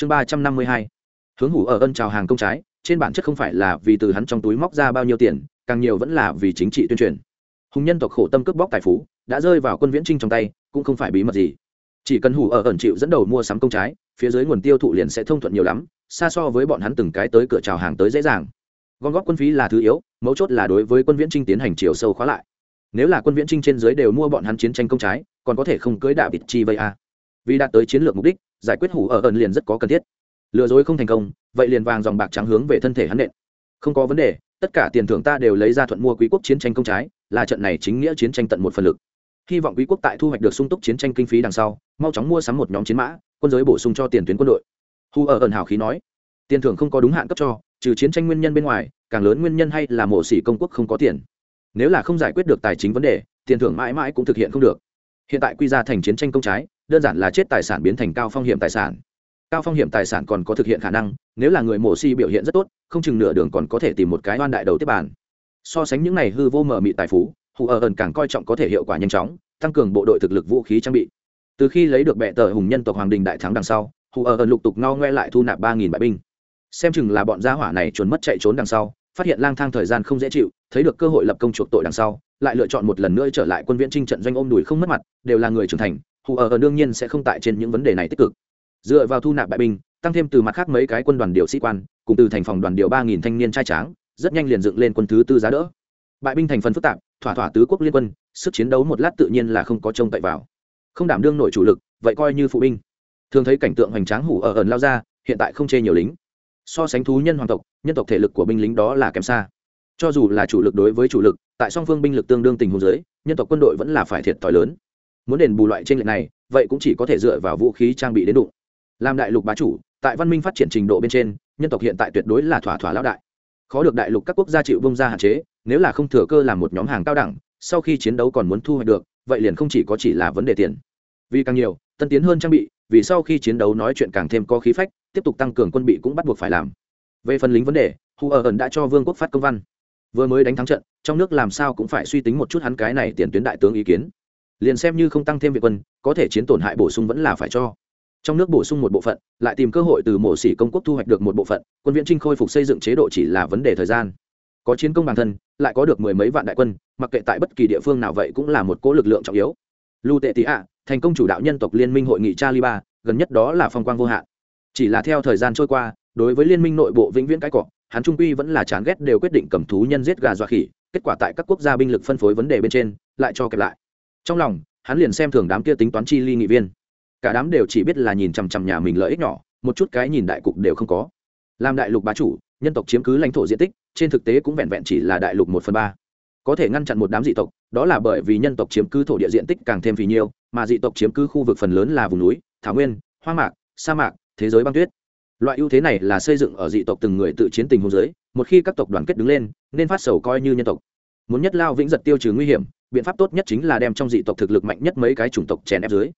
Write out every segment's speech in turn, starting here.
chương ba trăm năm mươi hai. Hướng hủ ở ân chào hàng công trái, trên bản chất không phải là vì từ hắn trong túi móc ra bao nhiêu tiền, càng nhiều vẫn là vì chính trị tuyên truyền. Hùng nhân tộc khổ tâm cướp bóc tài phú, đã rơi vào quân viễn trinh trong tay, cũng không phải bí mật gì. Chỉ cần hủ ở ẩn chịu dẫn đầu mua sắm công trái, phía dưới nguồn tiêu thụ liền sẽ thông thuận nhiều lắm, xa so với bọn hắn từng cái tới cửa chào hàng tới dễ dàng. Gom góp quân phí là thứ yếu, mấu chốt là đối với quân viễn trinh tiến hành chiều sâu khóa lại. Nếu là quân viễn trinh trên dưới đều mua bọn hắn chiến tranh công trái, còn có thể không cưới đạ vịt chi vây a. Vì đạt tới chiến lược mục đích giải quyết hủ ở ẩn liền rất có cần thiết. Lừa dối không thành công, vậy liền vàng dòng bạc trắng hướng về thân thể hắn nện. Không có vấn đề, tất cả tiền thưởng ta đều lấy ra thuận mua quý quốc chiến tranh công trái, là trận này chính nghĩa chiến tranh tận một phần lực. Hy vọng quý quốc tại thu hoạch được sung túc chiến tranh kinh phí đằng sau, mau chóng mua sắm một nhóm chiến mã, quân giới bổ sung cho tiền tuyến quân đội. Hu ở ẩn hào khí nói, tiền thưởng không có đúng hạn cấp cho, trừ chiến tranh nguyên nhân bên ngoài, càng lớn nguyên nhân hay là mộ xỉ công quốc không có tiền. Nếu là không giải quyết được tài chính vấn đề, tiền thưởng mãi mãi cũng thực hiện không được hiện tại quy ra thành chiến tranh công trái, đơn giản là chết tài sản biến thành cao phong hiểm tài sản. Cao phong hiểm tài sản còn có thực hiện khả năng, nếu là người mổ si biểu hiện rất tốt, không chừng nửa đường còn có thể tìm một cái oan đại đầu tiếp bàn. So sánh những này hư vô mờ mị tài phú, hù ở ẩn càng coi trọng có thể hiệu quả nhanh chóng, tăng cường bộ đội thực lực vũ khí trang bị. Từ khi lấy được bệ tờ hùng nhân tộc hoàng đình đại thắng đằng sau, hù ở ẩn lục tục no ngoe lại thu nạp ba nghìn bại binh. Xem chừng là bọn gia hỏa này trốn mất chạy trốn đằng sau, phát hiện lang thang thời gian không dễ chịu, thấy được cơ hội lập công chuộc tội đằng sau lại lựa chọn một lần nữa trở lại quân viễn trinh trận doanh ôm đùi không mất mặt, đều là người trưởng thành, hù ở đương nhiên sẽ không tại trên những vấn đề này tích cực. Dựa vào thu nạp bại binh, tăng thêm từ mặt khác mấy cái quân đoàn điều sĩ quan, cùng từ thành phòng đoàn điều ba nghìn thanh niên trai tráng, rất nhanh liền dựng lên quân thứ tư giá đỡ. Bại binh thành phần phức tạp, thỏa thỏa tứ quốc liên quân, sức chiến đấu một lát tự nhiên là không có trông cậy vào. Không đảm đương nổi chủ lực, vậy coi như phụ binh. Thường thấy cảnh tượng hoành tráng hủ ở ẩn lao ra, hiện tại không chê nhiều lính. So sánh thú nhân hoàng tộc, nhân tộc thể lực của binh lính đó là kém xa. Cho dù là chủ lực đối với chủ lực tại song phương binh lực tương đương tình huống giới nhân tộc quân đội vẫn là phải thiệt thòi lớn. Muốn đền bù loại trên lệch này, vậy cũng chỉ có thể dựa vào vũ khí trang bị đến đụng. Làm đại lục bá chủ, tại văn minh phát triển trình độ bên trên, nhân tộc hiện tại tuyệt đối là thỏa thỏa lão đại. Khó được đại lục các quốc gia chịu bông ra hạn chế, nếu là không thừa cơ làm một nhóm hàng cao đẳng, sau khi chiến đấu còn muốn thu hoạch được, vậy liền không chỉ có chỉ là vấn đề tiền. Vì càng nhiều, tân tiến hơn trang bị, vì sau khi chiến đấu nói chuyện càng thêm có khí phách, tiếp tục tăng cường quân bị cũng bắt buộc phải làm. Về phần lính vấn đề, hu ở ẩn đã cho vương quốc phát công văn vừa mới đánh thắng trận, trong nước làm sao cũng phải suy tính một chút hắn cái này tiền tuyến đại tướng ý kiến. Liền xem như không tăng thêm việc quân, có thể chiến tổn hại bổ sung vẫn là phải cho. Trong nước bổ sung một bộ phận, lại tìm cơ hội từ mổ xỉ công quốc thu hoạch được một bộ phận, quân viễn trinh khôi phục xây dựng chế độ chỉ là vấn đề thời gian. Có chiến công bản thân, lại có được mười mấy vạn đại quân, mặc kệ tại bất kỳ địa phương nào vậy cũng là một cỗ lực lượng trọng yếu. Lưu tệ tị ạ, thành công chủ đạo nhân tộc liên minh hội nghị cha ba gần nhất đó là phong quang vô hạn. Chỉ là theo thời gian trôi qua, đối với liên minh nội bộ vĩnh viễn cái cọ hắn trung quy vẫn là chán ghét đều quyết định cầm thú nhân giết gà dọa khỉ, kết quả tại các quốc gia binh lực phân phối vấn đề bên trên, lại cho kẹp lại. Trong lòng, hắn liền xem thường đám kia tính toán chi ly nghị viên. Cả đám đều chỉ biết là nhìn chằm chằm nhà mình lợi ích nhỏ, một chút cái nhìn đại cục đều không có. Làm đại lục bá chủ, nhân tộc chiếm cứ lãnh thổ diện tích, trên thực tế cũng vẹn vẹn chỉ là đại lục một phần ba. Có thể ngăn chặn một đám dị tộc, đó là bởi vì nhân tộc chiếm cứ thổ địa diện tích càng thêm vì nhiều mà dị tộc chiếm cứ khu vực phần lớn là vùng núi, thảo nguyên hoa mạc, sa mạc, thế giới băng tuyết loại ưu thế này là xây dựng ở dị tộc từng người tự chiến tình hôn giới một khi các tộc đoàn kết đứng lên, nên phát sầu coi như nhân tộc. Muốn nhất lao vĩnh giật tiêu trừ nguy hiểm, biện pháp tốt nhất chính là đem trong dị tộc thực lực mạnh nhất mấy cái chủng tộc chèn ép dưới.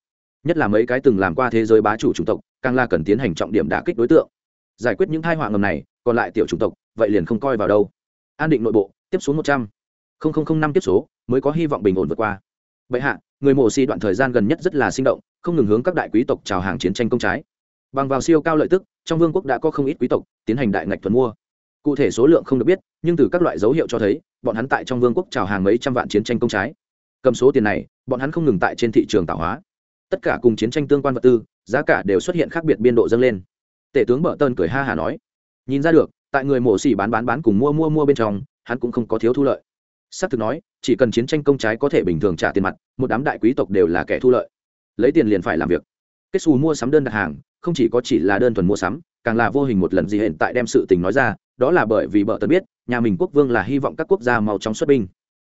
Nhất là mấy cái từng làm qua thế giới bá chủ chủng tộc, càng là cần tiến hành trọng điểm đả kích đối tượng. Giải quyết những thai họa ngầm này, còn lại tiểu chủng tộc, vậy liền không coi vào đâu. An định nội bộ, tiếp xuống một trăm. Linh năm tiếp số, mới có hy vọng bình ổn vượt qua. Vậy hạ, người mổ xì đoạn thời gian gần nhất rất là sinh động, không ngừng hướng các đại quý tộc chào hàng chiến tranh công trái bằng vào siêu cao lợi tức, trong vương quốc đã có không ít quý tộc tiến hành đại ngạch thuần mua. Cụ thể số lượng không được biết, nhưng từ các loại dấu hiệu cho thấy, bọn hắn tại trong vương quốc chào hàng mấy trăm vạn chiến tranh công trái. Cầm số tiền này, bọn hắn không ngừng tại trên thị trường tạo hóa. Tất cả cùng chiến tranh tương quan vật tư, giá cả đều xuất hiện khác biệt biên độ dâng lên. Tể tướng bợ tơn cười ha hà nói, nhìn ra được, tại người mổ xỉ bán bán bán cùng mua mua mua bên trong, hắn cũng không có thiếu thu lợi. S á c thực nói, chỉ cần chiến tranh công trái có thể bình thường trả tiền mặt, một đám đại quý tộc đều là kẻ thu lợi. Lấy tiền liền phải làm việc kết xù mua sắm đơn đặt hàng, không chỉ có chỉ là đơn thuần mua sắm, càng là vô hình một lần gì hiện tại đem sự tình nói ra, đó là bởi vì bợ tần biết, nhà mình quốc vương là hy vọng các quốc gia mau chóng xuất binh.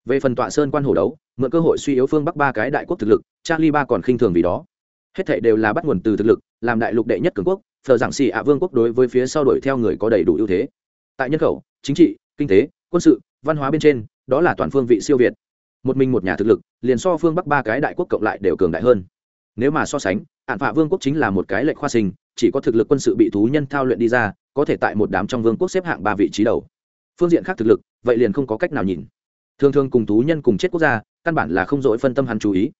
Về phần tọa sơn quan hổ đấu, mượn cơ hội suy yếu phương bắc ba cái đại quốc thực lực, charlie ba còn khinh thường vì đó. Hết thảy đều là bắt nguồn từ thực lực, làm đại lục đệ nhất cường quốc, thờ giảng xì ạ vương quốc đối với phía sau đuổi theo người có đầy đủ ưu thế. Tại nhân khẩu, chính trị, kinh tế, quân sự, văn hóa bên trên, đó là toàn phương vị siêu việt. Một mình một nhà thực lực, liền so phương bắc ba cái đại quốc cộng lại đều cường đại hơn. Nếu mà so sánh ạn phạ vương quốc chính là một cái lệnh khoa sinh, chỉ có thực lực quân sự bị thú nhân thao luyện đi ra, có thể tại một đám trong vương quốc xếp hạng ba vị trí đầu. Phương diện khác thực lực, vậy liền không có cách nào nhìn. Thường thường cùng thú nhân cùng chết quốc gia, căn bản là không dội phân tâm hắn chú ý.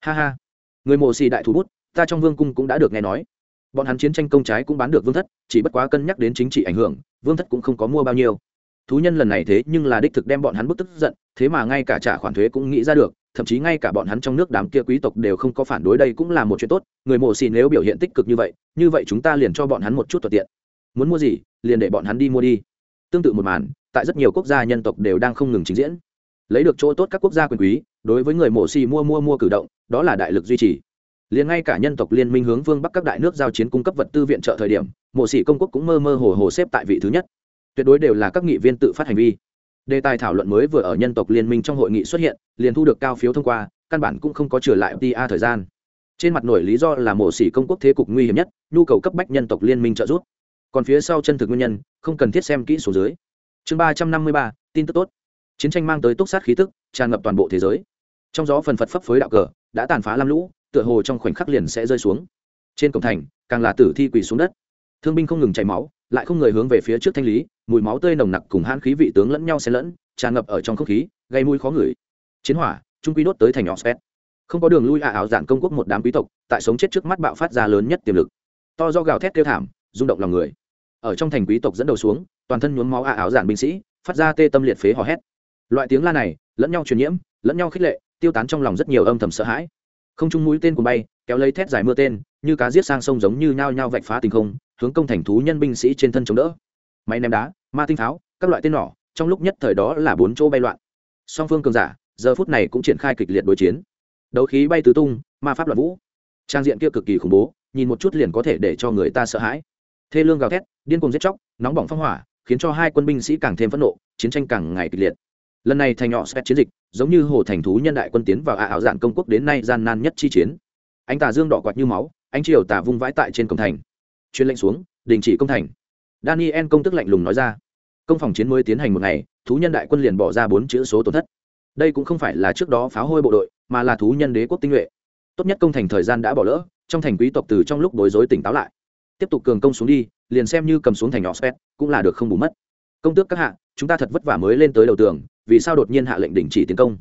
Ha ha. Người mộ xì đại thú bút, ta trong vương cung cũng đã được nghe nói. Bọn hắn chiến tranh công trái cũng bán được vương thất, chỉ bất quá cân nhắc đến chính trị ảnh hưởng, vương thất cũng không có mua bao nhiêu. Thú nhân lần này thế nhưng là đích thực đem bọn hắn bức tức giận, thế mà ngay cả trả khoản thuế cũng nghĩ ra được thậm chí ngay cả bọn hắn trong nước đám kia quý tộc đều không có phản đối đây cũng là một chuyện tốt, người mộ xì nếu biểu hiện tích cực như vậy như vậy chúng ta liền cho bọn hắn một chút thuận tiện. Muốn mua gì, liền để bọn hắn đi mua đi. Tương tự một màn, tại rất nhiều quốc gia nhân tộc đều đang không ngừng trình diễn. Lấy được chỗ tốt các quốc gia quyền quý, đối với người mộ xì mua mua mua cử động, đó là đại lực duy trì. Liền ngay cả nhân tộc liên minh hướng vương bắc các đại nước giao chiến cung cấp vật tư viện trợ thời điểm, mộ xì công quốc cũng mơ mơ hồ hồ xếp tại vị thứ nhất. Tuyệt đối đều là các nghị viên tự phát hành vi đề tài thảo luận mới vừa ở nhân tộc liên minh trong hội nghị xuất hiện, liền thu được cao phiếu thông qua, căn bản cũng không có trở lại ta thời gian. Trên mặt nổi lý do là mộ sĩ công quốc thế cục nguy hiểm nhất, nhu cầu cấp bách nhân tộc liên minh trợ giúp. Còn phía sau chân thực nguyên nhân, không cần thiết xem kỹ số dưới. Chương ba trăm năm mươi ba, tin tức tốt. Chiến tranh mang tới túc sát khí tức, tràn ngập toàn bộ thế giới. Trong gió phần phật phấp phới đạo cờ, đã tàn phá lam lũ, tựa hồ trong khoảnh khắc liền sẽ rơi xuống. Trên cổng thành, càng là tử thi quỳ xuống đất thương binh không ngừng chảy máu, lại không người hướng về phía trước thanh lý, mùi máu tươi nồng nặc cùng hãn khí vị tướng lẫn nhau xen lẫn, tràn ngập ở trong không khí, gây mùi khó ngửi. Chiến hỏa, trung quy đốt tới thành nhỏ không có đường lui ả ảo giản công quốc một đám quý tộc, tại sống chết trước mắt bạo phát ra lớn nhất tiềm lực. To do gào thét kêu thảm, rung động lòng người. Ở trong thành quý tộc dẫn đầu xuống, toàn thân nhuốm máu ả ảo giản binh sĩ, phát ra tê tâm liệt phế hò hét. Loại tiếng la này, lẫn nhau truyền nhiễm, lẫn nhau khích lệ, tiêu tán trong lòng rất nhiều âm thầm sợ hãi. Không trung mũi tên của bay, kéo lấy thét dài mưa tên, như cá giết sang sông giống như nhao nhao vạch phá tình không hướng công thành thú nhân binh sĩ trên thân chống đỡ. Máy ném đá, ma tinh pháo, các loại tên nỏ, trong lúc nhất thời đó là bốn chỗ bay loạn. Song phương cường giả, giờ phút này cũng triển khai kịch liệt đối chiến. Đấu khí bay tứ tung, ma pháp loạn vũ. Trang diện kia cực kỳ khủng bố, nhìn một chút liền có thể để cho người ta sợ hãi. Thê lương gào thét, điên cuồng giết chóc, nóng bỏng phong hỏa, khiến cho hai quân binh sĩ càng thêm phẫn nộ, chiến tranh càng ngày kịch liệt. Lần này thành nhỏ xét chiến dịch, giống như hồ thành thú nhân đại quân tiến vào ả ảo dạng công quốc đến nay gian nan nhất chi chiến. Anh tà dương đỏ quạt như máu anh triều tà vung vãi tại trên cổng thành chuyên lệnh xuống, đình chỉ công thành. Daniel công tức lạnh lùng nói ra. Công phòng chiến mới tiến hành một ngày, thú nhân đại quân liền bỏ ra bốn chữ số tổn thất. Đây cũng không phải là trước đó phá hôi bộ đội, mà là thú nhân đế quốc tinh nhuệ. Tốt nhất công thành thời gian đã bỏ lỡ, trong thành quý tộc từ trong lúc bối rối tỉnh táo lại. Tiếp tục cường công xuống đi, liền xem như cầm xuống thành nhỏ spet cũng là được không bù mất. Công tước các hạ, chúng ta thật vất vả mới lên tới đầu tường, vì sao đột nhiên hạ lệnh đình chỉ tiến công?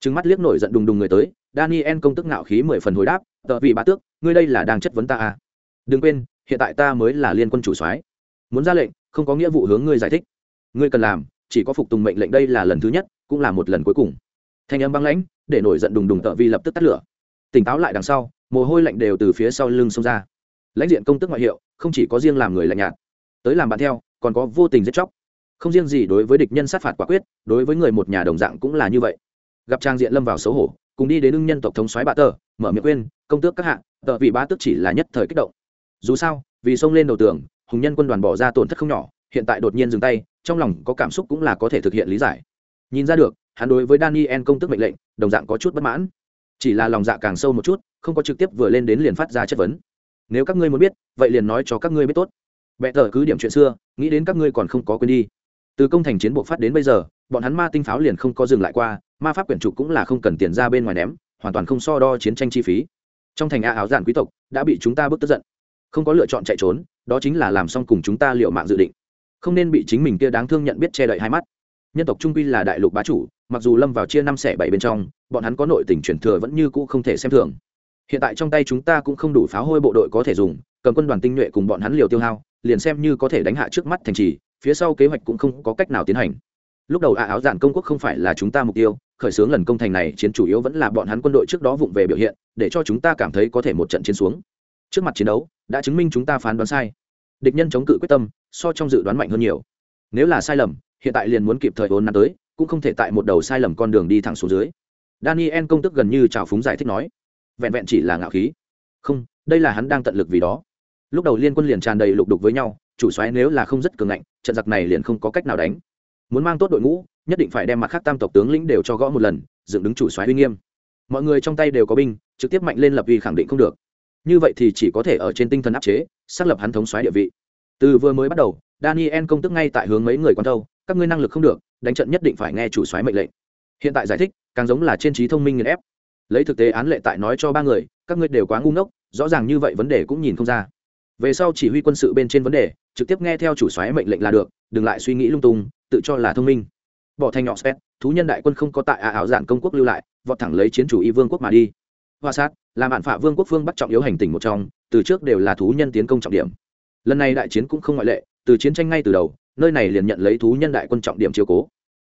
Trừng mắt liếc nổi giận đùng đùng người tới, daniel công tức ngạo khí mười phần hồi đáp, tợ vị bá tước, ngươi đây là đang chất vấn ta à? Đừng quên hiện tại ta mới là liên quân chủ soái. Muốn ra lệnh, không có nghĩa vụ hướng ngươi giải thích. Ngươi cần làm, chỉ có phục tùng mệnh lệnh đây là lần thứ nhất, cũng là một lần cuối cùng. Thanh âm băng lãnh, để nổi giận đùng đùng tợ vi lập tức tắt lửa. Tỉnh táo lại đằng sau, mồ hôi lạnh đều từ phía sau lưng xông ra. Lãnh diện công tức ngoại hiệu, không chỉ có riêng làm người lạnh nhạt, tới làm bạn theo, còn có vô tình giết chóc. Không riêng gì đối với địch nhân sát phạt quả quyết, đối với người một nhà đồng dạng cũng là như vậy. Gặp trang diện lâm vào xấu hổ, cùng đi đến ưng nhân tộc thống soái bạ tờ, mở miệng quên công tước các hạng tợ vị bá tước chỉ là nhất thời kích động dù sao, vì xông lên đầu tường, hùng nhân quân đoàn bỏ ra tổn thất không nhỏ, hiện tại đột nhiên dừng tay, trong lòng có cảm xúc cũng là có thể thực hiện lý giải. Nhìn ra được, hắn đối với daniel công tức mệnh lệnh, đồng dạng có chút bất mãn. Chỉ là lòng dạ càng sâu một chút, không có trực tiếp vừa lên đến liền phát ra chất vấn. Nếu các ngươi muốn biết, vậy liền nói cho các ngươi biết tốt. Vẽ tờ cứ điểm chuyện xưa, nghĩ đến các ngươi còn không có quên đi. Từ công thành chiến bộ phát đến bây giờ, bọn hắn ma tinh pháo liền không có dừng lại qua, ma pháp quyển trục cũng là không cần tiền ra bên ngoài ném, hoàn toàn không so đo chiến tranh chi phí. Trong thành a áo giản quý tộc, đã bị chúng ta bức tức giận không có lựa chọn chạy trốn, đó chính là làm xong cùng chúng ta liệu mạng dự định. Không nên bị chính mình kia đáng thương nhận biết che đậy hai mắt. Nhân tộc trung quy là đại lục bá chủ, mặc dù lâm vào chia năm xẻ bảy bên trong, bọn hắn có nội tình truyền thừa vẫn như cũ không thể xem thường. Hiện tại trong tay chúng ta cũng không đủ pháo hôi bộ đội có thể dùng, cầm quân đoàn tinh nhuệ cùng bọn hắn liều tiêu hao, liền xem như có thể đánh hạ trước mắt thành trì, phía sau kế hoạch cũng không có cách nào tiến hành. Lúc đầu à áo giản công quốc không phải là chúng ta mục tiêu, khởi xướng lần công thành này chiến chủ yếu vẫn là bọn hắn quân đội trước đó vụng về biểu hiện, để cho chúng ta cảm thấy có thể một trận chiến xuống trước mặt chiến đấu, đã chứng minh chúng ta phán đoán sai. Địch nhân chống cự quyết tâm, so trong dự đoán mạnh hơn nhiều. Nếu là sai lầm, hiện tại liền muốn kịp thời ốn nắn tới, cũng không thể tại một đầu sai lầm con đường đi thẳng xuống dưới. Daniel công tức gần như trào phúng giải thích nói, vẹn vẹn chỉ là ngạo khí. Không, đây là hắn đang tận lực vì đó. Lúc đầu liên quân liền tràn đầy lục đục với nhau, chủ xoáy nếu là không rất cường ngạnh, trận giặc này liền không có cách nào đánh. Muốn mang tốt đội ngũ, nhất định phải đem mặt khác tam tộc tướng lĩnh đều cho gõ một lần, dựng đứng chủ xoáy uy nghiêm. Mọi người trong tay đều có binh, trực tiếp mạnh lên lập uy khẳng định không được như vậy thì chỉ có thể ở trên tinh thần áp chế, xác lập hắn thống xoáy địa vị. Từ vừa mới bắt đầu, daniel công tức ngay tại hướng mấy người quan thâu, các ngươi năng lực không được, đánh trận nhất định phải nghe chủ xoáy mệnh lệnh. Hiện tại giải thích, càng giống là trên trí thông minh nghiền ép. Lấy thực tế án lệ tại nói cho ba người, các ngươi đều quá ngu ngốc, rõ ràng như vậy vấn đề cũng nhìn không ra. Về sau chỉ huy quân sự bên trên vấn đề, trực tiếp nghe theo chủ xoáy mệnh lệnh là được, đừng lại suy nghĩ lung tung, tự cho là thông minh. Bỏ thành nhỏ spet thú nhân đại quân không có tại ả ảo giản công quốc lưu lại, vọt thẳng lấy chiến chủ y vương quốc mà đi hoa sát là mạn phạ vương quốc phương bắt trọng yếu hành tình một trong, từ trước đều là thú nhân tiến công trọng điểm. Lần này đại chiến cũng không ngoại lệ, từ chiến tranh ngay từ đầu, nơi này liền nhận lấy thú nhân đại quân trọng điểm chiều cố.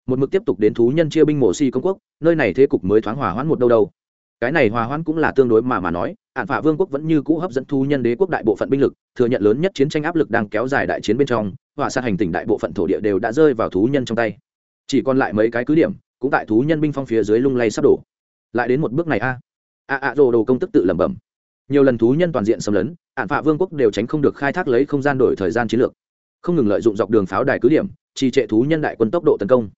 Một mực tiếp tục đến thú nhân chia binh mổ si công quốc, nơi này thế cục mới thoáng hòa hoãn một đâu đâu. Cái này hòa hoãn cũng là tương đối mà mà nói, ạn phả vương quốc vẫn như cũ hấp dẫn thú nhân đế quốc đại bộ phận binh lực, thừa nhận lớn nhất chiến tranh áp lực đang kéo dài đại chiến bên trong hỏa sát hành tỉnh đại bộ phận thổ địa đều đã rơi vào thú nhân trong tay. Chỉ còn lại mấy cái cứ điểm, cũng tại thú nhân binh phong phía dưới lung lay sắp đổ. Lại đến một bước này a a a rồ đồ công tức tự lẩm bẩm. Nhiều lần thú nhân toàn diện xâm lấn, ạn phạ vương quốc đều tránh không được khai thác lấy không gian đổi thời gian chiến lược. Không ngừng lợi dụng dọc đường pháo đài cứ điểm, trì trệ thú nhân đại quân tốc độ tấn công.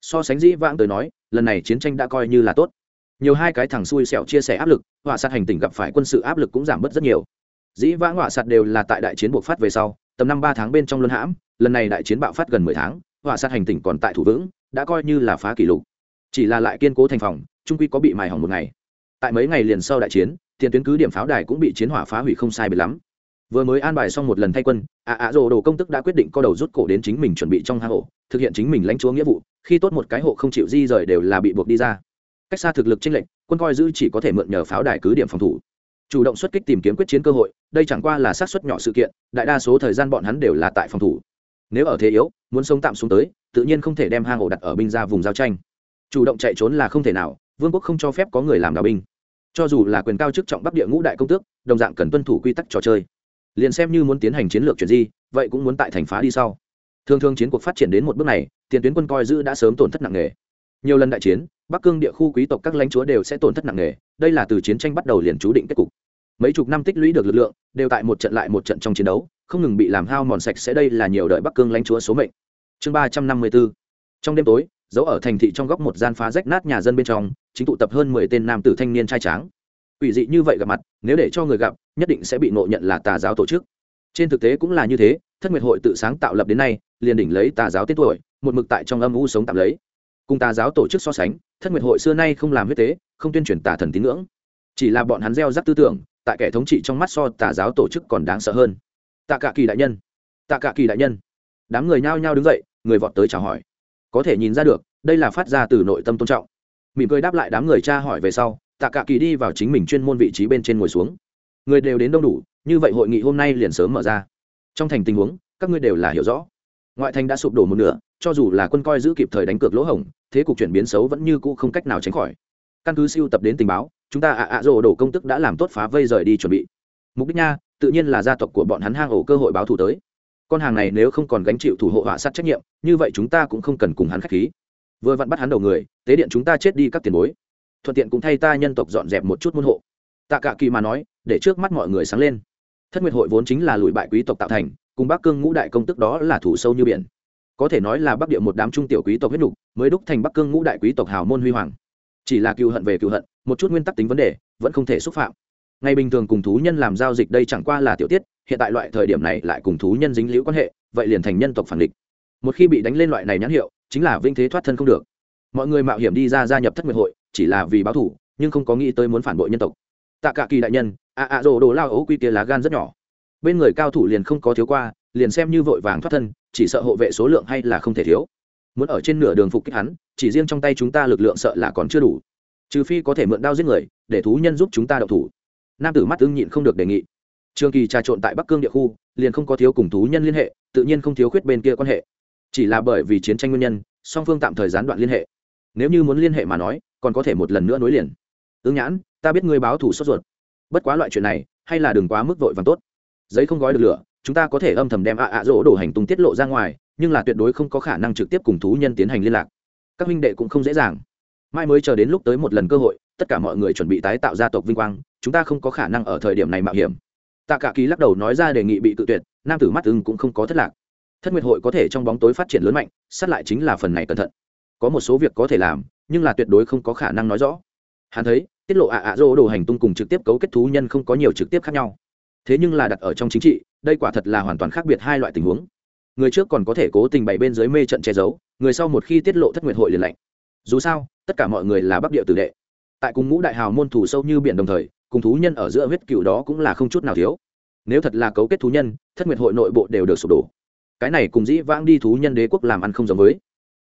So sánh dĩ vãng tới nói, lần này chiến tranh đã coi như là tốt. Nhiều hai cái thằng xui xẻo chia sẻ áp lực, họa sát hành tỉnh gặp phải quân sự áp lực cũng giảm bớt rất nhiều. Dĩ vãng họa sát đều là tại đại chiến buộc phát về sau, tầm năm ba tháng bên trong luân hãm, lần này đại chiến bạo phát gần mười tháng, họa sát hành tỉnh còn tại thủ vững, đã coi như là phá kỷ lục. Chỉ là lại kiên cố thành phòng trung quy có bị mài hỏng một ngày tại mấy ngày liền sau đại chiến, tiền tuyến cứ điểm pháo đài cũng bị chiến hỏa phá hủy không sai bị lắm. Vừa mới an bài xong một lần thay quân, ạ ạ rồ đồ công tức đã quyết định co đầu rút cổ đến chính mình chuẩn bị trong hang ổ, thực hiện chính mình lãnh chúa nghĩa vụ, khi tốt một cái hộ không chịu di rời đều là bị buộc đi ra. Cách xa thực lực chênh lệnh quân coi giữ chỉ có thể mượn nhờ pháo đài cứ điểm phòng thủ. Chủ động xuất kích tìm kiếm quyết chiến cơ hội, đây chẳng qua là sát xuất nhỏ sự kiện, đại đa số thời gian bọn hắn đều là tại phòng thủ. Nếu ở thế yếu, muốn sống tạm xuống tới, tự nhiên không thể đem hang ổ đặt ở binh ra vùng giao tranh. Chủ động chạy trốn là không thể nào, vương quốc không cho phép có người làm đào binh cho dù là quyền cao chức trọng bắc địa ngũ đại công tước, đồng dạng cần tuân thủ quy tắc trò chơi. Liền xem như muốn tiến hành chiến lược chuyển di, vậy cũng muốn tại thành phá đi sau. Thường thường chiến cuộc phát triển đến một bước này, tiền tuyến quân coi giữ đã sớm tổn thất nặng nề. Nhiều lần đại chiến, bắc cương địa khu quý tộc các lãnh chúa đều sẽ tổn thất nặng nề, đây là từ chiến tranh bắt đầu liền chú định kết cục. Mấy chục năm tích lũy được lực lượng, đều tại một trận lại một trận trong chiến đấu, không ngừng bị làm hao mòn sạch sẽ đây là nhiều đợi bắc cương lãnh chúa số mệnh. Chương ba trăm năm mươi bốn trong đêm tối giấu ở thành thị trong góc một gian phá rách nát nhà dân bên trong, chính tụ tập hơn mười tên nam tử thanh niên trai tráng. Ủy dị như vậy gặp mặt, nếu để cho người gặp, nhất định sẽ bị nộ nhận là tà giáo tổ chức. Trên thực tế cũng là như thế, thất nguyệt hội tự sáng tạo lập đến nay, liền đỉnh lấy tà giáo tên tuổi, một mực tại trong âm u sống tạm lấy. Cùng tà giáo tổ chức so sánh, thất nguyệt hội xưa nay không làm huyết tế, không tuyên truyền tà thần tín ngưỡng. Chỉ là bọn hắn gieo rắc tư tưởng, tại kẻ thống trị trong mắt so tà giáo tổ chức còn đáng sợ hơn. Tạ cả kỳ đại nhân. Tạ cả kỳ đại nhân. Đám người nhao nhao đứng dậy, người vọt tới chào hỏi có thể nhìn ra được, đây là phát ra từ nội tâm tôn trọng. Mỉm cười đáp lại đám người cha hỏi về sau, tạ cả kỳ đi vào chính mình chuyên môn vị trí bên trên ngồi xuống. Người đều đến đông đủ, như vậy hội nghị hôm nay liền sớm mở ra. Trong thành tình huống, các ngươi đều là hiểu rõ. Ngoại thành đã sụp đổ một nửa, cho dù là quân coi giữ kịp thời đánh cược lỗ hổng, thế cục chuyển biến xấu vẫn như cũ không cách nào tránh khỏi. Căn cứ siêu tập đến tình báo, chúng ta ạ ạ rồ đổ công tức đã làm tốt phá vây rời đi chuẩn bị. Mục đích nha, tự nhiên là gia tộc của bọn hắn hang ổ cơ hội báo thù tới con hàng này nếu không còn gánh chịu thủ hộ họa sát trách nhiệm, như vậy chúng ta cũng không cần cùng hắn k h á c h khí. Vừa vặn bắt hắn đầu người, tế điện chúng ta chết đi các tiền bối. Thuận tiện cũng thay ta nhân tộc dọn dẹp một chút môn hộ. Tạ cả kỳ mà nói, để trước mắt mọi người sáng lên. Thất nguyệt hội vốn chính là lùi bại quý tộc tạo thành, cùng bắc cương ngũ đại công tức đó là thủ sâu như biển. Có thể nói là bắc địa một đám trung tiểu quý tộc huyết nục, mới đúc thành bắc cương ngũ đại quý tộc hào môn huy hoàng. Chỉ là cựu hận về cựu hận, một chút nguyên tắc tính vấn đề, vẫn không thể xúc phạm. Ngày bình thường cùng thú nhân làm giao dịch đây chẳng qua là tiểu tiết hiện tại loại thời điểm này lại cùng thú nhân dính liễu quan hệ, vậy liền thành nhân tộc phản địch. Một khi bị đánh lên loại này nhãn hiệu, chính là vinh thế thoát thân không được. Mọi người mạo hiểm đi ra gia nhập thất nguyệt hội, chỉ là vì báo thủ, nhưng không có nghĩ tới muốn phản bội nhân tộc. Tạ cả kỳ đại nhân ạ ạ rồ đồ lao ấu quy kia lá gan rất nhỏ. Bên người cao thủ liền không có thiếu qua, liền xem như vội vàng thoát thân, chỉ sợ hộ vệ số lượng hay là không thể thiếu. Muốn ở trên nửa đường phục kích hắn, chỉ riêng trong tay chúng ta lực lượng sợ là còn chưa đủ. Trừ phi có thể mượn đao giết người, để thú nhân giúp chúng ta đậu thủ. Nam tử mắt ưng nhịn không được đề nghị trường kỳ trà trộn tại bắc cương địa khu, liền không có thiếu cùng thú nhân liên hệ, tự nhiên không thiếu khuyết bên kia quan hệ. Chỉ là bởi vì chiến tranh nguyên nhân, song phương tạm thời gián đoạn liên hệ. Nếu như muốn liên hệ mà nói, còn có thể một lần nữa nối liền. Ứng nhãn, ta biết ngươi báo thủ sốt ruột. Bất quá loại chuyện này, hay là đừng quá mức vội vàng tốt. Giấy không gói được lửa, chúng ta có thể âm thầm đem ạ ạ rỗ đổ hành tung tiết lộ ra ngoài, nhưng là tuyệt đối không có khả năng trực tiếp cùng thú nhân tiến hành liên lạc. Các minh đệ cũng không dễ dàng. Mai mới chờ đến lúc tới một lần cơ hội, tất cả mọi người chuẩn bị tái tạo gia tộc vinh quang, chúng ta không có khả năng ở thời điểm này mạo hiểm tạ cả kỳ lắc đầu nói ra đề nghị bị tự tuyệt, nam tử mắt ưng cũng không có thất lạc. Thất nguyệt hội có thể trong bóng tối phát triển lớn mạnh, sát lại chính là phần này cẩn thận. Có một số việc có thể làm, nhưng là tuyệt đối không có khả năng nói rõ. Hắn thấy, tiết lộ ạ ạ dô đồ hành tung cùng trực tiếp cấu kết thú nhân không có nhiều trực tiếp khác nhau. Thế nhưng là đặt ở trong chính trị, đây quả thật là hoàn toàn khác biệt hai loại tình huống. Người trước còn có thể cố tình bày bên dưới mê trận che giấu, người sau một khi tiết lộ thất nguyệt hội liền lạnh. Dù sao, tất cả mọi người là bắc địa tử đệ. Tại cùng ngũ đại hào môn thủ sâu như biển đồng thời cùng thú nhân ở giữa huyết cựu đó cũng là không chút nào thiếu. Nếu thật là cấu kết thú nhân, thất nguyệt hội nội bộ đều được sụp đổ. Cái này cùng dĩ vãng đi thú nhân đế quốc làm ăn không giống với.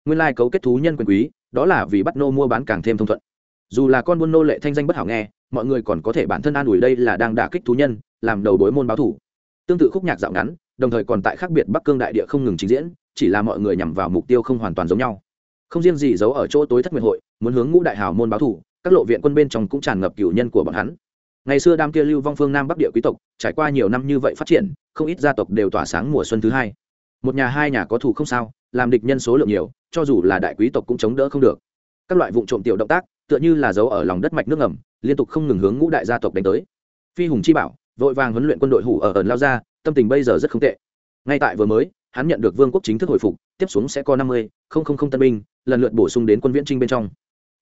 Nguyên lai cấu kết thú nhân quyền quý, đó là vì bắt nô mua bán càng thêm thông thuận. Dù là con buôn nô lệ thanh danh bất hảo nghe, mọi người còn có thể bản thân an ủi đây là đang đả kích thú nhân, làm đầu bối môn báo thủ. Tương tự khúc nhạc dạo ngắn, đồng thời còn tại khác biệt bắc cương đại địa không ngừng trình diễn, chỉ là mọi người nhằm vào mục tiêu không hoàn toàn giống nhau. Không riêng gì giấu ở chỗ tối thất nguyệt hội, muốn hướng ngũ đại hào môn báo thủ, các lộ viện quân bên trong cũng tràn ngập cửu nhân của bọn hắn ngày xưa đam kia lưu vong phương nam bắc địa quý tộc, trải qua nhiều năm như vậy phát triển, không ít gia tộc đều tỏa sáng mùa xuân thứ hai. Một nhà hai nhà có thủ không sao, làm địch nhân số lượng nhiều, cho dù là đại quý tộc cũng chống đỡ không được. Các loại vụ trộm tiểu động tác, tựa như là giấu ở lòng đất mạch nước ngầm, liên tục không ngừng hướng ngũ đại gia tộc đánh tới. Phi hùng chi bảo, vội vàng huấn luyện quân đội hủ ở ẩn lao ra, tâm tình bây giờ rất không tệ. Ngay tại vừa mới, hắn nhận được vương quốc chính thức hồi phục, tiếp xuống sẽ có năm mươi tân binh, lần lượt bổ sung đến quân viễn trinh bên trong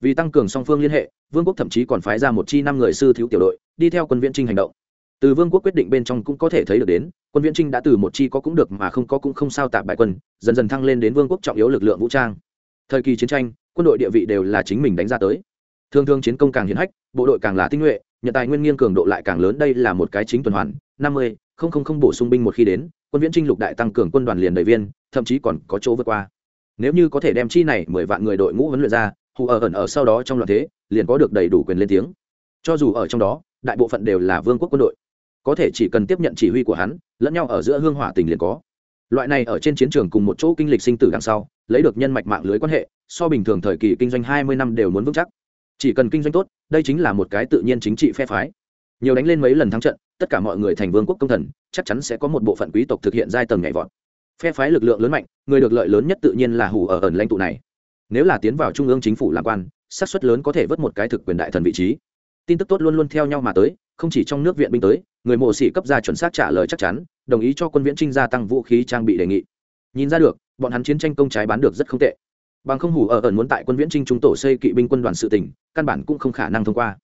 vì tăng cường song phương liên hệ, vương quốc thậm chí còn phái ra một chi năm người sư thiếu tiểu đội, đi theo quân viễn trinh hành động. Từ vương quốc quyết định bên trong cũng có thể thấy được đến, quân viễn trinh đã từ một chi có cũng được mà không có cũng không sao tạp bại quân, dần dần thăng lên đến vương quốc trọng yếu lực lượng vũ trang. Thời kỳ chiến tranh, quân đội địa vị đều là chính mình đánh ra tới. Thường thường chiến công càng hiển hách, bộ đội càng là tinh nhuệ, nhận tài nguyên nghiêng cường độ lại càng lớn, đây là một cái chính tuần hoàn, năm mươi, không không không bổ sung binh một khi đến, quân viễn trinh lục đại tăng cường quân đoàn liền đầy viên, thậm chí còn có chỗ vượt qua. Nếu như có thể đem chi này mười vạn người đội ngũ huấn luyện ra hù ở ẩn ở sau đó trong loạn thế, liền có được đầy đủ quyền lên tiếng. Cho dù ở trong đó, đại bộ phận đều là vương quốc quân đội. Có thể chỉ cần tiếp nhận chỉ huy của hắn, lẫn nhau ở giữa hương hỏa tình liền có. Loại này ở trên chiến trường cùng một chỗ kinh lịch sinh tử đằng sau, lấy được nhân mạch mạng lưới quan hệ, so bình thường thời kỳ kinh doanh hai mươi năm đều muốn vững chắc. Chỉ cần kinh doanh tốt, đây chính là một cái tự nhiên chính trị phe phái. Nhiều đánh lên mấy lần thắng trận, tất cả mọi người thành vương quốc công thần, chắc chắn sẽ có một bộ phận quý tộc thực hiện giai tầng nhảy vọt. Phe phái lực lượng lớn mạnh, người được lợi lớn nhất tự nhiên là hủ ở ẩn lãnh tụ này nếu là tiến vào trung ương chính phủ làm quan, xác suất lớn có thể vớt một cái thực quyền đại thần vị trí. Tin tức tốt luôn luôn theo nhau mà tới, không chỉ trong nước viện binh tới, người mộ sĩ cấp ra chuẩn xác trả lời chắc chắn, đồng ý cho quân viễn trinh gia tăng vũ khí trang bị đề nghị. Nhìn ra được, bọn hắn chiến tranh công trái bán được rất không tệ. Bằng không hủ ở ẩn muốn tại quân viễn trinh chúng tổ xây kỵ binh quân đoàn sự tỉnh căn bản cũng không khả năng thông qua.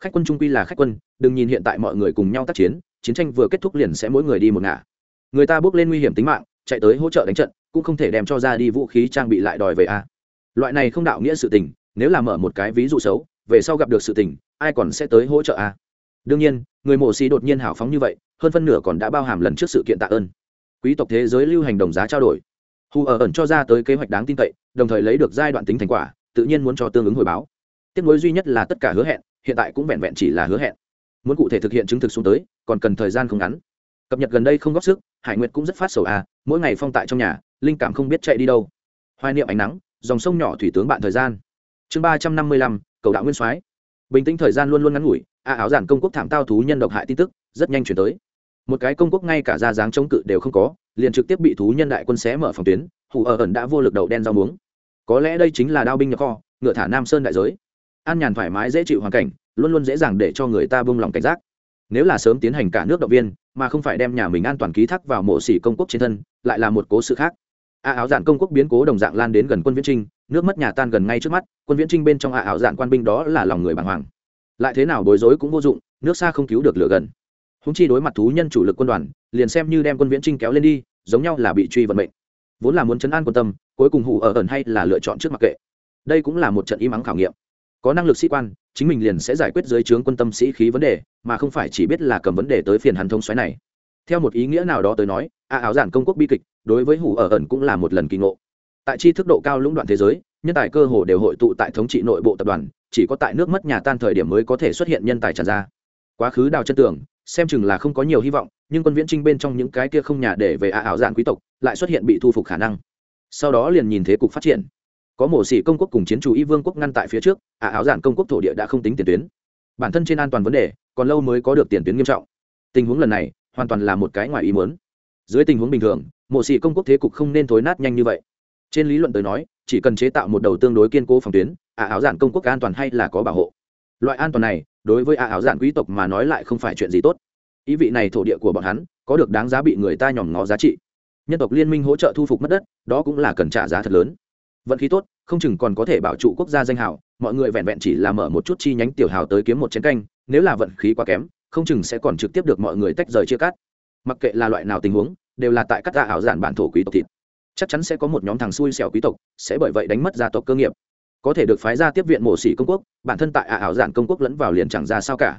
Khách quân trung quy là khách quân, đừng nhìn hiện tại mọi người cùng nhau tác chiến chiến tranh vừa kết thúc liền sẽ mỗi người đi một ngả. Người ta bước lên nguy hiểm tính mạng, chạy tới hỗ trợ đánh trận, cũng không thể đem cho ra đi vũ khí trang bị lại đòi về a loại này không đạo nghĩa sự tình, nếu là mở một cái ví dụ xấu, về sau gặp được sự tình, ai còn sẽ tới hỗ trợ a đương nhiên, người mổ xì đột nhiên hào phóng như vậy, hơn phân nửa còn đã bao hàm lần trước sự kiện tạ ơn. Quý tộc thế giới lưu hành đồng giá trao đổi. Hù ở ẩn cho ra tới kế hoạch đáng tin cậy, đồng thời lấy được giai đoạn tính thành quả, tự nhiên muốn cho tương ứng hồi báo. Tiếp nối duy nhất là tất cả hứa hẹn, hiện tại cũng vẹn vẹn chỉ là hứa hẹn. Muốn cụ thể thực hiện chứng thực xuống tới, còn cần thời gian không ngắn. Cập nhật gần đây không góp sức, hải nguyệt cũng rất phát sầu à mỗi ngày phong tại trong nhà, linh cảm không biết chạy đi đâu. Hoài niệm ánh nắng dòng sông nhỏ thủy tướng bạn thời gian. Chương ba trăm năm mươi lăm, cầu đạo nguyên soái. Bình tĩnh thời gian luôn luôn ngắn ngủi, a áo giản công quốc thảm tao thú nhân độc hại tin tức, rất nhanh chuyển tới. Một cái công quốc ngay cả ra dáng chống cự đều không có, liền trực tiếp bị thú nhân đại quân xé mở phòng tuyến hủ ở ẩn đã vô lực đầu đen rau muống. Có lẽ đây chính là đao binh nhập kho, ngựa thả nam sơn đại giới. An nhàn thoải mái dễ chịu hoàn cảnh, luôn luôn dễ dàng để cho người ta buông lòng cảnh giác. Nếu là sớm tiến hành cả nước động viên, mà không phải đem nhà mình an toàn ký thác vào mộ xỉ công quốc trên thân, lại là một cố sự khác a áo giản công quốc biến cố đồng dạng lan đến gần quân viễn trinh, nước mất nhà tan gần ngay trước mắt, quân viễn trinh bên trong a áo giản quan binh đó là lòng người bàng hoàng. Lại thế nào bối rối cũng vô dụng, nước xa không cứu được lửa gần. Húng chi đối mặt thú nhân chủ lực quân đoàn, liền xem như đem quân viễn trinh kéo lên đi, giống nhau là bị truy vận mệnh. Vốn là muốn chấn an quan tâm, cuối cùng hủ ở ẩn hay là lựa chọn trước mặc kệ. Đây cũng là một trận im ắng khảo nghiệm. Có năng lực sĩ quan, chính mình liền sẽ giải quyết dưới trướng quân tâm sĩ khí vấn đề, mà không phải chỉ biết là cầm vấn đề tới phiền hắn thông xoáy này theo một ý nghĩa nào đó tới nói, a áo giản công quốc bi kịch đối với hủ ở ẩn cũng là một lần kỳ ngộ. Tại chi thức độ cao lũng đoạn thế giới, nhân tài cơ hồ đều hội tụ tại thống trị nội bộ tập đoàn, chỉ có tại nước mất nhà tan thời điểm mới có thể xuất hiện nhân tài tràn ra. Quá khứ đào chân tường, xem chừng là không có nhiều hy vọng, nhưng quân viễn trinh bên trong những cái kia không nhà để về a ảo giản quý tộc lại xuất hiện bị thu phục khả năng. Sau đó liền nhìn thế cục phát triển. Có mổ xỉ công quốc cùng chiến chủ y vương quốc ngăn tại phía trước, a ảo giản công quốc thổ địa đã không tính tiền tuyến. Bản thân trên an toàn vấn đề, còn lâu mới có được tiền tuyến nghiêm trọng. Tình huống lần này hoàn toàn là một cái ngoài ý muốn. Dưới tình huống bình thường, mộ sĩ công quốc thế cục không nên thối nát nhanh như vậy. Trên lý luận tới nói, chỉ cần chế tạo một đầu tương đối kiên cố phòng tuyến, ả áo giản công quốc an toàn hay là có bảo hộ. Loại an toàn này, đối với ả áo giản quý tộc mà nói lại không phải chuyện gì tốt. Ý vị này thổ địa của bọn hắn, có được đáng giá bị người ta nhòm ngó giá trị. Nhân tộc liên minh hỗ trợ thu phục mất đất, đó cũng là cần trả giá thật lớn. Vận khí tốt, không chừng còn có thể bảo trụ quốc gia danh hào, mọi người vẹn vẹn chỉ là mở một chút chi nhánh tiểu hào tới kiếm một chiến canh, nếu là vận khí quá kém không chừng sẽ còn trực tiếp được mọi người tách rời chia cắt. Mặc kệ là loại nào tình huống, đều là tại các gia ảo giản bản thổ quý tộc thịt. Chắc chắn sẽ có một nhóm thằng xui xẻo quý tộc, sẽ bởi vậy đánh mất gia tộc cơ nghiệp. Có thể được phái ra tiếp viện mổ xỉ công quốc, bản thân tại ả ảo giản công quốc lẫn vào liền chẳng ra sao cả.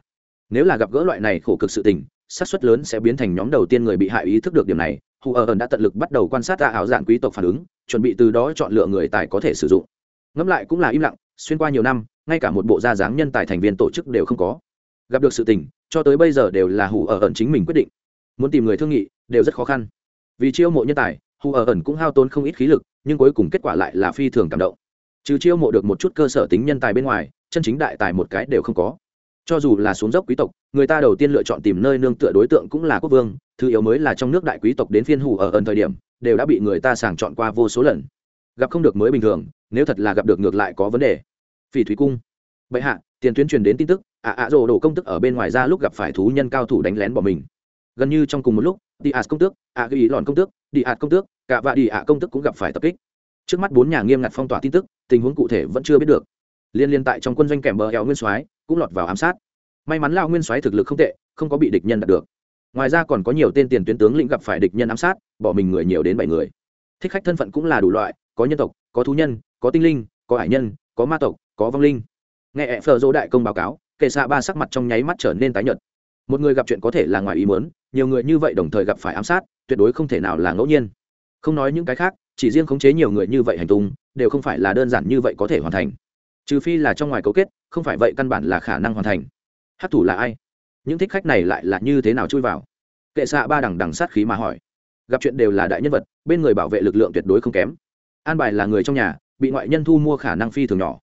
Nếu là gặp gỡ loại này khổ cực sự tình, xác suất lớn sẽ biến thành nhóm đầu tiên người bị hại ý thức được điểm này. Hù ở ẩn đã tận lực bắt đầu quan sát ả ảo giản quý tộc phản ứng, chuẩn bị từ đó chọn lựa người tài có thể sử dụng. Ngẫm lại cũng là im lặng, xuyên qua nhiều năm, ngay cả một bộ gia dáng nhân tài thành viên tổ chức đều không có. Gặp được sự tình cho tới bây giờ đều là hủ ở ẩn chính mình quyết định. Muốn tìm người thương nghị, đều rất khó khăn. Vì chiêu mộ nhân tài hủ ở ẩn cũng hao tốn không ít khí lực, nhưng cuối cùng kết quả lại là phi thường cảm động. Trừ chiêu mộ được một chút cơ sở tính nhân tài bên ngoài, chân chính đại tài một cái đều không có. Cho dù là xuống dốc quý tộc, người ta đầu tiên lựa chọn tìm nơi nương tựa đối tượng cũng là quốc vương, thứ yếu mới là trong nước đại quý tộc đến phiên hủ ở ẩn thời điểm, đều đã bị người ta sàng chọn qua vô số lần. Gặp không được mới bình thường, nếu thật là gặp được ngược lại có vấn đề. Phỉ thúy cung. Bệ hạ, tiền tuyến truyền đến tin tức ạ ạ rồ đổ công tức ở bên ngoài ra lúc gặp phải thú nhân cao thủ đánh lén bỏ mình. Gần như trong cùng một lúc, đi ạt công tước, ạ ghi lòn công tước, đi ạt công tước cả và đi ạ công tức cũng gặp phải tập kích. Trước mắt bốn nhà nghiêm ngặt phong tỏa tin tức, tình huống cụ thể vẫn chưa biết được. Liên liên tại trong quân doanh kèm bờ eo nguyên soái cũng lọt vào ám sát. May mắn lao nguyên soái thực lực không tệ, không có bị địch nhân đạt được. Ngoài ra còn có nhiều tên tiền tuyến tướng lĩnh gặp phải địch nhân ám sát, bỏ mình người nhiều đến bảy người. Thích khách thân phận cũng là đủ loại, có nhân tộc, có thú nhân, có tinh linh, có hải nhân, có ma tộc, có vong linh. Nghe ẹ phờ dỗ đại công báo cáo kệ xạ ba sắc mặt trong nháy mắt trở nên tái nhợt. Một người gặp chuyện có thể là ngoài ý muốn, nhiều người như vậy đồng thời gặp phải ám sát, tuyệt đối không thể nào là ngẫu nhiên. Không nói những cái khác, chỉ riêng khống chế nhiều người như vậy hành tung, đều không phải là đơn giản như vậy có thể hoàn thành. Trừ phi là trong ngoài cấu kết, không phải vậy căn bản là khả năng hoàn thành. Hát thủ là ai? Những thích khách này lại là như thế nào chui vào? Kệ xạ ba đằng đằng sát khí mà hỏi. Gặp chuyện đều là đại nhân vật, bên người bảo vệ lực lượng tuyệt đối không kém. An bài là người trong nhà, bị ngoại nhân thu mua khả năng phi thường nhỏ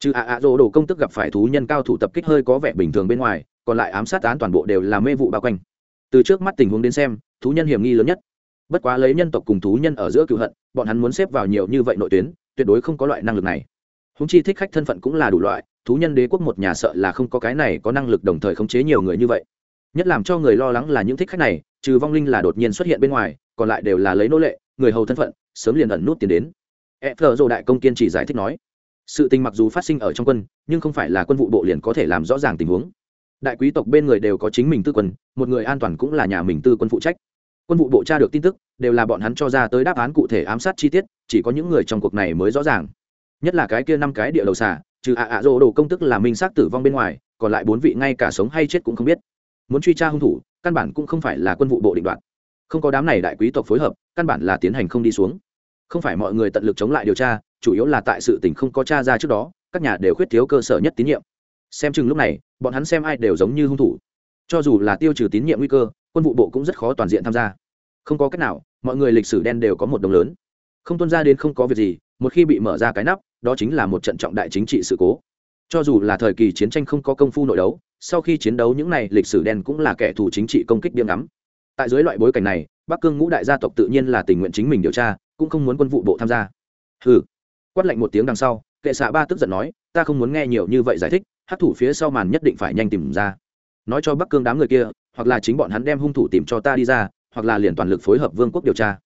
trừ ạ ạ rỗ đồ công tức gặp phải thú nhân cao thủ tập kích hơi có vẻ bình thường bên ngoài, còn lại ám sát án toàn bộ đều là mê vụ bao quanh. Từ trước mắt tình huống đến xem, thú nhân hiểm nghi lớn nhất. Bất quá lấy nhân tộc cùng thú nhân ở giữa cựu hận, bọn hắn muốn xếp vào nhiều như vậy nội tuyến, tuyệt đối không có loại năng lực này. Húng chi thích khách thân phận cũng là đủ loại, thú nhân đế quốc một nhà sợ là không có cái này có năng lực đồng thời khống chế nhiều người như vậy. Nhất làm cho người lo lắng là những thích khách này, trừ vong linh là đột nhiên xuất hiện bên ngoài, còn lại đều là lấy nô lệ, người hầu thân phận, sớm liền ẩn nút tiền đến. E phờ dồ đại công kiên chỉ giải thích nói sự tình mặc dù phát sinh ở trong quân, nhưng không phải là quân vụ bộ liền có thể làm rõ ràng tình huống. Đại quý tộc bên người đều có chính mình tư quân, một người an toàn cũng là nhà mình tư quân phụ trách. Quân vụ bộ tra được tin tức, đều là bọn hắn cho ra tới đáp án cụ thể ám sát chi tiết, chỉ có những người trong cuộc này mới rõ ràng. Nhất là cái kia năm cái địa đầu xả trừ ạ ạ rô đồ công tức là minh xác tử vong bên ngoài, còn lại bốn vị ngay cả sống hay chết cũng không biết. Muốn truy tra hung thủ, căn bản cũng không phải là quân vụ bộ định đoạt. Không có đám này đại quý tộc phối hợp, căn bản là tiến hành không đi xuống. Không phải mọi người tận lực chống lại điều tra chủ yếu là tại sự tình không có cha ra trước đó, các nhà đều khuyết thiếu cơ sở nhất tín nhiệm. Xem chừng lúc này, bọn hắn xem ai đều giống như hung thủ. Cho dù là tiêu trừ tín nhiệm nguy cơ, quân vụ bộ cũng rất khó toàn diện tham gia. Không có cách nào, mọi người lịch sử đen đều có một đồng lớn. Không tuân ra đến không có việc gì, một khi bị mở ra cái nắp, đó chính là một trận trọng đại chính trị sự cố. Cho dù là thời kỳ chiến tranh không có công phu nội đấu, sau khi chiến đấu những n à y lịch sử đen cũng là kẻ thù chính trị công kích điểm ngắm. Tại dưới loại bối cảnh này, bắc cương ngũ đại gia tộc tự nhiên là tình nguyện chính mình điều tra, cũng không muốn quân vụ bộ tham gia. Hừ quát lạnh một tiếng đằng sau, kệ xạ ba tức giận nói, ta không muốn nghe nhiều như vậy giải thích hát thủ phía sau màn nhất định phải nhanh tìm ra. Nói cho bắc cương đám người kia, hoặc là chính bọn hắn đem hung thủ tìm cho ta đi ra, hoặc là liền toàn lực phối hợp vương quốc điều tra.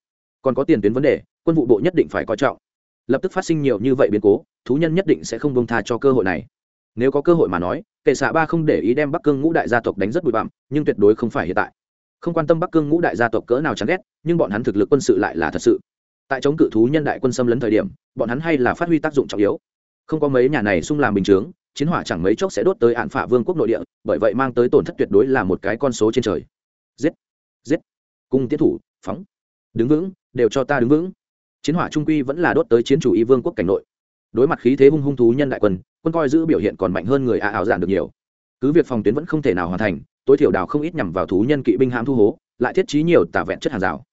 Còn có tiền tuyến vấn đề, quân vụ bộ nhất định phải coi trọng. Lập tức phát sinh nhiều như vậy biến cố, thú nhân nhất định sẽ không bông tha cho cơ hội này. Nếu có cơ hội mà nói, kệ xạ ba không để ý đem bắc cương ngũ đại gia tộc đánh rất bụi bặm, nhưng tuyệt đối không phải hiện tại. Không quan tâm bắc cương ngũ đại gia tộc cỡ nào chán ghét, nhưng bọn hắn thực lực quân sự lại là thật sự tại chống cự thú nhân đại quân xâm lấn thời điểm, bọn hắn hay là phát huy tác dụng trọng yếu. Không có mấy nhà này xung làm bình chướng, chiến hỏa chẳng mấy chốc sẽ đốt tới hạn phả vương quốc nội địa, bởi vậy mang tới tổn thất tuyệt đối là một cái con số trên trời. Giết! Giết! Cung tiến thủ, phóng! Đứng vững, đều cho ta đứng vững! Chiến hỏa trung quy vẫn là đốt tới chiến chủ y vương quốc cảnh nội. Đối mặt khí thế hung hung thú nhân đại quân quân coi giữ biểu hiện còn mạnh hơn người ả ảo giản được nhiều. Cứ việc phòng tuyến vẫn không thể nào hoàn thành, tối thiểu đào không ít nhằm vào thú nhân kỵ binh hãm thu hố, lại thiết trí nhiều tả vẹn chất hàng rào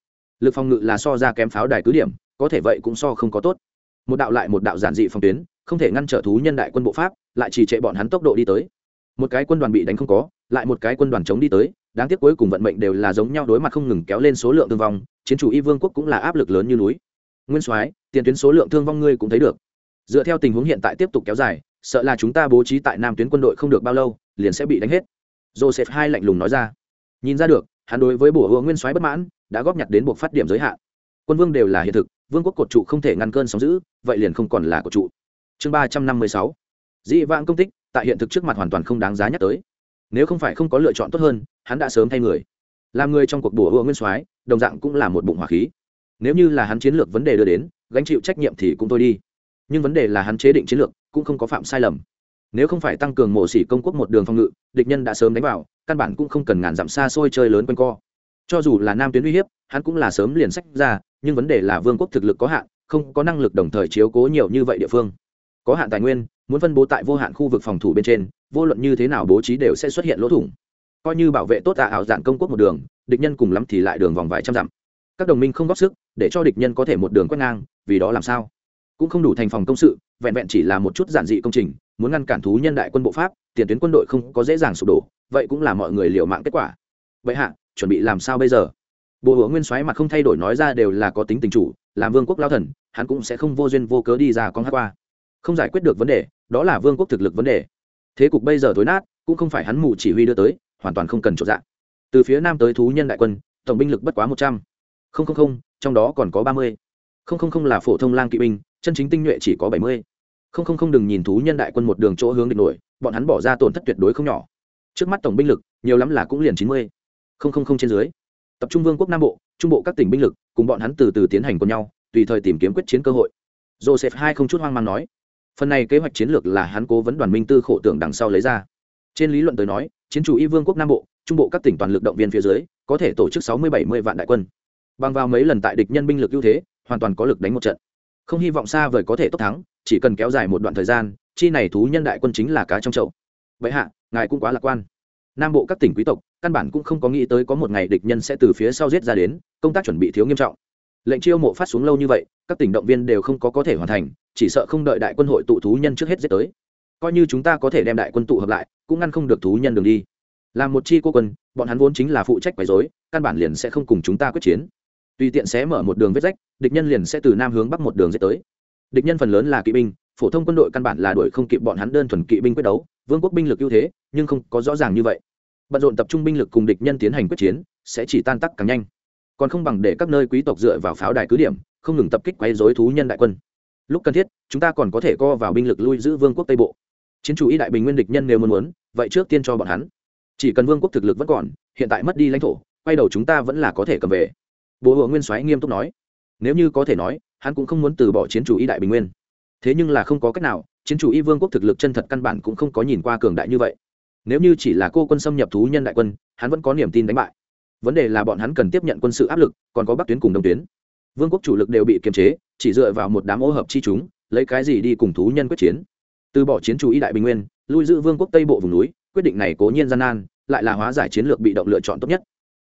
lực phòng ngự là so ra kém pháo đài cứ điểm, có thể vậy cũng so không có tốt. Một đạo lại một đạo giản dị phòng tuyến, không thể ngăn trở thú nhân đại quân bộ pháp, lại chỉ trệ bọn hắn tốc độ đi tới. Một cái quân đoàn bị đánh không có, lại một cái quân đoàn chống đi tới, đáng tiếc cuối cùng vận mệnh đều là giống nhau đối mặt không ngừng kéo lên số lượng thương vong, chiến chủ y vương quốc cũng là áp lực lớn như núi. Nguyên soái, tiền tuyến số lượng thương vong ngươi cũng thấy được. Dựa theo tình huống hiện tại tiếp tục kéo dài, sợ là chúng ta bố trí tại nam tuyến quân đội không được bao lâu, liền sẽ bị đánh hết. Joseph hai lạnh lùng nói ra. Nhìn ra được, hắn đối với bổ hứa nguyên soái bất mãn đã góp nhặt đến buộc phát điểm giới hạn. Quân vương đều là hiện thực, vương quốc cột trụ không thể ngăn cơn sóng giữ vậy liền không còn là cột trụ. Chương ba trăm năm mươi sáu. Dị vãng công tích, tại hiện thực trước mặt hoàn toàn không đáng giá nhắc tới. Nếu không phải không có lựa chọn tốt hơn, hắn đã sớm thay người. Làm người trong cuộc bùa hứa nguyên soái, đồng dạng cũng là một bụng hỏa khí. Nếu như là hắn chiến lược vấn đề đưa đến, gánh chịu trách nhiệm thì cũng thôi đi. Nhưng vấn đề là hắn chế định chiến lược, cũng không có phạm sai lầm. Nếu không phải tăng cường mổ xỉ công quốc một đường phòng ngự, địch nhân đã sớm đánh vào, căn bản cũng không cần ngàn dặm xa xôi chơi lớn quanh co cho dù là nam tuyến uy hiếp, hắn cũng là sớm liền sách ra, nhưng vấn đề là vương quốc thực lực có hạn, không có năng lực đồng thời chiếu cố nhiều như vậy địa phương. Có hạn tài nguyên, muốn phân bố tại vô hạn khu vực phòng thủ bên trên, vô luận như thế nào bố trí đều sẽ xuất hiện lỗ thủng. Coi như bảo vệ tốt tạ ảo dạng công quốc một đường, địch nhân cùng lắm thì lại đường vòng vài trăm dặm. Các đồng minh không góp sức, để cho địch nhân có thể một đường quét ngang, vì đó làm sao? Cũng không đủ thành phòng công sự, vẹn vẹn chỉ là một chút giản dị công trình, muốn ngăn cản thú nhân đại quân bộ pháp, tiền tuyến quân đội không có dễ dàng sụp đổ, vậy cũng là mọi người liều mạng kết quả. Vậy hạ chuẩn bị làm sao bây giờ? Bộ hứa nguyên soái mặt không thay đổi nói ra đều là có tính tình chủ, làm vương quốc lao thần, hắn cũng sẽ không vô duyên vô cớ đi ra con hát qua. Không giải quyết được vấn đề, đó là vương quốc thực lực vấn đề. Thế cục bây giờ tối nát, cũng không phải hắn mù chỉ huy đưa tới, hoàn toàn không cần trộn dạng từ phía nam tới thú nhân đại quân, tổng binh lực bất quá một trăm. Linh trong đó còn có ba mươi. Là phổ thông lang kỵ binh, chân chính tinh nhuệ chỉ có bảy mươi. Đừng nhìn thú nhân đại quân một đường chỗ hướng địch nổi, bọn hắn bỏ ra tổn thất tuyệt đối không nhỏ. Trước mắt tổng binh lực, nhiều lắm là cũng liền chín mươi không không không trên dưới. Tập trung vương quốc nam bộ, trung bộ các tỉnh binh lực, cùng bọn hắn từ từ tiến hành cùng nhau, tùy thời tìm kiếm quyết chiến cơ hội. Joseph hai không chút hoang mang nói, phần này kế hoạch chiến lược là hắn cố vấn đoàn minh tư khổ tưởng đằng sau lấy ra. Trên lý luận tới nói, chiến chủ y vương quốc nam bộ, trung bộ các tỉnh toàn lực động viên phía dưới, có thể tổ chức sáu mươi bảy mươi vạn đại quân. Bằng vào mấy lần tại địch nhân binh lực ưu thế, hoàn toàn có lực đánh một trận. Không hy vọng xa vời có thể tốc thắng, chỉ cần kéo dài một đoạn thời gian, chi này thú nhân đại quân chính là cá trong chậu. Vậy hạ, ngài cũng quá lạc quan. Nam bộ các tỉnh quý tộc căn bản cũng không có nghĩ tới có một ngày địch nhân sẽ từ phía sau giết ra đến, công tác chuẩn bị thiếu nghiêm trọng. Lệnh chiêu mộ phát xuống lâu như vậy, các tỉnh động viên đều không có có thể hoàn thành, chỉ sợ không đợi đại quân hội tụ thú nhân trước hết giết tới. Coi như chúng ta có thể đem đại quân tụ hợp lại, cũng ngăn không được thú nhân đường đi. Làm một chi cô quân, bọn hắn vốn chính là phụ trách quấy dối căn bản liền sẽ không cùng chúng ta quyết chiến. Tùy tiện sẽ mở một đường vết rách, địch nhân liền sẽ từ nam hướng bắc một đường giết tới. Địch nhân phần lớn là kỵ binh, phổ thông quân đội căn bản là đuổi không kịp bọn hắn đơn thuần kỵ binh quyết đấu, vương quốc binh lực ưu thế, nhưng không có rõ ràng như vậy bận rộn tập trung binh lực cùng địch nhân tiến hành quyết chiến, sẽ chỉ tan tắc càng nhanh. Còn không bằng để các nơi quý tộc dựa vào pháo đài cứ điểm, không ngừng tập kích quấy dối thú nhân đại quân. Lúc cần thiết, chúng ta còn có thể co vào binh lực lui giữ vương quốc tây bộ. Chiến chủ y đại bình nguyên địch nhân nếu muốn muốn, vậy trước tiên cho bọn hắn. Chỉ cần vương quốc thực lực vẫn còn, hiện tại mất đi lãnh thổ, quay đầu chúng ta vẫn là có thể cầm về. Bố hộ nguyên soái nghiêm túc nói. Nếu như có thể nói, hắn cũng không muốn từ bỏ chiến chủ y đại bình nguyên. Thế nhưng là không có cách nào, chiến chủ y vương quốc thực lực chân thật căn bản cũng không có nhìn qua cường đại như vậy nếu như chỉ là cô quân xâm nhập thú nhân đại quân, hắn vẫn có niềm tin đánh bại. Vấn đề là bọn hắn cần tiếp nhận quân sự áp lực, còn có bắc tuyến cùng đông tuyến. Vương quốc chủ lực đều bị kiềm chế, chỉ dựa vào một đám ô hợp chi chúng, lấy cái gì đi cùng thú nhân quyết chiến. Từ bỏ chiến chú y đại bình nguyên, lui giữ vương quốc tây bộ vùng núi, quyết định này cố nhiên gian nan, lại là hóa giải chiến lược bị động lựa chọn tốt nhất.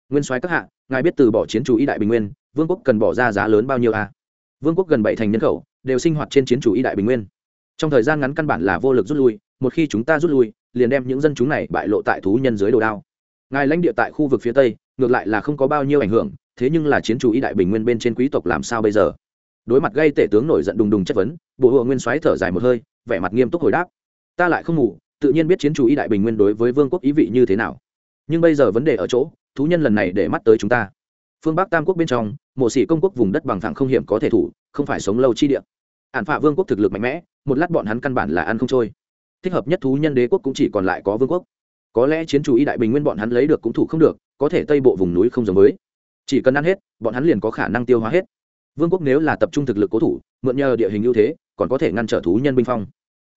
Nguyên soái các hạ, ngài biết từ bỏ chiến chú y đại bình nguyên, vương quốc cần bỏ ra giá lớn bao nhiêu à? vương quốc gần bảy thành nhân khẩu, đều sinh hoạt trên chiến chủ y đại bình nguyên. Trong thời gian ngắn căn bản là vô lực rút lui, một khi chúng ta rút lui liền đem những dân chúng này bại lộ tại thú nhân dưới đồ đao. Ngài lãnh địa tại khu vực phía tây, ngược lại là không có bao nhiêu ảnh hưởng, thế nhưng là chiến chủ y đại bình nguyên bên trên quý tộc làm sao bây giờ? Đối mặt gây tể tướng nổi giận đùng đùng chất vấn, bộ hộ nguyên soái thở dài một hơi, vẻ mặt nghiêm túc hồi đáp. Ta lại không ngủ, tự nhiên biết chiến chủ y đại bình nguyên đối với vương quốc ý vị như thế nào. Nhưng bây giờ vấn đề ở chỗ, thú nhân lần này để mắt tới chúng ta. Phương bắc tam quốc bên trong, mộ sĩ công quốc vùng đất bằng thẳng không hiểm có thể thủ, không phải sống lâu chi địa. Ản phạ vương quốc thực lực mạnh mẽ, một lát bọn hắn căn bản là ăn không trôi thích hợp nhất thú nhân đế quốc cũng chỉ còn lại có vương quốc. Có lẽ chiến chủ y đại bình nguyên bọn hắn lấy được cũng thủ không được, có thể tây bộ vùng núi không giống với. Chỉ cần ăn hết, bọn hắn liền có khả năng tiêu hóa hết. Vương quốc nếu là tập trung thực lực cố thủ, mượn nhờ địa hình ưu thế, còn có thể ngăn trở thú nhân binh phong.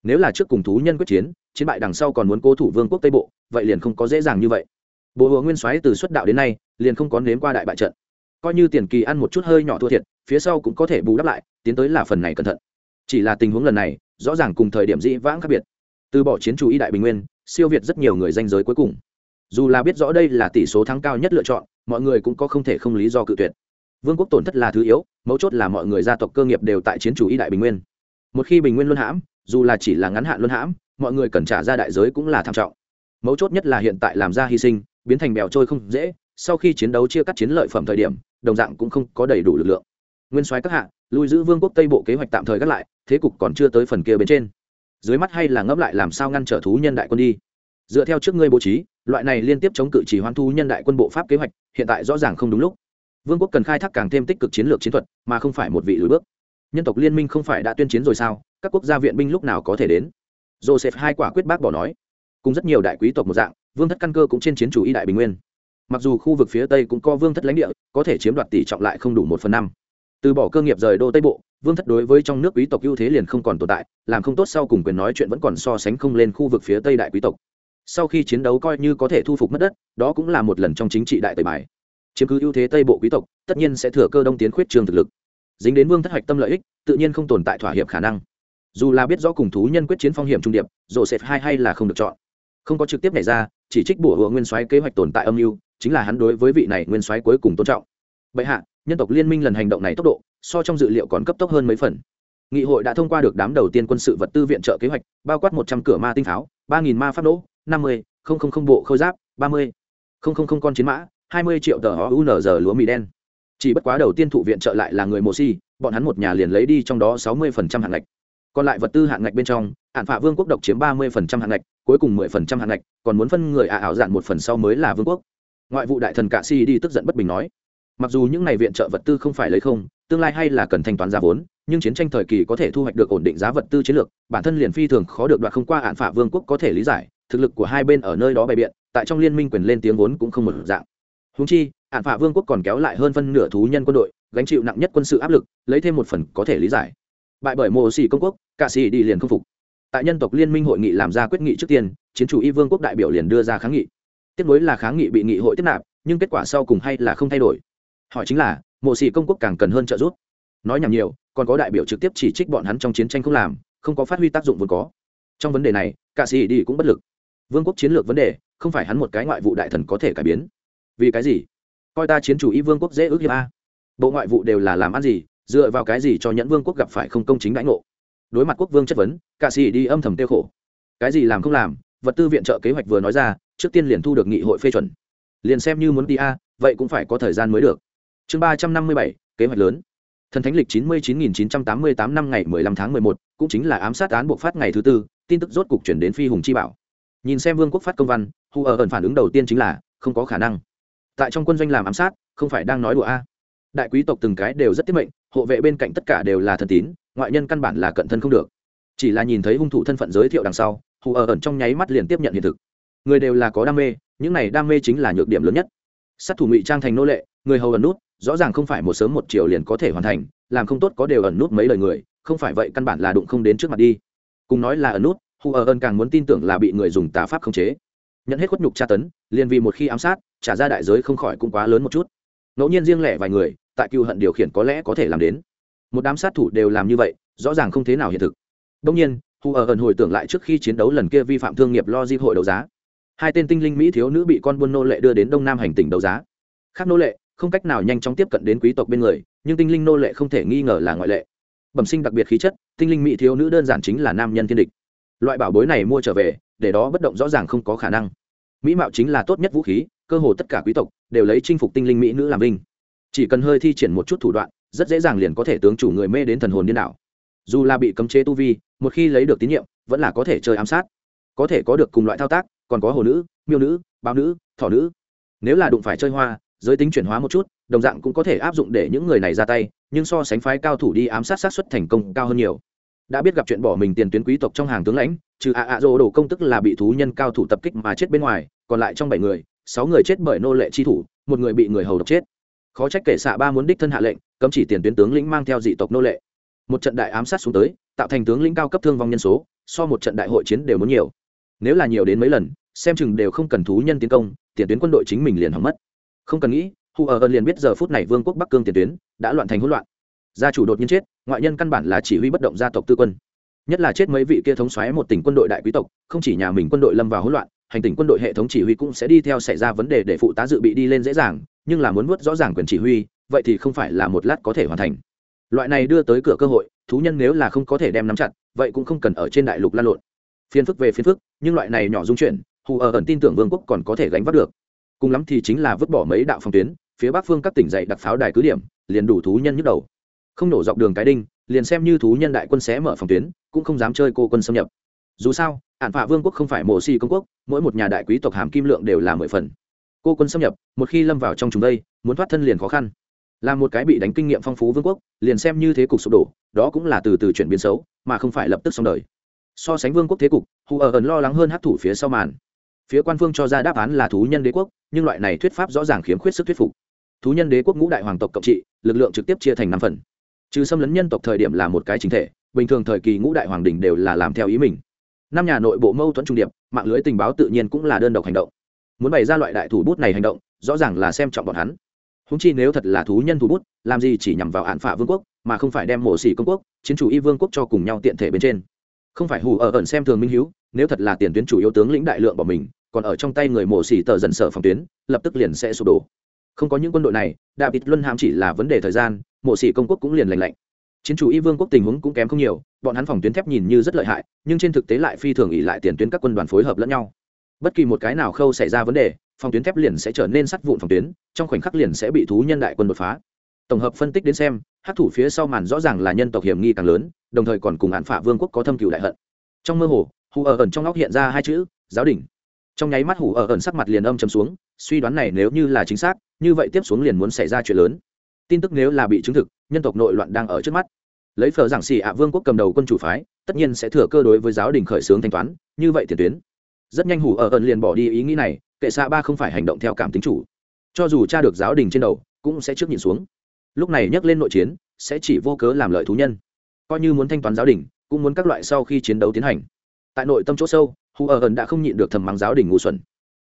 Nếu là trước cùng thú nhân quyết chiến chiến bại đằng sau còn muốn cố thủ vương quốc tây bộ, vậy liền không có dễ dàng như vậy. Bộ hồ nguyên soái từ xuất đạo đến nay, liền không có nếm qua đại bại trận. Coi như tiền kỳ ăn một chút hơi nhỏ thua thiệt, phía sau cũng có thể bù đắp lại, tiến tới là phần này cẩn thận. Chỉ là tình huống lần này, rõ ràng cùng thời điểm dĩ vãng khác biệt từ bỏ chiến chủ y đại bình nguyên, siêu việt rất nhiều người danh giới cuối cùng. Dù là biết rõ đây là tỷ số thắng cao nhất lựa chọn, mọi người cũng có không thể không lý do cự tuyệt. Vương quốc tổn thất là thứ yếu, mấu chốt là mọi người gia tộc cơ nghiệp đều tại chiến chủ y đại bình nguyên. Một khi bình nguyên luân hãm, dù là chỉ là ngắn hạn luân hãm, mọi người cần trả ra đại giới cũng là tham trọng. Mấu chốt nhất là hiện tại làm ra hy sinh, biến thành bèo trôi không dễ, sau khi chiến đấu chia cắt chiến lợi phẩm thời điểm, đồng dạng cũng không có đầy đủ lực lượng. Nguyên soái các hạ, lui giữ vương quốc tây bộ kế hoạch tạm thời gác lại, thế cục còn chưa tới phần kia bên trên dưới mắt hay là ngẫm lại làm sao ngăn trở thú nhân đại quân đi. Dựa theo trước ngươi bố trí, loại này liên tiếp chống cự chỉ hoan thú nhân đại quân bộ pháp kế hoạch, hiện tại rõ ràng không đúng lúc. Vương quốc cần khai thác càng thêm tích cực chiến lược chiến thuật, mà không phải một vị lùi bước. Nhân tộc liên minh không phải đã tuyên chiến rồi sao? Các quốc gia viện binh lúc nào có thể đến? Joseph hai quả quyết bác bỏ nói. Cùng rất nhiều đại quý tộc một dạng, vương thất căn cơ cũng trên chiến chủ y đại bình nguyên. Mặc dù khu vực phía tây cũng có vương thất lãnh địa, có thể chiếm đoạt tỷ trọng lại không đủ một phần năm từ bỏ cơ nghiệp rời đô tây bộ, vương thất đối với trong nước quý tộc ưu thế liền không còn tồn tại, làm không tốt sau cùng quyền nói chuyện vẫn còn so sánh không lên khu vực phía tây đại quý tộc. Sau khi chiến đấu coi như có thể thu phục mất đất, đó cũng là một lần trong chính trị đại tời bài. Chiếm cứ ưu thế tây bộ quý tộc, tất nhiên sẽ thừa cơ đông tiến khuyết trường thực lực. Dính đến vương thất hoạch tâm lợi ích, tự nhiên không tồn tại thỏa hiệp khả năng. Dù là biết rõ cùng thú nhân quyết chiến phong hiểm trung điệp rổ xẹp hai hay là không được chọn. Không có trực tiếp nảy ra, chỉ trích bùa hựa nguyên soái kế hoạch tồn tại âm mưu, chính là hắn đối với vị này nguyên soái cuối cùng tôn trọng. Bệ hạ nhân tộc liên minh lần hành động này tốc độ, so trong dự liệu còn cấp tốc hơn mấy phần. Nghị hội đã thông qua được đám đầu tiên quân sự vật tư viện trợ kế hoạch, bao quát một trăm cửa ma tinh pháo, ba nghìn ma pháp nỗ năm mươi, không không không bộ khôi giáp, ba mươi, không không không con chiến mã, hai mươi triệu tờ unz lúa mì đen. Chỉ bất quá đầu tiên thụ viện trợ lại là người mồ si, bọn hắn một nhà liền lấy đi trong đó sáu mươi phần trăm hạn ngạch. Còn lại vật tư hạn ngạch bên trong, hạn phạ vương quốc độc chiếm ba mươi phần trăm hạn ngạch, cuối cùng mười phần trăm hạn ngạch, còn muốn phân người ả ảo dạn một phần sau mới là vương quốc. Ngoại vụ đại thần cạ si đi tức giận bất bình nói mặc dù những này viện trợ vật tư không phải lấy không, tương lai hay là cần thanh toán giá vốn, nhưng chiến tranh thời kỳ có thể thu hoạch được ổn định giá vật tư chiến lược, bản thân liền phi thường khó được đoạt không qua hạn phả vương quốc có thể lý giải, thực lực của hai bên ở nơi đó bày biện, tại trong liên minh quyền lên tiếng vốn cũng không một dạng. Húng chi, hạn phả vương quốc còn kéo lại hơn phân nửa thú nhân quân đội, gánh chịu nặng nhất quân sự áp lực, lấy thêm một phần có thể lý giải. Bại bởi mồ xỉ công quốc cả Sĩ đi liền không phục. Tại nhân tộc liên minh hội nghị làm ra quyết nghị trước tiên, chiến chủ y vương quốc đại biểu liền đưa ra kháng nghị. Tiếp nối là kháng nghị bị nghị hội tiếp nạp, nhưng kết quả sau cùng hay là không thay đổi hỏi chính là, mộ xì công quốc càng cần hơn trợ giúp. Nói nhầm nhiều, còn có đại biểu trực tiếp chỉ trích bọn hắn trong chiến tranh không làm, không có phát huy tác dụng vốn có. Trong vấn đề này, cả sĩ đi cũng bất lực. Vương quốc chiến lược vấn đề, không phải hắn một cái ngoại vụ đại thần có thể cải biến. Vì cái gì? Coi ta chiến chủ y vương quốc dễ ước hiệp a. Bộ ngoại vụ đều là làm ăn gì, dựa vào cái gì cho nhẫn vương quốc gặp phải không công chính đãi ngộ? Đối mặt quốc vương chất vấn, cả sĩ đi âm thầm tiêu khổ. Cái gì làm không làm, vật tư viện trợ kế hoạch vừa nói ra, trước tiên liền thu được nghị hội phê chuẩn. Liền xem như muốn đi a, vậy cũng phải có thời gian mới được chương ba trăm năm mươi bảy, kế hoạch lớn. Thần thánh lịch chín mươi chín nghìn chín trăm tám mươi tám năm ngày mười lăm tháng mười một, cũng chính là ám sát án buộc phát ngày thứ tư, tin tức rốt cục chuyển đến phi hùng chi bảo. Nhìn xem vương quốc phát công văn, hu ở ẩn phản ứng đầu tiên chính là, không có khả năng. Tại trong quân doanh làm ám sát, không phải đang nói đùa a. Đại quý tộc từng cái đều rất tiết mệnh, hộ vệ bên cạnh tất cả đều là thần tín, ngoại nhân căn bản là cận thân không được. Chỉ là nhìn thấy hung thủ thân phận giới thiệu đằng sau hù ở ẩn trong nháy mắt liền tiếp nhận hiện thực. Người đều là có đam mê, những này đam mê chính là nhược điểm lớn nhất. Sát thủ ngụy trang thành nô lệ, người hầu ẩn nút rõ ràng không phải một sớm một chiều liền có thể hoàn thành, làm không tốt có đều ẩn nút mấy lời người, không phải vậy căn bản là đụng không đến trước mặt đi. Cùng nói là ẩn nút hù ở ẩn càng muốn tin tưởng là bị người dùng tà pháp khống chế. Nhận hết khuất nhục tra tấn, liền vì một khi ám sát, trả ra đại giới không khỏi cũng quá lớn một chút. Ngẫu nhiên riêng lẻ vài người, tại cựu hận điều khiển có lẽ có thể làm đến. Một đám sát thủ đều làm như vậy, rõ ràng không thế nào hiện thực. Đông nhiên hù ở ẩn hồi tưởng lại trước khi chiến đấu lần kia vi phạm thương nghiệp lo di hội đấu giá. Hai tên tinh linh mỹ thiếu nữ bị con buôn nô lệ đưa đến đông nam hành tỉnh đấu giá. Khác nô lệ không cách nào nhanh chóng tiếp cận đến quý tộc bên người, nhưng tinh linh nô lệ không thể nghi ngờ là ngoại lệ. Bẩm sinh đặc biệt khí chất, tinh linh mỹ thiếu nữ đơn giản chính là nam nhân thiên địch. Loại bảo bối này mua trở về, để đó bất động rõ ràng không có khả năng. Mỹ mạo chính là tốt nhất vũ khí, cơ hồ tất cả quý tộc đều lấy chinh phục tinh linh mỹ nữ làm binh. chỉ cần hơi thi triển một chút thủ đoạn, rất dễ dàng liền có thể tướng chủ người mê đến thần hồn điên đảo. Dù là bị cấm chế tu vi, một khi lấy được tín nhiệm, vẫn là có thể chơi ám sát. Có thể có được cùng loại thao tác, còn có hồ nữ, miêu nữ báo nữ, thỏ nữ. Nếu là đụng phải chơi hoa giới tính chuyển hóa một chút, đồng dạng cũng có thể áp dụng để những người này ra tay, nhưng so sánh phái cao thủ đi ám sát sát xuất thành công cao hơn nhiều. Đã biết gặp chuyện bỏ mình tiền tuyến quý tộc trong hàng tướng lãnh, trừ ạ ạ dô đồ công tức là bị thú nhân cao thủ tập kích mà chết bên ngoài, còn lại trong bảy người, sáu người chết bởi nô lệ chi thủ, một người bị người hầu độc chết. Khó trách kể xạ ba muốn đích thân hạ lệnh, cấm chỉ tiền tuyến tướng lĩnh mang theo dị tộc nô lệ. Một trận đại ám sát xuống tới, tạo thành tướng lĩnh cao cấp thương vong nhân số, so một trận đại hội chiến đều muốn nhiều. Nếu là nhiều đến mấy lần, xem chừng đều không cần thú nhân tiến công, tiền tuyến quân đội chính mình liền hỏng mất không cần nghĩ hù ở ơn liền biết giờ phút này vương quốc bắc cương tiền tuyến đã loạn thành hỗn loạn. Gia chủ đột nhiên chết, ngoại nhân căn bản là chỉ huy bất động gia tộc tư quân. Nhất là chết mấy vị kia thống xoáy một tỉnh quân đội đại quý tộc, không chỉ nhà mình quân đội lâm vào hỗn loạn, hành tỉnh quân đội hệ thống chỉ huy cũng sẽ đi theo xảy ra vấn đề để phụ tá dự bị đi lên dễ dàng, nhưng là muốn nuốt rõ ràng quyền chỉ huy, vậy thì không phải là một lát có thể hoàn thành. Loại này đưa tới cửa cơ hội, thú nhân nếu là không có thể đem nắm chặt, vậy cũng không cần ở trên đại lục lan lộn. Phiên phức về phiên phức, nhưng loại này nhỏ dung chuyển hù ở ẩn tin tưởng vương quốc còn có thể gánh vác được cùng lắm thì chính là vứt bỏ mấy đạo phòng tuyến, phía bắc phương các tỉnh dậy đặt pháo đài cứ điểm, liền đủ thú nhân nhức đầu. Không nổ dọc đường cái đinh, liền xem như thú nhân đại quân sẽ mở phòng tuyến, cũng không dám chơi cô quân xâm nhập. Dù sao ạn phạ vương quốc không phải mộ si công quốc, mỗi một nhà đại quý tộc hàm kim lượng đều là mười phần. Cô quân xâm nhập, một khi lâm vào trong chúng đây, muốn thoát thân liền khó khăn. Là một cái bị đánh kinh nghiệm phong phú vương quốc, liền xem như thế cục sụp đổ, đó cũng là từ từ chuyển biến xấu, mà không phải lập tức xong đời. So sánh vương quốc thế cục hù ở ẩn lo lắng hơn hát thủ phía sau màn phía quan phương cho ra đáp án là thú nhân đế quốc, nhưng loại này thuyết pháp rõ ràng khiếm khuyết sức thuyết phục. Thú nhân đế quốc ngũ đại hoàng tộc cộng trị, lực lượng trực tiếp chia thành năm phần. Trừ xâm lấn nhân tộc thời điểm là một cái chính thể, bình thường thời kỳ ngũ đại hoàng đình đều là làm theo ý mình. Năm nhà nội bộ mâu thuẫn trung điệp, mạng lưới tình báo tự nhiên cũng là đơn độc hành động. Muốn bày ra loại đại thủ bút này hành động, rõ ràng là xem trọng bọn hắn. Húng chi nếu thật là thú nhân thủ bút, làm gì chỉ nhằm vào hạn phả vương quốc, mà không phải đem mổ xỉ công quốc, chiến chủ y vương quốc cho cùng nhau tiện thể bên trên. Không phải hù ở ẩn xem thường minh hiếu, nếu thật là tiền tuyến chủ yếu tướng lĩnh đại lượng bỏ mình còn ở trong tay người mổ xỉ tờ dần sở phòng tuyến, lập tức liền sẽ sụp đổ. Không có những quân đội này, david luân hàm chỉ là vấn đề thời gian, mổ xỉ công quốc cũng liền lành lạnh. Chiến chủ y vương quốc tình huống cũng kém không nhiều, bọn hắn phòng tuyến thép nhìn như rất lợi hại, nhưng trên thực tế lại phi thường ỉ lại tiền tuyến các quân đoàn phối hợp lẫn nhau. Bất kỳ một cái nào khâu xảy ra vấn đề, phòng tuyến thép liền sẽ trở nên sắt vụn phòng tuyến, trong khoảnh khắc liền sẽ bị thú nhân đại quân đột phá. Tổng hợp phân tích đến xem hát thủ phía sau màn rõ ràng là nhân tộc hiểm nghi càng lớn, đồng thời còn cùng hạn phả vương quốc có thâm cựu đại hận. Trong mơ hồ, hù ở ẩn trong óc hiện ra hai chữ, giáo đình trong nháy mắt hủ ở ẩn sắc mặt liền âm chấm xuống, suy đoán này nếu như là chính xác, như vậy tiếp xuống liền muốn xảy ra chuyện lớn. Tin tức nếu là bị chứng thực, nhân tộc nội loạn đang ở trước mắt. Lấy phở giảng xì ạ vương quốc cầm đầu quân chủ phái, tất nhiên sẽ thừa cơ đối với giáo đình khởi xướng thanh toán, như vậy tiền tuyến. Rất nhanh hủ ở ẩn liền bỏ đi ý nghĩ này, kệ xạ ba không phải hành động theo cảm tính chủ. Cho dù cha được giáo đình trên đầu, cũng sẽ trước nhìn xuống. Lúc này nhắc lên nội chiến, sẽ chỉ vô cớ làm lợi thú nhân. Coi như muốn thanh toán giáo đình, cũng muốn các loại sau khi chiến đấu tiến hành. Tại nội tâm chỗ sâu hù ở ẩn đã không nhịn được thầm mắng giáo đình ngu xuẩn.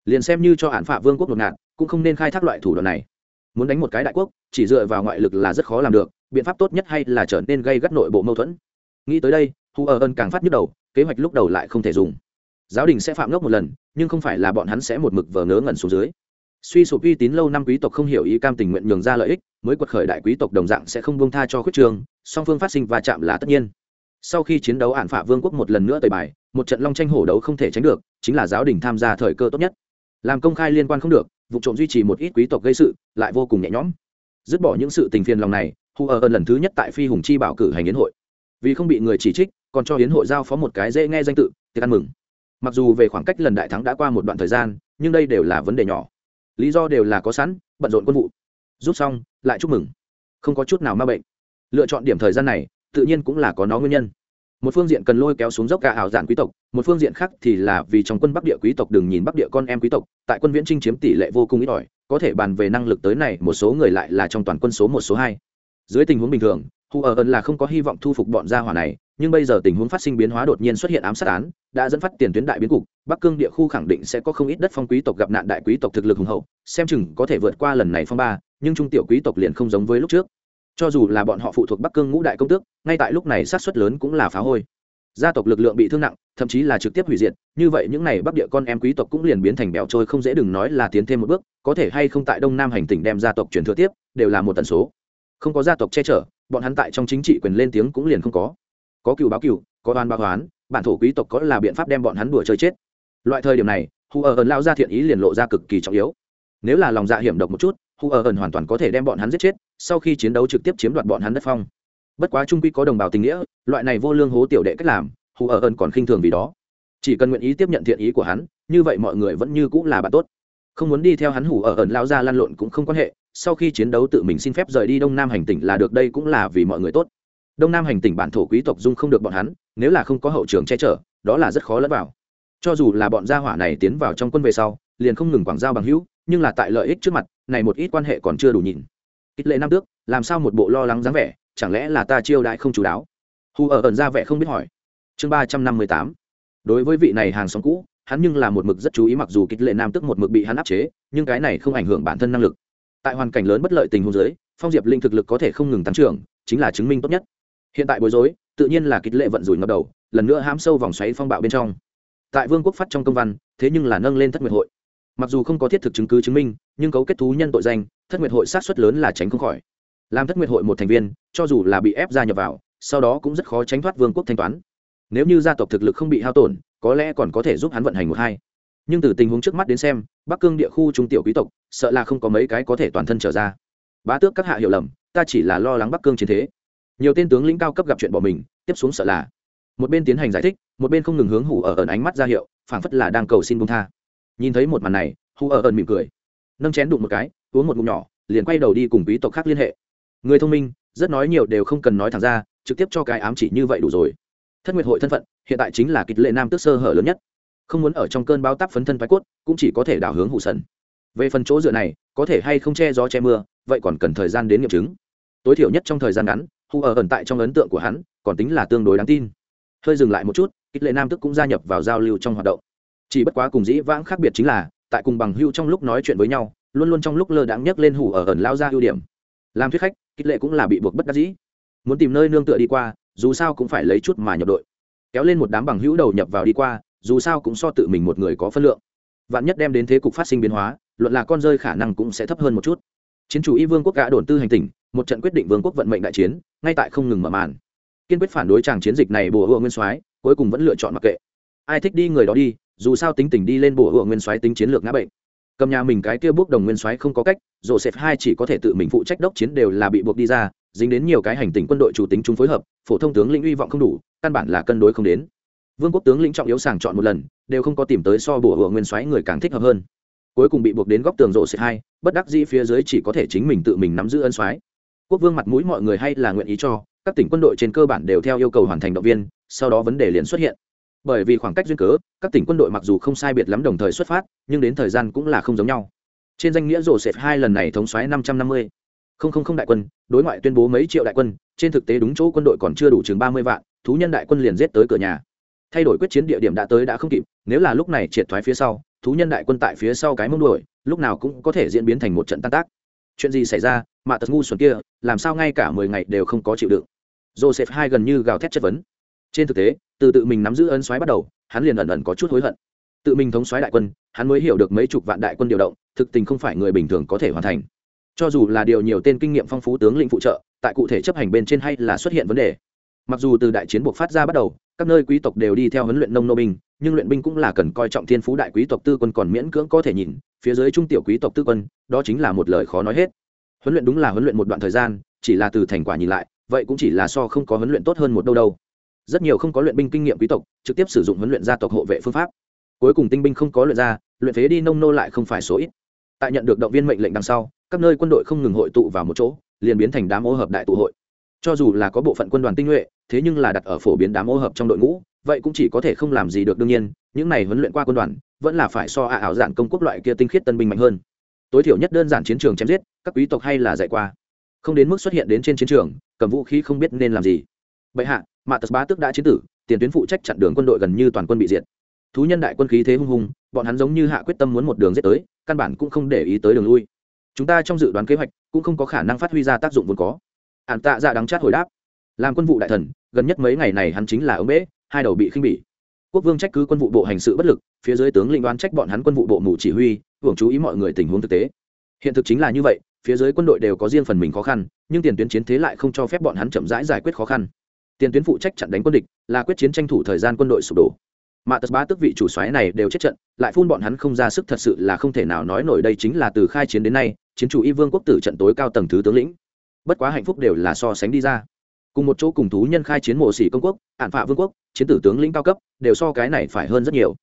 Liền xem như cho hạn phạ vương quốc ngột ngạt, cũng không nên khai thác loại thủ đoạn này. Muốn đánh một cái đại quốc, chỉ dựa vào ngoại lực là rất khó làm được, biện pháp tốt nhất hay là trở nên gây gắt nội bộ mâu thuẫn. Nghĩ tới đây, hù ở ẩn càng phát nhức đầu, kế hoạch lúc đầu lại không thể dùng. Giáo đình sẽ phạm ngốc một lần, nhưng không phải là bọn hắn sẽ một mực vờ ngớ ngẩn xuống dưới. Suy sụp uy tín lâu năm quý tộc không hiểu ý cam tình nguyện nhường ra lợi ích, mới quật khởi đại quý tộc đồng dạng sẽ không bông tha cho khuyết trường, song phương phát sinh va chạm là tất nhiên sau khi chiến đấu ạn phả vương quốc một lần nữa tời bài, một trận long tranh hổ đấu không thể tránh được, chính là giáo đình tham gia thời cơ tốt nhất. Làm công khai liên quan không được, vụ trộm duy trì một ít quý tộc gây sự, lại vô cùng nhẹ nhõm. Dứt bỏ những sự tình phiền lòng này hù ở lần thứ nhất tại phi hùng chi bảo cử hành yến hội. Vì không bị người chỉ trích, còn cho yến hội giao phó một cái dễ nghe danh tự, tiệc ăn mừng. Mặc dù về khoảng cách lần đại thắng đã qua một đoạn thời gian, nhưng đây đều là vấn đề nhỏ. Lý do đều là có sẵn, bận rộn quân vụ. Rút xong, lại chúc mừng. Không có chút nào ma bệnh. Lựa chọn điểm thời gian này tự nhiên cũng là có nó nguyên nhân. Một phương diện cần lôi kéo xuống dốc cả ảo giản quý tộc, một phương diện khác thì là vì trong quân bắc địa quý tộc đừng nhìn bắc địa con em quý tộc, tại quân viễn trinh chiếm tỷ lệ vô cùng ít ỏi, có thể bàn về năng lực tới này, một số người lại là trong toàn quân số một, số hai. Dưới tình huống bình thường hù ở ân là không có hy vọng thu phục bọn gia hỏa này, nhưng bây giờ tình huống phát sinh biến hóa đột nhiên xuất hiện ám sát án, đã dẫn phát tiền tuyến đại biến cục, bắc cương địa khu khẳng định sẽ có không ít đất phong quý tộc gặp nạn đại quý tộc thực lực hùng hậu, xem chừng có thể vượt qua lần này phong ba, nhưng trung tiểu quý tộc liền không giống với lúc trước cho dù là bọn họ phụ thuộc bắc cương ngũ đại công tước, ngay tại lúc này sát xuất lớn cũng là phá hôi. Gia tộc lực lượng bị thương nặng, thậm chí là trực tiếp hủy diệt, như vậy những n à y bắc địa con em quý tộc cũng liền biến thành bèo trôi không dễ đừng nói là tiến thêm một bước, có thể hay không tại đông nam hành tỉnh đem gia tộc truyền thừa tiếp, đều là một tần số. Không có gia tộc che chở, bọn hắn tại trong chính trị quyền lên tiếng cũng liền không có. Có cựu báo cựu, có oan báo oán, bản thổ quý tộc có là biện pháp đem bọn hắn đùa chơi chết. Loại thời điểm này hù ở ẩn lao ra thiện ý liền lộ ra cực kỳ trọng yếu. Nếu là lòng dạ hiểm độc một chút hù ở ẩn hoàn toàn có thể đem bọn hắn giết chết sau khi chiến đấu trực tiếp chiếm đoạt bọn hắn đất phong. Bất quá trung quy có đồng bào tình nghĩa, loại này vô lương hố tiểu đệ cách làm, hù ở ơn còn khinh thường vì đó. Chỉ cần nguyện ý tiếp nhận thiện ý của hắn, như vậy mọi người vẫn như cũng là bạn tốt. Không muốn đi theo hắn hủ ở ẩn lao ra lăn lộn cũng không quan hệ, sau khi chiến đấu tự mình xin phép rời đi đông nam hành tỉnh là được, đây cũng là vì mọi người tốt. Đông nam hành tỉnh bản thổ quý tộc dung không được bọn hắn, nếu là không có hậu trường che chở, đó là rất khó lẫn vào. Cho dù là bọn gia hỏa này tiến vào trong quân về sau, liền không ngừng quảng giao bằng hữu, nhưng là tại lợi ích trước mặt, này một ít quan hệ còn chưa đủ nhịn kích lệ nam tước, làm sao một bộ lo lắng dáng vẻ, chẳng lẽ là ta chiêu đãi không chú đáo? Hù ở ẩn ra vẻ không biết hỏi. Chương ba trăm năm mươi tám. Đối với vị này hàng xóm cũ, hắn nhưng là một mực rất chú ý mặc dù kích lệ nam tức một mực bị hắn áp chế, nhưng cái này không ảnh hưởng bản thân năng lực. Tại hoàn cảnh lớn bất lợi tình huống giới phong diệp linh thực lực có thể không ngừng tăng trưởng, chính là chứng minh tốt nhất. Hiện tại bối rối, tự nhiên là kích lệ vận rủi ngập đầu, lần nữa hãm sâu vòng xoáy phong bạo bên trong. Tại vương quốc phát trong công văn, thế nhưng là nâng lên thất nguyệt hội. Mặc dù không có thiết thực chứng cứ chứng minh, nhưng cấu kết thú nhân tội danh thất nguyệt hội sát xuất lớn là tránh không khỏi. Làm thất nguyệt hội một thành viên, cho dù là bị ép gia nhập vào, sau đó cũng rất khó tránh thoát vương quốc thanh toán. Nếu như gia tộc thực lực không bị hao tổn, có lẽ còn có thể giúp hắn vận hành một hai. Nhưng từ tình huống trước mắt đến xem, bắc cương địa khu trung tiểu quý tộc, sợ là không có mấy cái có thể toàn thân trở ra. Bá tước các hạ hiểu lầm, ta chỉ là lo lắng bắc cương chiến thế. Nhiều tên tướng lĩnh cao cấp gặp chuyện bỏ mình, tiếp xuống sợ là. Một bên tiến hành giải thích, một bên không ngừng hướng hủ ở ẩn ánh mắt ra hiệu, phảng phất là đang cầu xin bông tha. Nhìn thấy một màn này, hủ ở ẩn mỉm cười. Nâng chén đụng một cái uống một ngụm nhỏ, liền quay đầu đi cùng quý tộc khác liên hệ. Người thông minh, rất nói nhiều đều không cần nói thẳng ra, trực tiếp cho cái ám chỉ như vậy đủ rồi. Thất nguyệt hội thân phận, hiện tại chính là kịch lệ nam tước sơ hở lớn nhất. Không muốn ở trong cơn bao táp phấn thân phái cốt, cũng chỉ có thể đảo hướng hụ sần. Về phần chỗ dựa này, có thể hay không che gió che mưa, vậy còn cần thời gian đến nghiệm chứng. Tối thiểu nhất trong thời gian ngắn hù ở ẩn tại trong ấn tượng của hắn, còn tính là tương đối đáng tin. Hơi dừng lại một chút, kịch lệ nam tức cũng gia nhập vào giao lưu trong hoạt động. Chỉ bất quá cùng dĩ vãng khác biệt chính là, tại cùng bằng hưu trong lúc nói chuyện với nhau luôn luôn trong lúc lơ đãng nhấc lên hủ ở ẩn lao ra ưu điểm. Làm thuyết khách kích lệ cũng là bị buộc bất đắc dĩ. Muốn tìm nơi nương tựa đi qua, dù sao cũng phải lấy chút mà nhập đội. Kéo lên một đám bằng hữu đầu nhập vào đi qua, dù sao cũng so tự mình một người có phân lượng. Vạn nhất đem đến thế cục phát sinh biến hóa, luận là con rơi khả năng cũng sẽ thấp hơn một chút. Chiến chủ y vương quốc gã đồn tư hành tỉnh, một trận quyết định vương quốc vận mệnh đại chiến, ngay tại không ngừng mở màn. Kiên quyết phản đối chàng chiến dịch này bùa hựa nguyên soái, cuối cùng vẫn lựa chọn mặc kệ. Ai thích đi người đó đi, dù sao tính tình đi lên bùa hựa nguyên soái tính chiến lược ngã bệnh cầm nhà mình cái kia bước đồng nguyên soái không có cách, joseph hai chỉ có thể tự mình phụ trách đốc chiến đều là bị buộc đi ra, dính đến nhiều cái hành tình quân đội chủ tính chúng phối hợp, phổ thông tướng lĩnh uy vọng không đủ, căn bản là cân đối không đến. Vương quốc tướng lĩnh trọng yếu sàng chọn một lần, đều không có tìm tới so bùa hựa nguyên soái người càng thích hợp hơn. Cuối cùng bị buộc đến góc tường rộ xịt hai, bất đắc dĩ phía dưới chỉ có thể chính mình tự mình nắm giữ ân soái. Quốc vương mặt mũi mọi người hay là nguyện ý cho, các tỉnh quân đội trên cơ bản đều theo yêu cầu hoàn thành động viên, sau đó vấn đề liền xuất hiện bởi vì khoảng cách duyên cớ, các tỉnh quân đội mặc dù không sai biệt lắm đồng thời xuất phát, nhưng đến thời gian cũng là không giống nhau. Trên danh nghĩa rổ xẹp hai lần này thống xoáy năm trăm năm mươi. Không không không đại quân, đối ngoại tuyên bố mấy triệu đại quân, trên thực tế đúng chỗ quân đội còn chưa đủ chừng ba mươi vạn, thú nhân đại quân liền giết tới cửa nhà. Thay đổi quyết chiến địa điểm đã tới đã không kịp, nếu là lúc này triệt thoái phía sau, thú nhân đại quân tại phía sau cái mông đuổi, lúc nào cũng có thể diễn biến thành một trận tan tác. Chuyện gì xảy ra, mà tật ngu xuẩn kia, làm sao ngay cả mười ngày đều không có chịu đựng? Joseph hai gần như gào thét chất vấn trên thực tế, từ tự mình nắm giữ ân soái bắt đầu, hắn liền ẩn ẩn có chút hối hận. Tự mình thống soái đại quân, hắn mới hiểu được mấy chục vạn đại quân điều động, thực tình không phải người bình thường có thể hoàn thành. Cho dù là điều nhiều tên kinh nghiệm phong phú tướng lĩnh phụ trợ, tại cụ thể chấp hành bên trên hay là xuất hiện vấn đề. Mặc dù từ đại chiến buộc phát ra bắt đầu, các nơi quý tộc đều đi theo huấn luyện nông nô binh, nhưng luyện binh cũng là cần coi trọng thiên phú đại quý tộc tư quân còn miễn cưỡng có thể nhìn, phía dưới trung tiểu quý tộc tư quân, đó chính là một lời khó nói hết. Huấn luyện đúng là huấn luyện một đoạn thời gian, chỉ là từ thành quả nhìn lại, vậy cũng chỉ là so không có huấn luyện tốt hơn một đâu đâu rất nhiều không có luyện binh kinh nghiệm quý tộc trực tiếp sử dụng huấn luyện gia tộc hộ vệ phương pháp. Cuối cùng tinh binh không có luyện ra, luyện phế đi nông nô lại không phải số ít. Tại nhận được động viên mệnh lệnh đằng sau, các nơi quân đội không ngừng hội tụ vào một chỗ, liền biến thành đám ô hợp đại tụ hội. Cho dù là có bộ phận quân đoàn tinh nhuệ, thế nhưng là đặt ở phổ biến đám ô hợp trong đội ngũ, vậy cũng chỉ có thể không làm gì được đương nhiên, những này huấn luyện qua quân đoàn, vẫn là phải so ả ảo giản công quốc loại kia tinh khiết tân binh mạnh hơn. Tối thiểu nhất đơn giản chiến trường chém giết, các quý tộc hay là dạy qua. Không đến mức xuất hiện đến trên chiến trường, cầm vũ khí không biết nên làm gì bệ hạ, mạ tật bá tức đã chiến tử, tiền tuyến phụ trách chặn đường quân đội gần như toàn quân bị diệt. Thú nhân đại quân khí thế hung hùng bọn hắn giống như hạ quyết tâm muốn một đường giết tới, căn bản cũng không để ý tới đường lui. Chúng ta trong dự đoán kế hoạch cũng không có khả năng phát huy ra tác dụng vốn có. Ạn tạ ra đắng chát hồi đáp. Làm quân vụ đại thần, gần nhất mấy ngày này hắn chính là ông bế, hai đầu bị khinh bỉ. Quốc vương trách cứ quân vụ bộ hành sự bất lực, phía dưới tướng lĩnh đoán trách bọn hắn quân vụ bộ mù chỉ huy, hưởng chú ý mọi người tình huống thực tế. Hiện thực chính là như vậy, phía dưới quân đội đều có riêng phần mình khó khăn, nhưng tiền tuyến chiến thế lại không cho phép bọn hắn chậm rãi giải quyết khó khăn tiền tuyến phụ trách chặn đánh quân địch, là quyết chiến tranh thủ thời gian quân đội sụp đổ. Mà tật ba tức vị chủ xoáy này đều chết trận, lại phun bọn hắn không ra sức thật sự là không thể nào nói nổi đây chính là từ khai chiến đến nay, chiến chủ y vương quốc tử trận tối cao tầng thứ tướng lĩnh. Bất quá hạnh phúc đều là so sánh đi ra. Cùng một chỗ cùng thú nhân khai chiến mộ sĩ công quốc ạn phạ vương quốc, chiến tử tướng lĩnh cao cấp, đều so cái này phải hơn rất nhiều.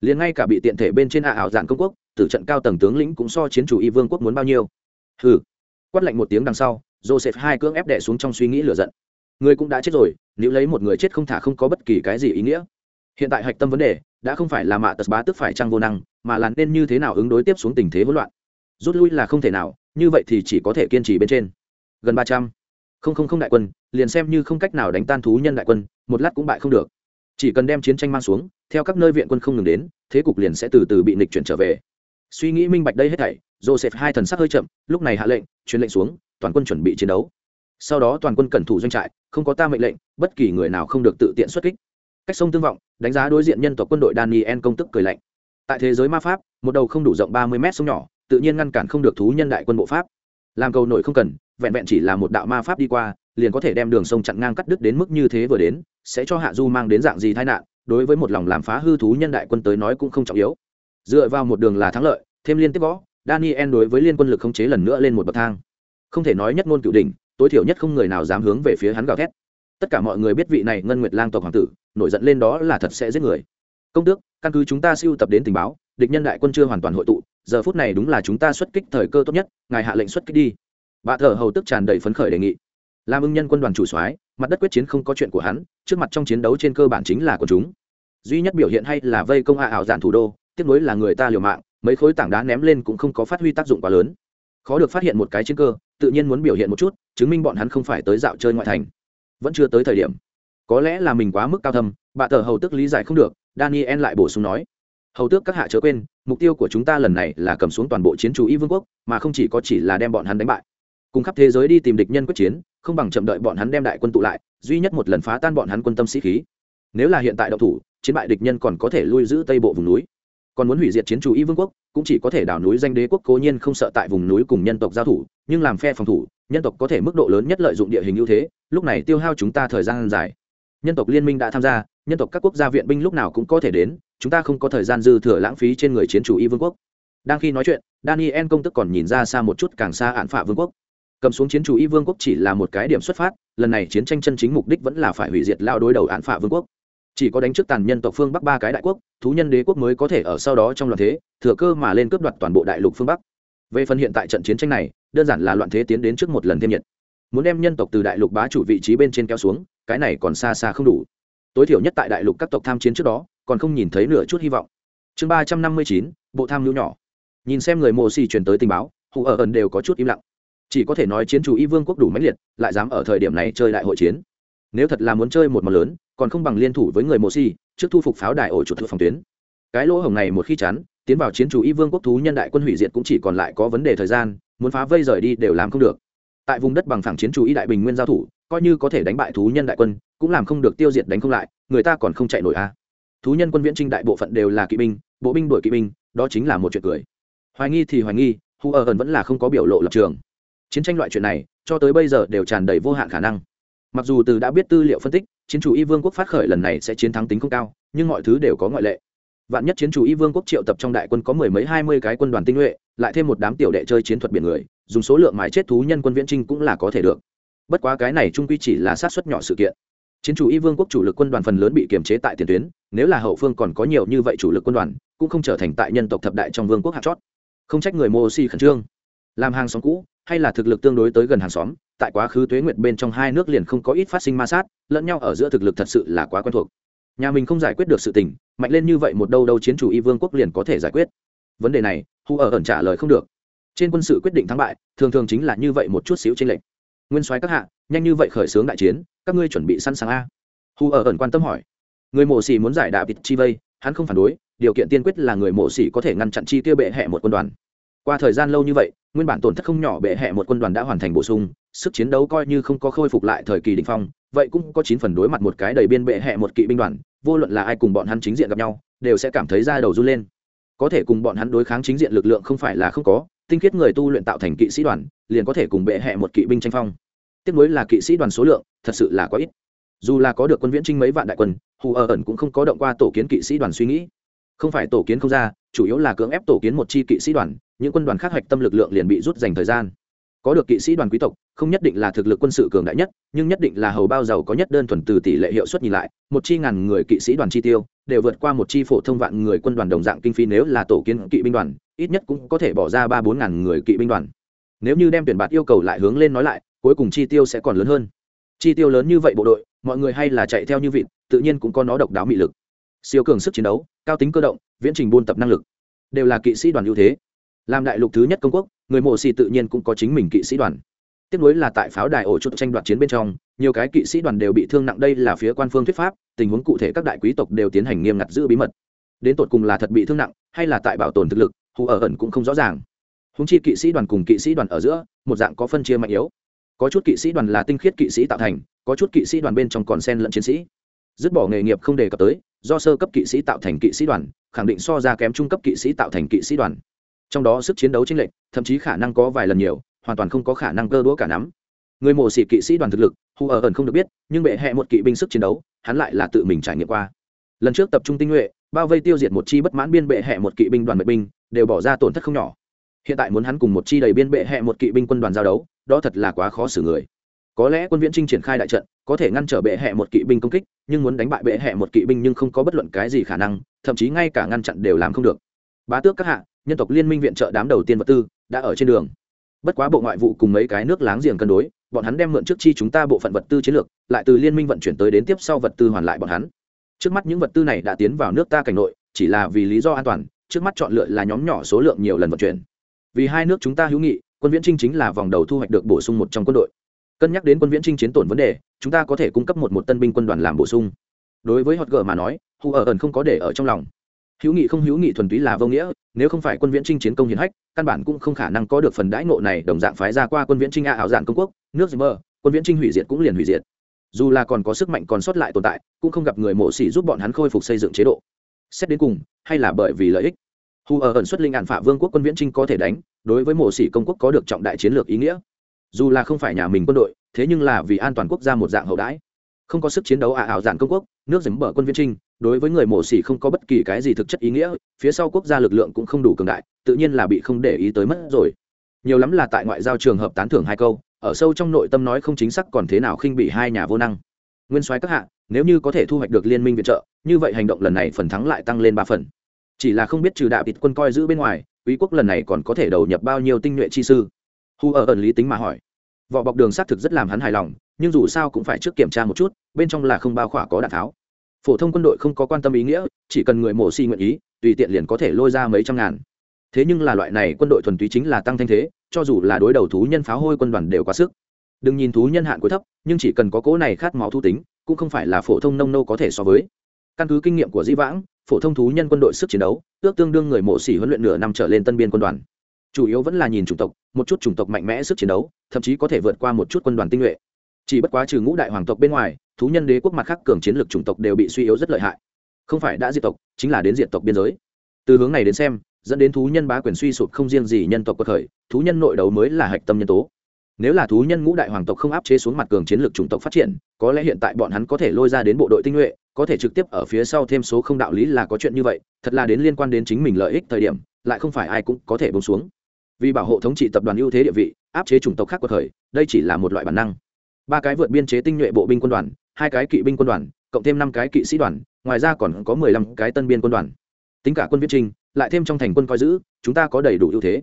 Liền ngay cả bị tiện thể bên trên hạ ảo dạng công quốc, tử trận cao tầng tướng lĩnh cũng so chiến chủ y vương quốc muốn bao nhiêu. Hừ. Quát lạnh một tiếng đằng sau, joseph hai cưỡng ép đẻ xuống trong suy nghĩ lửa giận người cũng đã chết rồi, nếu lấy một người chết không thả không có bất kỳ cái gì ý nghĩa. Hiện tại hạch tâm vấn đề, đã không phải là mạ tật bá tức phải trăng vô năng, mà là nên như thế nào ứng đối tiếp xuống tình thế hỗn loạn. Rút lui là không thể nào, như vậy thì chỉ có thể kiên trì bên trên. Gần ba trăm. Không không không đại quân, liền xem như không cách nào đánh tan thú nhân đại quân, một lát cũng bại không được. Chỉ cần đem chiến tranh mang xuống, theo các nơi viện quân không ngừng đến, thế cục liền sẽ từ từ bị nịch chuyển trở về. Suy nghĩ minh bạch đây hết thảy, joseph hai thần sắc hơi chậm, lúc này hạ lệnh, truyền lệnh xuống, toàn quân chuẩn bị chiến đấu sau đó toàn quân cẩn thủ doanh trại, không có ta mệnh lệnh, bất kỳ người nào không được tự tiện xuất kích. Cách sông tương vọng, đánh giá đối diện nhân tộc quân đội daniel công tức cười lạnh. Tại thế giới ma pháp, một đầu không đủ rộng ba mươi mét sông nhỏ, tự nhiên ngăn cản không được thú nhân đại quân bộ pháp. Làm cầu nổi không cần, vẹn vẹn chỉ là một đạo ma pháp đi qua, liền có thể đem đường sông chặn ngang cắt đứt đến mức như thế vừa đến, sẽ cho hạ du mang đến dạng gì tai nạn, đối với một lòng làm phá hư thú nhân đại quân tới nói cũng không trọng yếu. Dựa vào một đường là thắng lợi, thêm liên tiếp võ, daniel đối với liên quân lực khống chế lần nữa lên một bậc thang. Không thể nói nhất ngôn cựu đỉnh tối thiểu nhất không người nào dám hướng về phía hắn gào thét. Tất cả mọi người biết vị này ngân nguyệt lang tộc hoàng tử, nổi giận lên đó là thật sẽ giết người. Công tước, căn cứ chúng ta siêu tập đến tình báo, địch nhân đại quân chưa hoàn toàn hội tụ, giờ phút này đúng là chúng ta xuất kích thời cơ tốt nhất, ngài hạ lệnh xuất kích đi. Bà thờ hầu tức tràn đầy phấn khởi đề nghị. Làm ưng nhân quân đoàn chủ soái, mặt đất quyết chiến không có chuyện của hắn, trước mặt trong chiến đấu trên cơ bản chính là của chúng. Duy nhất biểu hiện hay là vây công a ảo giản thủ đô tiếp nối là người ta liều mạng, mấy khối tảng đá ném lên cũng không có phát huy tác dụng quá lớn khó được phát hiện một cái chiến cơ, tự nhiên muốn biểu hiện một chút, chứng minh bọn hắn không phải tới dạo chơi ngoại thành. Vẫn chưa tới thời điểm. Có lẽ là mình quá mức cao thâm, bà tờ hầu tức lý giải không được, daniel lại bổ sung nói. Hầu tước các hạ chớ quên, mục tiêu của chúng ta lần này là cầm xuống toàn bộ chiến chủ y vương quốc, mà không chỉ có chỉ là đem bọn hắn đánh bại. Cùng khắp thế giới đi tìm địch nhân quyết chiến, không bằng chậm đợi bọn hắn đem đại quân tụ lại, duy nhất một lần phá tan bọn hắn quân tâm sĩ khí. Nếu là hiện tại đậu thủ, chiến bại địch nhân còn có thể lui giữ tây bộ vùng núi còn muốn hủy diệt chiến chủ y vương quốc, cũng chỉ có thể đảo núi danh đế quốc cố nhiên không sợ tại vùng núi cùng nhân tộc giao thủ, nhưng làm phe phòng thủ, nhân tộc có thể mức độ lớn nhất lợi dụng địa hình ưu thế, lúc này tiêu hao chúng ta thời gian dài. Nhân tộc liên minh đã tham gia, nhân tộc các quốc gia viện binh lúc nào cũng có thể đến, chúng ta không có thời gian dư thừa lãng phí trên người chiến chủ y vương quốc. Đang khi nói chuyện, daniel công tức còn nhìn ra xa một chút càng xa án phạ vương quốc. Cầm xuống chiến chủ y vương quốc chỉ là một cái điểm xuất phát, lần này chiến tranh chân chính mục đích vẫn là phải hủy diệt lao đối đầu án phạ vương quốc chỉ có đánh trước tàn nhân tộc phương bắc ba cái đại quốc, thú nhân đế quốc mới có thể ở sau đó trong loạn thế, thừa cơ mà lên cướp đoạt toàn bộ đại lục phương bắc. Về phần hiện tại trận chiến tranh này, đơn giản là loạn thế tiến đến trước một lần thêm nhiệt. Muốn đem nhân tộc từ đại lục bá chủ vị trí bên trên kéo xuống, cái này còn xa xa không đủ. Tối thiểu nhất tại đại lục các tộc tham chiến trước đó, còn không nhìn thấy nửa chút hy vọng. Chương ba trăm năm mươi chín, bộ tham lưu nhỏ. Nhìn xem người mồ xì truyền tới tình báo hụ ở ẩn đều có chút im lặng. Chỉ có thể nói chiến chủ y vương quốc đủ mãnh liệt, lại dám ở thời điểm này chơi đại hội chiến. Nếu thật là muốn chơi một món lớn còn không bằng liên thủ với người mộ si, trước thu phục pháo đài ổ chuột thuộc phòng tuyến. Cái lỗ hổng này một khi chắn, tiến vào chiến chủ y vương quốc thú nhân đại quân hủy diệt cũng chỉ còn lại có vấn đề thời gian, muốn phá vây rời đi đều làm không được. Tại vùng đất bằng phẳng chiến chủ y đại bình nguyên giao thủ, coi như có thể đánh bại thú nhân đại quân, cũng làm không được tiêu diệt đánh không lại, người ta còn không chạy nổi a. À. thú nhân quân viễn trinh đại bộ phận đều là kỵ binh, bộ binh đuổi kỵ binh, đó chính là một chuyện cười. Hoài nghi thì hoài nghi, hu ở ẩn vẫn là không có biểu lộ lập trường. Chiến tranh loại chuyện này, cho tới bây giờ đều tràn đầy vô hạn khả năng. Mặc dù từ đã biết tư liệu phân tích chiến chủ y vương quốc phát khởi lần này sẽ chiến thắng tính không cao, nhưng mọi thứ đều có ngoại lệ. Vạn nhất chiến chủ y vương quốc triệu tập trong đại quân có mười mấy hai mươi cái quân đoàn tinh nhuệ, lại thêm một đám tiểu đệ chơi chiến thuật biển người, dùng số lượng mái chết thú nhân quân viễn trinh cũng là có thể được. Bất quá cái này trung quy chỉ là sát xuất nhỏ sự kiện. Chiến chủ y vương quốc chủ lực quân đoàn phần lớn bị kiềm chế tại tiền tuyến, nếu là hậu phương còn có nhiều như vậy chủ lực quân đoàn, cũng không trở thành tại nhân tộc thập đại trong vương quốc hạt chót. Không trách người mô si khẩn trương. Làm hàng xóm cũ, hay là thực lực tương đối tới gần hàng xóm tại quá khứ tuế nguyệt bên trong hai nước liền không có ít phát sinh ma sát, lẫn nhau ở giữa thực lực thật sự là quá quen thuộc. Nhà mình không giải quyết được sự tình, mạnh lên như vậy một đâu đâu chiến chủ y vương quốc liền có thể giải quyết. Vấn đề này, hu ở ẩn trả lời không được. Trên quân sự quyết định thắng bại, thường thường chính là như vậy một chút xíu trên lệnh nguyên soái các hạ, nhanh như vậy khởi xướng đại chiến, các ngươi chuẩn bị sẵn sàng a? Hu ở ẩn quan tâm hỏi. Người mộ xỉ muốn giải đạo vịt chi vây, hắn không phản đối, điều kiện tiên quyết là người mộ xỉ có thể ngăn chặn chi tiêu bệ hẹ một quân đoàn. Qua thời gian lâu như vậy nguyên bản tổn thất không nhỏ bệ hẹ một quân đoàn đã hoàn thành bổ sung, sức chiến đấu coi như không có khôi phục lại thời kỳ đỉnh phong, vậy cũng có chín phần đối mặt một cái đầy biên bệ hẹ một kỵ binh đoàn, vô luận là ai cùng bọn hắn chính diện gặp nhau, đều sẽ cảm thấy da đầu run lên. Có thể cùng bọn hắn đối kháng chính diện lực lượng không phải là không có, tinh khiết người tu luyện tạo thành kỵ sĩ đoàn, liền có thể cùng bệ hẹ một kỵ binh tranh phong. Tiếp nối là kỵ sĩ đoàn số lượng, thật sự là quá ít. Dù là có được quân viễn trinh mấy vạn đại quân, hù ở ẩn cũng không có động qua tổ kiến kỵ sĩ đoàn suy nghĩ. Không phải tổ kiến không ra, chủ yếu là cưỡng ép tổ kiến một chi kỵ sĩ đoàn những quân đoàn khác hoạch tâm lực lượng liền bị rút dành thời gian. Có được kỵ sĩ đoàn quý tộc, không nhất định là thực lực quân sự cường đại nhất, nhưng nhất định là hầu bao giàu có nhất đơn thuần từ tỷ lệ hiệu suất nhìn lại, một chi ngàn người kỵ sĩ đoàn chi tiêu, đều vượt qua một chi phổ thông vạn người quân đoàn đồng dạng kinh phí nếu là tổ kiến kỵ binh đoàn, ít nhất cũng có thể bỏ ra ba bốn ngàn người kỵ binh đoàn. Nếu như đem tuyển bạt yêu cầu lại hướng lên nói lại, cuối cùng chi tiêu sẽ còn lớn hơn. Chi tiêu lớn như vậy bộ đội, mọi người hay là chạy theo như vịt, tự nhiên cũng có nó độc đáo mị lực. Siêu cường sức chiến đấu, cao tính cơ động, viễn trình buôn tập năng lực. Đều là kỵ sĩ đoàn ưu thế làm đại lục thứ nhất công quốc người mộ xì tự nhiên cũng có chính mình kỵ sĩ đoàn tiếp nối là tại pháo đài ổ chuột tranh đoạt chiến bên trong nhiều cái kỵ sĩ đoàn đều bị thương nặng đây là phía quan phương thuyết pháp tình huống cụ thể các đại quý tộc đều tiến hành nghiêm ngặt giữ bí mật đến tột cùng là thật bị thương nặng hay là tại bảo tồn thực lực hù ở ẩn cũng không rõ ràng húng chi kỵ sĩ đoàn cùng kỵ sĩ đoàn ở giữa một dạng có phân chia mạnh yếu có chút kỵ sĩ đoàn là tinh khiết kỵ sĩ tạo thành có chút kỵ sĩ đoàn bên trong còn sen lẫn chiến sĩ dứt bỏ nghề nghiệp không đề cập tới do sơ cấp kỵ sĩ tạo thành kỵ sĩ đoàn khẳng định so ra kém trung cấp kỵ sĩ tạo thành kỵ sĩ đoàn trong đó sức chiến đấu chênh lệch, thậm chí khả năng có vài lần nhiều, hoàn toàn không có khả năng cơ đũa cả nắm. Người mổ xỉ kỵ sĩ đoàn thực lực hù ở ẩn không được biết, nhưng bệ hẹ một kỵ binh sức chiến đấu, hắn lại là tự mình trải nghiệm qua. Lần trước tập trung tinh nhuệ, bao vây tiêu diệt một chi bất mãn biên bệ hẹ một kỵ binh đoàn mệnh binh, đều bỏ ra tổn thất không nhỏ. Hiện tại muốn hắn cùng một chi đầy biên bệ hẹ một kỵ binh quân đoàn giao đấu, đó thật là quá khó xử người. Có lẽ quân viễn trinh triển khai đại trận, có thể ngăn trở bệ hẹ một kỵ binh công kích, nhưng muốn đánh bại bệ hẹ một kỵ binh nhưng không có bất luận cái gì khả năng, thậm chí ngay cả ngăn chặn đều làm không được. Bá tước các hạ nhân tộc liên minh viện trợ đám đầu tiên vật tư đã ở trên đường. Bất quá bộ ngoại vụ cùng mấy cái nước láng giềng cân đối, bọn hắn đem mượn trước chi chúng ta bộ phận vật tư chiến lược, lại từ liên minh vận chuyển tới đến tiếp sau vật tư hoàn lại bọn hắn. Trước mắt những vật tư này đã tiến vào nước ta cảnh nội, chỉ là vì lý do an toàn, trước mắt chọn lựa là nhóm nhỏ số lượng nhiều lần vận chuyển. Vì hai nước chúng ta hữu nghị, quân viễn trinh chính là vòng đầu thu hoạch được bổ sung một trong quân đội. Cân nhắc đến quân viễn trinh chiến tổn vấn đề, chúng ta có thể cung cấp một một tân binh quân đoàn làm bổ sung. Đối với hot g mà nói, hù ở ẩn không có để ở trong lòng hữu nghị không hữu nghị thuần túy là vô nghĩa, nếu không phải quân viễn trinh chiến công hiển hách, căn bản cũng không khả năng có được phần đãi ngộ này, đồng dạng phái ra qua quân viễn trinh a ảo dạng công quốc, nước mơ quân viễn trinh hủy diệt cũng liền hủy diệt. Dù là còn có sức mạnh còn sót lại tồn tại, cũng không gặp người mộ xỉ giúp bọn hắn khôi phục xây dựng chế độ. Xét đến cùng, hay là bởi vì lợi ích? Hù ở ẩn xuất linh ạn phả vương quốc quân viễn trinh có thể đánh, đối với mộ xỉ công quốc có được trọng đại chiến lược ý nghĩa. Dù là không phải nhà mình quân đội, thế nhưng là vì an toàn quốc gia một dạng hậu đãi. Không có sức chiến đấu ả ảo dạng công quốc, nước dấm bờ quân viễn trinh đối với người mổ xỉ không có bất kỳ cái gì thực chất ý nghĩa, phía sau quốc gia lực lượng cũng không đủ cường đại, tự nhiên là bị không để ý tới mất rồi. Nhiều lắm là tại ngoại giao trường hợp tán thưởng hai câu, ở sâu trong nội tâm nói không chính xác còn thế nào khinh bị hai nhà vô năng. Nguyên soái các hạ, nếu như có thể thu hoạch được liên minh viện trợ, như vậy hành động lần này phần thắng lại tăng lên ba phần. Chỉ là không biết trừ đạo địch quân coi giữ bên ngoài, quý quốc lần này còn có thể đầu nhập bao nhiêu tinh nhuệ chi sư? Hu ở ẩn lý tính mà hỏi. Vỏ bọc đường xác thực rất làm hắn hài lòng, nhưng dù sao cũng phải trước kiểm tra một chút, bên trong là không bao khỏa có đạn tháo phổ thông quân đội không có quan tâm ý nghĩa, chỉ cần người mổ xi nguyện ý, tùy tiện liền có thể lôi ra mấy trăm ngàn. Thế nhưng là loại này quân đội thuần túy chính là tăng thanh thế, cho dù là đối đầu thú nhân pháo hôi quân đoàn đều quá sức. Đừng nhìn thú nhân hạn cuối thấp, nhưng chỉ cần có cố này khát máu thu tính, cũng không phải là phổ thông nông nô có thể so với. Căn cứ kinh nghiệm của di vãng, phổ thông thú nhân quân đội sức chiến đấu, ước tương đương người mộ xỉ huấn luyện nửa năm trở lên tân biên quân đoàn. Chủ yếu vẫn là nhìn chủng tộc, một chút chủng tộc mạnh mẽ sức chiến đấu, thậm chí có thể vượt qua một chút quân đoàn tinh nhuệ chỉ bất quá trừ ngũ đại hoàng tộc bên ngoài, thú nhân đế quốc mặt khác cường chiến lược chủng tộc đều bị suy yếu rất lợi hại. Không phải đã diệt tộc, chính là đến diệt tộc biên giới. Từ hướng này đến xem, dẫn đến thú nhân bá quyền suy sụp không riêng gì nhân tộc quật khởi, thú nhân nội đấu mới là hạch tâm nhân tố. Nếu là thú nhân ngũ đại hoàng tộc không áp chế xuống mặt cường chiến lược chủng tộc phát triển, có lẽ hiện tại bọn hắn có thể lôi ra đến bộ đội tinh nhuệ, có thể trực tiếp ở phía sau thêm số không đạo lý là có chuyện như vậy, thật là đến liên quan đến chính mình lợi ích thời điểm, lại không phải ai cũng có thể bông xuống. Vì bảo hộ thống trị tập đoàn ưu thế địa vị, áp chế chủng tộc khác của thời đây chỉ là một loại bản năng ba cái vượt biên chế tinh nhuệ bộ binh quân đoàn, hai cái kỵ binh quân đoàn, cộng thêm năm cái kỵ sĩ đoàn, ngoài ra còn có mười lăm cái tân biên quân đoàn. Tính cả quân viết trinh lại thêm trong thành quân coi giữ, chúng ta có đầy đủ ưu thế.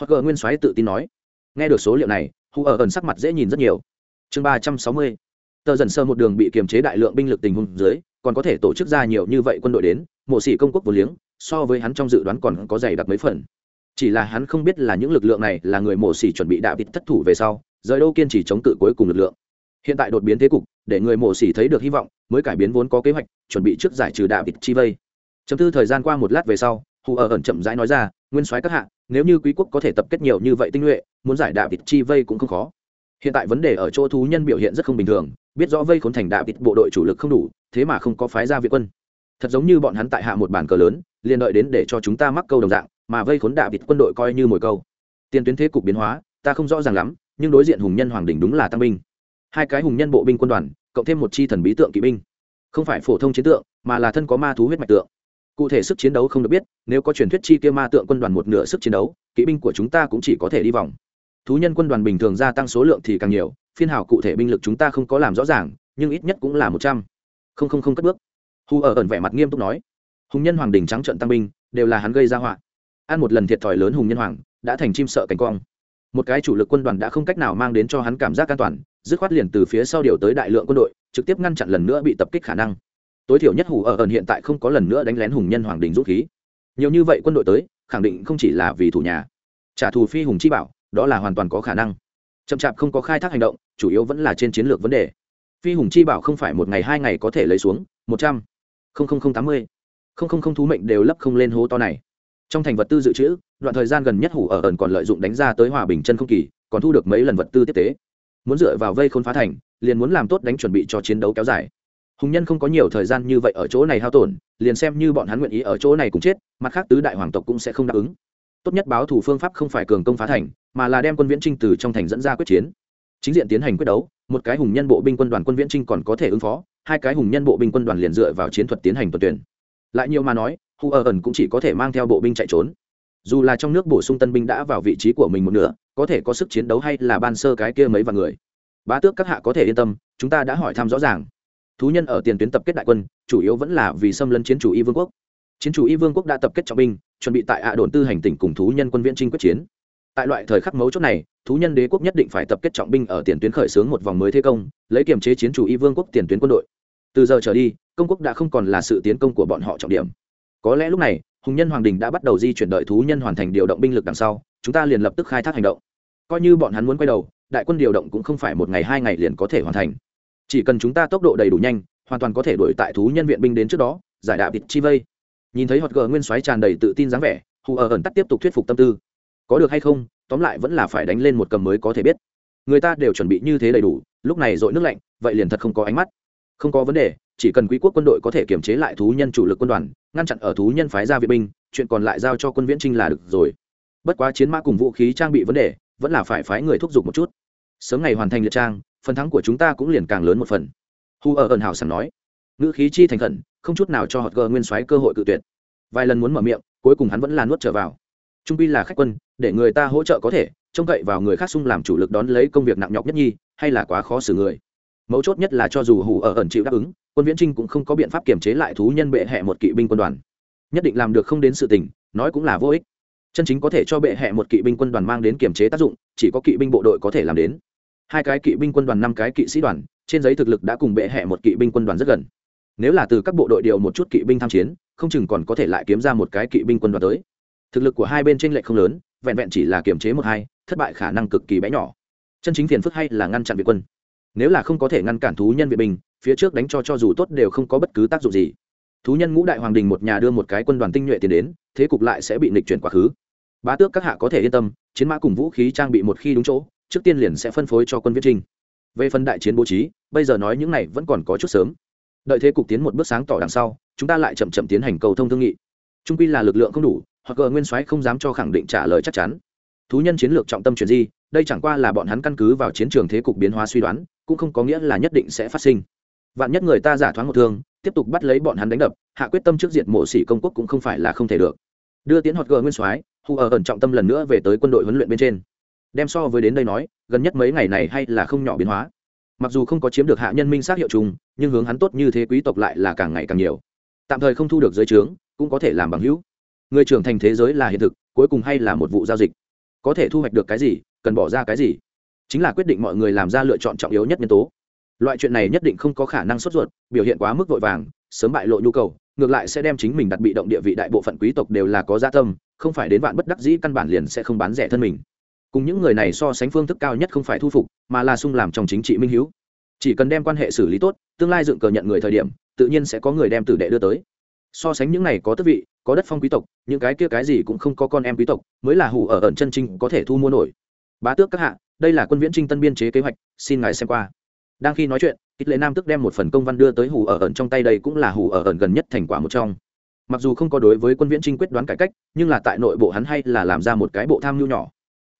Hoặc gờ nguyên soái tự tin nói. Nghe được số liệu này, hù ở ẩn sắc mặt dễ nhìn rất nhiều. Chương ba trăm sáu mươi. Tờ dần sơ một đường bị kiềm chế đại lượng binh lực tình huống dưới, còn có thể tổ chức ra nhiều như vậy quân đội đến, mộ sĩ công quốc vô liếng, so với hắn trong dự đoán còn có dày đặc mấy phần. Chỉ là hắn không biết là những lực lượng này là người mộ sĩ chuẩn bị đạo vịt thất thủ về sau rời đâu kiên trì chống cự cuối cùng lực lượng. Hiện tại đột biến thế cục, để người mộ xỉ thấy được hy vọng, mới cải biến vốn có kế hoạch, chuẩn bị trước giải trừ đạo vịt chi vây. Chấm tư thời gian qua một lát về sau, hù ở ẩn chậm rãi nói ra, nguyên soái các hạ, nếu như quý quốc có thể tập kết nhiều như vậy tinh nhuệ, muốn giải đạo vịt chi vây cũng không khó. Hiện tại vấn đề ở chỗ thú nhân biểu hiện rất không bình thường, biết rõ vây khốn thành đạo vịt bộ đội chủ lực không đủ, thế mà không có phái ra viện quân. Thật giống như bọn hắn tại hạ một bản cờ lớn, liền đợi đến để cho chúng ta mắc câu đồng dạng, mà vây khốn đạo vịt quân đội coi như mồi câu. Tiền tuyến thế cục biến hóa, ta không rõ ràng lắm nhưng đối diện hùng nhân hoàng đình đúng là tăng binh. Hai cái hùng nhân bộ binh quân đoàn, cộng thêm một chi thần bí tượng kỵ binh. Không phải phổ thông chiến tượng, mà là thân có ma thú huyết mạch tượng. Cụ thể sức chiến đấu không được biết, nếu có truyền thuyết chi kia ma tượng quân đoàn một nửa sức chiến đấu, kỵ binh của chúng ta cũng chỉ có thể đi vòng. Thú nhân quân đoàn bình thường gia tăng số lượng thì càng nhiều, phiên hào cụ thể binh lực chúng ta không có làm rõ ràng, nhưng ít nhất cũng là một trăm. Không không không cất bước. Hù ở ẩn vẻ mặt nghiêm túc nói. Hùng nhân hoàng đình trắng trận tăng binh, đều là hắn gây ra họa. Ăn một lần thiệt thòi lớn hùng nhân hoàng, đã thành chim sợ cánh cong một cái chủ lực quân đoàn đã không cách nào mang đến cho hắn cảm giác an toàn, dứt khoát liền từ phía sau điều tới đại lượng quân đội, trực tiếp ngăn chặn lần nữa bị tập kích khả năng. Tối thiểu nhất hủ ở ẩn hiện tại không có lần nữa đánh lén hùng nhân hoàng đình rút khí. Nhiều như vậy quân đội tới, khẳng định không chỉ là vì thủ nhà. Trả thù phi hùng chi bảo, đó là hoàn toàn có khả năng. Chậm chạp không có khai thác hành động, chủ yếu vẫn là trên chiến lược vấn đề. Phi hùng chi bảo không phải một ngày hai ngày có thể lấy xuống, một trăm linh tám mươi. Không thú mệnh đều lấp không lên hố to này trong thành vật tư dự trữ, đoạn thời gian gần nhất hủ ở ẩn còn lợi dụng đánh ra tới hòa bình chân không kỳ, còn thu được mấy lần vật tư tiếp tế. Muốn dựa vào vây khôn phá thành, liền muốn làm tốt đánh chuẩn bị cho chiến đấu kéo dài. Hùng nhân không có nhiều thời gian như vậy ở chỗ này hao tổn, liền xem như bọn hắn nguyện ý ở chỗ này cũng chết, mặt khác tứ đại hoàng tộc cũng sẽ không đáp ứng. Tốt nhất báo thủ phương pháp không phải cường công phá thành, mà là đem quân viễn trinh từ trong thành dẫn ra quyết chiến. Chính diện tiến hành quyết đấu, một cái hùng nhân bộ binh quân đoàn quân viễn trinh còn có thể ứng phó, hai cái hùng nhân bộ binh quân đoàn liền dựa vào chiến thuật tiến hành tuần tuyển. Lại nhiều mà nói hu ở ẩn cũng chỉ có thể mang theo bộ binh chạy trốn. Dù là trong nước bổ sung tân binh đã vào vị trí của mình một nửa, có thể có sức chiến đấu hay là ban sơ cái kia mấy vạn người. Bá tước các hạ có thể yên tâm, chúng ta đã hỏi thăm rõ ràng. Thú nhân ở tiền tuyến tập kết đại quân, chủ yếu vẫn là vì xâm lấn chiến chủ y vương quốc. Chiến chủ y vương quốc đã tập kết trọng binh, chuẩn bị tại ạ đồn tư hành tỉnh cùng thú nhân quân viễn trinh quyết chiến. Tại loại thời khắc mấu chốt này, thú nhân đế quốc nhất định phải tập kết trọng binh ở tiền tuyến khởi xướng một vòng mới thế công, lấy kiềm chế chiến chủ y vương quốc tiền tuyến quân đội. Từ giờ trở đi, công quốc đã không còn là sự tiến công của bọn họ trọng điểm có lẽ lúc này, hùng nhân hoàng đình đã bắt đầu di chuyển đợi thú nhân hoàn thành điều động binh lực đằng sau, chúng ta liền lập tức khai thác hành động. Coi như bọn hắn muốn quay đầu, đại quân điều động cũng không phải một ngày hai ngày liền có thể hoàn thành. Chỉ cần chúng ta tốc độ đầy đủ nhanh, hoàn toàn có thể đuổi tại thú nhân viện binh đến trước đó, giải đạo vịt chi vây. Nhìn thấy hot gờ nguyên soái tràn đầy tự tin dáng vẻ, hù ở ẩn tắt tiếp tục thuyết phục tâm tư. Có được hay không, tóm lại vẫn là phải đánh lên một cầm mới có thể biết. Người ta đều chuẩn bị như thế đầy đủ, lúc này dội nước lạnh, vậy liền thật không có ánh mắt. Không có vấn đề chỉ cần quý quốc quân đội có thể kiểm chế lại thú nhân chủ lực quân đoàn, ngăn chặn ở thú nhân phái ra viện binh, chuyện còn lại giao cho quân viễn trinh là được rồi. Bất quá chiến mã cùng vũ khí trang bị vấn đề, vẫn là phải phái người thúc giục một chút. Sớm ngày hoàn thành liệt trang, phần thắng của chúng ta cũng liền càng lớn một phần. Hu ở ẩn hào sảng nói. Ngữ khí chi thành khẩn, không chút nào cho họ gờ nguyên soái cơ hội cự tuyệt. Vài lần muốn mở miệng, cuối cùng hắn vẫn là nuốt trở vào. Trung pi là khách quân, để người ta hỗ trợ có thể, trông cậy vào người khác xung làm chủ lực đón lấy công việc nặng nhọc nhất nhi, hay là quá khó xử người. Mấu chốt nhất là cho dù hủ ở ẩn chịu đáp ứng quân viễn trinh cũng không có biện pháp kiềm chế lại thú nhân bệ hẹ một kỵ binh quân đoàn. Nhất định làm được không đến sự tình, nói cũng là vô ích. Chân chính có thể cho bệ hẹ một kỵ binh quân đoàn mang đến kiềm chế tác dụng, chỉ có kỵ binh bộ đội có thể làm đến. Hai cái kỵ binh quân đoàn, năm cái kỵ sĩ đoàn, trên giấy thực lực đã cùng bệ hẹ một kỵ binh quân đoàn rất gần. Nếu là từ các bộ đội điều một chút kỵ binh tham chiến, không chừng còn có thể lại kiếm ra một cái kỵ binh quân đoàn tới. Thực lực của hai bên trên lệch không lớn, vẹn vẹn chỉ là kiềm chế một hai, thất bại khả năng cực kỳ bé nhỏ. Chân chính phiền phức hay là ngăn chặn việt quân. Nếu là không có thể ngăn cản thú nhân vệ binh phía trước đánh cho cho dù tốt đều không có bất cứ tác dụng gì. Thú nhân ngũ đại hoàng đình một nhà đưa một cái quân đoàn tinh nhuệ tiền đến, thế cục lại sẽ bị nịch chuyển quá khứ. Bá tước các hạ có thể yên tâm, chiến mã cùng vũ khí trang bị một khi đúng chỗ, trước tiên liền sẽ phân phối cho quân viết trinh. Về phần đại chiến bố trí, bây giờ nói những này vẫn còn có chút sớm. Đợi thế cục tiến một bước sáng tỏ đằng sau, chúng ta lại chậm chậm tiến hành cầu thông thương nghị. Trung quy là lực lượng không đủ, hoặc gờ nguyên soái không dám cho khẳng định trả lời chắc chắn. Thú nhân chiến lược trọng tâm chuyển di, đây chẳng qua là bọn hắn căn cứ vào chiến trường thế cục biến hóa suy đoán, cũng không có nghĩa là nhất định sẽ phát sinh vạn nhất người ta giả thoáng một thương, tiếp tục bắt lấy bọn hắn đánh đập, hạ quyết tâm trước diện mộ sĩ công quốc cũng không phải là không thể được. Đưa tiến hot g nguyên soái, hù ở ẩn trọng tâm lần nữa về tới quân đội huấn luyện bên trên. Đem so với đến đây nói, gần nhất mấy ngày này hay là không nhỏ biến hóa. Mặc dù không có chiếm được hạ nhân minh sát hiệu chung, nhưng hướng hắn tốt như thế quý tộc lại là càng ngày càng nhiều. Tạm thời không thu được giới trướng, cũng có thể làm bằng hữu. Người trưởng thành thế giới là hiện thực, cuối cùng hay là một vụ giao dịch. Có thể thu hoạch được cái gì, cần bỏ ra cái gì. Chính là quyết định mọi người làm ra lựa chọn trọng yếu nhất nhân tố loại chuyện này nhất định không có khả năng sốt ruột, biểu hiện quá mức vội vàng, sớm bại lộ nhu cầu, ngược lại sẽ đem chính mình đặt bị động địa vị đại bộ phận quý tộc đều là có gia tâm, không phải đến vạn bất đắc dĩ căn bản liền sẽ không bán rẻ thân mình. Cùng những người này so sánh phương thức cao nhất không phải thu phục, mà là sung làm trong chính trị minh hiếu. Chỉ cần đem quan hệ xử lý tốt, tương lai dựng cờ nhận người thời điểm, tự nhiên sẽ có người đem tử đệ đưa tới. So sánh những này có tước vị, có đất phong quý tộc, những cái kia cái gì cũng không có con em quý tộc, mới là hủ ở ẩn chân trinh có thể thu mua nổi. Bá tước các hạ, đây là quân viễn trinh tân biên chế kế hoạch, xin ngài xem qua đang khi nói chuyện ít lệ nam tức đem một phần công văn đưa tới hủ ở ẩn trong tay đây cũng là hủ ở ẩn gần nhất thành quả một trong. Mặc dù không có đối với quân viễn trinh quyết đoán cải cách, nhưng là tại nội bộ hắn hay là làm ra một cái bộ tham mưu nhỏ.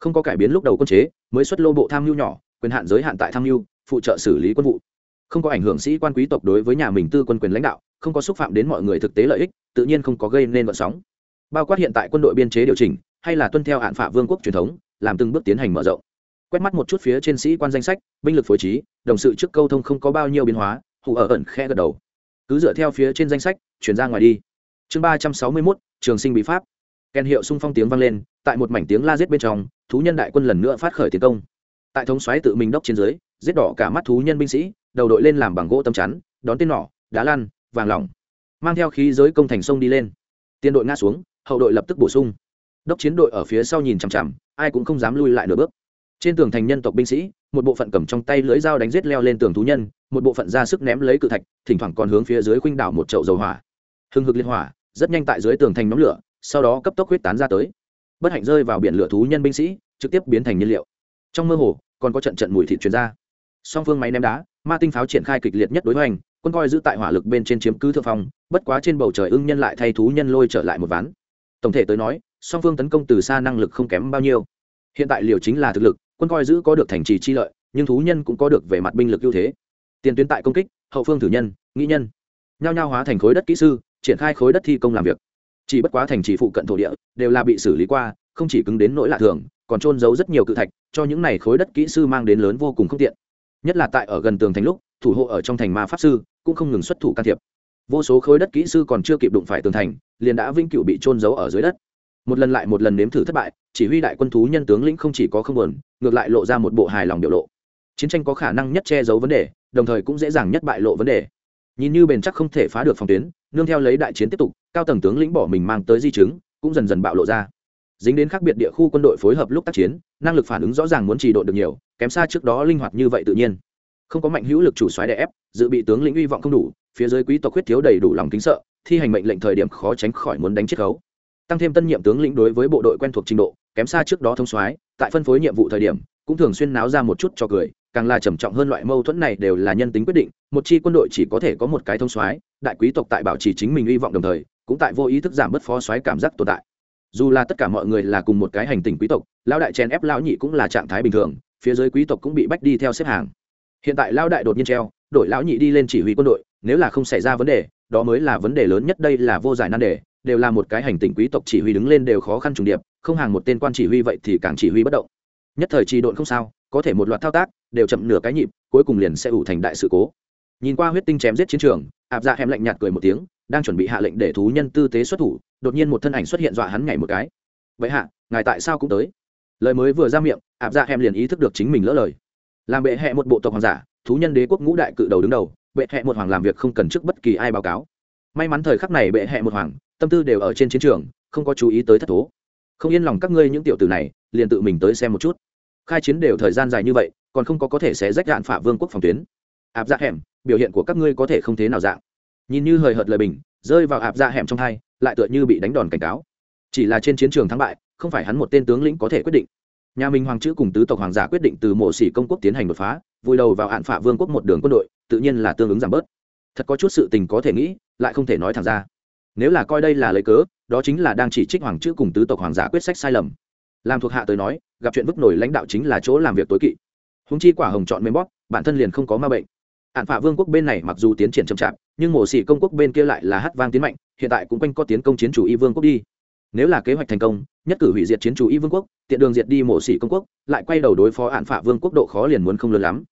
Không có cải biến lúc đầu quân chế, mới xuất lô bộ tham mưu nhỏ, quyền hạn giới hạn tại tham mưu, phụ trợ xử lý quân vụ. Không có ảnh hưởng sĩ quan quý tộc đối với nhà mình tư quân quyền lãnh đạo, không có xúc phạm đến mọi người thực tế lợi ích, tự nhiên không có gây nên vận sóng. Bao quát hiện tại quân đội biên chế điều chỉnh, hay là tuân theo hạn phạ vương quốc truyền thống, làm từng bước tiến hành mở rộng quét mắt một chút phía trên sĩ quan danh sách, binh lực phối trí, đồng sự trước câu thông không có bao nhiêu biến hóa, hù ở ẩn khe gật đầu. Cứ dựa theo phía trên danh sách, chuyển ra ngoài đi. Chương ba trăm sáu mươi mốt, trường sinh bí pháp. Kèn hiệu xung phong tiếng vang lên, tại một mảnh tiếng la giết bên trong, thú nhân đại quân lần nữa phát khởi tiến công. Tại thống xoáy tự mình đốc trên dưới, giết đỏ cả mắt thú nhân binh sĩ, đầu đội lên làm bằng gỗ tầm chắn, đón tên nỏ, đá lăn, vàng lỏng. Mang theo khí giới công thành sông đi lên. Tiên đội ngã xuống, hậu đội lập tức bổ sung. Đốc chiến đội ở phía sau nhìn chằm chằm, ai cũng không dám lui lại nửa bước trên tường thành nhân tộc binh sĩ, một bộ phận cầm trong tay lưỡi dao đánh giết leo lên tường thú nhân, một bộ phận ra sức ném lấy cự thạch, thỉnh thoảng còn hướng phía dưới khuynh đảo một chậu dầu hỏa. Hưng hực liên hỏa, rất nhanh tại dưới tường thành nhóm lửa, sau đó cấp tốc huyết tán ra tới. Bất hạnh rơi vào biển lửa thú nhân binh sĩ, trực tiếp biến thành nhiên liệu. Trong mơ hồ, còn có trận trận mùi thịt chuyển ra. Song phương máy ném đá, ma tinh pháo triển khai kịch liệt nhất đối hoành, quân coi giữ tại hỏa lực bên trên chiếm cứ thượng phong, bất quá trên bầu trời ưng nhân lại thay thú nhân lôi trở lại một ván. Tổng thể tới nói, song phương tấn công từ xa năng lực không kém bao nhiêu. Hiện tại liều chính là thực lực quân coi giữ có được thành trì chi lợi, nhưng thú nhân cũng có được về mặt binh lực ưu thế. Tiền tuyến tại công kích, hậu phương thử nhân, nghĩ nhân. Nhao nhao hóa thành khối đất kỹ sư, triển khai khối đất thi công làm việc. Chỉ bất quá thành trì phụ cận thổ địa, đều là bị xử lý qua, không chỉ cứng đến nỗi lạ thường, còn trôn giấu rất nhiều cự thạch, cho những này khối đất kỹ sư mang đến lớn vô cùng không tiện. Nhất là tại ở gần tường thành lúc, thủ hộ ở trong thành ma pháp sư, cũng không ngừng xuất thủ can thiệp. Vô số khối đất kỹ sư còn chưa kịp đụng phải tường thành, liền đã vĩnh cửu bị trôn giấu ở dưới đất một lần lại một lần nếm thử thất bại, chỉ huy đại quân thú nhân tướng lĩnh không chỉ có không buồn, ngược lại lộ ra một bộ hài lòng biểu lộ. Chiến tranh có khả năng nhất che giấu vấn đề, đồng thời cũng dễ dàng nhất bại lộ vấn đề. Nhìn như bền chắc không thể phá được phòng tuyến, nương theo lấy đại chiến tiếp tục, cao tầng tướng lĩnh bỏ mình mang tới di chứng, cũng dần dần bạo lộ ra. Dính đến khác biệt địa khu quân đội phối hợp lúc tác chiến, năng lực phản ứng rõ ràng muốn trì độ được nhiều, kém xa trước đó linh hoạt như vậy tự nhiên. Không có mạnh hữu lực chủ xoáy đè ép, dự bị tướng lĩnh uy vọng không đủ, phía dưới quý tộc huyết thiếu đầy đủ lòng kính sợ, thi hành mệnh lệnh thời điểm khó tránh khỏi muốn đánh chiết khấu tăng thêm tân nhiệm tướng lĩnh đối với bộ đội quen thuộc trình độ, kém xa trước đó thông soái, tại phân phối nhiệm vụ thời điểm, cũng thường xuyên náo ra một chút cho cười, càng là trầm trọng hơn loại mâu thuẫn này đều là nhân tính quyết định, một chi quân đội chỉ có thể có một cái thông soái, đại quý tộc tại bảo trì chính mình hy vọng đồng thời, cũng tại vô ý thức giảm bớt phó soái cảm giác tồn tại. Dù là tất cả mọi người là cùng một cái hành tình quý tộc, lão đại chen ép lão nhị cũng là trạng thái bình thường, phía dưới quý tộc cũng bị bách đi theo xếp hàng. Hiện tại lão đại đột nhiên treo, đổi lão nhị đi lên chỉ huy quân đội, nếu là không xảy ra vấn đề, đó mới là vấn đề lớn nhất, đây là vô giải nan đề đều là một cái hành tinh quý tộc chỉ huy đứng lên đều khó khăn trùng điệp, không hàng một tên quan chỉ huy vậy thì càng chỉ huy bất động. Nhất thời trì độn không sao, có thể một loạt thao tác, đều chậm nửa cái nhịp, cuối cùng liền sẽ ủ thành đại sự cố. Nhìn qua huyết tinh chém giết chiến trường áp dạ hẻm lạnh nhạt cười một tiếng, đang chuẩn bị hạ lệnh để thú nhân tư tế xuất thủ, đột nhiên một thân ảnh xuất hiện dọa hắn nhảy một cái. Vậy hạ, ngài tại sao cũng tới? Lời mới vừa ra miệng áp dạ hẻm liền ý thức được chính mình lỡ lời. Làm bệ hẹ một bộ tộc hoàng giả, thú nhân đế quốc ngũ đại cự đầu đứng đầu, bệ hẹ một hoàng làm việc không cần trước bất kỳ ai báo cáo. May mắn thời khắc này bệ hẹ một hoàng tâm tư đều ở trên chiến trường, không có chú ý tới thất thố. Không yên lòng các ngươi những tiểu tử này, liền tự mình tới xem một chút. Khai chiến đều thời gian dài như vậy, còn không có có thể sẽ rách đạn phả vương quốc phòng tuyến. Áp dạ hẻm, biểu hiện của các ngươi có thể không thế nào dạng. Nhìn như hời hợt lời bình, rơi vào áp dạ hẻm trong hai, lại tựa như bị đánh đòn cảnh cáo. Chỉ là trên chiến trường thắng bại, không phải hắn một tên tướng lĩnh có thể quyết định. Nhà minh hoàng chữ cùng tứ tộc hoàng giả quyết định từ mộ sĩ công quốc tiến hành đột phá, vùi đầu vào hạn phả vương quốc một đường quân đội, tự nhiên là tương ứng giảm bớt. Thật có chút sự tình có thể nghĩ, lại không thể nói thẳng ra nếu là coi đây là lấy cớ, đó chính là đang chỉ trích hoàng chữ cùng tứ tộc hoàng giả quyết sách sai lầm. Làm thuộc hạ tới nói, gặp chuyện vứt nổi lãnh đạo chính là chỗ làm việc tối kỵ. Húng chi quả hồng chọn mềm bóp, bản thân liền không có ma bệnh. Hạn phả vương quốc bên này mặc dù tiến triển chậm chạp, nhưng mổ xỉ công quốc bên kia lại là hát vang tiến mạnh, hiện tại cũng quanh có tiến công chiến chủ y vương quốc đi. Nếu là kế hoạch thành công, nhất cử hủy diệt chiến chủ y vương quốc, tiện đường diệt đi mổ xỉ công quốc, lại quay đầu đối phó hạn phả vương quốc độ khó liền muốn không lớn lắm.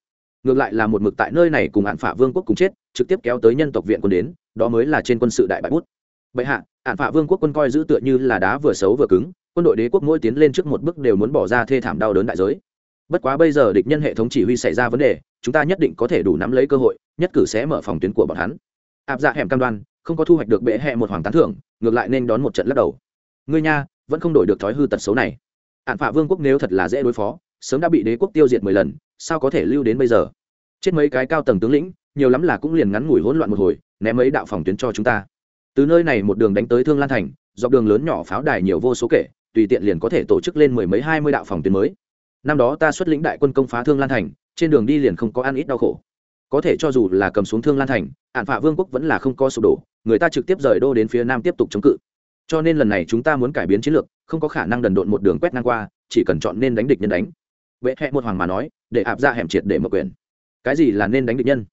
Ngược lại là một mực tại nơi này cùng hạn phả vương quốc cùng chết, trực tiếp kéo tới nhân tộc viện quân đến, đó mới là trên quân sự đại bại bút bệ hạ ạn phạ vương quốc quân coi giữ tựa như là đá vừa xấu vừa cứng, quân đội đế quốc mỗi tiến lên trước một bước đều muốn bỏ ra thê thảm đau đớn đại giới. Bất quá bây giờ địch nhân hệ thống chỉ huy xảy ra vấn đề, chúng ta nhất định có thể đủ nắm lấy cơ hội, nhất cử sẽ mở phòng tuyến của bọn hắn. Áp dạ hẻm cam đoan, không có thu hoạch được bệ hẹ một hoàng tán thưởng, ngược lại nên đón một trận lắc đầu. Ngươi nha, vẫn không đổi được thói hư tật xấu này. Ạn phạ vương quốc nếu thật là dễ đối phó, sớm đã bị đế quốc tiêu diệt mười lần, sao có thể lưu đến bây giờ? Chết mấy cái cao tầng tướng lĩnh, nhiều lắm là cũng liền ngắn ngủi hỗn loạn một hồi, ném mấy đạo phòng tuyến cho chúng ta từ nơi này một đường đánh tới thương lan thành, dọc đường lớn nhỏ pháo đài nhiều vô số kể, tùy tiện liền có thể tổ chức lên mười mấy, hai mươi đạo phòng tuyến mới. Năm đó ta xuất lĩnh đại quân công phá thương lan thành, trên đường đi liền không có ăn ít đau khổ. Có thể cho dù là cầm xuống thương lan thành ạn phạ vương quốc vẫn là không có sụp đổ, người ta trực tiếp rời đô đến phía nam tiếp tục chống cự. Cho nên lần này chúng ta muốn cải biến chiến lược, không có khả năng đần độn một đường quét ngang qua, chỉ cần chọn nên đánh địch nhân đánh. Vệ hẹ một hoàng mà nói, để ạp ra hẻm triệt để mở quyền. Cái gì là nên đánh địch nhân?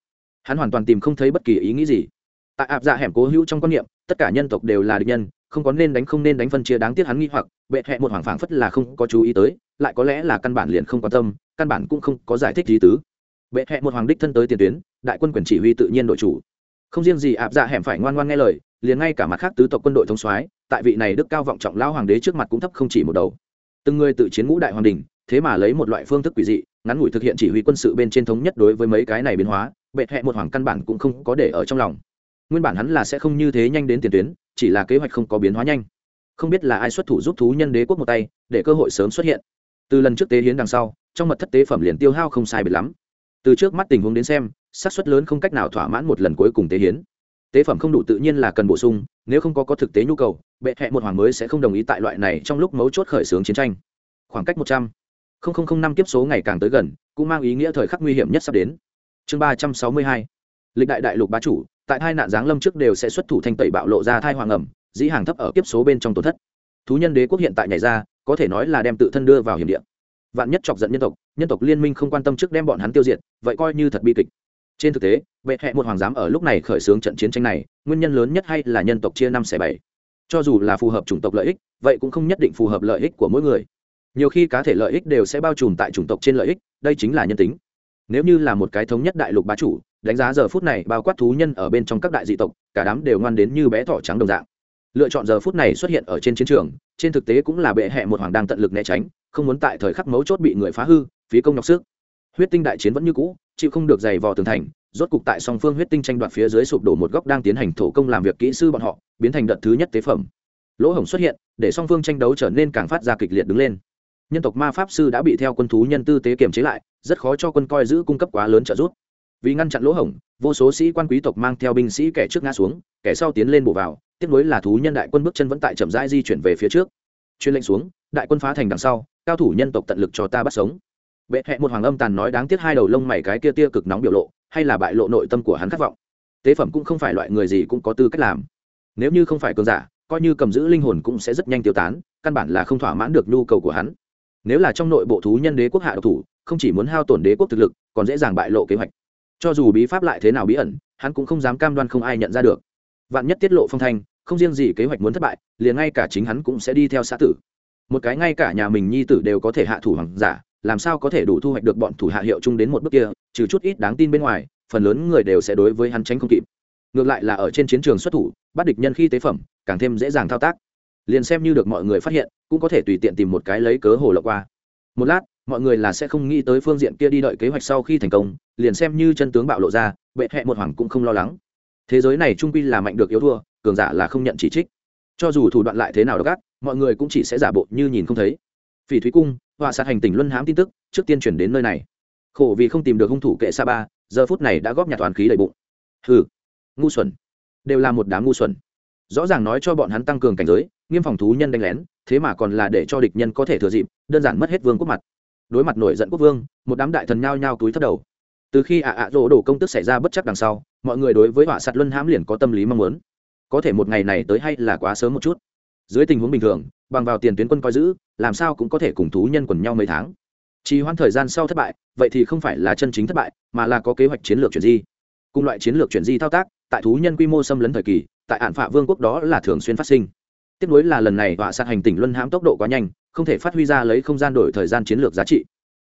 Hắn hoàn toàn tìm không thấy bất kỳ ý nghĩ gì tại áp dạ hẻm cố hữu trong quan niệm, tất cả nhân tộc đều là địch nhân, không có nên đánh không nên đánh phân chia đáng tiếc hắn nghi hoặc, bệ hẹ một hoàng phảng phất là không có chú ý tới, lại có lẽ là căn bản liền không quan tâm, căn bản cũng không có giải thích gì tứ. Bệ hẹ một hoàng đích thân tới tiền tuyến, đại quân quyền chỉ huy tự nhiên đội chủ. Không riêng gì áp dạ hẻm phải ngoan ngoan nghe lời, liền ngay cả mặt khác tứ tộc quân đội thống soái, tại vị này đức cao vọng trọng lao hoàng đế trước mặt cũng thấp không chỉ một đầu. Từng người tự chiến ngũ đại hoàng đình, thế mà lấy một loại phương thức quỷ dị, ngắn ngủi thực hiện chỉ huy quân sự bên trên thống nhất đối với mấy cái này biến hóa, bệ hẹ một hoàng căn bản cũng không có để ở trong lòng nguyên bản hắn là sẽ không như thế nhanh đến tiền tuyến, chỉ là kế hoạch không có biến hóa nhanh. Không biết là ai xuất thủ giúp thú nhân đế quốc một tay, để cơ hội sớm xuất hiện. Từ lần trước tế hiến đằng sau, trong mật thất tế phẩm liền tiêu hao không sai biệt lắm. Từ trước mắt tình huống đến xem, xác suất lớn không cách nào thỏa mãn một lần cuối cùng tế hiến. Tế phẩm không đủ tự nhiên là cần bổ sung, nếu không có có thực tế nhu cầu, bệ hẹ một hoàng mới sẽ không đồng ý tại loại này trong lúc mấu chốt khởi xướng chiến tranh. Khoảng cách một trăm linh năm kiếp số ngày càng tới gần, cũng mang ý nghĩa thời khắc nguy hiểm nhất sắp đến. Chương ba trăm sáu mươi hai, lịch đại đại lục bá chủ tại hai nạn giáng lâm trước đều sẽ xuất thủ thanh tẩy bạo lộ ra thai hoàng ẩm, dĩ hàng thấp ở kiếp số bên trong tổn thất. Thú nhân đế quốc hiện tại nhảy ra, có thể nói là đem tự thân đưa vào hiểm địa. Vạn nhất chọc giận nhân tộc nhân tộc liên minh không quan tâm trước đem bọn hắn tiêu diệt, vậy coi như thật bi kịch. Trên thực tế, vệ hẹ một hoàng giám ở lúc này khởi xướng trận chiến tranh này, nguyên nhân lớn nhất hay là nhân tộc chia năm xẻ bảy. Cho dù là phù hợp chủng tộc lợi ích, vậy cũng không nhất định phù hợp lợi ích của mỗi người. Nhiều khi cá thể lợi ích đều sẽ bao trùm tại chủng tộc trên lợi ích, đây chính là nhân tính. Nếu như là một cái thống nhất đại lục bá chủ đánh giá giờ phút này bao quát thú nhân ở bên trong các đại dị tộc, cả đám đều ngoan đến như bé thỏ trắng đồng dạng. Lựa chọn giờ phút này xuất hiện ở trên chiến trường, trên thực tế cũng là bệ hẹ một hoàng đang tận lực né tránh, không muốn tại thời khắc mấu chốt bị người phá hư, phí công nhọc sức. Huyết tinh đại chiến vẫn như cũ, chịu không được giày vò tường thành, rốt cục tại song phương huyết tinh tranh đoạt phía dưới sụp đổ một góc đang tiến hành thổ công làm việc kỹ sư bọn họ, biến thành đợt thứ nhất tế phẩm. Lỗ hổng xuất hiện, để song phương tranh đấu trở nên càng phát ra kịch liệt đứng lên. Nhân tộc ma pháp sư đã bị theo quân thú nhân tư tế kiềm chế lại, rất khó cho quân coi giữ cung cấp quá lớn trợ giúp vì ngăn chặn lỗ hổng, vô số sĩ quan quý tộc mang theo binh sĩ kẻ trước ngã xuống, kẻ sau tiến lên bổ vào, tiếp nối là thú nhân đại quân bước chân vẫn tại chậm rãi di chuyển về phía trước. Chuyên lệnh xuống, đại quân phá thành đằng sau, cao thủ nhân tộc tận lực cho ta bắt sống. Bệ hẹ một hoàng âm tàn nói đáng tiếc hai đầu lông mày cái kia tia cực nóng biểu lộ, hay là bại lộ nội tâm của hắn khát vọng. Tế phẩm cũng không phải loại người gì cũng có tư cách làm. Nếu như không phải cường giả, coi như cầm giữ linh hồn cũng sẽ rất nhanh tiêu tán, căn bản là không thỏa mãn được nhu cầu của hắn. Nếu là trong nội bộ thú nhân đế quốc hạ độc thủ, không chỉ muốn hao tổn đế quốc thực lực, còn dễ dàng bại lộ kế hoạch cho dù bí pháp lại thế nào bí ẩn, hắn cũng không dám cam đoan không ai nhận ra được. Vạn nhất tiết lộ phong thanh, không riêng gì kế hoạch muốn thất bại, liền ngay cả chính hắn cũng sẽ đi theo xã tử. Một cái ngay cả nhà mình nhi tử đều có thể hạ thủ hoàng giả, làm sao có thể đủ thu hoạch được bọn thủ hạ hiệu chung đến một bước kia, trừ chút ít đáng tin bên ngoài, phần lớn người đều sẽ đối với hắn tránh không kịp. Ngược lại là ở trên chiến trường xuất thủ, bắt địch nhân khi tế phẩm, càng thêm dễ dàng thao tác. Liền xem như được mọi người phát hiện, cũng có thể tùy tiện tìm một cái lấy cớ hồ lộng qua. Một lát, mọi người là sẽ không nghĩ tới phương diện kia đi đợi kế hoạch sau khi thành công liền xem như chân tướng bạo lộ ra, bệ hẹ một hoàng cũng không lo lắng. Thế giới này trung quy là mạnh được yếu thua, cường giả là không nhận chỉ trích. Cho dù thủ đoạn lại thế nào đó gắt mọi người cũng chỉ sẽ giả bộ như nhìn không thấy. Phỉ thúy cung, họa sát hành tỉnh luân hãm tin tức, trước tiên chuyển đến nơi này. Khổ vì không tìm được hung thủ kệ sa ba, giờ phút này đã góp nhặt toàn khí đầy bụng. Hừ, ngu xuẩn. Đều là một đám ngu xuẩn. Rõ ràng nói cho bọn hắn tăng cường cảnh giới, nghiêm phòng thú nhân đánh lén, thế mà còn là để cho địch nhân có thể thừa dịp, đơn giản mất hết vương quốc mặt. Đối mặt nổi giận quốc vương, một đám đại thần nhao nhao túi thất đầu từ khi ạ ạ rỗ đổ công tức xảy ra bất chắc đằng sau, mọi người đối với họa sạt luân hãm liền có tâm lý mong muốn. Có thể một ngày này tới hay là quá sớm một chút. Dưới tình huống bình thường, bằng vào tiền tuyến quân coi giữ, làm sao cũng có thể cùng thú nhân quần nhau mấy tháng. Trì hoãn thời gian sau thất bại, vậy thì không phải là chân chính thất bại, mà là có kế hoạch chiến lược chuyển di. Cùng loại chiến lược chuyển di thao tác, tại thú nhân quy mô xâm lấn thời kỳ, tại ạn phạ vương quốc đó là thường xuyên phát sinh. Tiếp nối là lần này họa sát hành tỉnh luân hãm tốc độ quá nhanh, không thể phát huy ra lấy không gian đổi thời gian chiến lược giá trị.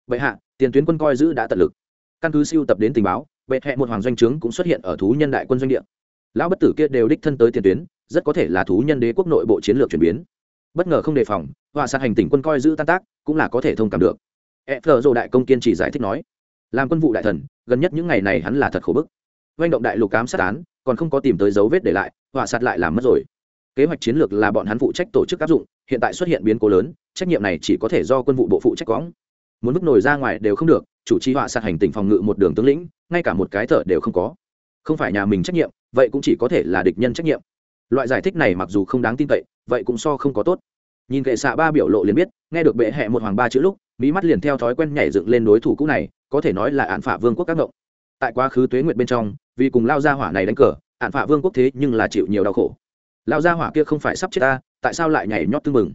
Vậy hạ, tiền tuyến quân coi giữ đã tận lực căn cứ siêu tập đến tình báo, bệ hẹ một hoàng doanh trướng cũng xuất hiện ở thú nhân đại quân doanh địa. Lão bất tử kia đều đích thân tới tiền tuyến, rất có thể là thú nhân đế quốc nội bộ chiến lược chuyển biến. Bất ngờ không đề phòng họa sát hành tỉnh quân coi giữ tan tác, cũng là có thể thông cảm được. E phờ dồ đại công kiên chỉ giải thích nói, làm quân vụ đại thần, gần nhất những ngày này hắn là thật khổ bức. Doanh động đại lục cám sát án, còn không có tìm tới dấu vết để lại họa sát lại làm mất rồi. Kế hoạch chiến lược là bọn hắn phụ trách tổ chức áp dụng, hiện tại xuất hiện biến cố lớn, trách nhiệm này chỉ có thể do quân vụ bộ phụ trách quõng. Muốn vứt nổi ra ngoài đều không được chủ trì họa sát hành tỉnh phòng ngự một đường tướng lĩnh, ngay cả một cái thở đều không có. Không phải nhà mình trách nhiệm, vậy cũng chỉ có thể là địch nhân trách nhiệm. Loại giải thích này mặc dù không đáng tin cậy, vậy cũng so không có tốt. Nhìn kệ xạ ba biểu lộ liền biết, nghe được bệ hẹ một hoàng ba chữ lúc mỹ mắt liền theo thói quen nhảy dựng lên đối thủ cũ này, có thể nói là ạn phả vương quốc các ngộng. Tại quá khứ tuế nguyệt bên trong, vì cùng lao gia hỏa này đánh cờ ạn phả vương quốc thế nhưng là chịu nhiều đau khổ. Lao gia hỏa kia không phải sắp chết ta, tại sao lại nhảy nhót tư mừng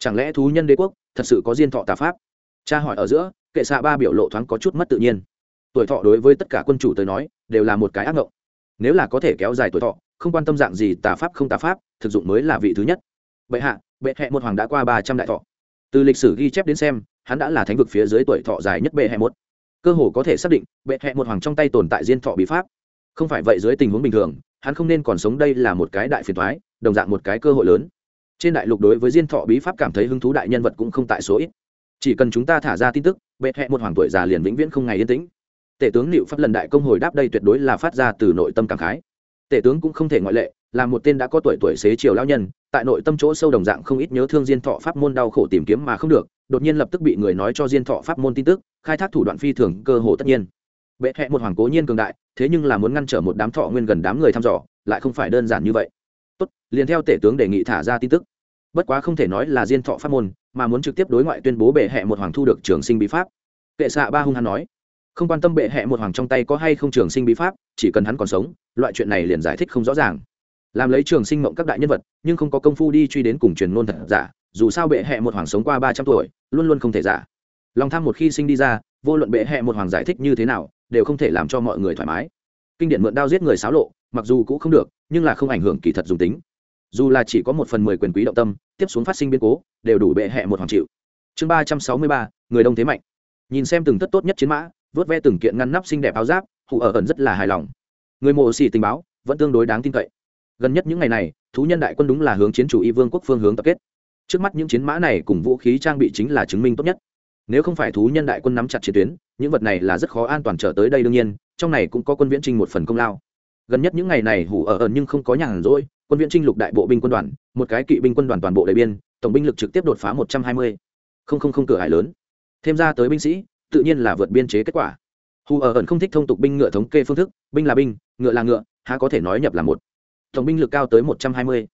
chẳng lẽ thú nhân đế quốc thật sự có diên thọ tà pháp? Cha hỏi ở giữa, kệ xạ ba biểu lộ thoáng có chút mất tự nhiên. Tuổi thọ đối với tất cả quân chủ tới nói, đều là một cái ác ngộng. Nếu là có thể kéo dài tuổi thọ, không quan tâm dạng gì tà pháp không tà pháp, thực dụng mới là vị thứ nhất. Bệ hạ, bệ hẹ một hoàng đã qua ba trăm đại thọ. Từ lịch sử ghi chép đến xem, hắn đã là thánh vực phía dưới tuổi thọ dài nhất bệ hẹ một. Cơ hồ có thể xác định, bệ hẹ một hoàng trong tay tồn tại diên thọ bí pháp. Không phải vậy dưới tình huống bình thường, hắn không nên còn sống đây là một cái đại phiền thoái đồng dạng một cái cơ hội lớn. Trên đại lục đối với diên thọ bí pháp cảm thấy hứng thú đại nhân vật cũng không tại số ít chỉ cần chúng ta thả ra tin tức, bệ hẹ một hoàng tuổi già liền vĩnh viễn không ngày yên tĩnh. Tể tướng liệu pháp lần đại công hồi đáp đây tuyệt đối là phát ra từ nội tâm cảm khái. Tể tướng cũng không thể ngoại lệ, là một tên đã có tuổi tuổi xế chiều lao nhân, tại nội tâm chỗ sâu đồng dạng không ít nhớ thương diên thọ pháp môn đau khổ tìm kiếm mà không được, đột nhiên lập tức bị người nói cho diên thọ pháp môn tin tức, khai thác thủ đoạn phi thường cơ hồ tất nhiên. Bệ hẹ một hoàng cố nhiên cường đại, thế nhưng là muốn ngăn trở một đám thọ nguyên gần đám người thăm dò, lại không phải đơn giản như vậy. Tốt, liền theo tể tướng đề nghị thả ra tin tức. Bất quá không thể nói là diên thọ pháp môn mà muốn trực tiếp đối ngoại tuyên bố bệ hẹ một hoàng thu được trường sinh bí pháp. Kệ xạ ba hung hắn nói, không quan tâm bệ hẹ một hoàng trong tay có hay không trường sinh bí pháp, chỉ cần hắn còn sống, loại chuyện này liền giải thích không rõ ràng. Làm lấy trường sinh mộng các đại nhân vật, nhưng không có công phu đi truy đến cùng truyền ngôn thật giả, dù sao bệ hẹ một hoàng sống qua ba trăm tuổi, luôn luôn không thể giả. Lòng tham một khi sinh đi ra, vô luận bệ hẹ một hoàng giải thích như thế nào, đều không thể làm cho mọi người thoải mái. Kinh điển mượn đao giết người xáo lộ, mặc dù cũng không được, nhưng là không ảnh hưởng kỳ thật dùng tính dù là chỉ có một phần mười quyền quý động tâm, tiếp xuống phát sinh biến cố, đều đủ bệ hẹ một hoàng chịu. Chương ba trăm sáu mươi ba, người đông thế mạnh. Nhìn xem từng tất tốt nhất chiến mã, vớt ve từng kiện ngăn nắp xinh đẹp áo giáp hụ ở ẩn rất là hài lòng. Người mộ xỉ tình báo, vẫn tương đối đáng tin cậy. Gần nhất những ngày này, thú nhân đại quân đúng là hướng chiến chủ y vương quốc phương hướng tập kết. Trước mắt những chiến mã này cùng vũ khí trang bị chính là chứng minh tốt nhất. Nếu không phải thú nhân đại quân nắm chặt chiến tuyến, những vật này là rất khó an toàn trở tới đây đương nhiên, trong này cũng có quân viễn trinh một phần công lao. Gần nhất những ngày này hủ ở ẩn nhưng không có nhàn rỗi quân viễn trinh lục đại bộ binh quân đoàn, một cái kỵ binh quân đoàn toàn bộ đại biên, tổng binh lực trực tiếp đột phá một trăm hai mươi. Không không không cửa hải lớn. Thêm ra tới binh sĩ, tự nhiên là vượt biên chế kết quả. Hù ở ẩn không thích thông tục binh ngựa thống kê phương thức, binh là binh, ngựa là ngựa, há có thể nói nhập là một. Tổng binh lực cao tới một trăm hai mươi.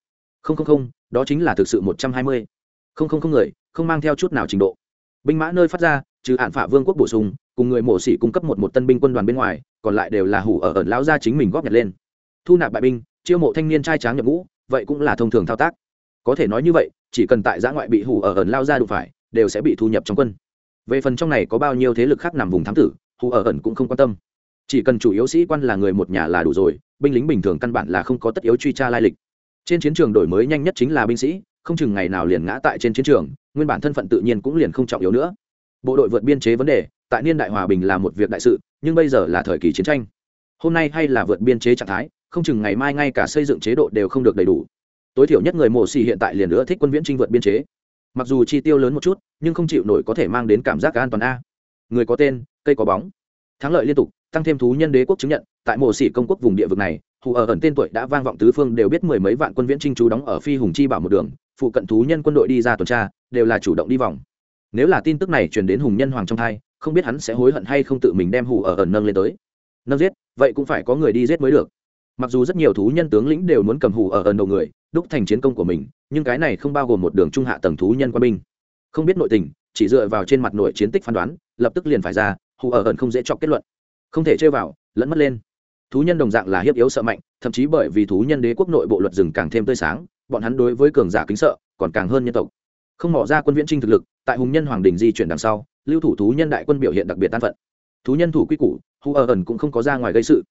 Không không không, đó chính là thực sự một trăm hai mươi. Không không không người, không mang theo chút nào trình độ. Binh mã nơi phát ra, trừ hạn phả vương quốc bổ sung, cùng người mổ xỉ cung cấp một một tân binh quân đoàn bên ngoài, còn lại đều là hủ ở ẩn lão gia chính mình góp nhặt lên. Thu nạp bại binh chiêu mộ thanh niên trai tráng nhập ngũ, vậy cũng là thông thường thao tác. Có thể nói như vậy, chỉ cần tại giã ngoại bị hủ ở ẩn lao ra đụng phải, đều sẽ bị thu nhập trong quân. Về phần trong này có bao nhiêu thế lực khác nằm vùng thám tử, hủ ở ẩn cũng không quan tâm. Chỉ cần chủ yếu sĩ quan là người một nhà là đủ rồi, binh lính bình thường căn bản là không có tất yếu truy tra lai lịch. Trên chiến trường đổi mới nhanh nhất chính là binh sĩ, không chừng ngày nào liền ngã tại trên chiến trường, nguyên bản thân phận tự nhiên cũng liền không trọng yếu nữa. Bộ đội vượt biên chế vấn đề, tại niên đại hòa bình là một việc đại sự, nhưng bây giờ là thời kỳ chiến tranh. Hôm nay hay là vượt biên chế trạng thái không chừng ngày mai ngay cả xây dựng chế độ đều không được đầy đủ. Tối thiểu nhất người mổ xì hiện tại liền nữa thích quân viễn trinh vượt biên chế. Mặc dù chi tiêu lớn một chút, nhưng không chịu nổi có thể mang đến cảm giác an toàn a. Người có tên, cây có bóng. Thắng lợi liên tục, tăng thêm thú nhân đế quốc chứng nhận, tại mổ xỉ công quốc vùng địa vực này, hù ở ẩn tên tuổi đã vang vọng tứ phương đều biết mười mấy vạn quân viễn trinh trú đóng ở phi hùng chi bảo một đường, phụ cận thú nhân quân đội đi ra tuần tra, đều là chủ động đi vòng. Nếu là tin tức này truyền đến hùng nhân hoàng trong thai, không biết hắn sẽ hối hận hay không tự mình đem hù ở ẩn nâng lên tới. Nâng giết, vậy cũng phải có người đi giết mới được mặc dù rất nhiều thú nhân tướng lĩnh đều muốn cầm hù ở ẩn đầu người, đúc thành chiến công của mình, nhưng cái này không bao gồm một đường trung hạ tầng thú nhân quân binh. Không biết nội tình, chỉ dựa vào trên mặt nội chiến tích phán đoán, lập tức liền phải ra, hù ở ẩn không dễ chọc kết luận. Không thể chơi vào, lẫn mất lên. Thú nhân đồng dạng là hiếp yếu sợ mạnh, thậm chí bởi vì thú nhân đế quốc nội bộ luật rừng càng thêm tươi sáng, bọn hắn đối với cường giả kính sợ, còn càng hơn nhân tộc. Không mỏ ra quân viễn trinh thực lực, tại hùng nhân hoàng đình di chuyển đằng sau, lưu thủ thú nhân đại quân biểu hiện đặc biệt tan phận. Thú nhân thủ quy củ, hù ở ẩn cũng không có ra ngoài gây sự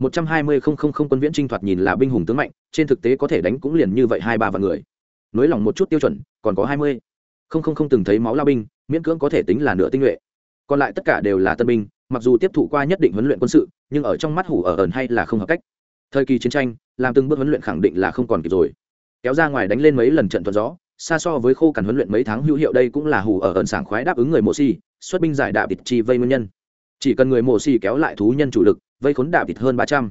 một trăm hai mươi không không không quân viễn trinh thoạt nhìn là binh hùng tướng mạnh, trên thực tế có thể đánh cũng liền như vậy hai ba vạn người. Nới lòng một chút tiêu chuẩn, còn có hai mươi. Không không không từng thấy máu lao binh, miễn cưỡng có thể tính là nửa tinh nhuệ. Còn lại tất cả đều là tân binh, mặc dù tiếp thụ qua nhất định huấn luyện quân sự, nhưng ở trong mắt hủ ở ẩn hay là không hợp cách. Thời kỳ chiến tranh, làm từng bước huấn luyện khẳng định là không còn kịp rồi. Kéo ra ngoài đánh lên mấy lần trận thuận gió, xa so với khô cằn huấn luyện mấy tháng hữu hiệu đây cũng là hủ ở ẩn sảng khoái đáp ứng người mộ si, xuất binh giải đạp địch chi vây nguyên nhân. Chỉ cần người mộ si kéo lại thú nhân chủ lực vây khốn đạp địch hơn ba trăm.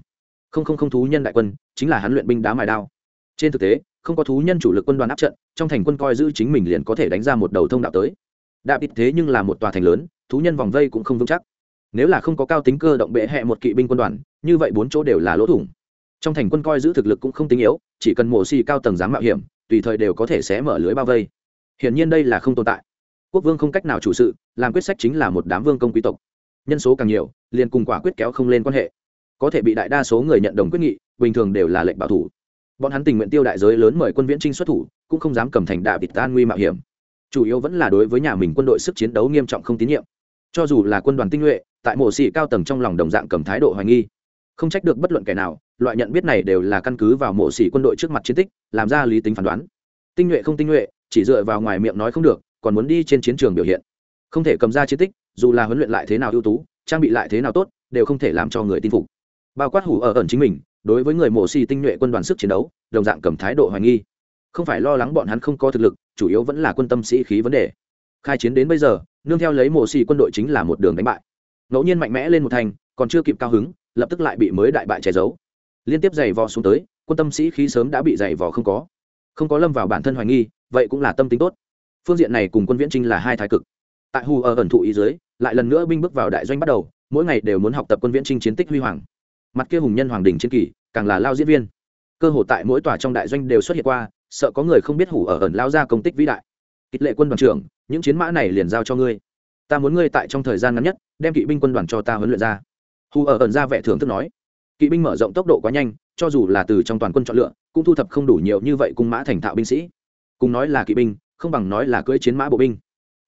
Không không không thú nhân đại quân, chính là hắn luyện binh đá mài đao. Trên thực tế, không có thú nhân chủ lực quân đoàn áp trận, trong thành quân coi giữ chính mình liền có thể đánh ra một đầu thông đạo tới. Đạp địch thế nhưng là một tòa thành lớn, thú nhân vòng vây cũng không vững chắc. Nếu là không có cao tính cơ động bệ hẹ một kỵ binh quân đoàn, như vậy bốn chỗ đều là lỗ thủng. Trong thành quân coi giữ thực lực cũng không tính yếu, chỉ cần mổ xì cao tầng dám mạo hiểm, tùy thời đều có thể xé mở lưới bao vây. Hiển nhiên đây là không tồn tại. Quốc vương không cách nào chủ sự, làm quyết sách chính là một đám vương công quý tộc nhân số càng nhiều, liền cùng quả quyết kéo không lên quan hệ. Có thể bị đại đa số người nhận đồng quyết nghị, bình thường đều là lệnh bảo thủ. Bọn hắn tình nguyện tiêu đại giới lớn mời quân viễn trinh xuất thủ, cũng không dám cầm thành đạ bịt tan nguy mạo hiểm. Chủ yếu vẫn là đối với nhà mình quân đội sức chiến đấu nghiêm trọng không tín nhiệm. Cho dù là quân đoàn tinh nhuệ, tại mộ sĩ cao tầng trong lòng đồng dạng cầm thái độ hoài nghi. Không trách được bất luận kẻ nào, loại nhận biết này đều là căn cứ vào mộ sĩ quân đội trước mặt chiến tích, làm ra lý tính phán đoán. Tinh nhuệ không tinh nhuệ, chỉ dựa vào ngoài miệng nói không được, còn muốn đi trên chiến trường biểu hiện. Không thể cầm ra chiến tích dù là huấn luyện lại thế nào ưu tú, trang bị lại thế nào tốt, đều không thể làm cho người tin phục. Bao quát hủ ở ẩn chính mình, đối với người mộ xì tinh nhuệ quân đoàn sức chiến đấu, đồng dạng cầm thái độ hoài nghi. Không phải lo lắng bọn hắn không có thực lực, chủ yếu vẫn là quân tâm sĩ khí vấn đề. Khai chiến đến bây giờ, nương theo lấy mộ xì quân đội chính là một đường đánh bại. Ngẫu nhiên mạnh mẽ lên một thành, còn chưa kịp cao hứng, lập tức lại bị mới đại bại che giấu. Liên tiếp giày vò xuống tới, quân tâm sĩ khí sớm đã bị giày vò không có. Không có lâm vào bản thân hoài nghi, vậy cũng là tâm tính tốt. Phương diện này cùng quân viễn trinh là hai thái cực tại hù ở ẩn thụ ý dưới, lại lần nữa binh bước vào đại doanh bắt đầu, mỗi ngày đều muốn học tập quân viễn trinh chiến tích huy hoàng. Mặt kia hùng nhân hoàng đình chiến kỳ, càng là lao diễn viên. Cơ hội tại mỗi tòa trong đại doanh đều xuất hiện qua, sợ có người không biết hủ ở ẩn lao ra công tích vĩ đại. Kịch lệ quân đoàn trưởng, những chiến mã này liền giao cho ngươi. Ta muốn ngươi tại trong thời gian ngắn nhất, đem kỵ binh quân đoàn cho ta huấn luyện ra. Hù ở ẩn ra vẻ thưởng thức nói. Kỵ binh mở rộng tốc độ quá nhanh, cho dù là từ trong toàn quân chọn lựa, cũng thu thập không đủ nhiều như vậy cung mã thành thạo binh sĩ. Cùng nói là kỵ binh, không bằng nói là cưỡi chiến mã bộ binh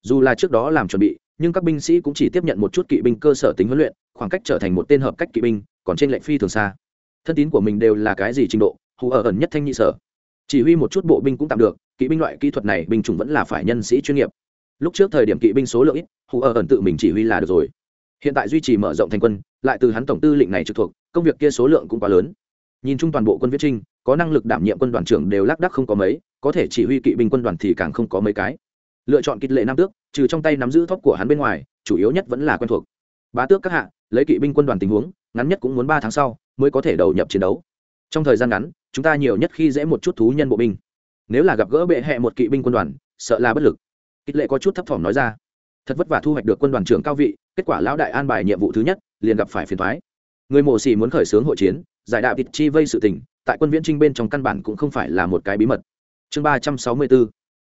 dù là trước đó làm chuẩn bị, nhưng các binh sĩ cũng chỉ tiếp nhận một chút kỵ binh cơ sở tính huấn luyện, khoảng cách trở thành một tên hợp cách kỵ binh, còn trên lệnh phi thường xa. Thân tín của mình đều là cái gì trình độ, hù ở ẩn nhất thanh nhị sở. Chỉ huy một chút bộ binh cũng tạm được, kỵ binh loại kỹ thuật này binh chủng vẫn là phải nhân sĩ chuyên nghiệp. Lúc trước thời điểm kỵ binh số lượng ít, hù ở ẩn tự mình chỉ huy là được rồi. Hiện tại duy trì mở rộng thành quân, lại từ hắn tổng tư lệnh này trực thuộc, công việc kia số lượng cũng quá lớn. Nhìn chung toàn bộ quân viết trinh, có năng lực đảm nhiệm quân đoàn trưởng đều lác đắc không có mấy, có thể chỉ huy kỵ binh quân đoàn thì càng không có mấy cái lựa chọn kịch lệ nam tước, trừ trong tay nắm giữ thóp của hắn bên ngoài, chủ yếu nhất vẫn là quen thuộc. Bá tước các hạ, lấy kỵ binh quân đoàn tình huống, ngắn nhất cũng muốn ba tháng sau mới có thể đầu nhập chiến đấu. Trong thời gian ngắn, chúng ta nhiều nhất khi dễ một chút thú nhân bộ binh. Nếu là gặp gỡ bệ hẹ một kỵ binh quân đoàn, sợ là bất lực. Kịch lệ có chút thấp thỏm nói ra. Thật vất vả thu hoạch được quân đoàn trưởng cao vị, kết quả lão đại an bài nhiệm vụ thứ nhất, liền gặp phải phiền thoái người mổ xỉ muốn khởi xướng hội chiến, giải đạo vịt chi vây sự tình, tại quân viễn trinh bên trong căn bản cũng không phải là một cái bí mật. Chương ba trăm sáu mươi bốn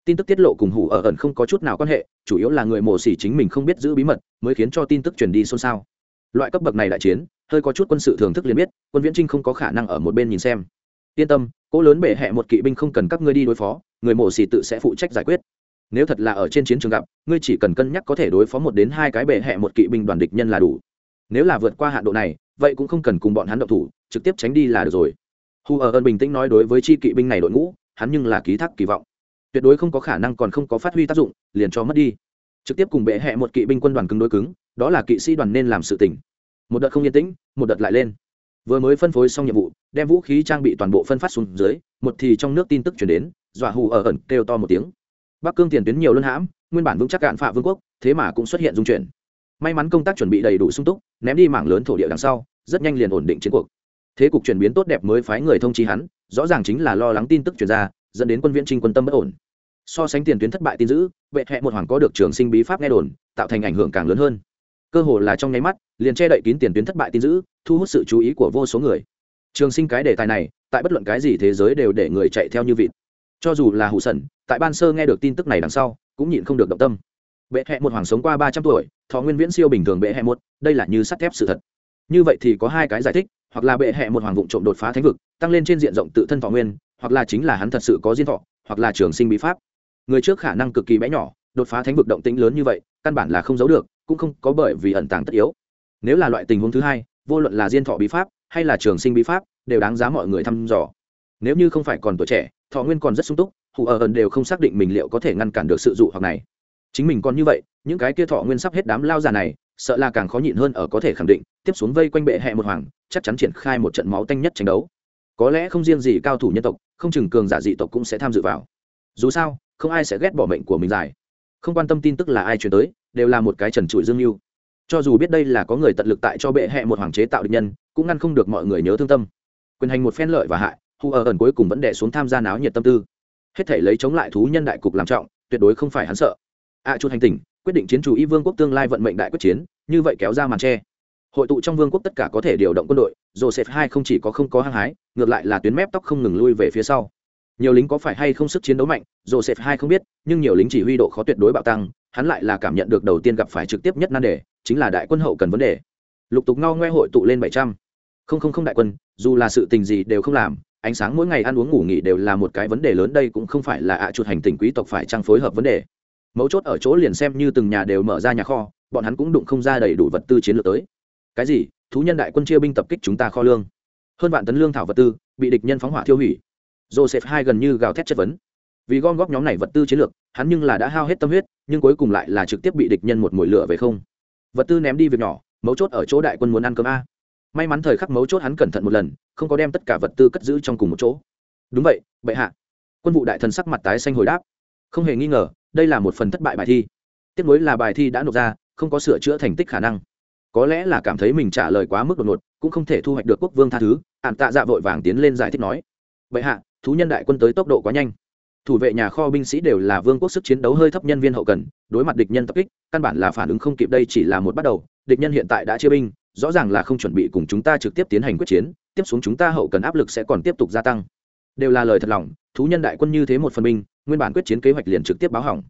tin tức tiết lộ cùng hủ ở ẩn không có chút nào quan hệ, chủ yếu là người mổ xỉ chính mình không biết giữ bí mật, mới khiến cho tin tức truyền đi xôn xao. Loại cấp bậc này đại chiến, hơi có chút quân sự thưởng thức liền biết, quân viễn trinh không có khả năng ở một bên nhìn xem. Yên tâm, cỗ lớn bệ hẹ một kỵ binh không cần các ngươi đi đối phó, người mổ xỉ tự sẽ phụ trách giải quyết. Nếu thật là ở trên chiến trường gặp, ngươi chỉ cần cân nhắc có thể đối phó một đến hai cái bệ hẹ một kỵ binh đoàn địch nhân là đủ. Nếu là vượt qua hạn độ này, vậy cũng không cần cùng bọn hắn động thủ, trực tiếp tránh đi là được rồi. Hù ở ơn bình tĩnh nói đối với chi kỵ binh này đội ngũ, hắn nhưng là ký thác kỳ vọng tuyệt đối không có khả năng còn không có phát huy tác dụng, liền cho mất đi. Trực tiếp cùng bệ hẹ một kỵ binh quân đoàn cứng đối cứng, đó là kỵ sĩ đoàn nên làm sự tỉnh một đợt không yên tĩnh, một đợt lại lên. Vừa mới phân phối xong nhiệm vụ, đem vũ khí trang bị toàn bộ phân phát xuống dưới, một thì trong nước tin tức chuyển đến, dọa hù ở ẩn kêu to một tiếng. Bắc cương tiền tuyến nhiều luân hãm, nguyên bản vững chắc cạn phạ vương quốc, thế mà cũng xuất hiện dung chuyển. May mắn công tác chuẩn bị đầy đủ sung túc, ném đi mảng lớn thổ địa đằng sau, rất nhanh liền ổn định chiến cuộc. Thế cục chuyển biến tốt đẹp mới phái người thông chi hắn, rõ ràng chính là lo lắng tin tức chuyển ra dẫn đến quân viễn trinh quân tâm bất ổn. So sánh tiền tuyến thất bại tin giữ, vệ hẹ một hoàng có được trường sinh bí pháp nghe đồn, tạo thành ảnh hưởng càng lớn hơn. Cơ hồ là trong nháy mắt, liền che đậy kín tiền tuyến thất bại tin giữ, thu hút sự chú ý của vô số người. Trường sinh cái đề tài này, tại bất luận cái gì thế giới đều để người chạy theo như vịt. Cho dù là hụ sẩn, tại ban sơ nghe được tin tức này đằng sau, cũng nhịn không được động tâm. Bệ hẹ một hoàng sống qua ba trăm tuổi, thọ nguyên viễn siêu bình thường bệ hẹ một, đây là như sắt thép sự thật. Như vậy thì có hai cái giải thích, hoặc là bệ hẹ một hoàng vụ trộm đột phá thánh vực, tăng lên trên diện rộng tự thân thọ nguyên hoặc là chính là hắn thật sự có diên thọ, hoặc là trường sinh bí pháp. Người trước khả năng cực kỳ bé nhỏ, đột phá thánh vực động tĩnh lớn như vậy, căn bản là không giấu được, cũng không có bởi vì ẩn tàng tất yếu. Nếu là loại tình huống thứ hai, vô luận là diên thọ bí pháp hay là trường sinh bí pháp, đều đáng giá mọi người thăm dò. Nếu như không phải còn tuổi trẻ, thọ nguyên còn rất sung túc, hù ở ẩn đều không xác định mình liệu có thể ngăn cản được sự dụ hoặc này. Chính mình còn như vậy, những cái kia thọ nguyên sắp hết đám lao già này, sợ là càng khó nhịn hơn ở có thể khẳng định, tiếp xuống vây quanh bệ hẹ một hoàng, chắc chắn triển khai một trận máu tanh nhất tranh đấu có lẽ không riêng gì cao thủ nhân tộc không chừng cường giả dị tộc cũng sẽ tham dự vào. Dù sao không ai sẽ ghét bỏ mệnh của mình dài. Không quan tâm tin tức là ai chuyển tới đều là một cái trần trụi dương mưu. Cho dù biết đây là có người tận lực tại cho bệ hẹ một hoàng chế tạo định nhân cũng ngăn không được mọi người nhớ thương tâm. Quyền hành một phen lợi và hại hù ở ẩn cuối cùng vẫn đẻ xuống tham gia náo nhiệt tâm tư. Hết thể lấy chống lại thú nhân đại cục làm trọng tuyệt đối không phải hắn sợ. A à, chút hành tỉnh quyết định chiến chủ y vương quốc tương lai vận mệnh đại quyết chiến như vậy kéo ra màn tre hội tụ trong vương quốc tất cả có thể điều động quân đội, joseph hai không chỉ có không có hăng hái, ngược lại là tuyến mép tóc không ngừng lui về phía sau. Nhiều lính có phải hay không sức chiến đấu mạnh, joseph hai không biết, nhưng nhiều lính chỉ huy độ khó tuyệt đối bạo tăng, hắn lại là cảm nhận được đầu tiên gặp phải trực tiếp nhất nan đề, chính là đại quân hậu cần vấn đề. Lục tục ngao ngoe hội tụ lên bảy trăm. Không không không đại quân, dù là sự tình gì đều không làm, ánh sáng mỗi ngày ăn uống ngủ nghỉ đều là một cái vấn đề lớn, đây cũng không phải là ạ chuột hành tình quý tộc phải trang phối hợp vấn đề. Mấu chốt ở chỗ liền xem như từng nhà đều mở ra nhà kho, bọn hắn cũng đụng không ra đầy đủ vật tư chiến lược tới cái gì, thú nhân đại quân chia binh tập kích chúng ta kho lương. Hơn vạn tấn lương thảo vật tư bị địch nhân phóng hỏa tiêu hủy. Joseph hai gần như gào thét chất vấn. Vì gom góp nhóm này vật tư chiến lược, hắn nhưng là đã hao hết tâm huyết, nhưng cuối cùng lại là trực tiếp bị địch nhân một mồi lửa về không. Vật tư ném đi việc nhỏ, mấu chốt ở chỗ đại quân muốn ăn cơm a. May mắn thời khắc mấu chốt hắn cẩn thận một lần, không có đem tất cả vật tư cất giữ trong cùng một chỗ. Đúng vậy, bệ hạ. Quân vụ đại thần sắc mặt tái xanh hồi đáp. Không hề nghi ngờ, đây là một phần thất bại bài thi. Tiếp nối là bài thi đã nộp ra, không có sửa chữa thành tích khả năng có lẽ là cảm thấy mình trả lời quá mức đột ngột, cũng không thể thu hoạch được quốc vương tha thứ ạn tạ dạ vội vàng tiến lên giải thích nói. Vậy hạ, thú nhân đại quân tới tốc độ quá nhanh. Thủ vệ nhà kho binh sĩ đều là vương quốc sức chiến đấu hơi thấp nhân viên hậu cần, đối mặt địch nhân tập kích, căn bản là phản ứng không kịp đây chỉ là một bắt đầu. Địch nhân hiện tại đã chia binh, rõ ràng là không chuẩn bị cùng chúng ta trực tiếp tiến hành quyết chiến, tiếp xuống chúng ta hậu cần áp lực sẽ còn tiếp tục gia tăng. Đều là lời thật lòng, thú nhân đại quân như thế một phần binh, nguyên bản quyết chiến kế hoạch liền trực tiếp báo hỏng.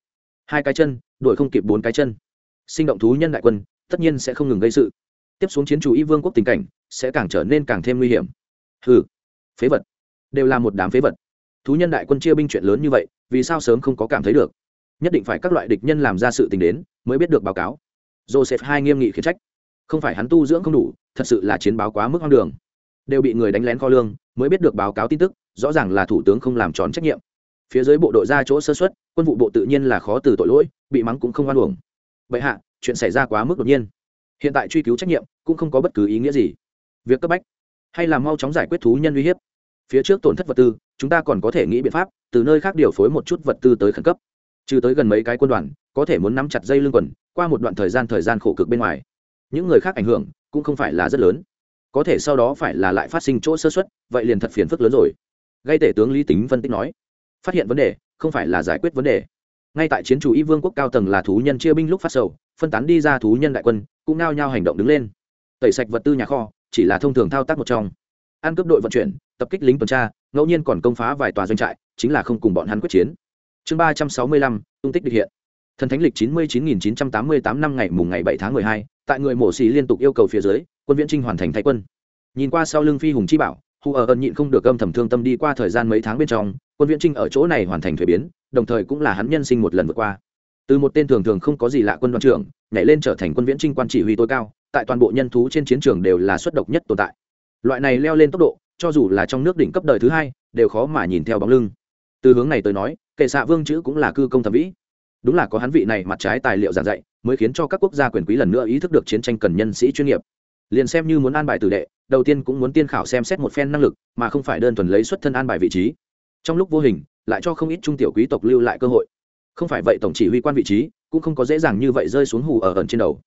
Hai cái chân đội không kịp bốn cái chân. Sinh động thú nhân đại quân tất nhiên sẽ không ngừng gây sự. Tiếp xuống chiến chủ y vương quốc tình cảnh sẽ càng trở nên càng thêm nguy hiểm. Hừ, phế vật. Đều là một đám phế vật. Thú nhân đại quân chia binh chuyện lớn như vậy vì sao sớm không có cảm thấy được? Nhất định phải các loại địch nhân làm ra sự tình đến mới biết được báo cáo. Joseph hai nghiêm nghị khiển trách. Không phải hắn tu dưỡng không đủ thật sự là chiến báo quá mức hoang đường. Đều bị người đánh lén kho lương mới biết được báo cáo tin tức rõ ràng là thủ tướng không làm tròn trách nhiệm. Phía dưới bộ đội ra chỗ sơ xuất quân vụ bộ tự nhiên là khó từ tội lỗi bị mắng cũng không oan uổng. Vậy hạ chuyện xảy ra quá mức đột nhiên. Hiện tại truy cứu trách nhiệm cũng không có bất cứ ý nghĩa gì. Việc cấp bách hay là mau chóng giải quyết thú nhân uy hiếp. Phía trước tổn thất vật tư, chúng ta còn có thể nghĩ biện pháp từ nơi khác điều phối một chút vật tư tới khẩn cấp. Trừ tới gần mấy cái quân đoàn, có thể muốn nắm chặt dây lưng quần, qua một đoạn thời gian thời gian khổ cực bên ngoài. Những người khác ảnh hưởng cũng không phải là rất lớn. Có thể sau đó phải là lại phát sinh chỗ sơ xuất vậy liền thật phiền phức lớn rồi. Gây tể tướng lý tính phân tích nói, phát hiện vấn đề không phải là giải quyết vấn đề. Ngay tại chiến chủ y vương quốc cao tầng là thú nhân chia binh lúc phát sầu phân tán đi ra thú nhân đại quân, cũng nao nhao hành động đứng lên. Tẩy sạch vật tư nhà kho, chỉ là thông thường thao tác một trong. Ăn cướp đội vận chuyển, tập kích lính tuần tra, ngẫu nhiên còn công phá vài tòa doanh trại, chính là không cùng bọn hắn quyết chiến. Chương ba trăm sáu mươi lăm, tung tích địch hiện. Thần thánh lịch chín mươi chín nghìn chín trăm tám mươi tám năm ngày mùng ngày bảy tháng mười hai, tại người mổ xì liên tục yêu cầu phía dưới, quân viễn trinh hoàn thành thay quân. Nhìn qua sau lưng phi hùng chi bảo hù ở ân nhịn không được âm thầm thương tâm đi qua thời gian mấy tháng bên trong, quân viễn trinh ở chỗ này hoàn thành thuế biến, đồng thời cũng là hắn nhân sinh một lần vượt qua từ một tên thường thường không có gì lạ quân đoàn trưởng, nhảy lên trở thành quân viễn trinh quan chỉ huy tối cao, tại toàn bộ nhân thú trên chiến trường đều là xuất độc nhất tồn tại. Loại này leo lên tốc độ, cho dù là trong nước đỉnh cấp đời thứ hai, đều khó mà nhìn theo bóng lưng. Từ hướng này tới nói, kệ xạ vương chữ cũng là cư công thẩm vĩ. Đúng là có hắn vị này mặt trái tài liệu giảng dạy, mới khiến cho các quốc gia quyền quý lần nữa ý thức được chiến tranh cần nhân sĩ chuyên nghiệp. Liền xem như muốn an bài tử đệ, đầu tiên cũng muốn tiên khảo xem xét một phen năng lực, mà không phải đơn thuần lấy xuất thân an bài vị trí. Trong lúc vô hình, lại cho không ít trung tiểu quý tộc lưu lại cơ hội không phải vậy tổng chỉ huy quan vị trí cũng không có dễ dàng như vậy rơi xuống hù ở ẩn trên đầu.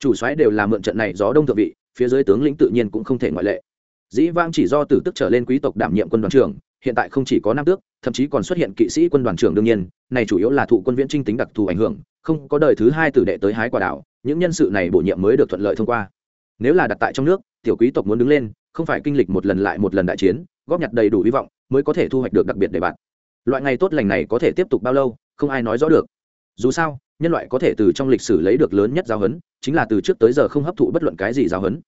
Chủ xoáy đều là mượn trận này gió đông thượng vị, phía dưới tướng lĩnh tự nhiên cũng không thể ngoại lệ. Dĩ vang chỉ do tử tức trở lên quý tộc đảm nhiệm quân đoàn trưởng, hiện tại không chỉ có nam tước, thậm chí còn xuất hiện kỵ sĩ quân đoàn trưởng đương nhiên, này chủ yếu là thụ quân viễn trinh tính đặc thù ảnh hưởng, không có đời thứ hai tử đệ tới hái quả đảo, những nhân sự này bổ nhiệm mới được thuận lợi thông qua. Nếu là đặt tại trong nước, tiểu quý tộc muốn đứng lên, không phải kinh lịch một lần lại một lần đại chiến, góp nhặt đầy đủ hy vọng, mới có thể thu hoạch được đặc biệt để bạn loại ngày tốt lành này có thể tiếp tục bao lâu? Không ai nói rõ được. Dù sao, nhân loại có thể từ trong lịch sử lấy được lớn nhất giáo huấn, chính là từ trước tới giờ không hấp thụ bất luận cái gì giáo huấn.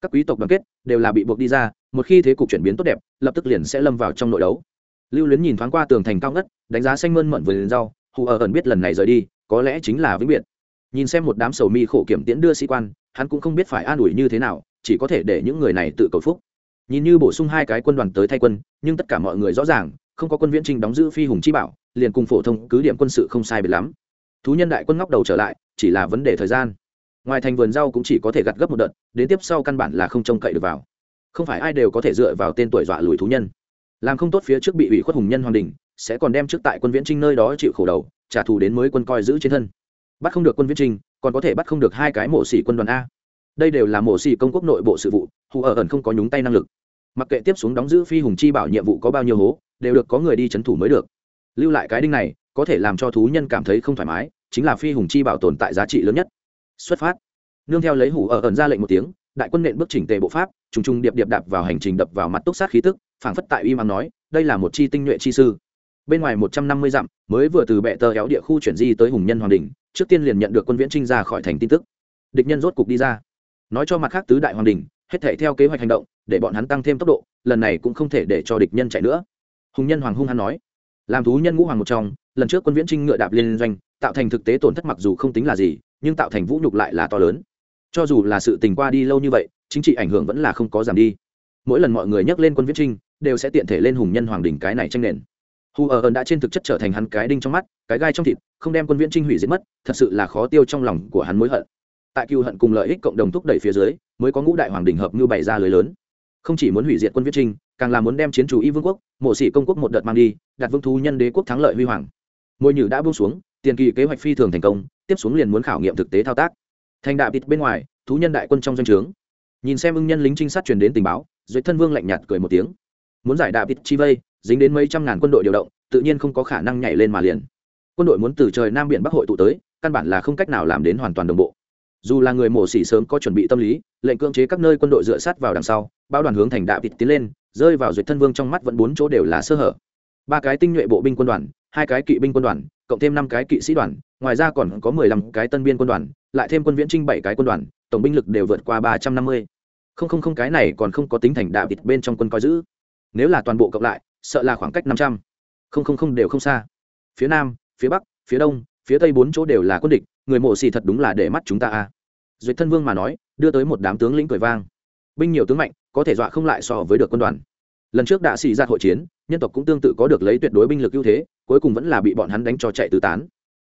Các quý tộc đoàn kết đều là bị buộc đi ra, một khi thế cục chuyển biến tốt đẹp, lập tức liền sẽ lâm vào trong nội đấu. Lưu luyến nhìn thoáng qua tường thành cao ngất, đánh giá xanh mơn mận vườn rau, hù ở ẩn biết lần này rời đi, có lẽ chính là vĩnh biệt. Nhìn xem một đám sầu mi khổ kiểm tiễn đưa sĩ quan, hắn cũng không biết phải an ủi như thế nào, chỉ có thể để những người này tự cầu phúc. Nhìn như bổ sung hai cái quân đoàn tới thay quân, nhưng tất cả mọi người rõ ràng, không có quân viễn trinh đóng giữ phi hùng chi bảo liền cùng phổ thông cứ điểm quân sự không sai biệt lắm. Thú nhân đại quân ngóc đầu trở lại, chỉ là vấn đề thời gian. Ngoài thành vườn rau cũng chỉ có thể gặt gấp một đợt, đến tiếp sau căn bản là không trông cậy được vào. Không phải ai đều có thể dựa vào tên tuổi dọa lùi thú nhân. Làm không tốt phía trước bị ủy khuất hùng nhân hoàng đình sẽ còn đem trước tại quân viễn trinh nơi đó chịu khổ đầu, trả thù đến mới quân coi giữ trên thân. Bắt không được quân viễn trinh, còn có thể bắt không được hai cái mộ sĩ quân đoàn a. Đây đều là mộ sĩ công quốc nội bộ sự vụ, hù ở ẩn không có nhúng tay năng lực. Mặc kệ tiếp xuống đóng giữ phi hùng chi bảo nhiệm vụ có bao nhiêu hố, đều được có người đi c h ấ n thủ mới được lưu lại cái đinh này, có thể làm cho thú nhân cảm thấy không thoải mái, chính là phi hùng chi bảo tồn tại giá trị lớn nhất. Xuất phát. Nương theo lấy hủ ở ẩn ra lệnh một tiếng, đại quân nện bước chỉnh tề bộ pháp, trùng trùng điệp điệp đạp vào hành trình đập vào mặt túc sát khí tức, phảng phất tại uy mắng nói, đây là một chi tinh nhuệ chi sư. Bên ngoài một trăm năm mươi dặm, mới vừa từ bệ tờ éo địa khu chuyển di tới hùng nhân hoàng đình trước tiên liền nhận được quân viễn trinh ra khỏi thành tin tức. Địch nhân rốt cục đi ra. Nói cho mặt khác tứ đại hoàng đình hết thể theo kế hoạch hành động, để bọn hắn tăng thêm tốc độ, lần này cũng không thể để cho địch nhân chạy nữa. Hùng nhân hoàng hung hắn nói làm thú nhân ngũ hoàng một trong, lần trước quân viễn trinh ngựa đạp liên doanh, tạo thành thực tế tổn thất mặc dù không tính là gì, nhưng tạo thành vũ nhục lại là to lớn. Cho dù là sự tình qua đi lâu như vậy, chính trị ảnh hưởng vẫn là không có giảm đi. Mỗi lần mọi người nhắc lên quân viễn trinh, đều sẽ tiện thể lên hùng nhân hoàng đình cái này tranh nền. Hù ở ẩn đã trên thực chất trở thành hắn cái đinh trong mắt, cái gai trong thịt, không đem quân viễn trinh hủy diệt mất, thật sự là khó tiêu trong lòng của hắn mối hận. Tại cựu hận cùng lợi ích cộng đồng thúc đẩy phía dưới, mới có ngũ đại hoàng đình hợp như bày ra lưới lớn. Không chỉ muốn hủy diệt quân viễn trinh càng là muốn đem chiến chủ y vương quốc, mộ sĩ công quốc một đợt mang đi, đặt vương thú nhân đế quốc thắng lợi huy hoàng. Môi nhử đã buông xuống, tiền kỳ kế hoạch phi thường thành công, tiếp xuống liền muốn khảo nghiệm thực tế thao tác. Thành đạo bịt bên ngoài, thú nhân đại quân trong doanh trướng. Nhìn xem ưng nhân lính trinh sát truyền đến tình báo duyệt thân vương lạnh nhạt cười một tiếng. Muốn giải đạo bịt chi vây, dính đến mấy trăm ngàn quân đội điều động, tự nhiên không có khả năng nhảy lên mà liền. Quân đội muốn từ trời nam biển bắc hội tụ tới, căn bản là không cách nào làm đến hoàn toàn đồng bộ dù là người mổ xỉ sớm có chuẩn bị tâm lý, lệnh cưỡng chế các nơi quân đội dựa sát vào đằng sau bao đoàn hướng thành đạo vịt tiến lên, rơi vào duyệt thân vương trong mắt vẫn bốn chỗ đều là sơ hở. Ba cái tinh nhuệ bộ binh quân đoàn, hai cái kỵ binh quân đoàn, cộng thêm năm cái kỵ sĩ đoàn, ngoài ra còn có mười lăm cái tân biên quân đoàn, lại thêm quân viễn trinh bảy cái quân đoàn, tổng binh lực đều vượt qua ba trăm năm mươi. Không không không, cái này còn không có tính thành đạo vịt bên trong quân coi giữ. Nếu là toàn bộ cộng lại, sợ là khoảng cách năm trăm. Không không không, đều không xa. Phía nam, phía bắc, phía đông, phía tây bốn chỗ đều là quân địch người mộ xì thật đúng là để mắt chúng ta a. À. duyệt thân vương mà nói, đưa tới một đám tướng lĩnh cười vang. Binh nhiều tướng mạnh, có thể dọa không lại so với được quân đoàn. Lần trước đã xì ra hội chiến, nhân tộc cũng tương tự có được lấy tuyệt đối binh lực ưu thế, cuối cùng vẫn là bị bọn hắn đánh cho chạy tứ tán.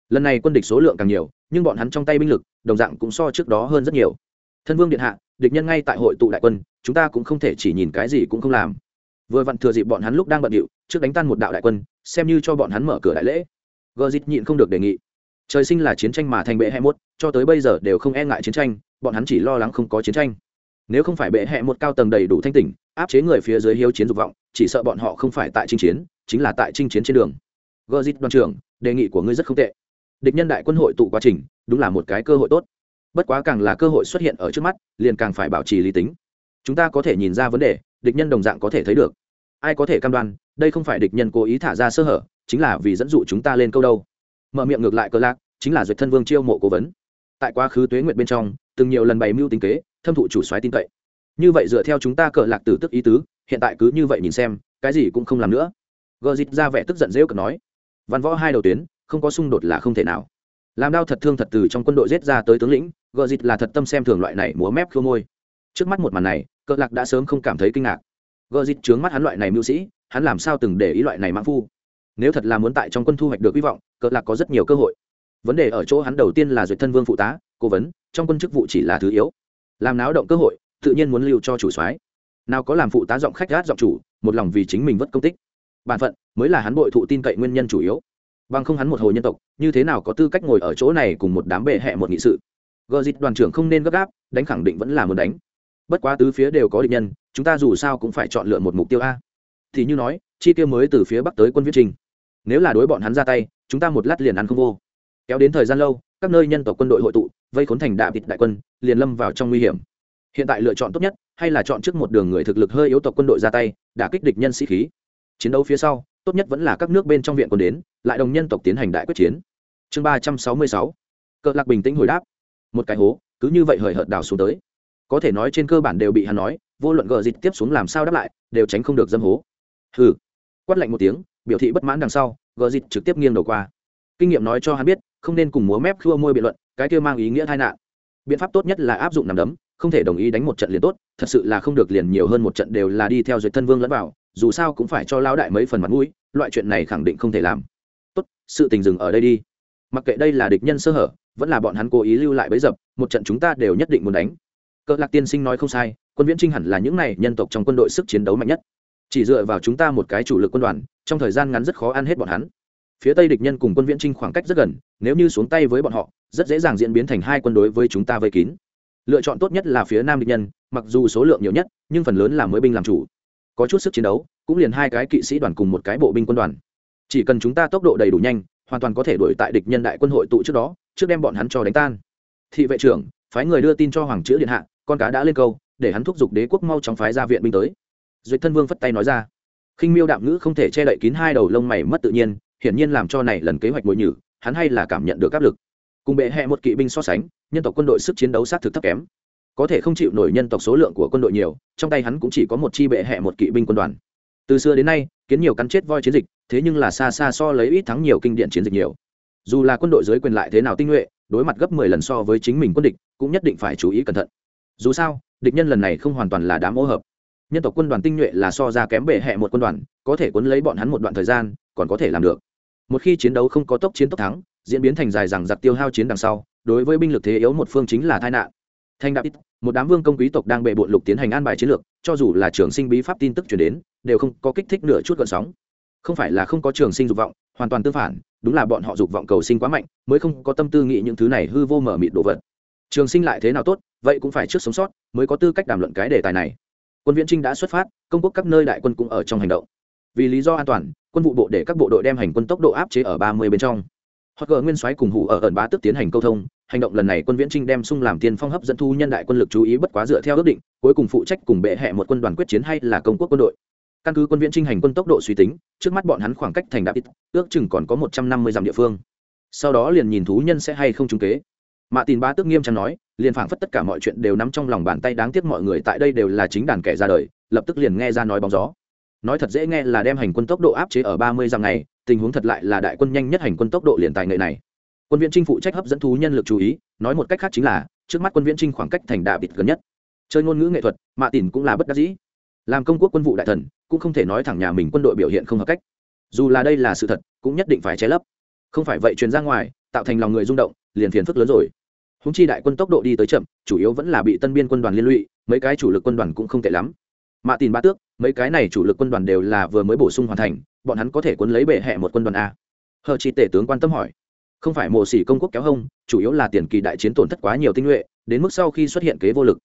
Lần này quân địch số lượng càng nhiều, nhưng bọn hắn trong tay binh lực, đồng dạng cũng so trước đó hơn rất nhiều. Thân vương điện hạ, địch nhân ngay tại hội tụ đại quân, chúng ta cũng không thể chỉ nhìn cái gì cũng không làm. Vừa vặn thừa dịp bọn hắn lúc đang bận điệu, trước đánh tan một đạo đại quân, xem như cho bọn hắn mở cửa đại lễ. Gờ dịt nhịn không được đề nghị trời sinh là chiến tranh mà thành bệ hẹ một, cho tới bây giờ đều không e ngại chiến tranh, bọn hắn chỉ lo lắng không có chiến tranh. Nếu không phải bệ hẹ một cao tầng đầy đủ thanh tỉnh, áp chế người phía dưới hiếu chiến dục vọng, chỉ sợ bọn họ không phải tại chinh chiến, chính là tại chinh chiến trên đường. Gờ dịt đoàn trưởng, đề nghị của ngươi rất không tệ. Địch nhân đại quân hội tụ quá trình, đúng là một cái cơ hội tốt. Bất quá càng là cơ hội xuất hiện ở trước mắt, liền càng phải bảo trì lý tính. Chúng ta có thể nhìn ra vấn đề, địch nhân đồng dạng có thể thấy được. Ai có thể cam đoan, đây không phải địch nhân cố ý thả ra sơ hở, chính là vì dẫn dụ chúng ta lên câu đâu mở miệng ngược lại cờ lạc, chính là duyệt thân vương chiêu mộ cố vấn. Tại quá khứ tuế nguyện bên trong, từng nhiều lần bày mưu tính kế, thâm thụ chủ soái tin cậy. Như vậy dựa theo chúng ta cờ lạc tử tức ý tứ, hiện tại cứ như vậy nhìn xem, cái gì cũng không làm nữa. Gờ dịt ra vẻ tức giận dễu cờ nói. Văn võ hai đầu tuyến, không có xung đột là không thể nào. Làm đau thật thương thật từ trong quân đội giết ra tới tướng lĩnh gờ dịt là thật tâm xem thường loại này múa mép khô môi. Trước mắt một màn này, cờ lạc đã sớm không cảm thấy kinh ngạc. Gờ dịt trướng mắt hắn loại này mưu sĩ, hắn làm sao từng để ý loại này mãn phu? Nếu thật là muốn tại trong quân thu hoạch được hy vọng, cỡ lạc có rất nhiều cơ hội. Vấn đề ở chỗ hắn đầu tiên là duyệt thân vương phụ tá, cố vấn, trong quân chức vụ chỉ là thứ yếu. Làm náo động cơ hội, tự nhiên muốn lưu cho chủ soái. Nào có làm phụ tá giọng khách gát giọng chủ, một lòng vì chính mình vất công tích. Bản phận mới là hắn bội thụ tin cậy nguyên nhân chủ yếu. Bằng không hắn một hồi nhân tộc, như thế nào có tư cách ngồi ở chỗ này cùng một đám bệ hẹ một nghị sự? Gờ dịch đoàn trưởng không nên gấp gáp, đánh khẳng định vẫn là muốn đánh. Bất quá tứ phía đều có địch nhân, chúng ta dù sao cũng phải chọn lựa một mục tiêu a. Thì như nói, chi tiêu mới từ phía bắc tới quân viết trình nếu là đối bọn hắn ra tay, chúng ta một lát liền ăn không vô. Kéo đến thời gian lâu, các nơi nhân tộc quân đội hội tụ, vây khốn thành đạm vịt đại quân, liền lâm vào trong nguy hiểm. Hiện tại lựa chọn tốt nhất, hay là chọn trước một đường người thực lực hơi yếu tộc quân đội ra tay đã kích địch nhân sĩ khí. Chiến đấu phía sau, tốt nhất vẫn là các nước bên trong viện quân đến, lại đồng nhân tộc tiến hành đại quyết chiến. Chương ba trăm sáu mươi sáu. Cỡ lạc bình tĩnh hồi đáp. Một cái hố, cứ như vậy hời hợt đào xuống tới. Có thể nói trên cơ bản đều bị hắn nói, vô luận gờ dịch tiếp xuống làm sao đáp lại, đều tránh không được dâm hố. Hừ. Quát lạnh một tiếng biểu thị bất mãn đằng sau, gờ dịt trực tiếp nghiêng đầu qua. Kinh nghiệm nói cho hắn biết, không nên cùng múa mép khua môi biện luận, cái kia mang ý nghĩa tai nạn. Biện pháp tốt nhất là áp dụng nằm đấm, không thể đồng ý đánh một trận liền tốt, thật sự là không được liền nhiều hơn một trận đều là đi theo duyệt thân vương lẫn vào, dù sao cũng phải cho lão đại mấy phần mặt mũi, loại chuyện này khẳng định không thể làm. Tốt, sự tình dừng ở đây đi. Mặc kệ đây là địch nhân sơ hở, vẫn là bọn hắn cố ý lưu lại bấy dập, một trận chúng ta đều nhất định muốn đánh. Cỡ lạc tiên sinh nói không sai, quân viễn trinh hẳn là những này nhân tộc trong quân đội sức chiến đấu mạnh nhất. Chỉ dựa vào chúng ta một cái chủ lực quân đoàn trong thời gian ngắn rất khó ăn hết bọn hắn. Phía tây địch nhân cùng quân viễn trinh khoảng cách rất gần, nếu như xuống tay với bọn họ, rất dễ dàng diễn biến thành hai quân đối với chúng ta vây kín. Lựa chọn tốt nhất là phía nam địch nhân, mặc dù số lượng nhiều nhất, nhưng phần lớn là mới binh làm chủ. Có chút sức chiến đấu, cũng liền hai cái kỵ sĩ đoàn cùng một cái bộ binh quân đoàn. Chỉ cần chúng ta tốc độ đầy đủ nhanh, hoàn toàn có thể đuổi tại địch nhân đại quân hội tụ trước đó, trước đem bọn hắn cho đánh tan. Thị vệ trưởng, phái người đưa tin cho hoàng chữ điện hạ, con cá đã lên câu, để hắn thúc giục đế quốc mau chóng phái ra viện binh tới. Duyệt thân vương phất tay nói ra khinh miêu đạm ngữ không thể che đậy kín hai đầu lông mày mất tự nhiên, hiển nhiên làm cho này lần kế hoạch mồi nhử, hắn hay là cảm nhận được áp lực. Cùng bệ hẹ một kỵ binh so sánh, nhân tộc quân đội sức chiến đấu sát thực thấp kém. Có thể không chịu nổi nhân tộc số lượng của quân đội nhiều, trong tay hắn cũng chỉ có một chi bệ hẹ một kỵ binh quân đoàn. Từ xưa đến nay, kiến nhiều cắn chết voi chiến dịch, thế nhưng là xa xa so lấy ít thắng nhiều kinh điển chiến dịch nhiều. Dù là quân đội dưới quyền lại thế nào tinh nhuệ, đối mặt gấp mười lần so với chính mình quân địch, cũng nhất định phải chú ý cẩn thận. Dù sao, địch nhân lần này không hoàn toàn là đám ô hợp nhân tộc quân đoàn tinh nhuệ là so ra kém bệ hẹ một quân đoàn, có thể quấn lấy bọn hắn một đoạn thời gian, còn có thể làm được. Một khi chiến đấu không có tốc chiến tốc thắng, diễn biến thành dài rằng giặc tiêu hao chiến đằng sau, đối với binh lực thế yếu một phương chính là tai nạn. Thanh đạo ít, một đám vương công quý tộc đang bệ bộn lục tiến hành an bài chiến lược, cho dù là trường sinh bí pháp tin tức chuyển đến, đều không có kích thích nửa chút gợn sóng. Không phải là không có trường sinh dục vọng, hoàn toàn tương phản, đúng là bọn họ dục vọng cầu sinh quá mạnh, mới không có tâm tư nghĩ những thứ này hư vô mở mịt đồ vật. Trường sinh lại thế nào tốt, vậy cũng phải trước sống sót, mới có tư cách đàm luận cái đề tài này quân viễn trinh đã xuất phát, công quốc các nơi đại quân cũng ở trong hành động. Vì lý do an toàn, quân vụ bộ để các bộ đội đem hành quân tốc độ áp chế ở ba mươi bên trong. Hoặc gờ nguyên soái cùng hủ ở ẩn bá tức tiến hành câu thông, hành động lần này quân viễn trinh đem sung làm tiên phong hấp dẫn thu nhân đại quân lực chú ý bất quá dựa theo ước định, cuối cùng phụ trách cùng bệ hẹ một quân đoàn quyết chiến hay là công quốc quân đội. Căn cứ quân viễn trinh hành quân tốc độ suy tính, trước mắt bọn hắn khoảng cách thành đạp ít, ước chừng còn có một trăm năm mươi dặm địa phương. Sau đó liền nhìn thú nhân sẽ hay không trúng kế mạ tin bá tước nghiêm trang nói, liền phảng phất tất cả mọi chuyện đều nắm trong lòng bàn tay đáng tiếc mọi người tại đây đều là chính đàn kẻ ra đời, lập tức liền nghe ra nói bóng gió. Nói thật dễ nghe là đem hành quân tốc độ áp chế ở ba mươi dặm này, tình huống thật lại là đại quân nhanh nhất hành quân tốc độ liền tài nghệ này. Quân viễn trinh phụ trách hấp dẫn thú nhân lực chú ý, nói một cách khác chính là, trước mắt quân viễn trinh khoảng cách thành đạ bịt gần nhất. Chơi ngôn ngữ nghệ thuật, mạ tỉn cũng là bất đắc dĩ. Làm công quốc quân vụ đại thần, cũng không thể nói thẳng nhà mình quân đội biểu hiện không hợp cách. Dù là đây là sự thật, cũng nhất định phải che lấp. Không phải vậy truyền ra ngoài, tạo thành lòng người rung động, liền phiền phức lớn rồi húng chi đại quân tốc độ đi tới chậm, chủ yếu vẫn là bị tân biên quân đoàn liên lụy, mấy cái chủ lực quân đoàn cũng không tệ lắm. Mạ tìm ba tước, mấy cái này chủ lực quân đoàn đều là vừa mới bổ sung hoàn thành, bọn hắn có thể quân lấy bệ hẹ một quân đoàn a. Hờ chi tể tướng quan tâm hỏi. Không phải mồ xỉ công quốc kéo hông, chủ yếu là tiền kỳ đại chiến tổn thất quá nhiều tinh nhuệ, đến mức sau khi xuất hiện kế vô lực.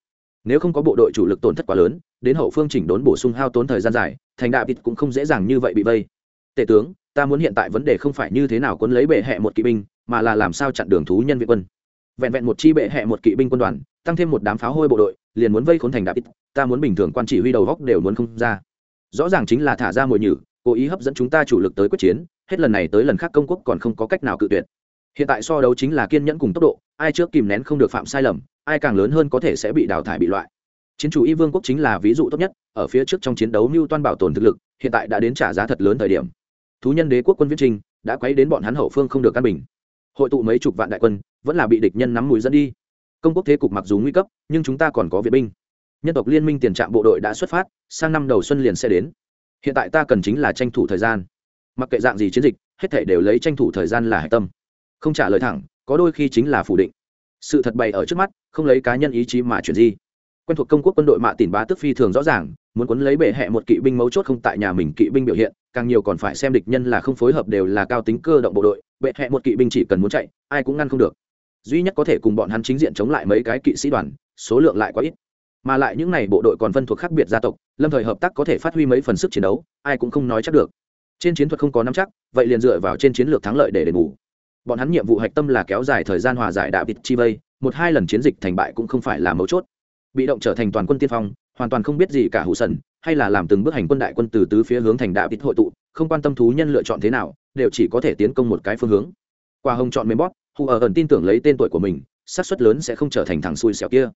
Nếu không có bộ đội chủ lực tổn thất quá lớn, đến hậu phương chỉnh đốn bổ sung hao tốn thời gian dài, thành đạo vịt cũng không dễ dàng như vậy bị vây. Tể tướng, ta muốn hiện tại vấn đề không phải như thế nào quân lấy bệ hẹ một kỵ binh, mà là làm sao chặn đường thú nhân viện quân vẹn vẹn một chi bệ hẹ một kỵ binh quân đoàn, tăng thêm một đám pháo hôi bộ đội, liền muốn vây khốn thành đạp ít ta muốn bình thường quan chỉ huy đầu góc đều muốn không ra. Rõ ràng chính là thả ra mồi nhử, cố ý hấp dẫn chúng ta chủ lực tới quyết chiến, hết lần này tới lần khác công quốc còn không có cách nào cự tuyệt. Hiện tại so đấu chính là kiên nhẫn cùng tốc độ, ai trước kìm nén không được phạm sai lầm, ai càng lớn hơn có thể sẽ bị đào thải bị loại. Chiến chủ y vương quốc chính là ví dụ tốt nhất, ở phía trước trong chiến đấu mưu toan bảo tồn thực lực, hiện tại đã đến trả giá thật lớn thời điểm. Thú nhân đế quốc quân viễn trinh đã quấy đến bọn hắn hậu phương không được căn bình hội tụ mấy chục vạn đại quân, vẫn là bị địch nhân nắm mùi dẫn đi. Công quốc thế cục mặc dù nguy cấp, nhưng chúng ta còn có viện binh. Nhân tộc liên minh tiền trạm bộ đội đã xuất phát, sang năm đầu xuân liền sẽ đến. Hiện tại ta cần chính là tranh thủ thời gian. Mặc kệ dạng gì chiến dịch, hết thể đều lấy tranh thủ thời gian là hạch tâm. Không trả lời thẳng, có đôi khi chính là phủ định. Sự thật bày ở trước mắt, không lấy cá nhân ý chí mà chuyển di quen thuộc công quốc quân đội mạ tìm bá tức phi thường rõ ràng, muốn quấn lấy bệ hẹ một kỵ binh mấu chốt không tại nhà mình kỵ binh biểu hiện, càng nhiều còn phải xem địch nhân là không phối hợp đều là cao tính cơ động bộ đội, bệ hẹ một kỵ binh chỉ cần muốn chạy, ai cũng ngăn không được. Duy nhất có thể cùng bọn hắn chính diện chống lại mấy cái kỵ sĩ đoàn, số lượng lại quá ít. Mà lại những n à y bộ đội còn phân thuộc khác biệt gia tộc, lâm thời hợp tác có thể phát huy mấy phần sức chiến đấu, ai cũng không nói chắc được. Trên chiến thuật không có nắm chắc, vậy liền dựa vào trên chiến lược thắng lợi để đền bù. Bọn hắn nhiệm vụ hạch tâm là kéo dài thời gian hòa giải đạo vịt chi vây một hai lần chiến dịch thành bại cũng không phải là mấu chốt bị động trở thành toàn quân tiên phong, hoàn toàn không biết gì cả hụ sần, hay là làm từng bước hành quân đại quân từ tứ phía hướng thành đạo ít hội tụ, không quan tâm thú nhân lựa chọn thế nào, đều chỉ có thể tiến công một cái phương hướng. Qua hồng chọn mềm bót hù ở ẩn tin tưởng lấy tên tuổi của mình, xác suất lớn sẽ không trở thành thằng xui xẻo kia.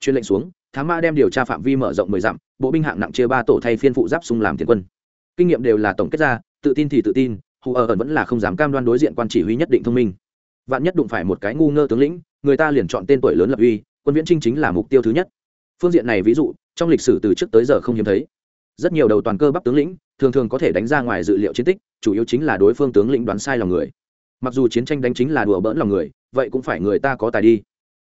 Chuyên lệnh xuống thám ma đem điều tra phạm vi mở rộng mười dặm, bộ binh hạng nặng chia ba tổ thay phiên phụ giáp xung làm tiền quân. Kinh nghiệm đều là tổng kết ra, tự tin thì tự tin, hù ở ẩn vẫn là không dám cam đoan đối diện quan chỉ huy nhất định thông minh. Vạn nhất đụng phải một cái ngu ngơ tướng lĩnh, người ta liền chọn tên tuổi lớn lập uy quân viễn trinh chính là mục tiêu thứ nhất. Phương diện này ví dụ trong lịch sử từ trước tới giờ không hiếm thấy. Rất nhiều đầu toàn cơ bắp tướng lĩnh thường thường có thể đánh ra ngoài dự liệu chiến tích chủ yếu chính là đối phương tướng lĩnh đoán sai lòng người. Mặc dù chiến tranh đánh chính là đùa bỡn lòng người vậy cũng phải người ta có tài đi.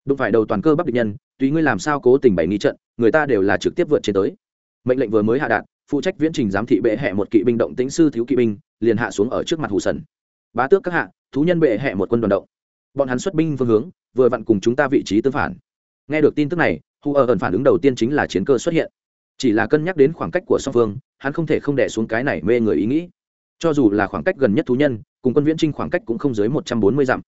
Đụng phải đầu toàn cơ bắp địch nhân tùy ngươi làm sao cố tình bày nghi trận người ta đều là trực tiếp vượt trên tới. Mệnh lệnh vừa mới hạ đạt, phụ trách viễn trình giám thị bệ hẹ một kỵ binh động tĩnh sư thiếu kỵ binh liền hạ xuống ở trước mặt hù sần. Bá tước các hạ thú nhân bệ hẹ một quân đoàn động. Bọn hắn xuất binh phương hướng vừa vặn cùng chúng ta vị trí tương phản nghe được tin tức này hù ở ẩn phản ứng đầu tiên chính là chiến cơ xuất hiện. Chỉ là cân nhắc đến khoảng cách của song phương hắn không thể không đẻ xuống cái này mê người ý nghĩ. Cho dù là khoảng cách gần nhất thú nhân cùng quân viễn trinh khoảng cách cũng không dưới một trăm bốn mươi dặm.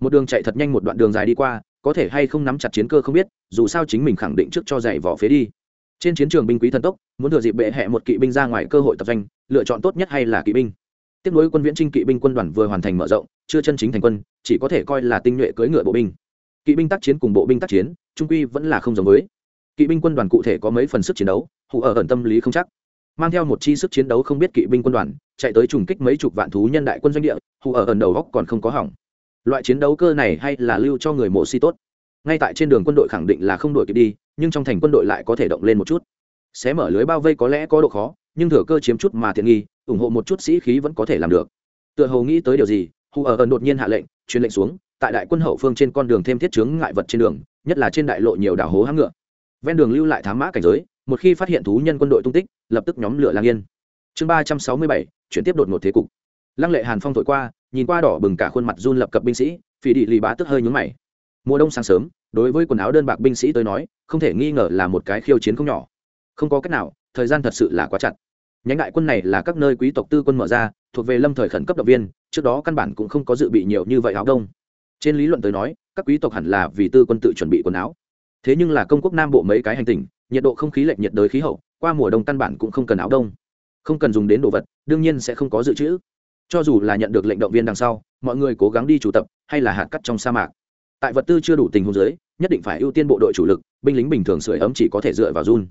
Một đường chạy thật nhanh một đoạn đường dài đi qua có thể hay không nắm chặt chiến cơ không biết dù sao chính mình khẳng định trước cho giày vỏ phế đi. Trên chiến trường binh quý thần tốc muốn thừa dịp bệ hẹ một kỵ binh ra ngoài cơ hội tập danh, lựa chọn tốt nhất hay là kỵ binh. Tiếp nối quân viễn trinh kỵ binh quân đoàn vừa hoàn thành mở rộng chưa chân chính thành quân chỉ có thể coi là tinh nhuệ cưỡi ngựa bộ binh kỵ binh tác chiến cùng bộ binh tác chiến, trung quy vẫn là không giống với. Kỵ binh quân đoàn cụ thể có mấy phần sức chiến đấu hụ ở ẩn tâm lý không chắc. Mang theo một chi sức chiến đấu không biết kỵ binh quân đoàn, chạy tới trùng kích mấy chục vạn thú nhân đại quân doanh địa hụ ở ẩn đầu góc còn không có hỏng. Loại chiến đấu cơ này hay là lưu cho người mộ si tốt. Ngay tại trên đường quân đội khẳng định là không đội kịp đi, nhưng trong thành quân đội lại có thể động lên một chút. Xé mở lưới bao vây có lẽ có độ khó, nhưng thừa cơ chiếm chút mà thiện nghi, ủng hộ một chút sĩ khí vẫn có thể làm được. Tựa hồ nghĩ tới điều gì, hù ở ẩn đột nhiên hạ lệnh, truyền lệnh xuống tại đại quân hậu phương trên con đường thêm thiết chướng ngại vật trên đường, nhất là trên đại lộ nhiều đảo hố hãng ngựa. Ven đường lưu lại thám mã cảnh giới, một khi phát hiện thú nhân quân đội tung tích, lập tức nhóm lửa lang yên. Chương ba trăm sáu mươi bảy, chuyển tiếp đột ngột thế cục. Lăng lệ hàn phong thổi qua, nhìn qua đỏ bừng cả khuôn mặt run lập cập binh sĩ, phỉ đi lì bá tức hơi nhúng mày. Mùa đông sáng sớm, đối với quần áo đơn bạc binh sĩ tới nói, không thể nghi ngờ là một cái khiêu chiến không nhỏ. Không có cách nào, thời gian thật sự là quá chặt. Nhánh đại quân này là các nơi quý tộc tư quân mở ra, thuộc về lâm thời khẩn cấp động viên, trước đó căn bản cũng không có dự bị nhiều như vậy áo đông trên lý luận tới nói, các quý tộc hẳn là vì tư quân tự chuẩn bị quần áo. Thế nhưng là công quốc nam bộ mấy cái hành tinh, nhiệt độ không khí lệch nhiệt đới khí hậu, qua mùa đông căn bản cũng không cần áo đông. Không cần dùng đến đồ vật, đương nhiên sẽ không có dự trữ. Cho dù là nhận được lệnh động viên đằng sau, mọi người cố gắng đi chủ tập, hay là hạt cắt trong sa mạc. Tại vật tư chưa đủ tình huống giới nhất định phải ưu tiên bộ đội chủ lực, binh lính bình thường sưởi ấm chỉ có thể dựa vào run.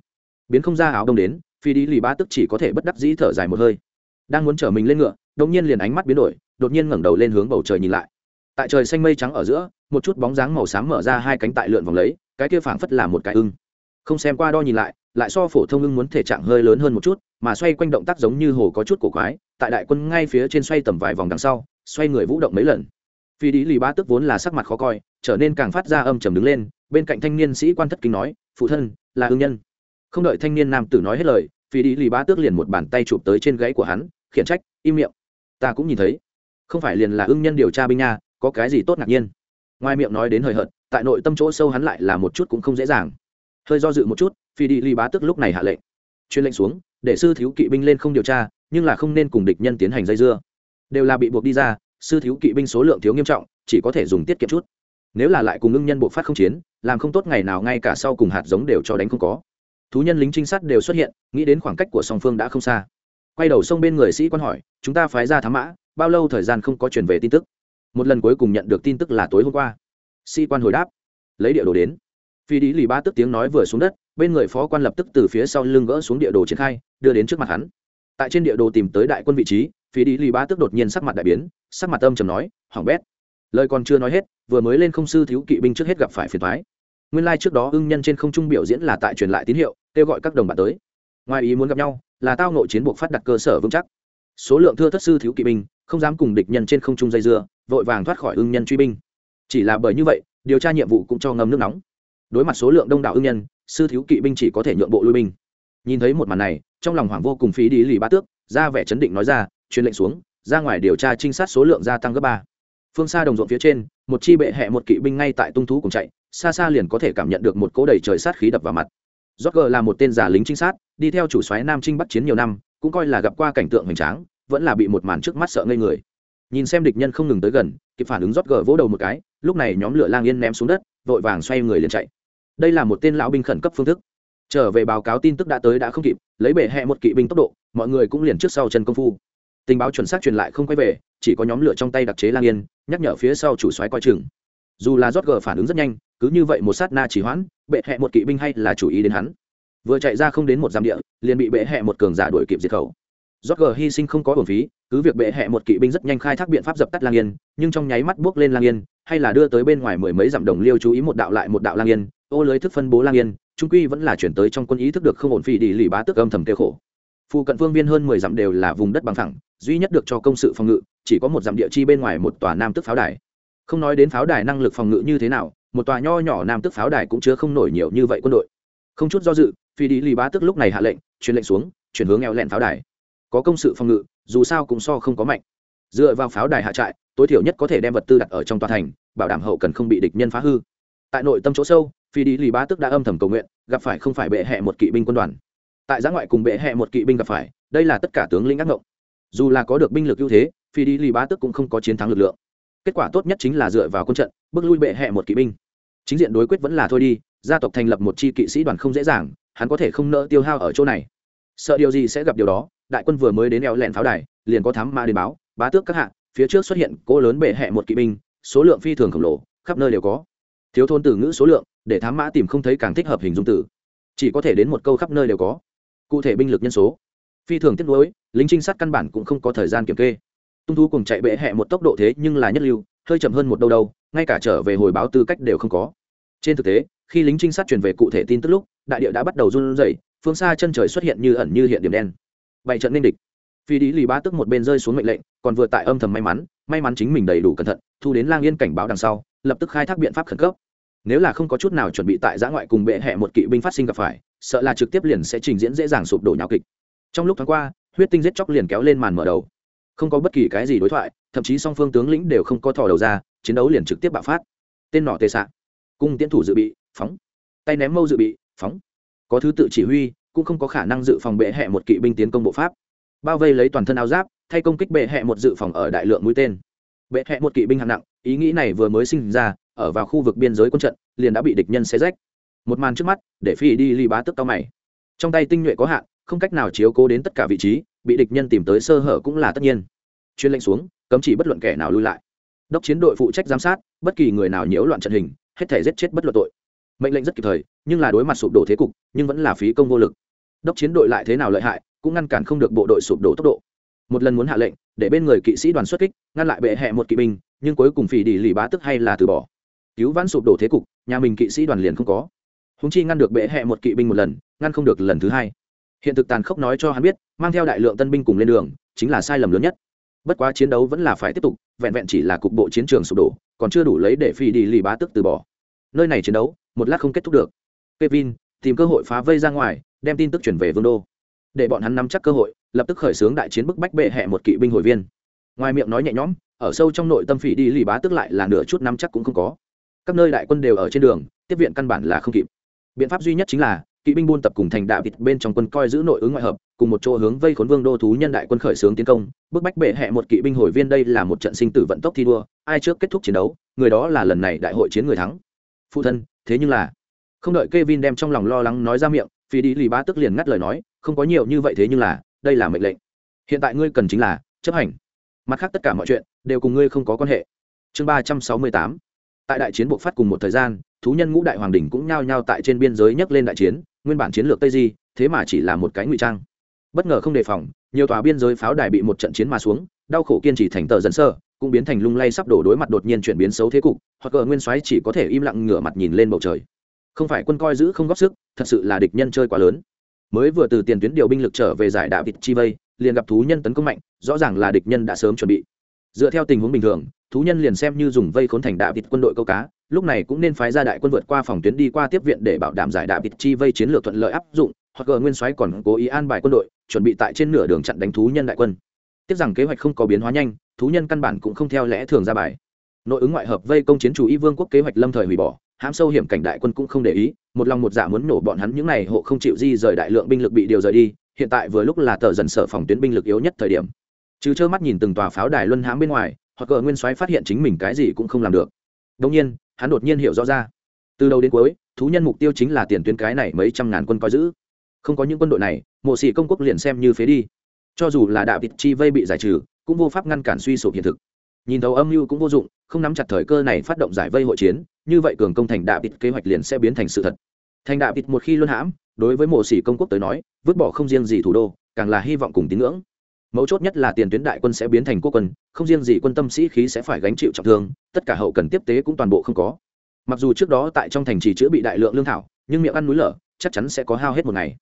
Biến không ra áo đông đến, phi đi lì ba tức chỉ có thể bất đắc dĩ thở dài một hơi. Đang muốn chở mình lên ngựa, đột nhiên liền ánh mắt biến đổi, đột nhiên ngẩng đầu lên hướng bầu trời nhìn lại tại trời xanh mây trắng ở giữa, một chút bóng dáng màu xám mở ra hai cánh tại lượn vòng lấy, cái kia phảng phất là một cái ưng. Không xem qua đo nhìn lại lại so phổ thông ưng muốn thể trạng hơi lớn hơn một chút, mà xoay quanh động tác giống như hồ có chút cổ quái, tại đại quân ngay phía trên xoay tầm vài vòng đằng sau, xoay người vũ động mấy lần. Phi đi lì ba tức vốn là sắc mặt khó coi, trở nên càng phát ra âm trầm đứng lên, bên cạnh thanh niên sĩ quan thất kính nói, phụ thân, là ưng nhân. Không đợi thanh niên nam tử nói hết lời, phi đi lì ba tước liền một bàn tay chụp tới trên gáy của hắn, khiển trách, im miệng. Ta cũng nhìn thấy. Không phải liền là ưng nhân điều tra binh nha có cái gì tốt ngạc nhiên. Ngoài miệng nói đến hời hợt, tại nội tâm chỗ sâu hắn lại là một chút cũng không dễ dàng. Hơi do dự một chút phi đi lì bá tức lúc này hạ lệnh. Chuyên lệnh xuống, để sư thiếu kỵ binh lên không điều tra, nhưng là không nên cùng địch nhân tiến hành dây dưa. Đều là bị buộc đi ra, sư thiếu kỵ binh số lượng thiếu nghiêm trọng, chỉ có thể dùng tiết kiệm chút. Nếu là lại cùng ngưng nhân bộ phát không chiến, làm không tốt ngày nào ngay cả sau cùng hạt giống đều cho đánh không có. Thú nhân lính trinh sát đều xuất hiện, nghĩ đến khoảng cách của song phương đã không xa. Quay đầu sông bên người sĩ quan hỏi, chúng ta phái ra thám mã, bao lâu thời gian không có truyền về tin tức? Một lần cuối cùng nhận được tin tức là tối hôm qua. Sĩ quan hồi đáp. Lấy địa đồ đến. Phi đi lì ba tức tiếng nói vừa xuống đất, bên người phó quan lập tức từ phía sau lưng gỡ xuống địa đồ triển khai, đưa đến trước mặt hắn. Tại trên địa đồ tìm tới đại quân vị trí, phi đi lì ba tức đột nhiên sắc mặt đại biến, sắc mặt âm trầm nói hỏng bét. Lời còn chưa nói hết, vừa mới lên không sư thiếu kỵ binh trước hết gặp phải phiền thoái nguyên lai trước đó ưng nhân trên không trung biểu diễn là tại truyền lại tín hiệu, kêu gọi các đồng bạn tới. Ngoài ý muốn gặp nhau, là tao nội chiến buộc phát đặt cơ sở vững chắc số lượng thưa thất sư thiếu kỵ binh không dám cùng địch nhân trên không trung dây dưa vội vàng thoát khỏi ưng nhân truy binh. Chỉ là bởi như vậy điều tra nhiệm vụ cũng cho ngâm nước nóng. Đối mặt số lượng đông đảo ưng nhân sư thiếu kỵ binh chỉ có thể nhượng bộ lui binh. Nhìn thấy một màn này trong lòng hoàng vô cùng phí đi lì ba tước ra vẻ chấn định nói ra truyền lệnh xuống ra ngoài điều tra trinh sát số lượng gia tăng gấp ba. Phương xa đồng ruộng phía trên một chi bệ hẹ một kỵ binh ngay tại tung thú cùng chạy xa xa liền có thể cảm nhận được một cỗ đầy trời sát khí đập vào mặt. Roger là một tên giả lính trinh sát, đi theo chủ soái Nam Trinh bắt chiến nhiều năm, cũng coi là gặp qua cảnh tượng hoành tráng, vẫn là bị một màn trước mắt sợ ngây người. Nhìn xem địch nhân không ngừng tới gần, kịp phản ứng rót gờ vỗ đầu một cái, lúc này nhóm lửa lang yên ném xuống đất, vội vàng xoay người liền chạy. Đây là một tên lão binh khẩn cấp phương thức. Trở về báo cáo tin tức đã tới đã không kịp, lấy bệ hệ một kỵ binh tốc độ, mọi người cũng liền trước sau chân công phu. Tình báo chuẩn xác truyền lại không quay về, chỉ có nhóm lửa trong tay đặc chế lang yên, nhắc nhở phía sau chủ soái coi chừng. Dù là rót gờ phản ứng rất nhanh, cứ như vậy một sát na chỉ hoãn, bệ hệ một kỵ binh hay là chủ ý đến hắn vừa chạy ra không đến một giam địa, liền bị bệ hẹ một cường giả đuổi kịp diệt khẩu. Roger gờ hy sinh không có bổn phí, cứ việc bệ hệ một kỵ binh rất nhanh khai thác biện pháp dập tắt lang yên, nhưng trong nháy mắt bước lên lang yên, hay là đưa tới bên ngoài mười mấy dặm đồng liêu chú ý một đạo lại một đạo lang yên, ô lưới thức phân bố lang yên, trung quy vẫn là chuyển tới trong quân ý thức được không ổn phi đi lì bá tức âm thầm kêu khổ. Phụ cận phương viên hơn mười dặm đều là vùng đất bằng thẳng duy nhất được cho công sự phòng ngự, chỉ có một dặm địa chi bên ngoài một tòa nam tức pháo đài. Không nói đến pháo đài năng lực phòng ngự như thế nào, một tòa nho nhỏ nam tức pháo đài cũng chứa không nổi nhiều như vậy quân đội. Không chút do dự phi đi lì bá tức lúc này hạ lệnh, truyền lệnh xuống, chuyển hướng eo lẹn pháo đài. Có công sự phòng ngự, dù sao cũng so không có mạnh. Dựa vào pháo đài hạ trại, tối thiểu nhất có thể đem vật tư đặt ở trong tòa thành, bảo đảm hậu cần không bị địch nhân phá hư. Tại nội tâm chỗ sâu, phi đi lì bá tức đã âm thầm cầu nguyện, gặp phải không phải bệ hẹ một kỵ binh quân đoàn. Tại giã ngoại cùng bệ hẹ một kỵ binh gặp phải, đây là tất cả tướng lĩnh ác ngộng. Dù là có được binh lực ưu thế, phi đi lì bá tức cũng không có chiến thắng lực lượng. Kết quả tốt nhất chính là dựa vào quân trận, bước lui bệ hẹ một kỵ binh. Chính diện đối quyết vẫn là thôi đi, gia tộc thành lập một chi kỵ sĩ đoàn không dễ dàng hắn có thể không nỡ tiêu hao ở chỗ này. Sợ điều gì sẽ gặp điều đó, đại quân vừa mới đến eo lẹn pháo đài, liền có thám mã đến báo, bá tước các hạng phía trước xuất hiện cỗ lớn bệ hẹ một kỵ binh, số lượng phi thường khổng lồ, khắp nơi đều có. Thiếu thôn từ ngữ số lượng, để thám mã tìm không thấy càng thích hợp hình dung từ. Chỉ có thể đến một câu khắp nơi đều có. Cụ thể binh lực nhân số. Phi thường tiếp nối lính trinh sát căn bản cũng không có thời gian kiểm kê. Tung thu cùng chạy bệ hẹ một tốc độ thế nhưng là nhất lưu, hơi chậm hơn một đâu đâu, ngay cả trở về hồi báo tư cách đều không có trên thực tế, khi lính trinh sát truyền về cụ thể tin tức lúc, đại địa đã bắt đầu run rẩy, phương xa chân trời xuất hiện như ẩn như hiện điểm đen. Bảy trận ninh địch. Phi đi lì ba tức một bên rơi xuống mệnh lệnh, còn vừa tại âm thầm may mắn may mắn chính mình đầy đủ cẩn thận, thu đến lang yên cảnh báo đằng sau, lập tức khai thác biện pháp khẩn cấp. Nếu là không có chút nào chuẩn bị tại giã ngoại cùng bệ hẹ một kỵ binh phát sinh gặp phải, sợ là trực tiếp liền sẽ trình diễn dễ dàng sụp đổ nhào kịch. Trong lúc tháng qua, huyết tinh giết chóc liền kéo lên màn mở đầu. Không có bất kỳ cái gì đối thoại, thậm chí song phương tướng lĩnh đều không có thò đầu ra, chiến đấu liền trực tiếp bạo phát. Tên nọ tê xạ cung tiến thủ dự bị, phóng. Tay ném mâu dự bị, phóng. Có thứ tự chỉ huy, cũng không có khả năng dự phòng bệ hẹ một kỵ binh tiến công bộ pháp. Bao vây lấy toàn thân áo giáp, thay công kích bệ hẹ một dự phòng ở đại lượng mũi tên. Bệ hẹ một kỵ binh hạng nặng, ý nghĩ này vừa mới sinh ra, ở vào khu vực biên giới quân trận, liền đã bị địch nhân xé rách. Một màn trước mắt, để phi đi ly bá tức tao mày. Trong tay tinh nhuệ có hạn, không cách nào chiếu cố đến tất cả vị trí, bị địch nhân tìm tới sơ hở cũng là tất nhiên. Chuyên lệnh xuống, cấm chỉ bất luận kẻ nào lui lại. Đốc chiến đội phụ trách giám sát, bất kỳ người nào nhiễu loạn trận hình hết thể giết chết bất luận tội. Mệnh lệnh rất kịp thời, nhưng là đối mặt sụp đổ thế cục, nhưng vẫn là phí công vô lực. Đốc chiến đội lại thế nào lợi hại, cũng ngăn cản không được bộ đội sụp đổ tốc độ. Một lần muốn hạ lệnh, để bên người kỵ sĩ đoàn xuất kích, ngăn lại bệ hẹ một kỵ binh, nhưng cuối cùng phỉ đi lì bá tức hay là từ bỏ. Cứu vãn sụp đổ thế cục, nhà mình kỵ sĩ đoàn liền không có. Húng chi ngăn được bệ hẹ một kỵ binh một lần, ngăn không được lần thứ hai. Hiện thực tàn khốc nói cho hắn biết, mang theo đại lượng tân binh cùng lên đường, chính là sai lầm lớn nhất. Bất quá chiến đấu vẫn là phải tiếp tục, vẹn vẹn chỉ là cục bộ chiến trường sụp đổ còn chưa đủ lấy để phi đi lì bá tức từ bỏ. Nơi này chiến đấu, một lát không kết thúc được. Kevin, tìm cơ hội phá vây ra ngoài, đem tin tức chuyển về vương đô. Để bọn hắn nắm chắc cơ hội, lập tức khởi xướng đại chiến bức bách bệ hẹ một kỵ binh hồi viên. Ngoài miệng nói nhẹ nhõm, ở sâu trong nội tâm phỉ đi lì bá tức lại là nửa chút nắm chắc cũng không có. Các nơi đại quân đều ở trên đường, tiếp viện căn bản là không kịp. Biện pháp duy nhất chính là, kỵ binh buôn tập cùng thành đạo vịt bên trong quân coi giữ nội ứng ngoại hợp, cùng một chỗ hướng vây khốn vương đô thú nhân đại quân khởi xướng tiến công. Bức bách bệ hẹ một kỵ binh hồi viên đây là một trận sinh tử vận tốc thi đua ai trước kết thúc chiến đấu người đó là lần này đại hội chiến người thắng. Phụ thân thế nhưng là không đợi Kevin đem trong lòng lo lắng nói ra miệng, Phi đi lì bá tức liền ngắt lời nói, không có nhiều như vậy thế nhưng là, đây là mệnh lệnh. Hiện tại ngươi cần chính là chấp hành. mặt khác tất cả mọi chuyện đều cùng ngươi không có quan hệ. Chương ba trăm sáu mươi tám. Tại đại chiến buộc phát cùng một thời gian thú nhân ngũ đại hoàng đình cũng nhao nhao tại trên biên giới nhấc lên đại chiến nguyên bản chiến lược tây di thế mà chỉ là một cái ngụy trang. Bất ngờ không đề phòng nhiều tòa biên giới pháo đài bị một trận chiến mà xuống đau khổ kiên trì thành tờ dần sơ cũng biến thành lung lay sắp đổ đối mặt đột nhiên chuyển biến xấu thế cục, hoặc cờ nguyên soái chỉ có thể im lặng ngửa mặt nhìn lên bầu trời. Không phải quân coi giữ không góp sức, thật sự là địch nhân chơi quá lớn. Mới vừa từ tiền tuyến điều binh lực trở về giải đạo vịt chi vây, liền gặp thú nhân tấn công mạnh, rõ ràng là địch nhân đã sớm chuẩn bị. Dựa theo tình huống bình thường, thú nhân liền xem như dùng vây khốn thành đạo vịt quân đội câu cá, lúc này cũng nên phái ra đại quân vượt qua phòng tuyến đi qua tiếp viện để bảo đảm giải đạo vịt chi vây chiến lược thuận lợi áp dụng, hoặc cờ nguyên soái còn cố ý an bài quân đội, chuẩn bị tại trên nửa đường chặn đánh thú nhân đại quân. Tiếc rằng kế hoạch không có biến hóa nhanh thú nhân căn bản cũng không theo lẽ thường ra bài. Nội ứng ngoại hợp vây công chiến chủ y vương quốc kế hoạch lâm thời hủy bỏ, hãm sâu hiểm cảnh đại quân cũng không để ý, một lòng một dạ muốn nổ bọn hắn những này hộ không chịu di rời đại lượng binh lực bị điều rời đi, hiện tại vừa lúc là tờ dần sở phòng tuyến binh lực yếu nhất thời điểm. Chứ trơ mắt nhìn từng tòa pháo đài luân hãm bên ngoài, hoặc cờ nguyên soái phát hiện chính mình cái gì cũng không làm được. Đông nhiên, hắn đột nhiên hiểu rõ ra. Từ đầu đến cuối, thú nhân mục tiêu chính là tiền tuyến cái này mấy trăm ngàn quân coi giữ. Không có những quân đội này, mộ sĩ công quốc liền xem như phế đi. Cho dù là đạo vịt chi vây bị giải trừ cũng vô pháp ngăn cản suy sụp hiện thực. Nhìn thấu âm mưu cũng vô dụng, không nắm chặt thời cơ này phát động giải vây hội chiến, như vậy cường công thành đạo bịt kế hoạch liền sẽ biến thành sự thật. Thành đạo bịt một khi luân hãm, đối với mộ sĩ công quốc tới nói, vứt bỏ không riêng gì thủ đô, càng là hy vọng cùng tín ngưỡng. Mấu chốt nhất là tiền tuyến đại quân sẽ biến thành quốc quân, không riêng gì quân tâm sĩ khí sẽ phải gánh chịu trọng thương, tất cả hậu cần tiếp tế cũng toàn bộ không có. Mặc dù trước đó tại trong thành trì chữa bị đại lượng lương thảo, nhưng miệng ăn núi lở, chắc chắn sẽ có hao hết một ngày.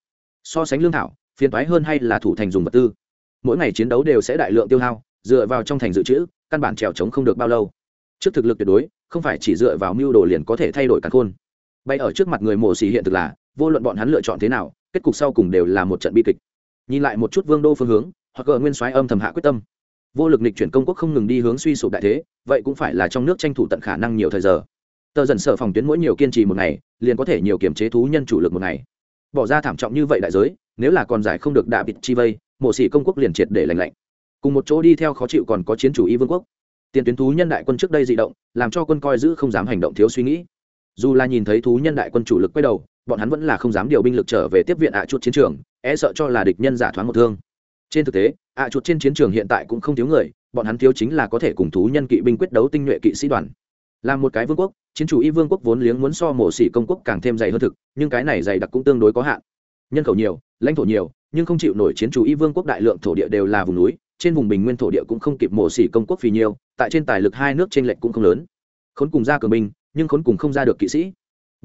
So sánh lương thảo, phiền toái hơn hay là thủ thành dùng vật tư mỗi ngày chiến đấu đều sẽ đại lượng tiêu hao, dựa vào trong thành dự trữ, căn bản trèo trống không được bao lâu. Trước thực lực tuyệt đối, không phải chỉ dựa vào mưu đồ liền có thể thay đổi cả khôn. Bay ở trước mặt người mổ xỉ hiện thực là, vô luận bọn hắn lựa chọn thế nào, kết cục sau cùng đều là một trận bi kịch. Nhìn lại một chút vương đô phương hướng, hoặc gờ nguyên soái âm thầm hạ quyết tâm. Vô lực nịch chuyển công quốc không ngừng đi hướng suy sụp đại thế, vậy cũng phải là trong nước tranh thủ tận khả năng nhiều thời giờ. Tờ dần sở phòng tuyến mỗi nhiều kiên trì một ngày, liền có thể nhiều kiềm chế thú nhân chủ lực một ngày. Bỏ ra thảm trọng như vậy đại giới, nếu là còn giải không được đạ bịt chi vây mộ sĩ công quốc liền triệt để lành lạnh. Cùng một chỗ đi theo khó chịu còn có chiến chủ y vương quốc. Tiền tuyến thú nhân đại quân trước đây dị động, làm cho quân coi giữ không dám hành động thiếu suy nghĩ. Dù là nhìn thấy thú nhân đại quân chủ lực quay đầu, bọn hắn vẫn là không dám điều binh lực trở về tiếp viện ạ à chuột chiến trường e sợ cho là địch nhân giả thoáng một thương. Trên thực tế, ạ à chuột trên chiến trường hiện tại cũng không thiếu người, bọn hắn thiếu chính là có thể cùng thú nhân kỵ binh quyết đấu tinh nhuệ kỵ sĩ đoàn. Là một cái vương quốc, chiến chủ y vương quốc vốn liếng muốn so mổ xỉ công quốc càng thêm dày hơn thực, nhưng cái này dày đặc cũng tương đối có hạn. Nhân khẩu nhiều, lãnh thổ nhiều nhưng không chịu nổi chiến chủ y vương quốc đại lượng thổ địa đều là vùng núi, trên vùng bình nguyên thổ địa cũng không kịp mổ xỉ công quốc phì nhiều tại trên tài lực hai nước t r ê n lệch cũng không lớn. Khốn cùng ra cường binh, nhưng khốn cùng không ra được kỵ sĩ.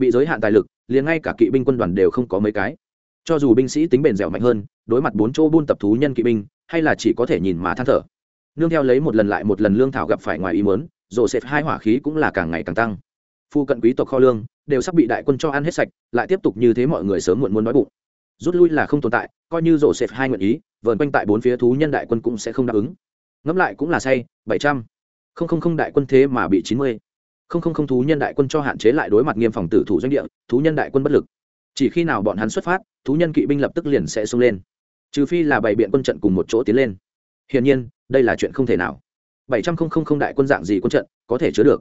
Bị giới hạn tài lực, liền ngay cả kỵ binh quân đoàn đều không có mấy cái. Cho dù binh sĩ tính bền dẻo mạnh hơn, đối mặt bốn chỗ buôn tập thú nhân kỵ binh, hay là chỉ có thể nhìn mà than thở. Nương theo lấy một lần lại một lần lương thảo gặp phải ngoài ý mớn rổ xẹp hai hỏa khí cũng là càng ngày càng tăng. Phu cận quý tộc kho lương, đều sắp bị đại quân cho ăn hết sạch, lại tiếp tục như thế mọi người sớm muộn muốn đói bụng rút lui là không tồn tại, coi như rổ xẹp hai nguyện ý, vờn quanh tại bốn phía thú nhân đại quân cũng sẽ không đáp ứng. Ngẫm lại cũng là say, bảy trăm. Không không không đại quân thế mà bị chín mươi. Không không không thú nhân đại quân cho hạn chế lại đối mặt nghiêm phòng tử thủ doanh địa, thú nhân đại quân bất lực. Chỉ khi nào bọn hắn xuất phát, thú nhân kỵ binh lập tức liền sẽ xông lên. Trừ phi là bày biện quân trận cùng một chỗ tiến lên. Hiển nhiên, đây là chuyện không thể nào. Bảy trăm không không không đại quân dạng gì quân trận, có thể chứa được.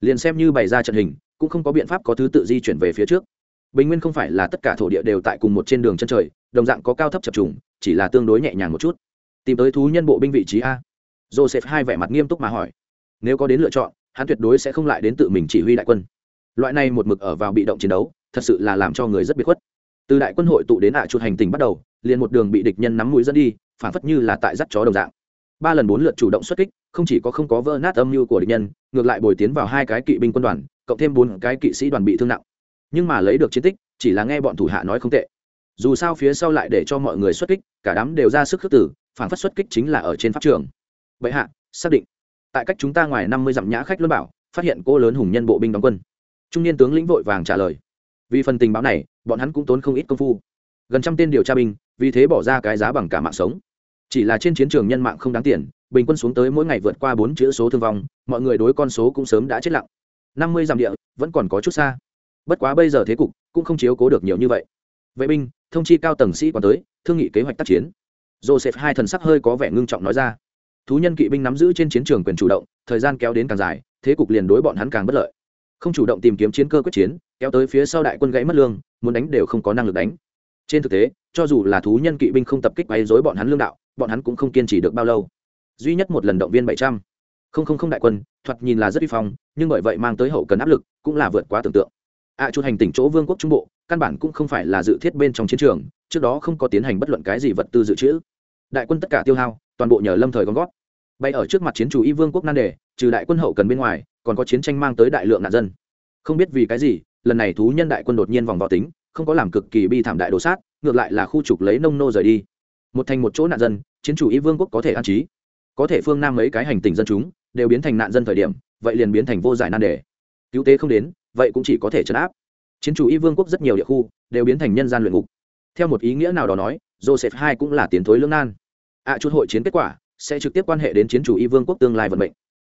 Liền xem như bày ra trận hình, cũng không có biện pháp có thứ tự di chuyển về phía trước bình nguyên không phải là tất cả thổ địa đều tại cùng một trên đường chân trời, đồng dạng có cao thấp chập trùng, chỉ là tương đối nhẹ nhàng một chút. Tìm tới thú nhân bộ binh vị trí a. Joseph hai vẻ mặt nghiêm túc mà hỏi. Nếu có đến lựa chọn, hắn tuyệt đối sẽ không lại đến tự mình chỉ huy đại quân. Loại này một mực ở vào bị động chiến đấu, thật sự là làm cho người rất biệt khuất. Từ đại quân hội tụ đến ạ chuột hành tình bắt đầu, liền một đường bị địch nhân nắm mũi dẫn đi, phản phất như là tại dắt chó đồng dạng. Ba lần bốn lượt chủ động xuất kích, không chỉ có không có vỡ nát âm mưu của địch nhân, ngược lại bồi tiến vào hai cái kỵ binh quân đoàn, cộng thêm bốn cái kỵ sĩ đoàn bị thương nặng nhưng mà lấy được chiến tích, chỉ là nghe bọn thủ hạ nói không tệ. Dù sao phía sau lại để cho mọi người xuất kích, cả đám đều ra sức khước tử phản phát xuất kích chính là ở trên pháp trường. Vậy hạ, xác định. Tại cách chúng ta ngoài năm mươi dặm nhã khách luân bảo, phát hiện cô lớn hùng nhân bộ binh đóng quân. Trung niên tướng lĩnh vội vàng trả lời. Vì phần tình báo này, bọn hắn cũng tốn không ít công phu. Gần trăm tên điều tra binh, vì thế bỏ ra cái giá bằng cả mạng sống. Chỉ là trên chiến trường nhân mạng không đáng tiền, bình quân xuống tới mỗi ngày vượt qua bốn chữ số thương vong, mọi người đối con số cũng sớm đã chết lặng. Năm mươi dặm địa, vẫn còn có chút xa bất quá bây giờ thế cục cũng không chiếu cố được nhiều như vậy. Vệ binh, thông chi cao tầng sĩ còn tới, thương nghị kế hoạch tác chiến. Joseph hai thần sắc hơi có vẻ ngưng trọng nói ra. Thú nhân kỵ binh nắm giữ trên chiến trường quyền chủ động, thời gian kéo đến càng dài, thế cục liền đối bọn hắn càng bất lợi. Không chủ động tìm kiếm chiến cơ quyết chiến, kéo tới phía sau đại quân gãy mất lương, muốn đánh đều không có năng lực đánh. Trên thực tế, cho dù là thú nhân kỵ binh không tập kích bay dối bọn hắn lương đạo, bọn hắn cũng không kiên trì được bao lâu. Duy nhất một lần động viên bảy trăm. Không đại quân, thoạt nhìn là rất vi phong, nhưng bởi vậy mang tới hậu cần áp lực, cũng là vượt quá tưởng tượng ạ à, hành tỉnh chỗ vương quốc trung bộ căn bản cũng không phải là dự thiết bên trong chiến trường trước đó không có tiến hành bất luận cái gì vật tư dự trữ. Đại quân tất cả tiêu hao toàn bộ nhờ lâm thời gom gót. Bay ở trước mặt chiến chủ y vương quốc nan đề trừ đại quân hậu cần bên ngoài còn có chiến tranh mang tới đại lượng nạn dân. Không biết vì cái gì lần này thú nhân đại quân đột nhiên vòng vào tính không có làm cực kỳ bi thảm đại đồ sát ngược lại là khu trục lấy nông nô rời đi. Một thành một chỗ nạn dân chiến chủ y vương quốc có thể an trí. Có thể phương nam mấy cái hành tình dân chúng đều biến thành nạn dân thời điểm vậy liền biến thành vô giải nan đề cứu tế không đến vậy cũng chỉ có thể chấn áp. Chiến chủ y vương quốc rất nhiều địa khu đều biến thành nhân gian luyện ngục. Theo một ý nghĩa nào đó nói joseph hai cũng là tiến thối lương nan. Ạ à, chút hội chiến kết quả sẽ trực tiếp quan hệ đến chiến chủ y vương quốc tương lai vận mệnh.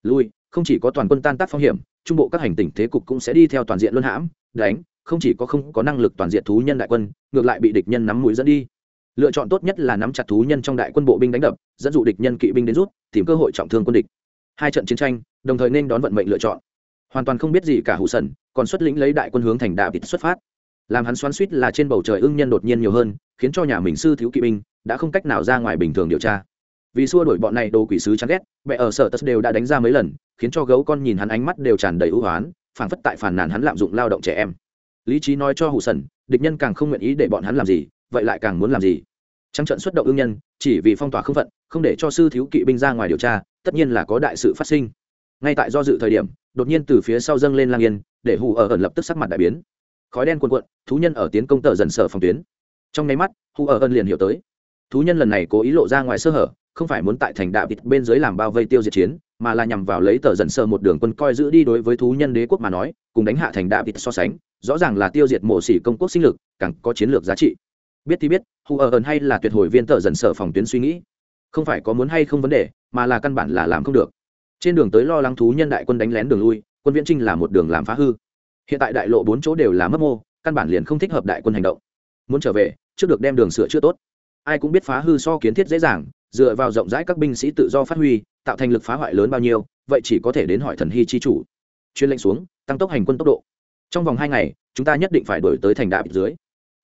Lui không chỉ có toàn quân tan tác phong hiểm trung bộ các hành tỉnh thế cục cũng sẽ đi theo toàn diện luân hãm đánh không chỉ có không có năng lực toàn diện thú nhân đại quân ngược lại bị địch nhân nắm mũi dẫn đi. Lựa chọn tốt nhất là nắm chặt thú nhân trong đại quân bộ binh đánh đập dẫn dụ địch nhân kỵ binh đến rút tìm cơ hội trọng thương quân địch. Hai trận chiến tranh đồng thời nên đón vận mệnh lựa chọn hoàn toàn không biết gì cả hụ sần, còn xuất lĩnh lấy đại quân hướng thành đạo vịt xuất phát. Làm hắn xoắn suýt là trên bầu trời ưng nhân đột nhiên nhiều hơn, khiến cho nhà mình sư thiếu kỵ binh đã không cách nào ra ngoài bình thường điều tra. Vì xua đuổi bọn này đồ quỷ sứ chán ghét mẹ ở sở tất đều đã đánh ra mấy lần, khiến cho gấu con nhìn hắn ánh mắt đều tràn đầy ưu hoán, phảng phất tại phản nàn hắn lạm dụng lao động trẻ em. Lý trí nói cho hụ sần, địch nhân càng không nguyện ý để bọn hắn làm gì, vậy lại càng muốn làm gì? Trắng trận xuất động ương nhân, chỉ vì phong tỏa không phận, không để cho sư thiếu kỵ binh ra ngoài điều tra, tất nhiên là có đại sự phát sinh. Ngay tại do dự thời điểm đột nhiên từ phía sau dâng lên lang yên, để hù ở ẩn lập tức sắc mặt đại biến. Khói đen cuồn cuộn, thú nhân ở tiến công tờ dần sở phòng tuyến. Trong nháy mắt, hù ở ẩn liền hiểu tới. Thú nhân lần này cố ý lộ ra ngoài sơ hở, không phải muốn tại thành đạo vịt bên dưới làm bao vây tiêu diệt chiến, mà là nhằm vào lấy tờ dần sơ một đường quân coi giữ đi đối với thú nhân đế quốc mà nói, cùng đánh hạ thành đạo vịt so sánh, rõ ràng là tiêu diệt mộ xỉ công quốc sinh lực, càng có chiến lược giá trị. Biết thì biết, hù ở ẩn hay là tuyệt hồi viên tờ dần sở phòng tuyến suy nghĩ. Không phải có muốn hay không vấn đề, mà là căn bản là làm không được trên đường tới lo lắng thú nhân đại quân đánh lén đường lui, quân viễn trinh là một đường làm phá hư. Hiện tại đại lộ bốn chỗ đều là mất mô, căn bản liền không thích hợp đại quân hành động. Muốn trở về, trước được đem đường sửa chữa tốt. Ai cũng biết phá hư so kiến thiết dễ dàng, dựa vào rộng rãi các binh sĩ tự do phát huy, tạo thành lực phá hoại lớn bao nhiêu, vậy chỉ có thể đến hỏi thần hy chi chủ. Chuyên lệnh xuống, tăng tốc hành quân tốc độ. Trong vòng hai ngày, chúng ta nhất định phải đổi tới thành đạp dưới.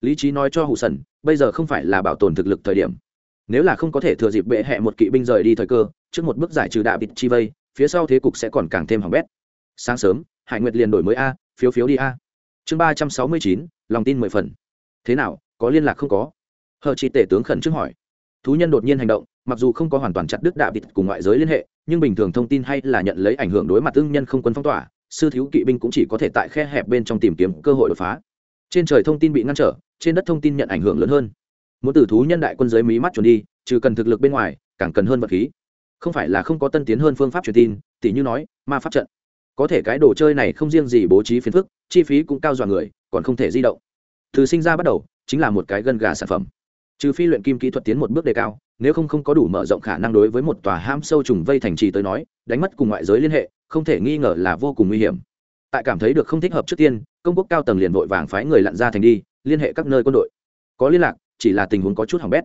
Lý trí nói cho hụ sần, bây giờ không phải là bảo tồn thực lực thời điểm. Nếu là không có thể thừa dịp bệ hẹ một kỵ binh rời đi thời cơ, trước một bước giải trừ đạp vịt chi vây phía sau thế cục sẽ còn càng thêm hỏng bét. Sáng sớm, hải nguyệt liền đổi mới a, phiếu phiếu đi a. Chương ba trăm sáu mươi chín, lòng tin mười phần. Thế nào, có liên lạc không có? Hờ chị tể tướng khẩn trước hỏi. Thú nhân đột nhiên hành động, mặc dù không có hoàn toàn chặt đứt đạo vịt cùng ngoại giới liên hệ, nhưng bình thường thông tin hay là nhận lấy ảnh hưởng đối mặt tương nhân không quân phong tỏa, sư thiếu kỵ binh cũng chỉ có thể tại khe hẹp bên trong tìm kiếm cơ hội đột phá. Trên trời thông tin bị ngăn trở, trên đất thông tin nhận ảnh hưởng lớn hơn. Muốn từ thú nhân đại quân giới mí mắt chuẩn đi, trừ cần thực lực bên ngoài, càng cần hơn vật khí không phải là không có tân tiến hơn phương pháp truyền tin, tỉ như nói, ma pháp trận. Có thể cái đồ chơi này không riêng gì bố trí phiền phức, chi phí cũng cao dọa người, còn không thể di động. Từ sinh ra bắt đầu, chính là một cái gân gà sản phẩm. Trừ phi luyện kim kỹ thuật tiến một bước đề cao, nếu không không có đủ mở rộng khả năng đối với một tòa ham sâu trùng vây thành trì tới nói, đánh mất cùng ngoại giới liên hệ, không thể nghi ngờ là vô cùng nguy hiểm. Tại cảm thấy được không thích hợp trước tiên, công quốc cao tầng liền vội vàng phái người lặn ra thành đi, liên hệ các nơi quân đội. Có liên lạc, chỉ là tình huống có chút hỏng bét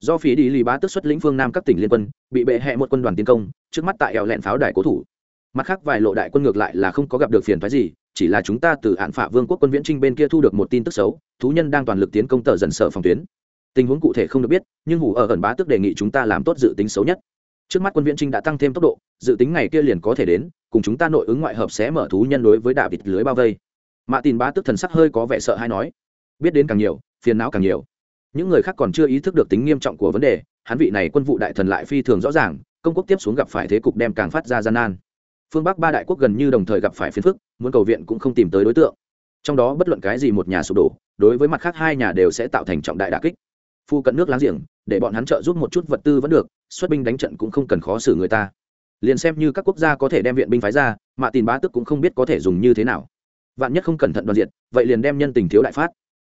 do phí đi lì bá tức xuất lĩnh phương nam các tỉnh liên quân, bị bệ hẹ một quân đoàn tiến công, trước mắt tại eo lẹn pháo đài cố thủ. Mặt khác vài lộ đại quân ngược lại là không có gặp được phiền phái gì, chỉ là chúng ta từ hạn phả vương quốc quân viễn trinh bên kia thu được một tin tức xấu, thú nhân đang toàn lực tiến công tờ dần sở phòng tuyến. Tình huống cụ thể không được biết, nhưng hủ ở ẩn bá tức đề nghị chúng ta làm tốt dự tính xấu nhất. Trước mắt quân viễn trinh đã tăng thêm tốc độ, dự tính ngày kia liền có thể đến, cùng chúng ta nội ứng ngoại hợp sẽ mở thú nhân đối với đạ vịt lưới bao vây. Mạ tin bá tức thần sắc hơi có vẻ sợ hay nói, biết đến càng nhiều, phiền não càng nhiều những người khác còn chưa ý thức được tính nghiêm trọng của vấn đề, hắn vị này quân vụ đại thần lại phi thường rõ ràng, công quốc tiếp xuống gặp phải thế cục đem càng phát ra gian nan. Phương bắc ba đại quốc gần như đồng thời gặp phải phiền phức, muốn cầu viện cũng không tìm tới đối tượng. Trong đó bất luận cái gì một nhà sụp đổ, đối với mặt khác hai nhà đều sẽ tạo thành trọng đại đà kích. Phu cận nước láng giềng, để bọn hắn trợ giúp một chút vật tư vẫn được, xuất binh đánh trận cũng không cần khó xử người ta. Liền xem như các quốc gia có thể đem viện binh phái ra, mà tin bá tức cũng không biết có thể dùng như thế nào. Vạn nhất không cẩn thận đoàn diện, vậy liền đem nhân tình thiếu đại phát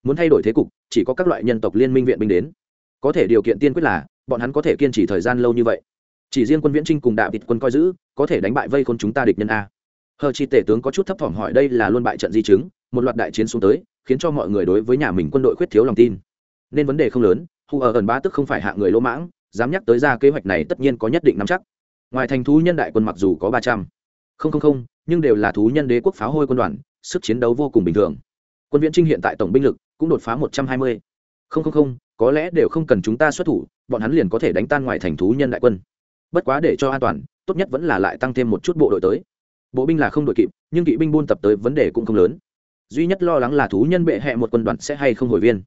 muốn thay đổi thế cục, chỉ có các loại nhân tộc liên minh viện binh đến. Có thể điều kiện tiên quyết là, bọn hắn có thể kiên trì thời gian lâu như vậy. Chỉ riêng quân viễn trinh cùng đạo địch quân coi giữ, có thể đánh bại vây khôn chúng ta địch nhân a. Hờ chi tể tướng có chút thấp thỏm hỏi đây là luôn bại trận di chứng, một loạt đại chiến xuống tới, khiến cho mọi người đối với nhà mình quân đội khuyết thiếu lòng tin. Nên vấn đề không lớn hù ở ẩn ba tức không phải hạ người lỗ mãng, dám nhắc tới ra kế hoạch này tất nhiên có nhất định nắm chắc. Ngoài thành thú nhân đại quân mặc dù có ba trăm linh nhưng đều là thú nhân đế quốc pháo hôi quân đoàn, sức chiến đấu vô cùng bình thường. Quân viễn trinh hiện tại tổng binh lực cũng đột phá một trăm hai mươi. Có lẽ đều không cần chúng ta xuất thủ, bọn hắn liền có thể đánh tan ngoài thành thú nhân đại quân. Bất quá để cho an toàn, tốt nhất vẫn là lại tăng thêm một chút bộ đội tới. Bộ binh là không đội kịp, nhưng kỵ binh buôn tập tới vấn đề cũng không lớn. Duy nhất lo lắng là thú nhân bệ hẹ một quân đoàn sẽ hay không hồi viên.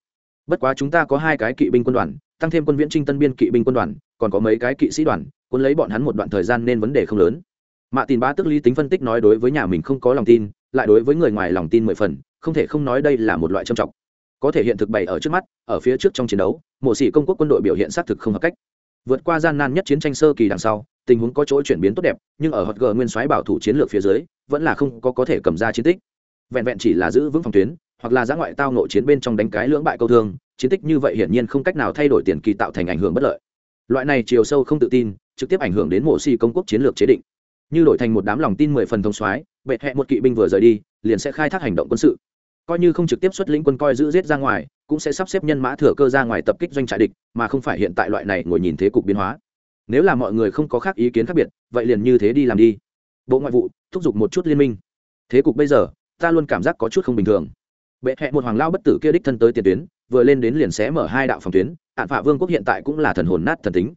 Bất quá chúng ta có hai cái kỵ binh quân đoàn, tăng thêm quân viễn trinh tân biên kỵ binh quân đoàn, còn có mấy cái kỵ sĩ đoàn quân lấy bọn hắn một đoạn thời gian nên vấn đề không lớn. Mạ tin bá tức lý tính phân tích nói đối với nhà mình không có lòng tin, lại đối với người ngoài lòng tin mười phần, không thể không nói đây là một loại trầm trọng có thể hiện thực bày ở trước mắt, ở phía trước trong chiến đấu, mộ sĩ công quốc quân đội biểu hiện xác thực không hợp cách. Vượt qua gian nan nhất chiến tranh sơ kỳ đằng sau, tình huống có chỗ chuyển biến tốt đẹp, nhưng ở hot g nguyên soái bảo thủ chiến lược phía dưới, vẫn là không có có thể cầm ra chiến tích. Vẹn vẹn chỉ là giữ vững phòng tuyến, hoặc là giã ngoại tao nội chiến bên trong đánh cái lưỡng bại câu thương, chiến tích như vậy hiển nhiên không cách nào thay đổi tiền kỳ tạo thành ảnh hưởng bất lợi. Loại này chiều sâu không tự tin, trực tiếp ảnh hưởng đến mộ xì công quốc chiến lược chế định. Như đổi thành một đám lòng tin mười phần thông soái, bệ hẹ một kỵ binh vừa rời đi, liền sẽ khai thác hành động quân sự coi như không trực tiếp xuất lĩnh quân coi giữ giết ra ngoài, cũng sẽ sắp xếp nhân mã thừa cơ ra ngoài tập kích doanh trại địch, mà không phải hiện tại loại này ngồi nhìn thế cục biến hóa. Nếu là mọi người không có khác ý kiến khác biệt, vậy liền như thế đi làm đi. Bộ ngoại vụ, thúc giục một chút liên minh. Thế cục bây giờ, ta luôn cảm giác có chút không bình thường. Bệ hẹ một hoàng lao bất tử kia đích thân tới tiền tuyến, vừa lên đến liền sẽ mở hai đạo phòng tuyến, hạn phạ vương quốc hiện tại cũng là thần hồn nát thần tính.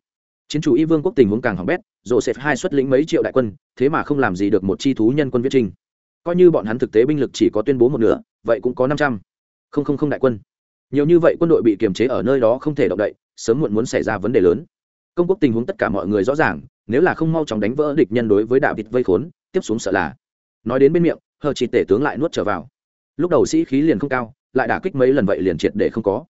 Chiến chủ y vương quốc tình huống càng hỏng bét sẽ hai xuất lĩnh mấy triệu đại quân, thế mà không làm gì được một chi thú nhân quân viết trinh coi như bọn hắn thực tế binh lực chỉ có tuyên bố một nửa, vậy cũng có năm trăm. Không không không đại quân. Nhiều như vậy quân đội bị kiềm chế ở nơi đó không thể động đậy, sớm muộn muốn xảy ra vấn đề lớn. Công quốc tình huống tất cả mọi người rõ ràng, nếu là không mau chóng đánh vỡ địch nhân đối với đạo vịt vây khốn, tiếp xuống sợ là. Nói đến bên miệng, hờ chỉ tể tướng lại nuốt trở vào. Lúc đầu sĩ khí liền không cao, lại đả kích mấy lần vậy liền triệt để không có.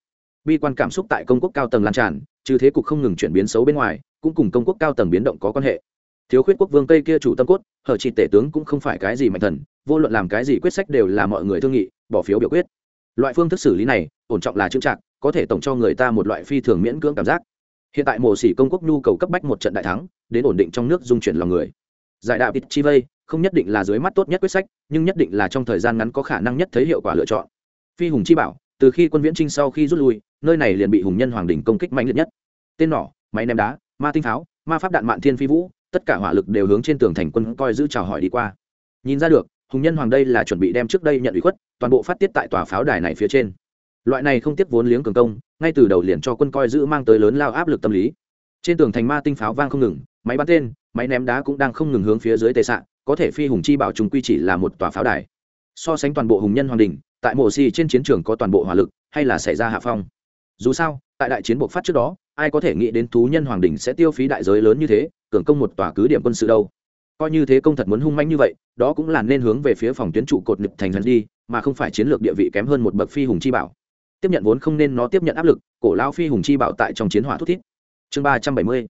Bi quan cảm xúc tại công quốc cao tầng lan tràn, trừ thế cục không ngừng chuyển biến xấu bên ngoài, cũng cùng công quốc cao tầng biến động có quan hệ. Thiếu khuyết quốc vương tây kia chủ tâm cốt, hờ chỉ tể tướng cũng không phải cái gì mạnh thần vô luận làm cái gì quyết sách đều là mọi người thương nghị, bỏ phiếu biểu quyết. Loại phương thức xử lý này, ổn trọng là chững chạc, có thể tổng cho người ta một loại phi thường miễn cưỡng cảm giác. Hiện tại mổ xỉ công quốc nhu cầu cấp bách một trận đại thắng, đến ổn định trong nước dung chuyển lòng người. Giải đạo ít chi vây, không nhất định là dưới mắt tốt nhất quyết sách, nhưng nhất định là trong thời gian ngắn có khả năng nhất thấy hiệu quả lựa chọn. Phi hùng chi bảo, từ khi quân viễn trinh sau khi rút lui, nơi này liền bị hùng nhân hoàng đình công kích mạnh liệt nhất. Tên nỏ, máy ném đá, ma tinh pháo, ma pháp đạn mạn thiên phi vũ, tất cả hỏa lực đều hướng trên tường thành quân coi giữ chào hỏi đi qua. Nhìn ra được hùng nhân hoàng đây là chuẩn bị đem trước đây nhận ủy khuất, toàn bộ phát tiết tại tòa pháo đài này phía trên. Loại này không tiếp vốn liếng cường công, ngay từ đầu liền cho quân coi giữ mang tới lớn lao áp lực tâm lý. Trên tường thành ma tinh pháo vang không ngừng, máy bắn tên, máy ném đá cũng đang không ngừng hướng phía dưới tệ sạn có thể phi hùng chi bảo chúng quy chỉ là một tòa pháo đài. So sánh toàn bộ hùng nhân hoàng đình tại mộ xì trên chiến trường có toàn bộ hỏa lực, hay là xảy ra hạ phong. Dù sao, tại đại chiến bộ phát trước đó, ai có thể nghĩ đến thú nhân hoàng đình sẽ tiêu phí đại giới lớn như thế, cường công một tòa cứ điểm quân sự đâu coi như thế công thật muốn hung manh như vậy, đó cũng là nên hướng về phía phòng tuyến trụ cột nực thành thần đi, mà không phải chiến lược địa vị kém hơn một bậc phi hùng chi bảo. Tiếp nhận vốn không nên nó tiếp nhận áp lực, cổ lao phi hùng chi bảo tại trong chiến hỏa thúc thiết chương ba trăm bảy mươi.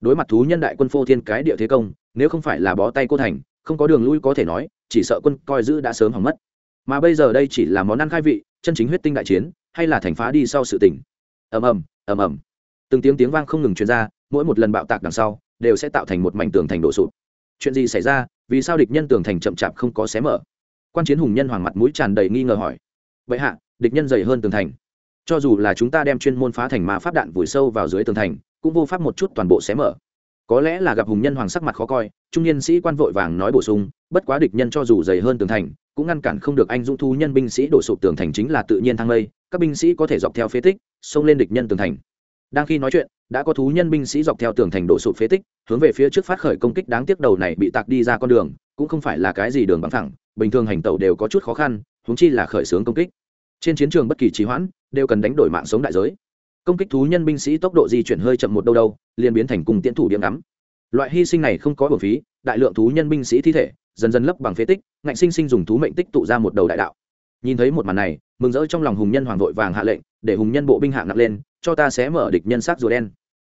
Đối mặt thú nhân đại quân phô thiên cái địa thế công, nếu không phải là bó tay cô thành, không có đường lui có thể nói, chỉ sợ quân coi giữ đã sớm hỏng mất. Mà bây giờ đây chỉ là món ăn khai vị, chân chính huyết tinh đại chiến, hay là thành phá đi sau sự tỉnh ầm ầm ầm ầm. Từng tiếng tiếng vang không ngừng truyền ra, mỗi một lần bạo tạc đằng sau, đều sẽ tạo thành một mảnh tường thành đổ sụp chuyện gì xảy ra, vì sao địch nhân tường thành chậm chạp không có xé mở? Quan chiến hùng nhân hoàng mặt mũi tràn đầy nghi ngờ hỏi. Vậy hạ, địch nhân dày hơn tường thành. Cho dù là chúng ta đem chuyên môn phá thành mà pháp đạn vùi sâu vào dưới tường thành, cũng vô pháp một chút toàn bộ xé mở. Có lẽ là gặp hùng nhân hoàng sắc mặt khó coi, trung niên sĩ quan vội vàng nói bổ sung, bất quá địch nhân cho dù dày hơn tường thành, cũng ngăn cản không được anh dũng thu nhân binh sĩ đổ sụp tường thành chính là tự nhiên thăng lây, các binh sĩ có thể dọc theo phế tích, xông lên địch nhân tường thành. Đang khi nói chuyện đã có thú nhân binh sĩ dọc theo tường thành đổ sụp phế tích, hướng về phía trước phát khởi công kích đáng tiếc đầu này bị tạc đi ra con đường, cũng không phải là cái gì đường bằng thẳng bình thường hành tẩu đều có chút khó khăn húng chi là khởi xướng công kích. Trên chiến trường bất kỳ trì hoãn, đều cần đánh đổi mạng sống đại giới. Công kích thú nhân binh sĩ tốc độ di chuyển hơi chậm một đâu đâu, liền biến thành cùng tiễn thủ điểm ngắm. Loại hy sinh này không có bổ phí, đại lượng thú nhân binh sĩ thi thể, dần dần lấp bằng phế tích, ngạnh sinh sinh dùng thú mệnh tích tụ ra một đầu đại đạo. Nhìn thấy một màn này, mừng rỡ trong lòng hùng nhân hoàng vội vàng hạ lệnh, để hùng nhân bộ binh hạng nặng lên, cho ta sẽ mở địch nhân xác rùa đen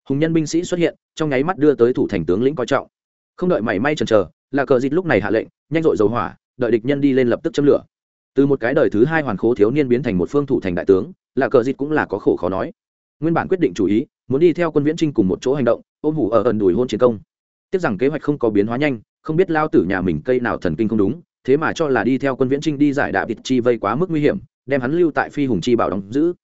hùng nhân binh sĩ xuất hiện, trong nháy mắt đưa tới thủ thành tướng lĩnh coi trọng. Không đợi mảy may chần chờ, là cờ dịt lúc này hạ lệnh, nhanh dội dầu hỏa, đợi địch nhân đi lên lập tức châm lửa. Từ một cái đời thứ hai hoàn khố thiếu niên biến thành một phương thủ thành đại tướng, là cờ dịt cũng là có khổ khó nói. Nguyên bản quyết định chủ ý, muốn đi theo quân viễn trinh cùng một chỗ hành động, ôm hủ ở ẩn đùi hôn chiến công. Tiếc rằng kế hoạch không có biến hóa nhanh, không biết lao tử nhà mình cây nào thần kinh không đúng, thế mà cho là đi theo quân viễn trinh đi giải đạo vịt chi vây quá mức nguy hiểm, đem hắn lưu tại phi hùng chi bảo đóng giữ.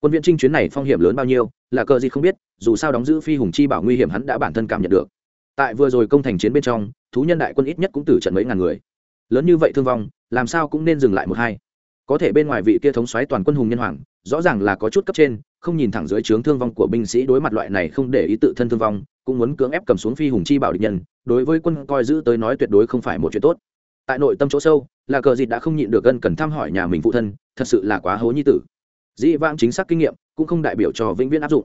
Quân viễn trinh chuyến này phong hiểm lớn bao nhiêu, là cờ gì không biết dù sao đóng giữ phi hùng chi bảo nguy hiểm hắn đã bản thân cảm nhận được. Tại vừa rồi công thành chiến bên trong, thú nhân đại quân ít nhất cũng tử trận mấy ngàn người. Lớn như vậy thương vong, làm sao cũng nên dừng lại một hai. Có thể bên ngoài vị kia thống xoáy toàn quân hùng nhân hoàng, rõ ràng là có chút cấp trên, không nhìn thẳng dưới trướng thương vong của binh sĩ đối mặt loại này không để ý tự thân thương vong, cũng muốn cưỡng ép cầm xuống phi hùng chi bảo địch nhân, đối với quân coi giữ tới nói tuyệt đối không phải một chuyện tốt. Tại nội tâm chỗ sâu, là cờ dịt đã không nhịn được gân cần thăm hỏi nhà mình phụ thân, thật sự là quá hố nhi tử. Dĩ vãng chính xác kinh nghiệm, cũng không đại biểu cho vĩnh viễn áp dụng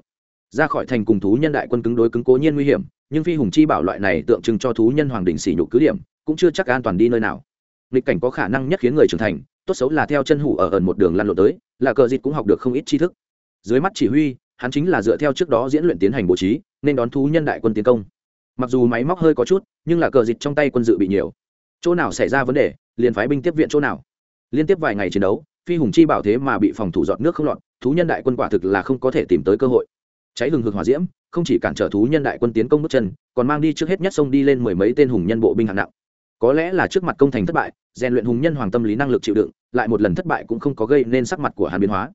ra khỏi thành cùng thú nhân đại quân cứng đối cứng cố nhiên nguy hiểm, nhưng phi hùng chi bảo loại này tượng trưng cho thú nhân hoàng đình sỉ nhục cứ điểm, cũng chưa chắc an toàn đi nơi nào. Nghịch cảnh có khả năng nhất khiến người trưởng thành, tốt xấu là theo chân hủ ở ẩn một đường lăn lộn tới, là cờ dịt cũng học được không ít tri thức. Dưới mắt chỉ huy, hắn chính là dựa theo trước đó diễn luyện tiến hành bố trí, nên đón thú nhân đại quân tiến công. Mặc dù máy móc hơi có chút, nhưng là cờ dịt trong tay quân dự bị nhiều. Chỗ nào xảy ra vấn đề, liền phái binh tiếp viện chỗ nào. Liên tiếp vài ngày chiến đấu, phi hùng chi bảo thế mà bị phòng thủ giọt nước không lọt, thú nhân đại quân quả thực là không có thể tìm tới cơ hội cháy hừng hực hỏa diễm, không chỉ cản trở thú nhân đại quân tiến công bước chân, còn mang đi trước hết nhất sông đi lên mười mấy tên hùng nhân bộ binh hạng nặng. Có lẽ là trước mặt công thành thất bại, rèn luyện hùng nhân hoàng tâm lý năng lực chịu đựng, lại một lần thất bại cũng không có gây nên sắc mặt của hàn biến hóa.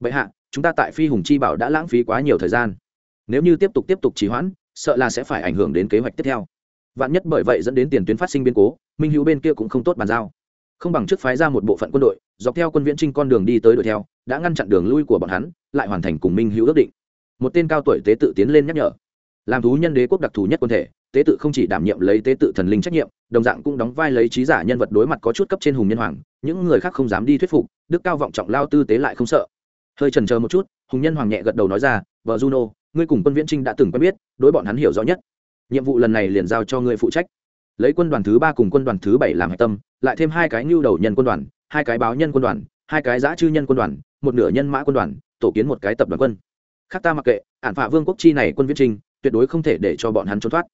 Vậy hạ, chúng ta tại phi hùng chi bảo đã lãng phí quá nhiều thời gian. Nếu như tiếp tục tiếp tục trì hoãn, sợ là sẽ phải ảnh hưởng đến kế hoạch tiếp theo. Vạn nhất bởi vậy dẫn đến tiền tuyến phát sinh biến cố, minh hữu bên kia cũng không tốt bàn giao. Không bằng trước phái ra một bộ phận quân đội, dọc theo quân viễn trinh con đường đi tới đuổi theo, đã ngăn chặn đường lui của bọn hắn, lại hoàn thành cùng minh hữu ước định một tên cao tuổi tế tự tiến lên nhắc nhở. Làm thú nhân đế quốc đặc thù nhất quân thể, tế tự không chỉ đảm nhiệm lấy tế tự thần linh trách nhiệm, đồng dạng cũng đóng vai lấy trí giả nhân vật đối mặt có chút cấp trên hùng nhân hoàng, những người khác không dám đi thuyết phục, đức cao vọng trọng lao tư tế lại không sợ. Hơi trần chờ một chút, hùng nhân hoàng nhẹ gật đầu nói ra, vợ juno, ngươi cùng quân viễn trinh đã từng quen biết, đối bọn hắn hiểu rõ nhất. Nhiệm vụ lần này liền giao cho ngươi phụ trách. Lấy quân đoàn thứ ba cùng quân đoàn thứ bảy làm hạch tâm, lại thêm hai cái nhu đầu nhân quân đoàn, hai cái báo nhân quân đoàn, hai cái giã chư nhân quân đoàn, một nửa nhân mã quân đoàn, tổ kiến một cái tập đoàn quân khác ta mặc kệ, ản phạ vương quốc chi này quân viễn trinh tuyệt đối không thể để cho bọn hắn trốn thoát.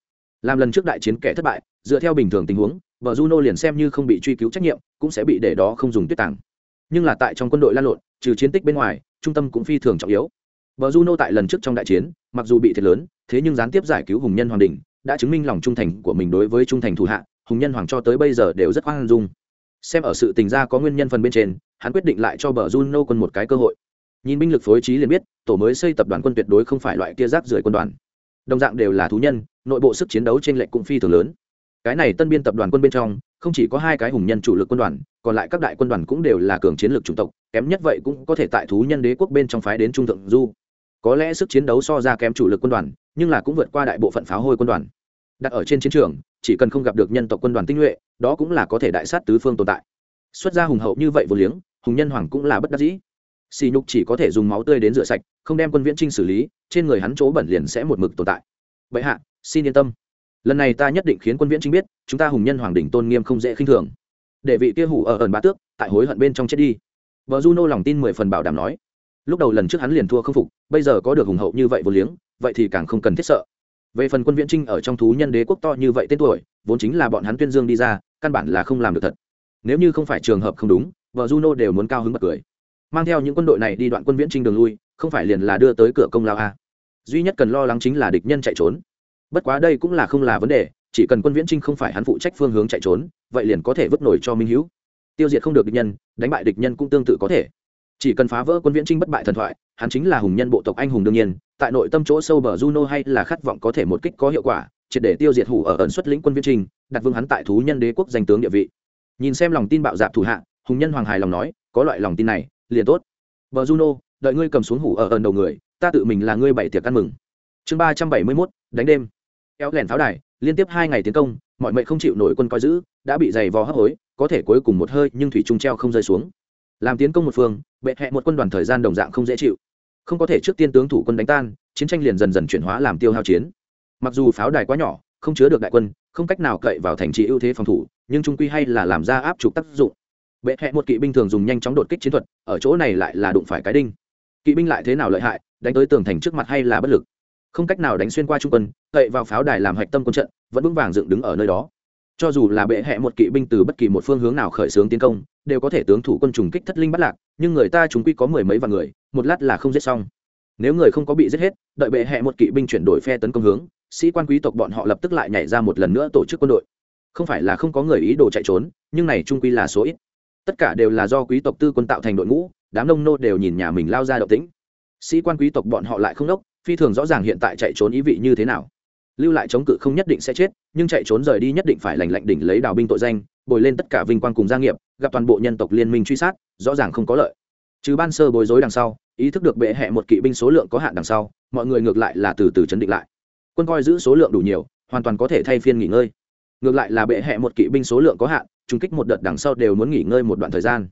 Làm lần trước đại chiến kẻ thất bại, dựa theo bình thường tình huống vợ juno liền xem như không bị truy cứu trách nhiệm, cũng sẽ bị để đó không dùng tuyết tàng. Nhưng là tại trong quân đội lan lộn, trừ chiến tích bên ngoài, trung tâm cũng phi thường trọng yếu. Vợ juno tại lần trước trong đại chiến, mặc dù bị thiệt lớn, thế nhưng gián tiếp giải cứu hùng nhân hoàng đình đã chứng minh lòng trung thành của mình đối với trung thành thủ hạ, hùng nhân hoàng cho tới bây giờ đều rất khoan dung. Xem ở sự tình ra có nguyên nhân phần bên trên, hắn quyết định lại cho bờ juno quân một cái cơ hội nhìn binh lực phối trí liền biết, tổ mới xây tập đoàn quân tuyệt đối không phải loại kia rác rưởi quân đoàn. Đồng dạng đều là thú nhân, nội bộ sức chiến đấu trên lệnh cũng phi thường lớn. Cái này tân biên tập đoàn quân bên trong, không chỉ có hai cái hùng nhân chủ lực quân đoàn, còn lại các đại quân đoàn cũng đều là cường chiến lược chủng tộc, kém nhất vậy cũng có thể tại thú nhân đế quốc bên trong phái đến trung thượng du. Có lẽ sức chiến đấu so ra kém chủ lực quân đoàn, nhưng là cũng vượt qua đại bộ phận pháo hôi quân đoàn. Đặt ở trên chiến trường, chỉ cần không gặp được nhân tộc quân đoàn tinh nhuệ, đó cũng là có thể đại sát tứ phương tồn tại. Xuất ra hùng hậu như vậy vô liếng, hùng nhân hoàng cũng là bất đắc dĩ xì nhục chỉ có thể dùng máu tươi đến rửa sạch, không đem quân viễn trinh xử lý, trên người hắn chỗ bẩn liền sẽ một mực tồn tại. Bệ hạ, xin yên tâm. Lần này ta nhất định khiến quân viễn trinh biết, chúng ta hùng nhân hoàng đỉnh tôn nghiêm không dễ khinh thường. Để vị kia hủ ở ẩn bá tước, tại hối hận bên trong chết đi. Vợ juno lòng tin mười phần bảo đảm nói. Lúc đầu lần trước hắn liền thua không phục, bây giờ có được hùng hậu như vậy vô liếng, vậy thì càng không cần thiết sợ. Về phần quân viễn trinh ở trong thú nhân đế quốc to như vậy tên tuổi, vốn chính là bọn hắn tuyên dương đi ra, căn bản là không làm được thật. Nếu như không phải trường hợp không đúng, vợ juno đều muốn cao hứng bật cười mang theo những quân đội này đi đoạn quân viễn trinh đường lui, không phải liền là đưa tới cửa công lao a? Duy nhất cần lo lắng chính là địch nhân chạy trốn. Bất quá đây cũng là không là vấn đề, chỉ cần quân viễn trinh không phải hắn phụ trách phương hướng chạy trốn, vậy liền có thể vứt nổi cho minh hữu tiêu diệt không được địch nhân, đánh bại địch nhân cũng tương tự có thể. Chỉ cần phá vỡ quân viễn trinh bất bại thần thoại, hắn chính là hùng nhân bộ tộc anh hùng đương nhiên, tại nội tâm chỗ sâu bờ juno hay là khát vọng có thể một kích có hiệu quả, triệt để tiêu diệt hủ ở ẩn xuất lĩnh quân viễn trinh, đặt vương hắn tại thú nhân đế quốc danh tướng địa vị. Nhìn xem lòng tin bạo dạp thủ hạ, hùng nhân hoàng hài lòng nói, có loại lòng tin này liền tốt. Bờ juno, đợi ngươi cầm xuống hủ ở ẩn đầu người, ta tự mình là ngươi bảy tiệc ăn mừng. Chương ba trăm bảy mươi mốt, đánh đêm. Kéo lẻn pháo đài, liên tiếp hai ngày tiến công, mọi mệnh không chịu nổi quân coi giữ, đã bị dày vò hấp hối, có thể cuối cùng một hơi nhưng thủy trung treo không rơi xuống. Làm tiến công một phương, bệ hẹ một quân đoàn thời gian đồng dạng không dễ chịu. Không có thể trước tiên tướng thủ quân đánh tan, chiến tranh liền dần dần chuyển hóa làm tiêu hao chiến. Mặc dù pháo đài quá nhỏ, không chứa được đại quân, không cách nào cậy vào thành trì ưu thế phòng thủ, nhưng trung quy hay là làm ra áp trục tác dụng bệ hẹ một kỵ binh thường dùng nhanh chóng đột kích chiến thuật, ở chỗ này lại là đụng phải cái đinh. Kỵ binh lại thế nào lợi hại, đánh tới tường thành trước mặt hay là bất lực? Không cách nào đánh xuyên qua trung quân, cậy vào pháo đài làm hạch tâm quân trận, vẫn vững vàng dựng đứng ở nơi đó. Cho dù là bệ hẹ một kỵ binh từ bất kỳ một phương hướng nào khởi xướng tiến công, đều có thể tướng thủ quân trùng kích thất linh bắt lạc, nhưng người ta chúng quy có mười mấy vạn người, một lát là không giết xong. Nếu người không có bị giết hết, đợi bệ hẹ một kỵ binh chuyển đổi phe tấn công hướng, sĩ quan quý tộc bọn họ lập tức lại nhảy ra một lần nữa tổ chức quân đội. Không phải là không có người ý đồ chạy trốn, nhưng này trung quy là số ít tất cả đều là do quý tộc tư quân tạo thành đội ngũ, đám nông nô đều nhìn nhà mình lao ra động tĩnh. Sĩ quan quý tộc bọn họ lại không đốc, phi thường rõ ràng hiện tại chạy trốn ý vị như thế nào. Lưu lại chống cự không nhất định sẽ chết, nhưng chạy trốn rời đi nhất định phải lành lạnh đỉnh lấy đào binh tội danh, bồi lên tất cả vinh quang cùng gia nghiệp, gặp toàn bộ nhân tộc liên minh truy sát, rõ ràng không có lợi. Trừ ban sơ bối rối đằng sau, ý thức được bệ hẹ một kỵ binh số lượng có hạn đằng sau, mọi người ngược lại là từ từ chấn định lại. Quân coi giữ số lượng đủ nhiều, hoàn toàn có thể thay phiên nghỉ ngơi. Ngược lại là bệ hẹ một kỵ binh số lượng có hạn trung kích một đợt đằng sau đều muốn nghỉ ngơi một đoạn thời gian.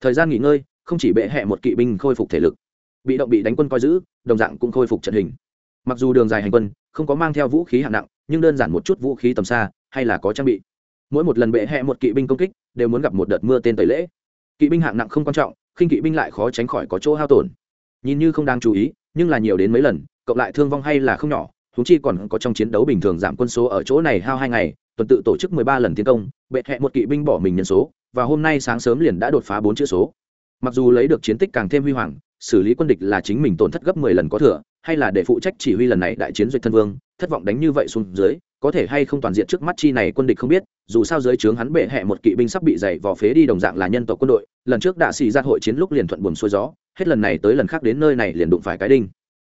Thời gian nghỉ ngơi, không chỉ bệ hẹ một kỵ binh khôi phục thể lực, bị động bị đánh quân coi giữ, đồng dạng cũng khôi phục trận hình. Mặc dù đường dài hành quân, không có mang theo vũ khí hạng nặng, nhưng đơn giản một chút vũ khí tầm xa, hay là có trang bị. Mỗi một lần bệ hẹ một kỵ binh công kích, đều muốn gặp một đợt mưa tên tẩy lễ. Kỵ binh hạng nặng không quan trọng, khinh kỵ binh lại khó tránh khỏi có chỗ hao tổn. Nhìn như không đáng chú ý, nhưng là nhiều đến mấy lần, cộng lại thương vong hay là không nhỏ húng chi còn có trong chiến đấu bình thường giảm quân số ở chỗ này hao hai ngày, tuần tự tổ chức mười ba lần tiến công, bệ hẹ một kỵ binh bỏ mình nhân số, và hôm nay sáng sớm liền đã đột phá bốn chữ số. Mặc dù lấy được chiến tích càng thêm huy hoàng, xử lý quân địch là chính mình tổn thất gấp mười lần có thừa, hay là để phụ trách chỉ huy lần này đại chiến duyệt thân vương, thất vọng đánh như vậy xuống dưới, có thể hay không toàn diện trước mắt chi này quân địch không biết, dù sao dưới trướng hắn bệ hẹ một kỵ binh sắp bị dày vò phế đi đồng dạng là nhân tộc quân đội, lần trước đạ xì ra hội chiến lúc liền thuận buồn xuôi gió, hết lần này tới lần khác đến nơi này liền đụng phải cái đinh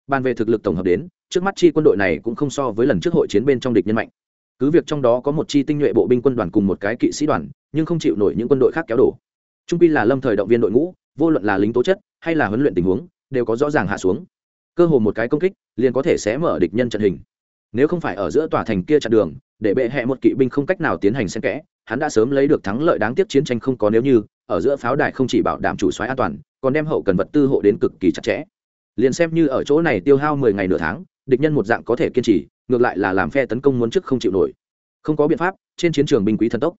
bàn về thực lực tổng hợp đến, trước mắt chi quân đội này cũng không so với lần trước hội chiến bên trong địch nhân mạnh. Cứ việc trong đó có một chi tinh nhuệ bộ binh quân đoàn cùng một cái kỵ sĩ đoàn, nhưng không chịu nổi những quân đội khác kéo đổ. Trung pi là lâm thời động viên đội ngũ, vô luận là lính tố chất hay là huấn luyện tình huống, đều có rõ ràng hạ xuống. Cơ hồ một cái công kích, liền có thể xé mở địch nhân trận hình. Nếu không phải ở giữa tòa thành kia chặn đường, để bệ hẹ một kỵ binh không cách nào tiến hành xen kẽ, hắn đã sớm lấy được thắng lợi đáng tiếc chiến tranh không có nếu như, ở giữa pháo đài không chỉ bảo đảm chủ soái an toàn, còn đem hậu cần vật tư hộ đến cực kỳ chặt chẽ liền xem như ở chỗ này tiêu hao mười ngày nửa tháng, địch nhân một dạng có thể kiên trì, ngược lại là làm phe tấn công muốn trước không chịu nổi. Không có biện pháp, trên chiến trường binh quý thần tốc.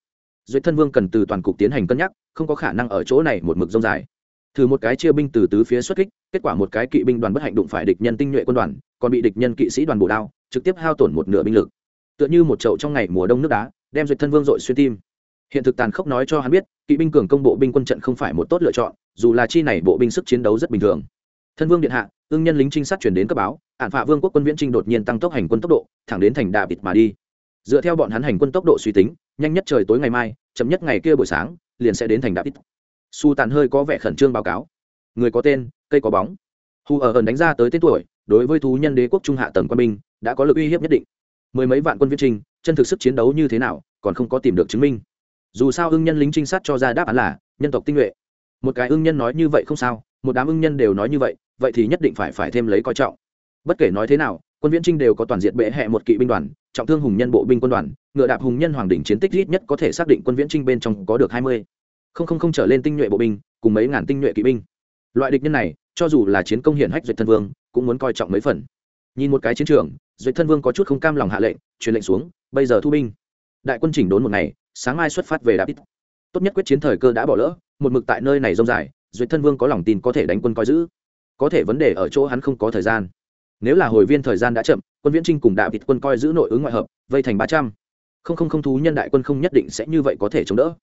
Duyệt thân vương cần từ toàn cục tiến hành cân nhắc, không có khả năng ở chỗ này một mực rông dài. Thử một cái chia binh từ tứ phía xuất kích, kết quả một cái kỵ binh đoàn bất hạnh đụng phải địch nhân tinh nhuệ quân đoàn, còn bị địch nhân kỵ sĩ đoàn bổ đao, trực tiếp hao tổn một nửa binh lực. Tựa như một chậu trong ngày mùa đông nước đá, đem duyệt thân vương dội xuyên tim. Hiện thực tàn khốc nói cho hắn biết, kỵ binh cường công bộ binh quân trận không phải một tốt lựa chọn, dù là chi này bộ binh sức chiến đấu rất bình thường thân vương điện hạ, ương nhân lính trinh sát chuyển đến cấp báo ạn phạ vương quốc quân viễn trinh đột nhiên tăng tốc hành quân tốc độ, thẳng đến thành đà bịt mà đi. Dựa theo bọn hắn hành quân tốc độ suy tính, nhanh nhất trời tối ngày mai, chậm nhất ngày kia buổi sáng, liền sẽ đến thành đà bịt. Su tàn hơi có vẻ khẩn trương báo cáo. Người có tên, cây có bóng. Hù ở ẩn đánh ra tới tên tuổi, đối với thú nhân đế quốc trung hạ tầng quân binh, đã có lực uy hiếp nhất định. Mười mấy vạn quân viễn trinh, chân thực sức chiến đấu như thế nào, còn không có tìm được chứng minh. Dù sao ưng nhân lính trinh sát cho ra đáp án là, nhân tộc tinh nhuệ. Một cái ưng nhân nói như vậy không sao, một đám ưng nhân đều nói như vậy vậy thì nhất định phải phải thêm lấy coi trọng. Bất kể nói thế nào, quân viễn trinh đều có toàn diện bệ hẹ một kỵ binh đoàn, trọng thương hùng nhân bộ binh quân đoàn, ngựa đạp hùng nhân hoàng đỉnh chiến tích ít nhất có thể xác định quân viễn trinh bên trong có được hai mươi. Không không không trở lên tinh nhuệ bộ binh, cùng mấy ngàn tinh nhuệ kỵ binh. Loại địch nhân này, cho dù là chiến công hiển hách duyệt thân vương, cũng muốn coi trọng mấy phần. Nhìn một cái chiến trường duyệt thân vương có chút không cam lòng hạ lệnh, truyền lệnh xuống, bây giờ thu binh. Đại quân chỉnh đốn một ngày, sáng mai xuất phát về đạp ít. Tốt nhất quyết chiến thời cơ đã bỏ lỡ, một mực tại nơi này rông dài duyệt thân vương có lòng tin có thể đánh quân coi giữ có thể vấn đề ở chỗ hắn không có thời gian. Nếu là hồi viên thời gian đã chậm, quân viễn trinh cùng đạo vịt quân coi giữ nội ứng ngoại hợp, vây thành ba trăm. Không không không thú nhân đại quân không nhất định sẽ như vậy có thể chống đỡ.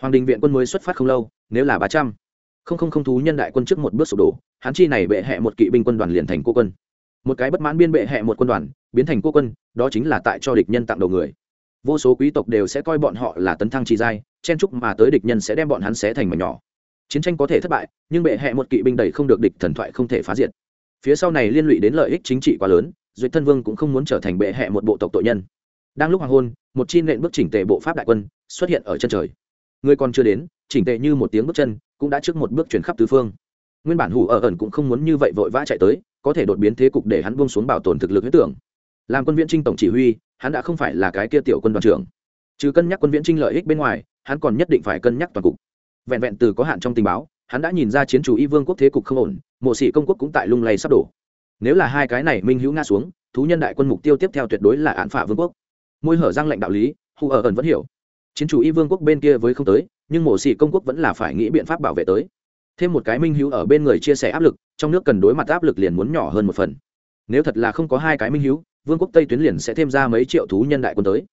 Hoàng đình viện quân mới xuất phát không lâu, nếu là ba trăm. Không không không thú nhân đại quân trước một bước sụp đổ, hắn chi này bệ hẹ một kỵ binh quân đoàn liền thành cô quân. Một cái bất mãn biên bệ hẹ một quân đoàn, biến thành cô quân, đó chính là tại cho địch nhân tặng đầu người. Vô số quý tộc đều sẽ coi bọn họ là tấn thăng trì giai, chen trúc mà tới địch nhân sẽ đem bọn hắn xé thành mảnh nhỏ chiến tranh có thể thất bại, nhưng bệ hẹ một kỵ binh đầy không được địch thần thoại không thể phá diệt. Phía sau này liên lụy đến lợi ích chính trị quá lớn duyệt thân vương cũng không muốn trở thành bệ hẹ một bộ tộc tội nhân. Đang lúc hoàng hôn, một chi nện bước chỉnh tề bộ pháp đại quân xuất hiện ở chân trời. Người còn chưa đến, chỉnh tề như một tiếng bước chân, cũng đã trước một bước chuyển khắp tứ phương. Nguyên bản hủ ở ẩn cũng không muốn như vậy vội vã chạy tới, có thể đột biến thế cục để hắn buông xuống bảo tồn thực lực huyết tưởng. Làm quân viễn trinh tổng chỉ huy, hắn đã không phải là cái kia tiểu quân đoàn trưởng. Trừ cân nhắc quân viễn trinh lợi ích bên ngoài, hắn còn nhất định phải cân nhắc toàn cục vẹn vẹn từ có hạn trong tình báo, hắn đã nhìn ra chiến chủ y vương quốc thế cục không ổn, mộ sĩ công quốc cũng tại lung lay sắp đổ. Nếu là hai cái này minh hữu nga xuống, thú nhân đại quân mục tiêu tiếp theo tuyệt đối là án phả vương quốc. Môi hở răng lệnh đạo lý hù ở ẩn vẫn hiểu. Chiến chủ y vương quốc bên kia với không tới, nhưng mộ sĩ công quốc vẫn là phải nghĩ biện pháp bảo vệ tới. Thêm một cái minh hữu ở bên người chia sẻ áp lực, trong nước cần đối mặt áp lực liền muốn nhỏ hơn một phần. Nếu thật là không có hai cái minh hữu, vương quốc tây tuyến liền sẽ thêm ra mấy triệu thú nhân đại quân tới.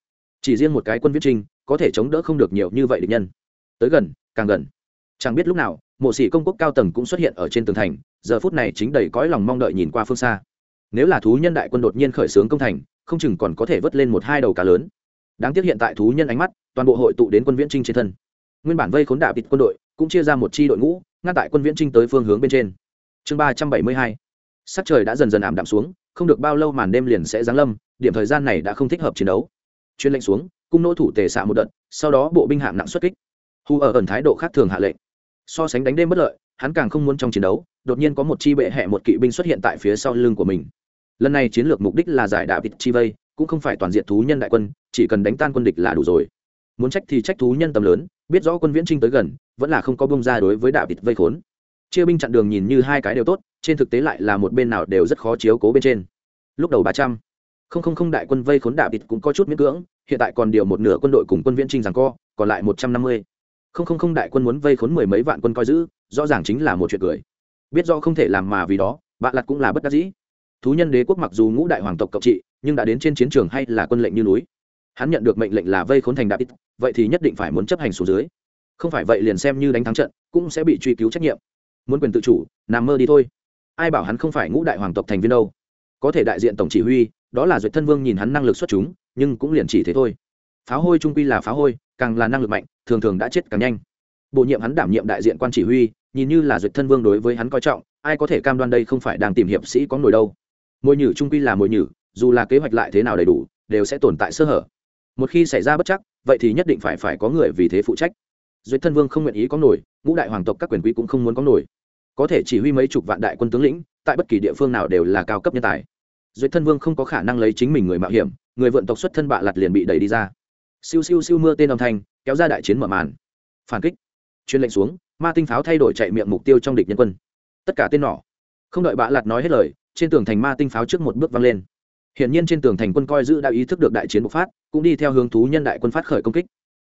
Chỉ riêng một cái quân viết trinh có thể chống đỡ không được nhiều như vậy địch nhân. Tới gần càng gần. Chẳng biết lúc nào, mộ sĩ công quốc cao tầng cũng xuất hiện ở trên tường thành, giờ phút này chính đầy cõi lòng mong đợi nhìn qua phương xa. Nếu là thú nhân đại quân đột nhiên khởi xướng công thành, không chừng còn có thể vớt lên một hai đầu cá lớn. Đáng tiếc hiện tại thú nhân ánh mắt, toàn bộ hội tụ đến quân viễn trinh trên thân. Nguyên bản vây khốn đạ bịt quân đội, cũng chia ra một chi đội ngũ, ngăn tại quân viễn trinh tới phương hướng bên trên. Chương ba trăm bảy mươi hai. Sắc trời đã dần dần ảm đạm xuống, không được bao lâu màn đêm liền sẽ giáng lâm, điểm thời gian này đã không thích hợp chiến đấu. Chuyên lệnh xuống, cung nỗ thủ tề xạ một đợt, sau đó bộ binh hạng nặng xuất kích hù ở ẩn thái độ khác thường hạ lệnh. So sánh đánh đêm bất lợi, hắn càng không muốn trong chiến đấu, đột nhiên có một chi bệ hẹ một kỵ binh xuất hiện tại phía sau lưng của mình. Lần này chiến lược mục đích là giải đạo vịt chi vây cũng không phải toàn diện thú nhân đại quân, chỉ cần đánh tan quân địch là đủ rồi. Muốn trách thì trách thú nhân tầm lớn, biết rõ quân viễn trinh tới gần, vẫn là không có bông ra đối với đạo vịt vây khốn. Chia binh chặn đường nhìn như hai cái đều tốt, trên thực tế lại là một bên nào đều rất khó chiếu cố bên trên. Lúc đầu ba trăm, không không không đại quân vây khốn đạo vịt cũng có chút miễn cưỡng, hiện tại còn điều một nửa quân đội cùng quân viễn trinh rằng co, còn lại một trăm năm mươi không không không đại quân muốn vây khốn mười mấy vạn quân coi giữ, rõ ràng chính là một chuyện cười. Biết do không thể làm mà vì đó bạn lặt cũng là bất đắc dĩ. Thú nhân đế quốc mặc dù ngũ đại hoàng tộc cộng trị, nhưng đã đến trên chiến trường hay là quân lệnh như núi. Hắn nhận được mệnh lệnh là vây khốn thành đạp ít vậy thì nhất định phải muốn chấp hành xuống dưới. Không phải vậy liền xem như đánh thắng trận, cũng sẽ bị truy cứu trách nhiệm. Muốn quyền tự chủ, nằm mơ đi thôi. Ai bảo hắn không phải ngũ đại hoàng tộc thành viên đâu. Có thể đại diện tổng chỉ huy, đó là duyệt thân vương nhìn hắn năng lực xuất chúng, nhưng cũng liền chỉ thế thôi. Pháo hôi trung quy là pháo hôi càng là năng lực mạnh, thường thường đã chết càng nhanh. Bổ nhiệm hắn đảm nhiệm đại diện quan chỉ huy, nhìn như là duyệt thân vương đối với hắn coi trọng, ai có thể cam đoan đây không phải đang tìm hiệp sĩ có nổi đâu. Mồi nhử trung quy là mồi nhử, dù là kế hoạch lại thế nào đầy đủ, đều sẽ tồn tại sơ hở. Một khi xảy ra bất chắc, vậy thì nhất định phải phải có người vì thế phụ trách. Duyệt thân vương không nguyện ý có nổi, ngũ đại hoàng tộc các quyền quý cũng không muốn có nổi. Có thể chỉ huy mấy chục vạn đại quân tướng lĩnh, tại bất kỳ địa phương nào đều là cao cấp nhân tài. Duyệt thân vương không có khả năng lấy chính mình người mạo hiểm, người vượn tộc xuất thân bạ lặt liền bị đẩy đi ra siêu siêu siêu mưa tên âm thanh, kéo ra đại chiến mở màn. Phản kích. Chuyên lệnh xuống, ma tinh pháo thay đổi chạy miệng mục tiêu trong địch nhân quân. Tất cả tên nỏ. Không đợi bạ lạt nói hết lời, trên tường thành ma tinh pháo trước một bước văng lên. Hiển nhiên trên tường thành quân coi giữ đã ý thức được đại chiến bộc phát, cũng đi theo hướng thú nhân đại quân phát khởi công kích.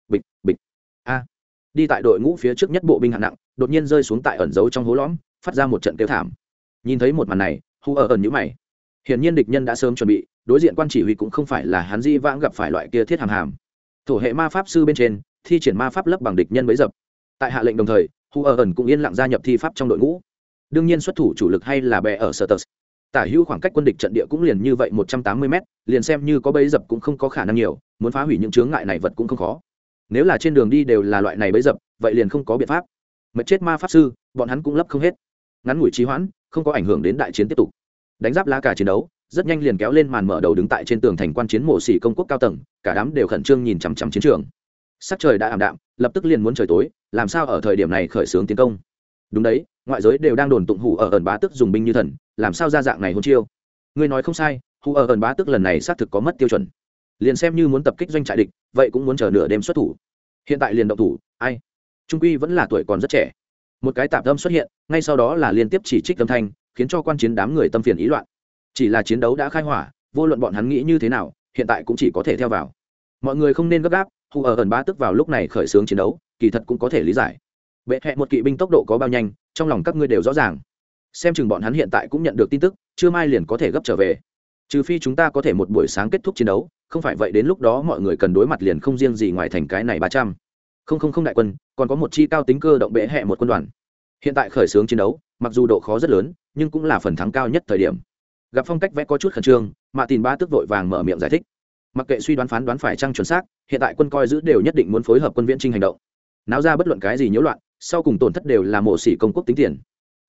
Bịch bịch. A. Đi tại đội ngũ phía trước nhất bộ binh hạng nặng, đột nhiên rơi xuống tại ẩn giấu trong hố lõm, phát ra một trận kêu thảm. Nhìn thấy một màn này, hu ở ẩn nhũ mày. Hiển nhiên địch nhân đã sớm chuẩn bị, đối diện quan chỉ huy cũng không phải là hắn di vãng gặp phải loại kia thiết hàm hàm thổ hệ ma pháp sư bên trên, thi triển ma pháp lấp bằng địch nhân bấy dập. Tại hạ lệnh đồng thời, hu ở ẩn cũng yên lặng gia nhập thi pháp trong đội ngũ. Đương nhiên xuất thủ chủ lực hay là bè ở sở tờ tả hữu khoảng cách quân địch trận địa cũng liền như vậy một trăm tám mươi m liền xem như có bấy dập cũng không có khả năng nhiều, muốn phá hủy những chướng ngại này vật cũng không khó. Nếu là trên đường đi đều là loại này bấy dập, vậy liền không có biện pháp. Mật chết ma pháp sư, bọn hắn cũng lấp không hết. Ngắn ngủi trí hoãn, không có ảnh hưởng đến đại chiến tiếp tục. Đánh giáp lá cả chiến đấu rất nhanh liền kéo lên màn mở đầu đứng tại trên tường thành quan chiến mộ xỉ công quốc cao tầng, cả đám đều khẩn trương nhìn chằm chằm chiến trường. Sắc trời đã ảm đạm, lập tức liền muốn trời tối, làm sao ở thời điểm này khởi xướng tiến công? Đúng đấy, ngoại giới đều đang đồn tụng hủ ở ẩn bá tức dùng binh như thần, làm sao ra dạng này hôn chiêu? Ngươi nói không sai, hủ ở ẩn bá tức lần này xác thực có mất tiêu chuẩn. Liền xem như muốn tập kích doanh trại địch, vậy cũng muốn chờ nửa đêm xuất thủ. Hiện tại liền động thủ, ai? Trung quy vẫn là tuổi còn rất trẻ. Một cái tạp tâm xuất hiện, ngay sau đó là liên tiếp chỉ trích âm thanh, khiến cho quan chiến đám người tâm phiền ý loạn chỉ là chiến đấu đã khai hỏa, vô luận bọn hắn nghĩ như thế nào, hiện tại cũng chỉ có thể theo vào. Mọi người không nên gấp gáp, hù ở ẩn bá tức vào lúc này khởi xướng chiến đấu, kỳ thật cũng có thể lý giải. Bệ hẹ một kỵ binh tốc độ có bao nhanh, trong lòng các ngươi đều rõ ràng. Xem chừng bọn hắn hiện tại cũng nhận được tin tức chưa mai liền có thể gấp trở về. Trừ phi chúng ta có thể một buổi sáng kết thúc chiến đấu, không phải vậy đến lúc đó mọi người cần đối mặt liền không riêng gì ngoài thành cái này ba trăm. Không không không đại quân, còn có một chi cao tính cơ động bệ hẹ một quân đoàn. Hiện tại khởi xướng chiến đấu, mặc dù độ khó rất lớn, nhưng cũng là phần thắng cao nhất thời điểm gặp phong cách vẽ có chút khẩn trương, mạ tìm ba tức vội vàng mở miệng giải thích. Mặc kệ suy đoán phán đoán phải trăng chuẩn xác, hiện tại quân coi giữ đều nhất định muốn phối hợp quân viễn trinh hành động. Náo ra bất luận cái gì nhiễu loạn, sau cùng tổn thất đều là mổ xỉ công quốc tính tiền.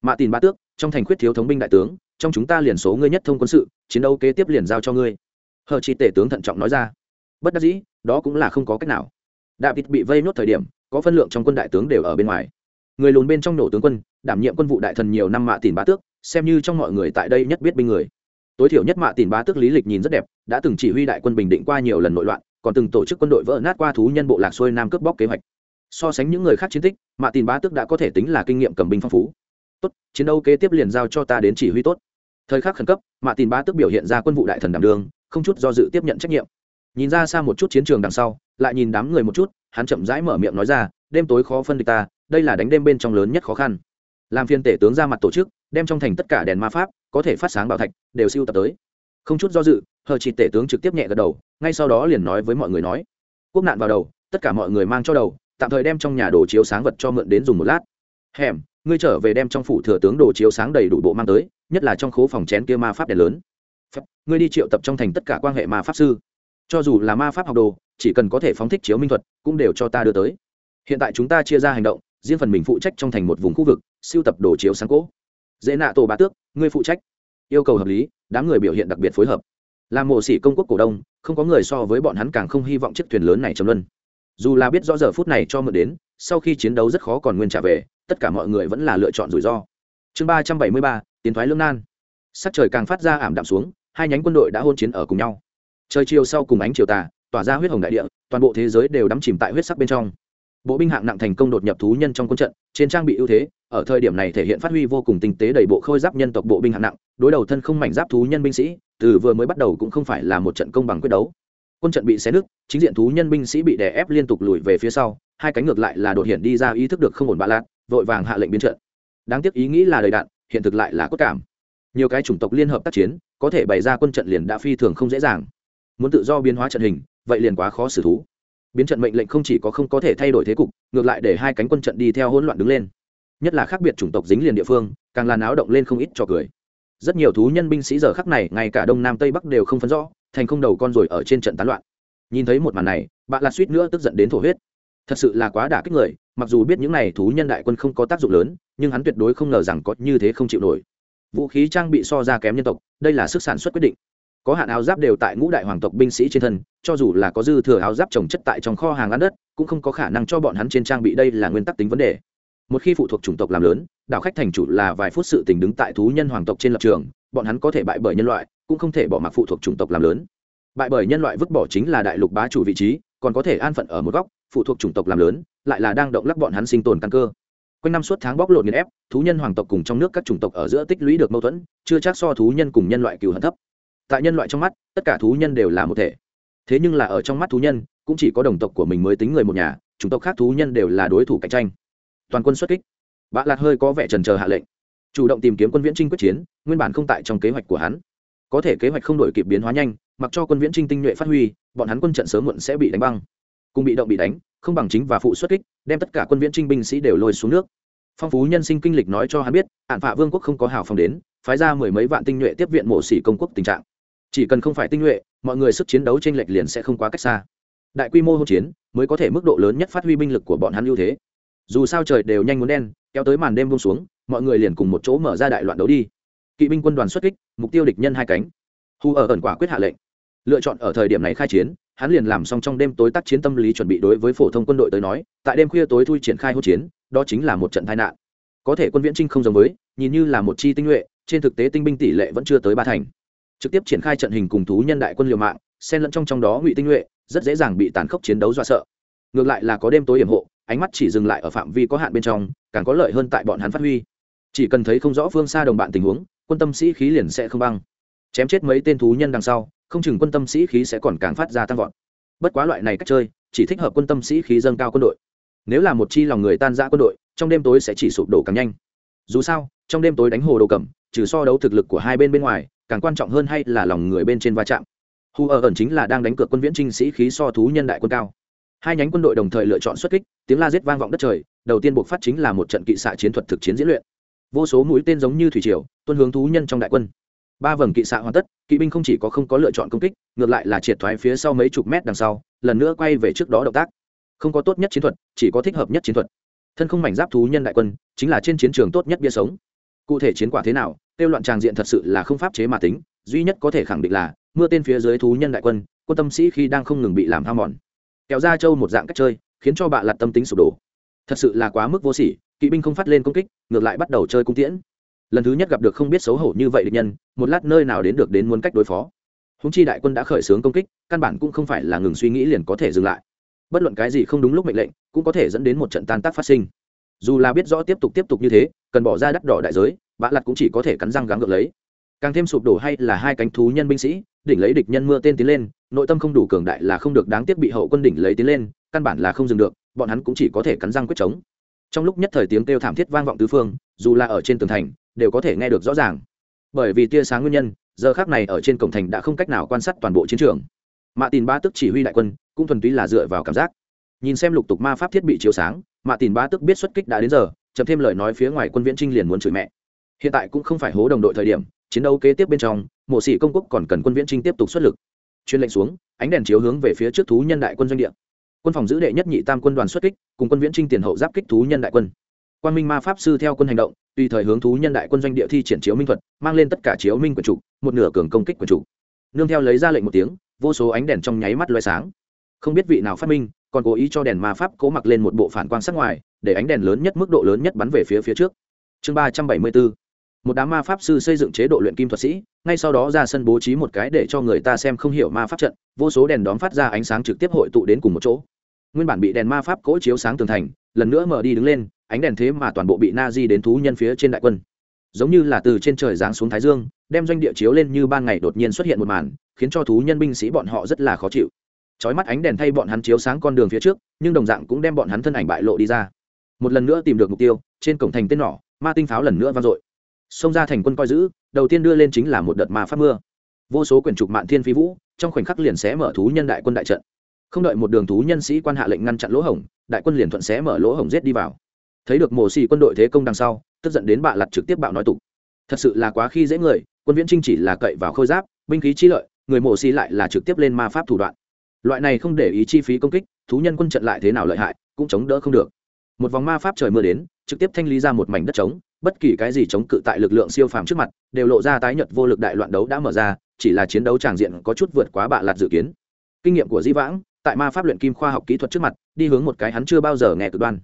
Mạ tìm ba tước, trong thành khuyết thiếu thống binh đại tướng, trong chúng ta liền số ngươi nhất thông quân sự, chiến đấu kế tiếp liền giao cho ngươi. Hờ chi tể tướng thận trọng nói ra. Bất đắc dĩ, đó cũng là không có cách nào. David bị vây nốt thời điểm, có phân lượng trong quân đại tướng đều ở bên ngoài. Người lùn bên trong nổ tướng quân, đảm nhiệm quân vụ đại thần nhiều năm mạ tìm ba tước xem như trong mọi người tại đây nhất biết binh người. Tối thiểu nhất mạ tìm bá tước lý lịch nhìn rất đẹp, đã từng chỉ huy đại quân bình định qua nhiều lần nội loạn, còn từng tổ chức quân đội vỡ nát qua thú nhân bộ lạc xuôi nam cướp bóc kế hoạch. So sánh những người khác chiến tích, mạ tìm bá tước đã có thể tính là kinh nghiệm cầm binh phong phú. Tốt, chiến đấu kế tiếp liền giao cho ta đến chỉ huy tốt. Thời khắc khẩn cấp, mạ tìm bá tước biểu hiện ra quân vụ đại thần đảm đường không chút do dự tiếp nhận trách nhiệm. Nhìn ra xa một chút chiến trường đằng sau, lại nhìn đám người một chút, hắn chậm rãi mở miệng nói ra, đêm tối khó phân địch ta, đây là đánh đêm bên trong lớn nhất khó khăn. Làm phiên tể tướng ra mặt tổ chức đem trong thành tất cả đèn ma pháp có thể phát sáng bảo thạch đều siêu tập tới. Không chút do dự hờ chỉ tể tướng trực tiếp nhẹ gật đầu ngay sau đó liền nói với mọi người nói quốc nạn vào đầu tất cả mọi người mang cho đầu tạm thời đem trong nhà đồ chiếu sáng vật cho mượn đến dùng một lát. Hẻm ngươi trở về đem trong phủ thừa tướng đồ chiếu sáng đầy đủ bộ mang tới nhất là trong khố phòng chén kia ma pháp đèn lớn. Phép, ngươi đi triệu tập trong thành tất cả quan hệ ma pháp sư. Cho dù là ma pháp học đồ chỉ cần có thể phóng thích chiếu minh thuật cũng đều cho ta đưa tới. Hiện tại chúng ta chia ra hành động riêng phần mình phụ trách trong thành một vùng khu vực siêu tập đồ chiếu sáng cỗ dễ nạ tổ bá tước, ngươi phụ trách. Yêu cầu hợp lý, đám người biểu hiện đặc biệt phối hợp. Làm mộ sĩ công quốc cổ đông, không có người so với bọn hắn càng không hy vọng chiếc thuyền lớn này chấm luân. Dù là biết rõ giờ phút này cho mượn đến, sau khi chiến đấu rất khó còn nguyên trả về, tất cả mọi người vẫn là lựa chọn rủi ro. Chương ba trăm bảy mươi ba, tiến thoái lương nan. Sắc trời càng phát ra ảm đạm xuống, hai nhánh quân đội đã hôn chiến ở cùng nhau. Trời chiều sau cùng ánh chiều tà, tỏa ra huyết hồng đại địa, toàn bộ thế giới đều đắm chìm tại huyết sắc bên trong bộ binh hạng nặng thành công đột nhập thú nhân trong quân trận, trên trang bị ưu thế, ở thời điểm này thể hiện phát huy vô cùng tinh tế đầy bộ khôi giáp nhân tộc bộ binh hạng nặng, đối đầu thân không mảnh giáp thú nhân binh sĩ, từ vừa mới bắt đầu cũng không phải là một trận công bằng quyết đấu. Quân trận bị xé nứt, chính diện thú nhân binh sĩ bị đè ép liên tục lùi về phía sau, hai cánh ngược lại là đột hiện đi ra ý thức được không ổn bạ lạc, vội vàng hạ lệnh biến trận. Đáng tiếc ý nghĩ là đầy đạn, hiện thực lại là cốt cảm. Nhiều cái chủng tộc liên hợp tác chiến, có thể bày ra quân trận liền đã phi thường không dễ dàng. Muốn tự do biến hóa trận hình, vậy liền quá khó xử thú biến trận mệnh lệnh không chỉ có không có thể thay đổi thế cục, ngược lại để hai cánh quân trận đi theo hỗn loạn đứng lên. Nhất là khác biệt chủng tộc dính liền địa phương, càng là náo động lên không ít cho cười. Rất nhiều thú nhân binh sĩ giờ khắc này, ngay cả đông nam tây bắc đều không phân rõ, thành không đầu con rồi ở trên trận tán loạn. Nhìn thấy một màn này, bạn là suýt nữa tức giận đến thổ huyết. Thật sự là quá đả kích người, mặc dù biết những này thú nhân đại quân không có tác dụng lớn, nhưng hắn tuyệt đối không ngờ rằng có như thế không chịu nổi. Vũ khí trang bị so ra kém nhân tộc, đây là sức sản xuất quyết định có hạn áo giáp đều tại ngũ đại hoàng tộc binh sĩ trên thân, cho dù là có dư thừa áo giáp trồng chất tại trong kho hàng ăn đất, cũng không có khả năng cho bọn hắn trên trang bị đây là nguyên tắc tính vấn đề. Một khi phụ thuộc chủng tộc làm lớn, đảo khách thành chủ là vài phút sự tình đứng tại thú nhân hoàng tộc trên lập trường, bọn hắn có thể bại bởi nhân loại, cũng không thể bỏ mặc phụ thuộc chủng tộc làm lớn. Bại bởi nhân loại vứt bỏ chính là đại lục bá chủ vị trí, còn có thể an phận ở một góc, phụ thuộc chủng tộc làm lớn, lại là đang động lắc bọn hắn sinh tồn căn cơ. Quanh năm suốt tháng bóc lột nghiền ép, thú nhân hoàng tộc cùng trong nước các chủng tộc ở giữa tích lũy được mâu thuẫn, chưa chắc so thú nhân cùng nhân loại cừu hận thấp tại nhân loại trong mắt, tất cả thú nhân đều là một thể. Thế nhưng là ở trong mắt thú nhân, cũng chỉ có đồng tộc của mình mới tính người một nhà, chủng tộc khác thú nhân đều là đối thủ cạnh tranh. Toàn quân xuất kích. Bạ lạt hơi có vẻ trần trờ hạ lệnh. Chủ động tìm kiếm quân viễn trinh quyết chiến, nguyên bản không tại trong kế hoạch của hắn. Có thể kế hoạch không đổi kịp biến hóa nhanh, mặc cho quân viễn trinh tinh nhuệ phát huy, bọn hắn quân trận sớm muộn sẽ bị đánh băng. Cùng bị động bị đánh, không bằng chính và phụ xuất kích, đem tất cả quân viễn trinh binh sĩ đều lôi xuống nước. Phong phú nhân sinh kinh lịch nói cho hắn biết ạn phạ vương quốc không có hào phong đến, phái ra mười mấy vạn tinh nhuệ tiếp viện mộ xỉ công quốc tình trạng chỉ cần không phải tinh nhuệ, mọi người sức chiến đấu trên lệch liền sẽ không quá cách xa. Đại quy mô hỗn chiến mới có thể mức độ lớn nhất phát huy binh lực của bọn hắn ưu thế. Dù sao trời đều nhanh muốn đen, kéo tới màn đêm buông xuống, mọi người liền cùng một chỗ mở ra đại loạn đấu đi. Kỵ binh quân đoàn xuất kích, mục tiêu địch nhân hai cánh. Hu ở ẩn quả quyết hạ lệnh. Lựa chọn ở thời điểm này khai chiến, hắn liền làm xong trong đêm tối tác chiến tâm lý chuẩn bị đối với phổ thông quân đội tới nói, tại đêm khuya tối thui triển khai hỗn chiến, đó chính là một trận tai nạn. Có thể quân viễn trinh không giống với, nhìn như là một chi tinh nhuệ, trên thực tế tinh binh tỷ lệ vẫn chưa tới ba thành trực tiếp triển khai trận hình cùng thú nhân đại quân liều mạng, xen lẫn trong trong đó ngụy tinh nhuệ, rất dễ dàng bị tàn khốc chiến đấu do sợ. Ngược lại là có đêm tối hiểm hộ, ánh mắt chỉ dừng lại ở phạm vi có hạn bên trong, càng có lợi hơn tại bọn hắn phát huy. Chỉ cần thấy không rõ phương xa đồng bạn tình huống, quân tâm sĩ khí liền sẽ không băng. Chém chết mấy tên thú nhân đằng sau, không chừng quân tâm sĩ khí sẽ còn càng phát ra tăng vọt. Bất quá loại này cách chơi, chỉ thích hợp quân tâm sĩ khí dâng cao quân đội. Nếu là một chi lòng người tan ra quân đội, trong đêm tối sẽ chỉ sụp đổ càng nhanh. Dù sao, trong đêm tối đánh hồ đồ cầm, trừ so đấu thực lực của hai bên bên ngoài càng quan trọng hơn hay là lòng người bên trên va chạm. Hu ở ẩn chính là đang đánh cược quân viễn trinh sĩ khí so thú nhân đại quân cao. Hai nhánh quân đội đồng thời lựa chọn xuất kích, tiếng la giết vang vọng đất trời, đầu tiên buộc phát chính là một trận kỵ xạ chiến thuật thực chiến diễn luyện. Vô số mũi tên giống như thủy triều tuân hướng thú nhân trong đại quân. Ba vầng kỵ xạ hoàn tất, kỵ binh không chỉ có không có lựa chọn công kích, ngược lại là triệt thoái phía sau mấy chục mét đằng sau, lần nữa quay về trước đó động tác. Không có tốt nhất chiến thuật, chỉ có thích hợp nhất chiến thuật. Thân không mảnh giáp thú nhân đại quân, chính là trên chiến trường tốt nhất bia sống cụ thể chiến quả thế nào, tiêu loạn tràng diện thật sự là không pháp chế mà tính, duy nhất có thể khẳng định là, mưa tên phía dưới thú nhân đại quân quân tâm sĩ khi đang không ngừng bị làm hao mòn. Kéo ra châu một dạng cách chơi, khiến cho bạn lặt tâm tính sụp đổ. Thật sự là quá mức vô sỉ, kỵ binh không phát lên công kích, ngược lại bắt đầu chơi cung tiễn. Lần thứ nhất gặp được không biết xấu hổ như vậy địch nhân, một lát nơi nào đến được đến muốn cách đối phó. Húng chi đại quân đã khởi xướng công kích, căn bản cũng không phải là ngừng suy nghĩ liền có thể dừng lại. Bất luận cái gì không đúng lúc mệnh lệnh, cũng có thể dẫn đến một trận tan tác phát sinh dù là biết rõ tiếp tục tiếp tục như thế, cần bỏ ra đắt đỏ đại giới, bạ lặt cũng chỉ có thể cắn răng gắng gượng lấy. Càng thêm sụp đổ hay là hai cánh thú nhân binh sĩ, đỉnh lấy địch nhân mưa tên tiến lên, nội tâm không đủ cường đại là không được, đáng tiếc bị hậu quân đỉnh lấy tiến lên, căn bản là không dừng được, bọn hắn cũng chỉ có thể cắn răng quyết chống. Trong lúc nhất thời tiếng kêu thảm thiết vang vọng tứ phương, dù là ở trên tường thành, đều có thể nghe được rõ ràng. Bởi vì tia sáng nguyên nhân, giờ khác này ở trên cổng thành đã không cách nào quan sát toàn bộ chiến trường. Mạ tin ba tức chỉ huy đại quân, cũng thuần túy là dựa vào cảm giác. Nhìn xem lục tục ma pháp thiết bị chiếu sáng mạ tìm Bá tức biết xuất kích đã đến giờ chậm thêm lời nói phía ngoài quân viễn trinh liền muốn chửi mẹ. Hiện tại cũng không phải hố đồng đội thời điểm chiến đấu kế tiếp bên trong mộ sĩ công quốc còn cần quân viễn trinh tiếp tục xuất lực. Chuyên lệnh xuống ánh đèn chiếu hướng về phía trước thú nhân đại quân doanh địa. Quân phòng giữ đệ nhất nhị tam quân đoàn xuất kích cùng quân viễn trinh tiền hậu giáp kích thú nhân đại quân. Quan minh ma pháp sư theo quân hành động tùy thời hướng thú nhân đại quân doanh địa thi triển chiếu minh thuật mang lên tất cả chiếu minh quần chủ, một nửa cường công kích quần chủ. nương theo lấy ra lệnh một tiếng vô số ánh đèn trong nháy mắt loay sáng. Không biết vị nào phát minh còn cố ý cho đèn ma pháp cố mặc lên một bộ phản quang sắc ngoài, để ánh đèn lớn nhất mức độ lớn nhất bắn về phía phía trước. Chương ba trăm bảy mươi bốn, một đám ma pháp sư xây dựng chế độ luyện kim thuật sĩ, ngay sau đó ra sân bố trí một cái để cho người ta xem không hiểu ma pháp trận, vô số đèn đóm phát ra ánh sáng trực tiếp hội tụ đến cùng một chỗ. Nguyên bản bị đèn ma pháp cỗ chiếu sáng tường thành, lần nữa mở đi đứng lên, ánh đèn thế mà toàn bộ bị na di đến thú nhân phía trên đại quân. Giống như là từ trên trời giáng xuống thái dương, đem doanh địa chiếu lên như ban ngày đột nhiên xuất hiện một màn, khiến cho thú nhân binh sĩ bọn họ rất là khó chịu chói mắt ánh đèn thay bọn hắn chiếu sáng con đường phía trước, nhưng đồng dạng cũng đem bọn hắn thân ảnh bại lộ đi ra. Một lần nữa tìm được mục tiêu, trên cổng thành tên nỏ, ma tinh pháo lần nữa vang dội. Xông ra thành quân coi giữ, đầu tiên đưa lên chính là một đợt ma pháp mưa. Vô số quyển trục mạn thiên phi vũ, trong khoảnh khắc liền sẽ mở thú nhân đại quân đại trận. Không đợi một đường thú nhân sĩ quan hạ lệnh ngăn chặn lỗ hổng, đại quân liền thuận sẽ mở lỗ hổng giết đi vào. Thấy được mồ xì quân đội thế công đằng sau, tức giận đến bạ lặt trực tiếp bạo nói tục. Thật sự là quá khi dễ người, quân viễn trinh chỉ là cậy vào khôi giáp, binh khí chi lợi, người mồ xì lại là trực tiếp lên ma pháp thủ đoạn loại này không để ý chi phí công kích, thú nhân quân trận lại thế nào lợi hại, cũng chống đỡ không được. Một vòng ma pháp trời mưa đến, trực tiếp thanh lý ra một mảnh đất trống, bất kỳ cái gì chống cự tại lực lượng siêu phàm trước mặt, đều lộ ra tái nhật vô lực đại loạn đấu đã mở ra, chỉ là chiến đấu tràng diện có chút vượt quá bạ lạt dự kiến. Kinh nghiệm của di vãng, tại ma pháp luyện kim khoa học kỹ thuật trước mặt, đi hướng một cái hắn chưa bao giờ nghe cực đoan.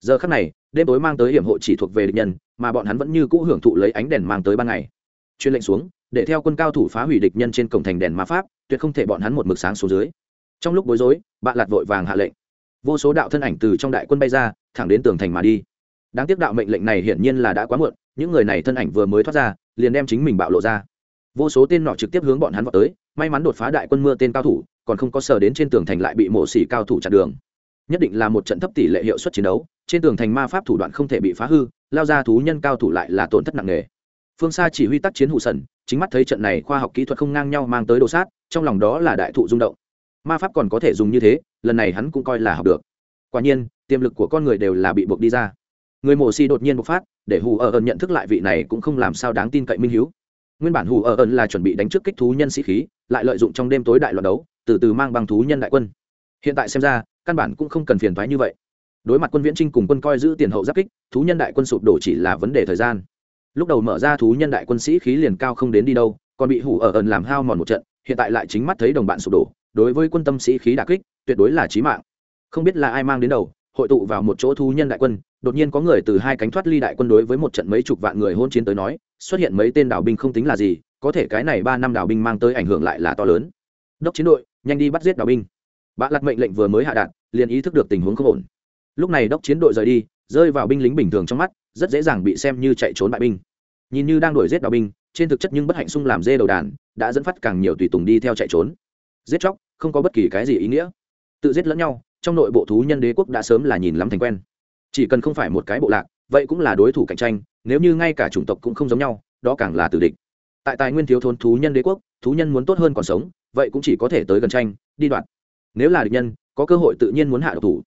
Giờ khắc này, đêm tối mang tới hiểm hộ chỉ thuộc về địch nhân, mà bọn hắn vẫn như cũ hưởng thụ lấy ánh đèn mang tới ban ngày. Chuyên lệnh xuống, để theo quân cao thủ phá hủy địch nhân trên cổng thành đèn ma pháp, tuyệt không thể bọn hắn một mực sáng xuống dưới trong lúc bối rối bạn lạt vội vàng hạ lệnh. Vô số đạo thân ảnh từ trong đại quân bay ra, thẳng đến tường thành mà đi. Đáng tiếc đạo mệnh lệnh này hiển nhiên là đã quá muộn, những người này thân ảnh vừa mới thoát ra, liền đem chính mình bạo lộ ra. Vô số tên nọ trực tiếp hướng bọn hắn vào tới, may mắn đột phá đại quân mưa tên cao thủ, còn không có sờ đến trên tường thành lại bị mổ xỉ cao thủ chặn đường. Nhất định là một trận thấp tỷ lệ hiệu suất chiến đấu, trên tường thành ma pháp thủ đoạn không thể bị phá hư, lao ra thú nhân cao thủ lại là tổn thất nặng nề. Phương xa chỉ huy tác chiến hụ sần, chính mắt thấy trận này khoa học kỹ thuật không ngang nhau mang tới đồ sát, trong lòng đó là đại thụ rung động ma pháp còn có thể dùng như thế, lần này hắn cũng coi là học được. Quả nhiên, tiềm lực của con người đều là bị buộc đi ra. Người mổ xì đột nhiên bộc phát, để hù ở ẩn nhận thức lại vị này cũng không làm sao đáng tin cậy minh hiếu. Nguyên bản hù ở ẩn là chuẩn bị đánh trước kích thú nhân sĩ khí, lại lợi dụng trong đêm tối đại loạn đấu, từ từ mang băng thú nhân đại quân. Hiện tại xem ra, căn bản cũng không cần phiền thoái như vậy. Đối mặt quân viễn trinh cùng quân coi giữ tiền hậu giáp kích, thú nhân đại quân sụp đổ chỉ là vấn đề thời gian. Lúc đầu mở ra thú nhân đại quân sĩ khí liền cao không đến đi đâu, còn bị hủ ở ẩn làm hao mòn một trận, hiện tại lại chính mắt thấy đồng bạn sụp đổ đối với quân tâm sĩ khí đà kích, tuyệt đối là chí mạng. Không biết là ai mang đến đầu, hội tụ vào một chỗ thu nhân đại quân, đột nhiên có người từ hai cánh thoát ly đại quân đối với một trận mấy chục vạn người hôn chiến tới nói, xuất hiện mấy tên đảo binh không tính là gì, có thể cái này ba năm đảo binh mang tới ảnh hưởng lại là to lớn. Đốc chiến đội, nhanh đi bắt giết đảo binh. Bạ lặt mệnh lệnh vừa mới hạ đạn liền ý thức được tình huống không ổn. Lúc này đốc chiến đội rời đi, rơi vào binh lính bình thường trong mắt, rất dễ dàng bị xem như chạy trốn bại binh. Nhìn như đang đuổi giết đảo binh, trên thực chất nhưng bất hạnh sung làm dê đầu đàn, đã dẫn phát càng nhiều tùy tùng đi theo chạy trốn. Giết chóc không có bất kỳ cái gì ý nghĩa. Tự giết lẫn nhau, trong nội bộ thú nhân đế quốc đã sớm là nhìn lắm thành quen. Chỉ cần không phải một cái bộ lạc, vậy cũng là đối thủ cạnh tranh, nếu như ngay cả chủng tộc cũng không giống nhau, đó càng là tử địch. Tại tài nguyên thiếu thốn thú nhân đế quốc, thú nhân muốn tốt hơn còn sống, vậy cũng chỉ có thể tới gần tranh, đi đoạn nếu là địch nhân, có cơ hội tự nhiên muốn hạ độc thủ.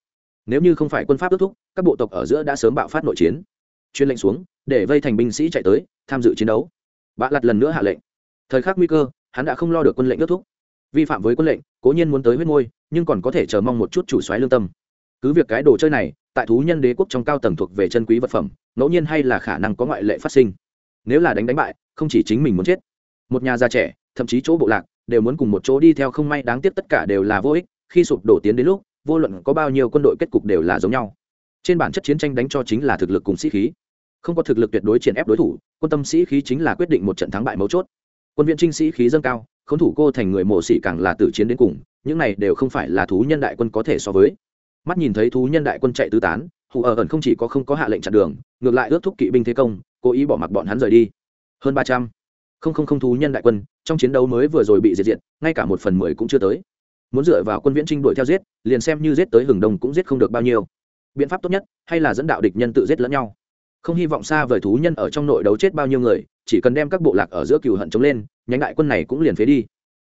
Nếu như không phải quân pháp ước thúc, các bộ tộc ở giữa đã sớm bạo phát nội chiến. Chuyên lệnh xuống, để vây thành binh sĩ chạy tới, tham dự chiến đấu. Bạ lặt lần nữa hạ lệnh. Thời khắc nguy cơ, hắn đã không lo được quân lệnh ước thúc vi phạm với quân lệnh, cố nhiên muốn tới huyết ngôi nhưng còn có thể chờ mong một chút chủ xoáy lương tâm. Cứ việc cái đồ chơi này, tại thú nhân đế quốc trong cao tầng thuộc về chân quý vật phẩm, ngẫu nhiên hay là khả năng có ngoại lệ phát sinh. Nếu là đánh đánh bại, không chỉ chính mình muốn chết, một nhà già trẻ, thậm chí chỗ bộ lạc, đều muốn cùng một chỗ đi theo không may đáng tiếc tất cả đều là vô ích, khi sụp đổ tiến đến lúc, vô luận có bao nhiêu quân đội kết cục đều là giống nhau. Trên bản chất chiến tranh đánh cho chính là thực lực cùng sĩ khí. Không có thực lực tuyệt đối triển ép đối thủ, quân tâm sĩ khí chính là quyết định một trận thắng bại mấu chốt quân viện trinh sĩ khí dâng cao k h ố n thủ cô thành người mộ sĩ càng là tử chiến đến cùng, những này đều không phải là thú nhân đại quân có thể so với. Mắt nhìn thấy thú nhân đại quân chạy tứ tán hụ ở ẩn không chỉ có không có hạ lệnh chặn đường, ngược lại ước thúc kỵ binh thế công, cố ý bỏ mặc bọn hắn rời đi. Hơn ba trăm không không không thú nhân đại quân, trong chiến đấu mới vừa rồi bị diệt diệt, ngay cả một phần mười cũng chưa tới. Muốn dựa vào quân viễn trinh đuổi theo giết, liền xem như giết tới hừng đông cũng giết không được bao nhiêu. Biện pháp tốt nhất, hay là dẫn đạo địch nhân tự giết lẫn nhau. Không hy vọng xa vời thú nhân ở trong nội đấu chết bao nhiêu người chỉ cần đem các bộ lạc ở giữa cừu hận chống lên, nhánh đại quân này cũng liền phế đi.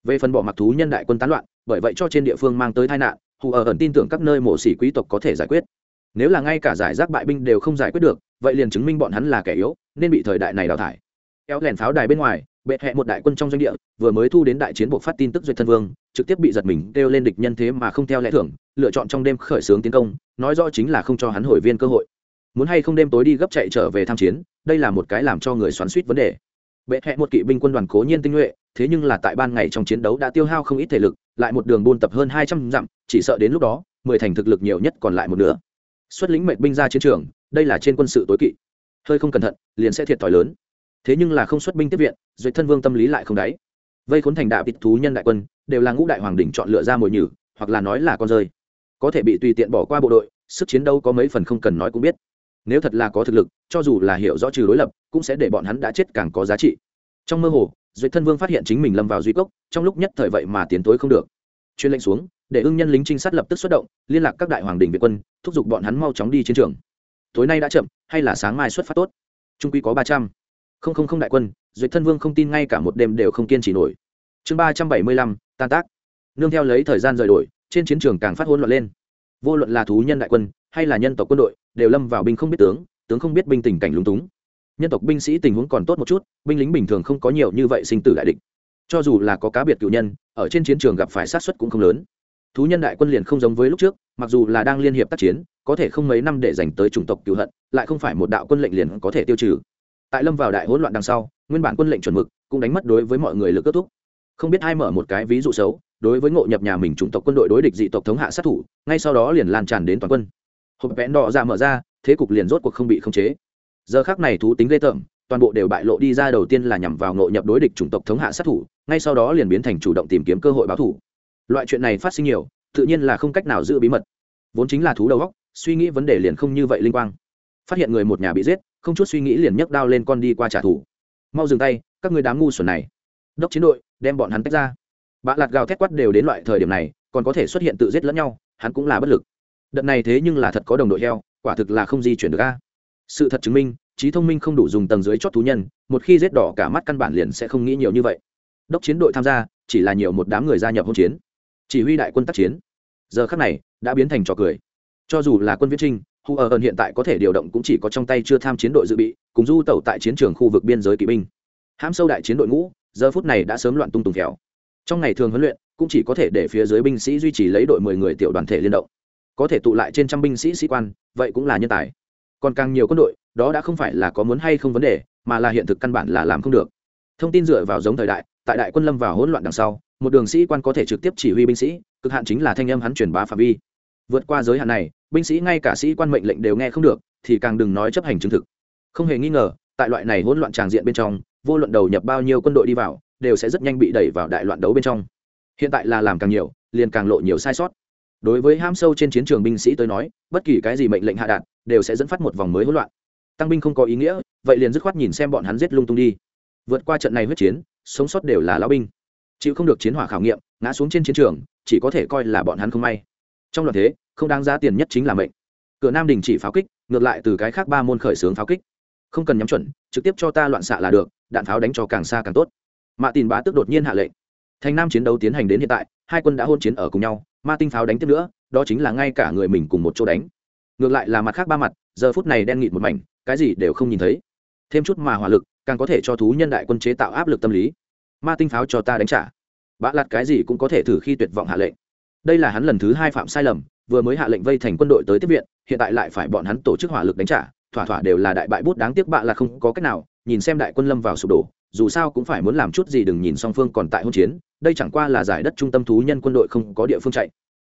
Về phần bỏ mặc thú nhân đại quân tán loạn, bởi vậy cho trên địa phương mang tới tai nạn, hù ở ẩn tin tưởng các nơi mổ xỉ quý tộc có thể giải quyết. Nếu là ngay cả giải rác bại binh đều không giải quyết được, vậy liền chứng minh bọn hắn là kẻ yếu, nên bị thời đại này đào thải. Kéo lèn pháo đài bên ngoài, bệ hẹ một đại quân trong doanh địa, vừa mới thu đến đại chiến buộc phát tin tức duyệt thân vương, trực tiếp bị giật mình, kêu lên địch nhân thế mà không theo lẽ thưởng, lựa chọn trong đêm khởi xướng tiến công, nói rõ chính là không cho hắn hồi viên cơ hội. Muốn hay không đêm tối đi gấp chạy trở về tham chiến đây là một cái làm cho người xoắn suýt vấn đề. Bệ hẹ một kỵ binh quân đoàn cố nhiên tinh nhuệ, thế nhưng là tại ban ngày trong chiến đấu đã tiêu hao không ít thể lực, lại một đường buôn tập hơn hai trăm dặm, chỉ sợ đến lúc đó, mười thành thực lực nhiều nhất còn lại một nửa. Xuất lĩnh mệnh binh ra chiến trường, đây là trên quân sự tối kỵ. Hơi không cẩn thận, liền sẽ thiệt thòi lớn. Thế nhưng là không xuất binh tiếp viện duyệt thân vương tâm lý lại không đáy. Vây khốn thành đạo vịt thú nhân đại quân, đều là ngũ đại hoàng đỉnh chọn lựa ra mồi nhử, hoặc là nói là con rơi. Có thể bị tùy tiện bỏ qua bộ đội, sức chiến đấu có mấy phần không cần nói cũng biết nếu thật là có thực lực, cho dù là hiểu rõ trừ đối lập, cũng sẽ để bọn hắn đã chết càng có giá trị. Trong mơ hồ duyệt thân vương phát hiện chính mình lâm vào duy cốc, trong lúc nhất thời vậy mà tiến tối không được. Chuyên lệnh xuống, để ưng nhân lính trinh sát lập tức xuất động, liên lạc các đại hoàng đình việt quân, thúc giục bọn hắn mau chóng đi chiến trường. Tối nay đã chậm, hay là sáng mai xuất phát tốt? Trung quy có ba trăm. Không không không đại quân duyệt thân vương không tin ngay cả một đêm đều không kiên trì nổi. Chương ba trăm bảy mươi lăm, tan tác. Nương theo lấy thời gian rời đổi, trên chiến trường càng phát hỗn loạn lên. Vô luận là thú nhân đại quân hay là nhân tộc quân đội, đều lâm vào binh không biết tướng tướng không biết binh tình cảnh lúng túng. Nhân tộc binh sĩ tình huống còn tốt một chút, binh lính bình thường không có nhiều như vậy sinh tử đại địch. Cho dù là có cá biệt cựu nhân, ở trên chiến trường gặp phải sát xuất cũng không lớn. Thú nhân đại quân liền không giống với lúc trước, mặc dù là đang liên hiệp tác chiến, có thể không mấy năm để dành tới chủng tộc cựu hận, lại không phải một đạo quân lệnh liền có thể tiêu trừ. Tại lâm vào đại hỗn loạn đằng sau, nguyên bản quân lệnh chuẩn mực cũng đánh mất đối với mọi người lực kết thúc. Không biết ai mở một cái ví dụ xấu, đối với ngộ nhập nhà mình chủng tộc quân đội đối địch dị tộc thống hạ sát thủ, ngay sau đó liền lan tràn đến toàn quân hộp vẽn đỏ ra mở ra, thế cục liền rốt cuộc không bị khống chế. Giờ khác này thú tính ghê tởm, toàn bộ đều bại lộ đi ra đầu tiên là nhằm vào nội nhập đối địch chủng tộc thống hạ sát thủ, ngay sau đó liền biến thành chủ động tìm kiếm cơ hội báo thủ. Loại chuyện này phát sinh nhiều, tự nhiên là không cách nào giữ bí mật. Vốn chính là thú đầu góc suy nghĩ vấn đề liền không như vậy linh quang. Phát hiện người một nhà bị giết, không chút suy nghĩ liền nhấc đao lên con đi qua trả thù. Mau dừng tay, các người đám ngu xuẩn này. Đốc chiến đội, đem bọn hắn tách ra. Bạ lạt gào thét quát đều đến loại thời điểm này, còn có thể xuất hiện tự giết lẫn nhau, hắn cũng là bất lực đợt này thế nhưng là thật có đồng đội heo, quả thực là không di chuyển được a. Sự thật chứng minh, trí thông minh không đủ dùng tầng dưới chót thú nhân, một khi rết đỏ cả mắt căn bản liền sẽ không nghĩ nhiều như vậy. Đốc chiến đội tham gia, chỉ là nhiều một đám người gia nhập hỗn chiến. Chỉ huy đại quân tác chiến. Giờ khắc này, đã biến thành trò cười. Cho dù là quân viễn trinh, hu ở ẩn hiện tại có thể điều động cũng chỉ có trong tay chưa tham chiến đội dự bị, cùng du tẩu tại chiến trường khu vực biên giới kỵ binh. Hãm sâu đại chiến đội ngũ, giờ phút này đã sớm loạn tung tùng khéo trong ngày thường huấn luyện, cũng chỉ có thể để phía dưới binh sĩ duy trì lấy đội mười người tiểu đoàn thể liên động có thể tụ lại trên trăm binh sĩ sĩ quan, vậy cũng là nhân tài. Còn càng nhiều quân đội, đó đã không phải là có muốn hay không vấn đề, mà là hiện thực căn bản là làm không được. Thông tin dựa vào giống thời đại, tại đại quân lâm vào hỗn loạn đằng sau, một đường sĩ quan có thể trực tiếp chỉ huy binh sĩ, cực hạn chính là thanh âm hắn truyền bá phạm vi. Vượt qua giới hạn này, binh sĩ ngay cả sĩ quan mệnh lệnh đều nghe không được, thì càng đừng nói chấp hành chứng thực. Không hề nghi ngờ, tại loại này hỗn loạn tràng diện bên trong, vô luận đầu nhập bao nhiêu quân đội đi vào, đều sẽ rất nhanh bị đẩy vào đại loạn đấu bên trong. Hiện tại là làm càng nhiều, liền càng lộ nhiều sai sót đối với ham sâu trên chiến trường binh sĩ tới nói, bất kỳ cái gì mệnh lệnh hạ đạn đều sẽ dẫn phát một vòng mới hỗn loạn. Tăng binh không có ý nghĩa, vậy liền dứt khoát nhìn xem bọn hắn giết lung tung đi. Vượt qua trận này huyết chiến, sống sót đều là lão binh. Chịu không được chiến hỏa khảo nghiệm, ngã xuống trên chiến trường, chỉ có thể coi là bọn hắn không may. Trong loạt thế, không đáng giá tiền nhất chính là mệnh. Cửa nam đình chỉ pháo kích, ngược lại từ cái khác ba môn khởi xướng pháo kích. Không cần nhắm chuẩn, trực tiếp cho ta loạn xạ là được, đạn pháo đánh cho càng xa càng tốt. Mạ tin bá tức đột nhiên hạ lệnh. Thành nam chiến đấu tiến hành đến hiện tại, hai quân đã hôn chiến ở cùng nhau ma tinh pháo đánh tiếp nữa, đó chính là ngay cả người mình cùng một chỗ đánh. Ngược lại là mặt khác ba mặt, giờ phút này đen nghịt một mảnh, cái gì đều không nhìn thấy. Thêm chút mà hỏa lực, càng có thể cho thú nhân đại quân chế tạo áp lực tâm lý. Ma tinh pháo cho ta đánh trả. Bã lặt cái gì cũng có thể thử khi tuyệt vọng hạ lệnh. Đây là hắn lần thứ hai phạm sai lầm, vừa mới hạ lệnh vây thành quân đội tới tiếp viện, hiện tại lại phải bọn hắn tổ chức hỏa lực đánh trả, thỏa thỏa đều là đại bại bút đáng tiếc bạ là không có cách nào, nhìn xem đại quân lâm vào sụp đổ dù sao cũng phải muốn làm chút gì đừng nhìn song phương còn tại hôn chiến, đây chẳng qua là giải đất trung tâm thú nhân quân đội không có địa phương chạy.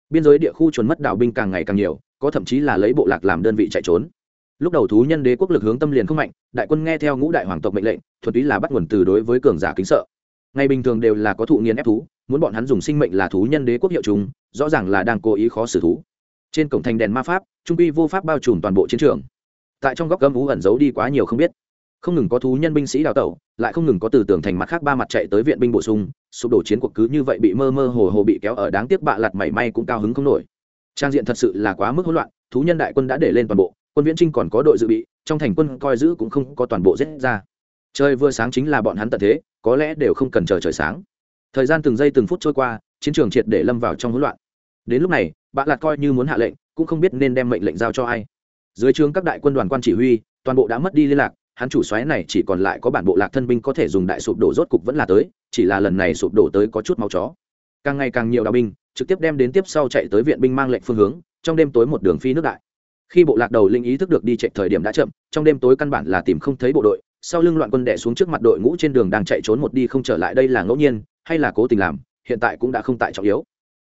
Biên giới địa khu chuẩn mất đảo binh càng ngày càng nhiều, có thậm chí là lấy bộ lạc làm đơn vị chạy trốn. Lúc đầu thú nhân đế quốc lực hướng tâm liền không mạnh, đại quân nghe theo ngũ đại hoàng tộc mệnh lệnh thuật ý là bắt nguồn từ đối với cường giả kính sợ. Ngày bình thường đều là có thụ nghiền ép thú, muốn bọn hắn dùng sinh mệnh là thú nhân đế quốc hiệu chúng, rõ ràng là đang cố ý khó xử thú. Trên cổng thành đèn ma pháp, trung quy vô pháp bao trùm toàn bộ chiến trường. Tại trong góc gấm ú ẩn giấu đi quá nhiều không biết không ngừng có thú nhân binh sĩ đào tẩu, lại không ngừng có từ tường thành mặt khác ba mặt chạy tới viện binh bổ sung, sụp đổ chiến cuộc cứ như vậy bị mơ mơ hồ hồ bị kéo ở đáng tiếc bạ lặt mảy may cũng cao hứng không nổi. Trang diện thật sự là quá mức hỗn loạn, thú nhân đại quân đã để lên toàn bộ, quân viễn trinh còn có đội dự bị, trong thành quân coi giữ cũng không có toàn bộ giết ra. Trời vừa sáng chính là bọn hắn tận thế, có lẽ đều không cần chờ trời sáng. Thời gian từng giây từng phút trôi qua, chiến trường triệt để lâm vào trong hỗn loạn. Đến lúc này, bạ lạt coi như muốn hạ lệnh, cũng không biết nên đem mệnh lệnh giao cho ai. Dưới trướng các đại quân đoàn quan chỉ huy, toàn bộ đã mất đi liên lạc hắn chủ xoáy này chỉ còn lại có bản bộ lạc thân binh có thể dùng đại sụp đổ rốt cục vẫn là tới, chỉ là lần này sụp đổ tới có chút máu chó. Càng ngày càng nhiều đạo binh trực tiếp đem đến tiếp sau chạy tới viện binh mang lệnh phương hướng, trong đêm tối một đường phi nước đại. Khi bộ lạc đầu linh ý thức được đi chạy thời điểm đã chậm, trong đêm tối căn bản là tìm không thấy bộ đội, sau lưng loạn quân đẻ xuống trước mặt đội ngũ trên đường đang chạy trốn một đi không trở lại đây là ngẫu nhiên, hay là cố tình làm, hiện tại cũng đã không tại trọng yếu.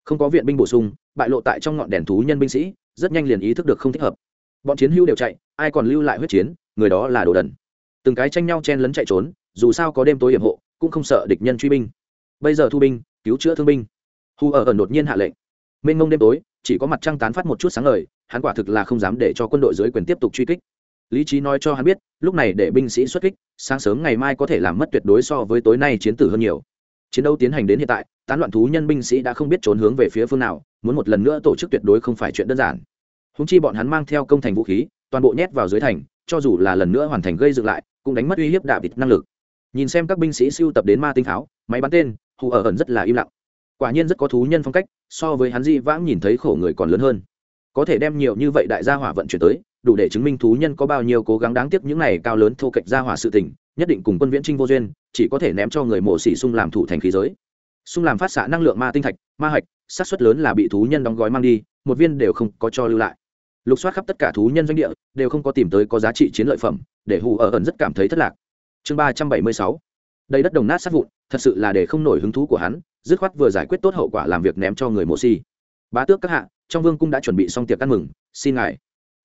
Không có viện binh bổ sung, bại lộ tại trong ngọn đèn thú nhân binh sĩ, rất nhanh liền ý thức được không thích hợp. Bọn chiến hữu đều chạy, ai còn lưu lại huyết chiến người đó là đồ đần. Từng cái tranh nhau chen lấn chạy trốn, dù sao có đêm tối hiểm hộ, cũng không sợ địch nhân truy binh. Bây giờ thu binh, cứu chữa thương binh. Hu ở ẩn đột nhiên hạ lệnh. Mênh mông đêm tối, chỉ có mặt trăng tán phát một chút sáng lời hắn quả thực là không dám để cho quân đội dưới quyền tiếp tục truy kích. Lý trí nói cho hắn biết, lúc này để binh sĩ xuất kích, sáng sớm ngày mai có thể làm mất tuyệt đối so với tối nay chiến tử hơn nhiều. Chiến đấu tiến hành đến hiện tại, tán loạn thú nhân binh sĩ đã không biết trốn hướng về phía phương nào, muốn một lần nữa tổ chức tuyệt đối không phải chuyện đơn giản. Húng chi bọn hắn mang theo công thành vũ khí, toàn bộ nhét vào dưới thành cho dù là lần nữa hoàn thành gây dựng lại, cũng đánh mất uy hiếp đạ vịt năng lực. Nhìn xem các binh sĩ siêu tập đến ma tinh pháo, máy bắn tên, hù ở ẩn rất là im lặng. Quả nhiên rất có thú nhân phong cách, so với hắn di vãng nhìn thấy khổ người còn lớn hơn. Có thể đem nhiều như vậy đại gia hỏa vận chuyển tới, đủ để chứng minh thú nhân có bao nhiêu cố gắng đáng tiếc những này cao lớn thô kệch gia hỏa sự tình, nhất định cùng quân viễn trinh vô duyên, chỉ có thể ném cho người mộ xỉ sung làm thủ thành khí giới. Sung làm phát xạ năng lượng ma tinh thạch, ma hạch sát xuất lớn là bị thú nhân đóng gói mang đi, một viên đều không có cho lưu lại lục soát khắp tất cả thú nhân doanh địa, đều không có tìm tới có giá trị chiến lợi phẩm, để hù ở ẩn rất cảm thấy thất lạc. Chương ba trăm bảy mươi sáu. Đây đất đồng nát sát vụn, thật sự là để không nổi hứng thú của hắn, dứt khoát vừa giải quyết tốt hậu quả làm việc ném cho người mộ si. Bá tước các hạ, trong vương cung đã chuẩn bị xong tiệc ăn mừng, xin ngài.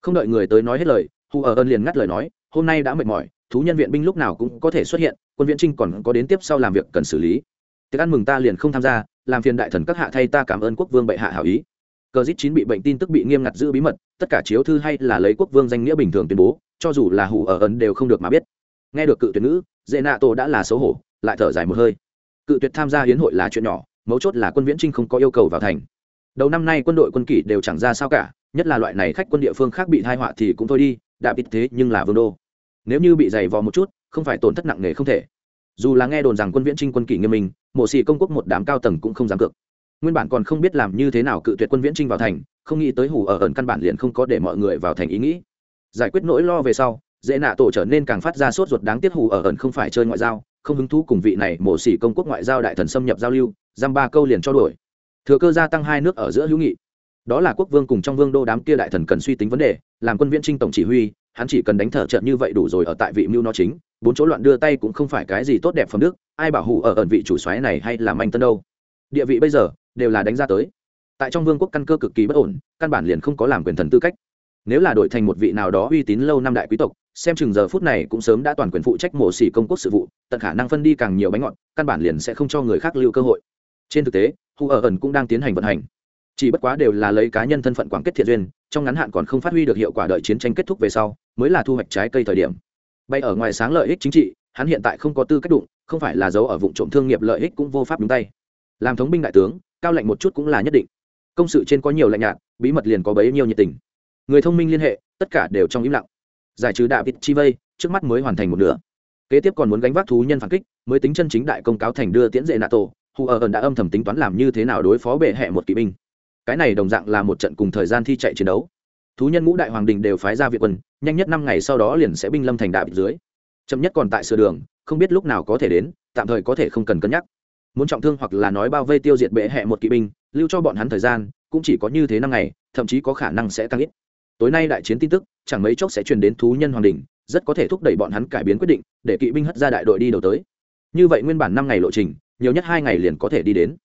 Không đợi người tới nói hết lời, hù ở ơn liền ngắt lời nói, hôm nay đã mệt mỏi, thú nhân viện binh lúc nào cũng có thể xuất hiện, quân viện trinh còn có đến tiếp sau làm việc cần xử lý. Tiệc ăn mừng ta liền không tham gia, làm phiền đại thần các hạ thay ta cảm ơn quốc vương bệ hạ hảo ý cờ dít chín bị bệnh tin tức bị nghiêm ngặt giữ bí mật tất cả chiếu thư hay là lấy quốc vương danh nghĩa bình thường tuyên bố cho dù là hủ ở ấn đều không được mà biết. Nghe được cự tuyệt nữ, dễ nạ tổ đã là xấu hổ lại thở dài một hơi. Cự tuyệt tham gia hiến hội là chuyện nhỏ mấu chốt là quân viễn trinh không có yêu cầu vào thành. Đầu năm nay quân đội quân kỷ đều chẳng ra sao cả nhất là loại này khách quân địa phương khác bị thai họa thì cũng thôi đi đã biết thế nhưng là vương đô. Nếu như bị dày vò một chút không phải tổn thất nặng nề không thể. Dù là nghe đồn rằng quân viễn trinh quân kỷ nghiêm minh mộ xì công quốc một đám cao tầng cũng không dám cược nguyên bản còn không biết làm như thế nào cự tuyệt quân viễn trinh vào thành, không nghĩ tới hủ ở ẩn căn bản liền không có để mọi người vào thành ý nghĩ. Giải quyết nỗi lo về sau, dễ nạ tổ trở nên càng phát ra sốt ruột đáng tiếc hủ ở ẩn không phải chơi ngoại giao, không hứng thú cùng vị này mổ xỉ công quốc ngoại giao đại thần xâm nhập giao lưu, giam ba câu liền cho đổi thừa cơ gia tăng hai nước ở giữa hữu nghị. Đó là quốc vương cùng trong vương đô đám kia đại thần cần suy tính vấn đề, làm quân viễn trinh tổng chỉ huy, hắn chỉ cần đánh thở trận như vậy đủ rồi ở tại vị mưu nó chính, bốn chỗ loạn đưa tay cũng không phải cái gì tốt đẹp phẩm đức, ai bảo hủ ở ẩn vị chủ xoáy này hay là manh tân đâu. Địa vị bây giờ đều là đánh ra tới. Tại trong vương quốc căn cơ cực kỳ bất ổn, căn bản liền không có làm quyền thần tư cách. Nếu là đổi thành một vị nào đó uy tín lâu năm đại quý tộc, xem chừng giờ phút này cũng sớm đã toàn quyền phụ trách mổ xỉ công quốc sự vụ, tận khả năng phân đi càng nhiều bánh ngọt, căn bản liền sẽ không cho người khác lưu cơ hội. Trên thực tế, hu ở ẩn cũng đang tiến hành vận hành. Chỉ bất quá đều là lấy cá nhân thân phận quảng kết thiện duyên, trong ngắn hạn còn không phát huy được hiệu quả đợi chiến tranh kết thúc về sau, mới là thu hoạch trái cây thời điểm. Bay ở ngoài sáng lợi ích chính trị, hắn hiện tại không có tư cách đụng, không phải là dấu ở vụ trộm thương nghiệp lợi ích cũng vô pháp đúng tay. Làm thống binh đại tướng cao lạnh một chút cũng là nhất định. Công sự trên có nhiều lạnh nhạt, bí mật liền có bấy nhiêu nhiệt tình. Người thông minh liên hệ, tất cả đều trong im lặng. Giải trừ đạo vịt chi vây, trước mắt mới hoàn thành một nửa. Kế tiếp còn muốn gánh vác thú nhân phản kích, mới tính chân chính đại công cáo thành đưa tiễn dệ tổ. hù ở ẩn đã âm thầm tính toán làm như thế nào đối phó bệ hẹ một kỵ binh. Cái này đồng dạng là một trận cùng thời gian thi chạy chiến đấu. Thú nhân ngũ đại hoàng đình đều phái ra viện quân, nhanh nhất năm ngày sau đó liền sẽ binh lâm thành đạo dưới. Chậm nhất còn tại sửa đường, không biết lúc nào có thể đến, tạm thời có thể không cần cân nhắc muốn trọng thương hoặc là nói bao vây tiêu diệt bệ hẹ một kỵ binh, lưu cho bọn hắn thời gian, cũng chỉ có như thế năm ngày, thậm chí có khả năng sẽ tăng ít. Tối nay đại chiến tin tức, chẳng mấy chốc sẽ truyền đến thú nhân hoàng đình rất có thể thúc đẩy bọn hắn cải biến quyết định, để kỵ binh hất ra đại đội đi đầu tới. Như vậy nguyên bản năm ngày lộ trình, nhiều nhất hai ngày liền có thể đi đến.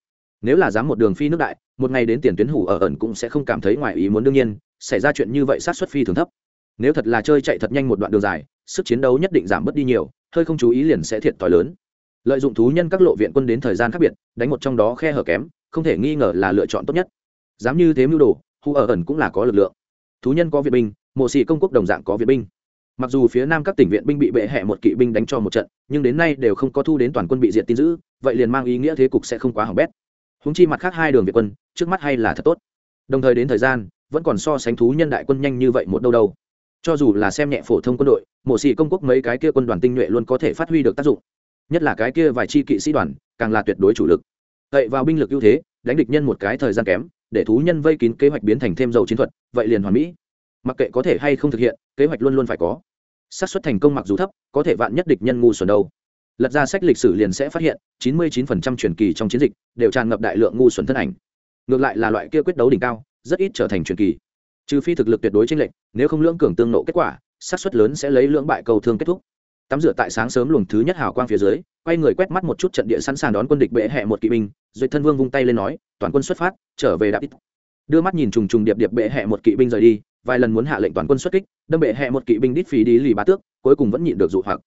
Nếu là dám một đường phi nước đại, một ngày đến tiền tuyến hủ ở ẩn cũng sẽ không cảm thấy ngoài ý muốn đương nhiên, xảy ra chuyện như vậy sát xuất phi thường thấp. Nếu thật là chơi chạy thật nhanh một đoạn đường dài, sức chiến đấu nhất định giảm bớt đi nhiều, hơi không chú ý liền sẽ thiệt thòi lớn lợi dụng thú nhân các lộ viện quân đến thời gian khác biệt, đánh một trong đó khe hở kém, không thể nghi ngờ là lựa chọn tốt nhất. Dám như thế mưu đồ hù ở ẩn cũng là có lực lượng. Thú nhân có viện binh, mộ sĩ công quốc đồng dạng có viện binh. Mặc dù phía nam các tỉnh viện binh bị bệ hẹ một kỵ binh đánh cho một trận, nhưng đến nay đều không có thu đến toàn quân bị diệt tin giữ vậy liền mang ý nghĩa thế cục sẽ không quá hỏng bét. Húng chi mặt khác hai đường việt quân, trước mắt hay là thật tốt. Đồng thời đến thời gian, vẫn còn so sánh thú nhân đại quân nhanh như vậy một đâu đâu. Cho dù là xem nhẹ phổ thông quân đội, mộ sĩ công quốc mấy cái kia quân đoàn tinh nhuệ luôn có thể phát huy được tác dụng nhất là cái kia vài chi kỵ sĩ đoàn, càng là tuyệt đối chủ lực. Vậy vào binh lực ưu thế, đánh địch nhân một cái thời gian kém, để thú nhân vây kín kế hoạch biến thành thêm dầu chiến thuật, vậy liền hoàn mỹ. Mặc kệ có thể hay không thực hiện, kế hoạch luôn luôn phải có. Xác suất thành công mặc dù thấp, có thể vạn nhất địch nhân ngu xuẩn đâu. Lật ra sách lịch sử liền sẽ phát hiện 99% truyền kỳ trong chiến dịch đều tràn ngập đại lượng ngu xuẩn thân ảnh. Ngược lại là loại kia quyết đấu đỉnh cao, rất ít trở thành truyền kỳ. Trừ phi thực lực tuyệt đối chênh lệch, nếu không lưỡng cường tương nộ kết quả, xác suất lớn sẽ lấy lưỡng bại cầu thương kết thúc tắm rửa tại sáng sớm luồng thứ nhất hào quang phía dưới, quay người quét mắt một chút trận địa sẵn sàng đón quân địch bệ hẹ một kỵ binh duyệt thân vương vung tay lên nói, toàn quân xuất phát, trở về đạp ít. Đưa mắt nhìn trùng trùng điệp điệp bệ hẹ một kỵ binh rời đi, vài lần muốn hạ lệnh toàn quân xuất kích, đâm bệ hẹ một kỵ binh đít phí đi lì bá tước, cuối cùng vẫn nhịn được dụ hoặc.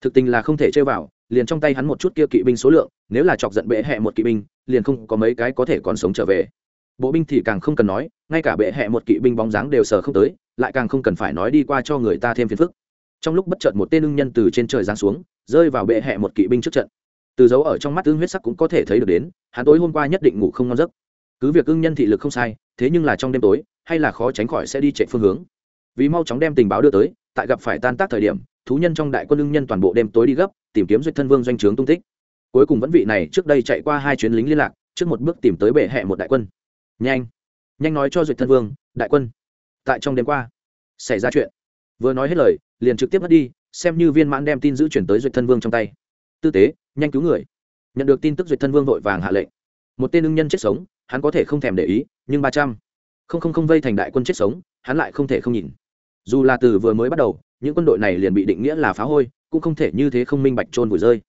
Thực tình là không thể chơi vào, liền trong tay hắn một chút kia kỵ binh số lượng, nếu là chọc giận bệ hẹ một kỵ binh, liền không có mấy cái có thể còn sống trở về. Bộ binh thì càng không cần nói, ngay cả bệ hẹ một kỵ binh bóng dáng đều sờ không tới, lại càng không cần phải nói đi qua cho người ta thêm phiền phức trong lúc bất chợt một tên ưng nhân từ trên trời giáng xuống, rơi vào bệ hẹ một kỵ binh trước trận. Từ dấu ở trong mắt ưng huyết sắc cũng có thể thấy được đến, hắn tối hôm qua nhất định ngủ không ngon giấc. Cứ việc ưng nhân thị lực không sai, thế nhưng là trong đêm tối, hay là khó tránh khỏi sẽ đi chạy phương hướng. Vì mau chóng đem tình báo đưa tới, tại gặp phải tan tác thời điểm, thú nhân trong đại quân ưng nhân toàn bộ đêm tối đi gấp, tìm kiếm duyệt thân vương doanh trướng tung tích. Cuối cùng vẫn vị này trước đây chạy qua hai chuyến lính liên lạc, trước một bước tìm tới bệ hẹ một đại quân. Nhanh! Nhanh nói cho duyệt thân vương, đại quân! Tại trong đêm qua, xảy ra chuyện. Vừa nói hết lời liền trực tiếp mất đi, xem như viên mãn đem tin giữ chuyển tới duyệt thân vương trong tay. Tư tế, nhanh cứu người. Nhận được tin tức duyệt thân vương vội vàng hạ lệnh. Một tên ưng nhân chết sống, hắn có thể không thèm để ý, nhưng ba trăm. Không không không vây thành đại quân chết sống, hắn lại không thể không nhìn. Dù là từ vừa mới bắt đầu, những quân đội này liền bị định nghĩa là phá hôi, cũng không thể như thế không minh bạch trôn vùi rơi.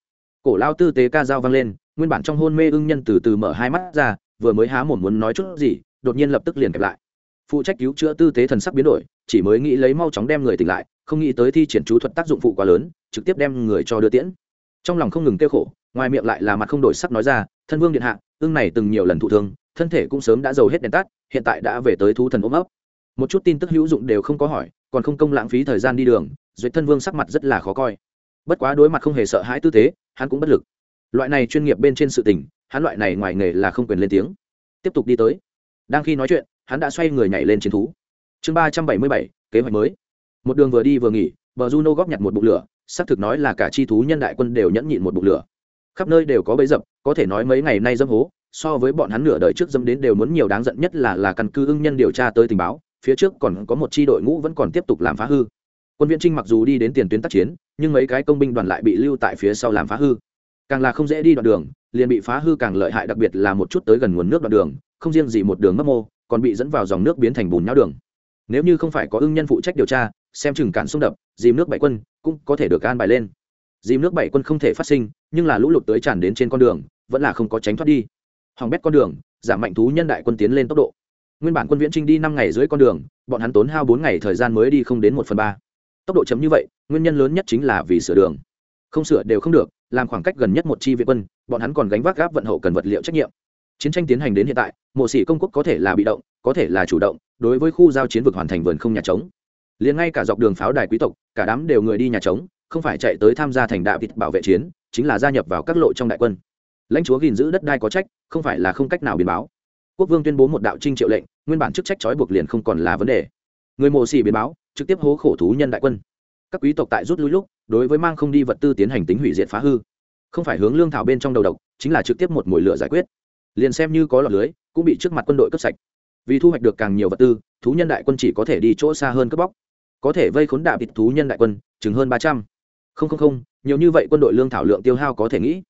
Cổ lao tư tế ca dao vang lên, nguyên bản trong hôn mê ưng nhân từ từ mở hai mắt ra, vừa mới há mồm muốn nói chút gì, đột nhiên lập tức liền kẹp lại. Phụ trách cứu chữa tư tế thần sắc biến đổi, chỉ mới nghĩ lấy mau chóng đem người tỉnh lại không nghĩ tới thi triển chú thuật tác dụng phụ quá lớn, trực tiếp đem người cho đưa tiễn. Trong lòng không ngừng kêu khổ, ngoài miệng lại là mặt không đổi sắc nói ra, thân vương điện hạ, ương này từng nhiều lần thụ thương, thân thể cũng sớm đã giàu hết đèn tắt, hiện tại đã về tới thú thần ôm ấp. Một chút tin tức hữu dụng đều không có hỏi, còn không công lãng phí thời gian đi đường duyệt thân vương sắc mặt rất là khó coi. Bất quá đối mặt không hề sợ hãi tư thế, hắn cũng bất lực. Loại này chuyên nghiệp bên trên sự tình, hắn loại này ngoài nghề là không quyền lên tiếng. Tiếp tục đi tới. Đang khi nói chuyện, hắn đã xoay người nhảy lên chiến thú. Chương ba trăm bảy mươi bảy, kế hoạch mới một đường vừa đi vừa nghỉ, bờ juno góp nhặt một bụng lửa, xác thực nói là cả chi thú nhân đại quân đều nhẫn nhịn một bụng lửa. Khắp nơi đều có bấy dập, có thể nói mấy ngày nay dâm hố, so với bọn hắn nửa đời trước dâm đến đều muốn nhiều đáng giận nhất là là căn cứ ưng nhân điều tra tới tình báo, phía trước còn có một chi đội ngũ vẫn còn tiếp tục làm phá hư. Quân viễn trinh mặc dù đi đến tiền tuyến tác chiến, nhưng mấy cái công binh đoàn lại bị lưu tại phía sau làm phá hư. Càng là không dễ đi đoạn đường, liền bị phá hư càng lợi hại đặc biệt là một chút tới gần nguồn nước đoạn đường, không riêng gì một đường mất mô, còn bị dẫn vào dòng nước biến thành bùn nhau đường. Nếu như không phải có ưng nhân phụ trách điều tra xem chừng cản xung đập, dìm nước bảy quân cũng có thể được an bài lên. Dìm nước bảy quân không thể phát sinh, nhưng là lũ lụt tới tràn đến trên con đường, vẫn là không có tránh thoát đi. Hỏng bét con đường, giảm mạnh thú nhân đại quân tiến lên tốc độ. Nguyên bản quân viễn trinh đi năm ngày dưới con đường, bọn hắn tốn hao bốn ngày thời gian mới đi không đến một phần ba. Tốc độ chấm như vậy, nguyên nhân lớn nhất chính là vì sửa đường. Không sửa đều không được, làm khoảng cách gần nhất một chi viện quân, bọn hắn còn gánh vác gáp vận hậu cần vật liệu trách nhiệm. Chiến tranh tiến hành đến hiện tại, mộ sĩ công quốc có thể là bị động, có thể là chủ động, đối với khu giao chiến vực hoàn thành vườn không nhà trống liền ngay cả dọc đường pháo đài quý tộc, cả đám đều người đi nhà trống, không phải chạy tới tham gia thành đạo vịt bảo vệ chiến, chính là gia nhập vào các lộ trong đại quân. Lãnh chúa gìn giữ đất đai có trách, không phải là không cách nào biến báo. Quốc vương tuyên bố một đạo trinh triệu lệnh, nguyên bản chức trách trói buộc liền không còn là vấn đề. Người mồ xỉ biến báo, trực tiếp hố khổ thú nhân đại quân. Các quý tộc tại rút lui lúc, đối với mang không đi vật tư tiến hành tính hủy diệt phá hư. Không phải hướng lương thảo bên trong đầu độc, chính là trực tiếp một mồi lửa giải quyết. Liền xem như có lọt lưới, cũng bị trước mặt quân đội cướp sạch. Vì thu hoạch được càng nhiều vật tư, thú nhân đại quân chỉ có thể đi chỗ xa hơn cướp bóc có thể vây khốn đạ vịt thú nhân đại quân, chừng hơn ba trăm. Không không không, nhiều như vậy quân đội lương thảo lượng tiêu hao có thể nghĩ.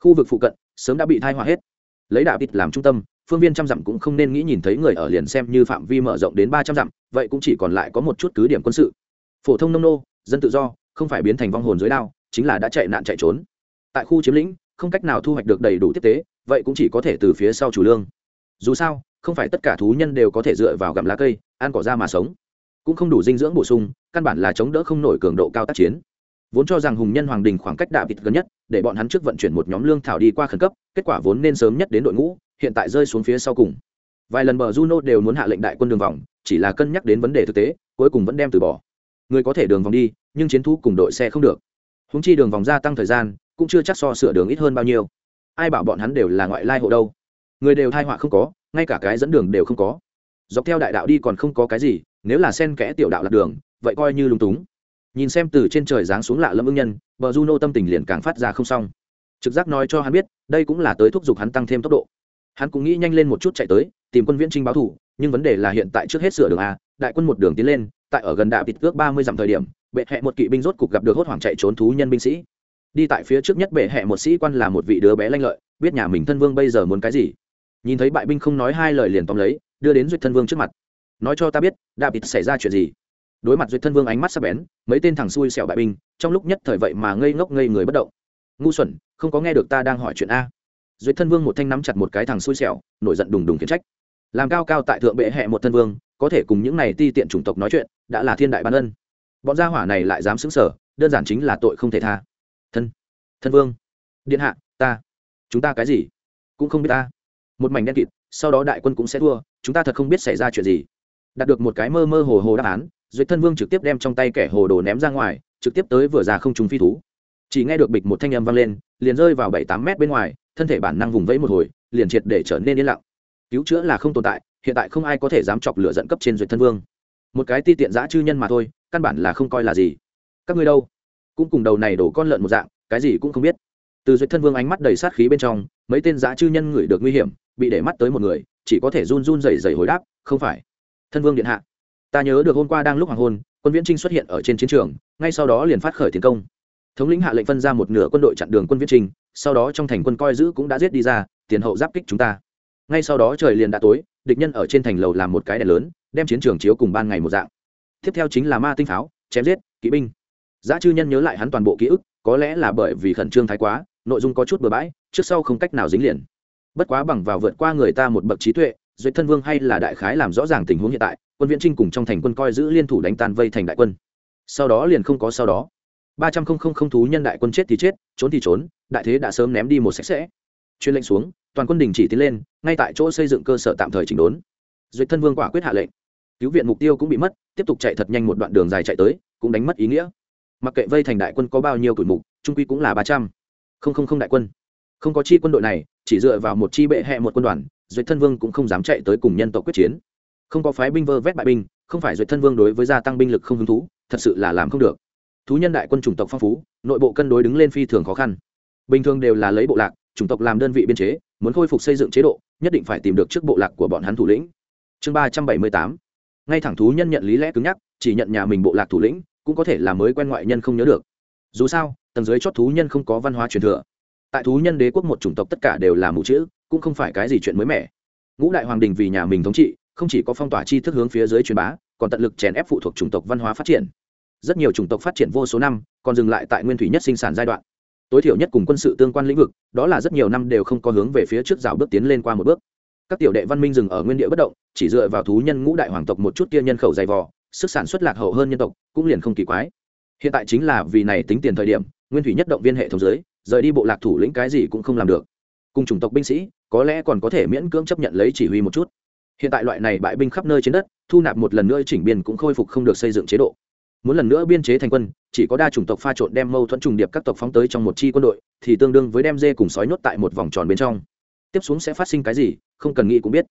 Khu vực phụ cận, sớm đã bị thai họa hết. Lấy đạ vịt làm trung tâm, phương viên trăm dặm cũng không nên nghĩ nhìn thấy người ở liền xem như phạm vi mở rộng đến ba trăm dặm, vậy cũng chỉ còn lại có một chút cứ điểm quân sự. Phổ thông nông nô, dân tự do, không phải biến thành vong hồn dưới đao, chính là đã chạy nạn chạy trốn. Tại khu chiếm lĩnh, không cách nào thu hoạch được đầy đủ tiếp tế, vậy cũng chỉ có thể từ phía sau chủ lương. Dù sao, không phải tất cả thú nhân đều có thể dựa vào gặm lá cây, ăn cỏ ra mà sống cũng không đủ dinh dưỡng bổ sung, căn bản là chống đỡ không nổi cường độ cao tác chiến. Vốn cho rằng hùng nhân hoàng đình khoảng cách đạ vịt gần nhất, để bọn hắn trước vận chuyển một nhóm lương thảo đi qua khẩn cấp, kết quả vốn nên sớm nhất đến đội ngũ, hiện tại rơi xuống phía sau cùng. Vài lần bờ juno đều muốn hạ lệnh đại quân đường vòng, chỉ là cân nhắc đến vấn đề thực tế, cuối cùng vẫn đem từ bỏ. Người có thể đường vòng đi, nhưng chiến thu cùng đội xe không được. Húng chi đường vòng gia tăng thời gian, cũng chưa chắc so sửa đường ít hơn bao nhiêu. Ai bảo bọn hắn đều là ngoại lai hộ đâu? Người đều thai họa không có, ngay cả cái dẫn đường đều không có. Dọc theo đại đạo đi còn không có cái gì nếu là sen kẽ tiểu đạo lạc đường, vậy coi như lung túng. Nhìn xem từ trên trời giáng xuống lạ lâm ưng nhân, bờ juno tâm tình liền càng phát ra không xong. Trực giác nói cho hắn biết, đây cũng là tới thúc giục hắn tăng thêm tốc độ. Hắn cũng nghĩ nhanh lên một chút chạy tới, tìm quân viễn trinh báo thủ, nhưng vấn đề là hiện tại trước hết sửa đường a, đại quân một đường tiến lên, tại ở gần đạ vịt cước ba mươi dặm thời điểm, bệ hẹ một kỵ binh rốt cục gặp được hốt hoảng chạy trốn thú nhân binh sĩ. Đi tại phía trước nhất bệ hẹ một sĩ quan là một vị đứa bé lanh lợi, biết nhà mình thân vương bây giờ muốn cái gì. Nhìn thấy bại binh không nói hai lời liền tóm lấy, đưa đến duyệt thân vương trước mặt nói cho ta biết đã vịt xảy ra chuyện gì? Đối mặt duyệt thân vương ánh mắt sắp bén, mấy tên thằng xui xẻo bại binh, trong lúc nhất thời vậy mà ngây ngốc ngây người bất động. Ngu xuẩn, không có nghe được ta đang hỏi chuyện a. Duyệt thân vương một thanh nắm chặt một cái thằng xui xẻo, nổi giận đùng đùng khiển trách. Làm cao cao tại thượng bệ hẹ một thân vương, có thể cùng những này ti tiện chủng tộc nói chuyện, đã là thiên đại ban ân. Bọn gia hỏa này lại dám xứng sở, đơn giản chính là tội không thể tha. Thân thân vương, điện hạ, ta, chúng ta cái gì? Cũng không biết ta. Một mảnh đen kịt, sau đó đại quân cũng sẽ thua, chúng ta thật không biết xảy ra chuyện gì đạt được một cái mơ mơ hồ hồ đáp án duyệt thân vương trực tiếp đem trong tay kẻ hồ đồ ném ra ngoài, trực tiếp tới vừa ra không trúng phi thú. Chỉ nghe được bịch một thanh âm vang lên, liền rơi vào bảy tám mét bên ngoài, thân thể bản năng vùng vẫy một hồi, liền triệt để trở nên yên lặng. Cứu chữa là không tồn tại, hiện tại không ai có thể dám chọc lửa dẫn cấp trên duyệt thân vương. Một cái ti tiện giã chư nhân mà thôi, căn bản là không coi là gì. Các ngươi đâu? Cũng cùng đầu này đổ con lợn một dạng, cái gì cũng không biết. Từ duyệt thân vương ánh mắt đầy sát khí bên trong, mấy tên giã chư nhân ngửi được nguy hiểm, bị để mắt tới một người, chỉ có thể run run rẩy rẩy hồi đáp, không phải thân vương điện hạ, ta nhớ được hôm qua đang lúc hoàng hôn, quân viễn trinh xuất hiện ở trên chiến trường, ngay sau đó liền phát khởi tiến công. Thống lĩnh hạ lệnh phân ra một nửa quân đội chặn đường quân viễn trinh, sau đó trong thành quân coi giữ cũng đã giết đi ra, tiền hậu giáp kích chúng ta. Ngay sau đó trời liền đã tối, địch nhân ở trên thành lầu làm một cái đèn lớn, đem chiến trường chiếu cùng ban ngày một dạng. Tiếp theo chính là ma tinh pháo, chém giết, kỵ binh. Giá chư nhân nhớ lại hắn toàn bộ ký ức, có lẽ là bởi vì khẩn trương thái quá, nội dung có chút bừa bãi, trước sau không cách nào dính liền. Bất quá bằng vào vượt qua người ta một bậc trí tuệ duyệt thân vương hay là đại khái làm rõ ràng tình huống hiện tại, quân viễn trinh cùng trong thành quân coi giữ liên thủ đánh tan vây thành đại quân. Sau đó liền không có sau đó. Ba trăm không không không thú nhân đại quân chết thì chết, trốn thì trốn, đại thế đã sớm ném đi một sạch sẽ. Chuyên lệnh xuống, toàn quân đình chỉ tiến lên, ngay tại chỗ xây dựng cơ sở tạm thời chỉnh đốn. Duyệt thân vương quả quyết hạ lệnh. Cứu viện mục tiêu cũng bị mất, tiếp tục chạy thật nhanh một đoạn đường dài chạy tới, cũng đánh mất ý nghĩa. Mặc kệ vây thành đại quân có bao nhiêu tuổi mục, trung quy cũng là ba trăm không không không đại quân. Không có chi quân đội này, chỉ dựa vào một chi bệ hẹ một quân đoàn duyệt thân vương cũng không dám chạy tới cùng nhân tộc quyết chiến. Không có phái binh vơ vét bại binh, không phải duyệt thân vương đối với gia tăng binh lực không hứng thú, thật sự là làm không được. Thú nhân đại quân chủng tộc phong phú, nội bộ cân đối đứng lên phi thường khó khăn. Bình thường đều là lấy bộ lạc, chủng tộc làm đơn vị biên chế, muốn khôi phục xây dựng chế độ, nhất định phải tìm được trước bộ lạc của bọn hắn thủ lĩnh. Chương ba trăm bảy mươi tám. Ngay thẳng thú nhân nhận lý lẽ cứng nhắc, chỉ nhận nhà mình bộ lạc thủ lĩnh, cũng có thể là mới quen ngoại nhân không nhớ được. Dù sao, tầng dưới chót thú nhân không có văn hóa truyền thừa. Tại thú nhân đế quốc một chủng tộc tất cả đều là mù chữ cũng không phải cái gì chuyện mới mẻ. Ngũ đại hoàng đình vì nhà mình thống trị, không chỉ có phong tỏa chi thức hướng phía dưới truyền bá, còn tận lực chèn ép phụ thuộc chủng tộc văn hóa phát triển. Rất nhiều chủng tộc phát triển vô số năm, còn dừng lại tại nguyên thủy nhất sinh sản giai đoạn. Tối thiểu nhất cùng quân sự tương quan lĩnh vực, đó là rất nhiều năm đều không có hướng về phía trước rào bước tiến lên qua một bước. Các tiểu đệ văn minh dừng ở nguyên địa bất động, chỉ dựa vào thú nhân ngũ đại hoàng tộc một chút kia nhân khẩu dày vò, sức sản xuất lạc hậu hơn nhân tộc, cũng liền không kỳ quái. Hiện tại chính là vì này tính tiền thời điểm, nguyên thủy nhất động viên hệ thống giới, rời đi bộ lạc thủ lĩnh cái gì cũng không làm được. Cùng chủng tộc binh sĩ có lẽ còn có thể miễn cưỡng chấp nhận lấy chỉ huy một chút. Hiện tại loại này bại binh khắp nơi trên đất, thu nạp một lần nữa chỉnh biên cũng khôi phục không được xây dựng chế độ. Muốn lần nữa biên chế thành quân, chỉ có đa chủng tộc pha trộn đem mâu thuẫn trùng điệp các tộc phóng tới trong một chi quân đội, thì tương đương với đem dê cùng sói nhốt tại một vòng tròn bên trong. Tiếp xuống sẽ phát sinh cái gì, không cần nghĩ cũng biết.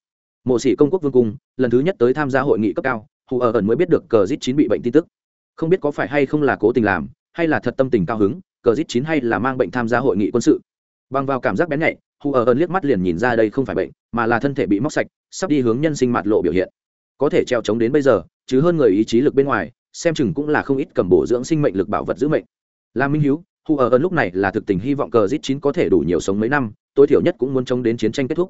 Mộ sĩ công quốc vương cung, lần thứ nhất tới tham gia hội nghị cấp cao, hù ở ẩn mới biết được cờ zit chín bị bệnh tin tức. Không biết có phải hay không là cố tình làm, hay là thật tâm tình cao hứng, cờ zit chín hay là mang bệnh tham gia hội nghị quân sự. Bằng vào cảm giác bén nhạy hù ở ơn liếc mắt liền nhìn ra đây không phải bệnh, mà là thân thể bị móc sạch, sắp đi hướng nhân sinh mạt lộ biểu hiện. Có thể treo chống đến bây giờ, chứ hơn người ý chí lực bên ngoài, xem chừng cũng là không ít cầm bổ dưỡng sinh mệnh lực bảo vật giữ mệnh. Là minh hiếu, hù ở ơn lúc này là thực tình hy vọng cờ zit chín có thể đủ nhiều sống mấy năm, tối thiểu nhất cũng muốn chống đến chiến tranh kết thúc.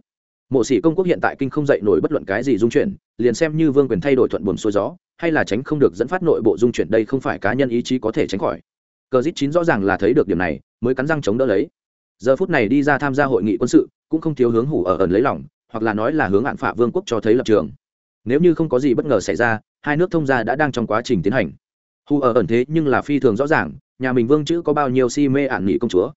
Mộ sĩ công quốc hiện tại kinh không dậy nổi bất luận cái gì dung chuyển, liền xem như vương quyền thay đổi thuận buồn xuôi gió, hay là tránh không được dẫn phát nội bộ dung chuyển đây không phải cá nhân ý chí có thể tránh khỏi. Cờ zit chín rõ ràng là thấy được điểm này, mới cắn răng chống đỡ lấy giờ phút này đi ra tham gia hội nghị quân sự, cũng không thiếu hướng hủ ở ẩn lấy lòng, hoặc là nói là hướng hạn phả vương quốc cho thấy lập trường. Nếu như không có gì bất ngờ xảy ra, hai nước thông gia đã đang trong quá trình tiến hành. Hù ở ẩn thế nhưng là phi thường rõ ràng, nhà mình vương chữ có bao nhiêu si mê ạn nghị công chúa.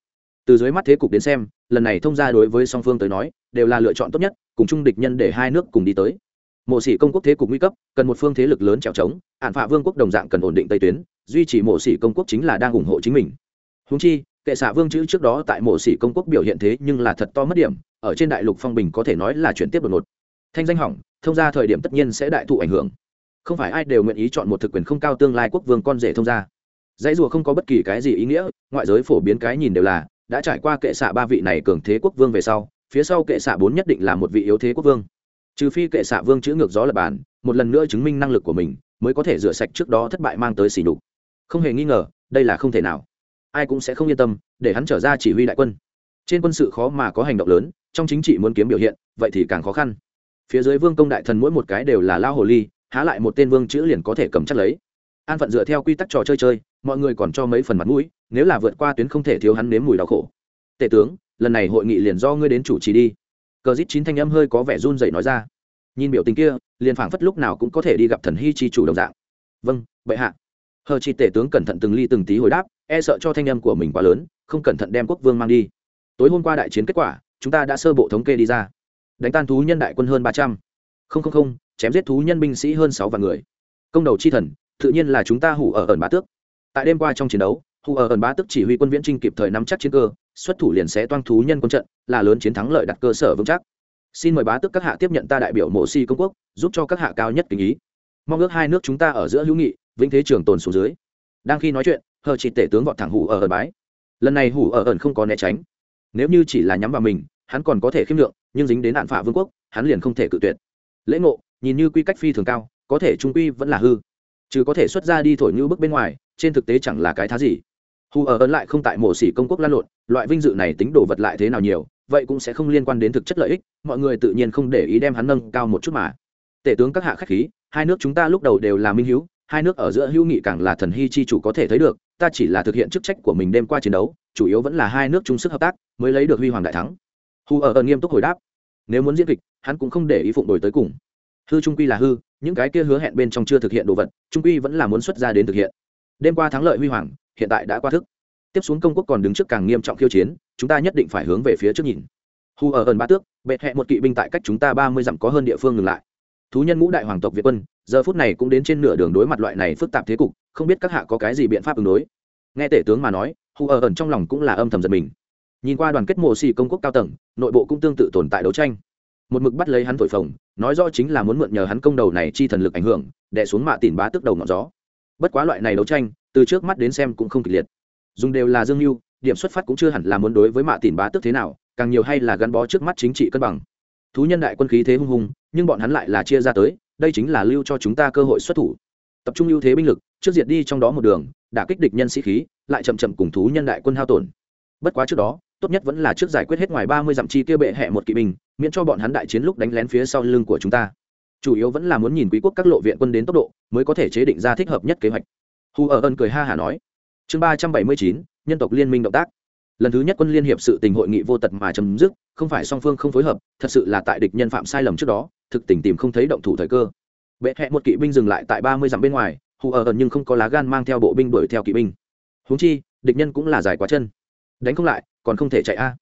Từ dưới mắt thế cục đến xem, lần này thông gia đối với song phương tới nói, đều là lựa chọn tốt nhất, cùng chung địch nhân để hai nước cùng đi tới. Mộ sĩ công quốc thế cục nguy cấp, cần một phương thế lực lớn trèo trống ạn phạ vương quốc đồng dạng cần ổn định tây tuyến, duy trì mộ sĩ công quốc chính là đang ủng hộ chính mình. Húng chi kệ xạ vương chữ trước đó tại mộ sĩ công quốc biểu hiện thế nhưng là thật to mất điểm, ở trên đại lục phong bình có thể nói là chuyển tiếp đột ngột. Thanh danh hỏng, thông gia thời điểm tất nhiên sẽ đại thụ ảnh hưởng. Không phải ai đều nguyện ý chọn một thực quyền không cao tương lai quốc vương con rể thông gia. Dãy rùa không có bất kỳ cái gì ý nghĩa, ngoại giới phổ biến cái nhìn đều là, đã trải qua kệ xạ ba vị này cường thế quốc vương về sau, phía sau kệ xạ bốn nhất định là một vị yếu thế quốc vương. Trừ phi kệ xạ vương chữ ngược gió lập bản một lần nữa chứng minh năng lực của mình, mới có thể rửa sạch trước đó thất bại mang tới xỉ nhục. Không hề nghi ngờ, đây là không thể nào ai cũng sẽ không yên tâm, để hắn trở ra chỉ huy đại quân. Trên quân sự khó mà có hành động lớn, trong chính trị muốn kiếm biểu hiện, vậy thì càng khó khăn. Phía dưới vương công đại thần mỗi một cái đều là lao hồ ly, há lại một tên vương chữ liền có thể cầm chắc lấy. An phận dựa theo quy tắc trò chơi chơi, mọi người còn cho mấy phần mặt mũi, nếu là vượt qua tuyến không thể thiếu hắn nếm mùi đau khổ. Tể tướng, lần này hội nghị liền do ngươi đến chủ trì đi. Cờ dít chín thanh âm hơi có vẻ run dậy nói ra. Nhìn biểu tình kia, liền phảng phất lúc nào cũng có thể đi gặp thần hy chi chủ đồng dạng. Vâng bệ hạ hờ chi tể tướng cẩn thận từng ly từng tí hồi đáp e sợ cho thanh âm của mình quá lớn không cẩn thận đem quốc vương mang đi. Tối hôm qua đại chiến kết quả chúng ta đã sơ bộ thống kê đi ra. Đánh tan thú nhân đại quân hơn ba trăm. Không, chém giết thú nhân binh sĩ hơn sáu vạn người. Công đầu chi thần tự nhiên là chúng ta hủ ở ẩn bá tước. Tại đêm qua trong chiến đấu hủ ở ẩn bá tước chỉ huy quân viễn trinh kịp thời nắm chắc chiến cơ xuất thủ liền sẽ toang thú nhân quân trận là lớn chiến thắng lợi đặt cơ sở vững chắc. Xin mời bá tước các hạ tiếp nhận ta đại biểu mộ si công quốc giúp cho các hạ cao nhất tình ý. Mong ước hai nước chúng ta ở giữa hữu nghị vĩnh thế trường tồn xuống dưới. Đang khi nói chuyện, hờ chỉ tể tướng vọt thẳng hủ ở ẩn bái. Lần này hủ ở ẩn không có né tránh. Nếu như chỉ là nhắm vào mình, hắn còn có thể khiêm lượng nhưng dính đến nạn phả vương quốc, hắn liền không thể cự tuyệt. Lễ ngộ, nhìn như quy cách phi thường cao, có thể trung quy vẫn là hư. Chứ có thể xuất ra đi thổi như bước bên ngoài, trên thực tế chẳng là cái thá gì. Hù ở ấn lại không tại mổ xỉ công quốc lan lộn, loại vinh dự này tính đồ vật lại thế nào nhiều, vậy cũng sẽ không liên quan đến thực chất lợi ích, mọi người tự nhiên không để ý đem hắn nâng cao một chút mà. Tể tướng các hạ khách khí, hai nước chúng ta lúc đầu đều là minh hữu hai nước ở giữa hữu nghị càng là thần hy chi chủ có thể thấy được, ta chỉ là thực hiện chức trách của mình đêm qua chiến đấu, chủ yếu vẫn là hai nước chung sức hợp tác mới lấy được huy hoàng đại thắng. Hù ở ẩn nghiêm túc hồi đáp. Nếu muốn diễn kịch, hắn cũng không để ý phụng đổi tới cùng. Hư trung quy là hư, những cái kia hứa hẹn bên trong chưa thực hiện đồ vật, trung quy vẫn là muốn xuất ra đến thực hiện. Đêm qua thắng lợi huy hoàng, hiện tại đã qua thức. Tiếp xuống công quốc còn đứng trước càng nghiêm trọng khiêu chiến, chúng ta nhất định phải hướng về phía trước nhìn. Hù ở ẩn ba tước, bệ hẹ một kỵ binh tại cách chúng ta ba mươi dặm có hơn địa phương ngừng lại. Thú nhân ngũ đại hoàng tộc việt quân giờ phút này cũng đến trên nửa đường đối mặt loại này phức tạp thế cục, không biết các hạ có cái gì biện pháp ứng đối. Nghe tể tướng mà nói hù ở ẩn trong lòng cũng là âm thầm giật mình. Nhìn qua đoàn kết mộ xì công quốc cao tầng, nội bộ cũng tương tự tồn tại đấu tranh. Một mực bắt lấy hắn thổi phồng, nói rõ chính là muốn mượn nhờ hắn công đầu này chi thần lực ảnh hưởng, đè xuống mạ tìm bá tức đầu ngọn gió. Bất quá loại này đấu tranh, từ trước mắt đến xem cũng không kịch liệt. Dùng đều là dương mưu, điểm xuất phát cũng chưa hẳn là muốn đối với mạ tìm bá tức thế nào, càng nhiều hay là gắn bó trước mắt chính trị cân bằng. Thú nhân đại quân khí thế hung hùng, nhưng bọn hắn lại là chia ra tới đây chính là lưu cho chúng ta cơ hội xuất thủ. Tập trung ưu thế binh lực, trước diệt đi trong đó một đường, đả kích địch nhân sĩ khí, lại chậm chậm cùng thú nhân đại quân hao tổn. Bất quá trước đó, tốt nhất vẫn là trước giải quyết hết ngoài ba mươi dặm chi kia bệ hẹ một kỵ binh, miễn cho bọn hắn đại chiến lúc đánh lén phía sau lưng của chúng ta. Chủ yếu vẫn là muốn nhìn quý quốc các lộ viện quân đến tốc độ, mới có thể chế định ra thích hợp nhất kế hoạch. Hù ở ân cười ha hả nói. Chương ba trăm bảy mươi chín, nhân tộc liên minh động tác lần thứ nhất quân liên hiệp sự tình hội nghị vô tật mà chấm dứt, không phải song phương không phối hợp, thật sự là tại địch nhân phạm sai lầm trước đó, thực tình tìm không thấy động thủ thời cơ. Bệ hẹ một kỵ binh dừng lại tại ba mươi dặm bên ngoài, hù ở ẩn nhưng không có lá gan mang theo bộ binh đuổi theo kỵ binh. Huống chi, địch nhân cũng là dài quá chân. Đánh không lại, còn không thể chạy a.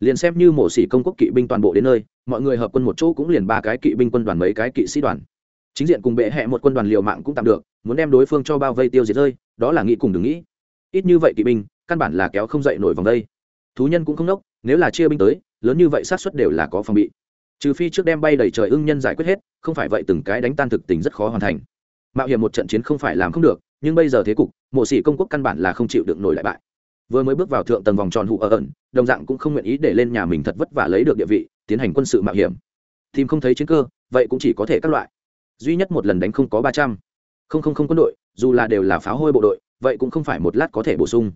Liền xem như mổ xỉ công quốc kỵ binh toàn bộ đến nơi, mọi người hợp quân một chỗ cũng liền ba cái kỵ binh quân đoàn mấy cái kỵ sĩ đoàn. Chính diện cùng bệ hẹ một quân đoàn liều mạng cũng tạm được, muốn đem đối phương cho bao vây tiêu diệt rơi, đó là nghĩ cùng đừng nghĩ. Ít như vậy kỵ binh căn bản là kéo không dậy nổi vòng đây. Thú nhân cũng không nốc, nếu là chia binh tới, lớn như vậy sát suất đều là có phòng bị. Trừ phi trước đem bay đầy trời ưng nhân giải quyết hết, không phải vậy từng cái đánh tan thực tình rất khó hoàn thành. Mạo hiểm một trận chiến không phải làm không được, nhưng bây giờ thế cục, mộ sĩ công quốc căn bản là không chịu được nổi lại bại. Vừa mới bước vào thượng tầng vòng tròn hụ ở ẩn, đồng dạng cũng không nguyện ý để lên nhà mình thật vất vả lấy được địa vị, tiến hành quân sự mạo hiểm. Tìm không thấy chiến cơ, vậy cũng chỉ có thể các loại. Duy nhất một lần đánh không có ba trăm. Không không không quân đội, dù là đều là pháo hôi bộ đội, vậy cũng không phải một lát có thể bổ sung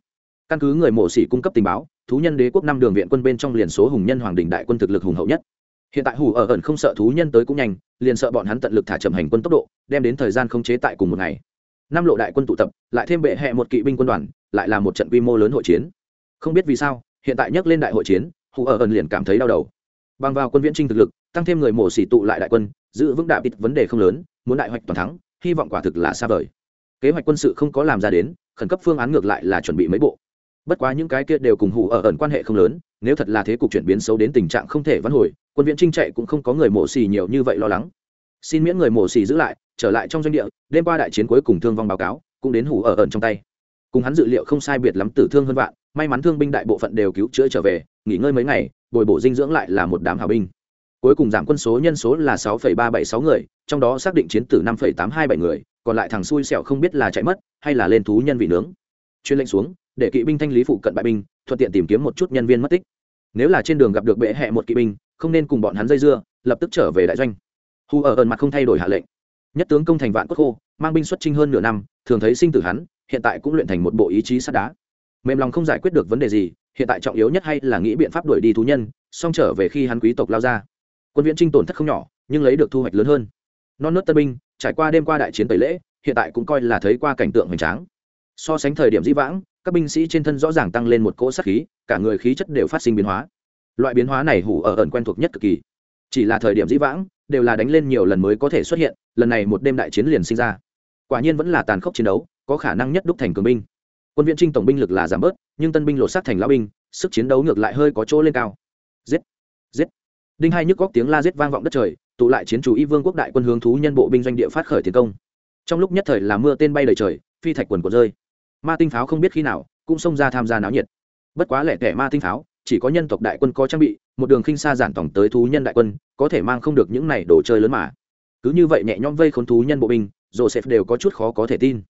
căn cứ người mộ sĩ cung cấp tình báo, thú nhân đế quốc năm đường viện quân bên trong liền số hùng nhân hoàng đình đại quân thực lực hùng hậu nhất. Hiện tại hủ ở ẩn không sợ thú nhân tới cũng nhanh, liền sợ bọn hắn tận lực thả chậm hành quân tốc độ, đem đến thời gian không chế tại cùng một ngày. Năm lộ đại quân tụ tập, lại thêm bệ hẹ một kỵ binh quân đoàn, lại là một trận quy mô lớn hội chiến. Không biết vì sao, hiện tại nhắc lên đại hội chiến hủ ở ẩn liền cảm thấy đau đầu. Bằng vào quân viễn trinh thực lực, tăng thêm người mổ xỉ tụ lại đại quân, giữ vững đạo ít vấn đề không lớn, muốn đại hoạch toàn thắng, hy vọng quả thực là xa vời. Kế hoạch quân sự không có làm ra đến, khẩn cấp phương án ngược lại là chuẩn bị mấy bộ bất quá những cái kia đều cùng hủ ở ẩn quan hệ không lớn, nếu thật là thế cục chuyển biến xấu đến tình trạng không thể vãn hồi, quân viễn trinh chạy cũng không có người mổ xì nhiều như vậy lo lắng. Xin miễn người mổ xì giữ lại, trở lại trong doanh địa, đêm qua đại chiến cuối cùng thương vong báo cáo, cũng đến hủ ở ẩn trong tay. Cùng hắn dự liệu không sai biệt lắm tử thương hơn vạn, may mắn thương binh đại bộ phận đều cứu chữa trở về, nghỉ ngơi mấy ngày, bồi bổ dinh dưỡng lại là một đám hào binh. Cuối cùng giảm quân số nhân số là sáu ba bảy sáu người, trong đó xác định chiến tử năm tám hai bảy người, còn lại thằng xui xẻo không biết là chạy mất, hay là lên thú nhân vị nướng. Chuyên lệnh xuống để kỵ binh thanh lý phụ cận bại binh, thuận tiện tìm kiếm một chút nhân viên mất tích. Nếu là trên đường gặp được bệ hẹ một kỵ binh, không nên cùng bọn hắn dây dưa, lập tức trở về đại doanh. Hù ở ẩn mặt không thay đổi hạ lệnh. Nhất tướng công thành vạn quốc khô, mang binh xuất trinh hơn nửa năm, thường thấy sinh tử hắn, hiện tại cũng luyện thành một bộ ý chí sắt đá. Mềm lòng không giải quyết được vấn đề gì, hiện tại trọng yếu nhất hay là nghĩ biện pháp đuổi đi thú nhân song trở về khi hắn quý tộc lao ra. Quân viễn trinh tổn thất không nhỏ, nhưng lấy được thu hoạch lớn hơn. Non nớt tân binh, trải qua đêm qua đại chiến tẩy lễ, hiện tại cũng coi là thấy qua cảnh tượng hoành tráng so sánh thời điểm di vãng, các binh sĩ trên thân rõ ràng tăng lên một cỗ sát khí, cả người khí chất đều phát sinh biến hóa. Loại biến hóa này hủ ở ẩn quen thuộc nhất cực kỳ. Chỉ là thời điểm di vãng, đều là đánh lên nhiều lần mới có thể xuất hiện, lần này một đêm đại chiến liền sinh ra. Quả nhiên vẫn là tàn khốc chiến đấu, có khả năng nhất đúc thành cường binh. Quân viện trinh tổng binh lực là giảm bớt, nhưng tân binh lột sát thành lão binh, sức chiến đấu ngược lại hơi có chỗ lên cao. Giết! Giết! Đinh hai nhức góc tiếng la giết vang vọng đất trời, tụ lại chiến chủ y vương quốc đại quân hướng thú nhân bộ binh doanh địa phát khởi tiến công. Trong lúc nhất thời là mưa tên bay đầy trời, phi thạch quần của rơi ma tinh pháo không biết khi nào cũng xông ra tham gia náo nhiệt. Bất quá lẻ tẻ ma tinh pháo, chỉ có nhân tộc đại quân có trang bị, một đường khinh xa giản tổng tới thú nhân đại quân, có thể mang không được những này đồ chơi lớn mà. Cứ như vậy nhẹ nhõm vây khốn thú nhân bộ binh, joseph đều có chút khó có thể tin.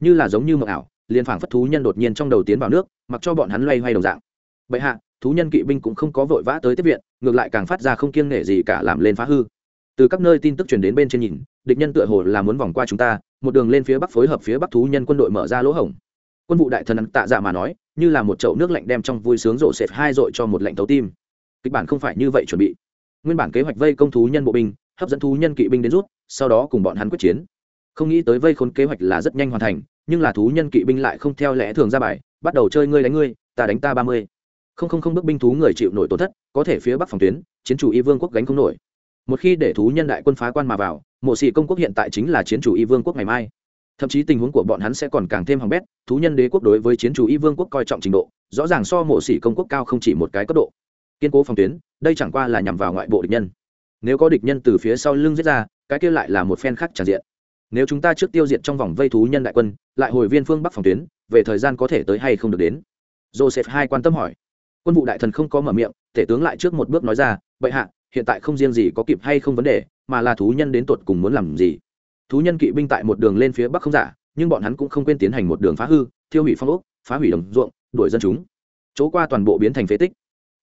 Như là giống như mộng ảo, liền phảng phất thú nhân đột nhiên trong đầu tiến vào nước, mặc cho bọn hắn loay hoay đồng dạng. Bệ hạ, thú nhân kỵ binh cũng không có vội vã tới tiếp viện, ngược lại càng phát ra không kiêng nể gì cả làm lên phá hư. Từ các nơi tin tức truyền đến bên trên nhìn, địch nhân tựa hồ là muốn vòng qua chúng ta, một đường lên phía bắc phối hợp phía bắc thú nhân quân đội mở ra lỗ hổng quân vụ đại thần tạ dạ mà nói, như là một chậu nước lạnh đem trong vui sướng rộ sệt hai dội cho một lạnh tấu tim. Kịch bản không phải như vậy chuẩn bị. Nguyên bản kế hoạch vây công thú nhân bộ binh, hấp dẫn thú nhân kỵ binh đến rút, sau đó cùng bọn hắn quyết chiến. Không nghĩ tới vây khốn kế hoạch là rất nhanh hoàn thành, nhưng là thú nhân kỵ binh lại không theo lẽ thường ra bài, bắt đầu chơi ngươi đánh ngươi, ta đánh ta ba mươi. Không không không bước binh thú người chịu nổi tổn thất, có thể phía bắc phòng tuyến, chiến chủ y vương quốc gánh không nổi. Một khi để thú nhân đại quân phá quan mà vào, mộ sĩ công quốc hiện tại chính là chiến chủ y vương quốc ngày mai thậm chí tình huống của bọn hắn sẽ còn càng thêm hỏng bét, thú nhân đế quốc đối với chiến chủ y vương quốc coi trọng trình độ, rõ ràng so mộ sĩ công quốc cao không chỉ một cái cấp độ. Kiên cố phòng tuyến, đây chẳng qua là nhằm vào ngoại bộ địch nhân. Nếu có địch nhân từ phía sau lưng giết ra, cái kia lại là một phen khác tràn diện. Nếu chúng ta trước tiêu diệt trong vòng vây thú nhân đại quân, lại hồi viên phương bắc phòng tuyến, về thời gian có thể tới hay không được đến? Joseph hai quan tâm hỏi. Quân vụ đại thần không có mở miệng tể tướng lại trước một bước nói ra, bệ hạ, hiện tại không riêng gì có kịp hay không vấn đề, mà là thú nhân đến tột cùng muốn làm gì? Thú nhân kỵ binh tại một đường lên phía bắc không giả, nhưng bọn hắn cũng không quên tiến hành một đường phá hư, thiêu hủy phong ốc, phá hủy đồng ruộng, đuổi dân chúng. Chỗ qua toàn bộ biến thành phế tích.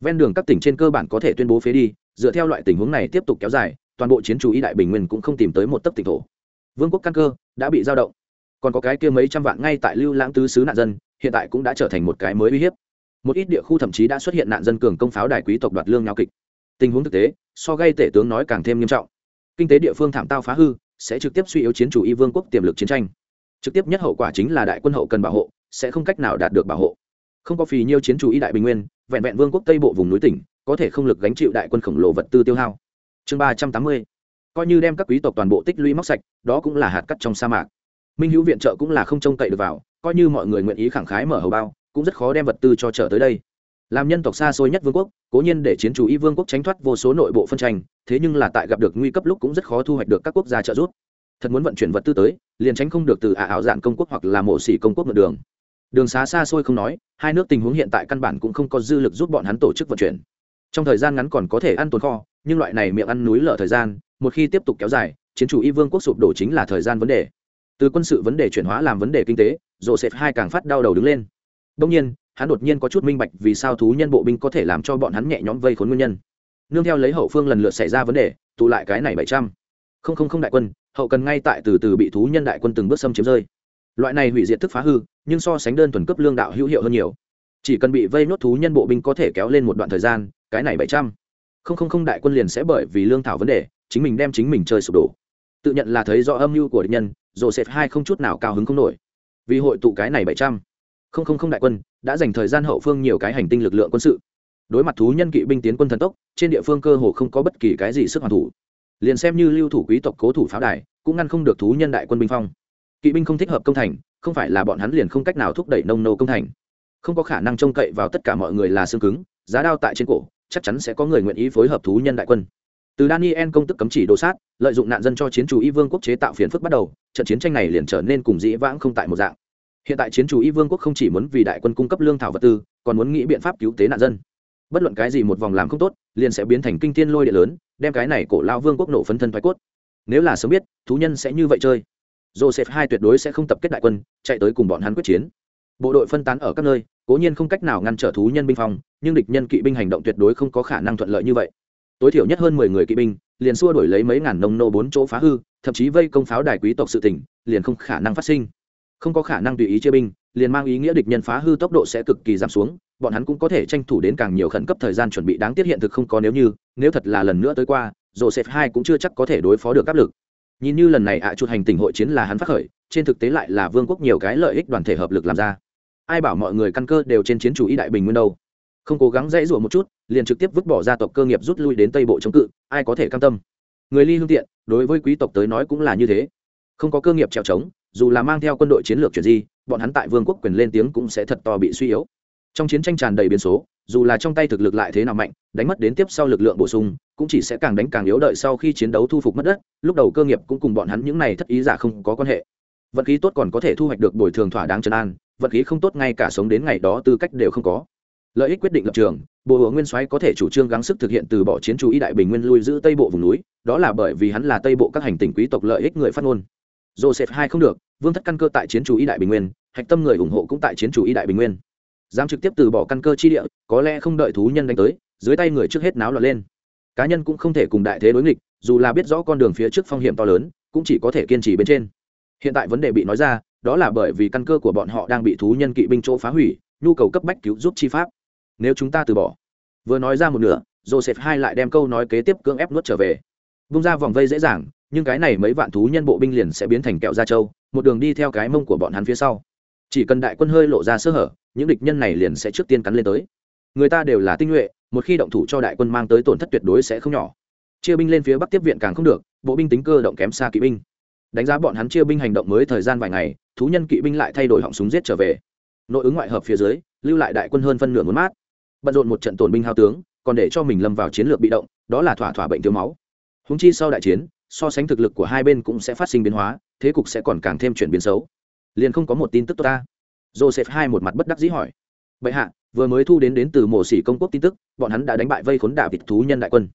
Ven đường các tỉnh trên cơ bản có thể tuyên bố phế đi, dựa theo loại tình huống này tiếp tục kéo dài, toàn bộ chiến chú ý đại bình nguyên cũng không tìm tới một tấc tỉnh thổ. Vương quốc căn cơ đã bị giao động. Còn có cái kia mấy trăm vạn ngay tại lưu lãng tứ xứ nạn dân, hiện tại cũng đã trở thành một cái mới uy hiếp. Một ít địa khu thậm chí đã xuất hiện nạn dân cường công pháo đài quý tộc đoạt lương nhau kịch. Tình huống thực tế, so gây tể tướng nói càng thêm nghiêm trọng. Kinh tế địa phương thảm tao phá hư sẽ trực tiếp suy yếu chiến chủ y vương quốc tiềm lực chiến tranh. Trực tiếp nhất hậu quả chính là đại quân hậu cần bảo hộ, sẽ không cách nào đạt được bảo hộ. Không có phì nhiêu chiến chủ y đại bình nguyên, vẹn vẹn vương quốc tây bộ vùng núi tỉnh, có thể không lực gánh chịu đại quân khổng lồ vật tư tiêu hao. Chương ba trăm tám mươi. Coi như đem các quý tộc toàn bộ tích lũy móc sạch, đó cũng là hạt cắt trong sa mạc. Minh hữu viện trợ cũng là không trông cậy được vào, coi như mọi người nguyện ý khẳng khái mở hầu bao, cũng rất khó đem vật tư cho trở tới đây làm nhân tộc xa xôi nhất vương quốc, cố nhiên để chiến chủ y vương quốc tránh thoát vô số nội bộ phân tranh, thế nhưng là tại gặp được nguy cấp lúc cũng rất khó thu hoạch được các quốc gia trợ giúp. Thật muốn vận chuyển vật tư tới, liền tránh không được từ ả ảo dạn công quốc hoặc là mộ xỉ công quốc ngược đường. Đường xá xa xôi không nói, hai nước tình huống hiện tại căn bản cũng không có dư lực giúp bọn hắn tổ chức vận chuyển. Trong thời gian ngắn còn có thể ăn tồn kho, nhưng loại này miệng ăn núi lở thời gian, một khi tiếp tục kéo dài, chiến chủ y vương quốc sụp đổ chính là thời gian vấn đề. Từ quân sự vấn đề chuyển hóa làm vấn đề kinh tế, joseph hai càng phát đau đầu đứng lên. Đông nhiên hắn đột nhiên có chút minh bạch vì sao thú nhân bộ binh có thể làm cho bọn hắn nhẹ nhõm vây khốn nguyên nhân. Nương theo lấy hậu phương lần lượt xảy ra vấn đề, tụ lại cái này bảy trăm. Không không không đại quân, hậu cần ngay tại từ từ bị thú nhân đại quân từng bước xâm chiếm rơi. Loại này hủy diệt thức phá hư, nhưng so sánh đơn thuần cấp lương đạo hữu hiệu hơn nhiều. Chỉ cần bị vây nốt thú nhân bộ binh có thể kéo lên một đoạn thời gian, cái này bảy trăm. Không không không đại quân liền sẽ bởi vì lương thảo vấn đề, chính mình đem chính mình chơi sụp đổ. Tự nhận là thấy rõ âm mưu của địch nhân, joseph hai không chút nào cao hứng không nổi. Vì hội tụ cái này bảy trăm không không không đại quân, đã dành thời gian hậu phương nhiều cái hành tinh lực lượng quân sự. Đối mặt thú nhân kỵ binh tiến quân thần tốc, trên địa phương cơ hồ không có bất kỳ cái gì sức hoàn thủ. Liền xem như lưu thủ quý tộc cố thủ pháo đài, cũng ngăn không được thú nhân đại quân binh phong. Kỵ binh không thích hợp công thành, không phải là bọn hắn liền không cách nào thúc đẩy nông nô công thành. Không có khả năng trông cậy vào tất cả mọi người là xương cứng, giá đao tại trên cổ, chắc chắn sẽ có người nguyện ý phối hợp thú nhân đại quân. Từ daniel công tức cấm chỉ đồ sát, lợi dụng nạn dân cho chiến chủ y vương quốc chế tạo phiền phức bắt đầu, trận chiến tranh này liền trở nên cùng dĩ vãng không tại một dạng hiện tại chiến chủ y vương quốc không chỉ muốn vì đại quân cung cấp lương thảo vật tư còn muốn nghĩ biện pháp cứu tế nạn dân. Bất luận cái gì một vòng làm không tốt liền sẽ biến thành kinh thiên lôi địa lớn đem cái này cổ lao vương quốc nổ phấn thân thoái cốt. Nếu là sớm biết thú nhân sẽ như vậy chơi. Joseph hai tuyệt đối sẽ không tập kết đại quân chạy tới cùng bọn hắn quyết chiến. Bộ đội phân tán ở các nơi cố nhiên không cách nào ngăn trở thú nhân binh phòng, nhưng địch nhân kỵ binh hành động tuyệt đối không có khả năng thuận lợi như vậy. Tối thiểu nhất hơn mười người kỵ binh liền xua đổi lấy mấy ngàn nông nô bốn chỗ phá hư thậm chí vây công pháo đài quý tộc sự tỉnh liền không khả năng phát sinh không có khả năng tùy ý chia binh, liền mang ý nghĩa địch nhân phá hư tốc độ sẽ cực kỳ giảm xuống, bọn hắn cũng có thể tranh thủ đến càng nhiều khẩn cấp thời gian chuẩn bị đáng tiếc hiện thực không có nếu như, nếu thật là lần nữa tới qua, joseph hai cũng chưa chắc có thể đối phó được áp lực. Nhìn như lần này ạ à chuột hành tình hội chiến là hắn phát khởi, trên thực tế lại là vương quốc nhiều cái lợi ích đoàn thể hợp lực làm ra. Ai bảo mọi người căn cơ đều trên chiến chủ ý đại bình nguyên đâu. Không cố gắng dãy rủa một chút, liền trực tiếp vứt bỏ gia tộc cơ nghiệp rút lui đến tây bộ chống cự, ai có thể cam tâm. Người ly hương tiện, đối với quý tộc tới nói cũng là như thế. Không có cơ nghiệp trèo trống dù là mang theo quân đội chiến lược chuyển di, bọn hắn tại vương quốc quyền lên tiếng cũng sẽ thật to bị suy yếu. Trong chiến tranh tràn đầy biến số, dù là trong tay thực lực lại thế nào mạnh, đánh mất đến tiếp sau lực lượng bổ sung, cũng chỉ sẽ càng đánh càng yếu đợi sau khi chiến đấu thu phục mất đất, lúc đầu cơ nghiệp cũng cùng bọn hắn những này thất ý giả không có quan hệ. Vận khí tốt còn có thể thu hoạch được bồi thường thỏa đáng trấn an, vận khí không tốt ngay cả sống đến ngày đó tư cách đều không có. Lợi ích quyết định lập trường bộ hữu nguyên soái có thể chủ trương gắng sức thực hiện từ bỏ chiến chú ý đại bình nguyên lui giữ tây bộ vùng núi, đó là bởi vì hắn là tây bộ các hành tinh quý tộc lợi ích người phát ngôn joseph hai không được, vương thất căn cơ tại chiến chủ Y đại bình nguyên, hạch tâm người ủng hộ cũng tại chiến chủ Y đại bình nguyên. Dám trực tiếp từ bỏ căn cơ chi địa, có lẽ không đợi thú nhân đánh tới, dưới tay người trước hết náo loạn lên. Cá nhân cũng không thể cùng đại thế đối nghịch, dù là biết rõ con đường phía trước phong hiểm to lớn, cũng chỉ có thể kiên trì bên trên. Hiện tại vấn đề bị nói ra, đó là bởi vì căn cơ của bọn họ đang bị thú nhân kỵ binh chỗ phá hủy, nhu cầu cấp bách cứu giúp chi pháp. Nếu chúng ta từ bỏ, vừa nói ra một nửa, joseph hai lại đem câu nói kế tiếp cưỡng ép nuốt trở về. Bung ra vòng vây dễ dàng nhưng cái này mấy vạn thú nhân bộ binh liền sẽ biến thành kẹo da trâu, một đường đi theo cái mông của bọn hắn phía sau. Chỉ cần đại quân hơi lộ ra sơ hở, những địch nhân này liền sẽ trước tiên cắn lên tới. Người ta đều là tinh nhuệ, một khi động thủ cho đại quân mang tới tổn thất tuyệt đối sẽ không nhỏ. Chia binh lên phía bắc tiếp viện càng không được, bộ binh tính cơ động kém xa kỵ binh. Đánh giá bọn hắn chia binh hành động mới thời gian vài ngày, thú nhân kỵ binh lại thay đổi họng súng giết trở về. Nội ứng ngoại hợp phía dưới, lưu lại đại quân hơn phân nửa muốn mát. Bận rộn một trận tổn binh hao tướng, còn để cho mình lâm vào chiến lược bị động, đó là thỏa thỏa bệnh thiếu máu. Húng chi sau đại chiến so sánh thực lực của hai bên cũng sẽ phát sinh biến hóa, thế cục sẽ còn càng thêm chuyển biến xấu. Liền không có một tin tức tốt ta. Joseph hai một mặt bất đắc dĩ hỏi. Bệ hạ, vừa mới thu đến đến từ mổ xỉ công quốc tin tức, bọn hắn đã đánh bại vây khốn đạ vịt thú nhân đại quân.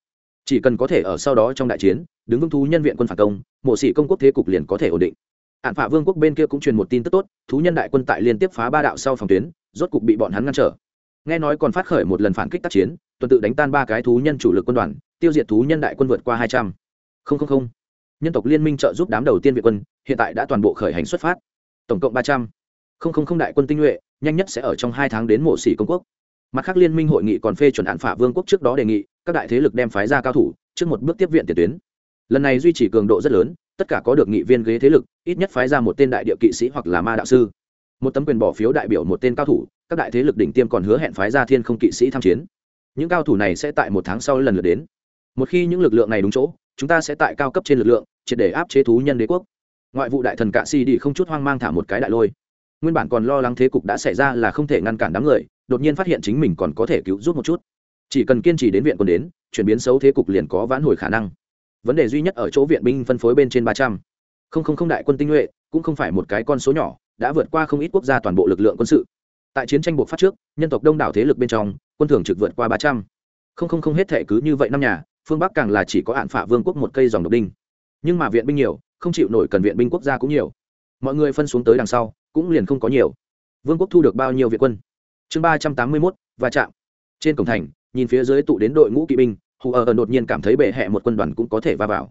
Chỉ cần có thể ở sau đó trong đại chiến, đứng vững thú nhân viện quân phản công, mổ xỉ công quốc thế cục liền có thể ổn định. Ạn phả vương quốc bên kia cũng truyền một tin tức tốt, thú nhân đại quân tại liên tiếp phá ba đạo sau phòng tuyến, rốt cục bị bọn hắn ngăn trở. Nghe nói còn phát khởi một lần phản kích tác chiến, tuần tự đánh tan ba cái thú nhân chủ lực quân đoàn, tiêu diệt thú nhân đại quân vượt qua hai trăm linh nhân tộc liên minh trợ giúp đám đầu tiên việt quân, hiện tại đã toàn bộ khởi hành xuất phát. Tổng cộng ba trăm. Linh đại quân tinh nhuệ, nhanh nhất sẽ ở trong hai tháng đến mộ xỉ công quốc. Mặt khác liên minh hội nghị còn phê chuẩn hạn phả vương quốc trước đó đề nghị, các đại thế lực đem phái ra cao thủ, trước một bước tiếp viện tiền tuyến. Lần này duy trì cường độ rất lớn, tất cả có được nghị viên ghế thế lực, ít nhất phái ra một tên đại địa kỵ sĩ hoặc là ma đạo sư. Một tấm quyền bỏ phiếu đại biểu một tên cao thủ, các đại thế lực đỉnh tiêm còn hứa hẹn phái ra thiên không kỵ sĩ tham chiến. Những cao thủ này sẽ tại một tháng sau lần lượt đến. Một khi những lực lượng này đúng chỗ chúng ta sẽ tại cao cấp trên lực lượng, triệt để áp chế thú nhân đế quốc. Ngoại vụ đại thần cạ si đi không chút hoang mang thả một cái đại lôi. Nguyên bản còn lo lắng thế cục đã xảy ra là không thể ngăn cản đám người, đột nhiên phát hiện chính mình còn có thể cứu giúp một chút. Chỉ cần kiên trì đến viện quân đến, chuyển biến xấu thế cục liền có vãn hồi khả năng. Vấn đề duy nhất ở chỗ viện binh phân phối bên trên ba trăm. Không không không đại quân tinh nhuệ, cũng không phải một cái con số nhỏ, đã vượt qua không ít quốc gia toàn bộ lực lượng quân sự. Tại chiến tranh buộc phát trước, nhân tộc đông đảo thế lực bên trong, quân thường trực vượt qua ba trăm. Không không không hết thể cứ như vậy năm nhà phương bắc càng là chỉ có hạn phả vương quốc một cây dòng độc đinh. Nhưng mà viện binh nhiều, không chịu nổi cần viện binh quốc gia cũng nhiều. Mọi người phân xuống tới đằng sau, cũng liền không có nhiều. Vương quốc thu được bao nhiêu viện quân? Chương ba trăm tám mươi mốt và chạm. Trên cổng thành, nhìn phía dưới tụ đến đội ngũ kỵ binh, hù ở đột nhiên cảm thấy bệ hẹ một quân đoàn cũng có thể va vào.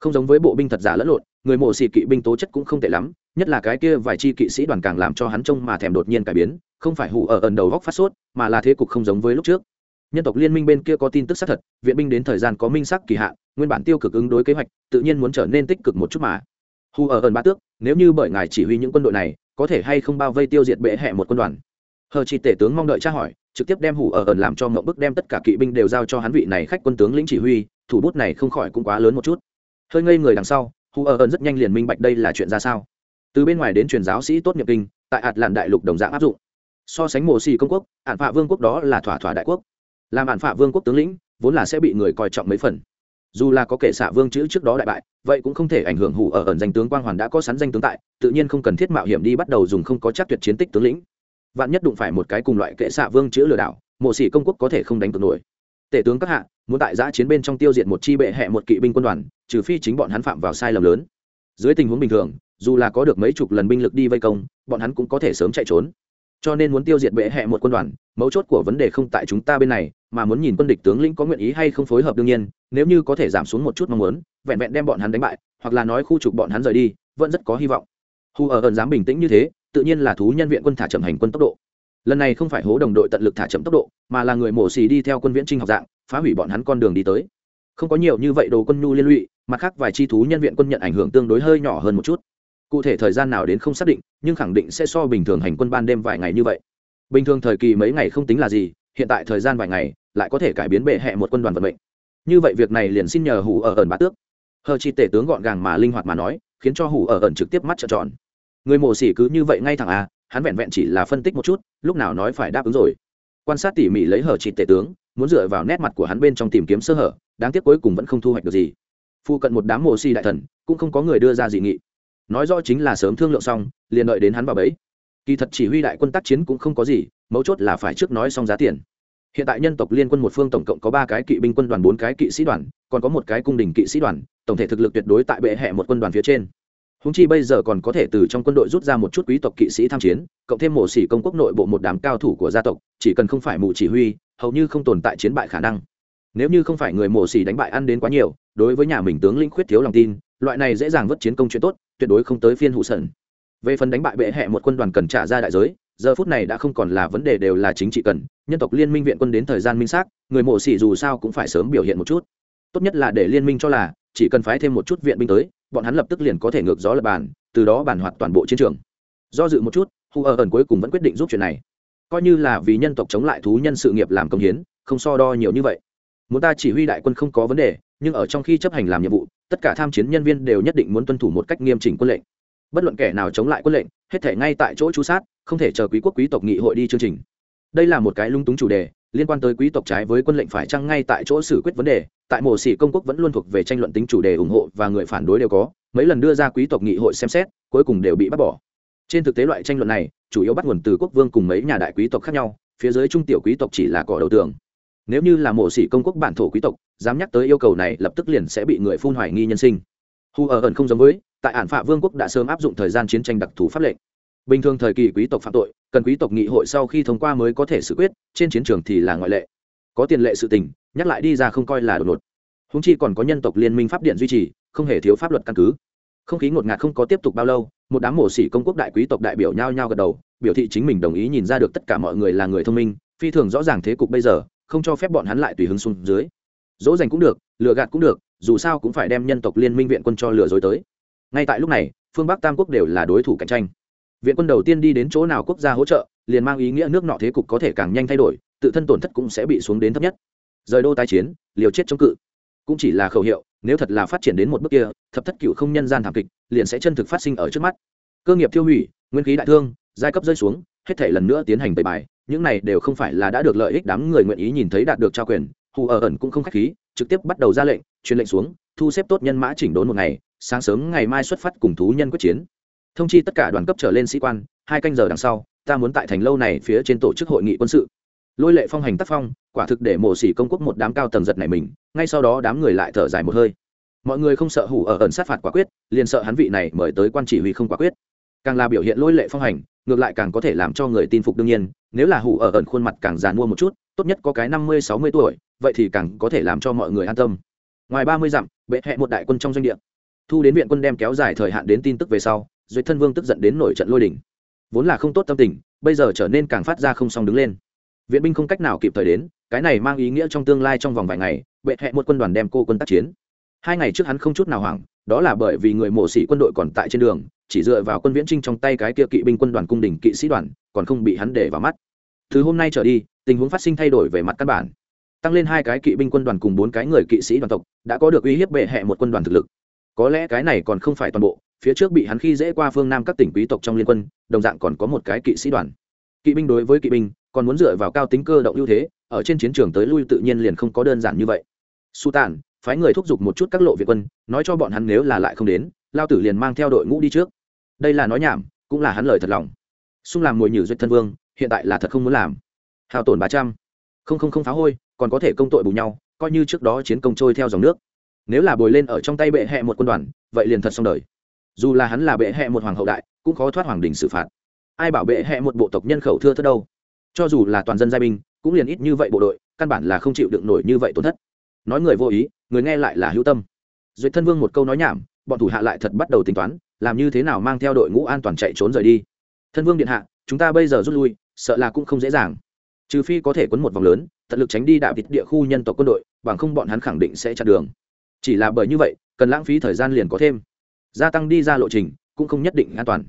Không giống với bộ binh thật giả lẫn lộn, người mộ xì kỵ binh tố chất cũng không tệ lắm, nhất là cái kia vài chi kỵ sĩ đoàn càng làm cho hắn trông mà thèm đột nhiên cải biến, không phải hù ở ẩn đầu góc phát sốt, mà là thế cục không giống với lúc trước nhân tộc liên minh bên kia có tin tức xác thật, viện binh đến thời gian có minh sắc kỳ hạn, nguyên bản tiêu cực ứng đối kế hoạch, tự nhiên muốn trở nên tích cực một chút mà. Hù ở ẩn ba tước, nếu như bởi ngài chỉ huy những quân đội này, có thể hay không bao vây tiêu diệt bệ hẹ một quân đoàn? Hờ chỉ tể tướng mong đợi tra hỏi, trực tiếp đem hủ ở ẩn làm cho mậu bức đem tất cả kỵ binh đều giao cho hắn vị này khách quân tướng lĩnh chỉ huy, thủ bút này không khỏi cũng quá lớn một chút. Hơi ngây người đằng sau, hù ở ẩn rất nhanh liền minh bạch đây là chuyện ra sao. Từ bên ngoài đến truyền giáo sĩ tốt nghiệp kinh, tại ạt làn đại lục đồng dạng áp dụng. So sánh mồ xì công quốc ạn phạ vương quốc đó là thỏa thỏa đại quốc làm ạn phạ vương quốc tướng lĩnh, vốn là sẽ bị người coi trọng mấy phần. Dù là có kẻ xạ vương chữ trước đó đại bại, vậy cũng không thể ảnh hưởng hủ ở ẩn danh tướng quang hoàn đã có sẵn danh tướng tại, tự nhiên không cần thiết mạo hiểm đi bắt đầu dùng không có chắc tuyệt chiến tích tướng lĩnh. Vạn nhất đụng phải một cái cùng loại kệ xạ vương chữ lừa đảo, mộ sĩ công quốc có thể không đánh cược nổi. Tể tướng các hạ, muốn tại giã chiến bên trong tiêu diệt một chi bệ hẹ một kỵ binh quân đoàn, trừ phi chính bọn hắn phạm vào sai lầm lớn. Dưới tình huống bình thường, dù là có được mấy chục lần binh lực đi vây công, bọn hắn cũng có thể sớm chạy trốn cho nên muốn tiêu diệt bệ hẹ một quân đoàn, mấu chốt của vấn đề không tại chúng ta bên này, mà muốn nhìn quân địch tướng lĩnh có nguyện ý hay không phối hợp đương nhiên, nếu như có thể giảm xuống một chút mong muốn, vẹn vẹn đem bọn hắn đánh bại, hoặc là nói khu trục bọn hắn rời đi, vẫn rất có hy vọng. Hu ở ẩn dám bình tĩnh như thế, tự nhiên là thú nhân viện quân thả chậm hành quân tốc độ. Lần này không phải hố đồng đội tận lực thả chậm tốc độ, mà là người mổ xì đi theo quân viễn trinh học dạng, phá hủy bọn hắn con đường đi tới. Không có nhiều như vậy đồ quân nhu liên lụy, mặt khác vài chi thú nhân viện quân nhận ảnh hưởng tương đối hơi nhỏ hơn một chút cụ thể thời gian nào đến không xác định, nhưng khẳng định sẽ so bình thường hành quân ban đêm vài ngày như vậy. Bình thường thời kỳ mấy ngày không tính là gì, hiện tại thời gian vài ngày lại có thể cải biến bệ hẹ một quân đoàn vận mệnh. Như vậy việc này liền xin nhờ hủ ở ẩn bá tước. Hờ chi tể tướng gọn gàng mà linh hoạt mà nói, khiến cho hủ ở ẩn trực tiếp mắt trợn tròn. Người mổ xỉ cứ như vậy ngay thẳng à hắn vẹn vẹn chỉ là phân tích một chút, lúc nào nói phải đáp ứng rồi. Quan sát tỉ mỉ lấy hờ chi tể tướng, muốn dựa vào nét mặt của hắn bên trong tìm kiếm sơ hở, đáng tiếc cuối cùng vẫn không thu hoạch được gì. Phụ cận một đám mổ xỉ đại thần, cũng không có người đưa ra dị nghị nói rõ chính là sớm thương lượng xong, liền đợi đến hắn vào bẫy. Kỳ thật chỉ huy đại quân tác chiến cũng không có gì, mấu chốt là phải trước nói xong giá tiền. Hiện tại nhân tộc liên quân một phương tổng cộng có ba cái kỵ binh quân đoàn, bốn cái kỵ sĩ đoàn, còn có một cái cung đình kỵ sĩ đoàn, tổng thể thực lực tuyệt đối tại bệ hẹ một quân đoàn phía trên. Húng chi bây giờ còn có thể từ trong quân đội rút ra một chút quý tộc kỵ sĩ tham chiến, cộng thêm mổ sĩ công quốc nội bộ một đám cao thủ của gia tộc, chỉ cần không phải mù chỉ huy, hầu như không tồn tại chiến bại khả năng. Nếu như không phải người mổ sĩ đánh bại ăn đến quá nhiều, đối với nhà mình tướng lĩnh khuyết thiếu lòng tin, loại này dễ dàng vất chiến công chuyện tốt tuyệt đối không tới phiên hụ sần về phần đánh bại bệ hẹ một quân đoàn cần trả ra đại giới, giờ phút này đã không còn là vấn đề đều là chính trị cần. Nhân tộc liên minh viện quân đến thời gian minh xác, người mộ xỉ dù sao cũng phải sớm biểu hiện một chút. Tốt nhất là để liên minh cho là, chỉ cần phái thêm một chút viện binh tới, bọn hắn lập tức liền có thể ngược gió lập bàn, từ đó bàn hoạt toàn bộ chiến trường. Do dự một chút hù ở ẩn cuối cùng vẫn quyết định giúp chuyện này. Coi như là vì nhân tộc chống lại thú nhân sự nghiệp làm công hiến, không so đo nhiều như vậy. Muốn ta chỉ huy đại quân không có vấn đề, nhưng ở trong khi chấp hành làm nhiệm vụ tất cả tham chiến nhân viên đều nhất định muốn tuân thủ một cách nghiêm chỉnh quân lệnh. Bất luận kẻ nào chống lại quân lệnh, hết thể ngay tại chỗ chú sát, không thể chờ quý quốc quý tộc nghị hội đi chương trình. Đây là một cái lung túng chủ đề, liên quan tới quý tộc trái với quân lệnh phải chăng ngay tại chỗ xử quyết vấn đề, tại mổ xỉ công quốc vẫn luôn thuộc về tranh luận tính chủ đề ủng hộ và người phản đối đều có, mấy lần đưa ra quý tộc nghị hội xem xét, cuối cùng đều bị bắt bỏ. Trên thực tế loại tranh luận này, chủ yếu bắt nguồn từ quốc vương cùng mấy nhà đại quý tộc khác nhau, phía dưới trung tiểu quý tộc chỉ là cỏ đầu tường nếu như là mộ sĩ công quốc bản thổ quý tộc, dám nhắc tới yêu cầu này, lập tức liền sẽ bị người phun hoài nghi nhân sinh. Hu ở ẩn không giống với, tại ản phạ vương quốc đã sớm áp dụng thời gian chiến tranh đặc thù pháp lệnh. Bình thường thời kỳ quý tộc phạm tội, cần quý tộc nghị hội sau khi thông qua mới có thể xử quyết, trên chiến trường thì là ngoại lệ. Có tiền lệ sự tình, nhắc lại đi ra không coi là đột ngột. Húng chi còn có nhân tộc liên minh pháp điện duy trì, không hề thiếu pháp luật căn cứ. Không khí ngột ngạt không có tiếp tục bao lâu, một đám mổ xỉ công quốc đại quý tộc đại biểu nhao nhao gật đầu, biểu thị chính mình đồng ý nhìn ra được tất cả mọi người là người thông minh, phi thường rõ ràng thế cục bây giờ không cho phép bọn hắn lại tùy hứng xuống dưới. Dỗ dành cũng được, lừa gạt cũng được, dù sao cũng phải đem nhân tộc liên minh viện quân cho lừa dối tới. Ngay tại lúc này, phương bắc tam quốc đều là đối thủ cạnh tranh. Viện quân đầu tiên đi đến chỗ nào quốc gia hỗ trợ, liền mang ý nghĩa nước nọ thế cục có thể càng nhanh thay đổi, tự thân tổn thất cũng sẽ bị xuống đến thấp nhất. Rời đô tái chiến, liều chết chống cự. Cũng chỉ là khẩu hiệu, nếu thật là phát triển đến một bước kia, thập thất cựu không nhân gian thảm kịch, liền sẽ chân thực phát sinh ở trước mắt. Cơ nghiệp tiêu hủy, nguyên khí đại thương, giai cấp rơi xuống, hết thể lần nữa tiến hành tẩy bài những này đều không phải là đã được lợi ích đám người nguyện ý nhìn thấy đạt được trao quyền, hù ở ẩn cũng không khách khí, trực tiếp bắt đầu ra lệnh, truyền lệnh xuống, thu xếp tốt nhân mã chỉnh đốn một ngày, sáng sớm ngày mai xuất phát cùng thú nhân quyết chiến. Thông chi tất cả đoàn cấp trở lên sĩ quan, hai canh giờ đằng sau, ta muốn tại thành lâu này phía trên tổ chức hội nghị quân sự. Lôi lệ phong hành tác phong, quả thực để mổ xỉ công quốc một đám cao tầng giật này mình, ngay sau đó đám người lại thở dài một hơi. Mọi người không sợ hủ ở ẩn sát phạt quả quyết, liền sợ hắn vị này mời tới quan chỉ huy không quả quyết. Càng là biểu hiện lôi lệ phong hành, ngược lại càng có thể làm cho người tin phục đương nhiên nếu là hủ ở ẩn khuôn mặt càng già mua một chút, tốt nhất có cái năm mươi, sáu mươi tuổi, vậy thì càng có thể làm cho mọi người an tâm. Ngoài ba mươi dặm, bệ hẹ một đại quân trong doanh địa. Thu đến viện quân đem kéo dài thời hạn đến tin tức về sau duy thân vương tức giận đến nổi trận lôi đỉnh vốn là không tốt tâm tình, bây giờ trở nên càng phát ra không xong đứng lên. Viện binh không cách nào kịp thời đến, cái này mang ý nghĩa trong tương lai trong vòng vài ngày, bệ hẹ một quân đoàn đem cô quân tác chiến. Hai ngày trước hắn không chút nào hoảng, đó là bởi vì người mộ sĩ quân đội còn tại trên đường chỉ dựa vào quân viễn trinh trong tay cái kia kỵ binh quân đoàn cung đình kỵ sĩ đoàn, còn không bị hắn để vào mắt. Từ hôm nay trở đi, tình huống phát sinh thay đổi về mặt căn bản. Tăng lên hai cái kỵ binh quân đoàn cùng bốn cái người kỵ sĩ đoàn tộc, đã có được uy hiếp bệ hẹ một quân đoàn thực lực. Có lẽ cái này còn không phải toàn bộ, phía trước bị hắn khi dễ qua phương nam các tỉnh quý tộc trong liên quân, đồng dạng còn có một cái kỵ sĩ đoàn. Kỵ binh đối với kỵ binh, còn muốn dựa vào cao tính cơ động ưu thế, ở trên chiến trường tới lui tự nhiên liền không có đơn giản như vậy. Su tàn phái người thúc giục một chút các lộ việt quân, nói cho bọn hắn nếu là lại không đến, lao tử liền mang theo đội ngũ đi trước đây là nói nhảm, cũng là hắn lời thật lòng. Xung làm mồi nhử duyệt thân vương, hiện tại là thật không muốn làm. Hao tổn ba trăm. Không không không phá hôi, còn có thể công tội bù nhau, coi như trước đó chiến công trôi theo dòng nước. Nếu là bồi lên ở trong tay bệ hẹ một quân đoàn, vậy liền thật xong đời. Dù là hắn là bệ hẹ một hoàng hậu đại, cũng khó thoát hoàng đình xử phạt. Ai bảo bệ hẹ một bộ tộc nhân khẩu thưa thất đâu? Cho dù là toàn dân giai binh, cũng liền ít như vậy bộ đội, căn bản là không chịu đựng nổi như vậy tổn thất. Nói người vô ý, người nghe lại là hữu tâm. Duyệt thân vương một câu nói nhảm, bọn thủ hạ lại thật bắt đầu tính toán làm như thế nào mang theo đội ngũ an toàn chạy trốn rời đi. Thân vương điện hạ, chúng ta bây giờ rút lui, sợ là cũng không dễ dàng. Trừ phi có thể quấn một vòng lớn, tận lực tránh đi đạo vịt địa khu nhân tộc quân đội, bằng không bọn hắn khẳng định sẽ chặn đường. Chỉ là bởi như vậy, cần lãng phí thời gian liền có thêm. Gia tăng đi ra lộ trình, cũng không nhất định an toàn.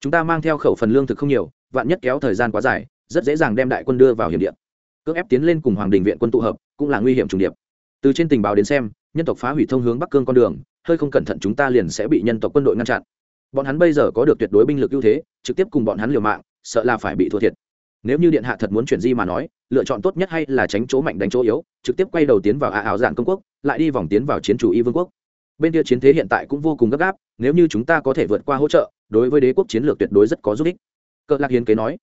Chúng ta mang theo khẩu phần lương thực không nhiều, vạn nhất kéo thời gian quá dài, rất dễ dàng đem đại quân đưa vào hiểm điện cưỡng ép tiến lên cùng hoàng đình viện quân tụ hợp, cũng là nguy hiểm trùng điệp. Từ trên tình báo đến xem, nhân tộc phá hủy thông hướng bắc cương con đường hơi không cẩn thận chúng ta liền sẽ bị nhân tộc quân đội ngăn chặn. Bọn hắn bây giờ có được tuyệt đối binh lực ưu thế, trực tiếp cùng bọn hắn liều mạng, sợ là phải bị thua thiệt. Nếu như điện hạ thật muốn chuyển di mà nói, lựa chọn tốt nhất hay là tránh chỗ mạnh đánh chỗ yếu, trực tiếp quay đầu tiến vào ả ảo dạng công quốc, lại đi vòng tiến vào chiến chủ y vương quốc. Bên kia chiến thế hiện tại cũng vô cùng gấp gáp, nếu như chúng ta có thể vượt qua hỗ trợ, đối với đế quốc chiến lược tuyệt đối rất có giúp ích. Cỡ lạc hiến kế nói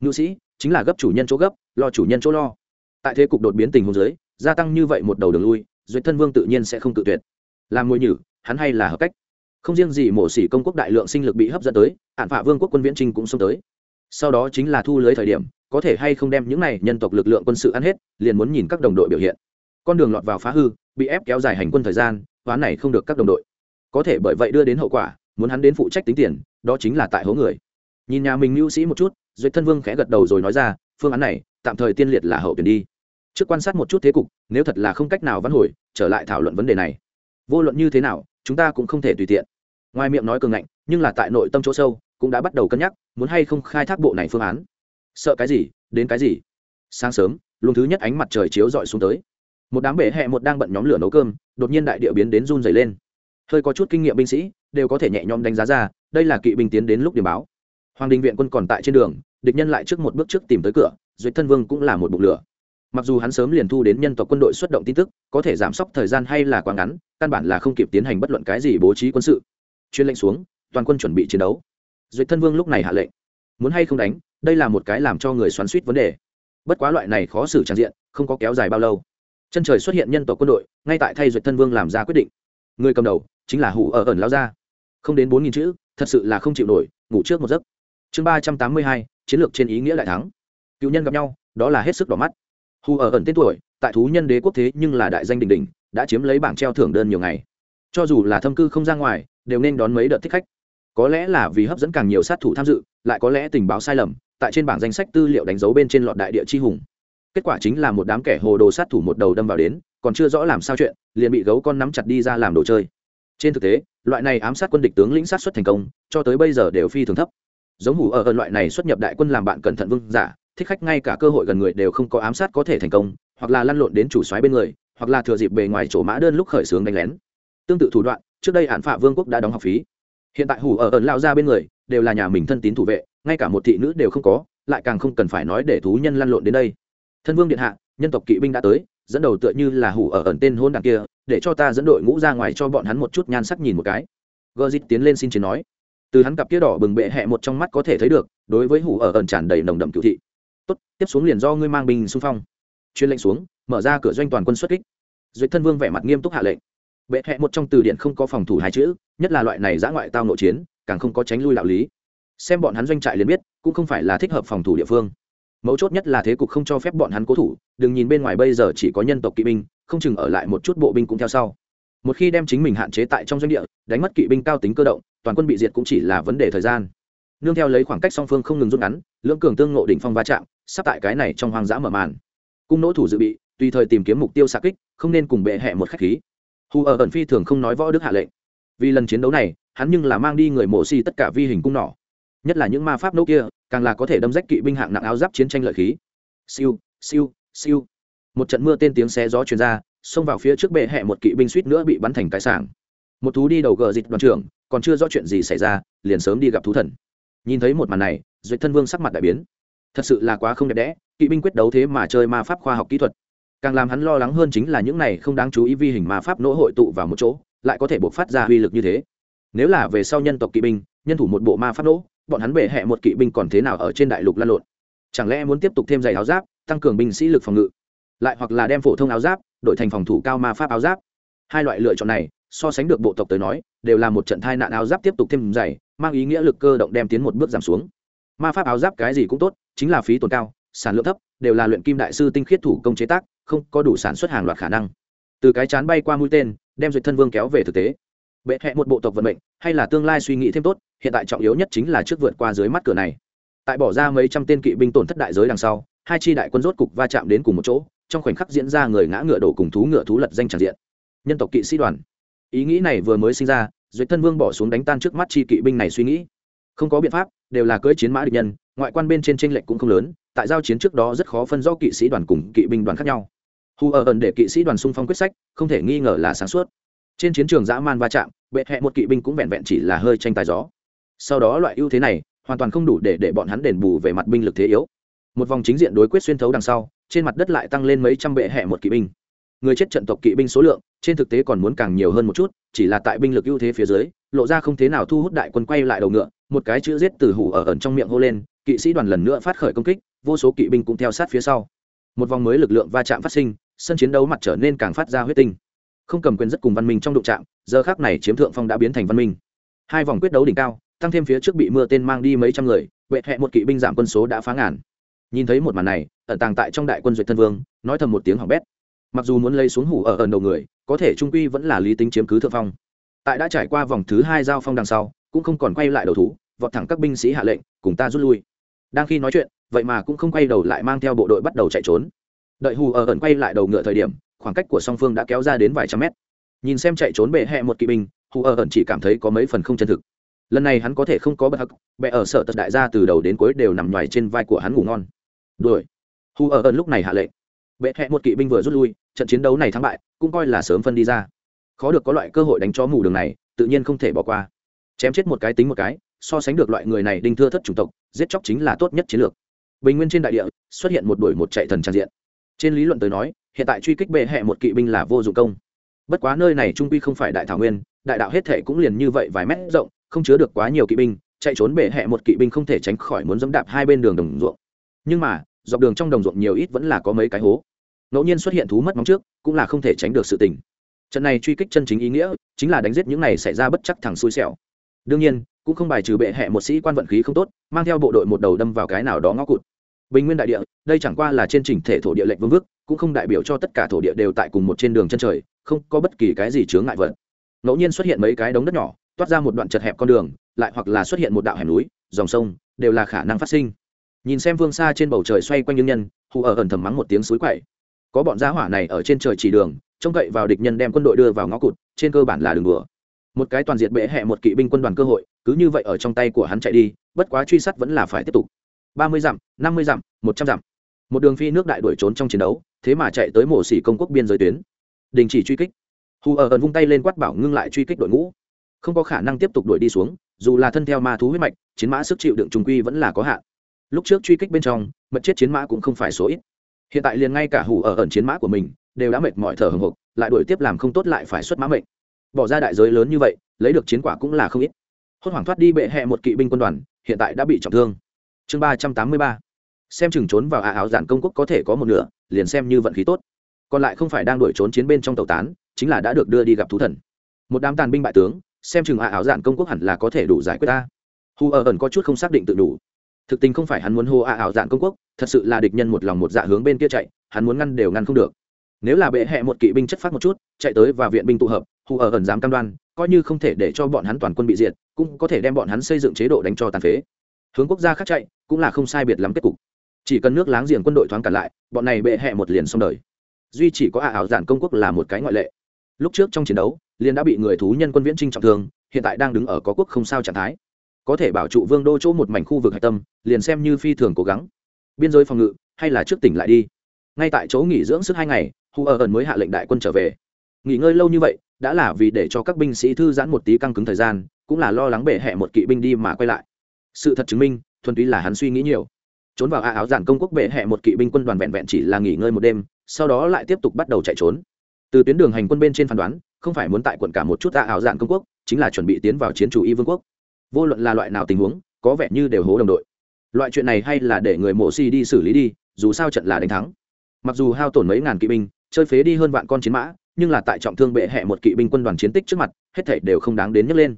ngữ sĩ, chính là gấp chủ nhân chỗ gấp, lo chủ nhân chỗ lo. Tại thế cục đột biến tình huống giới gia tăng như vậy một đầu đường lui, duyệt thân vương tự nhiên sẽ không tự tuyệt làm mồi nhử, hắn hay là hợp cách. Không riêng gì mổ xỉ công quốc đại lượng sinh lực bị hấp dẫn tới, hạn phạ vương quốc quân viễn trinh cũng xông tới. Sau đó chính là thu lưới thời điểm, có thể hay không đem những này nhân tộc lực lượng quân sự ăn hết, liền muốn nhìn các đồng đội biểu hiện. Con đường lọt vào phá hư, bị ép kéo dài hành quân thời gian, toán này không được các đồng đội. Có thể bởi vậy đưa đến hậu quả, muốn hắn đến phụ trách tính tiền, đó chính là tại hố người. Nhìn nhà mình mưu sĩ một chút, duyệt thân vương khẽ gật đầu rồi nói ra, phương án này, tạm thời tiên liệt là hậu tuyển đi. Trước quan sát một chút thế cục, nếu thật là không cách nào vãn hồi, trở lại thảo luận vấn đề này vô luận như thế nào, chúng ta cũng không thể tùy tiện. Ngoài miệng nói cường ngạnh, nhưng là tại nội tâm chỗ sâu, cũng đã bắt đầu cân nhắc, muốn hay không khai thác bộ này phương án. Sợ cái gì, đến cái gì? Sáng sớm, luồng thứ nhất ánh mặt trời chiếu rọi xuống tới. Một đám bể hẹ một đang bận nhóm lửa nấu cơm, đột nhiên đại địa biến đến run dày lên. Hơi có chút kinh nghiệm binh sĩ, đều có thể nhẹ nhõm đánh giá ra, đây là kỵ binh tiến đến lúc điểm báo. Hoàng đình viện quân còn tại trên đường, địch nhân lại trước một bước trước tìm tới cửa, duyệt thân vương cũng là một bụng lửa mặc dù hắn sớm liền thu đến nhân tộc quân đội xuất động tin tức, có thể giảm sốc thời gian hay là quá ngắn, căn bản là không kịp tiến hành bất luận cái gì bố trí quân sự. Chuyên lệnh xuống, toàn quân chuẩn bị chiến đấu. Duyệt thân vương lúc này hạ lệnh. Muốn hay không đánh, đây là một cái làm cho người xoắn suýt vấn đề. Bất quá loại này khó xử tràn diện, không có kéo dài bao lâu. Chân trời xuất hiện nhân tộc quân đội, ngay tại thay duyệt thân vương làm ra quyết định. Người cầm đầu, chính là hủ ở ẩn lao ra không đến bốn nghìn chữ, thật sự là không chịu nổi, ngủ trước một giấc. Chương ba trăm tám mươi hai, chiến lược trên ý nghĩa đại thắng. Cựu nhân gặp nhau, đó là hết sức đỏ mắt hù ở ẩn tên tuổi, tại thú nhân đế quốc thế nhưng là đại danh đình đình đã chiếm lấy bảng treo thưởng đơn nhiều ngày. Cho dù là thâm cư không ra ngoài, đều nên đón mấy đợt thích khách. Có lẽ là vì hấp dẫn càng nhiều sát thủ tham dự, lại có lẽ tình báo sai lầm, tại trên bảng danh sách tư liệu đánh dấu bên trên lọt đại địa chi hùng. Kết quả chính là một đám kẻ hồ đồ sát thủ một đầu đâm vào đến, còn chưa rõ làm sao chuyện, liền bị gấu con nắm chặt đi ra làm đồ chơi. Trên thực tế, loại này ám sát quân địch tướng lĩnh sát xuất thành công, cho tới bây giờ đều phi thường thấp. Giống hủ ở ơn loại này xuất nhập đại quân làm bạn cẩn thận vương giả thích khách ngay cả cơ hội gần người đều không có ám sát có thể thành công, hoặc là lăn lộn đến chủ xoáy bên người, hoặc là thừa dịp bề ngoài chỗ mã đơn lúc khởi xướng đánh lén. Tương tự thủ đoạn, trước đây hạn phạ vương quốc đã đóng học phí. Hiện tại hủ ở ẩn lao ra bên người, đều là nhà mình thân tín thủ vệ, ngay cả một thị nữ đều không có, lại càng không cần phải nói để thú nhân lăn lộn đến đây. Thân vương điện hạ, nhân tộc kỵ binh đã tới, dẫn đầu tựa như là hủ ở ẩn tên hôn đàn kia, để cho ta dẫn đội ngũ ra ngoài cho bọn hắn một chút nhan sắc nhìn một cái. Gờ dít tiến lên xin chiến nói. Từ hắn cặp kia đỏ bừng bệ hẹ một trong mắt có thể thấy được, đối với hủ ở ẩn tràn đầy nồng đậm cựu thị tốt, tiếp xuống liền do ngươi mang binh xung phong. Chuyên lệnh xuống, mở ra cửa doanh toàn quân xuất kích. Duyệt thân vương vẻ mặt nghiêm túc hạ lệnh. Bệ hẹ một trong từ điện không có phòng thủ hai chữ, nhất là loại này giã ngoại tao nội chiến, càng không có tránh lui đạo lý. Xem bọn hắn doanh trại liền biết, cũng không phải là thích hợp phòng thủ địa phương. Mấu chốt nhất là thế cục không cho phép bọn hắn cố thủ, đừng nhìn bên ngoài bây giờ chỉ có nhân tộc kỵ binh, không chừng ở lại một chút bộ binh cũng theo sau. Một khi đem chính mình hạn chế tại trong doanh địa, đánh mất kỵ binh cao tính cơ động, toàn quân bị diệt cũng chỉ là vấn đề thời gian. Nương theo lấy khoảng cách song phương không ngừng rút ngắn, lưỡng cường tương ngộ đỉnh phong va chạm sắp tại cái này trong hoang dã mở màn. Cung nỗ thủ dự bị, tùy thời tìm kiếm mục tiêu xa kích, không nên cùng bệ hẹ một khách khí. Hù ở ẩn phi thường không nói võ đức hạ lệnh. Vì lần chiến đấu này, hắn nhưng là mang đi người mổ xi tất cả vi hình cung nỏ. Nhất là những ma pháp nỗ kia, càng là có thể đâm rách kỵ binh hạng nặng áo giáp chiến tranh lợi khí. Siêu siêu siêu. Một trận mưa tên tiếng xé gió truyền ra, xông vào phía trước bệ hẹ một kỵ binh suýt nữa bị bắn thành cái sảng. Một thú đi đầu gờ dịch đoàn trưởng, còn chưa rõ chuyện gì xảy ra, liền sớm đi gặp thú thần. Nhìn thấy một màn này duyệt thân vương sắc mặt đại biến thật sự là quá không đẹp đẽ, kỵ binh quyết đấu thế mà chơi ma pháp khoa học kỹ thuật. Càng làm hắn lo lắng hơn chính là những này không đáng chú ý vi hình ma pháp nỗ hội tụ vào một chỗ, lại có thể buộc phát ra uy lực như thế. Nếu là về sau nhân tộc kỵ binh, nhân thủ một bộ ma pháp nỗ, bọn hắn bể hẹ một kỵ binh còn thế nào ở trên đại lục lan lộn? Chẳng lẽ muốn tiếp tục thêm giày áo giáp, tăng cường binh sĩ lực phòng ngự? Lại hoặc là đem phổ thông áo giáp đổi thành phòng thủ cao ma pháp áo giáp? Hai loại lựa chọn này, so sánh được bộ tộc tới nói, đều là một trận thai nạn áo giáp tiếp tục thêm dày mang ý nghĩa lực cơ động đem tiến một bước giảm xuống ma pháp áo giáp cái gì cũng tốt, chính là phí tổn cao, sản lượng thấp, đều là luyện kim đại sư tinh khiết thủ công chế tác, không có đủ sản xuất hàng loạt khả năng. Từ cái chán bay qua mũi tên, đem duyệt thân vương kéo về thực tế. Bệ hẹ một bộ tộc vận mệnh, hay là tương lai suy nghĩ thêm tốt, hiện tại trọng yếu nhất chính là trước vượt qua dưới mắt cửa này. Tại bỏ ra mấy trăm tên kỵ binh tổn thất đại giới đằng sau, hai chi đại quân rốt cục va chạm đến cùng một chỗ, trong khoảnh khắc diễn ra người ngã ngựa đổ cùng thú ngựa thú lật danh tràn diện. Nhân tộc kỵ sĩ đoàn. Ý nghĩ này vừa mới sinh ra, duyệt thân vương bỏ xuống đánh tan trước mắt chi kỵ binh này suy nghĩ. Không có biện pháp đều là cưỡi chiến mã địch nhân, ngoại quan bên trên tranh lệch cũng không lớn, tại giao chiến trước đó rất khó phân rõ kỵ sĩ đoàn cùng kỵ binh đoàn khác nhau. Hù ở ẩn để kỵ sĩ đoàn xung phong quyết sách, không thể nghi ngờ là sáng suốt. Trên chiến trường dã man va chạm, bệ hẹ một kỵ binh cũng vẹn vẹn chỉ là hơi tranh tài gió. Sau đó loại ưu thế này, hoàn toàn không đủ để để bọn hắn đền bù về mặt binh lực thế yếu. Một vòng chính diện đối quyết xuyên thấu đằng sau, trên mặt đất lại tăng lên mấy trăm bệ hẹ một kỵ binh người chết trận tộc kỵ binh số lượng, trên thực tế còn muốn càng nhiều hơn một chút, chỉ là tại binh lực ưu thế phía dưới, lộ ra không thế nào thu hút đại quân quay lại đầu ngựa, một cái chữ giết từ hủ ở ẩn trong miệng hô lên, kỵ sĩ đoàn lần nữa phát khởi công kích, vô số kỵ binh cũng theo sát phía sau. Một vòng mới lực lượng va chạm phát sinh, sân chiến đấu mặt trở nên càng phát ra huyết tinh. Không cầm quyền rất cùng văn minh trong đụng trạm giờ khác này chiếm thượng phong đã biến thành văn minh. Hai vòng quyết đấu đỉnh cao, tăng thêm phía trước bị mưa tên mang đi mấy trăm người, vệ hẹ một kỵ binh giảm quân số đã phá ngàn. Nhìn thấy một màn này, ẩn tàng tại trong đại quân duyệt thân vương, nói thầm một tiếng hỏng bét mặc dù muốn lấy xuống hủ ở ẩn đầu người, có thể trung quy vẫn là lý tính chiếm cứ thượng phong. Tại đã trải qua vòng thứ hai giao phong đằng sau, cũng không còn quay lại đầu thú, vọt thẳng các binh sĩ hạ lệnh, cùng ta rút lui. Đang khi nói chuyện, vậy mà cũng không quay đầu lại mang theo bộ đội bắt đầu chạy trốn. Đợi hù ở ẩn quay lại đầu ngựa thời điểm, khoảng cách của song phương đã kéo ra đến vài trăm mét. Nhìn xem chạy trốn bệ hẹ một kỵ binh hù ở ẩn chỉ cảm thấy có mấy phần không chân thực. Lần này hắn có thể không có bất hắc, bệ ở sở tật đại gia từ đầu đến cuối đều nằm ngoài trên vai của hắn ngủ ngon. Đuổi. Hù ở ẩn lúc này hạ lệnh. Bệ hẹ một kỵ binh vừa rút lui trận chiến đấu này thắng bại, cũng coi là sớm phân đi ra. Khó được có loại cơ hội đánh chó mù đường này, tự nhiên không thể bỏ qua. Chém chết một cái tính một cái, so sánh được loại người này đinh thưa thất chủng tộc, giết chóc chính là tốt nhất chiến lược. Bình nguyên trên đại địa, xuất hiện một đuổi một chạy thần trang diện. Trên lý luận tới nói, hiện tại truy kích bệ hẹ một kỵ binh là vô dụng công. Bất quá nơi này trung quy không phải đại thảo nguyên, đại đạo hết thể cũng liền như vậy vài mét rộng, không chứa được quá nhiều kỵ binh, chạy trốn bệ hẹ một kỵ binh không thể tránh khỏi muốn dẫm đạp hai bên đường đồng ruộng. Nhưng mà, dọc đường trong đồng ruộng nhiều ít vẫn là có mấy cái hố ngẫu nhiên xuất hiện thú mất móng trước, cũng là không thể tránh được sự tình. Trận này truy kích chân chính ý nghĩa, chính là đánh giết những này xảy ra bất chắc thằng xui xẻo. Đương nhiên, cũng không bài trừ bệ hẹ một sĩ quan vận khí không tốt, mang theo bộ đội một đầu đâm vào cái nào đó ngõ cụt. Bình nguyên đại địa, đây chẳng qua là trên trình thể thổ địa lệnh vương vức, cũng không đại biểu cho tất cả thổ địa đều tại cùng một trên đường chân trời, không có bất kỳ cái gì chướng ngại vật. Ngẫu nhiên xuất hiện mấy cái đống đất nhỏ, toát ra một đoạn chật hẹp con đường, lại hoặc là xuất hiện một đạo hẻm núi, dòng sông, đều là khả năng phát sinh. Nhìn xem vương xa trên bầu trời xoay quanh những nhân, hù ở ẩn thầm mắng một tiếng suối quậy có bọn giá hỏa này ở trên trời chỉ đường, trông cậy vào địch nhân đem quân đội đưa vào ngõ cụt, trên cơ bản là đường đùa. Một cái toàn diện bệ hẹ một kỵ binh quân đoàn cơ hội, cứ như vậy ở trong tay của hắn chạy đi, bất quá truy sát vẫn là phải tiếp tục. Ba mươi dặm, năm mươi dặm, một trăm dặm. Một đường phi nước đại đuổi trốn trong chiến đấu, thế mà chạy tới mổ xỉ công quốc biên giới tuyến. Đình chỉ truy kích. Hù ở ẩn vung tay lên quát bảo ngưng lại truy kích đội ngũ. Không có khả năng tiếp tục đuổi đi xuống, dù là thân theo ma thú huyết mạch, chiến mã sức chịu đựng trùng quy vẫn là có hạn. Lúc trước truy kích bên trong, mật chết chiến mã cũng không phải số ít hiện tại liền ngay cả hủ ở ẩn chiến mã của mình đều đã mệt mỏi thở hồng hộc lại đuổi tiếp làm không tốt lại phải xuất mã mệnh. Bỏ ra đại giới lớn như vậy, lấy được chiến quả cũng là không ít. Hốt hoảng thoát đi bệ hẹ một kỵ binh quân đoàn, hiện tại đã bị trọng thương. Chương ba trăm tám mươi ba. Xem chừng trốn vào ả áo giản công quốc có thể có một nửa, liền xem như vận khí tốt. Còn lại không phải đang đuổi trốn chiến bên trong tàu tán, chính là đã được đưa đi gặp thú thần. Một đám tàn binh bại tướng, xem chừng ả áo giản công quốc hẳn là có thể đủ giải quyết ta. Hù ở ẩn có chút không xác định tự đủ thực tình không phải hắn muốn hô ả ảo dạng công quốc, thật sự là địch nhân một lòng một dạ hướng bên kia chạy, hắn muốn ngăn đều ngăn không được. Nếu là bệ hẹ một kỵ binh chất phát một chút, chạy tới và viện binh tụ hợp, hù ở ẩn dám cam đoan, coi như không thể để cho bọn hắn toàn quân bị diệt, cũng có thể đem bọn hắn xây dựng chế độ đánh cho tàn phế. Hướng quốc gia khác chạy, cũng là không sai biệt lắm kết cục. Chỉ cần nước láng giềng quân đội thoáng cả lại, bọn này bệ hẹ một liền xong đời. Duy chỉ có ả ảo giản công quốc là một cái ngoại lệ. Lúc trước trong chiến đấu, liền đã bị người thú nhân quân viễn trinh trọng thương, hiện tại đang đứng ở có quốc không sao trạng thái có thể bảo trụ vương đô chỗ một mảnh khu vực hạch tâm, liền xem như phi thường cố gắng. Biên giới phòng ngự, hay là trước tỉnh lại đi. Ngay tại chỗ nghỉ dưỡng sức hai ngày hù ở ẩn mới hạ lệnh đại quân trở về. Nghỉ ngơi lâu như vậy, đã là vì để cho các binh sĩ thư giãn một tí căng cứng thời gian, cũng là lo lắng bệ hẹ một kỵ binh đi mà quay lại. Sự thật chứng minh, thuần túy là hắn suy nghĩ nhiều. Trốn vào a áo giản công quốc bệ hẹ một kỵ binh quân đoàn vẹn vẹn chỉ là nghỉ ngơi một đêm, sau đó lại tiếp tục bắt đầu chạy trốn. Từ tuyến đường hành quân bên trên phán đoán, không phải muốn tại quận cả một chút a áo giản công quốc, chính là chuẩn bị tiến vào chiến chủ y vương quốc vô luận là loại nào tình huống có vẻ như đều hố đồng đội. Loại chuyện này hay là để người mộ si đi xử lý đi dù sao trận là đánh thắng. Mặc dù hao tổn mấy ngàn kỵ binh chơi phế đi hơn vạn con chiến mã nhưng là tại trọng thương bệ hẹ một kỵ binh quân đoàn chiến tích trước mặt hết thảy đều không đáng đến nhấc lên.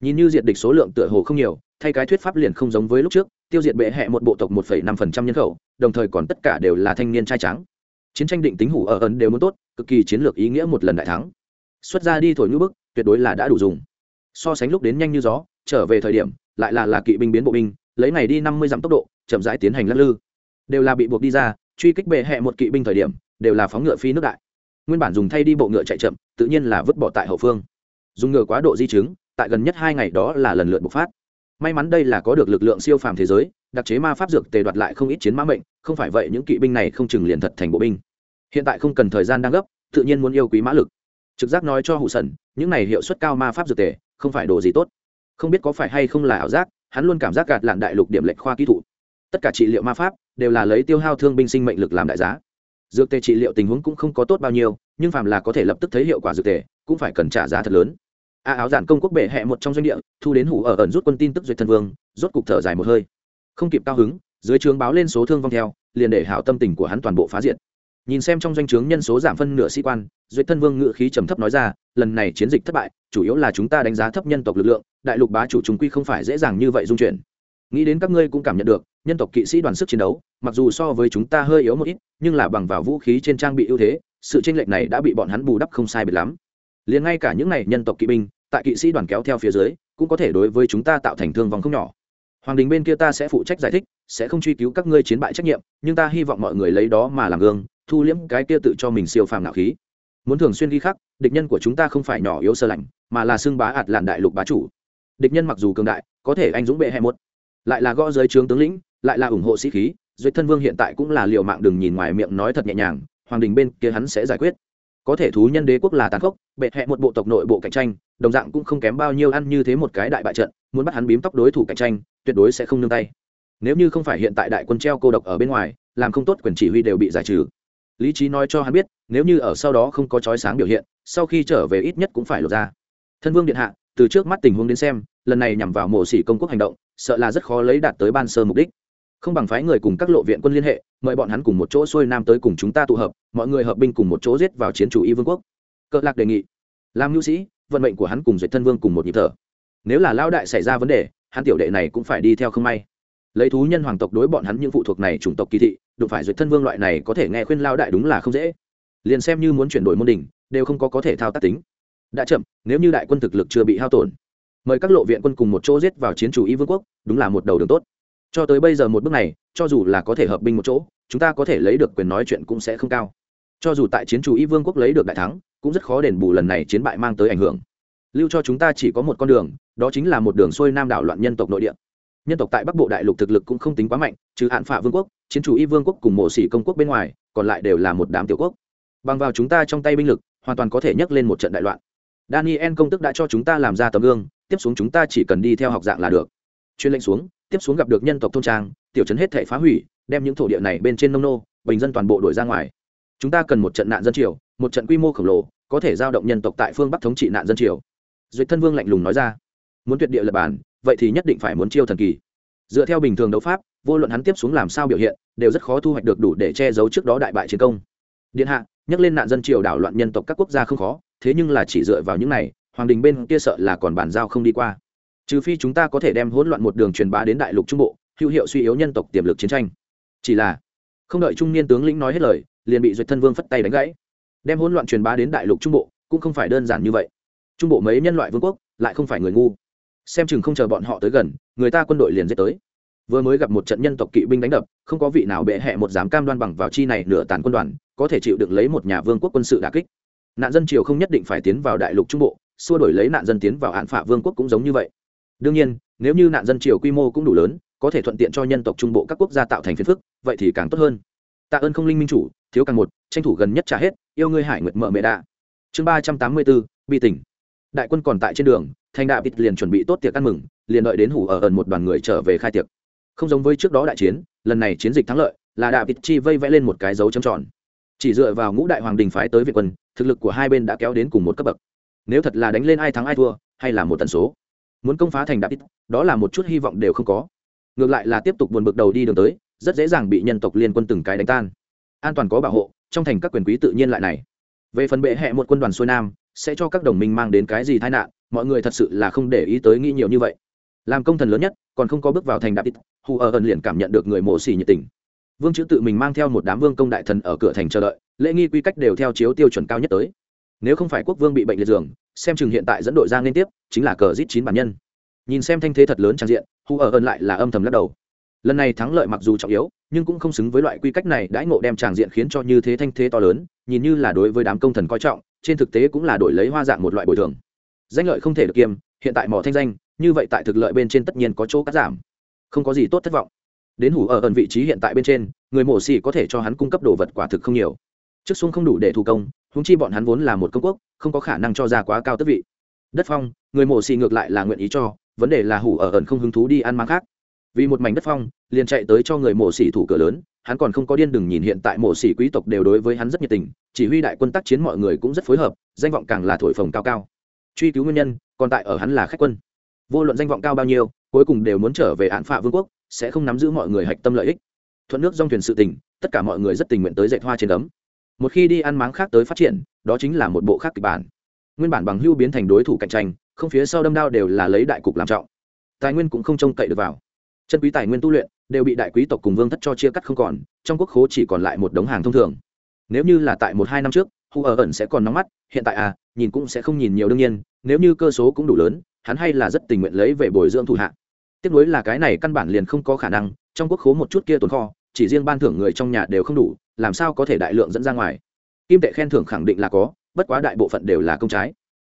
Nhìn như diệt địch số lượng tựa hồ không nhiều thay cái thuyết pháp liền không giống với lúc trước tiêu diệt bệ hẹ một bộ tộc 1,5% nhân khẩu đồng thời còn tất cả đều là thanh niên trai trắng chiến tranh định tính hủ ở ấn đều muốn tốt cực kỳ chiến lược ý nghĩa một lần đại thắng. Xuất ra đi thổi ngữ bức tuyệt đối là đã đủ dùng. So sánh lúc đến nhanh như gió trở về thời điểm, lại là là kỵ binh biến bộ binh, lấy ngày đi năm mươi dặm tốc độ, chậm rãi tiến hành lắc lư. Đều là bị buộc đi ra, truy kích bệ hẹ một kỵ binh thời điểm, đều là phóng ngựa phi nước đại. Nguyên bản dùng thay đi bộ ngựa chạy chậm, tự nhiên là vứt bỏ tại hậu phương. Dùng ngựa quá độ di chứng, tại gần nhất hai ngày đó là lần lượt bộc phát. May mắn đây là có được lực lượng siêu phàm thế giới, đặc chế ma pháp dược tề đoạt lại không ít chiến mã mệnh, không phải vậy những kỵ binh này không chừng liền thật thành bộ binh. Hiện tại không cần thời gian đang gấp, tự nhiên muốn yêu quý mã lực. Trực giác nói cho hụ sần những này hiệu suất cao ma pháp dược tề, không phải đồ gì tốt không biết có phải hay không là ảo giác, hắn luôn cảm giác gạt lạn đại lục điểm lệnh khoa kỹ thuật. Tất cả trị liệu ma pháp đều là lấy tiêu hao thương binh sinh mệnh lực làm đại giá. Dược tề trị liệu tình huống cũng không có tốt bao nhiêu, nhưng phàm là có thể lập tức thấy hiệu quả dược tề, cũng phải cần trả giá thật lớn. A áo giản công quốc bệ hẹ một trong doanh địa, thu đến hủ ở ẩn rút quân tin tức duyệt thân vương, rốt cục thở dài một hơi. Không kịp cao hứng, dưới trướng báo lên số thương vong theo, liền để hảo tâm tình của hắn toàn bộ phá diện nhìn xem trong doanh trướng nhân số giảm phân nửa sĩ quan duy thân vương ngự khí trầm thấp nói ra, lần này chiến dịch thất bại, chủ yếu là chúng ta đánh giá thấp nhân tộc lực lượng, đại lục bá chủ chúng quy không phải dễ dàng như vậy dung chuyển. Nghĩ đến các ngươi cũng cảm nhận được, nhân tộc kỵ sĩ đoàn sức chiến đấu, mặc dù so với chúng ta hơi yếu một ít, nhưng là bằng vào vũ khí trên trang bị ưu thế, sự tranh lệch này đã bị bọn hắn bù đắp không sai biệt lắm. Liền ngay cả những này nhân tộc kỵ binh, tại kỵ sĩ đoàn kéo theo phía dưới, cũng có thể đối với chúng ta tạo thành thương vong không nhỏ. Hoàng đình bên kia ta sẽ phụ trách giải thích, sẽ không truy cứu các ngươi chiến bại trách nhiệm, nhưng ta hy vọng mọi người lấy đó mà làm gương thu liễm cái kia tự cho mình siêu phàm nạo khí. Muốn thường xuyên ghi khắc, địch nhân của chúng ta không phải nhỏ yếu sơ lạnh, mà là xưng bá ạt làn đại lục bá chủ. Địch nhân mặc dù cường đại, có thể anh dũng bệ hẹ một. Lại là gõ giới trướng tướng lĩnh, lại là ủng hộ sĩ khí duyệt thân vương hiện tại cũng là liều mạng đừng nhìn ngoài miệng nói thật nhẹ nhàng, hoàng đình bên kia hắn sẽ giải quyết. Có thể thú nhân đế quốc là tàn khốc, bệ hẹ một bộ tộc nội bộ cạnh tranh, đồng dạng cũng không kém bao nhiêu ăn như thế một cái đại bại trận, muốn bắt hắn bím tóc đối thủ cạnh tranh, tuyệt đối sẽ không nương tay. Nếu như không phải hiện tại đại quân treo cô độc ở bên ngoài, làm không tốt quyền chỉ huy đều bị giải trừ lý trí nói cho hắn biết, nếu như ở sau đó không có chói sáng biểu hiện, sau khi trở về ít nhất cũng phải lột ra. Thân vương điện hạ, từ trước mắt tình huống đến xem, lần này nhằm vào mộ sĩ công quốc hành động, sợ là rất khó lấy đạt tới ban sơ mục đích. Không bằng phái người cùng các lộ viện quân liên hệ, mời bọn hắn cùng một chỗ xuôi nam tới cùng chúng ta tụ hợp, mọi người hợp binh cùng một chỗ giết vào chiến chủ y vương quốc. Cợ lạc đề nghị làm nhu sĩ, vận mệnh của hắn cùng duyệt thân vương cùng một nhịp thở. Nếu là lao đại xảy ra vấn đề, hắn tiểu đệ này cũng phải đi theo không may. Lấy thú nhân hoàng tộc đối bọn hắn những phụ thuộc này chủng tộc kỳ thị đụng phải duyệt thân vương loại này có thể nghe khuyên lao đại đúng là không dễ. Liền xem như muốn chuyển đổi môn đình đều không có có thể thao tác tính. Đã chậm, nếu như đại quân thực lực chưa bị hao tổn, mời các lộ viện quân cùng một chỗ giết vào chiến chủ y vương quốc, đúng là một đầu đường tốt. Cho tới bây giờ một bước này, cho dù là có thể hợp binh một chỗ, chúng ta có thể lấy được quyền nói chuyện cũng sẽ không cao. Cho dù tại chiến chủ y vương quốc lấy được đại thắng, cũng rất khó đền bù lần này chiến bại mang tới ảnh hưởng. Lưu cho chúng ta chỉ có một con đường, đó chính là một đường xuôi nam đảo loạn nhân tộc nội địa nhân tộc tại bắc bộ đại lục thực lực cũng không tính quá mạnh, trừ hạn phả vương quốc, chiến chủ y vương quốc cùng mộ sĩ công quốc bên ngoài, còn lại đều là một đám tiểu quốc. Bằng vào chúng ta trong tay binh lực, hoàn toàn có thể nhấc lên một trận đại loạn. Daniel công tức đã cho chúng ta làm ra tấm gương, tiếp xuống chúng ta chỉ cần đi theo học dạng là được. Chuyên lệnh xuống, tiếp xuống gặp được nhân tộc thôn trang, tiểu trấn hết thể phá hủy, đem những thổ địa này bên trên nông nô, bình dân toàn bộ đổi ra ngoài. Chúng ta cần một trận nạn dân triều, một trận quy mô khổng lồ, có thể giao động nhân tộc tại phương bắc thống trị nạn dân triều. Duyệt thân vương lạnh lùng nói ra. Muốn tuyệt địa lập bản vậy thì nhất định phải muốn chiêu thần kỳ. Dựa theo bình thường đấu pháp, vô luận hắn tiếp xuống làm sao biểu hiện, đều rất khó thu hoạch được đủ để che giấu trước đó đại bại chiến công. Điện hạ, nhắc lên nạn dân triều đảo loạn nhân tộc các quốc gia không khó, thế nhưng là chỉ dựa vào những này, hoàng đình bên kia sợ là còn bàn giao không đi qua. Trừ phi chúng ta có thể đem hỗn loạn một đường truyền bá đến đại lục trung bộ, hữu hiệu suy yếu nhân tộc tiềm lực chiến tranh. Chỉ là, không đợi trung niên tướng lĩnh nói hết lời, liền bị duyệt thân vương phất tay đánh gãy. Đem hỗn loạn truyền bá đến đại lục trung bộ, cũng không phải đơn giản như vậy. Trung bộ mấy nhân loại vương quốc, lại không phải người ngu xem chừng không chờ bọn họ tới gần, người ta quân đội liền giết tới. Vừa mới gặp một trận nhân tộc kỵ binh đánh đập, không có vị nào bệ hẹ một dám cam đoan bằng vào chi này nửa tàn quân đoàn, có thể chịu được lấy một nhà vương quốc quân sự đà kích. Nạn dân triều không nhất định phải tiến vào đại lục trung bộ, xua đổi lấy nạn dân tiến vào hạn phả vương quốc cũng giống như vậy. Đương nhiên, nếu như nạn dân triều quy mô cũng đủ lớn, có thể thuận tiện cho nhân tộc trung bộ các quốc gia tạo thành phiền phức, vậy thì càng tốt hơn. Tạ ơn không linh minh chủ, thiếu càng một, tranh thủ gần nhất trả hết, yêu ngươi hải nguyệt mở mẹ đạ. Chương ba trăm tám mươi bốn, bi tỉnh đại quân còn tại trên đường thành đạo vịt liền chuẩn bị tốt tiệc ăn mừng, liền đợi đến hủ ở ẩn một đoàn người trở về khai tiệc. Không giống với trước đó đại chiến, lần này chiến dịch thắng lợi, là đạo vịt chi vây vẽ lên một cái dấu trầm tròn. Chỉ dựa vào ngũ đại hoàng đình phái tới việt quân, thực lực của hai bên đã kéo đến cùng một cấp bậc. Nếu thật là đánh lên ai thắng ai thua, hay là một tần số. Muốn công phá thành đạo vịt đó là một chút hy vọng đều không có. Ngược lại là tiếp tục buồn bực đầu đi đường tới, rất dễ dàng bị nhân tộc liên quân từng cái đánh tan. An toàn có bảo hộ, trong thành các quyền quý tự nhiên lại này. Về phần bệ hẹ một quân đoàn xuôi nam, sẽ cho các đồng minh mang đến cái gì tai nạn mọi người thật sự là không để ý tới nghĩ nhiều như vậy. Làm công thần lớn nhất, còn không có bước vào thành đạp ít, hù ở ẩn liền cảm nhận được người mộ xỉ nhiệt tình. Vương chữ tự mình mang theo một đám vương công đại thần ở cửa thành chờ đợi, lễ nghi quy cách đều theo chiếu tiêu chuẩn cao nhất tới. Nếu không phải quốc vương bị bệnh liệt giường, xem chừng hiện tại dẫn đội ra liên tiếp, chính là cờ giết chín bản nhân. Nhìn xem thanh thế thật lớn trang diện, hù ở ẩn lại là âm thầm lắc đầu. Lần này thắng lợi mặc dù trọng yếu, nhưng cũng không xứng với loại quy cách này đãi ngộ đem tràng diện khiến cho như thế thanh thế to lớn, nhìn như là đối với đám công thần coi trọng, trên thực tế cũng là đổi lấy hoa dạng một loại bồi thường danh lợi không thể được kiêm, hiện tại mỏ thanh danh, như vậy tại thực lợi bên trên tất nhiên có chỗ cắt giảm. Không có gì tốt thất vọng. Đến hủ ở ẩn vị trí hiện tại bên trên, người mổ xỉ có thể cho hắn cung cấp đồ vật quả thực không nhiều. Trước xuống không đủ để thu công húng chi bọn hắn vốn là một công quốc, không có khả năng cho ra quá cao tức vị. Đất phong, người mổ xỉ ngược lại là nguyện ý cho, vấn đề là hủ ở ẩn không hứng thú đi ăn mang khác. Vì một mảnh đất phong, liền chạy tới cho người mổ xỉ thủ cửa lớn, hắn còn không có điên đừng nhìn hiện tại mổ xỉ quý tộc đều đối với hắn rất nhiệt tình, chỉ huy đại quân tác chiến mọi người cũng rất phối hợp, danh vọng càng là thổi phồng cao cao truy cứu nguyên nhân, còn tại ở hắn là khách quân. Vô luận danh vọng cao bao nhiêu, cuối cùng đều muốn trở về án phạ vương quốc, sẽ không nắm giữ mọi người hạch tâm lợi ích. Thuận nước dòng thuyền sự tình, tất cả mọi người rất tình nguyện tới dạy hoa trên đấm. một khi đi ăn máng khác tới phát triển, đó chính là một bộ khác kịch bản. Nguyên bản bằng hưu biến thành đối thủ cạnh tranh, không phía sau đâm đao đều là lấy đại cục làm trọng. Tài nguyên cũng không trông cậy được vào. Chân quý tài nguyên tu luyện, đều bị đại quý tộc cùng vương thất cho chia cắt không còn, trong quốc khố chỉ còn lại một đống hàng thông thường. Nếu như là tại một hai năm trước hu ở ẩn sẽ còn nóng mắt, hiện tại à nhìn cũng sẽ không nhìn nhiều đương nhiên, nếu như cơ số cũng đủ lớn, hắn hay là rất tình nguyện lấy về bồi dưỡng thủ hạ. Tiếp nối là cái này căn bản liền không có khả năng, trong quốc khố một chút kia tồn kho, chỉ riêng ban thưởng người trong nhà đều không đủ, làm sao có thể đại lượng dẫn ra ngoài? Kim tệ khen thưởng khẳng định là có, bất quá đại bộ phận đều là công trái.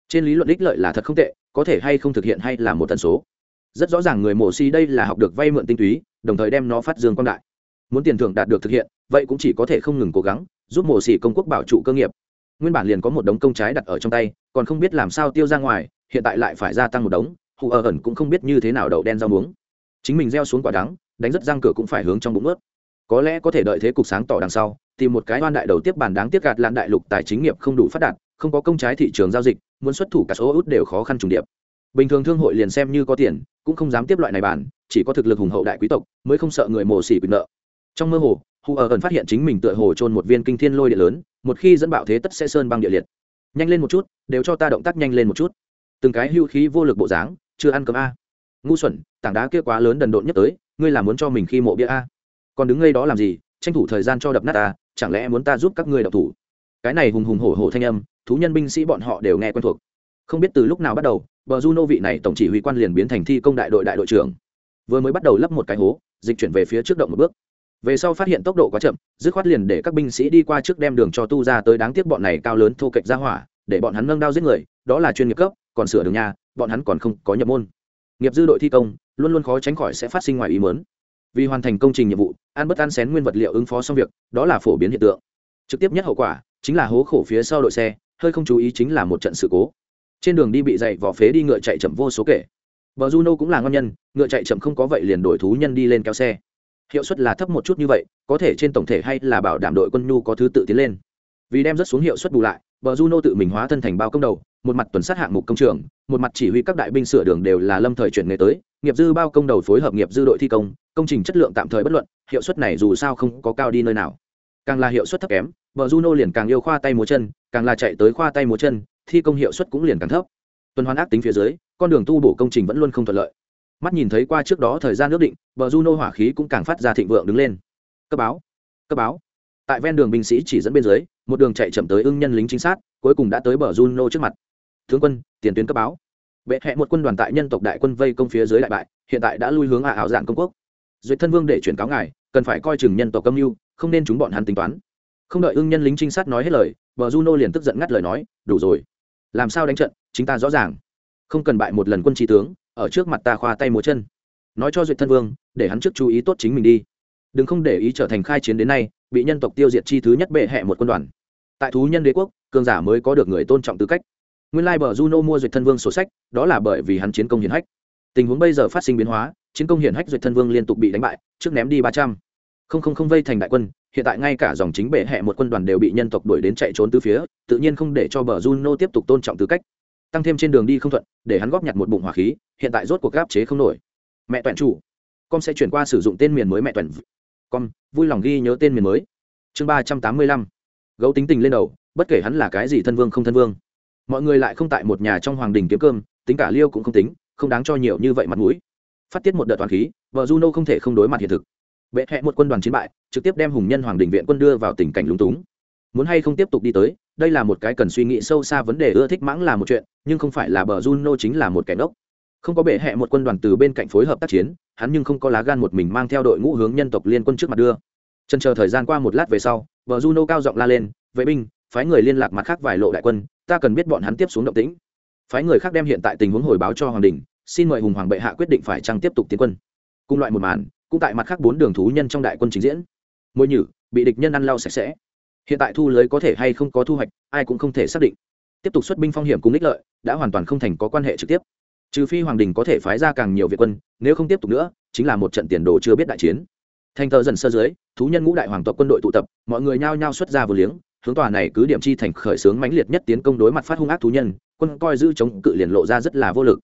Trên lý luận ích lợi là thật không tệ, có thể hay không thực hiện hay là một tần số. Rất rõ ràng người mổ si đây là học được vay mượn tinh túy, đồng thời đem nó phát dương quan đại. Muốn tiền thưởng đạt được thực hiện, vậy cũng chỉ có thể không ngừng cố gắng, giúp mổ xỉ công quốc bảo trụ cơ nghiệp nguyên bản liền có một đống công trái đặt ở trong tay, còn không biết làm sao tiêu ra ngoài, hiện tại lại phải gia tăng một đống, hù ở ẩn cũng không biết như thế nào đậu đen rau muống. Chính mình gieo xuống quả đắng, đánh rất răng cửa cũng phải hướng trong bụng ướt. Có lẽ có thể đợi thế cục sáng tỏ đằng sau, tìm một cái oan đại đầu tiếp bàn đáng tiếc gạt lan đại lục tài chính nghiệp không đủ phát đạt, không có công trái thị trường giao dịch, muốn xuất thủ cả số út đều khó khăn trùng điệp. Bình thường thương hội liền xem như có tiền, cũng không dám tiếp loại này bản chỉ có thực lực hùng hậu đại quý tộc, mới không sợ người mồ xỉ quyền nợ. Trong mơ hồ, hù ở ẩn phát hiện chính mình tựa hồ trôn một viên kinh thiên lôi địa lớn một khi dẫn bạo thế tất sẽ sơn băng địa liệt. Nhanh lên một chút, đều cho ta động tác nhanh lên một chút. Từng cái hưu khí vô lực bộ dáng, chưa ăn cơm a. Ngu xuẩn, tảng đá kia quá lớn đần độn nhất tới, ngươi là muốn cho mình khi mộ bia a? Còn đứng ngay đó làm gì, tranh thủ thời gian cho đập nát ta, chẳng lẽ muốn ta giúp các ngươi đập thủ? Cái này hùng hùng hổ hổ thanh âm, thú nhân binh sĩ bọn họ đều nghe quen thuộc. Không biết từ lúc nào bắt đầu, bờ juno vị này tổng chỉ huy quan liền biến thành thi công đại đội đại đội trưởng. Vừa mới bắt đầu lấp một cái hố, dịch chuyển về phía trước động một bước về sau phát hiện tốc độ quá chậm, dứt khoát liền để các binh sĩ đi qua trước đem đường cho tu ra tới đáng tiếc bọn này cao lớn thô kệch ra hỏa, để bọn hắn nâng đao giết người, đó là chuyên nghiệp cấp, còn sửa đường nhà, bọn hắn còn không có nhập môn. Nghiệp dư đội thi công, luôn luôn khó tránh khỏi sẽ phát sinh ngoài ý mớn vì hoàn thành công trình nhiệm vụ, ăn bất ăn xén nguyên vật liệu ứng phó xong việc, đó là phổ biến hiện tượng. Trực tiếp nhất hậu quả chính là hố khổ phía sau đội xe, hơi không chú ý chính là một trận sự cố. Trên đường đi bị dậy vỏ phế đi ngựa chạy chậm vô số kể. Vợ juno cũng là ngon nhân, ngựa chạy chậm không có vậy liền đổi thú nhân đi lên kéo xe hiệu suất là thấp một chút như vậy, có thể trên tổng thể hay là bảo đảm đội quân nhu có thứ tự tiến lên. Vì đem rất xuống hiệu suất bù lại, bờ juno tự mình hóa thân thành bao công đầu, một mặt tuần sát hạng mục công trường, một mặt chỉ huy các đại binh sửa đường đều là lâm thời chuyển nghề tới, nghiệp dư bao công đầu phối hợp nghiệp dư đội thi công công trình chất lượng tạm thời bất luận, hiệu suất này dù sao không có cao đi nơi nào. Càng là hiệu suất thấp kém, bờ juno liền càng yêu khoa tay múa chân, càng là chạy tới khoa tay múa chân, thi công hiệu suất cũng liền càng thấp. Tuần hoàn ác tính phía dưới, con đường tu bổ công trình vẫn luôn không thuận lợi mắt nhìn thấy qua trước đó thời gian ước định, bờ juno hỏa khí cũng càng phát ra thịnh vượng đứng lên. Cấp báo cấp báo. Tại ven đường binh sĩ chỉ dẫn bên dưới, một đường chạy chậm tới ưng nhân lính chính xác cuối cùng đã tới bờ juno trước mặt. Tướng quân, tiền tuyến cấp báo. Bệ hẹ một quân đoàn tại nhân tộc đại quân vây công phía dưới đại bại, hiện tại đã lui hướng ả ảo dạng công quốc. Duyệt thân vương để chuyển cáo ngài, cần phải coi chừng nhân tộc âm mưu, không nên chúng bọn hắn tính toán. Không đợi ưng nhân lính trinh sát nói hết lời, bờ juno liền tức giận ngắt lời nói, đủ rồi. Làm sao đánh trận, chính ta rõ ràng. Không cần bại một lần quân trí tướng ở trước mặt ta khoa tay múa chân. Nói cho duyệt thân vương, để hắn trước chú ý tốt chính mình đi. Đừng không để ý trở thành khai chiến đến nay, bị nhân tộc tiêu diệt chi thứ nhất bệ hẹ một quân đoàn. Tại thú nhân đế quốc, cường giả mới có được người tôn trọng tư cách. Nguyên lai bờ juno mua duyệt thân vương sổ sách, đó là bởi vì hắn chiến công hiển hách. Tình huống bây giờ phát sinh biến hóa, chiến công hiển hách duyệt thân vương liên tục bị đánh bại, trước ném đi ba trăm. Không không không vây thành đại quân, hiện tại ngay cả dòng chính bệ hẹ một quân đoàn đều bị nhân tộc đuổi đến chạy trốn từ phía, tự nhiên không để cho bờ juno tiếp tục tôn trọng tư cách tăng thêm trên đường đi không thuận, để hắn góp nhặt một bụng hỏa khí, hiện tại rốt cuộc gáp chế không nổi. Mẹ toàn chủ, con sẽ chuyển qua sử dụng tên miền mới mẹ toàn con, vui lòng ghi nhớ tên miền mới. Chương ba trăm tám mươi lăm. Gấu tính tình lên đầu, bất kể hắn là cái gì thân vương không thân vương. Mọi người lại không tại một nhà trong hoàng đình kiếm cơm, tính cả liêu cũng không tính, không đáng cho nhiều như vậy mặt mũi. Phát tiết một đợt toàn khí, vợ juno không thể không đối mặt hiện thực. Bệ hẹ một quân đoàn chiến bại, trực tiếp đem hùng nhân hoàng đình viện quân đưa vào tình cảnh lúng túng. Muốn hay không tiếp tục đi tới đây là một cái cần suy nghĩ sâu xa vấn đề ưa thích mãng là một chuyện, nhưng không phải là bờ juno chính là một kẻ ngốc. Không có bệ hẹ một quân đoàn từ bên cạnh phối hợp tác chiến, hắn nhưng không có lá gan một mình mang theo đội ngũ hướng nhân tộc liên quân trước mặt đưa. Trần chờ thời gian qua một lát về sau, bờ juno cao giọng la lên, vệ binh, phái người liên lạc mặt khác vài lộ đại quân, ta cần biết bọn hắn tiếp xuống động tĩnh. Phái người khác đem hiện tại tình huống hồi báo cho hoàng đình, xin mời hùng hoàng bệ hạ quyết định phải chăng tiếp tục tiến quân. Cùng loại một màn, cũng tại mặt khác bốn đường thú nhân trong đại quân trình diễn. Môi nhử, bị địch nhân ăn lau sạch sẽ hiện tại thu lưới có thể hay không có thu hoạch, ai cũng không thể xác định. Tiếp tục xuất binh phong hiểm cùng ích lợi, đã hoàn toàn không thành có quan hệ trực tiếp. Trừ phi hoàng đình có thể phái ra càng nhiều việt quân, nếu không tiếp tục nữa, chính là một trận tiền đồ chưa biết đại chiến. Thành tờ dần sơ dưới, thú nhân ngũ đại hoàng tộc quân đội tụ tập, mọi người nhao nhao xuất ra vừa liếng, hướng tòa này cứ điểm chi thành khởi xướng mãnh liệt nhất tiến công đối mặt phát hung ác thú nhân, quân coi giữ chống cự liền lộ ra rất là vô lực.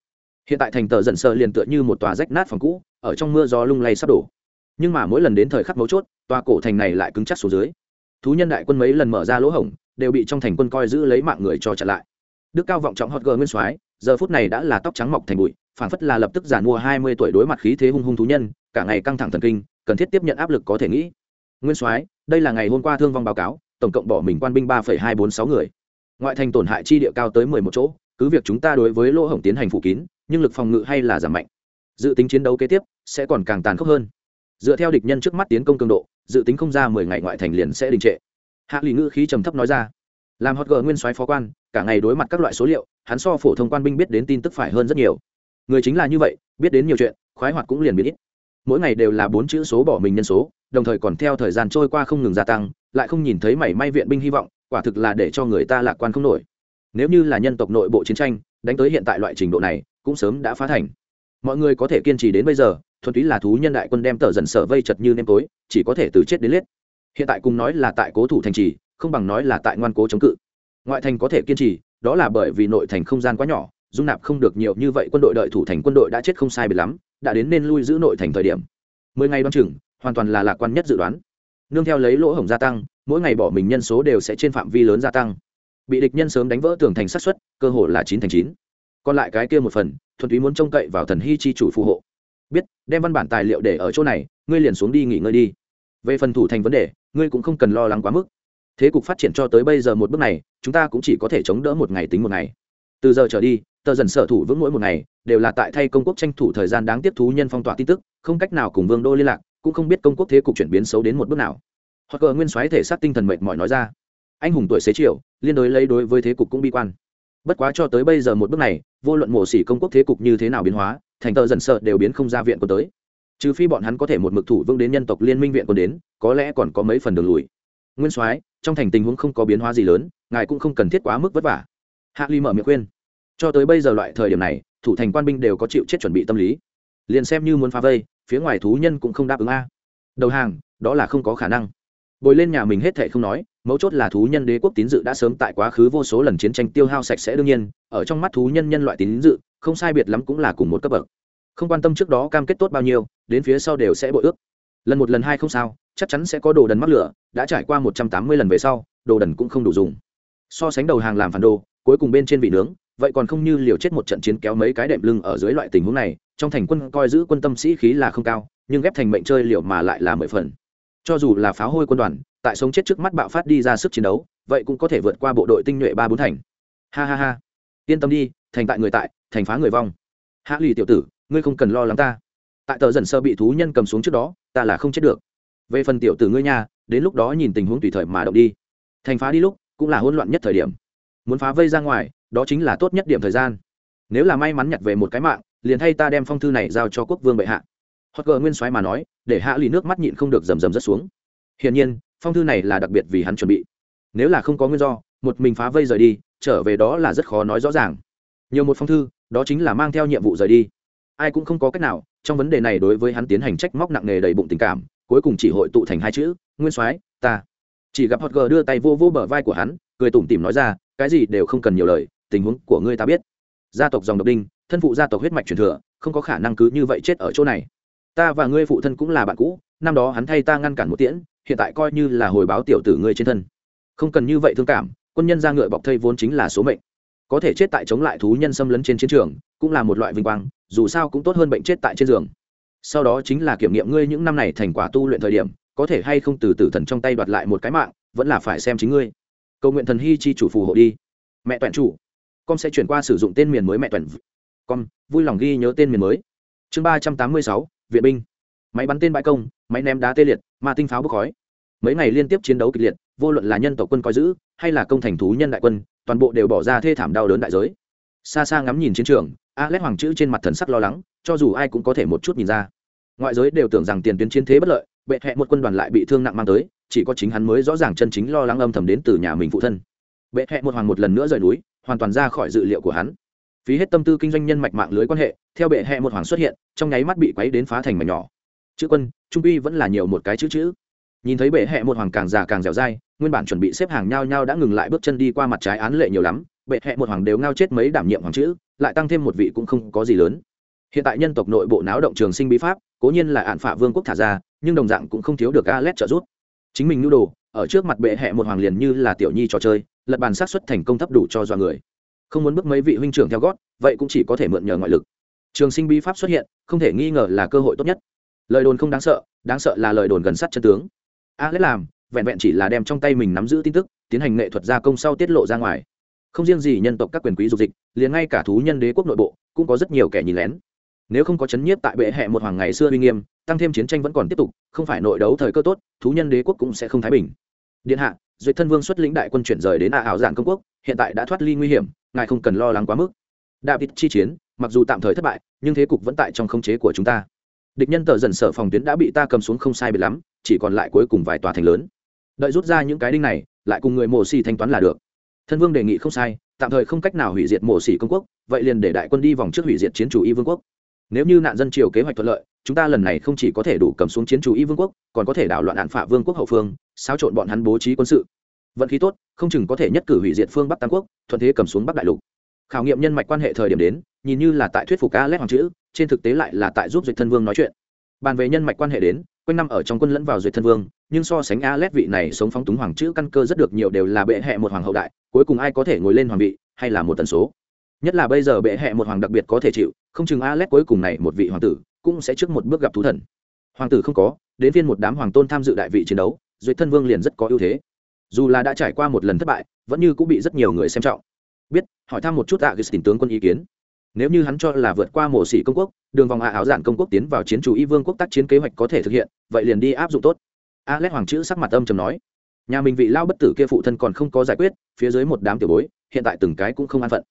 Hiện tại thành tờ dần sơ liền tựa như một tòa rách nát phòng cũ, ở trong mưa gió lung lay sắp đổ. Nhưng mà mỗi lần đến thời khắc mấu chốt, tòa cổ thành này lại cứng chắc xuống dưới thú nhân đại quân mấy lần mở ra lỗ hổng, đều bị trong thành quân coi giữ lấy mạng người cho chặn lại. Đức cao vọng trọng hot girl nguyên soái, giờ phút này đã là tóc trắng mọc thành bụi phản phất là lập tức giản mua hai mươi tuổi đối mặt khí thế hung hung thú nhân, cả ngày căng thẳng thần kinh, cần thiết tiếp nhận áp lực có thể nghĩ. Nguyên soái, đây là ngày hôm qua thương vong báo cáo, tổng cộng bỏ mình quan binh ba hai bốn sáu người. Ngoại thành tổn hại chi địa cao tới mười một chỗ, cứ việc chúng ta đối với lỗ hổng tiến hành phủ kín, nhưng lực phòng ngự hay là giảm mạnh. Dự tính chiến đấu kế tiếp, sẽ còn càng tàn khốc hơn dựa theo địch nhân trước mắt tiến công cường độ, dự tính không ra mười ngày ngoại thành liền sẽ đình trệ. Hạ lì ngữ khí trầm thấp nói ra. Làm hot g nguyên soái phó quan, cả ngày đối mặt các loại số liệu, hắn so phổ thông quan binh biết đến tin tức phải hơn rất nhiều. Người chính là như vậy, biết đến nhiều chuyện, khoái hoạt cũng liền biết ít. Mỗi ngày đều là bốn chữ số bỏ mình nhân số, đồng thời còn theo thời gian trôi qua không ngừng gia tăng, lại không nhìn thấy mảy may viện binh hy vọng, quả thực là để cho người ta lạc quan không nổi. Nếu như là nhân tộc nội bộ chiến tranh, đánh tới hiện tại loại trình độ này, cũng sớm đã phá thành. Mọi người có thể kiên trì đến bây giờ thuần túy là thú nhân đại quân đem tờ dần sở vây chật như nêm tối, chỉ có thể từ chết đến lết hiện tại cùng nói là tại cố thủ thành trì, không bằng nói là tại ngoan cố chống cự. Ngoại thành có thể kiên trì, đó là bởi vì nội thành không gian quá nhỏ, dung nạp không được nhiều như vậy quân đội đợi thủ thành quân đội đã chết không sai bị lắm, đã đến nên lui giữ nội thành thời điểm. Mười ngày đoán chừng, hoàn toàn là lạc quan nhất dự đoán. Nương theo lấy lỗ hổng gia tăng, mỗi ngày bỏ mình nhân số đều sẽ trên phạm vi lớn gia tăng. Bị địch nhân sớm đánh vỡ tường thành sát xuất cơ hội là chín thành chín. Còn lại cái kia một phần, thuần túy muốn trông cậy vào thần hy chi chủ phù hộ biết, đem văn bản tài liệu để ở chỗ này, ngươi liền xuống đi nghỉ ngơi đi. Về phần thủ thành vấn đề, ngươi cũng không cần lo lắng quá mức. Thế cục phát triển cho tới bây giờ một bước này, chúng ta cũng chỉ có thể chống đỡ một ngày tính một ngày. Từ giờ trở đi, tờ dần sở thủ vững mỗi một ngày, đều là tại thay công quốc tranh thủ thời gian đáng tiếp thú nhân phong tỏa tin tức, không cách nào cùng vương đô liên lạc, cũng không biết công quốc thế cục chuyển biến xấu đến một bước nào. Hoặc cờ nguyên soái thể xác tinh thần mệt mỏi nói ra. Anh hùng tuổi xế chiều, liên đối lấy đối với thế cục cũng bi quan. Bất quá cho tới bây giờ một bước này, vô luận mổ xỉ công quốc thế cục như thế nào biến hóa thành tờ dần sợ đều biến không ra viện quân tới. Trừ phi bọn hắn có thể một mực thủ vương đến nhân tộc liên minh viện quân đến, có lẽ còn có mấy phần đường lùi. Nguyên soái, trong thành tình huống không có biến hóa gì lớn, ngài cũng không cần thiết quá mức vất vả. Hạ ly mở miệng khuyên. Cho tới bây giờ loại thời điểm này, thủ thành quan binh đều có chịu chết chuẩn bị tâm lý. Liền xem như muốn phá vây, phía ngoài thú nhân cũng không đáp ứng a. Đầu hàng, đó là không có khả năng. Bồi lên nhà mình hết thệ không nói, mấu chốt là thú nhân đế quốc tín dự đã sớm tại quá khứ vô số lần chiến tranh tiêu hao sạch sẽ đương nhiên, ở trong mắt thú nhân nhân loại tín dự không sai biệt lắm cũng là cùng một cấp bậc. Không quan tâm trước đó cam kết tốt bao nhiêu, đến phía sau đều sẽ bội ước. Lần một lần hai không sao, chắc chắn sẽ có đồ đần mắc lửa, đã trải qua một trăm tám mươi lần về sau, đồ đần cũng không đủ dùng. So sánh đầu hàng làm phản đồ, cuối cùng bên trên vị nướng, vậy còn không như liều chết một trận chiến kéo mấy cái đệm lưng ở dưới loại tình huống này, trong thành quân coi giữ quân tâm sĩ khí là không cao, nhưng ghép thành mệnh chơi liệu mà lại là mười phần. Cho dù là pháo hôi quân đoàn, tại sống chết trước mắt bạo phát đi ra sức chiến đấu, vậy cũng có thể vượt qua bộ đội tinh nhuệ ba bốn thành. Ha ha ha. Yên tâm đi thành tại người tại thành phá người vong. Hạ lì tiểu tử ngươi không cần lo lắng ta. Tại tờ dần sơ bị thú nhân cầm xuống trước đó ta là không chết được. Về phần tiểu tử ngươi nhà, đến lúc đó nhìn tình huống tùy thời mà động đi. Thành phá đi lúc cũng là hỗn loạn nhất thời điểm. Muốn phá vây ra ngoài đó chính là tốt nhất điểm thời gian. Nếu là may mắn nhặt về một cái mạng liền thay ta đem phong thư này giao cho quốc vương bệ hạ. Hoặc gờ nguyên soái mà nói để hạ lì nước mắt nhịn không được rầm rầm rất xuống. Hiển nhiên phong thư này là đặc biệt vì hắn chuẩn bị. Nếu là không có nguyên do một mình phá vây rời đi trở về đó là rất khó nói rõ ràng nhiều một phong thư, đó chính là mang theo nhiệm vụ rời đi. Ai cũng không có cách nào, trong vấn đề này đối với hắn tiến hành trách móc nặng nề đầy bụng tình cảm, cuối cùng chỉ hội tụ thành hai chữ, nguyên soái, ta. Chỉ gặp hot g đưa tay vô vô bờ vai của hắn, cười tủm tỉm nói ra, cái gì đều không cần nhiều lời, tình huống của ngươi ta biết. Gia tộc dòng độc đinh, thân phụ gia tộc huyết mạch truyền thừa, không có khả năng cứ như vậy chết ở chỗ này. Ta và ngươi phụ thân cũng là bạn cũ, năm đó hắn thay ta ngăn cản một tiễn, hiện tại coi như là hồi báo tiểu tử ngươi trên thân. Không cần như vậy thương cảm, quân nhân ra ngựa bọc thây vốn chính là số mệnh có thể chết tại chống lại thú nhân xâm lấn trên chiến trường, cũng là một loại vinh quang, dù sao cũng tốt hơn bệnh chết tại trên giường. Sau đó chính là kiểm nghiệm ngươi những năm này thành quả tu luyện thời điểm, có thể hay không từ tử thần trong tay đoạt lại một cái mạng, vẫn là phải xem chính ngươi. Cầu nguyện thần hy chi chủ phù hộ đi. Mẹ toàn chủ, con sẽ chuyển qua sử dụng tên miền mới mẹ toàn con, vui lòng ghi nhớ tên miền mới. Chương ba trăm tám mươi sáu, viện binh. Máy bắn tên bãi công, máy ném đá tê liệt, ma tinh pháo bốc khói. Mấy ngày liên tiếp chiến đấu kịch liệt, vô luận là nhân tộc quân coi giữ, hay là công thành thú nhân đại quân toàn bộ đều bỏ ra thê thảm đau đớn đại giới. Xa xa ngắm nhìn chiến trường, alex hoàng chữ trên mặt thần sắc lo lắng, cho dù ai cũng có thể một chút nhìn ra. Ngoại giới đều tưởng rằng tiền tuyến chiến thế bất lợi, bệ hẹ một quân đoàn lại bị thương nặng mang tới, chỉ có chính hắn mới rõ ràng chân chính lo lắng âm thầm đến từ nhà mình phụ thân. Bệ hẹ một hoàng một lần nữa rời núi, hoàn toàn ra khỏi dự liệu của hắn. Phí hết tâm tư kinh doanh nhân mạch mạng lưới quan hệ, theo bệ hẹ một hoàng xuất hiện, trong nháy mắt bị quấy đến phá thành mảnh nhỏ. Chữ quân, trung uy vẫn là nhiều một cái chữ chữ nhìn thấy bệ hẹ một hoàng càng già càng dẻo dai nguyên bản chuẩn bị xếp hàng nhau nhau đã ngừng lại bước chân đi qua mặt trái án lệ nhiều lắm bệ hẹ một hoàng đều ngao chết mấy đảm nhiệm hoàng chữ lại tăng thêm một vị cũng không có gì lớn hiện tại nhân tộc nội bộ náo động trường sinh bí pháp cố nhiên là ạn phả vương quốc thả ra nhưng đồng dạng cũng không thiếu được Alet trợ giúp. Chính mình nhu đồ, ở trước mặt bệ hệ một hoàng liền như là tiểu nhi trò chơi, lật bàn sát xuất thành công thấp đủ cho dọa người. Không muốn bước mấy vị huynh trưởng theo gót, vậy cũng chỉ có thể mượn nhờ ngoại lực. Trường sinh bí pháp xuất hiện, không thể nghi ngờ là cơ hội tốt nhất. Lời đồn không đáng sợ, đáng sợ là lời đồn gần sát chân tướng alex làm, vẹn vẹn chỉ là đem trong tay mình nắm giữ tin tức, tiến hành nghệ thuật gia công sau tiết lộ ra ngoài. Không riêng gì nhân tộc các quyền quý dục dịch, liền ngay cả thú nhân đế quốc nội bộ cũng có rất nhiều kẻ nhìn lén. Nếu không có chấn nhiếp tại bệ hệ một hoàng ngày xưa uy nghiêm tăng thêm chiến tranh vẫn còn tiếp tục không phải nội đấu thời cơ tốt thú nhân đế quốc cũng sẽ không thái bình. Điện hạ duyệt thân vương xuất lĩnh đại quân chuyển rời đến ả ảo giản công quốc hiện tại đã thoát ly nguy hiểm ngài không cần lo lắng quá mức. David chi chiến mặc dù tạm thời thất bại nhưng thế cục vẫn tại trong khống chế của chúng ta địch nhân tờ dần sở phòng tuyến đã bị ta cầm xuống không sai biệt lắm, chỉ còn lại cuối cùng vài tòa thành lớn. Đợi rút ra những cái đinh này, lại cùng người mổ xì thanh toán là được. Thân vương đề nghị không sai, tạm thời không cách nào hủy diệt mổ xì công quốc, vậy liền để đại quân đi vòng trước hủy diệt chiến chủ y vương quốc. Nếu như nạn dân triều kế hoạch thuận lợi, chúng ta lần này không chỉ có thể đủ cầm xuống chiến chủ y vương quốc, còn có thể đảo loạn hạn phả vương quốc hậu phương, xáo trộn bọn hắn bố trí quân sự. Vận khí tốt, không chừng có thể nhất cử hủy diệt phương bắc tam quốc, thuận thế cầm xuống bắc đại lục. Khảo nghiệm nhân mạch quan hệ thời điểm đến, nhìn như là tại thuyết phục ca lét hoàng chữ trên thực tế lại là tại giúp duyệt thân vương nói chuyện bàn về nhân mạch quan hệ đến quanh năm ở trong quân lẫn vào duyệt thân vương nhưng so sánh a lét vị này sống phóng túng hoàng chữ căn cơ rất được nhiều đều là bệ hệ một hoàng hậu đại cuối cùng ai có thể ngồi lên hoàng vị hay là một tần số nhất là bây giờ bệ hệ một hoàng đặc biệt có thể chịu không chừng Alet cuối cùng này một vị hoàng tử cũng sẽ trước một bước gặp thú thần. Hoàng tử không có, đến viên một đám hoàng tôn tham dự đại vị chiến đấu, duyệt Thân Vương liền rất có ưu thế. Dù là đã trải qua một lần thất bại, vẫn như cũng bị rất nhiều người xem trọng. Biết, hỏi thăm một chút ạ Augustin tướng quân ý kiến. Nếu như hắn cho là vượt qua mộ sĩ công quốc, đường vòng ạ áo giản công quốc tiến vào chiến chủ y vương quốc tác chiến kế hoạch có thể thực hiện, vậy liền đi áp dụng tốt. Alet hoàng chữ sắc mặt âm trầm nói, nhà mình vị lao bất tử kia phụ thân còn không có giải quyết, phía dưới một đám tiểu bối, hiện tại từng cái cũng không an phận.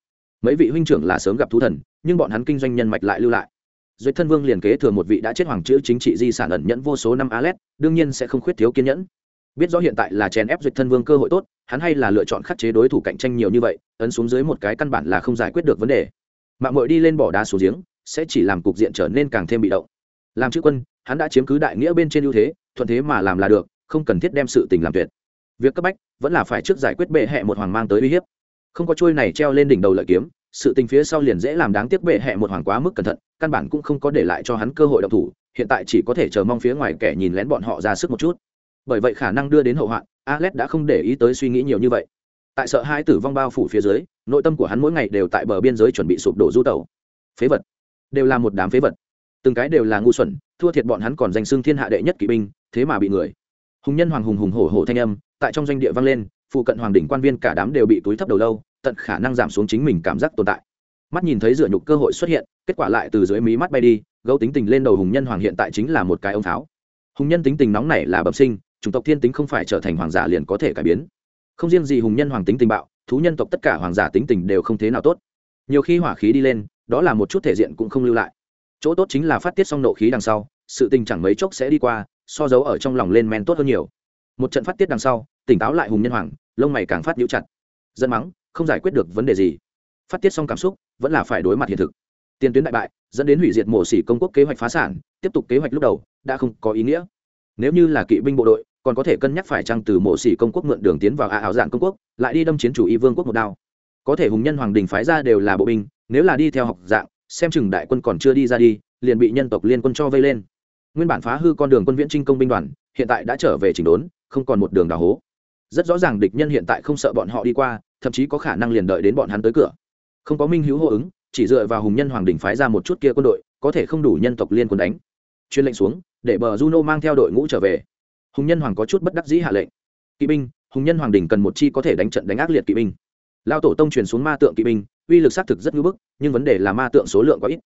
Mấy vị huynh trưởng là sớm gặp thú thần nhưng bọn hắn kinh doanh nhân mạch lại lưu lại. Duệ thân vương liền kế thừa một vị đã chết hoàng chữ chính trị di sản ẩn nhẫn vô số năm alet đương nhiên sẽ không khuyết thiếu kiên nhẫn. Biết rõ hiện tại là chèn ép Duệ thân vương cơ hội tốt hắn hay là lựa chọn khắc chế đối thủ cạnh tranh nhiều như vậy ấn xuống dưới một cái căn bản là không giải quyết được vấn đề mạng mội đi lên bỏ đá xuống giếng, sẽ chỉ làm cục diện trở nên càng thêm bị động. Làm chữ quân, hắn đã chiếm cứ đại nghĩa bên trên ưu thế, thuận thế mà làm là được, không cần thiết đem sự tình làm tuyệt. Việc cấp bách, vẫn là phải trước giải quyết bệ hẹ một hoàng mang tới uy hiếp. Không có trôi này treo lên đỉnh đầu lợi kiếm, sự tình phía sau liền dễ làm đáng tiếc bệ hẹ một hoàng quá mức cẩn thận, căn bản cũng không có để lại cho hắn cơ hội động thủ, hiện tại chỉ có thể chờ mong phía ngoài kẻ nhìn lén bọn họ ra sức một chút. Bởi vậy khả năng đưa đến hậu hoạn alex đã không để ý tới suy nghĩ nhiều như vậy tại sợ hai tử vong bao phủ phía dưới, nội tâm của hắn mỗi ngày đều tại bờ biên giới chuẩn bị sụp đổ du tàu phế vật. Đều là một đám phế vật. Từng cái đều là ngu xuẩn, thua thiệt bọn hắn còn danh xưng thiên hạ đệ nhất kỵ binh, thế mà bị người. Hùng nhân hoàng hùng hùng hổ hổ thanh âm, tại trong doanh địa vang lên, phụ cận hoàng đỉnh quan viên cả đám đều bị túi thấp đầu lâu, tận khả năng giảm xuống chính mình cảm giác tồn tại. Mắt nhìn thấy dựa nhục cơ hội xuất hiện, kết quả lại từ dưới mí mắt bay đi, gấu tính tình lên đầu hùng nhân hoàng hiện tại chính là một cái ông tháo. Hùng nhân tính tình nóng này là bẩm sinh, chủng tộc thiên tính không phải trở thành hoàng giả liền có thể cải biến không riêng gì hùng nhân hoàng tính tình bạo, thú nhân tộc tất cả hoàng giả tính tình đều không thế nào tốt. Nhiều khi hỏa khí đi lên, đó là một chút thể diện cũng không lưu lại. Chỗ tốt chính là phát tiết xong nộ khí đằng sau, sự tình chẳng mấy chốc sẽ đi qua, so dấu ở trong lòng lên men tốt hơn nhiều. Một trận phát tiết đằng sau, tỉnh táo lại hùng nhân hoàng, lông mày càng phát nhũ chặt. Dân mắng, không giải quyết được vấn đề gì. Phát tiết xong cảm xúc, vẫn là phải đối mặt hiện thực. Tiền tuyến đại bại, dẫn đến hủy diệt mổ xỉ công quốc kế hoạch phá sản, tiếp tục kế hoạch lúc đầu, đã không có ý nghĩa. Nếu như là kỵ binh bộ đội còn có thể cân nhắc phải trăng từ mộ xỉ công quốc mượn đường tiến vào ả áo dạng công quốc, lại đi đâm chiến chủ y vương quốc một đao. Có thể hùng nhân hoàng đình phái ra đều là bộ binh, nếu là đi theo học dạng, xem chừng đại quân còn chưa đi ra đi, liền bị nhân tộc liên quân cho vây lên. Nguyên bản phá hư con đường quân viễn trinh công binh đoàn, hiện tại đã trở về chỉnh đốn, không còn một đường đào hố. Rất rõ ràng địch nhân hiện tại không sợ bọn họ đi qua, thậm chí có khả năng liền đợi đến bọn hắn tới cửa. Không có minh hữu hô ứng, chỉ dựa vào hùng nhân hoàng đình phái ra một chút kia quân đội, có thể không đủ nhân tộc liên quân đánh. Chuyên lệnh xuống, để bờ juno mang theo đội ngũ trở về hùng nhân hoàng có chút bất đắc dĩ hạ lệnh. Kỵ binh, hùng nhân hoàng đình cần một chi có thể đánh trận đánh ác liệt kỵ binh. Lao tổ tông truyền xuống ma tượng kỵ binh, uy lực xác thực rất ngưỡng bức, nhưng vấn đề là ma tượng số lượng quá ít.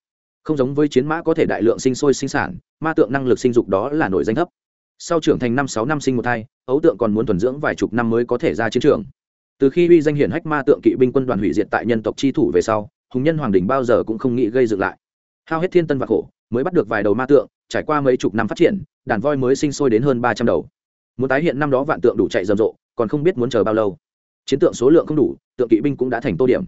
Không giống với chiến mã có thể đại lượng sinh sôi sinh sản, ma tượng năng lực sinh dục đó là nổi danh thấp. Sau trưởng thành năm sáu năm sinh một thai, ấu tượng còn muốn thuần dưỡng vài chục năm mới có thể ra chiến trường. Từ khi uy danh hiển hách ma tượng kỵ binh quân đoàn hủy diệt tại nhân tộc chi thủ về sau, hùng nhân hoàng đình bao giờ cũng không nghĩ gây dựng lại. Hao hết thiên tân và khổ mới bắt được vài đầu ma tượng, trải qua mấy chục năm phát triển, đàn voi mới sinh sôi đến hơn ba trăm đầu. Muốn tái hiện năm đó vạn tượng đủ chạy rầm rộ, còn không biết muốn chờ bao lâu. Chiến tượng số lượng không đủ, tượng kỵ binh cũng đã thành tô điểm.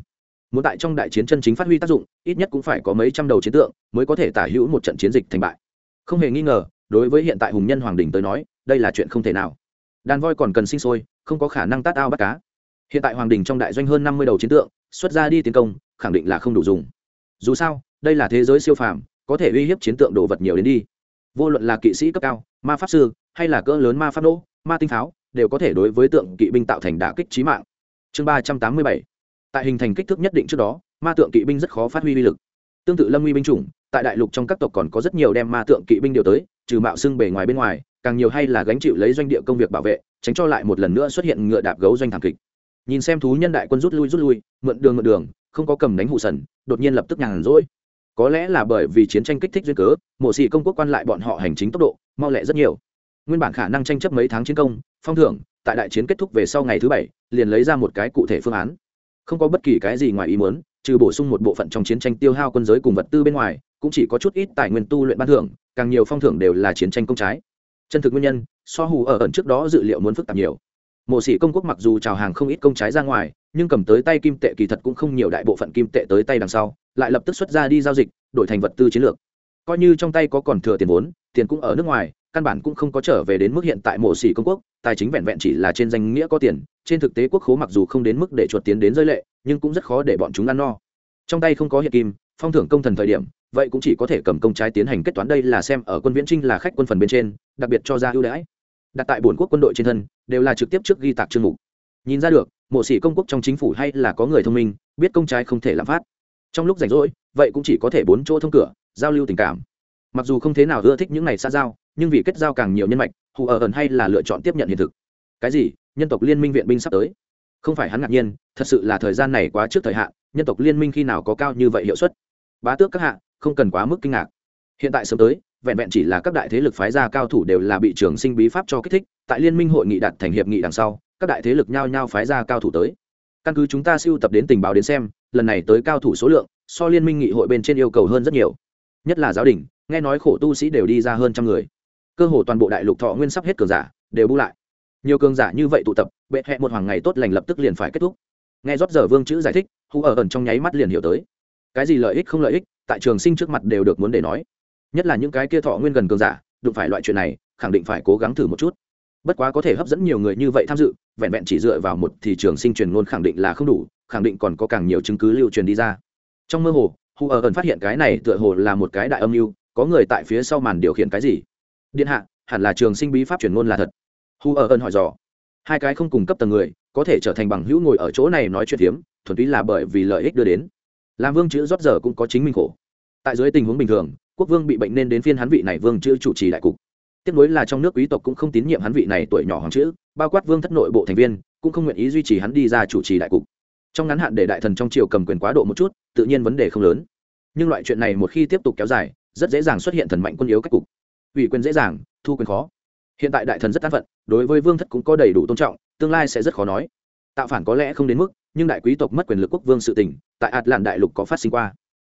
Muốn tại trong đại chiến chân chính phát huy tác dụng, ít nhất cũng phải có mấy trăm đầu chiến tượng mới có thể tả hữu một trận chiến dịch thành bại. Không hề nghi ngờ, đối với hiện tại hùng nhân hoàng đình tới nói, đây là chuyện không thể nào. Đàn voi còn cần sinh sôi, không có khả năng tát ao bắt cá. Hiện tại hoàng đình trong đại doanh hơn năm mươi đầu chiến tượng, xuất ra đi tiến công, khẳng định là không đủ dùng. Dù sao, đây là thế giới siêu phàm có thể uy hiếp chiến tượng đồ vật nhiều đến đi. Vô luận là kỵ sĩ cấp cao, ma pháp sư, hay là cỡ lớn ma pháp nỗ ma tinh pháo, đều có thể đối với tượng kỵ binh tạo thành đả kích trí mạng. Chương ba trăm tám mươi bảy. Tại hình thành kích thước nhất định trước đó, ma tượng kỵ binh rất khó phát huy uy lực. Tương tự lâm nguy binh chủng, tại đại lục trong các tộc còn có rất nhiều đem ma tượng kỵ binh điều tới, trừ mạo xưng bề ngoài bên ngoài, càng nhiều hay là gánh chịu lấy doanh địa công việc bảo vệ, tránh cho lại một lần nữa xuất hiện ngựa đạp gấu doanh thảm kịch. Nhìn xem thú nhân đại quân rút lui rút lui, mượn đường mượn đường, không có cầm đánh hụ sần, đột nhiên lập tức nhàn rỗi có lẽ là bởi vì chiến tranh kích thích duyên cớ, mộ sĩ công quốc quan lại bọn họ hành chính tốc độ, mau lẹ rất nhiều. Nguyên bản khả năng tranh chấp mấy tháng chiến công, phong thưởng, tại đại chiến kết thúc về sau ngày thứ bảy, liền lấy ra một cái cụ thể phương án. Không có bất kỳ cái gì ngoài ý muốn, trừ bổ sung một bộ phận trong chiến tranh tiêu hao quân giới cùng vật tư bên ngoài, cũng chỉ có chút ít tài nguyên tu luyện ban thưởng, càng nhiều phong thưởng đều là chiến tranh công trái. Chân thực nguyên nhân, so hù ở ẩn trước đó dự liệu muốn phức tạp nhiều mộ sĩ công quốc mặc dù trào hàng không ít công trái ra ngoài, nhưng cầm tới tay kim tệ kỳ thật cũng không nhiều đại bộ phận kim tệ tới tay đằng sau, lại lập tức xuất ra đi giao dịch, đổi thành vật tư chiến lược. Coi như trong tay có còn thừa tiền vốn, tiền cũng ở nước ngoài, căn bản cũng không có trở về đến mức hiện tại mộ sĩ công quốc, tài chính vẹn vẹn chỉ là trên danh nghĩa có tiền, trên thực tế quốc khố mặc dù không đến mức để chuột tiến đến rơi lệ, nhưng cũng rất khó để bọn chúng ăn no. Trong tay không có hiện kim, phong thưởng công thần thời điểm, vậy cũng chỉ có thể cầm công trái tiến hành kết toán đây là xem ở quân viễn trinh là khách quân phần bên trên, đặc biệt cho ra ưu đãi đặt tại bổn quốc quân đội trên thân, đều là trực tiếp trước ghi tạc chương mục. Nhìn ra được, mộ sĩ công quốc trong chính phủ hay là có người thông minh, biết công trái không thể lạm phát. Trong lúc rảnh rỗi, vậy cũng chỉ có thể bốn chỗ thông cửa, giao lưu tình cảm. Mặc dù không thế nào ưa thích những ngày xa giao, nhưng vì kết giao càng nhiều nhân mạch, hù ở ẩn hay là lựa chọn tiếp nhận hiện thực. Cái gì? Nhân tộc liên minh viện binh sắp tới. Không phải hắn ngạc nhiên, thật sự là thời gian này quá trước thời hạn, nhân tộc liên minh khi nào có cao như vậy hiệu suất? Bá tước các hạ, không cần quá mức kinh ngạc. Hiện tại sớm tới vẹn vẹn chỉ là các đại thế lực phái ra cao thủ đều là bị trường sinh bí pháp cho kích thích, tại liên minh hội nghị đặt thành hiệp nghị đằng sau, các đại thế lực nhao nhao phái ra cao thủ tới. Căn cứ chúng ta siêu tập đến tình báo đến xem, lần này tới cao thủ số lượng, so liên minh nghị hội bên trên yêu cầu hơn rất nhiều. Nhất là giáo đình, nghe nói khổ tu sĩ đều đi ra hơn trăm người. Cơ hồ toàn bộ đại lục thọ nguyên sắp hết cường giả, đều bu lại. Nhiều cường giả như vậy tụ tập, bệ hẹ một hoàng ngày tốt lành lập tức liền phải kết thúc. Nghe rót giờ vương chữ giải thích, hù ở ẩn trong nháy mắt liền hiểu tới. Cái gì lợi ích không lợi ích, tại trường sinh trước mặt đều được muốn để nói nhất là những cái kia thọ nguyên gần cường giả đụng phải loại chuyện này khẳng định phải cố gắng thử một chút. Bất quá có thể hấp dẫn nhiều người như vậy tham dự vẹn vẹn chỉ dựa vào một thị trường sinh truyền ngôn khẳng định là không đủ khẳng định còn có càng nhiều chứng cứ lưu truyền đi ra. Trong mơ hồ hù ở ẩn phát hiện cái này tựa hồ là một cái đại âm mưu có người tại phía sau màn điều khiển cái gì? Điện hạ hẳn là trường sinh bí pháp truyền ngôn là thật. Hù ở ẩn hỏi dò. Hai cái không cùng cấp tầng người có thể trở thành bằng hữu ngồi ở chỗ này nói chuyện hiếm, thuần túy là bởi vì lợi ích đưa đến. Làm vương chữ rót giờ cũng có chính mình khổ. Tại dưới tình huống bình thường quốc vương bị bệnh nên đến phiên hắn vị này vương chữ chủ trì đại cục. Tiếp nối là trong nước quý tộc cũng không tín nhiệm hắn vị này tuổi nhỏ hoàng chữ, bao quát vương thất nội bộ thành viên, cũng không nguyện ý duy trì hắn đi ra chủ trì đại cục. Trong ngắn hạn để đại thần trong triều cầm quyền quá độ một chút, tự nhiên vấn đề không lớn. Nhưng loại chuyện này một khi tiếp tục kéo dài, rất dễ dàng xuất hiện thần mạnh quân yếu các cục. Ủy quyền dễ dàng, thu quyền khó. Hiện tại đại thần rất an phận, đối với vương thất cũng có đầy đủ tôn trọng, tương lai sẽ rất khó nói. Tạo phản có lẽ không đến mức, nhưng đại quý tộc mất quyền lực quốc vương sự tỉnh tại ạt làn đại lục có phát sinh qua.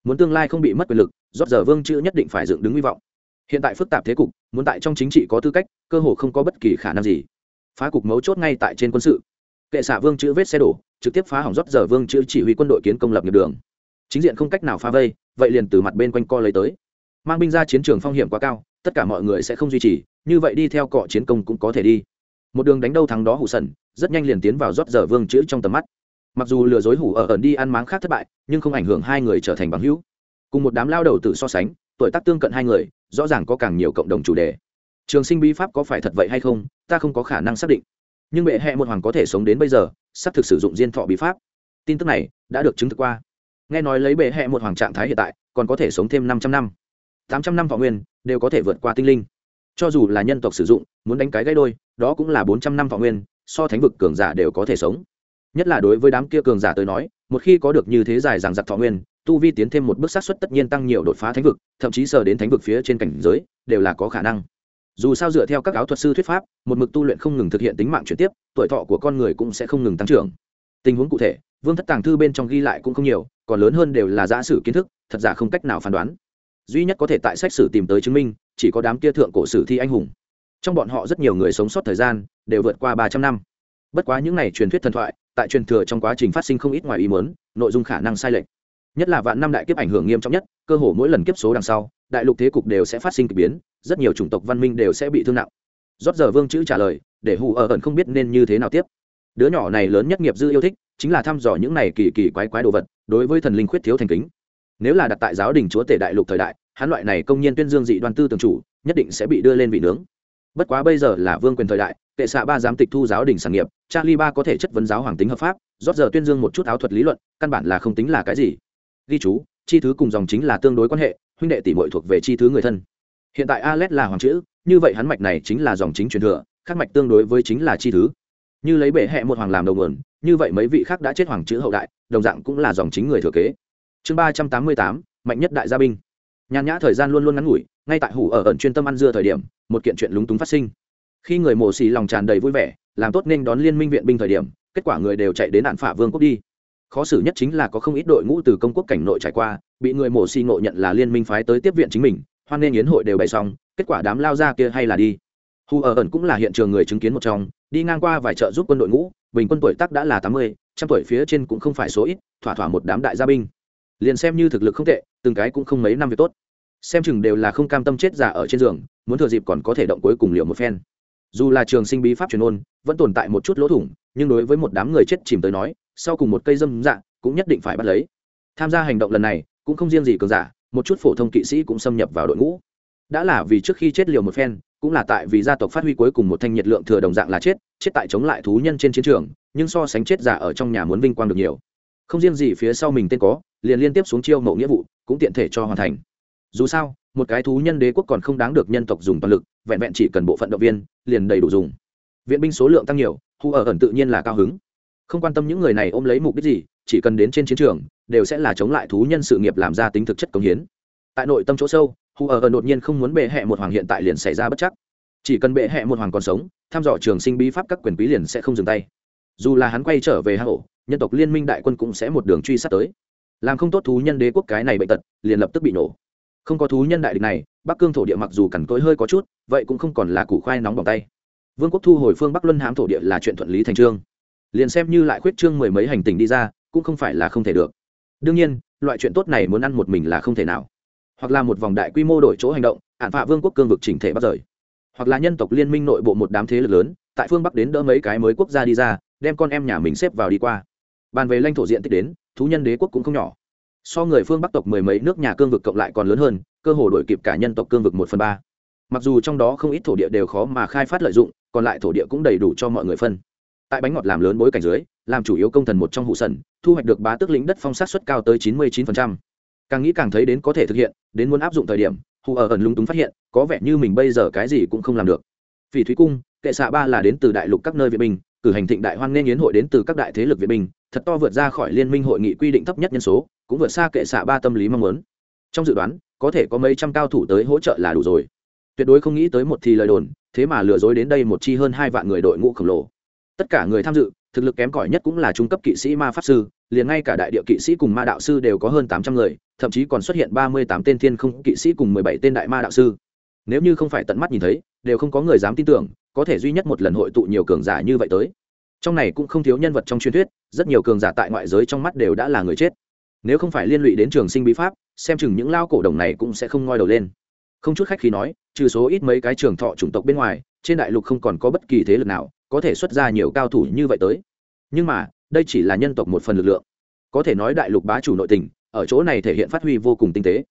Muốn tương lai không bị mất quyền lực rót giờ vương chữ nhất định phải dựng đứng hy vọng. Hiện tại phức tạp thế cục, muốn tại trong chính trị có tư cách, cơ hồ không có bất kỳ khả năng gì. Phá cục mấu chốt ngay tại trên quân sự. Kệ xạ vương chữ vết xe đổ, trực tiếp phá hỏng rót giờ vương chữ chỉ huy quân đội kiến công lập nghiệp đường. Chính diện không cách nào phá vây, vậy liền từ mặt bên quanh co lấy tới. Mang binh ra chiến trường phong hiểm quá cao, tất cả mọi người sẽ không duy trì, như vậy đi theo cọ chiến công cũng có thể đi. Một đường đánh đâu thắng đó hủ sần, rất nhanh liền tiến vào rót giờ vương chữ trong tầm mắt. Mặc dù lừa dối hủ ở ẩn đi ăn máng khác thất bại, nhưng không ảnh hưởng hai người trở thành bằng hữu cùng một đám lao đầu tự so sánh, tuổi tác tương cận hai người, rõ ràng có càng nhiều cộng đồng chủ đề. Trường sinh bí pháp có phải thật vậy hay không, ta không có khả năng xác định. Nhưng bệ hẹ một hoàng có thể sống đến bây giờ, sắp thực sử dụng diên thọ bí pháp. Tin tức này đã được chứng thực qua. Nghe nói lấy bệ hẹ một hoàng trạng thái hiện tại, còn có thể sống thêm 500 năm. Tám trăm năm võ nguyên đều có thể vượt qua tinh linh. Cho dù là nhân tộc sử dụng, muốn đánh cái gây đôi, đó cũng là bốn trăm năm võ nguyên, so thánh vực cường giả đều có thể sống. Nhất là đối với đám kia cường giả tới nói, một khi có được như thế dài rằng giặc thọ nguyên tu vi tiến thêm một bước xác xuất tất nhiên tăng nhiều đột phá thánh vực, thậm chí sờ đến thánh vực phía trên cảnh giới, đều là có khả năng. Dù sao dựa theo các áo thuật sư thuyết pháp, một mực tu luyện không ngừng thực hiện tính mạng chuyển tiếp, tuổi thọ của con người cũng sẽ không ngừng tăng trưởng. Tình huống cụ thể, vương thất tàng thư bên trong ghi lại cũng không nhiều, còn lớn hơn đều là giả sử kiến thức, thật giả không cách nào phán đoán. Duy nhất có thể tại sách sử tìm tới chứng minh, chỉ có đám kia thượng cổ sử thi anh hùng. Trong bọn họ rất nhiều người sống sót thời gian, đều vượt qua ba trăm năm. Bất quá những n à y truyền thuyết thần thoại, tại truyền thừa trong quá trình phát sinh không ít ngoài ý muốn, nội dung khả năng sai lệch nhất là vạn năm đại kiếp ảnh hưởng nghiêm trọng nhất, cơ hồ mỗi lần kiếp số đằng sau, đại lục thế cục đều sẽ phát sinh k ỳ biến, rất nhiều chủng tộc văn minh đều sẽ bị thương nặng. Rót giờ vương chữ trả lời, để hù ở ẩn không biết nên như thế nào tiếp. Đứa nhỏ này lớn nhất nghiệp dư yêu thích, chính là thăm dò những này kỳ kỳ quái quái đồ vật, đối với thần linh khuyết thiếu thành kính. Nếu là đặt tại giáo đình chúa tể đại lục thời đại, hắn loại này công nhiên tuyên dương dị đoan tư tường chủ, nhất định sẽ bị đưa lên vị nướng. Bất quá bây giờ là vương quyền thời đại, kệ xạ ba giám tịch thu giáo đình sản nghiệp, charlie ba có thể chất vấn giáo hoàng tính hợp pháp, rót giờ tuyên dương một chút áo thuật lý luận, căn bản là không tính là cái gì ghi chú, chi thứ cùng dòng chính là tương đối quan hệ, huynh đệ tỷ mội thuộc về chi thứ người thân. Hiện tại alex là hoàng chữ, như vậy hắn mạch này chính là dòng chính truyền thừa, khác mạch tương đối với chính là chi thứ. Như lấy bệ hẹ một hoàng làm đầu nguồn, như vậy mấy vị khác đã chết hoàng chữ hậu đại, đồng dạng cũng là dòng chính người thừa kế. Chương ba trăm tám mươi tám, mạnh nhất đại gia binh. Nhàn nhã thời gian luôn luôn ngắn ngủi, ngay tại hủ ở ẩn chuyên tâm ăn dưa thời điểm, một kiện chuyện lúng túng phát sinh. Khi người mổ xì lòng tràn đầy vui vẻ, làm tốt nên đón liên minh viện binh thời điểm, kết quả người đều chạy đến nạn phả vương quốc đi khó xử nhất chính là có không ít đội ngũ từ công quốc cảnh nội trải qua, bị người mổ xì ngộ nhận là liên minh phái tới tiếp viện chính mình, hoan nên yến hội đều bày xong, kết quả đám lao ra kia hay là đi. Hù ở ẩn cũng là hiện trường người chứng kiến một trong, đi ngang qua vài chợ giúp quân đội ngũ, bình quân tuổi tác đã là tám mươi, trăm tuổi phía trên cũng không phải số ít, thỏa thỏa một đám đại gia binh. Liền xem như thực lực không tệ, từng cái cũng không mấy năm việc tốt. Xem chừng đều là không cam tâm chết giả ở trên giường, muốn thừa dịp còn có thể động cuối cùng liệu một phen dù là trường sinh bí pháp truyền ôn, vẫn tồn tại một chút lỗ thủng, nhưng đối với một đám người chết chìm tới nói, sau cùng một cây dâm dạ cũng nhất định phải bắt lấy. Tham gia hành động lần này, cũng không riêng gì cường giả, một chút phổ thông kỵ sĩ cũng xâm nhập vào đội ngũ. Đã là vì trước khi chết liều một phen, cũng là tại vì gia tộc phát huy cuối cùng một thanh nhiệt lượng thừa đồng dạng là chết chết tại chống lại thú nhân trên chiến trường, nhưng so sánh chết giả ở trong nhà muốn vinh quang được nhiều. Không riêng gì phía sau mình tên có, liền liên tiếp xuống chiêu mộ nghĩa vụ, cũng tiện thể cho hoàn thành dù sao, một cái thú nhân đế quốc còn không đáng được nhân tộc dùng toàn lực, vẹn vẹn chỉ cần bộ phận động viên, liền đầy đủ dùng. Viện binh số lượng tăng nhiều hù ở ẩn tự nhiên là cao hứng. Không quan tâm những người này ôm lấy mục đích gì, chỉ cần đến trên chiến trường, đều sẽ là chống lại thú nhân sự nghiệp làm ra tính thực chất công hiến. Tại nội tâm chỗ sâu hù ở ẩn đột nhiên không muốn bệ hẹ một hoàng hiện tại liền xảy ra bất chắc. Chỉ cần bệ hẹ một hoàng còn sống, tham dò trường sinh bí pháp các quyền quý liền sẽ không dừng tay. Dù là hắn quay trở về hà hổ nhân tộc liên minh đại quân cũng sẽ một đường truy sát tới. Làm không tốt thú nhân đế quốc cái này bệnh tật, liền lập tức bị nổ không có thú nhân đại địch này, bắc cương thổ địa mặc dù cằn cỗi hơi có chút, vậy cũng không còn là củ khoai nóng bỏng tay. Vương quốc thu hồi phương bắc luân hãm thổ địa là chuyện thuận lý thành trương. Liền xem như lại khuyết trương mười mấy hành tình đi ra, cũng không phải là không thể được. Đương nhiên, loại chuyện tốt này muốn ăn một mình là không thể nào. Hoặc là một vòng đại quy mô đổi chỗ hành động ạn phạ vương quốc cương vực chỉnh thể bắt rời. Hoặc là nhân tộc liên minh nội bộ một đám thế lực lớn, tại phương bắc đến đỡ mấy cái mới quốc gia đi ra, đem con em nhà mình xếp vào đi qua. Bàn về lãnh thổ diện tích đến, thú nhân đế quốc cũng không nhỏ so người phương bắc tộc mười mấy nước nhà cương vực cộng lại còn lớn hơn, cơ hồ đổi kịp cả nhân tộc cương vực một phần ba. Mặc dù trong đó không ít thổ địa đều khó mà khai phát lợi dụng, còn lại thổ địa cũng đầy đủ cho mọi người phân. Tại bánh ngọt làm lớn bối cảnh dưới, làm chủ yếu công thần một trong hụ sần, thu hoạch được bá tước lĩnh đất phong sát suất cao tới chín mươi chín càng nghĩ càng thấy đến có thể thực hiện, đến muốn áp dụng thời điểm, hụ ở ẩn lung túng phát hiện, có vẻ như mình bây giờ cái gì cũng không làm được. Vì thúy cung, kệ xạ ba là đến từ đại lục các nơi việt binh, cử hành thịnh đại hoan nghênh yến hội đến từ các đại thế lực việt binh thật to vượt ra khỏi liên minh hội nghị quy định thấp nhất nhân số, cũng vượt xa kệ xạ ba tâm lý mong muốn. Trong dự đoán, có thể có mấy trăm cao thủ tới hỗ trợ là đủ rồi. Tuyệt đối không nghĩ tới một thì lời đồn, thế mà lừa dối đến đây một chi hơn hai vạn người đội ngũ khổng lồ. Tất cả người tham dự, thực lực kém cỏi nhất cũng là trung cấp kỵ sĩ ma pháp sư, liền ngay cả đại địa kỵ sĩ cùng ma đạo sư đều có hơn tám trăm người, thậm chí còn xuất hiện ba mươi tám tên thiên không kỵ sĩ cùng mười bảy tên đại ma đạo sư. Nếu như không phải tận mắt nhìn thấy, đều không có người dám tin tưởng, có thể duy nhất một lần hội tụ nhiều cường giả như vậy tới trong này cũng không thiếu nhân vật trong truyền thuyết, rất nhiều cường giả tại ngoại giới trong mắt đều đã là người chết. Nếu không phải liên lụy đến trường sinh bí pháp, xem chừng những lao cổ đồng này cũng sẽ không ngoi đầu lên. Không chút khách khi nói, trừ số ít mấy cái trường thọ chủng tộc bên ngoài, trên đại lục không còn có bất kỳ thế lực nào có thể xuất ra nhiều cao thủ như vậy tới. Nhưng mà, đây chỉ là nhân tộc một phần lực lượng. Có thể nói đại lục bá chủ nội tình, ở chỗ này thể hiện phát huy vô cùng tinh tế.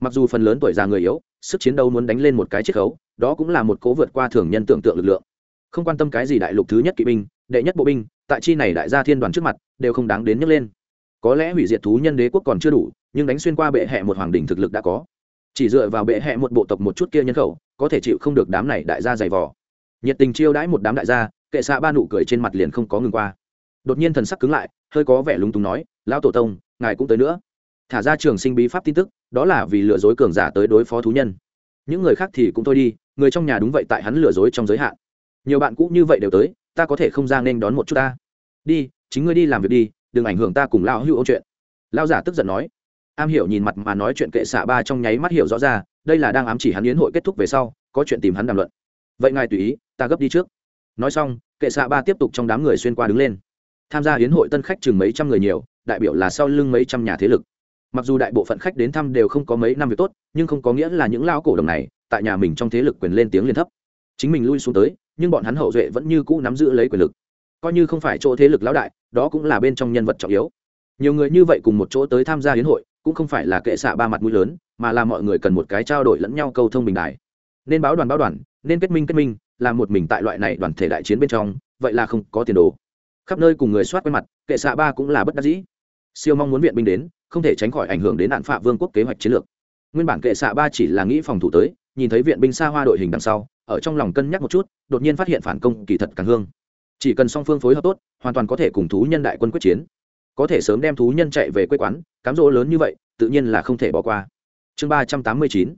Mặc dù phần lớn tuổi già người yếu, sức chiến đấu muốn đánh lên một cái chiết khấu, đó cũng là một cố vượt qua thường nhân tưởng tượng lực lượng. Không quan tâm cái gì đại lục thứ nhất kỵ binh đệ nhất bộ binh, tại chi này đại gia thiên đoàn trước mặt, đều không đáng đến nhấc lên. Có lẽ hủy diệt thú nhân đế quốc còn chưa đủ, nhưng đánh xuyên qua bệ hẹ một hoàng đình thực lực đã có. Chỉ dựa vào bệ hẹ một bộ tộc một chút kia nhân khẩu, có thể chịu không được đám này đại gia dày vò. Nhiệt tình chiêu đãi một đám đại gia, kệ xạ ba nụ cười trên mặt liền không có ngừng qua. Đột nhiên thần sắc cứng lại, hơi có vẻ lúng túng nói, lão tổ tông, ngài cũng tới nữa. Thả ra trường sinh bí pháp tin tức, đó là vì lừa dối cường giả tới đối phó thú nhân. Những người khác thì cũng thôi đi, người trong nhà đúng vậy tại hắn lừa dối trong giới hạn. Nhiều bạn cũ như vậy đều tới ta có thể không ra nên đón một chút ta. Đi, chính ngươi đi làm việc đi, đừng ảnh hưởng ta cùng lão hưu ô chuyện. Lão giả tức giận nói. Am hiểu nhìn mặt mà nói chuyện kệ xạ ba trong nháy mắt hiểu rõ ra, đây là đang ám chỉ hắn yến hội kết thúc về sau, có chuyện tìm hắn đàm luận. Vậy ngài tùy ý, ta gấp đi trước. Nói xong, kệ xạ ba tiếp tục trong đám người xuyên qua đứng lên. Tham gia hiến hội tân khách chừng mấy trăm người nhiều, đại biểu là sau lưng mấy trăm nhà thế lực. Mặc dù đại bộ phận khách đến thăm đều không có mấy năm việc tốt, nhưng không có nghĩa là những lao cổ đồng này, tại nhà mình trong thế lực quyền lên tiếng liên thấp. Chính mình lui xuống tới nhưng bọn hắn hậu duệ vẫn như cũ nắm giữ lấy quyền lực. Coi như không phải chỗ thế lực lão đại, đó cũng là bên trong nhân vật trọng yếu. Nhiều người như vậy cùng một chỗ tới tham gia hiến hội, cũng không phải là kệ xạ ba mặt mũi lớn, mà là mọi người cần một cái trao đổi lẫn nhau câu thông bình đại nên báo đoàn báo đoàn, nên kết minh kết minh, là một mình tại loại này đoàn thể đại chiến bên trong, vậy là không có tiền đồ. Khắp nơi cùng người soát quen mặt, kệ xạ ba cũng là bất đắc dĩ. Siêu mong muốn viện binh đến, không thể tránh khỏi ảnh hưởng đến nạn phạ vương quốc kế hoạch chiến lược. Nguyên bản kệ xạ ba chỉ là nghĩ phòng thủ tới, nhìn thấy viện binh xa hoa đội hình đằng sau ở trong lòng cân nhắc một chút, đột nhiên phát hiện phản công kỳ thật càng hương. Chỉ cần song phương phối hợp tốt, hoàn toàn có thể cùng thú nhân đại quân quyết chiến. Có thể sớm đem thú nhân chạy về quê quán, cám rỗ lớn như vậy, tự nhiên là không thể bỏ qua. Chương ba trăm tám mươi chín.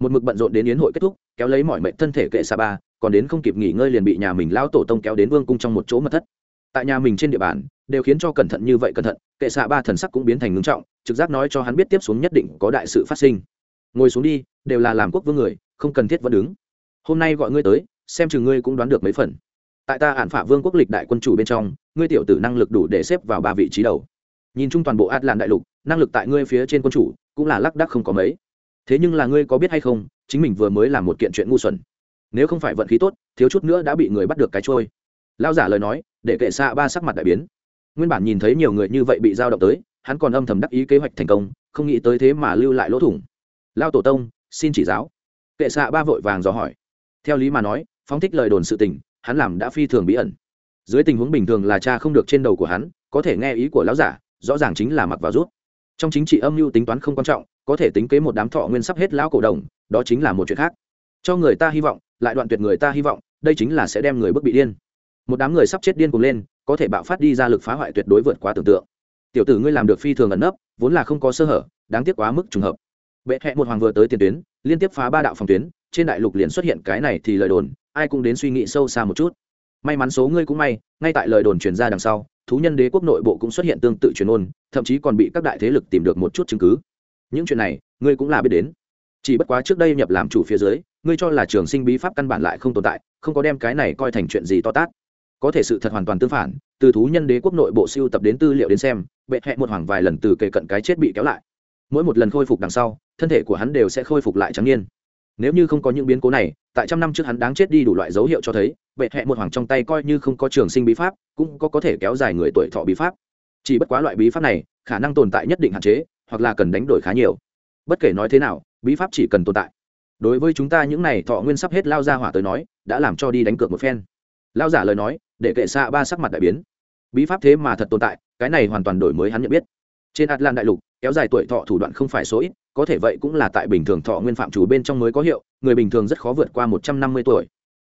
Một mực bận rộn đến yến hội kết thúc, kéo lấy mọi mệnh thân thể kệ xa ba, còn đến không kịp nghỉ ngơi liền bị nhà mình lao tổ tông kéo đến vương cung trong một chỗ mật thất. Tại nhà mình trên địa bàn, đều khiến cho cẩn thận như vậy cẩn thận, kệ xạ ba thần sắc cũng biến thành ngưng trọng, trực giác nói cho hắn biết tiếp xuống nhất định có đại sự phát sinh. Ngồi xuống đi, đều là làm quốc vương người, không cần thiết vẫn đứng hôm nay gọi ngươi tới, xem chừng ngươi cũng đoán được mấy phần. Tại ta hạn phả vương quốc lịch đại quân chủ bên trong, ngươi tiểu tử năng lực đủ để xếp vào ba vị trí đầu. Nhìn chung toàn bộ át làn đại lục, năng lực tại ngươi phía trên quân chủ cũng là lác đắc không có mấy. Thế nhưng là ngươi có biết hay không, chính mình vừa mới làm một kiện chuyện ngu xuẩn. Nếu không phải vận khí tốt, thiếu chút nữa đã bị người bắt được cái trôi. Lao giả lời nói, để kệ xạ ba sắc mặt đại biến. Nguyên bản nhìn thấy nhiều người như vậy bị giao động tới, hắn còn âm thầm đắc ý kế hoạch thành công, không nghĩ tới thế mà lưu lại lỗ thủng. Lao tổ tông, xin chỉ giáo. Kệ xạ ba vội vàng dò hỏi theo lý mà nói, phóng thích lời đồn sự tình, hắn làm đã phi thường bí ẩn. Dưới tình huống bình thường là cha không được trên đầu của hắn, có thể nghe ý của lão giả, rõ ràng chính là mặc vào rút. Trong chính trị âm mưu tính toán không quan trọng, có thể tính kế một đám thọ nguyên sắp hết lão cổ đồng, đó chính là một chuyện khác. Cho người ta hy vọng, lại đoạn tuyệt người ta hy vọng, đây chính là sẽ đem người bước bị điên. Một đám người sắp chết điên cùng lên, có thể bạo phát đi ra lực phá hoại tuyệt đối vượt quá tưởng tượng. Tiểu tử ngươi làm được phi thường ẩn nấp, vốn là không có sơ hở, đáng tiếc quá mức trùng hợp bệ hẹ một hoàng vừa tới tiền tuyến, liên tiếp phá ba đạo phòng tuyến, trên đại lục liền xuất hiện cái này thì lời đồn, ai cũng đến suy nghĩ sâu xa một chút. May mắn số ngươi cũng may, ngay tại lời đồn truyền ra đằng sau, thú nhân đế quốc nội bộ cũng xuất hiện tương tự truyền ôn, thậm chí còn bị các đại thế lực tìm được một chút chứng cứ. Những chuyện này, ngươi cũng là biết đến. Chỉ bất quá trước đây nhập làm chủ phía dưới, ngươi cho là trường sinh bí pháp căn bản lại không tồn tại, không có đem cái này coi thành chuyện gì to tát. Có thể sự thật hoàn toàn tương phản, từ thú nhân đế quốc nội bộ siêu tập đến tư liệu đến xem, bệ hẹ một hoàng vài lần từ kề cận cái chết bị kéo lại mỗi một lần khôi phục đằng sau, thân thể của hắn đều sẽ khôi phục lại trắng nhiên nếu như không có những biến cố này, tại trăm năm trước hắn đáng chết đi đủ loại dấu hiệu cho thấy, bệ hẹ một hoàng trong tay coi như không có trường sinh bí pháp, cũng có có thể kéo dài người tuổi thọ bí pháp. Chỉ bất quá loại bí pháp này, khả năng tồn tại nhất định hạn chế, hoặc là cần đánh đổi khá nhiều. Bất kể nói thế nào, bí pháp chỉ cần tồn tại. Đối với chúng ta những này thọ nguyên sắp hết lao ra hỏa tới nói, đã làm cho đi đánh cược một phen. Lao giả lời nói, để kệ xa ba sắc mặt đại biến. Bí pháp thế mà thật tồn tại, cái này hoàn toàn đổi mới hắn nhận biết. Trên atlan đại lục kéo dài tuổi thọ thủ đoạn không phải số ít, có thể vậy cũng là tại bình thường thọ nguyên phạm chủ bên trong mới có hiệu, người bình thường rất khó vượt qua một trăm năm mươi tuổi.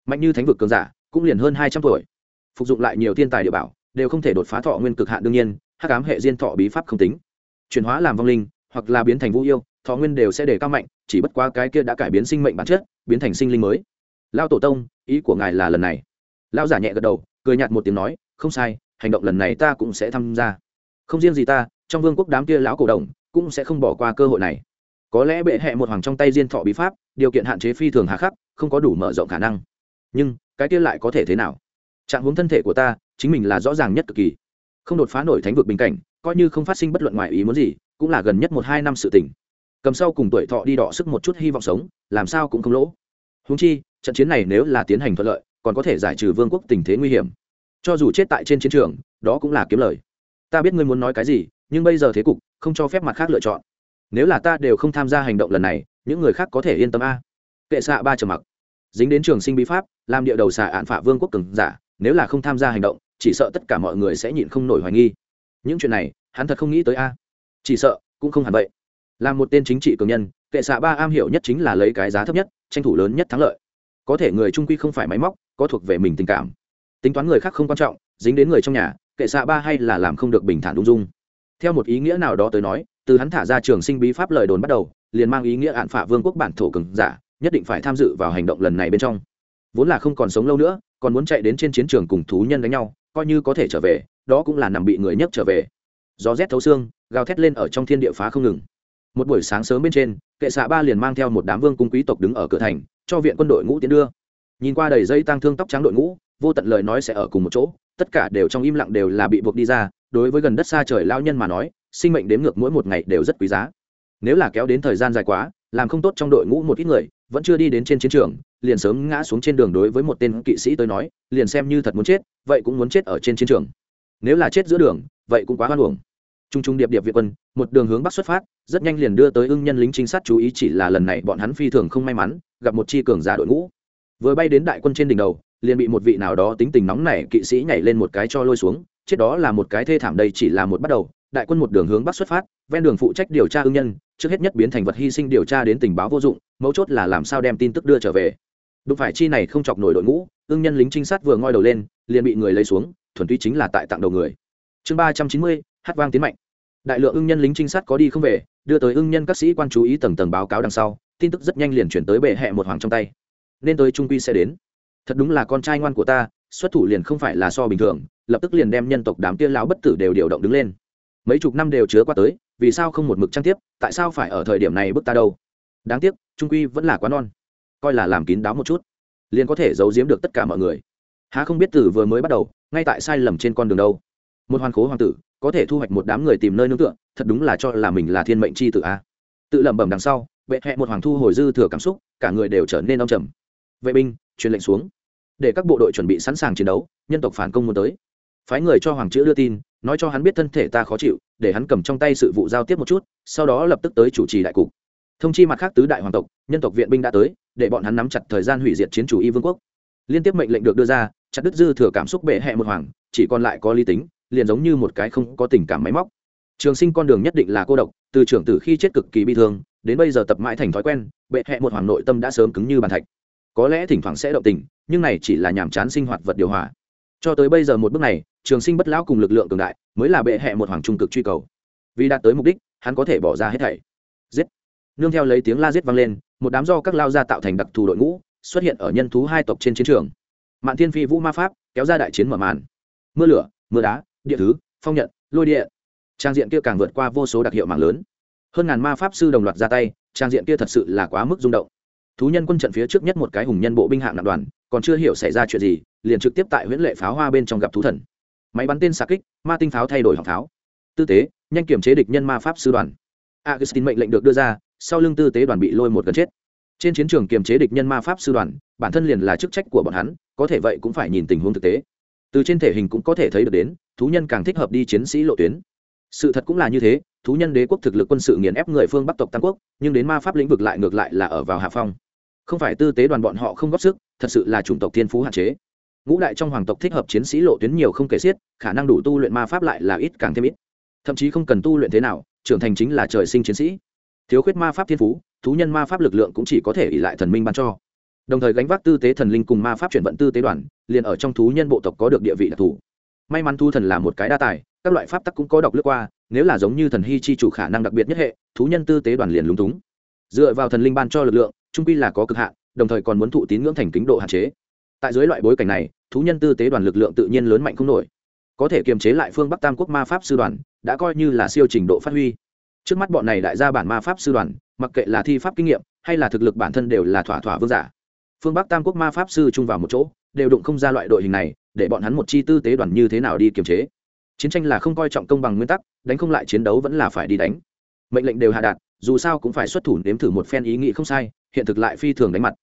Mạnh như thánh vực cường giả, cũng liền hơn hai trăm tuổi. Phục dụng lại nhiều thiên tài địa bảo, đều không thể đột phá thọ nguyên cực hạn đương nhiên, hắc ám hệ diên thọ bí pháp không tính. Chuyển hóa làm vong linh, hoặc là biến thành vũ yêu, thọ nguyên đều sẽ để cao mạnh, chỉ bất quá cái kia đã cải biến sinh mệnh bản chất, biến thành sinh linh mới. Lao tổ tông, ý của ngài là lần này. Lao giả nhẹ gật đầu, cười nhạt một tiếng nói, không sai, hành động lần này ta cũng sẽ tham gia. Không riêng gì ta trong vương quốc đám kia lão cổ đồng cũng sẽ không bỏ qua cơ hội này. Có lẽ bệ hẹ một hoàng trong tay diên thọ bí pháp, điều kiện hạn chế phi thường hà khắc, không có đủ mở rộng khả năng. Nhưng, cái kia lại có thể thế nào? Trạng hướng thân thể của ta, chính mình là rõ ràng nhất cực kỳ. Không đột phá nổi thánh vực bình cảnh, coi như không phát sinh bất luận ngoài ý muốn gì, cũng là gần nhất một hai năm sự tỉnh cầm sau cùng tuổi thọ đi đọ sức một chút hy vọng sống, làm sao cũng không lỗ. Húng chi, trận chiến này nếu là tiến hành thuận lợi, còn có thể giải trừ vương quốc tình thế nguy hiểm. Cho dù chết tại trên chiến trường, đó cũng là kiếm lời. Ta biết ngươi muốn nói cái gì nhưng bây giờ thế cục không cho phép mặt khác lựa chọn. Nếu là ta đều không tham gia hành động lần này, những người khác có thể yên tâm a. Kệ xạ ba trầm mặc. Dính đến trường sinh bí pháp, làm địa đầu xạ án phả vương quốc cường giả, nếu là không tham gia hành động, chỉ sợ tất cả mọi người sẽ nhịn không nổi hoài nghi. Những chuyện này, hắn thật không nghĩ tới a. Chỉ sợ, cũng không hẳn vậy. Là một tên chính trị cường nhân, kệ xạ ba am hiểu nhất chính là lấy cái giá thấp nhất, tranh thủ lớn nhất thắng lợi. Có thể người trung quy không phải máy móc, có thuộc về mình tình cảm. Tính toán người khác không quan trọng, dính đến người trong nhà, kệ xạ ba hay là làm không được bình thản đúng dung theo một ý nghĩa nào đó tới nói, từ hắn thả ra trường sinh bí pháp lời đồn bắt đầu, liền mang ý nghĩa hạn phả vương quốc bản thổ cường giả, nhất định phải tham dự vào hành động lần này bên trong. Vốn là không còn sống lâu nữa, còn muốn chạy đến trên chiến trường cùng thú nhân đánh nhau, coi như có thể trở về, đó cũng là nằm bị người nhấc trở về. Gió rét thấu xương, gào thét lên ở trong thiên địa phá không ngừng. Một buổi sáng sớm bên trên, kệ xạ ba liền mang theo một đám vương cung quý tộc đứng ở cửa thành, cho viện quân đội ngũ tiến đưa. Nhìn qua đầy dây tăng thương tóc trắng đội ngũ, vô tận lời nói sẽ ở cùng một chỗ, tất cả đều trong im lặng đều là bị buộc đi ra đối với gần đất xa trời lao nhân mà nói, sinh mệnh đếm ngược mỗi một ngày đều rất quý giá. Nếu là kéo đến thời gian dài quá, làm không tốt trong đội ngũ một ít người, vẫn chưa đi đến trên chiến trường, liền sớm ngã xuống trên đường đối với một tên kỵ sĩ tới nói, liền xem như thật muốn chết, vậy cũng muốn chết ở trên chiến trường. Nếu là chết giữa đường, vậy cũng quá hoan hồng t r u n g t r u n g điệp điệp việt quân, một đường hướng bắc xuất phát, rất nhanh liền đưa tới ưng nhân lính trinh sát chú ý chỉ là lần này bọn hắn phi thường không may mắn, gặp một chi cường giả đội ngũ. Vừa bay đến đại quân trên đỉnh đầu, liền bị một vị nào đó tính tình nóng nảy kỵ sĩ nhảy lên một cái cho lôi xuống chết đó là một cái thê thảm đây chỉ là một bắt đầu, đại quân một đường hướng bắc xuất phát, ven đường phụ trách điều tra ưng nhân, trước hết nhất biến thành vật hy sinh điều tra đến tình báo vô dụng, mấu chốt là làm sao đem tin tức đưa trở về. Đụng phải chi này không chọc nổi đội ngũ, ưng nhân lính trinh sát vừa ngoi đầu lên, liền bị người lấy xuống, thuần túy chính là tại tặng đầu người. Chương ba trăm chín mươi, hát vang tiến mạnh. Đại lượng ưng nhân lính trinh sát có đi không về, đưa tới ưng nhân các sĩ quan chú ý tầng tầng báo cáo đằng sau, tin tức rất nhanh liền chuyển tới bệ hẹ một hoàng trong tay. Nên tới trung quy sẽ đến. Thật đúng là con trai ngoan của ta xuất thủ liền không phải là so bình thường, lập tức liền đem nhân tộc đám kia lão bất tử đều điều động đứng lên. Mấy chục năm đều chứa qua tới, vì sao không một mực trang tiếp, tại sao phải ở thời điểm này bước ta đâu? Đáng tiếc, trung quy vẫn là quá non. Coi là làm kín đáo một chút, liền có thể giấu giếm được tất cả mọi người. Há không biết từ vừa mới bắt đầu, ngay tại sai lầm trên con đường đâu. Một hoàn khố hoàng tử, có thể thu hoạch một đám người tìm nơi nương tựa, thật đúng là cho là mình là thiên mệnh c h i tự a. Tự lẩm bẩm đằng sau, vệ hẹ một hoàng thu hồi dư thừa cảm xúc, cả người đều trở nên đông trầm. Vệ binh, truyền lệnh xuống để các bộ đội chuẩn bị sẵn sàng chiến đấu, nhân tộc phản công muốn tới. Phái người cho hoàng chữ đưa tin, nói cho hắn biết thân thể ta khó chịu, để hắn cầm trong tay sự vụ giao tiếp một chút, sau đó lập tức tới chủ trì đại cục. Thông chi mặt khác tứ đại hoàng tộc, nhân tộc viện binh đã tới, để bọn hắn nắm chặt thời gian hủy diệt chiến chủ y vương quốc. Liên tiếp mệnh lệnh được đưa ra, chặt đứt dư thừa cảm xúc bệ hẹ một hoàng, chỉ còn lại có lý tính, liền giống như một cái không có tình cảm máy móc. Trường sinh con đường nhất định là cô độc, từ trưởng tử khi chết cực kỳ bi thương, đến bây giờ tập mãi thành thói quen, bệ hẹ một hoàng nội tâm đã sớm cứng như bàn thạch. Có lẽ thỉnh thoảng sẽ động tình nhưng này chỉ là nhàm chán sinh hoạt vật điều hòa. Cho tới bây giờ một bước này, trường sinh bất lão cùng lực lượng cường đại mới là bệ hẹ một hoàng trung cực truy cầu. Vì đạt tới mục đích, hắn có thể bỏ ra hết thảy. Giết. Nương theo lấy tiếng la giết vang lên, một đám do các lao gia tạo thành đặc thù đội ngũ xuất hiện ở nhân thú hai tộc trên chiến trường. Mạn thiên phi vũ ma pháp kéo ra đại chiến mở màn. Mưa lửa, mưa đá, địa thứ, phong nhận, lôi địa. Trang diện kia càng vượt qua vô số đặc hiệu mạng lớn. Hơn ngàn ma pháp sư đồng loạt ra tay, trang diện kia thật sự là quá mức rung động thú nhân quân trận phía trước nhất một cái hùng nhân bộ binh hạng nặng đoàn, còn chưa hiểu xảy ra chuyện gì, liền trực tiếp tại huyễn lệ pháo hoa bên trong gặp thú thần. Máy bắn tên xa kích, ma tinh pháo thay đổi họng pháo. Tư tế, nhanh kiểm chế địch nhân ma pháp sư đoàn. Augustin mệnh lệnh được đưa ra, sau lưng tư tế đoàn bị lôi một gần chết. Trên chiến trường kiềm chế địch nhân ma pháp sư đoàn, bản thân liền là chức trách của bọn hắn, có thể vậy cũng phải nhìn tình huống thực tế. Từ trên thể hình cũng có thể thấy được đến, thú nhân càng thích hợp đi chiến sĩ lộ tuyến. Sự thật cũng là như thế, thú nhân đế quốc thực lực quân sự nghiền ép người phương bắc tộc tam quốc, nhưng đến ma pháp lĩnh vực lại ngược lại là ở vào hạ phong không phải tư tế đoàn bọn họ không góp sức, thật sự là chủng tộc thiên phú hạn chế. Ngũ đại trong hoàng tộc thích hợp chiến sĩ lộ tuyến nhiều không kể xiết, khả năng đủ tu luyện ma pháp lại là ít càng thêm ít. Thậm chí không cần tu luyện thế nào, trưởng thành chính là trời sinh chiến sĩ. Thiếu khuyết ma pháp thiên phú, thú nhân ma pháp lực lượng cũng chỉ có thể ỉ lại thần minh ban cho. Đồng thời gánh vác tư tế thần linh cùng ma pháp chuyển vận tư tế đoàn, liền ở trong thú nhân bộ tộc có được địa vị đặc thù. May mắn thu thần là một cái đa tài, các loại pháp tắc cũng có đọc lướt qua, nếu là giống như thần hy chi chủ khả năng đặc biệt nhất hệ, thú nhân tư tế đoàn liền lúng túng. Dựa vào thần linh ban cho lực lượng trung quy là có cực hạn, đồng thời còn muốn thụ tín ngưỡng thành kính độ hạn chế. Tại dưới loại bối cảnh này, thú nhân tư tế đoàn lực lượng tự nhiên lớn mạnh không nổi. Có thể kiềm chế lại phương bắc tam quốc ma pháp sư đoàn, đã coi như là siêu trình độ phát huy. Trước mắt bọn này đại gia bản ma pháp sư đoàn, mặc kệ là thi pháp kinh nghiệm, hay là thực lực bản thân đều là thỏa thỏa vương giả. Phương bắc tam quốc ma pháp sư chung vào một chỗ, đều đụng không ra loại đội hình này, để bọn hắn một chi tư tế đoàn như thế nào đi kiềm chế. Chiến tranh là không coi trọng công bằng nguyên tắc, đánh không lại chiến đấu vẫn là phải đi đánh. Mệnh lệnh đều hạ đạt dù sao cũng phải xuất thủ nếm thử một phen ý nghĩ không sai, hiện thực lại phi thường đánh mặt.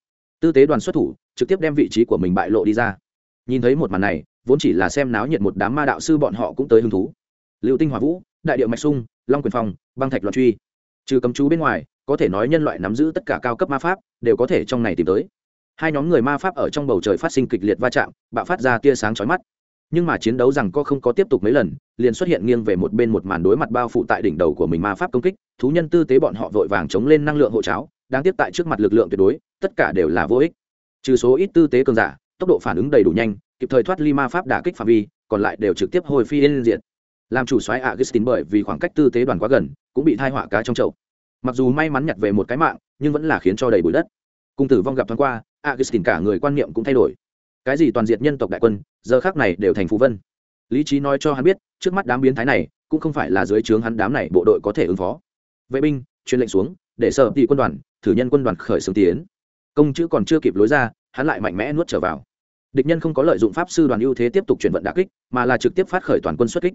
Tư tế đoàn xuất thủ, trực tiếp đem vị trí của mình bại lộ đi ra. Nhìn thấy một màn này, vốn chỉ là xem náo nhiệt một đám ma đạo sư bọn họ cũng tới hứng thú. Liệu tinh hỏa vũ, đại điệu mạch sung, long quyền phong, băng thạch loạn truy. Trừ cấm chú bên ngoài, có thể nói nhân loại nắm giữ tất cả cao cấp ma pháp, đều có thể trong này tìm tới. Hai nhóm người ma pháp ở trong bầu trời phát sinh kịch liệt va chạm, bạo phát ra tia sáng chói mắt nhưng mà chiến đấu rằng có không có tiếp tục mấy lần, liền xuất hiện nghiêng về một bên một màn đối mặt bao phủ tại đỉnh đầu của mình ma pháp công kích, thú nhân tư tế bọn họ vội vàng chống lên năng lượng hộ cháo, đang tiếp tại trước mặt lực lượng tuyệt đối, tất cả đều là vô ích. Trừ số ít tư tế cường giả, tốc độ phản ứng đầy đủ nhanh, kịp thời thoát ly ma pháp đả kích phạm vi, còn lại đều trực tiếp hồi phi lên diện làm chủ xoáy Augustine bởi vì khoảng cách tư tế đoàn quá gần, cũng bị thai họa cá trong chậu. Mặc dù may mắn nhặt về một cái mạng, nhưng vẫn là khiến cho đầy bụi đất. Cung tử vong gặp thoáng qua, Augustine cả người quan niệm cũng thay đổi cái gì toàn diện nhân tộc đại quân, giờ khác này đều thành phú vân. Lý trí nói cho hắn biết, trước mắt đám biến thái này, cũng không phải là dưới trướng hắn đám này bộ đội có thể ứng phó. Vệ binh, truyền lệnh xuống, để sợ tỷ quân đoàn, thử nhân quân đoàn khởi xướng tiến. Công chữ còn chưa kịp lối ra, hắn lại mạnh mẽ nuốt trở vào. Địch nhân không có lợi dụng pháp sư đoàn ưu thế tiếp tục chuyển vận đà kích, mà là trực tiếp phát khởi toàn quân xuất kích.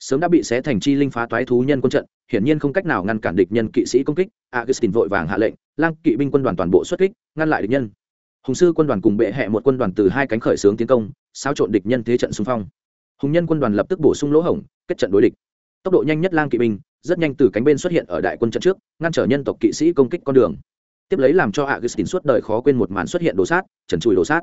Sớm đã bị xé thành chi linh phá toái thú nhân quân trận, hiển nhiên không cách nào ngăn cản địch nhân kỵ sĩ công kích augustin vội vàng hạ lệnh, lang kỵ binh quân đoàn toàn bộ xuất kích, ngăn lại địch nhân hùng sư quân đoàn cùng bệ hẹ một quân đoàn từ hai cánh khởi xướng tiến công, xáo trộn địch nhân thế trận xung phong. Hùng nhân quân đoàn lập tức bổ sung lỗ hổng, kết trận đối địch. Tốc độ nhanh nhất lang kỵ binh, rất nhanh từ cánh bên xuất hiện ở đại quân trận trước, ngăn trở nhân tộc kỵ sĩ công kích con đường. Tiếp lấy làm cho augustin suốt đời khó quên một màn xuất hiện đồ sát, trần trùi đồ sát.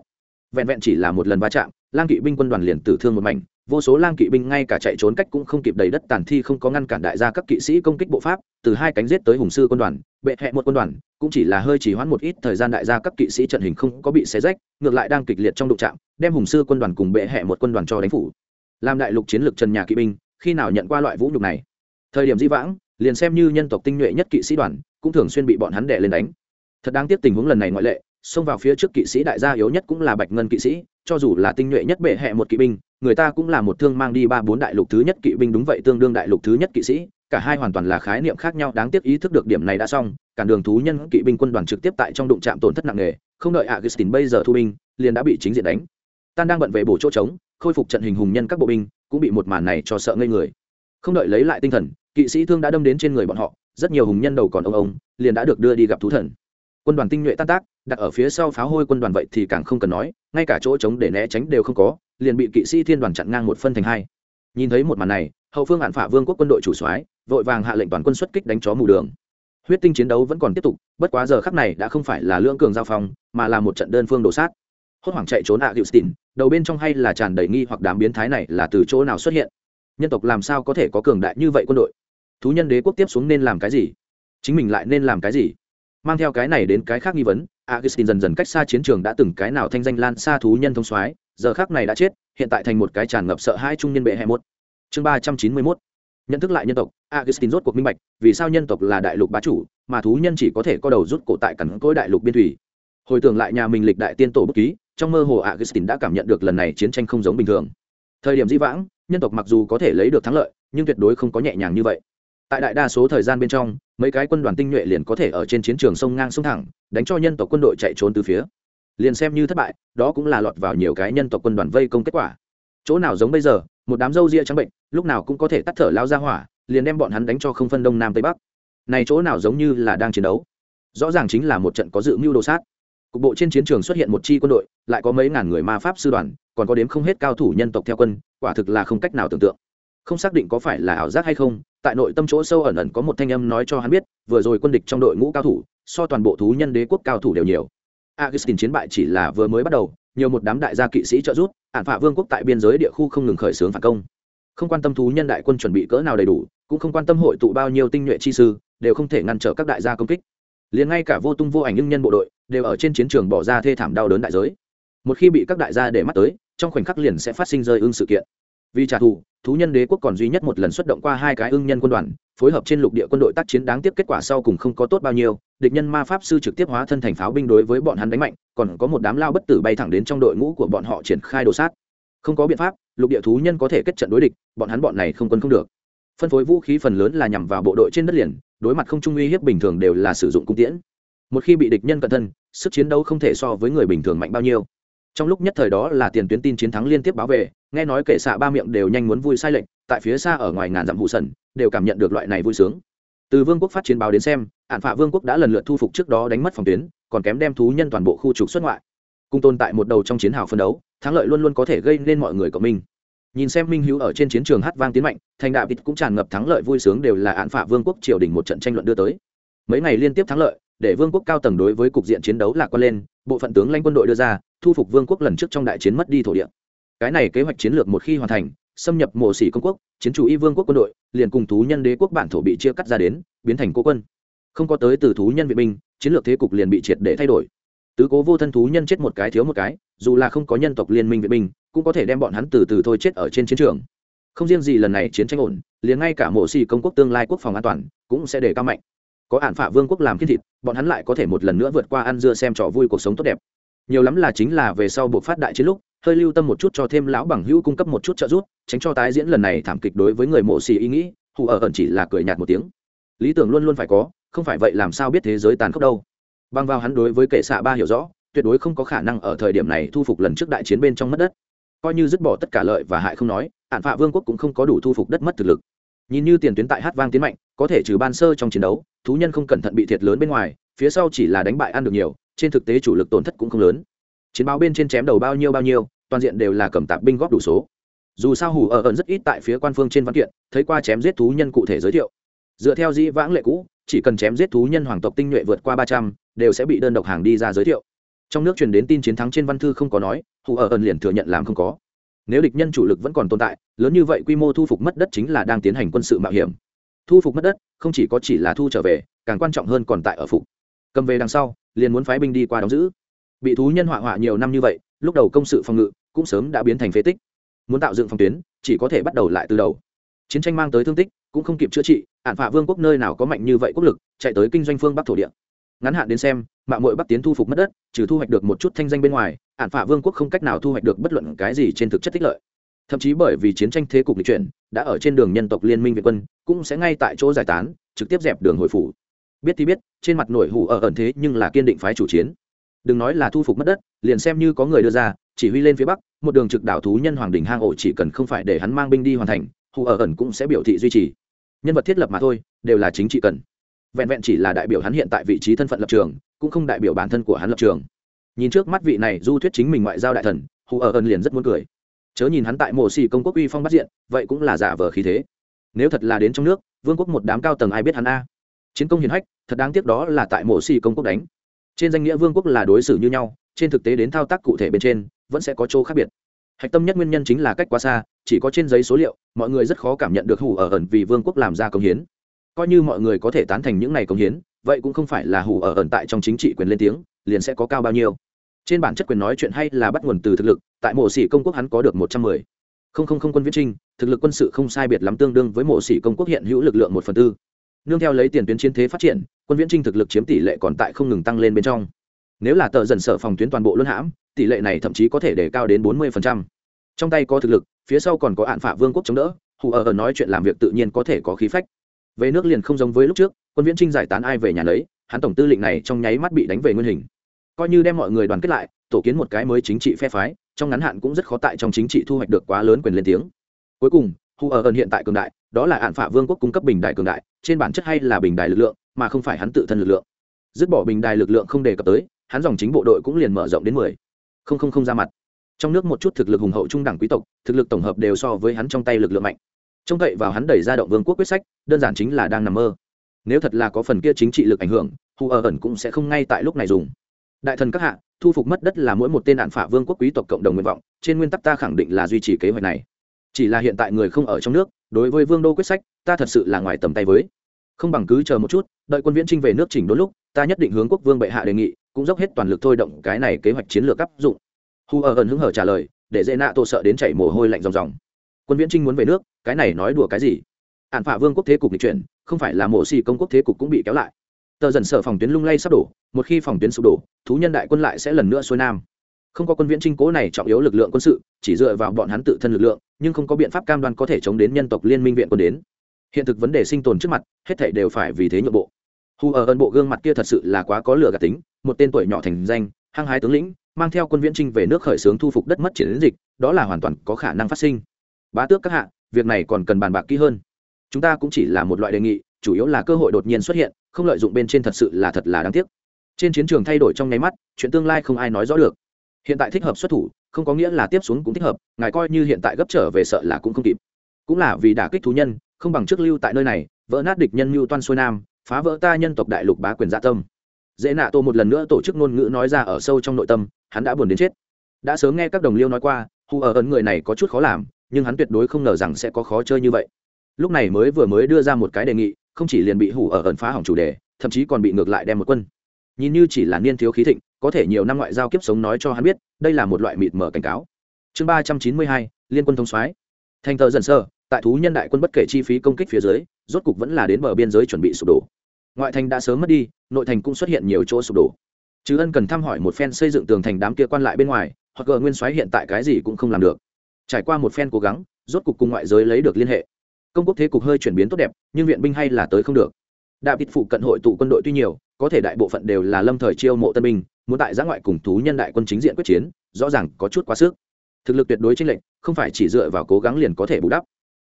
Vẹn vẹn chỉ là một lần va chạm, lang kỵ binh quân đoàn liền tử thương một mảnh vô số lang kỵ binh ngay cả chạy trốn cách cũng không kịp đầy đất tàn thi không có ngăn cản đại gia các kỵ sĩ công kích bộ pháp, từ hai cánh giết tới hùng sư quân đoàn, bệ hẹ một quân đoàn, cũng chỉ là hơi chỉ hoãn một ít thời gian đại gia các kỵ sĩ trận hình không có bị xé rách, ngược lại đang kịch liệt trong đụng trạm đem hùng sư quân đoàn cùng bệ hẹ một quân đoàn cho đánh phủ. Làm đại lục chiến lược trần nhà kỵ binh, khi nào nhận qua loại vũ nhục này? Thời điểm di vãng, liền xem như nhân tộc tinh nhuệ nhất kỵ sĩ đoàn, cũng thường xuyên bị bọn hắn đè lên đánh. Thật đáng tiếc tình huống lần này ngoại lệ xông vào phía trước kỵ sĩ đại gia yếu nhất cũng là bạch ngân kỵ sĩ, cho dù là tinh nhuệ nhất bệ hẹ một kỵ binh, người ta cũng là một thương mang đi ba bốn đại lục thứ nhất kỵ binh đúng vậy, tương đương đại lục thứ nhất kỵ sĩ, cả hai hoàn toàn là khái niệm khác nhau, đáng tiếc ý thức được điểm này đã xong cản đường thú nhân kỵ binh quân đoàn trực tiếp tại trong đụng trạm tổn thất nặng nề, không đợi augustin bây giờ thu binh, liền đã bị chính diện đánh. Tan đang bận về bổ chỗ trống, khôi phục trận hình hùng nhân các bộ binh, cũng bị một màn này cho sợ ngây người. Không đợi lấy lại tinh thần, kỵ sĩ thương đã đâm đến trên người bọn họ, rất nhiều hùng nhân đầu còn ông ông, liền đã được đưa đi gặp thú thần quân đoàn tinh nhuệ tan tác đặt ở phía sau pháo hôi quân đoàn vậy thì càng không cần nói ngay cả chỗ trống để né tránh đều không có liền bị kỵ sĩ thiên đoàn chặn ngang một phân thành hai. Nhìn thấy một màn này hậu phương hạn phả vương quốc quân đội chủ soái vội vàng hạ lệnh toàn quân xuất kích đánh chó mù đường. Huyết tinh chiến đấu vẫn còn tiếp tục bất quá giờ khắc này đã không phải là lưỡng cường giao phong mà là một trận đơn phương đổ sát. Hốt hoảng chạy trốn ạ à Stin, đầu bên trong hay là tràn đầy nghi hoặc đám biến thái này là từ chỗ nào xuất hiện? Nhân tộc làm sao có thể có cường đại như vậy quân đội? Thú nhân đế quốc tiếp xuống nên làm cái gì? Chính mình lại nên làm cái gì? Mang theo cái này đến cái khác nghi vấn augustin dần dần cách xa chiến trường đã từng cái nào thanh danh lan xa thú nhân thông soái, giờ khác này đã chết, hiện tại thành một cái tràn ngập sợ hai trung nhân bệ hệ một chương ba trăm chín mươi mốt. Nhận thức lại nhân tộc augustin rốt cuộc minh bạch, vì sao nhân tộc là đại lục bá chủ, mà thú nhân chỉ có thể có đầu rút cổ tại cẳng cối đại lục biên thủy. Hồi tưởng lại nhà mình lịch đại tiên tổ bút ký, trong mơ hồ augustin đã cảm nhận được lần này chiến tranh không giống bình thường. Thời điểm di vãng, nhân tộc mặc dù có thể lấy được thắng lợi, nhưng tuyệt đối không có nhẹ nhàng như vậy tại đại đa số thời gian bên trong, mấy cái quân đoàn tinh nhuệ liền có thể ở trên chiến trường sông ngang sông thẳng, đánh cho nhân tộc quân đội chạy trốn từ phía. Liền xem như thất bại, đó cũng là lọt vào nhiều cái nhân tộc quân đoàn vây công kết quả. Chỗ nào giống bây giờ, một đám râu ria trắng bệnh, lúc nào cũng có thể tắt thở lao ra hỏa, liền đem bọn hắn đánh cho không phân đông nam tây bắc. Này chỗ nào giống như là đang chiến đấu? Rõ ràng chính là một trận có dự mưu đồ sát. Cục bộ trên chiến trường xuất hiện một chi quân đội, lại có mấy ngàn người ma pháp sư đoàn, còn có đếm không hết cao thủ nhân tộc theo quân, quả thực là không cách nào tưởng tượng không xác định có phải là ảo giác hay không, tại nội tâm chỗ sâu ẩn ẩn có một thanh âm nói cho hắn biết, vừa rồi quân địch trong đội ngũ cao thủ, so toàn bộ thú nhân đế quốc cao thủ đều nhiều. Augustin chiến bại chỉ là vừa mới bắt đầu, nhiều một đám đại gia kỵ sĩ trợ giúp ạn phạ vương quốc tại biên giới địa khu không ngừng khởi xướng phản công. Không quan tâm thú nhân đại quân chuẩn bị cỡ nào đầy đủ, cũng không quan tâm hội tụ bao nhiêu tinh nhuệ chi sư, đều không thể ngăn trở các đại gia công kích. Liền ngay cả vô tung vô ảnh nhưng nhân bộ đội, đều ở trên chiến trường bỏ ra thê thảm đau đớn đại giới. Một khi bị các đại gia để mắt tới, trong khoảnh khắc liền sẽ phát sinh rơi ưng sự kiện vì trả thù, thú nhân đế quốc còn duy nhất một lần xuất động qua hai cái ưng nhân quân đoàn, phối hợp trên lục địa quân đội tác chiến đáng tiếc kết quả sau cùng không có tốt bao nhiêu, địch nhân ma pháp sư trực tiếp hóa thân thành pháo binh đối với bọn hắn đánh mạnh, còn có một đám lao bất tử bay thẳng đến trong đội ngũ của bọn họ triển khai đồ sát. Không có biện pháp, lục địa thú nhân có thể kết trận đối địch, bọn hắn bọn này không quân không được. Phân phối vũ khí phần lớn là nhằm vào bộ đội trên đất liền, đối mặt không trung uy hiếp bình thường đều là sử dụng cung tiễn. Một khi bị địch nhân cận thân, sức chiến đấu không thể so với người bình thường mạnh bao nhiêu trong lúc nhất thời đó là tiền tuyến tin chiến thắng liên tiếp báo về, nghe nói kệ xạ ba miệng đều nhanh muốn vui sai lệnh tại phía xa ở ngoài ngàn dặm hụ sần, đều cảm nhận được loại này vui sướng. Từ vương quốc phát chiến báo đến xem ạn phạ vương quốc đã lần lượt thu phục trước đó đánh mất phòng tuyến, còn kém đem thú nhân toàn bộ khu trục xuất ngoại. Cung tồn tại một đầu trong chiến hào phân đấu, thắng lợi luôn luôn có thể gây nên mọi người cộng minh. Nhìn xem minh hữu ở trên chiến trường hát vang tiến mạnh, thành đạo vịt cũng tràn ngập thắng lợi vui sướng đều là ạn phạ vương quốc triều đình một trận tranh luận đưa tới. Mấy ngày liên tiếp thắng lợi để vương quốc cao tầng đối với cục diện chiến đấu lạc quan lên, bộ phận tướng lãnh quân đội đưa ra, thu phục vương quốc lần trước trong đại chiến mất đi thổ địa. Cái này kế hoạch chiến lược một khi hoàn thành, xâm nhập mộ sĩ công quốc, chiến chủ y vương quốc quân đội, liền cùng thú nhân đế quốc bản thổ bị chia cắt ra đến, biến thành cố quân. Không có tới từ thú nhân vệ binh, chiến lược thế cục liền bị triệt để thay đổi. Tứ cố vô thân thú nhân chết một cái thiếu một cái, dù là không có nhân tộc liên minh vệ binh, cũng có thể đem bọn hắn từ từ thôi chết ở trên chiến trường. Không riêng gì lần này chiến tranh ổn, liền ngay cả mộ xì công quốc tương lai quốc phòng an toàn, cũng sẽ để cao mạnh có ản phả vương quốc làm kiên thịt, bọn hắn lại có thể một lần nữa vượt qua ăn dưa xem trò vui cuộc sống tốt đẹp. Nhiều lắm là chính là về sau buộc phát đại chiến lúc, hơi lưu tâm một chút cho thêm lão bằng hữu cung cấp một chút trợ giúp, tránh cho tái diễn lần này thảm kịch đối với người mộ xì ý nghĩ, hù ở ẩn chỉ là cười nhạt một tiếng. Lý tưởng luôn luôn phải có, không phải vậy làm sao biết thế giới tàn khốc đâu. Băng vào hắn đối với kệ xạ ba hiểu rõ, tuyệt đối không có khả năng ở thời điểm này thu phục lần trước đại chiến bên trong mất đất. Coi như dứt bỏ tất cả lợi và hại không nói ạn phạ vương quốc cũng không có đủ thu phục đất mất thực lực nhìn như tiền tuyến tại hát vang tiến mạnh, có thể trừ ban sơ trong chiến đấu, thú nhân không cẩn thận bị thiệt lớn bên ngoài, phía sau chỉ là đánh bại ăn được nhiều, trên thực tế chủ lực tổn thất cũng không lớn. Chiến báo bên trên chém đầu bao nhiêu bao nhiêu, toàn diện đều là cầm tạp binh góp đủ số. Dù sao hủ ở ẩn rất ít tại phía quan phương trên văn kiện, thấy qua chém giết thú nhân cụ thể giới thiệu. Dựa theo dĩ vãng lệ cũ, chỉ cần chém giết thú nhân hoàng tộc tinh nhuệ vượt qua ba trăm, đều sẽ bị đơn độc hàng đi ra giới thiệu. Trong nước truyền đến tin chiến thắng trên văn thư không có nói hủ ở ẩn liền thừa nhận làm không có nếu địch nhân chủ lực vẫn còn tồn tại, lớn như vậy quy mô thu phục mất đất chính là đang tiến hành quân sự mạo hiểm. Thu phục mất đất, không chỉ có chỉ là thu trở về, càng quan trọng hơn còn tại ở phục. Cầm về đằng sau, liền muốn phái binh đi qua đóng giữ. Bị thú nhân họa họa nhiều năm như vậy, lúc đầu công sự phòng ngự cũng sớm đã biến thành phế tích. Muốn tạo dựng phòng tuyến, chỉ có thể bắt đầu lại từ đầu. Chiến tranh mang tới thương tích, cũng không kịp chữa trị ạn phạ vương quốc nơi nào có mạnh như vậy quốc lực, chạy tới kinh doanh phương bắc thổ địa ngắn hạn đến xem mạng mội bắc tiến thu phục mất đất, trừ thu hoạch được một chút thanh danh bên ngoài ạn phả vương quốc không cách nào thu hoạch được bất luận cái gì trên thực chất tích lợi. Thậm chí bởi vì chiến tranh thế cục lịch chuyển, đã ở trên đường nhân tộc liên minh việt quân, cũng sẽ ngay tại chỗ giải tán, trực tiếp dẹp đường hồi phủ. Biết thì biết, trên mặt nổi hủ ở ẩn thế nhưng là kiên định phái chủ chiến. Đừng nói là thu phục mất đất, liền xem như có người đưa ra, chỉ huy lên phía bắc, một đường trực đảo thú nhân hoàng đình hang ổ chỉ cần không phải để hắn mang binh đi hoàn thành, hủ ở ẩn cũng sẽ biểu thị duy trì. Nhân vật thiết lập mà thôi, đều là chính trị cần vẹn vẹn chỉ là đại biểu hắn hiện tại vị trí thân phận lập trường, cũng không đại biểu bản thân của hắn lập trường. Nhìn trước mắt vị này du thuyết chính mình ngoại giao đại thần, hù ở ẩn liền rất muốn cười. Chớ nhìn hắn tại mộ xì công quốc uy phong bắt diện, vậy cũng là giả vờ khí thế. Nếu thật là đến trong nước, vương quốc một đám cao tầng ai biết hắn a? Chiến công hiền hách, thật đáng tiếc đó là tại mộ xì công quốc đánh. Trên danh nghĩa vương quốc là đối xử như nhau, trên thực tế đến thao tác cụ thể bên trên, vẫn sẽ có chỗ khác biệt. Hạch tâm nhất nguyên nhân chính là cách quá xa, chỉ có trên giấy số liệu, mọi người rất khó cảm nhận được hủ ở ẩn vì vương quốc làm ra công hiến coi như mọi người có thể tán thành những này công hiến, vậy cũng không phải là hủ ở ẩn tại trong chính trị quyền lên tiếng, liền sẽ có cao bao nhiêu. Trên bản chất quyền nói chuyện hay là bắt nguồn từ thực lực, tại mộ sĩ công quốc hắn có được một trăm mười. Không không không quân viễn trinh, thực lực quân sự không sai biệt lắm tương đương với mộ sĩ công quốc hiện hữu lực lượng một phần tư. Nương theo lấy tiền tuyến chiến thế phát triển, quân viễn trinh thực lực chiếm tỷ lệ còn tại không ngừng tăng lên bên trong. Nếu là tờ dần sở phòng tuyến toàn bộ luân hãm, tỷ lệ này thậm chí có thể để cao đến bốn mươi trong tay có thực lực, phía sau còn có hạn phả vương quốc chống đỡ hù ở ở nói chuyện làm việc tự nhiên có thể có khí phách về nước liền không giống với lúc trước, quân viễn trinh giải tán ai về nhà lấy hắn tổng tư lệnh này trong nháy mắt bị đánh về nguyên hình. Coi như đem mọi người đoàn kết lại, tổ kiến một cái mới chính trị phe phái, trong ngắn hạn cũng rất khó tại trong chính trị thu hoạch được quá lớn quyền lên tiếng. Cuối cùng, hu ở ẩn hiện tại cường đại, đó là hạn phả vương quốc cung cấp bình đại cường đại, trên bản chất hay là bình đại lực lượng, mà không phải hắn tự thân lực lượng. Dứt bỏ bình Đại lực lượng không đề cập tới, hắn dòng chính bộ đội cũng liền mở rộng đến mười. Không không không ra mặt. Trong nước một chút thực lực hùng hậu trung đẳng quý tộc, thực lực tổng hợp đều so với hắn trong tay lực lượng mạnh trông cậy vào hắn đẩy ra động vương quốc quyết sách, đơn giản chính là đang nằm mơ. Nếu thật là có phần kia chính trị lực ảnh hưởng hù ở ẩn cũng sẽ không ngay tại lúc này dùng. Đại thần các hạ, thu phục mất đất là mỗi một tên đạn phả vương quốc quý tộc cộng đồng nguyện vọng, trên nguyên tắc ta khẳng định là duy trì kế hoạch này. Chỉ là hiện tại người không ở trong nước, đối với vương đô quyết sách, ta thật sự là ngoài tầm tay với. Không bằng cứ chờ một chút, đợi quân viễn trinh về nước chỉnh đôi lúc, ta nhất định hướng quốc vương bệ hạ đề nghị, cũng dốc hết toàn lực thôi động cái này kế hoạch chiến lược áp dụng. Hù ở ẩn hứng hở trả lời, để dễ nạ tô sợ đến chảy mồ hôi lạnh ròng ròng quân viễn trinh muốn về nước, cái này nói đùa cái gì? Ạn phả vương quốc thế cục bị chuyển, không phải là mổ xì công quốc thế cục cũng bị kéo lại. Tờ dần sở phòng tuyến lung lay sắp đổ, một khi phòng tuyến sụp đổ, thú nhân đại quân lại sẽ lần nữa xuôi nam. Không có quân viễn trinh cố này trọng yếu lực lượng quân sự, chỉ dựa vào bọn hắn tự thân lực lượng, nhưng không có biện pháp cam đoan có thể chống đến nhân tộc liên minh viện quân đến. Hiện thực vấn đề sinh tồn trước mặt, hết thảy đều phải vì thế nhượng bộ. Hù ở ân bộ gương mặt kia thật sự là quá có lửa gạt tính, một tên tuổi nhỏ thành danh, hăng hái tướng lĩnh, mang theo quân viễn trinh về nước khởi xướng thu phục đất mất triển dịch, đó là hoàn toàn có khả năng phát sinh bá tước các hạ, việc này còn cần bàn bạc kỹ hơn. Chúng ta cũng chỉ là một loại đề nghị, chủ yếu là cơ hội đột nhiên xuất hiện, không lợi dụng bên trên thật sự là thật là đáng tiếc. Trên chiến trường thay đổi trong nháy mắt, chuyện tương lai không ai nói rõ được. Hiện tại thích hợp xuất thủ, không có nghĩa là tiếp xuống cũng thích hợp, ngài coi như hiện tại gấp trở về sợ là cũng không kịp. Cũng là vì đả kích thú nhân, không bằng trước lưu tại nơi này, vỡ nát địch nhân mưu toan xuôi nam, phá vỡ ta nhân tộc đại lục bá quyền gia tâm. Dễ nạ tô một lần nữa tổ chức ngôn ngữ nói ra ở sâu trong nội tâm, hắn đã buồn đến chết. Đã sớm nghe các đồng liêu nói qua, hù ở ấn người này có chút khó làm nhưng hắn tuyệt đối không ngờ rằng sẽ có khó chơi như vậy. Lúc này mới vừa mới đưa ra một cái đề nghị, không chỉ liền bị hủ ở ẩn phá hỏng chủ đề, thậm chí còn bị ngược lại đem một quân. Nhìn như chỉ là niên thiếu khí thịnh, có thể nhiều năm ngoại giao kiếp sống nói cho hắn biết, đây là một loại mịt mở cảnh cáo. Chương ba trăm chín mươi hai, liên quân thông soái. Thành thờ dần sơ tại thú nhân đại quân bất kể chi phí công kích phía dưới, rốt cục vẫn là đến bờ biên giới chuẩn bị sụp đổ. Ngoại thành đã sớm mất đi, nội thành cũng xuất hiện nhiều chỗ sụp đổ. Chứ ân cần thăm hỏi một phen xây dựng tường thành đám kia quan lại bên ngoài, hoặc gờ nguyên soái hiện tại cái gì cũng không làm được trải qua một phen cố gắng, rốt cục cùng ngoại giới lấy được liên hệ. Công quốc thế cục hơi chuyển biến tốt đẹp, nhưng viện binh hay là tới không được. Đạ vịt phụ cận hội tụ quân đội tuy nhiều, có thể đại bộ phận đều là lâm thời chiêu mộ tân binh, muốn tại giã ngoại cùng thú nhân đại quân chính diện quyết chiến, rõ ràng có chút quá sức. Thực lực tuyệt đối trên lệnh không phải chỉ dựa vào cố gắng liền có thể bù đắp.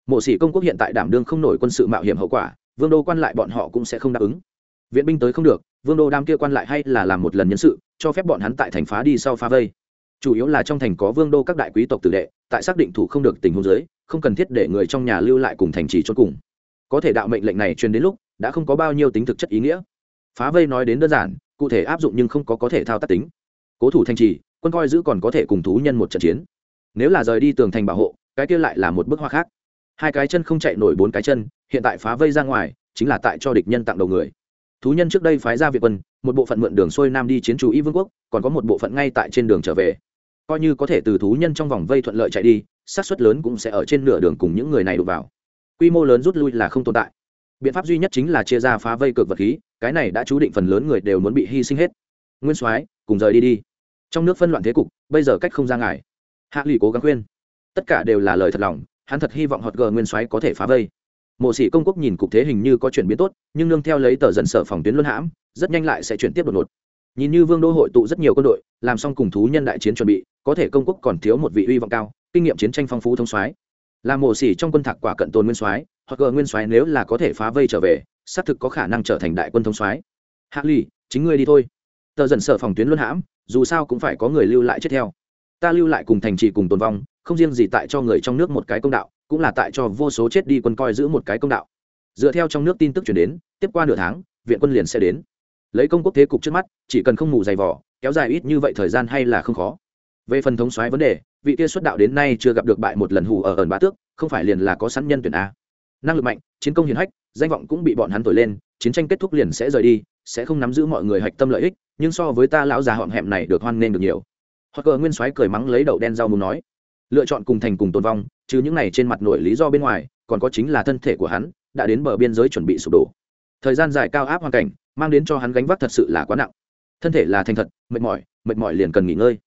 Mộ sĩ công quốc hiện tại đảm đương không nổi quân sự mạo hiểm hậu quả, vương đô quan lại bọn họ cũng sẽ không đáp ứng. Viện binh tới không được, vương đô đam kia quan lại hay là làm một lần nhân sự, cho phép bọn hắn tại thành phá đi sau phá vây. Chủ yếu là trong thành có vương đô các đại quý tộc tử đệ tại xác định thủ không được tình huống giới không cần thiết để người trong nhà lưu lại cùng thành trì chốt cùng. Có thể đạo mệnh lệnh này truyền đến lúc, đã không có bao nhiêu tính thực chất ý nghĩa. Phá vây nói đến đơn giản, cụ thể áp dụng nhưng không có có thể thao tác tính. Cố thủ thành trì, quân coi giữ còn có thể cùng thú nhân một trận chiến. Nếu là rời đi tường thành bảo hộ, cái kia lại là một bức hoa khác. Hai cái chân không chạy nổi bốn cái chân, hiện tại phá vây ra ngoài, chính là tại cho địch nhân tặng đầu người. Thú nhân trước đây phái ra việt quân, một bộ phận mượn đường xuôi nam đi chiến chú y vương quốc, còn có một bộ phận ngay tại trên đường trở về coi như có thể từ thú nhân trong vòng vây thuận lợi chạy đi sát suất lớn cũng sẽ ở trên nửa đường cùng những người này đụng vào. Quy mô lớn rút lui là không tồn tại. Biện pháp duy nhất chính là chia ra phá vây cực vật khí, cái này đã chú định phần lớn người đều muốn bị hy sinh hết. Nguyên soái, cùng rời đi đi. Trong nước phân loạn thế cục, bây giờ cách không ra ngài. Hạ lụy cố gắng khuyên. Tất cả đều là lời thật lòng, hắn thật hy vọng hot gờ nguyên soái có thể phá vây. Mộ sĩ công quốc nhìn cục thế hình như có chuyển biến tốt, nhưng nương theo lấy tờ dần sở phòng tuyến luân hãm, rất nhanh lại sẽ chuyển tiếp đột ngột nhìn như vương đô hội tụ rất nhiều quân đội, làm xong cùng thú nhân đại chiến chuẩn bị, có thể công quốc còn thiếu một vị uy vọng cao, kinh nghiệm chiến tranh phong phú thông soái. Là mổ sĩ trong quân thạc quả cận tồn nguyên soái, hoặc gờ nguyên soái nếu là có thể phá vây trở về, xác thực có khả năng trở thành đại quân thông soái. Hạ lì, chính ngươi đi thôi. Tờ dần sở phòng tuyến luân hãm, dù sao cũng phải có người lưu lại chết theo. Ta lưu lại cùng thành trì cùng tồn vong, không riêng gì tại cho người trong nước một cái công đạo, cũng là tại cho vô số chết đi quân coi giữ một cái công đạo. Dựa theo trong nước tin tức chuyển đến, tiếp qua nửa tháng, viện quân liền sẽ đến lấy công quốc thế cục trước mắt, chỉ cần không ngủ dày vỏ kéo dài ít như vậy thời gian hay là không khó. Về phần thống soái vấn đề, vị kia xuất đạo đến nay chưa gặp được bại một lần hù ở ẩn bá tước, không phải liền là có sẵn nhân tuyển a. Năng lực mạnh, chiến công hiển hách, danh vọng cũng bị bọn hắn thổi lên, chiến tranh kết thúc liền sẽ rời đi, sẽ không nắm giữ mọi người hạch tâm lợi ích, nhưng so với ta lão già họm hẹm này được hoan nghênh được nhiều. Hoặc cờ nguyên soái cười mắng lấy đậu đen rau muốn nói, lựa chọn cùng thành cùng tồn vong chứ những này trên mặt nổi lý do bên ngoài, còn có chính là thân thể của hắn, đã đến bờ biên giới chuẩn bị sụp đổ. Thời gian dài cao áp hoàn cảnh mang đến cho hắn gánh vác thật sự là quá nặng. Thân thể là thành thật, mệt mỏi mệt mỏi liền cần nghỉ ngơi.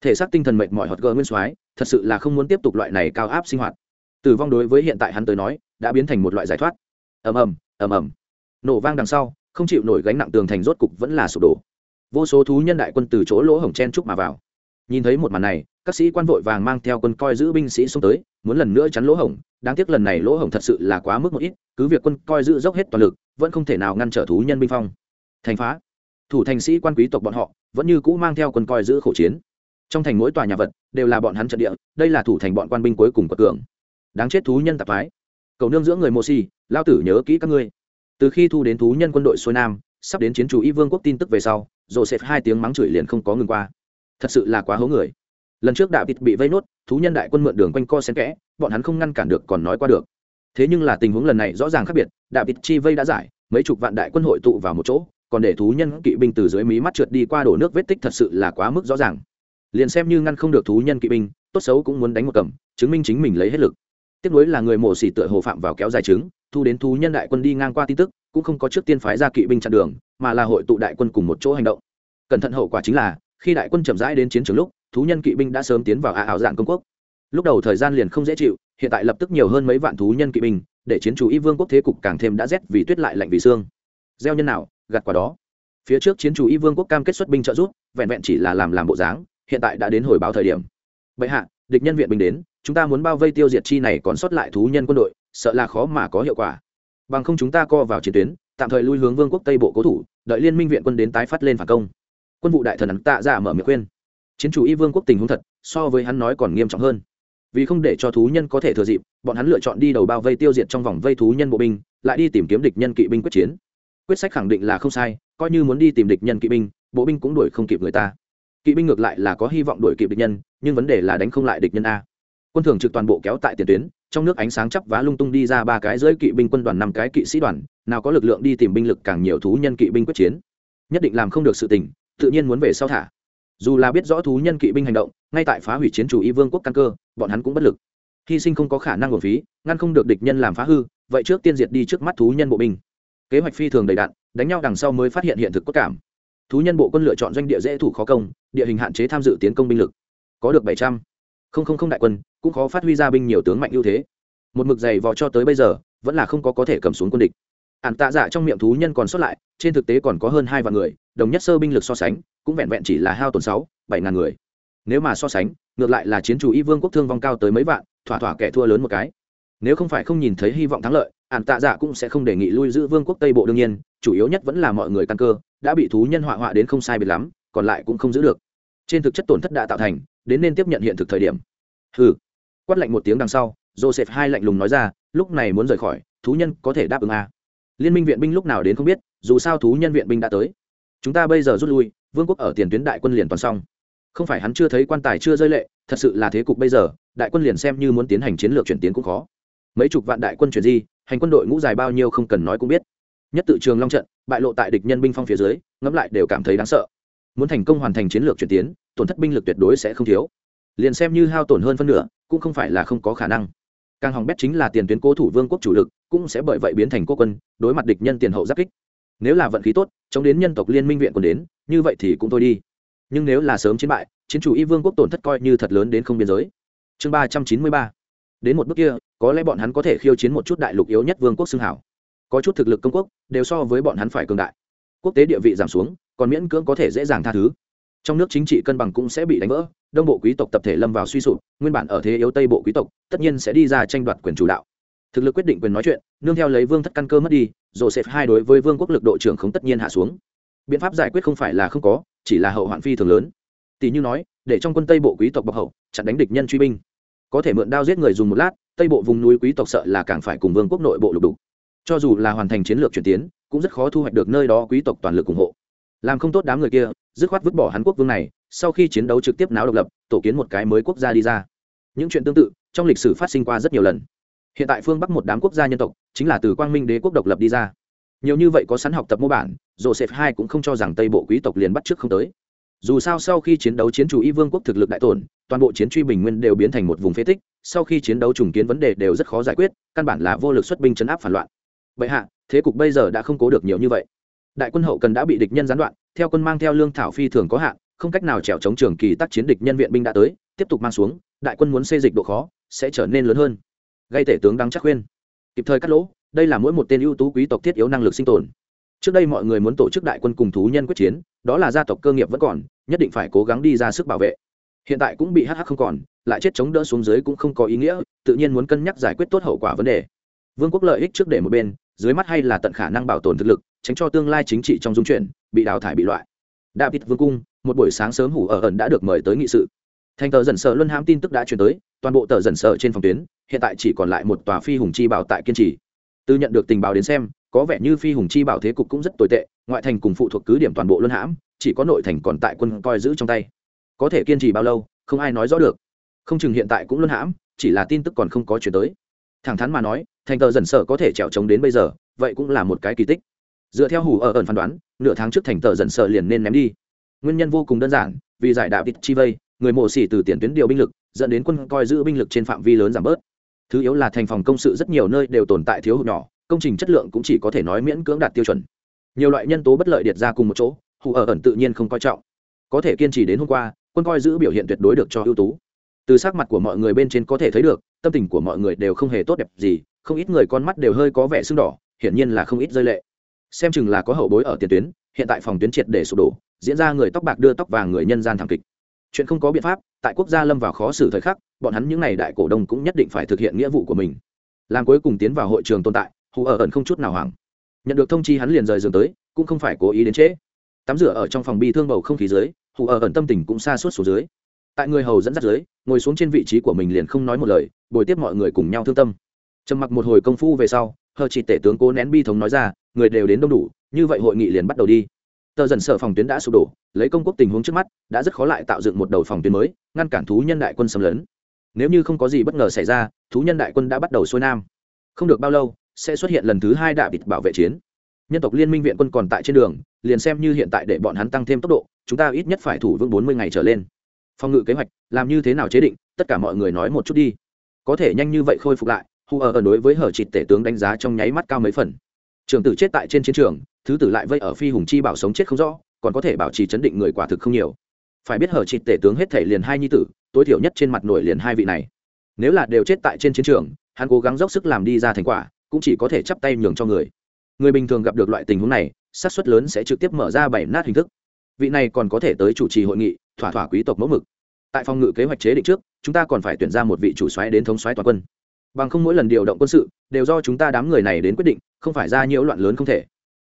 Thể xác tinh thần mệt mỏi hoặc gờ nguyên soái, thật sự là không muốn tiếp tục loại này cao áp sinh hoạt. Tử vong đối với hiện tại hắn tới nói, đã biến thành một loại giải thoát. Ầm ầm ầm ầm. Nổ vang đằng sau, không chịu nổi gánh nặng tường thành rốt cục vẫn là sụp đổ. Vô số thú nhân đại quân từ chỗ lỗ hổng chen trúc mà vào nhìn thấy một màn này, các sĩ quan vội vàng mang theo quân coi giữ binh sĩ xuống tới, muốn lần nữa chắn lỗ hổng. Đáng tiếc lần này lỗ hổng thật sự là quá mức một ít, cứ việc quân coi giữ dốc hết toàn lực, vẫn không thể nào ngăn trở thú nhân binh phong. Thành phá. Thủ thành sĩ quan quý tộc bọn họ, vẫn như cũ mang theo quân coi giữ khẩu chiến. Trong thành mỗi tòa nhà vật, đều là bọn hắn trận địa, đây là thủ thành bọn quan binh cuối cùng của cường. Đáng chết thú nhân tạp phái. Cầu nương giữa người mô si lao tử nhớ kỹ các ngươi. Từ khi thu đến thú nhân quân đội xuôi nam, sắp đến chiến chủ y vương quốc tin tức về sau, joseph hai tiếng mắng chửi liền không có ngừng qua thật sự là quá hố người. Lần trước đạo vịt bị vây nốt thú nhân đại quân mượn đường quanh co xen kẽ bọn hắn không ngăn cản được còn nói qua được. Thế nhưng là tình huống lần này rõ ràng khác biệt đạo vịt chi vây đã giải mấy chục vạn đại quân hội tụ vào một chỗ còn để thú nhân kỵ binh từ dưới mí mắt trượt đi qua đổ nước vết tích thật sự là quá mức rõ ràng. Liền xem như ngăn không được thú nhân kỵ binh tốt xấu cũng muốn đánh một cầm chứng minh chính mình lấy hết lực. Tiếp nối là người mổ xỉ tựa hồ phạm vào kéo dài chứng, thu đến thú nhân đại quân đi ngang qua tin tức cũng không có trước tiên phái ra kỵ binh chặn đường mà là hội tụ đại quân cùng một chỗ hành động. Cẩn thận hậu quả chính là khi đại quân chậm rãi đến chiến trường lúc, thú nhân kỵ binh đã sớm tiến vào ả ảo dạng công quốc. Lúc đầu thời gian liền không dễ chịu, hiện tại lập tức nhiều hơn mấy vạn thú nhân kỵ binh, để chiến chủ y vương quốc thế cục càng thêm đã rét vì tuyết lại lạnh vì xương gieo nhân nào, gặt quả đó. Phía trước chiến chủ y vương quốc cam kết xuất binh trợ giúp, vẹn vẹn chỉ là làm làm bộ dáng, hiện tại đã đến hồi báo thời điểm. Bệ hạ, địch nhân viện binh đến, chúng ta muốn bao vây tiêu diệt chi này còn sót lại thú nhân quân đội, sợ là khó mà có hiệu quả. Bằng không chúng ta co vào chiến tuyến, tạm thời lui hướng vương quốc tây bộ cố thủ, đợi liên minh viện quân đến tái phát lên phản công quân vụ đại thần ấn tạ giả mở miệng khuyên. Chiến chủ y vương quốc tình huống thật, so với hắn nói còn nghiêm trọng hơn. Vì không để cho thú nhân có thể thừa dịp, bọn hắn lựa chọn đi đầu bao vây tiêu diệt trong vòng vây thú nhân bộ binh, lại đi tìm kiếm địch nhân kỵ binh quyết chiến. Quyết sách khẳng định là không sai, coi như muốn đi tìm địch nhân kỵ binh, bộ binh cũng đuổi không kịp người ta. Kỵ binh ngược lại là có hy vọng đuổi kịp địch nhân, nhưng vấn đề là đánh không lại địch nhân a. Quân thường trực toàn bộ kéo tại tiền tuyến, trong nước ánh sáng chắp vá lung tung đi ra ba cái dưới kỵ binh quân đoàn, năm cái kỵ sĩ đoàn, nào có lực lượng đi tìm binh lực càng nhiều thú nhân kỵ binh quyết chiến. Nhất định làm không được sự tình tự nhiên muốn về sau thả. Dù là biết rõ thú nhân kỵ binh hành động, ngay tại phá hủy chiến chủ y vương quốc căn cơ, bọn hắn cũng bất lực. Hy sinh không có khả năng hồn phí, ngăn không được địch nhân làm phá hư, vậy trước tiên diệt đi trước mắt thú nhân bộ binh. Kế hoạch phi thường đầy đạn đánh nhau đằng sau mới phát hiện hiện thực cốt cảm. Thú nhân bộ quân lựa chọn doanh địa dễ thủ khó công, địa hình hạn chế tham dự tiến công binh lực. Có được bảy trăm. Linh đại quân, cũng khó phát huy ra binh nhiều tướng mạnh ưu thế. Một mực dày vò cho tới bây giờ, vẫn là không có có thể cầm xuống quân địch hạn tạ dạ trong miệng thú nhân còn sót lại, trên thực tế còn có hơn hai vạn người, đồng nhất sơ binh lực so sánh, cũng vẹn vẹn chỉ là hao tổn sáu, bảy ngàn người. Nếu mà so sánh, ngược lại là chiến chủ y vương quốc thương vong cao tới mấy vạn, thỏa thỏa kẻ thua lớn một cái. Nếu không phải không nhìn thấy hy vọng thắng lợi ạn tạ dạ cũng sẽ không đề nghị lui giữ vương quốc tây bộ đương nhiên, chủ yếu nhất vẫn là mọi người căn cơ, đã bị thú nhân họa họa đến không sai biệt lắm, còn lại cũng không giữ được. Trên thực chất tổn thất đã tạo thành, đến nên tiếp nhận hiện thực thời điểm. Hừ. Quát lạnh một tiếng đằng sau, joseph hai lạnh lùng nói ra, lúc này muốn rời khỏi, thú nhân có thể đáp ứng a liên minh viện binh lúc nào đến không biết, dù sao thú nhân viện binh đã tới. Chúng ta bây giờ rút lui, vương quốc ở tiền tuyến đại quân liền toàn xong. Không phải hắn chưa thấy quan tài chưa rơi lệ, thật sự là thế cục bây giờ, đại quân liền xem như muốn tiến hành chiến lược chuyển tiến cũng khó. Mấy chục vạn đại quân chuyển di, hành quân đội ngũ dài bao nhiêu không cần nói cũng biết. Nhất tự trường long trận, bại lộ tại địch nhân binh phong phía dưới, ngẫm lại đều cảm thấy đáng sợ. Muốn thành công hoàn thành chiến lược chuyển tiến, tổn thất binh lực tuyệt đối sẽ không thiếu. Liền xem như hao tổn hơn phân nửa, cũng không phải là không có khả năng càng hỏng bét chính là tiền tuyến cố thủ vương quốc chủ lực, cũng sẽ bởi vậy biến thành quốc quân, đối mặt địch nhân tiền hậu giáp kích. Nếu là vận khí tốt, chống đến nhân tộc liên minh viện còn đến, như vậy thì cũng thôi đi. Nhưng nếu là sớm chiến bại, chiến chủ y vương quốc tổn thất coi như thật lớn đến không biên giới. Chương ba trăm chín mươi ba. Đến một bước kia, có lẽ bọn hắn có thể khiêu chiến một chút đại lục yếu nhất vương quốc xưng hảo. Có chút thực lực công quốc, đều so với bọn hắn phải cường đại. Quốc tế địa vị giảm xuống, còn miễn cưỡng có thể dễ dàng tha thứ trong nước chính trị cân bằng cũng sẽ bị đánh vỡ, đông bộ quý tộc tập thể lâm vào suy sụp, nguyên bản ở thế yếu tây bộ quý tộc, tất nhiên sẽ đi ra tranh đoạt quyền chủ đạo. Thực lực quyết định quyền nói chuyện, nương theo lấy vương thất căn cơ mất đi, joseph hai đối với vương quốc lực độ trưởng không tất nhiên hạ xuống. Biện pháp giải quyết không phải là không có, chỉ là hậu hoạn phi thường lớn. Tỷ như nói, để trong quân tây bộ quý tộc bọc hậu, chặn đánh địch nhân truy binh. Có thể mượn đao giết người dùng một lát, tây bộ vùng núi quý tộc sợ là càng phải cùng vương quốc nội bộ lục đục. Cho dù là hoàn thành chiến lược chuyển tiến, cũng rất khó thu hoạch được nơi đó quý tộc toàn lực ủng hộ làm không tốt đám người kia, dứt khoát vứt bỏ hắn quốc vương này, sau khi chiến đấu trực tiếp náo độc lập, tổ kiến một cái mới quốc gia đi ra. Những chuyện tương tự, trong lịch sử phát sinh qua rất nhiều lần. Hiện tại phương bắc một đám quốc gia nhân tộc, chính là từ quang minh đế quốc độc lập đi ra. Nhiều như vậy có sẵn học tập mô bản, joseph hai cũng không cho rằng tây bộ quý tộc liền bắt trước không tới. Dù sao sau khi chiến đấu chiến chủ y vương quốc thực lực đại tổn, toàn bộ chiến truy bình nguyên đều biến thành một vùng phế tích, sau khi chiến đấu trùng kiến vấn đề đều rất khó giải quyết, căn bản là vô lực xuất binh chấn áp phản loạn. Vậy hạ, thế cục bây giờ đã không cố được nhiều như vậy đại quân hậu cần đã bị địch nhân gián đoạn, theo quân mang theo lương thảo phi thường có hạn, không cách nào trèo chống trường kỳ tác chiến địch nhân viện binh đã tới, tiếp tục mang xuống, đại quân muốn xây dịch độ khó, sẽ trở nên lớn hơn. Gây tể tướng đăng chắc khuyên. Kịp thời cắt lỗ, đây là mỗi một tên ưu tú quý tộc thiết yếu năng lực sinh tồn. Trước đây mọi người muốn tổ chức đại quân cùng thú nhân quyết chiến, đó là gia tộc cơ nghiệp vẫn còn, nhất định phải cố gắng đi ra sức bảo vệ. Hiện tại cũng bị hh không còn, lại chết chống đỡ xuống dưới cũng không có ý nghĩa, tự nhiên muốn cân nhắc giải quyết tốt hậu quả vấn đề. Vương quốc lợi ích trước để một bên, dưới mắt hay là tận khả năng bảo tồn thực lực tránh cho tương lai chính trị trong dung chuyển, bị đào thải bị loại. David vương cung, một buổi sáng sớm hủ ở ẩn đã được mời tới nghị sự. Thành tờ dần sợ luân hãm tin tức đã truyền tới, toàn bộ tờ dần sợ trên phòng tuyến, hiện tại chỉ còn lại một tòa phi hùng chi bảo tại kiên trì. Từ nhận được tình báo đến xem, có vẻ như phi hùng chi bảo thế cục cũng rất tồi tệ, ngoại thành cùng phụ thuộc cứ điểm toàn bộ luân hãm, chỉ có nội thành còn tại quân coi giữ trong tay. Có thể kiên trì bao lâu, không ai nói rõ được. Không chừng hiện tại cũng luân hãm, chỉ là tin tức còn không có chuyển tới. Thẳng thắn mà nói, thành tờ dần sợ có thể trèo trống đến bây giờ, vậy cũng là một cái kỳ tích dựa theo hủ ở ẩn phán đoán, nửa tháng trước thành tờ dần sợ liền nên ném đi. Nguyên nhân vô cùng đơn giản, vì giải đạo địch chi vây, người mộ xỉ từ tiền tuyến điều binh lực, dẫn đến quân coi giữ binh lực trên phạm vi lớn giảm bớt. Thứ yếu là thành phòng công sự rất nhiều nơi đều tồn tại thiếu hụt nhỏ, công trình chất lượng cũng chỉ có thể nói miễn cưỡng đạt tiêu chuẩn. Nhiều loại nhân tố bất lợi điệt ra cùng một chỗ, hủ ở ẩn tự nhiên không coi trọng. Có thể kiên trì đến hôm qua, quân coi giữ biểu hiện tuyệt đối được cho ưu tú. Từ sắc mặt của mọi người bên trên có thể thấy được, tâm tình của mọi người đều không hề tốt đẹp gì, không ít người con mắt đều hơi có vẻ sưng đỏ, hiển nhiên là không ít rơi lệ xem chừng là có hậu bối ở tiền tuyến, hiện tại phòng tuyến triệt để sụp đổ, diễn ra người tóc bạc đưa tóc vàng người nhân gian thảm kịch. Chuyện không có biện pháp, tại quốc gia lâm vào khó xử thời khắc, bọn hắn những n à y đại cổ đông cũng nhất định phải thực hiện nghĩa vụ của mình. Làm cuối cùng tiến vào hội trường tồn tại, hù ở ẩn không chút nào hoảng. Nhận được thông chi hắn liền rời giường tới, cũng không phải cố ý đến trễ. Tắm rửa ở trong phòng bi thương bầu không khí dưới, hù ở ẩn tâm tình cũng xa suốt xuống dưới. Tại người hầu dẫn dắt dưới, ngồi xuống trên vị trí của mình liền không nói một lời, bồi tiếp mọi người cùng nhau thương tâm. Trầm mặc một hồi công phu về sau hờ chỉ tể tướng cố nén bi thống nói ra, người đều đến đông đủ, như vậy hội nghị liền bắt đầu đi. Tờ dần sở phòng tuyến đã sụp đổ, lấy công quốc tình huống trước mắt, đã rất khó lại tạo dựng một đầu phòng tuyến mới, ngăn cản thú nhân đại quân xâm lấn. Nếu như không có gì bất ngờ xảy ra, thú nhân đại quân đã bắt đầu xuôi nam. Không được bao lâu, sẽ xuất hiện lần thứ hai đạ bịt bảo vệ chiến. Nhân tộc liên minh viện quân còn tại trên đường, liền xem như hiện tại để bọn hắn tăng thêm tốc độ, chúng ta ít nhất phải thủ vững bốn mươi ngày trở lên. Phòng ngự kế hoạch, làm như thế nào chế định, tất cả mọi người nói một chút đi. Có thể nhanh như vậy khôi phục lại hù ở đối với hở trịt tể tướng đánh giá trong nháy mắt cao mấy phần. Trường tử chết tại trên chiến trường, thứ tử lại vây ở phi hùng chi bảo sống chết không rõ, còn có thể bảo trì chấn định người quả thực không nhiều. Phải biết hở trịt tể tướng hết thể liền hai nhi tử, tối thiểu nhất trên mặt nổi liền hai vị này. Nếu là đều chết tại trên chiến trường, hắn cố gắng dốc sức làm đi ra thành quả, cũng chỉ có thể chắp tay nhường cho người. Người bình thường gặp được loại tình huống này, xác suất lớn sẽ trực tiếp mở ra bảy nát hình thức. Vị này còn có thể tới chủ trì hội nghị, thỏa thỏa quý tộc mẫu mực. Tại phòng ngự kế hoạch chế định trước, chúng ta còn phải tuyển ra một vị chủ soái đến thống soái toàn quân bằng không mỗi lần điều động quân sự đều do chúng ta đám người này đến quyết định, không phải ra nhiễu loạn lớn không thể.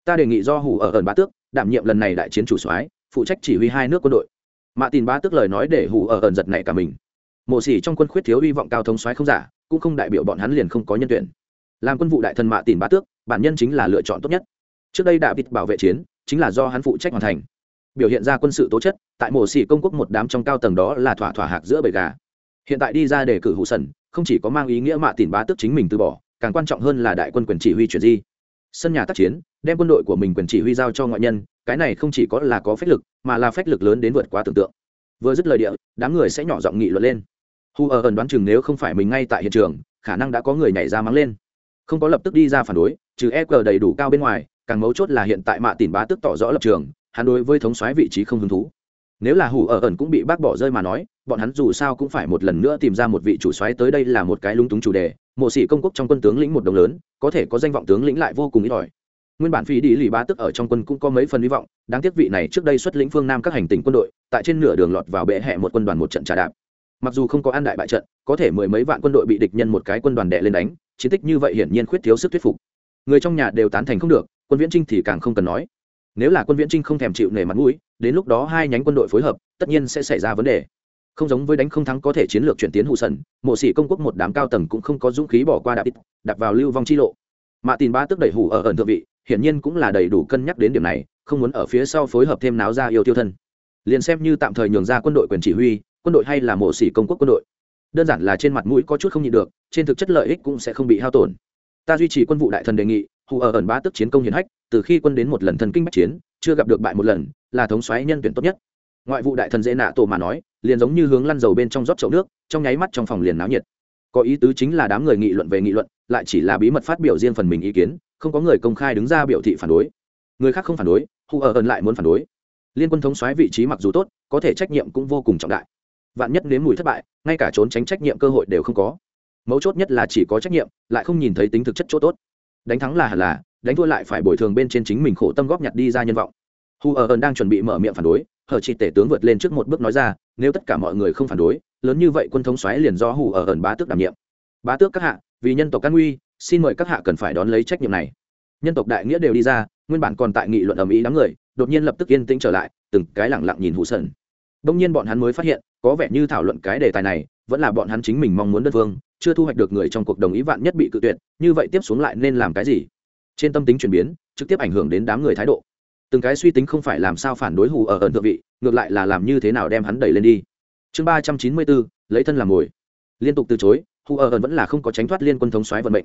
Ta đề nghị do hủ ở ẩn bá tước đảm nhiệm lần này đại chiến chủ soái, phụ trách chỉ huy hai nước quân đội. Mạ tin bá tước lời nói để hủ ở ẩn giật này cả mình. Mộ xỉ trong quân khuyết thiếu hy vọng cao thống soái không giả, cũng không đại biểu bọn hắn liền không có nhân tuyển. Làm quân vụ đại thần mạ tin bá tước, bản nhân chính là lựa chọn tốt nhất. Trước đây đã vịt bảo vệ chiến, chính là do hắn phụ trách hoàn thành. Biểu hiện ra quân sự tố chất, tại mộ xỉ công quốc một đám trong cao tầng đó là thỏa thỏa hạc giữa bầy gà. Hiện tại đi ra để cử hụ sần không chỉ có mang ý nghĩa mạ tìm bá tước chính mình từ bỏ, càng quan trọng hơn là đại quân quyền chỉ huy chuyển di. Sân nhà tác chiến, đem quân đội của mình quyền chỉ huy giao cho ngoại nhân, cái này không chỉ có là có phách lực, mà là phách lực lớn đến vượt quá tưởng tượng. Vừa dứt lời địa, đám người sẽ nhỏ giọng nghị luận lên. Hu ở ẩn đoán chừng nếu không phải mình ngay tại hiện trường, khả năng đã có người nhảy ra mắng lên. Không có lập tức đi ra phản đối, trừ e cờ đầy đủ cao bên ngoài, càng mấu chốt là hiện tại mạ tìm bá tức tỏ rõ lập trường, hắn đối với thống soái vị trí không hứng thú. Nếu là hủ ở ẩn cũng bị bác bỏ rơi mà nói bọn hắn dù sao cũng phải một lần nữa tìm ra một vị chủ soái tới đây là một cái lúng túng chủ đề. Mộ sĩ công quốc trong quân tướng lĩnh một đồng lớn, có thể có danh vọng tướng lĩnh lại vô cùng ít ỏi. Nguyên bản phi đi lì bá tức ở trong quân cũng có mấy phần hy vọng, đáng tiếc vị này trước đây xuất lĩnh phương nam các hành tình quân đội, tại trên nửa đường lọt vào bệ hẹ một quân đoàn một trận trà đạp. Mặc dù không có an đại bại trận, có thể mười mấy vạn quân đội bị địch nhân một cái quân đoàn đệ lên đánh, chiến tích như vậy hiển nhiên khuyết thiếu sức thuyết phục. Người trong nhà đều tán thành không được, quân viễn trinh thì càng không cần nói. Nếu là quân viễn trinh không thèm chịu nể mặt mũi, đến lúc đó hai nhánh quân đội phối hợp, tất nhiên sẽ xảy ra vấn đề không giống với đánh không thắng có thể chiến lược chuyển tiến hụ sần, mộ sĩ công quốc một đám cao tầng cũng không có dũng khí bỏ qua đạp ít đặt vào lưu vong chi lộ. Mạ tin ba tức đẩy hủ ở ẩn thượng vị, hiển nhiên cũng là đầy đủ cân nhắc đến điểm này, không muốn ở phía sau phối hợp thêm náo ra yêu tiêu thân. Liền xem như tạm thời nhường ra quân đội quyền chỉ huy, quân đội hay là mộ sĩ công quốc quân đội. Đơn giản là trên mặt mũi có chút không nhịn được, trên thực chất lợi ích cũng sẽ không bị hao tổn. Ta duy trì quân vụ đại thần đề nghị hù ở ẩn ba tức chiến công hiển hách, từ khi quân đến một lần thần kinh bách chiến, chưa gặp được bại một lần, là thống xoáy nhân tuyển tốt nhất. Ngoại vụ đại thần dễ nạ tổ mà nói liền giống như hướng lăn dầu bên trong rót chậu nước, trong nháy mắt trong phòng liền náo nhiệt. Có ý tứ chính là đám người nghị luận về nghị luận, lại chỉ là bí mật phát biểu riêng phần mình ý kiến, không có người công khai đứng ra biểu thị phản đối. Người khác không phản đối hù ở ẩn lại muốn phản đối. Liên quân thống xoáy vị trí mặc dù tốt, có thể trách nhiệm cũng vô cùng trọng đại. Vạn nhất nếm mùi thất bại, ngay cả trốn tránh trách nhiệm cơ hội đều không có. Mấu chốt nhất là chỉ có trách nhiệm, lại không nhìn thấy tính thực chất chỗ tốt. Đánh thắng là hẳn là, đánh thua lại phải bồi thường bên trên chính mình khổ tâm góp nhặt đi ra nhân vọng. Hu ở ẩn đang chuẩn bị mở miệng phản đối hở chỉ tể tướng vượt lên trước một bước nói ra, nếu tất cả mọi người không phản đối, lớn như vậy quân thống xoáy liền do hủ ở ẩn bá tước đảm nhiệm. Bá tước các hạ, vì nhân tộc căn nguy, xin mời các hạ cần phải đón lấy trách nhiệm này. Nhân tộc đại nghĩa đều đi ra, nguyên bản còn tại nghị luận ầm ĩ đám người, đột nhiên lập tức yên tĩnh trở lại, từng cái lẳng lặng nhìn hủ sần. Đông nhiên bọn hắn mới phát hiện, có vẻ như thảo luận cái đề tài này, vẫn là bọn hắn chính mình mong muốn đơn phương, chưa thu hoạch được người trong cuộc đồng ý vạn nhất bị cự tuyệt, như vậy tiếp xuống lại nên làm cái gì? Trên tâm tính chuyển biến, trực tiếp ảnh hưởng đến đám người thái độ từng cái suy tính không phải làm sao phản đối hù ở ẩn thượng vị, ngược lại là làm như thế nào đem hắn đẩy lên đi. Chương ba trăm chín mươi bốn, lấy thân làm mồi. Liên tục từ chối, hù ở ẩn vẫn là không có tránh thoát liên quân thống xoáy vận mệnh.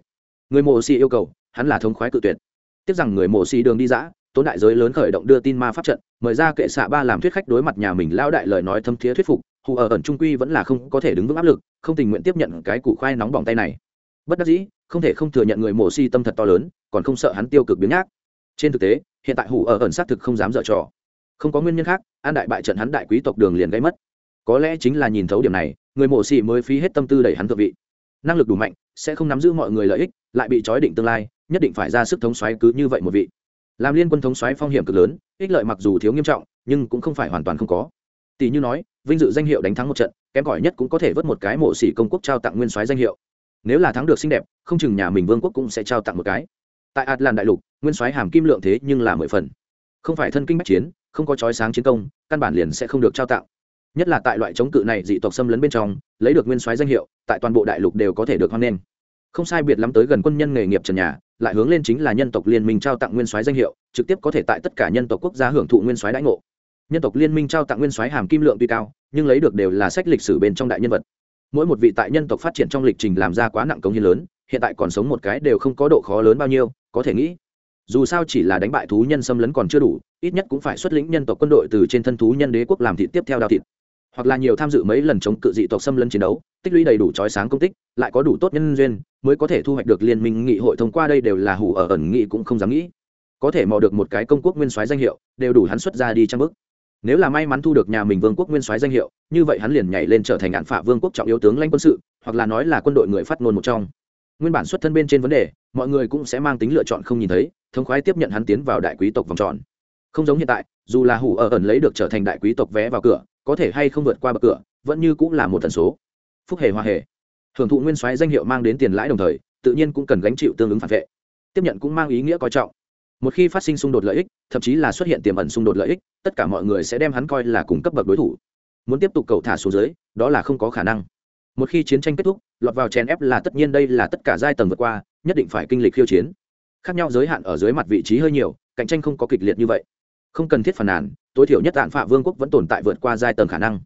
Người mộ xì yêu cầu, hắn là thống khoái cự tuyệt. Tiếc rằng người mộ xì đường đi giã tốn đại giới lớn khởi động đưa tin ma pháp trận, mời ra kệ xạ ba làm thuyết khách đối mặt nhà mình lao đại lời nói thâm thiế thuyết phục, hù ở ẩn trung quy vẫn là không có thể đứng vững áp lực, không tình nguyện tiếp nhận cái củ khoai nóng bỏng tay này. Bất đắc dĩ, không thể không thừa nhận người mổ si tâm thật to lớn, còn không sợ hắn tiêu cực biến nhác trên thực tế, hiện tại hủ ở ẩn xác thực không dám dở trò. Không có nguyên nhân khác, an đại bại trận hắn đại quý tộc đường liền gây mất. Có lẽ chính là nhìn thấu điểm này, người mổ xì mới phí hết tâm tư đẩy hắn thượng vị. Năng lực đủ mạnh, sẽ không nắm giữ mọi người lợi ích, lại bị trói định tương lai, nhất định phải ra sức thống xoáy cứ như vậy một vị. Làm liên quân thống xoáy phong hiểm cực lớn, ích lợi mặc dù thiếu nghiêm trọng, nhưng cũng không phải hoàn toàn không có. Tỷ như nói, vinh dự danh hiệu đánh thắng một trận, kém cỏi nhất cũng có thể vớt một cái mộ sĩ công quốc trao tặng nguyên soái danh hiệu. Nếu là thắng được xinh đẹp, không chừng nhà mình vương quốc cũng sẽ trao tặng một cái tại atlan đại lục, nguyên soái hàm kim lượng thế nhưng là mười phần. Không phải thân kinh bách chiến, không có chói sáng chiến công, căn bản liền sẽ không được trao tặng. Nhất là tại loại chống cự này dị tộc xâm lấn bên trong, lấy được nguyên soái danh hiệu, tại toàn bộ đại lục đều có thể được hoan nghênh. Không sai biệt lắm tới gần quân nhân nghề nghiệp trần nhà, lại hướng lên chính là nhân tộc liên minh trao tặng nguyên soái danh hiệu, trực tiếp có thể tại tất cả nhân tộc quốc gia hưởng thụ nguyên soái đãi ngộ. Nhân tộc liên minh trao tặng nguyên soái hàm kim lượng tuy cao, nhưng lấy được đều là sách lịch sử bên trong đại nhân vật. Mỗi một vị tại nhân tộc phát triển trong lịch trình làm ra quá nặng công hiến lớn hiện tại còn sống một cái đều không có độ khó lớn bao nhiêu, có thể nghĩ. Dù sao chỉ là đánh bại thú nhân xâm lấn còn chưa đủ, ít nhất cũng phải xuất lĩnh nhân tộc quân đội từ trên thân thú nhân đế quốc làm thịt tiếp theo đào thịt. Hoặc là nhiều tham dự mấy lần chống cự dị tộc xâm lấn chiến đấu, tích lũy đầy đủ trói sáng công tích, lại có đủ tốt nhân duyên, mới có thể thu hoạch được liên minh nghị hội thông qua đây đều là hủ ở ẩn nghị cũng không dám nghĩ. Có thể mò được một cái công quốc nguyên soái danh hiệu, đều đủ hắn xuất ra đi trang bức nếu là may mắn thu được nhà mình vương quốc nguyên soái danh hiệu, như vậy hắn liền nhảy lên trở thành ngạn phả vương quốc trọng yếu tướng lãnh quân sự, hoặc là nói là quân đội người phát ngôn một trong nguyên bản xuất thân bên trên vấn đề, mọi người cũng sẽ mang tính lựa chọn không nhìn thấy, thống khoái tiếp nhận hắn tiến vào đại quý tộc vòng tròn. Không giống hiện tại, dù là hủ ở ẩn lấy được trở thành đại quý tộc vé vào cửa, có thể hay không vượt qua bậc cửa, vẫn như cũng là một tần số. Phúc hề hoa hề. Hưởng thụ nguyên soái danh hiệu mang đến tiền lãi đồng thời, tự nhiên cũng cần gánh chịu tương ứng phản vệ. Tiếp nhận cũng mang ý nghĩa coi trọng. Một khi phát sinh xung đột lợi ích, thậm chí là xuất hiện tiềm ẩn xung đột lợi ích, tất cả mọi người sẽ đem hắn coi là cùng cấp bậc đối thủ. Muốn tiếp tục cầu thả xuống dưới, đó là không có khả năng một khi chiến tranh kết thúc, lọt vào chèn ép là tất nhiên đây là tất cả giai tầng vượt qua, nhất định phải kinh lịch khiêu chiến. Khác nhau giới hạn ở dưới mặt vị trí hơi nhiều, cạnh tranh không có kịch liệt như vậy. Không cần thiết phản nàn, tối thiểu nhất tạng phạ vương quốc vẫn tồn tại vượt qua giai tầng khả năng.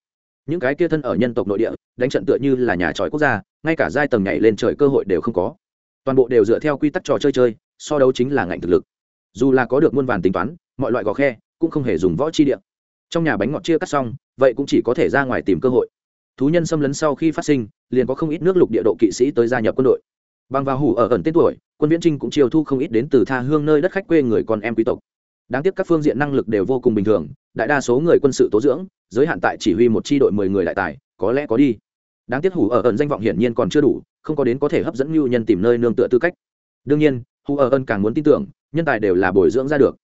Những cái kia thân ở nhân tộc nội địa, đánh trận tựa như là nhà tròi quốc gia, ngay cả giai tầng nhảy lên trời cơ hội đều không có. Toàn bộ đều dựa theo quy tắc trò chơi chơi, so đấu chính là ngạnh thực lực. Dù là có được muôn vàn tính toán, mọi loại gò khe, cũng không hề dùng võ chi địa. Trong nhà bánh ngọt chia cắt xong, vậy cũng chỉ có thể ra ngoài tìm cơ hội thú nhân xâm lấn sau khi phát sinh, liền có không ít nước lục địa độ kỵ sĩ tới gia nhập quân đội. Bằng vào hủ ở ẩn tên tuổi, quân viễn trinh cũng chiều thu không ít đến từ tha hương nơi đất khách quê người con em quý tộc. Đáng tiếc các phương diện năng lực đều vô cùng bình thường, đại đa số người quân sự tố dưỡng, giới hạn tại chỉ huy một tri đội mười người đại tài, có lẽ có đi. Đáng tiếc hủ ở ẩn danh vọng hiển nhiên còn chưa đủ, không có đến có thể hấp dẫn lưu nhân tìm nơi nương tựa tư cách. Đương nhiên, hủ ở ẩn càng muốn tin tưởng, nhân tài đều là bồi dưỡng ra được.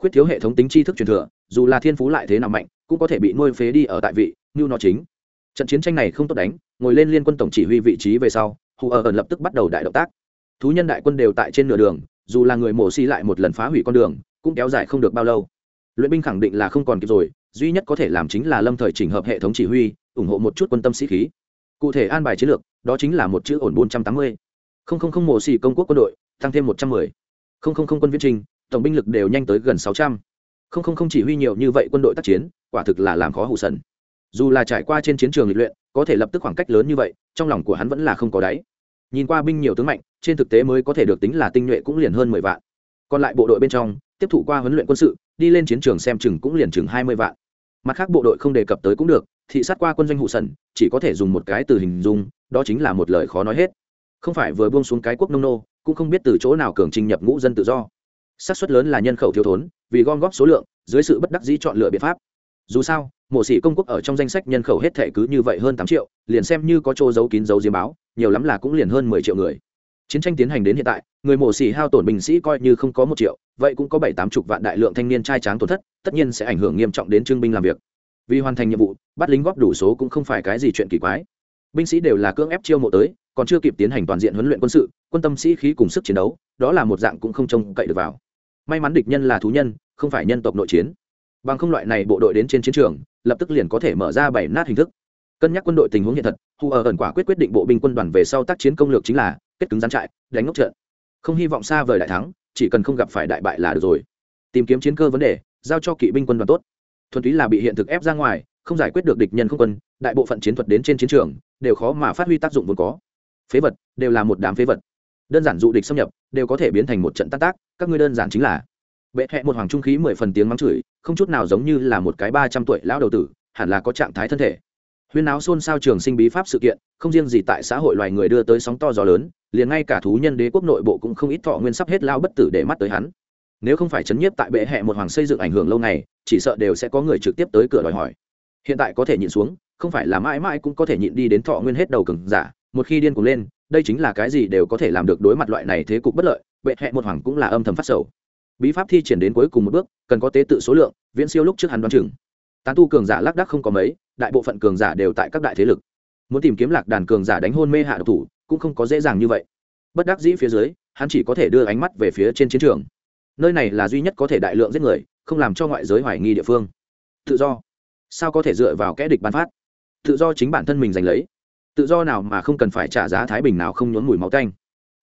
Khuyết thiếu hệ thống tính tri thức truyền thừa, dù là thiên phú lại thế nào mạnh, cũng có thể bị nuôi phế đi ở tại vị mưu nó chính trận chiến tranh này không tốt đánh, ngồi lên liên quân tổng chỉ huy vị trí về sau, hù ở ẩn lập tức bắt đầu đại động tác. Thú nhân đại quân đều tại trên nửa đường, dù là người mổ xi lại một lần phá hủy con đường, cũng kéo dài không được bao lâu. Luyện binh khẳng định là không còn kịp rồi, duy nhất có thể làm chính là lâm thời chỉnh hợp hệ thống chỉ huy, ủng hộ một chút quân tâm sĩ khí. Cụ thể an bài chiến lược, đó chính là một chữ ổn bốn trăm tám mươi. Không không không mổ xì công quốc quân đội, tăng thêm một trăm mười. Không không không quân viễn trình, tổng binh lực đều nhanh tới gần sáu trăm. Không không không chỉ huy nhiều như vậy quân đội tác chiến, quả thực là làm khó hụ sần dù là trải qua trên chiến trường lịch luyện, có thể lập tức khoảng cách lớn như vậy, trong lòng của hắn vẫn là không có đáy. Nhìn qua binh nhiều tướng mạnh, trên thực tế mới có thể được tính là tinh nhuệ cũng liền hơn mười vạn. Còn lại bộ đội bên trong, tiếp thụ qua huấn luyện quân sự, đi lên chiến trường xem chừng cũng liền chừng hai mươi vạn. Mặt khác bộ đội không đề cập tới cũng được, thị sát qua quân doanh hụ sần, chỉ có thể dùng một cái từ hình dung, đó chính là một lời khó nói hết. Không phải vừa buông xuống cái quốc nông nô, cũng không biết từ chỗ nào cường trình nhập ngũ dân tự do. Xác suất lớn là nhân khẩu thiếu thốn, vì gom góp số lượng, dưới sự bất đắc dĩ chọn lựa biện pháp. Dù sao mộ sĩ công quốc ở trong danh sách nhân khẩu hết thể cứ như vậy hơn tám triệu, liền xem như có chỗ giấu kín dấu diếm báo, nhiều lắm là cũng liền hơn mười triệu người. Chiến tranh tiến hành đến hiện tại, người mổ xỉ hao tổn binh sĩ coi như không có một triệu, vậy cũng có bảy tám chục vạn đại lượng thanh niên trai tráng tổn thất, tất nhiên sẽ ảnh hưởng nghiêm trọng đến trương binh làm việc. Vì hoàn thành nhiệm vụ, bắt lính góp đủ số cũng không phải cái gì chuyện kỳ quái. Binh sĩ đều là cưỡng ép chiêu mộ tới, còn chưa kịp tiến hành toàn diện huấn luyện quân sự, quân tâm sĩ khí cùng sức chiến đấu, đó là một dạng cũng không trông cậy được vào. May mắn địch nhân là thú nhân, không phải nhân tộc nội chiến bằng không loại này bộ đội đến trên chiến trường, lập tức liền có thể mở ra bảy nát hình thức. Cân nhắc quân đội tình huống hiện thật hù ở ẩn quả quyết quyết định bộ binh quân đoàn về sau tác chiến công lược chính là kết cứng gián trại, đánh ngốc trận. Không hy vọng xa vời đại thắng, chỉ cần không gặp phải đại bại là được rồi. Tìm kiếm chiến cơ vấn đề, giao cho kỵ binh quân đoàn tốt. Thuần túy là bị hiện thực ép ra ngoài, không giải quyết được địch nhân không quân, đại bộ phận chiến thuật đến trên chiến trường, đều khó mà phát huy tác dụng vốn có. Phế vật, đều là một đám phế vật. Đơn giản dụ địch xâm nhập, đều có thể biến thành một trận tác tác, các ngươi đơn giản chính là bệ hẹ một hoàng trung khí mười phần tiếng mắng chửi, không chút nào giống như là một cái ba trăm tuổi lão đầu tử, hẳn là có trạng thái thân thể. Huyên áo xôn xao trường sinh bí pháp sự kiện, không riêng gì tại xã hội loài người đưa tới sóng to gió lớn, liền ngay cả thú nhân đế quốc nội bộ cũng không ít thọ nguyên sắp hết lao bất tử để mắt tới hắn. Nếu không phải chấn nhiếp tại bệ hẹ một hoàng xây dựng ảnh hưởng lâu ngày, chỉ sợ đều sẽ có người trực tiếp tới cửa đòi hỏi. Hiện tại có thể nhịn xuống, không phải là mãi mãi cũng có thể nhịn đi đến thọ nguyên hết đầu cừng giả, một khi điên cuồng lên, đây chính là cái gì đều có thể làm được đối mặt loại này thế cục bất lợi, bệ hẹ một hoàng cũng là âm thầm phát sầu bí pháp thi triển đến cuối cùng một bước, cần có tế tự số lượng, viễn siêu lúc trước hắn đoán chừng. Tán tu cường giả lác đác không có mấy, đại bộ phận cường giả đều tại các đại thế lực. Muốn tìm kiếm lạc đàn cường giả đánh hôn mê hạ độc thủ, cũng không có dễ dàng như vậy. Bất đắc dĩ phía dưới, hắn chỉ có thể đưa ánh mắt về phía trên chiến trường. Nơi này là duy nhất có thể đại lượng giết người, không làm cho ngoại giới hoài nghi địa phương. Tự do. Sao có thể dựa vào kẽ địch ban phát? Tự do chính bản thân mình giành lấy. Tự do nào mà không cần phải trả giá thái bình nào không nhốn mùi máu canh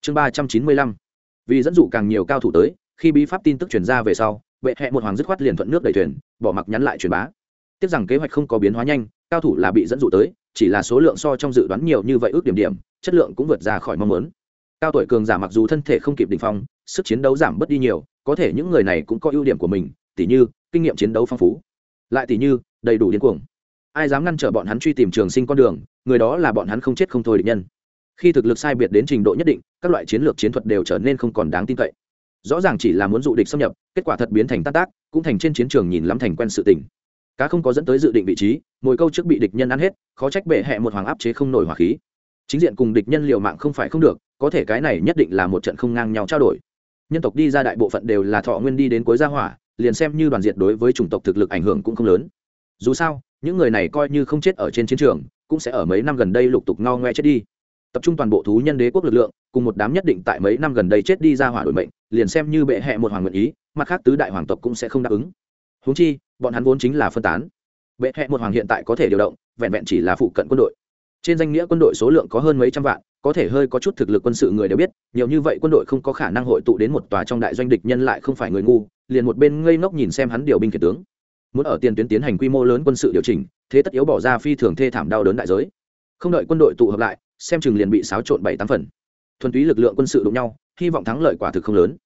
chương ba trăm chín mươi lăm. Vì dẫn dụ càng nhiều cao thủ tới khi bí pháp tin tức truyền ra về sau, vệ hẹ một hoàng dứt khoát liền thuận nước đầy thuyền, bỏ mặc nhắn lại truyền bá. Tiếc rằng kế hoạch không có biến hóa nhanh, cao thủ là bị dẫn dụ tới, chỉ là số lượng so trong dự đoán nhiều như vậy ước điểm điểm, chất lượng cũng vượt ra khỏi mong muốn. Cao tuổi cường giả mặc dù thân thể không kịp đình phong, sức chiến đấu giảm bớt đi nhiều, có thể những người này cũng có ưu điểm của mình, tỉ như, kinh nghiệm chiến đấu phong phú. Lại tỉ như, đầy đủ điên cuồng. Ai dám ngăn trở bọn hắn truy tìm trường sinh con đường, người đó là bọn hắn không chết không thôi địch nhân. Khi thực lực sai biệt đến trình độ nhất định, các loại chiến lược chiến thuật đều trở nên không còn đáng tin cậy rõ ràng chỉ là muốn dụ địch xâm nhập, kết quả thật biến thành tác tác, cũng thành trên chiến trường nhìn lắm thành quen sự tình. Cá không có dẫn tới dự định vị trí mỗi câu trước bị địch nhân ăn hết, khó trách bệ hẹ một hoàng áp chế không nổi hỏa khí. Chính diện cùng địch nhân liều mạng không phải không được, có thể cái này nhất định là một trận không ngang nhau trao đổi. Nhân tộc đi ra đại bộ phận đều là thọ nguyên đi đến cuối gia hỏa, liền xem như đoàn diệt đối với chủng tộc thực lực ảnh hưởng cũng không lớn. Dù sao, những người này coi như không chết ở trên chiến trường, cũng sẽ ở mấy năm gần đây lục tục no ngoe chết đi. Tập trung toàn bộ thú nhân đế quốc lực lượng cùng một đám nhất định tại mấy năm gần đây chết đi ra hỏa đổi mệnh, liền xem như bệ hẹ một hoàng nguyện ý, mặt khác tứ đại hoàng tộc cũng sẽ không đáp ứng. Húng chi, bọn hắn vốn chính là phân tán. Bệ hẹ một hoàng hiện tại có thể điều động, vẹn vẹn chỉ là phụ cận quân đội. Trên danh nghĩa quân đội số lượng có hơn mấy trăm vạn, có thể hơi có chút thực lực quân sự người đều biết, nhiều như vậy quân đội không có khả năng hội tụ đến một tòa trong đại doanh địch nhân lại không phải người ngu, liền một bên ngây ngốc nhìn xem hắn điều binh khiển tướng. Muốn ở tiền tuyến tiến hành quy mô lớn quân sự điều chỉnh, thế tất yếu bỏ ra phi thường thê thảm đau đớn đại giới. Không đợi quân đội tụ hợp lại, xem chừng liền bị xáo trộn bảy tám phần thuần túy lực lượng quân sự đụng nhau, hy vọng thắng lợi quả thực không lớn.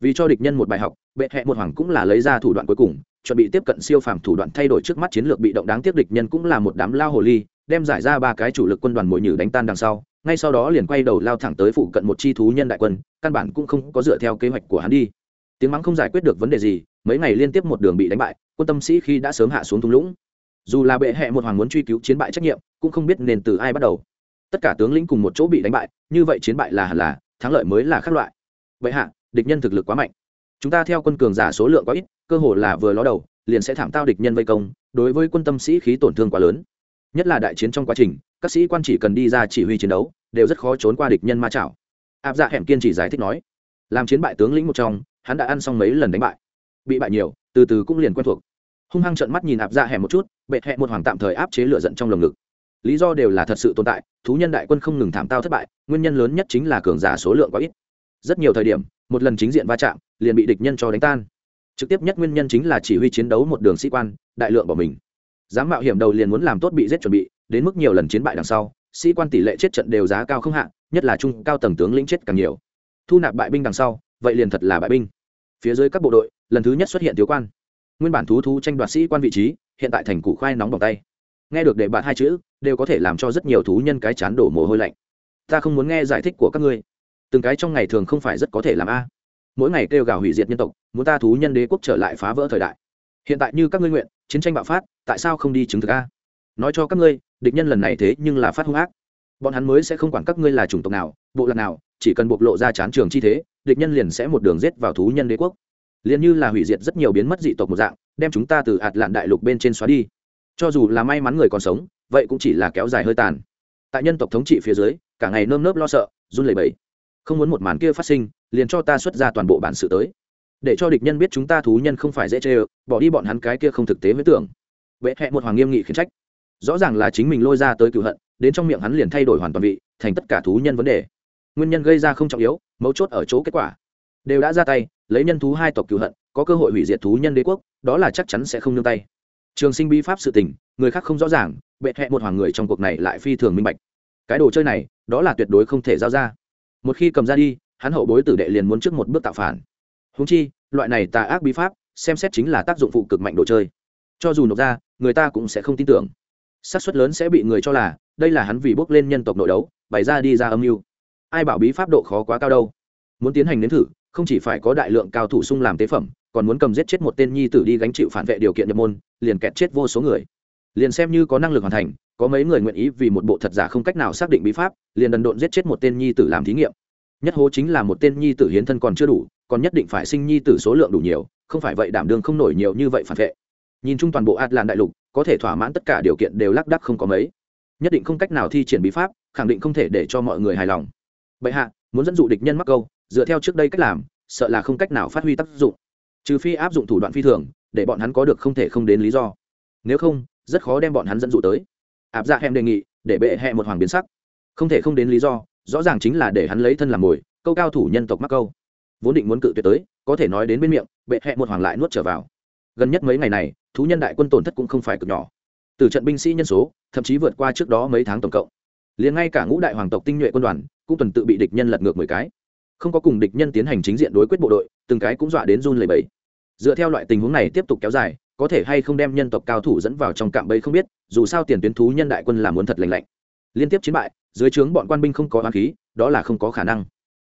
Vì cho địch nhân một bài học, bệ hẹ một hoàng cũng là lấy ra thủ đoạn cuối cùng, chuẩn bị tiếp cận siêu phàm thủ đoạn thay đổi trước mắt chiến lược bị động đáng tiếc địch nhân cũng là một đám lao hồ ly, đem giải ra ba cái chủ lực quân đoàn mồi nhử đánh tan đằng sau, ngay sau đó liền quay đầu lao thẳng tới phụ cận một chi thú nhân đại quân, căn bản cũng không có dựa theo kế hoạch của hắn đi. Tiếng mắng không giải quyết được vấn đề gì, mấy ngày liên tiếp một đường bị đánh bại, quân tâm sĩ khi đã sớm hạ xuống thung lũng. Dù là bệ hẹ một hoàng muốn truy cứu chiến bại trách nhiệm, cũng không biết nên từ ai bắt đầu tất cả tướng lĩnh cùng một chỗ bị đánh bại, như vậy chiến bại là hẳn là, thắng lợi mới là khác loại. Vậy hạ, địch nhân thực lực quá mạnh. Chúng ta theo quân cường giả số lượng quá ít, cơ hồ là vừa ló đầu, liền sẽ thảm tao địch nhân vây công, đối với quân tâm sĩ khí tổn thương quá lớn. Nhất là đại chiến trong quá trình, các sĩ quan chỉ cần đi ra chỉ huy chiến đấu, đều rất khó trốn qua địch nhân ma chảo. Áp dạ hẻm kiên chỉ giải thích nói, làm chiến bại tướng lĩnh một trong, hắn đã ăn xong mấy lần đánh bại. Bị bại nhiều, từ từ cũng liền quen thuộc. Hung hăng trợn mắt nhìn áp dạ hẻm một chút, bệ hẹ một hoàng tạm thời áp chế lửa giận trong lồng ngực lý do đều là thật sự tồn tại, thú nhân đại quân không ngừng thảm tao thất bại, nguyên nhân lớn nhất chính là cường giả số lượng quá ít. Rất nhiều thời điểm, một lần chính diện va chạm, liền bị địch nhân cho đánh tan. Trực tiếp nhất nguyên nhân chính là chỉ huy chiến đấu một đường sĩ quan, đại lượng bỏ mình. Dám mạo hiểm đầu liền muốn làm tốt bị giết chuẩn bị, đến mức nhiều lần chiến bại đằng sau, sĩ quan tỷ lệ chết trận đều giá cao không hạn nhất là trung cao tầng tướng lĩnh chết càng nhiều. Thu nạp bại binh đằng sau, vậy liền thật là bại binh. Phía dưới các bộ đội, lần thứ nhất xuất hiện thiếu quan. Nguyên bản thú thú tranh đoạt sĩ quan vị trí, hiện tại thành củ khoai nóng bằng tay nghe được đề bạt hai chữ, đều có thể làm cho rất nhiều thú nhân cái chán đổ mồ hôi lạnh. Ta không muốn nghe giải thích của các ngươi. Từng cái trong ngày thường không phải rất có thể làm a. Mỗi ngày kêu gào hủy diệt nhân tộc, muốn ta thú nhân đế quốc trở lại phá vỡ thời đại. Hiện tại như các ngươi nguyện, chiến tranh bạo phát, tại sao không đi chứng thực a? Nói cho các ngươi, địch nhân lần này thế nhưng là phát hung ác. Bọn hắn mới sẽ không quản các ngươi là chủng tộc nào, bộ lạc nào, chỉ cần bộc lộ ra chán trường chi thế, địch nhân liền sẽ một đường rết vào thú nhân đế quốc. Liền như là hủy diệt rất nhiều biến mất dị tộc một dạng, đem chúng ta từ ạt lạn đại lục bên trên xóa đi cho dù là may mắn người còn sống, vậy cũng chỉ là kéo dài hơi tàn. Tại nhân tộc thống trị phía dưới, cả ngày nơm nớp lo sợ, run lẩy bẩy. Không muốn một màn kia phát sinh, liền cho ta xuất ra toàn bộ bản sự tới. Để cho địch nhân biết chúng ta thú nhân không phải dễ chê ơ bỏ đi bọn hắn cái kia không thực tế với tưởng. Vệ hẹ một hoàng nghiêm nghị khiển trách. Rõ ràng là chính mình lôi ra tới cựu hận, đến trong miệng hắn liền thay đổi hoàn toàn vị, thành tất cả thú nhân vấn đề. Nguyên nhân gây ra không trọng yếu, mấu chốt ở chỗ kết quả. Đều đã ra tay, lấy nhân thú hai tộc cựu hận, có cơ hội hủy diệt thú nhân đế quốc, đó là chắc chắn sẽ không nương tay trường sinh bi pháp sự tình, người khác không rõ ràng, bệ hẹ một hoàng người trong cuộc này lại phi thường minh bạch. Cái đồ chơi này, đó là tuyệt đối không thể giao ra. Một khi cầm ra đi, hắn hậu bối tử đệ liền muốn trước một bước tạo phản. Húng chi, loại này tà ác bí pháp, xem xét chính là tác dụng phụ cực mạnh đồ chơi. Cho dù nộp ra, người ta cũng sẽ không tin tưởng. Xác suất lớn sẽ bị người cho là, đây là hắn vì bước lên nhân tộc nội đấu, bày ra đi ra âm mưu. Ai bảo bí pháp độ khó quá cao đâu? Muốn tiến hành nếm thử, không chỉ phải có đại lượng cao thủ sung làm tế phẩm còn muốn cầm giết chết một tên nhi tử đi gánh chịu phản vệ điều kiện nhập môn, liền kẹt chết vô số người. Liền xem như có năng lực hoàn thành, có mấy người nguyện ý vì một bộ thật giả không cách nào xác định bí pháp, liền đần độn giết chết một tên nhi tử làm thí nghiệm. Nhất hố chính là một tên nhi tử hiến thân còn chưa đủ, còn nhất định phải sinh nhi tử số lượng đủ nhiều, không phải vậy đảm đương không nổi nhiều như vậy phản vệ. Nhìn chung toàn bộ ạt đại lục, có thể thỏa mãn tất cả điều kiện đều lác đắc không có mấy. Nhất định không cách nào thi triển bí pháp, khẳng định không thể để cho mọi người hài lòng. Bệ hạ, muốn dẫn dụ địch nhân mắc câu, dựa theo trước đây cách làm, sợ là không cách nào phát huy tác dụng trừ phi áp dụng thủ đoạn phi thường, để bọn hắn có được không thể không đến lý do. Nếu không, rất khó đem bọn hắn dẫn dụ tới. Áp dạ hẹm đề nghị, để bệ hẹ một hoàng biến sắc. Không thể không đến lý do, rõ ràng chính là để hắn lấy thân làm mồi, câu cao thủ nhân tộc mắc câu. Vốn định muốn cự tuyệt tới, có thể nói đến bên miệng, bệ hẹ một hoàng lại nuốt trở vào. Gần nhất mấy ngày này, thú nhân đại quân tổn thất cũng không phải cực nhỏ. Từ trận binh sĩ nhân số, thậm chí vượt qua trước đó mấy tháng tổng cộng. Liền ngay cả ngũ đại hoàng tộc tinh nhuệ quân đoàn, cũng tuần tự bị địch nhân lật ngược mười cái. Không có cùng địch nhân tiến hành chính diện đối quyết bộ đội, từng cái cũng dọa đến run lầy bẫy dựa theo loại tình huống này tiếp tục kéo dài, có thể hay không đem nhân tộc cao thủ dẫn vào trong cạm bẫy không biết, dù sao tiền tuyến thú nhân đại quân làm muốn thật lành lạnh. Liên tiếp chiến bại, dưới trướng bọn quan binh không có oán khí, đó là không có khả năng.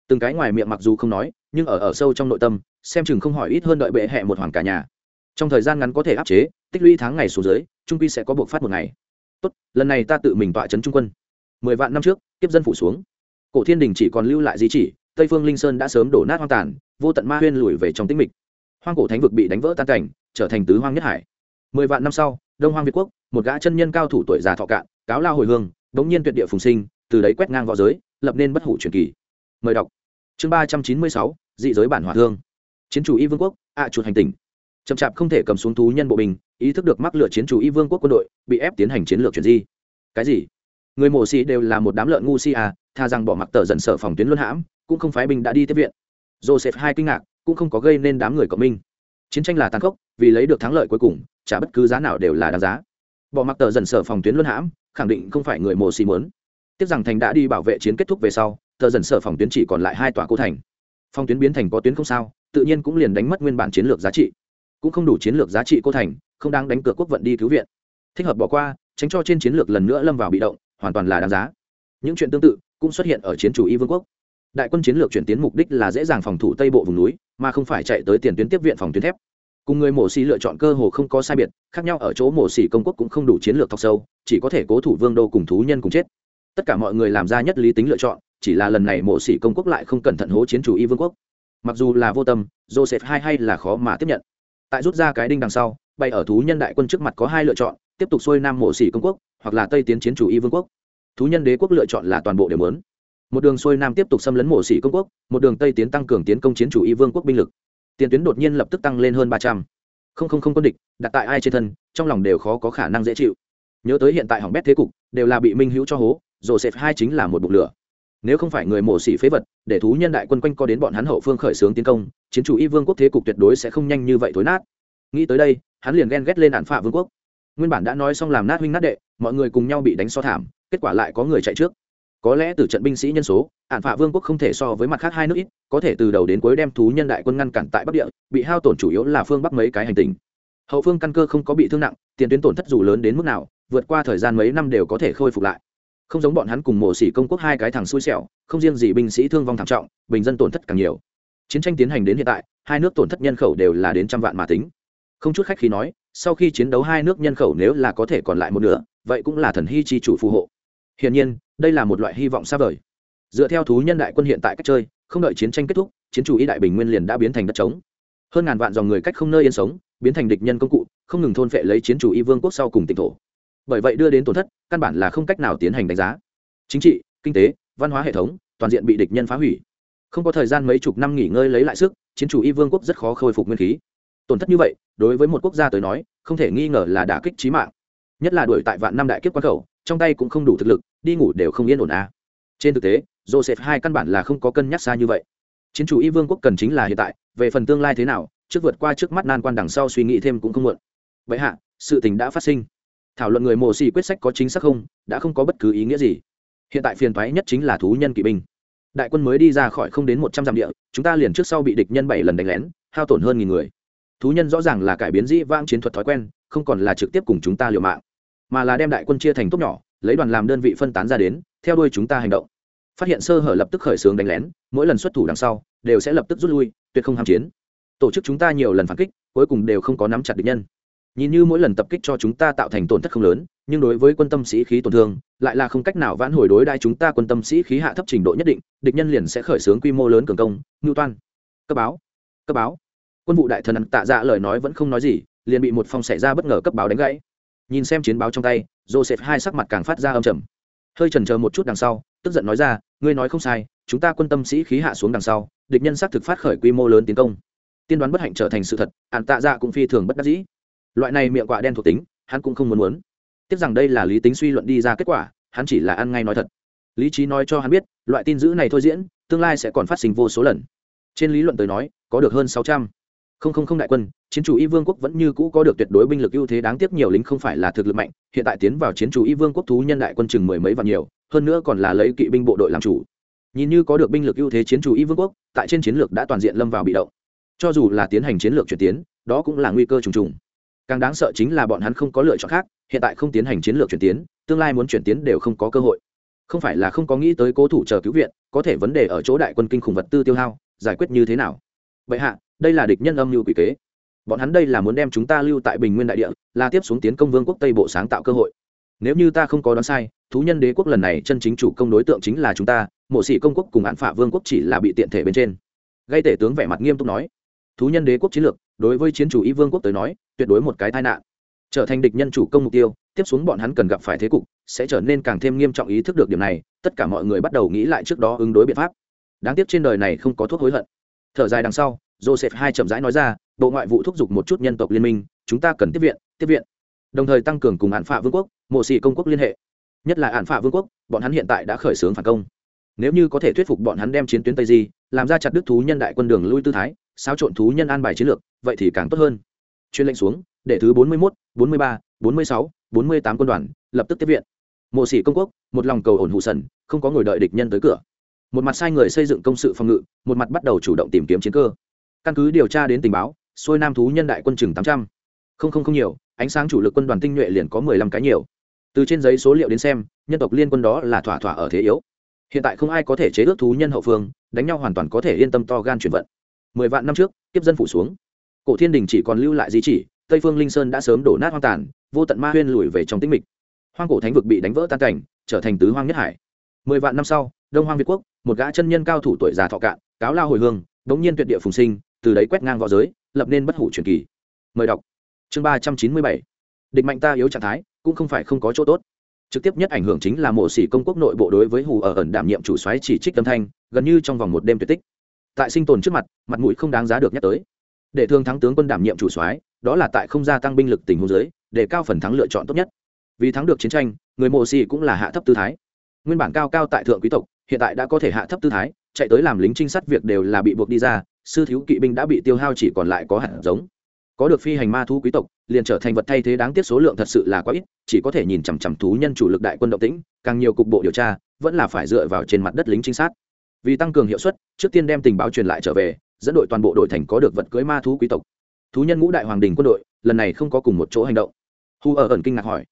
Từng cái ngoài miệng mặc dù không nói, nhưng ở ở sâu trong nội tâm, xem chừng không hỏi ít hơn đợi bệ hẹ một hoàng cả nhà. Trong thời gian ngắn có thể áp chế, tích lũy tháng ngày xuống dưới, trung quy sẽ có buộc phát một ngày. Tốt, lần này ta tự mình tọa trấn trung quân. Mười vạn năm trước tiếp dân phủ xuống. Cổ thiên đình chỉ còn lưu lại di chỉ, tây phương linh sơn đã sớm đổ nát hoang tàn, vô tận ma huyên lùi về trong tĩnh mịch hoang cổ thánh vực bị đánh vỡ tan cảnh, trở thành tứ hoang nhất hải. Mười vạn năm sau, đông hoang việt quốc, một gã chân nhân cao thủ tuổi già thọ cạn, cáo lao hồi hương, đống nhiên tuyệt địa phùng sinh, từ đấy quét ngang v õ giới, lập nên bất hủ truyền kỳ. Mời đọc. Chương ba trăm chín mươi sáu, dị giới bản hòa thương. Chiến chủ y vương quốc, ạ chuột hành tỉnh. Chậm chạp không thể cầm xuống thú nhân bộ binh, ý thức được mắc lựa chiến chủ y vương quốc quân đội, bị ép tiến hành chiến lược chuyển di. Cái gì? Người mổ xì đều là một đám lợn ngu si à tha rằng bỏ mặc tờ dần sở phòng tuyến luân hãm, cũng không phái binh đã đi tiếp viện. Joseph hai kinh ngạc cũng không có gây nên đám người cộng minh. Chiến tranh là tàn khốc, vì lấy được thắng lợi cuối cùng trả bất cứ giá nào đều là đáng giá. Bỏ mặc tờ dần sở phòng tuyến luân hãm, khẳng định không phải người mồ xì muốn. Tiếc rằng thành đã đi bảo vệ chiến kết thúc về sau, tờ dần sở phòng tuyến chỉ còn lại hai tòa cô thành. Phòng tuyến biến thành có tuyến không sao, tự nhiên cũng liền đánh mất nguyên bản chiến lược giá trị. Cũng không đủ chiến lược giá trị cô thành, không đang đánh cược quốc vận đi cứu viện. Thích hợp bỏ qua, tránh cho trên chiến lược lần nữa lâm vào bị động, hoàn toàn là đáng giá. Những chuyện tương tự cũng xuất hiện ở chiến chủ y vương quốc đại quân chiến lược chuyển tiến mục đích là dễ dàng phòng thủ tây bộ vùng núi, mà không phải chạy tới tiền tuyến tiếp viện phòng tuyến thép. Cùng người mổ xì lựa chọn cơ hồ không có sai biệt, khác nhau ở chỗ mổ xì công quốc cũng không đủ chiến lược thọc sâu, chỉ có thể cố thủ vương đô cùng thú nhân cùng chết. Tất cả mọi người làm ra nhất lý tính lựa chọn, chỉ là lần này mổ xì công quốc lại không cẩn thận hố chiến chủ y vương quốc. Mặc dù là vô tâm, joseph hai hay là khó mà tiếp nhận. Tại rút ra cái đinh đằng sau bay ở thú nhân đại quân trước mặt có hai lựa chọn, tiếp tục xuôi nam mổ xỉ công quốc, hoặc là tây tiến chiến chủ y vương quốc. Thú nhân đế quốc lựa chọn là toàn bộ đều lớn một đường xuôi nam tiếp tục xâm lấn mổ xỉ công quốc, một đường tây tiến tăng cường tiến công chiến chủ y vương quốc binh lực. Tiền tuyến đột nhiên lập tức tăng lên hơn ba trăm. Không không không quân địch, đặt tại ai trên thân, trong lòng đều khó có khả năng dễ chịu. Nhớ tới hiện tại hỏng bét thế cục, đều là bị minh hữu cho hố joseph hai chính là một bụng lửa. Nếu không phải người mổ xỉ phế vật, để thú nhân đại quân quanh co đến bọn hắn hậu phương khởi xướng tiến công, chiến chủ y vương quốc thế cục tuyệt đối sẽ không nhanh như vậy thối nát. Nghĩ tới đây, hắn liền ghen ghét lên đạn phạ vương quốc. Nguyên bản đã nói xong làm nát huynh nát đệ, mọi người cùng nhau bị đánh so thảm, kết quả lại có người chạy trước có lẽ từ trận binh sĩ nhân số ạn phạ vương quốc không thể so với mặt khác hai nước ít, có thể từ đầu đến cuối đem thú nhân đại quân ngăn cản tại bắc địa, bị hao tổn chủ yếu là phương bắc mấy cái hành tình hậu phương căn cơ không có bị thương nặng, tiền tuyến tổn thất dù lớn đến mức nào, vượt qua thời gian mấy năm đều có thể khôi phục lại. Không giống bọn hắn cùng mổ xỉ công quốc hai cái thằng xui xẻo, không riêng gì binh sĩ thương vong thảm trọng, bình dân tổn thất càng nhiều. Chiến tranh tiến hành đến hiện tại, hai nước tổn thất nhân khẩu đều là đến trăm vạn mà tính. Không chút khách khi nói, sau khi chiến đấu hai nước nhân khẩu nếu là có thể còn lại một nửa, vậy cũng là thần hy chi chủ phù hộ. Hiển nhiên đây là một loại hy vọng xa vời. Dựa theo thú nhân đại quân hiện tại cách chơi, không đợi chiến tranh kết thúc, chiến chủ y đại bình nguyên liền đã biến thành đất trống. Hơn ngàn vạn dòng người cách không nơi yên sống, biến thành địch nhân công cụ, không ngừng thôn phệ lấy chiến chủ y vương quốc sau cùng tỉnh thổ. Bởi vậy đưa đến tổn thất, căn bản là không cách nào tiến hành đánh giá. Chính trị, kinh tế, văn hóa hệ thống, toàn diện bị địch nhân phá hủy. Không có thời gian mấy chục năm nghỉ ngơi lấy lại sức, chiến chủ y vương quốc rất khó khôi phục nguyên khí. Tổn thất như vậy, đối với một quốc gia tới nói, không thể nghi ngờ là đả kích trí mạng. Nhất là đuổi tại vạn năm đại kiếp quan khẩu trong tay cũng không đủ thực lực, đi ngủ đều không yên ổn à. trên thực tế, joseph hai căn bản là không có cân nhắc xa như vậy. Chiến chủ y vương quốc cần chính là hiện tại, về phần tương lai thế nào, trước vượt qua trước mắt nan quan đằng sau suy nghĩ thêm cũng không muộn. Vậy hạ, sự tình đã phát sinh. Thảo luận người mồ xì quyết sách có chính xác không, đã không có bất cứ ý nghĩa gì. Hiện tại phiền thoái nhất chính là thú nhân kỵ binh. Đại quân mới đi ra khỏi không đến một trăm dặm địa, chúng ta liền trước sau bị địch nhân bảy lần đánh lén, hao tổn hơn nghìn người. Thú nhân rõ ràng là cải biến dĩ vãng chiến thuật thói quen, không còn là trực tiếp cùng chúng ta liều mạng mà là đem đại quân chia thành tốt nhỏ, lấy đoàn làm đơn vị phân tán ra đến, theo đuôi chúng ta hành động. Phát hiện sơ hở lập tức khởi xướng đánh lén, mỗi lần xuất thủ đằng sau, đều sẽ lập tức rút lui, tuyệt không ham chiến. Tổ chức chúng ta nhiều lần phản kích, cuối cùng đều không có nắm chặt địch nhân. Nhìn như mỗi lần tập kích cho chúng ta tạo thành tổn thất không lớn, nhưng đối với quân tâm sĩ khí tổn thương, lại là không cách nào vãn hồi đối đai chúng ta quân tâm sĩ khí hạ thấp trình độ nhất định, địch nhân liền sẽ khởi xướng quy mô lớn cường công, ngưu toan. Cấp báo. Cấp báo. Quân vụ đại thần tạ dạ lời nói vẫn không nói gì, liền bị một phong xảy ra bất ngờ cấp báo đánh gãy nhìn xem chiến báo trong tay, joseph hai sắc mặt càng phát ra âm trầm. Hơi chần chờ một chút đằng sau, tức giận nói ra, ngươi nói không sai, chúng ta quân tâm sĩ khí hạ xuống đằng sau, địch nhân xác thực phát khởi quy mô lớn tiến công. Tiên đoán bất hạnh trở thành sự thật ạn tạ dạ cũng phi thường bất đắc dĩ. Loại này miệng quạ đen thuộc tính, hắn cũng không muốn muốn. Tiếc rằng đây là lý tính suy luận đi ra kết quả, hắn chỉ là ăn ngay nói thật. Lý trí nói cho hắn biết, loại tin dữ này thôi diễn, tương lai sẽ còn phát sinh vô số lần. Trên lý luận tới nói, có được hơn sáu trăm không không không đại quân, chiến chủ y vương quốc vẫn như cũ có được tuyệt đối binh lực ưu thế đáng tiếc nhiều lính không phải là thực lực mạnh, hiện tại tiến vào chiến chủ y vương quốc thú nhân đại quân chừng mười mấy và nhiều, hơn nữa còn là lấy kỵ binh bộ đội làm chủ. Nhìn như có được binh lực ưu thế chiến chủ y vương quốc, tại trên chiến lược đã toàn diện lâm vào bị động. Cho dù là tiến hành chiến lược chuyển tiến, đó cũng là nguy cơ trùng trùng. Càng đáng sợ chính là bọn hắn không có lựa chọn khác, hiện tại không tiến hành chiến lược chuyển tiến, tương lai muốn chuyển tiến đều không có cơ hội. Không phải là không có nghĩ tới cố thủ chờ cứu viện, có thể vấn đề ở chỗ đại quân kinh khủng vật tư tiêu hao, giải quyết như thế nào? Vậy hạ đây là địch nhân âm mưu quỷ kế. Bọn hắn đây là muốn đem chúng ta lưu tại bình nguyên đại địa, là tiếp xuống tiến công vương quốc tây bộ sáng tạo cơ hội. Nếu như ta không có đoán sai, thú nhân đế quốc lần này chân chính chủ công đối tượng chính là chúng ta, mộ sĩ công quốc cùng án phả vương quốc chỉ là bị tiện thể bên trên. Gây tể tướng vẻ mặt nghiêm túc nói. Thú nhân đế quốc chiến lược, đối với chiến chủ y vương quốc tới nói, tuyệt đối một cái tai nạn. Trở thành địch nhân chủ công mục tiêu, tiếp xuống bọn hắn cần gặp phải thế cục, sẽ trở nên càng thêm nghiêm trọng ý thức được điểm này, tất cả mọi người bắt đầu nghĩ lại trước đó ứng đối biện pháp. Đáng tiếc trên đời này không có thuốc hối hận. Thở dài đằng sau joseph hai chậm rãi nói ra, bộ ngoại vụ thúc giục một chút nhân tộc liên minh, chúng ta cần tiếp viện tiếp viện. Đồng thời tăng cường cùng hạn phạ vương quốc, mộ sĩ công quốc liên hệ. Nhất là hạn phạ vương quốc, bọn hắn hiện tại đã khởi xướng phản công. Nếu như có thể thuyết phục bọn hắn đem chiến tuyến tây di, làm ra chặt đức thú nhân đại quân đường lui tư thái, xáo trộn thú nhân an bài chiến lược, vậy thì càng tốt hơn. Chuyên lệnh xuống, để thứ bốn mươi mốt, bốn mươi ba, bốn mươi sáu, bốn mươi tám quân đoàn lập tức tiếp viện. Mộ sĩ công quốc, một lòng cầu ổn hụ sần, không có ngồi đợi địch nhân tới cửa. Một mặt sai người xây dựng công sự phòng ngự, một mặt bắt đầu chủ động tìm kiếm chiến cơ căn cứ điều tra đến tình báo, xuôi nam thú nhân đại quân chừng tám trăm. Không không không nhiều, ánh sáng chủ lực quân đoàn tinh nhuệ liền có mười lăm cái nhiều. Từ trên giấy số liệu đến xem, nhân tộc liên quân đó là thỏa thỏa ở thế yếu. Hiện tại không ai có thể chế ước thú nhân hậu phương, đánh nhau hoàn toàn có thể yên tâm to gan chuyển vận. Mười vạn năm trước tiếp dân phủ xuống. Cổ thiên đình chỉ còn lưu lại di chỉ, tây phương linh sơn đã sớm đổ nát hoang tàn, vô tận ma huyên lùi về trong tĩnh mịch. Hoang cổ thánh vực bị đánh vỡ tan cảnh, trở thành tứ hoang nhất hải. Mười vạn năm sau, đông hoang việt quốc, một gã chân nhân cao thủ tuổi già thọ cạn, cáo lao hồi hương, đống nhiên tuyệt địa phùng sinh từ đấy quét ngang v õ giới, lập nên bất hủ truyền kỳ. Mời đọc. Chương ba trăm chín mươi bảy. Địch mạnh ta yếu trạng thái, cũng không phải không có chỗ tốt. Trực tiếp nhất ảnh hưởng chính là mộ sĩ công quốc nội bộ đối với hù ở ẩn đảm nhiệm chủ xoáy chỉ trích âm thanh, gần như trong vòng một đêm tuyệt tích. Tại sinh tồn trước mặt mặt mũi không đáng giá được nhắc tới. Để thương thắng tướng quân đảm nhiệm chủ soái, đó là tại không gia tăng binh lực tình huống dưới, để cao phần thắng lựa chọn tốt nhất. Vì thắng được chiến tranh, người mộ xì cũng là hạ thấp tư thái. Nguyên bản cao cao tại thượng quý tộc, hiện tại đã có thể hạ thấp tư thái, chạy tới làm lính trinh sát việc đều là bị buộc đi ra sư thiếu kỵ binh đã bị tiêu hao chỉ còn lại có hạt giống. Có được phi hành ma thú quý tộc, liền trở thành vật thay thế đáng tiếc số lượng thật sự là quá ít, chỉ có thể nhìn chằm chằm thú nhân chủ lực đại quân động tĩnh, càng nhiều cục bộ điều tra, vẫn là phải dựa vào trên mặt đất lính trinh sát. Vì tăng cường hiệu suất, trước tiên đem tình báo truyền lại trở về, dẫn đội toàn bộ đội thành có được vật cưới ma thú quý tộc. Thú nhân ngũ đại hoàng đình quân đội, lần này không có cùng một chỗ hành động. Hu ở ẩn kinh ngạc hỏi.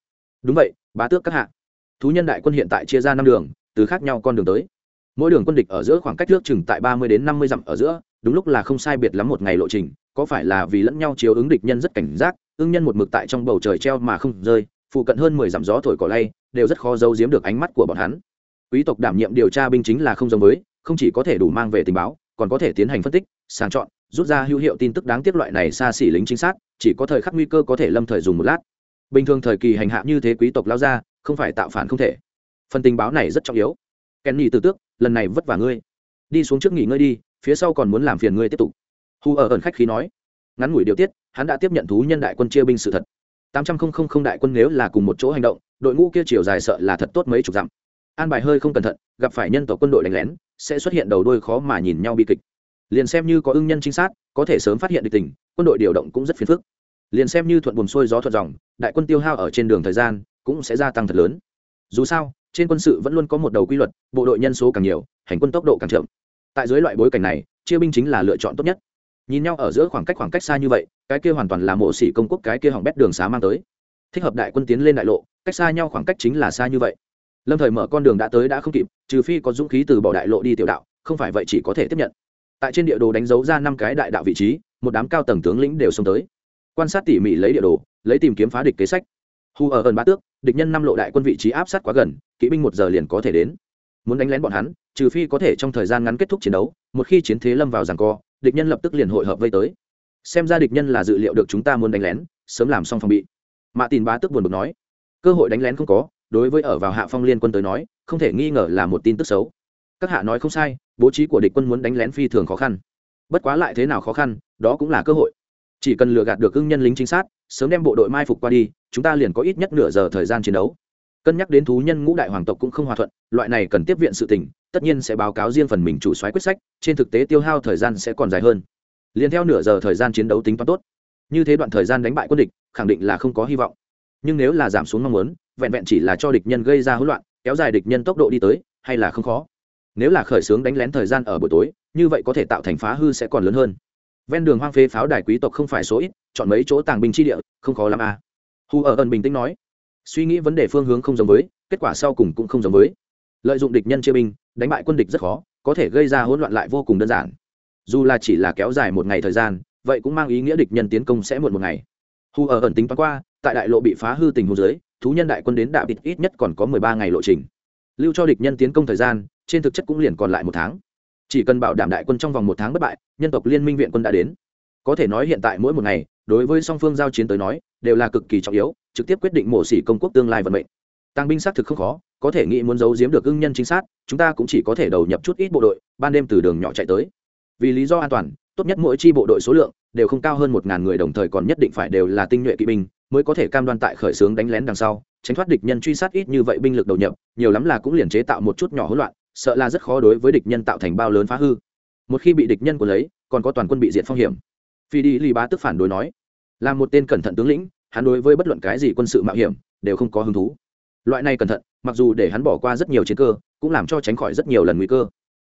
Đúng vậy, bá tước các hạ. Thú nhân đại quân hiện tại chia ra năm đường, từ khác nhau con đường tới. Mỗi đường quân địch ở giữa khoảng cách nước chừng tại ba mươi đến năm mươi dặm ở giữa đúng lúc là không sai biệt lắm một ngày lộ trình, có phải là vì lẫn nhau chiếu ứng địch nhân rất cảnh giác, ưng nhân một mực tại trong bầu trời treo mà không rơi, phụ cận hơn mười dặm gió thổi cỏ lay, đều rất khó giấu giếm được ánh mắt của bọn hắn. Quý tộc đảm nhiệm điều tra binh chính là không giống với, không chỉ có thể đủ mang về tình báo, còn có thể tiến hành phân tích, sàng chọn, rút ra hữu hiệu tin tức đáng tiếc loại này xa xỉ lính chính xác, chỉ có thời khắc nguy cơ có thể lâm thời dùng một lát. Bình thường thời kỳ hành hạ như thế quý tộc lao ra, không phải tạo phản không thể. Phần tình báo này rất trọng yếu. Kenny từ tước, lần này vất vả ngươi. Đi xuống trước nghỉ ngơi đi phía sau còn muốn làm phiền ngươi tiếp tục. Hu ở ẩn khách khí nói. Ngắn ngủi điều tiết, hắn đã tiếp nhận thú nhân đại quân chia binh sự thật. Tám trăm linh đại quân nếu là cùng một chỗ hành động, đội ngũ kia chiều dài sợ là thật tốt mấy chục dặm. An bài hơi không cẩn thận, gặp phải nhân tộc quân đội đánh lén, sẽ xuất hiện đầu đôi khó mà nhìn nhau bi kịch. Liền xem như có ưng nhân trinh sát, có thể sớm phát hiện địch tình, quân đội điều động cũng rất phiền phức. Liền xem như thuận buồn xuôi gió thuận dòng, đại quân tiêu hao ở trên đường thời gian cũng sẽ gia tăng thật lớn. Dù sao, trên quân sự vẫn luôn có một đầu quy luật, bộ đội nhân số càng nhiều, hành quân tốc độ càng chậm tại dưới loại bối cảnh này, chia binh chính là lựa chọn tốt nhất. Nhìn nhau ở giữa khoảng cách khoảng cách xa như vậy, cái kia hoàn toàn là mộ sĩ công quốc cái kia hỏng bét đường xá mang tới. Thích hợp đại quân tiến lên đại lộ, cách xa nhau khoảng cách chính là xa như vậy. Lâm thời mở con đường đã tới đã không kịp, trừ phi có dũng khí từ bỏ đại lộ đi tiểu đạo, không phải vậy chỉ có thể tiếp nhận. Tại trên địa đồ đánh dấu ra năm cái đại đạo vị trí, một đám cao tầng tướng lĩnh đều xông tới. Quan sát tỉ mỉ lấy địa đồ, lấy tìm kiếm phá địch kế sách. Hù ở ẩn ba tước, địch nhân năm lộ đại quân vị trí áp sát quá gần, kỵ binh một giờ liền có thể đến. Muốn đánh lén bọn hắn trừ phi có thể trong thời gian ngắn kết thúc chiến đấu, một khi chiến thế lâm vào ràng co, địch nhân lập tức liền hội hợp vây tới. Xem ra địch nhân là dự liệu được chúng ta muốn đánh lén, sớm làm xong phòng bị. Mạ tin bá tức buồn bực nói. Cơ hội đánh lén không có, đối với ở vào hạ phong liên quân tới nói, không thể nghi ngờ là một tin tức xấu. Các hạ nói không sai, bố trí của địch quân muốn đánh lén phi thường khó khăn. Bất quá lại thế nào khó khăn, đó cũng là cơ hội. Chỉ cần lừa gạt được ưng nhân lính chính xác sớm đem bộ đội mai phục qua đi, chúng ta liền có ít nhất nửa giờ thời gian chiến đấu cân nhắc đến thú nhân ngũ đại hoàng tộc cũng không hòa thuận, loại này cần tiếp viện sự tình, tất nhiên sẽ báo cáo riêng phần mình chủ soái quyết sách, trên thực tế tiêu hao thời gian sẽ còn dài hơn. Liền theo nửa giờ thời gian chiến đấu tính toán tốt, như thế đoạn thời gian đánh bại quân địch, khẳng định là không có hy vọng. Nhưng nếu là giảm xuống mong muốn, vẹn vẹn chỉ là cho địch nhân gây ra hỗn loạn, kéo dài địch nhân tốc độ đi tới, hay là không khó. Nếu là khởi xướng đánh lén thời gian ở buổi tối, như vậy có thể tạo thành phá hư sẽ còn lớn hơn. Ven đường hoang phế pháo đài quý tộc không phải số ít, chọn mấy chỗ tàng binh chi địa, không khó lắm à. hù ở ẩn bình tĩnh nói suy nghĩ vấn đề phương hướng không giống với, kết quả sau cùng cũng không giống với. Lợi dụng địch nhân chia binh, đánh bại quân địch rất khó, có thể gây ra hỗn loạn lại vô cùng đơn giản. Dù là chỉ là kéo dài một ngày thời gian, vậy cũng mang ý nghĩa địch nhân tiến công sẽ muộn một ngày. Hu ở ẩn tính toán qua, tại đại lộ bị phá hư tình huống dưới, thú nhân đại quân đến đạo bịt ít nhất còn có mười ba ngày lộ trình. Lưu cho địch nhân tiến công thời gian, trên thực chất cũng liền còn lại một tháng. Chỉ cần bảo đảm đại quân trong vòng một tháng bất bại, nhân tộc liên minh viện quân đã đến. Có thể nói hiện tại mỗi một ngày, đối với song phương giao chiến tới nói, đều là cực kỳ trọng yếu trực tiếp quyết định mổ xỉ công quốc tương lai vận mệnh. Tăng binh xác thực không khó, có thể nghĩ muốn giấu giếm được ưng nhân chính xác, chúng ta cũng chỉ có thể đầu nhập chút ít bộ đội, ban đêm từ đường nhỏ chạy tới. Vì lý do an toàn, tốt nhất mỗi chi bộ đội số lượng đều không cao hơn một ngàn người đồng thời còn nhất định phải đều là tinh nhuệ kỵ binh, mới có thể cam đoan tại khởi xướng đánh lén đằng sau, tránh thoát địch nhân truy sát ít như vậy binh lực đầu nhập, nhiều lắm là cũng liền chế tạo một chút nhỏ hỗn loạn, sợ là rất khó đối với địch nhân tạo thành bao lớn phá hư. Một khi bị địch nhân của lấy, còn có toàn quân bị diệt phong hiểm. Phi đi lì bá tức phản đối nói, là một tên cẩn thận tướng lĩnh hắn đối với bất luận cái gì quân sự mạo hiểm đều không có hứng thú. Loại này cẩn thận, mặc dù để hắn bỏ qua rất nhiều chiến cơ, cũng làm cho tránh khỏi rất nhiều lần nguy cơ.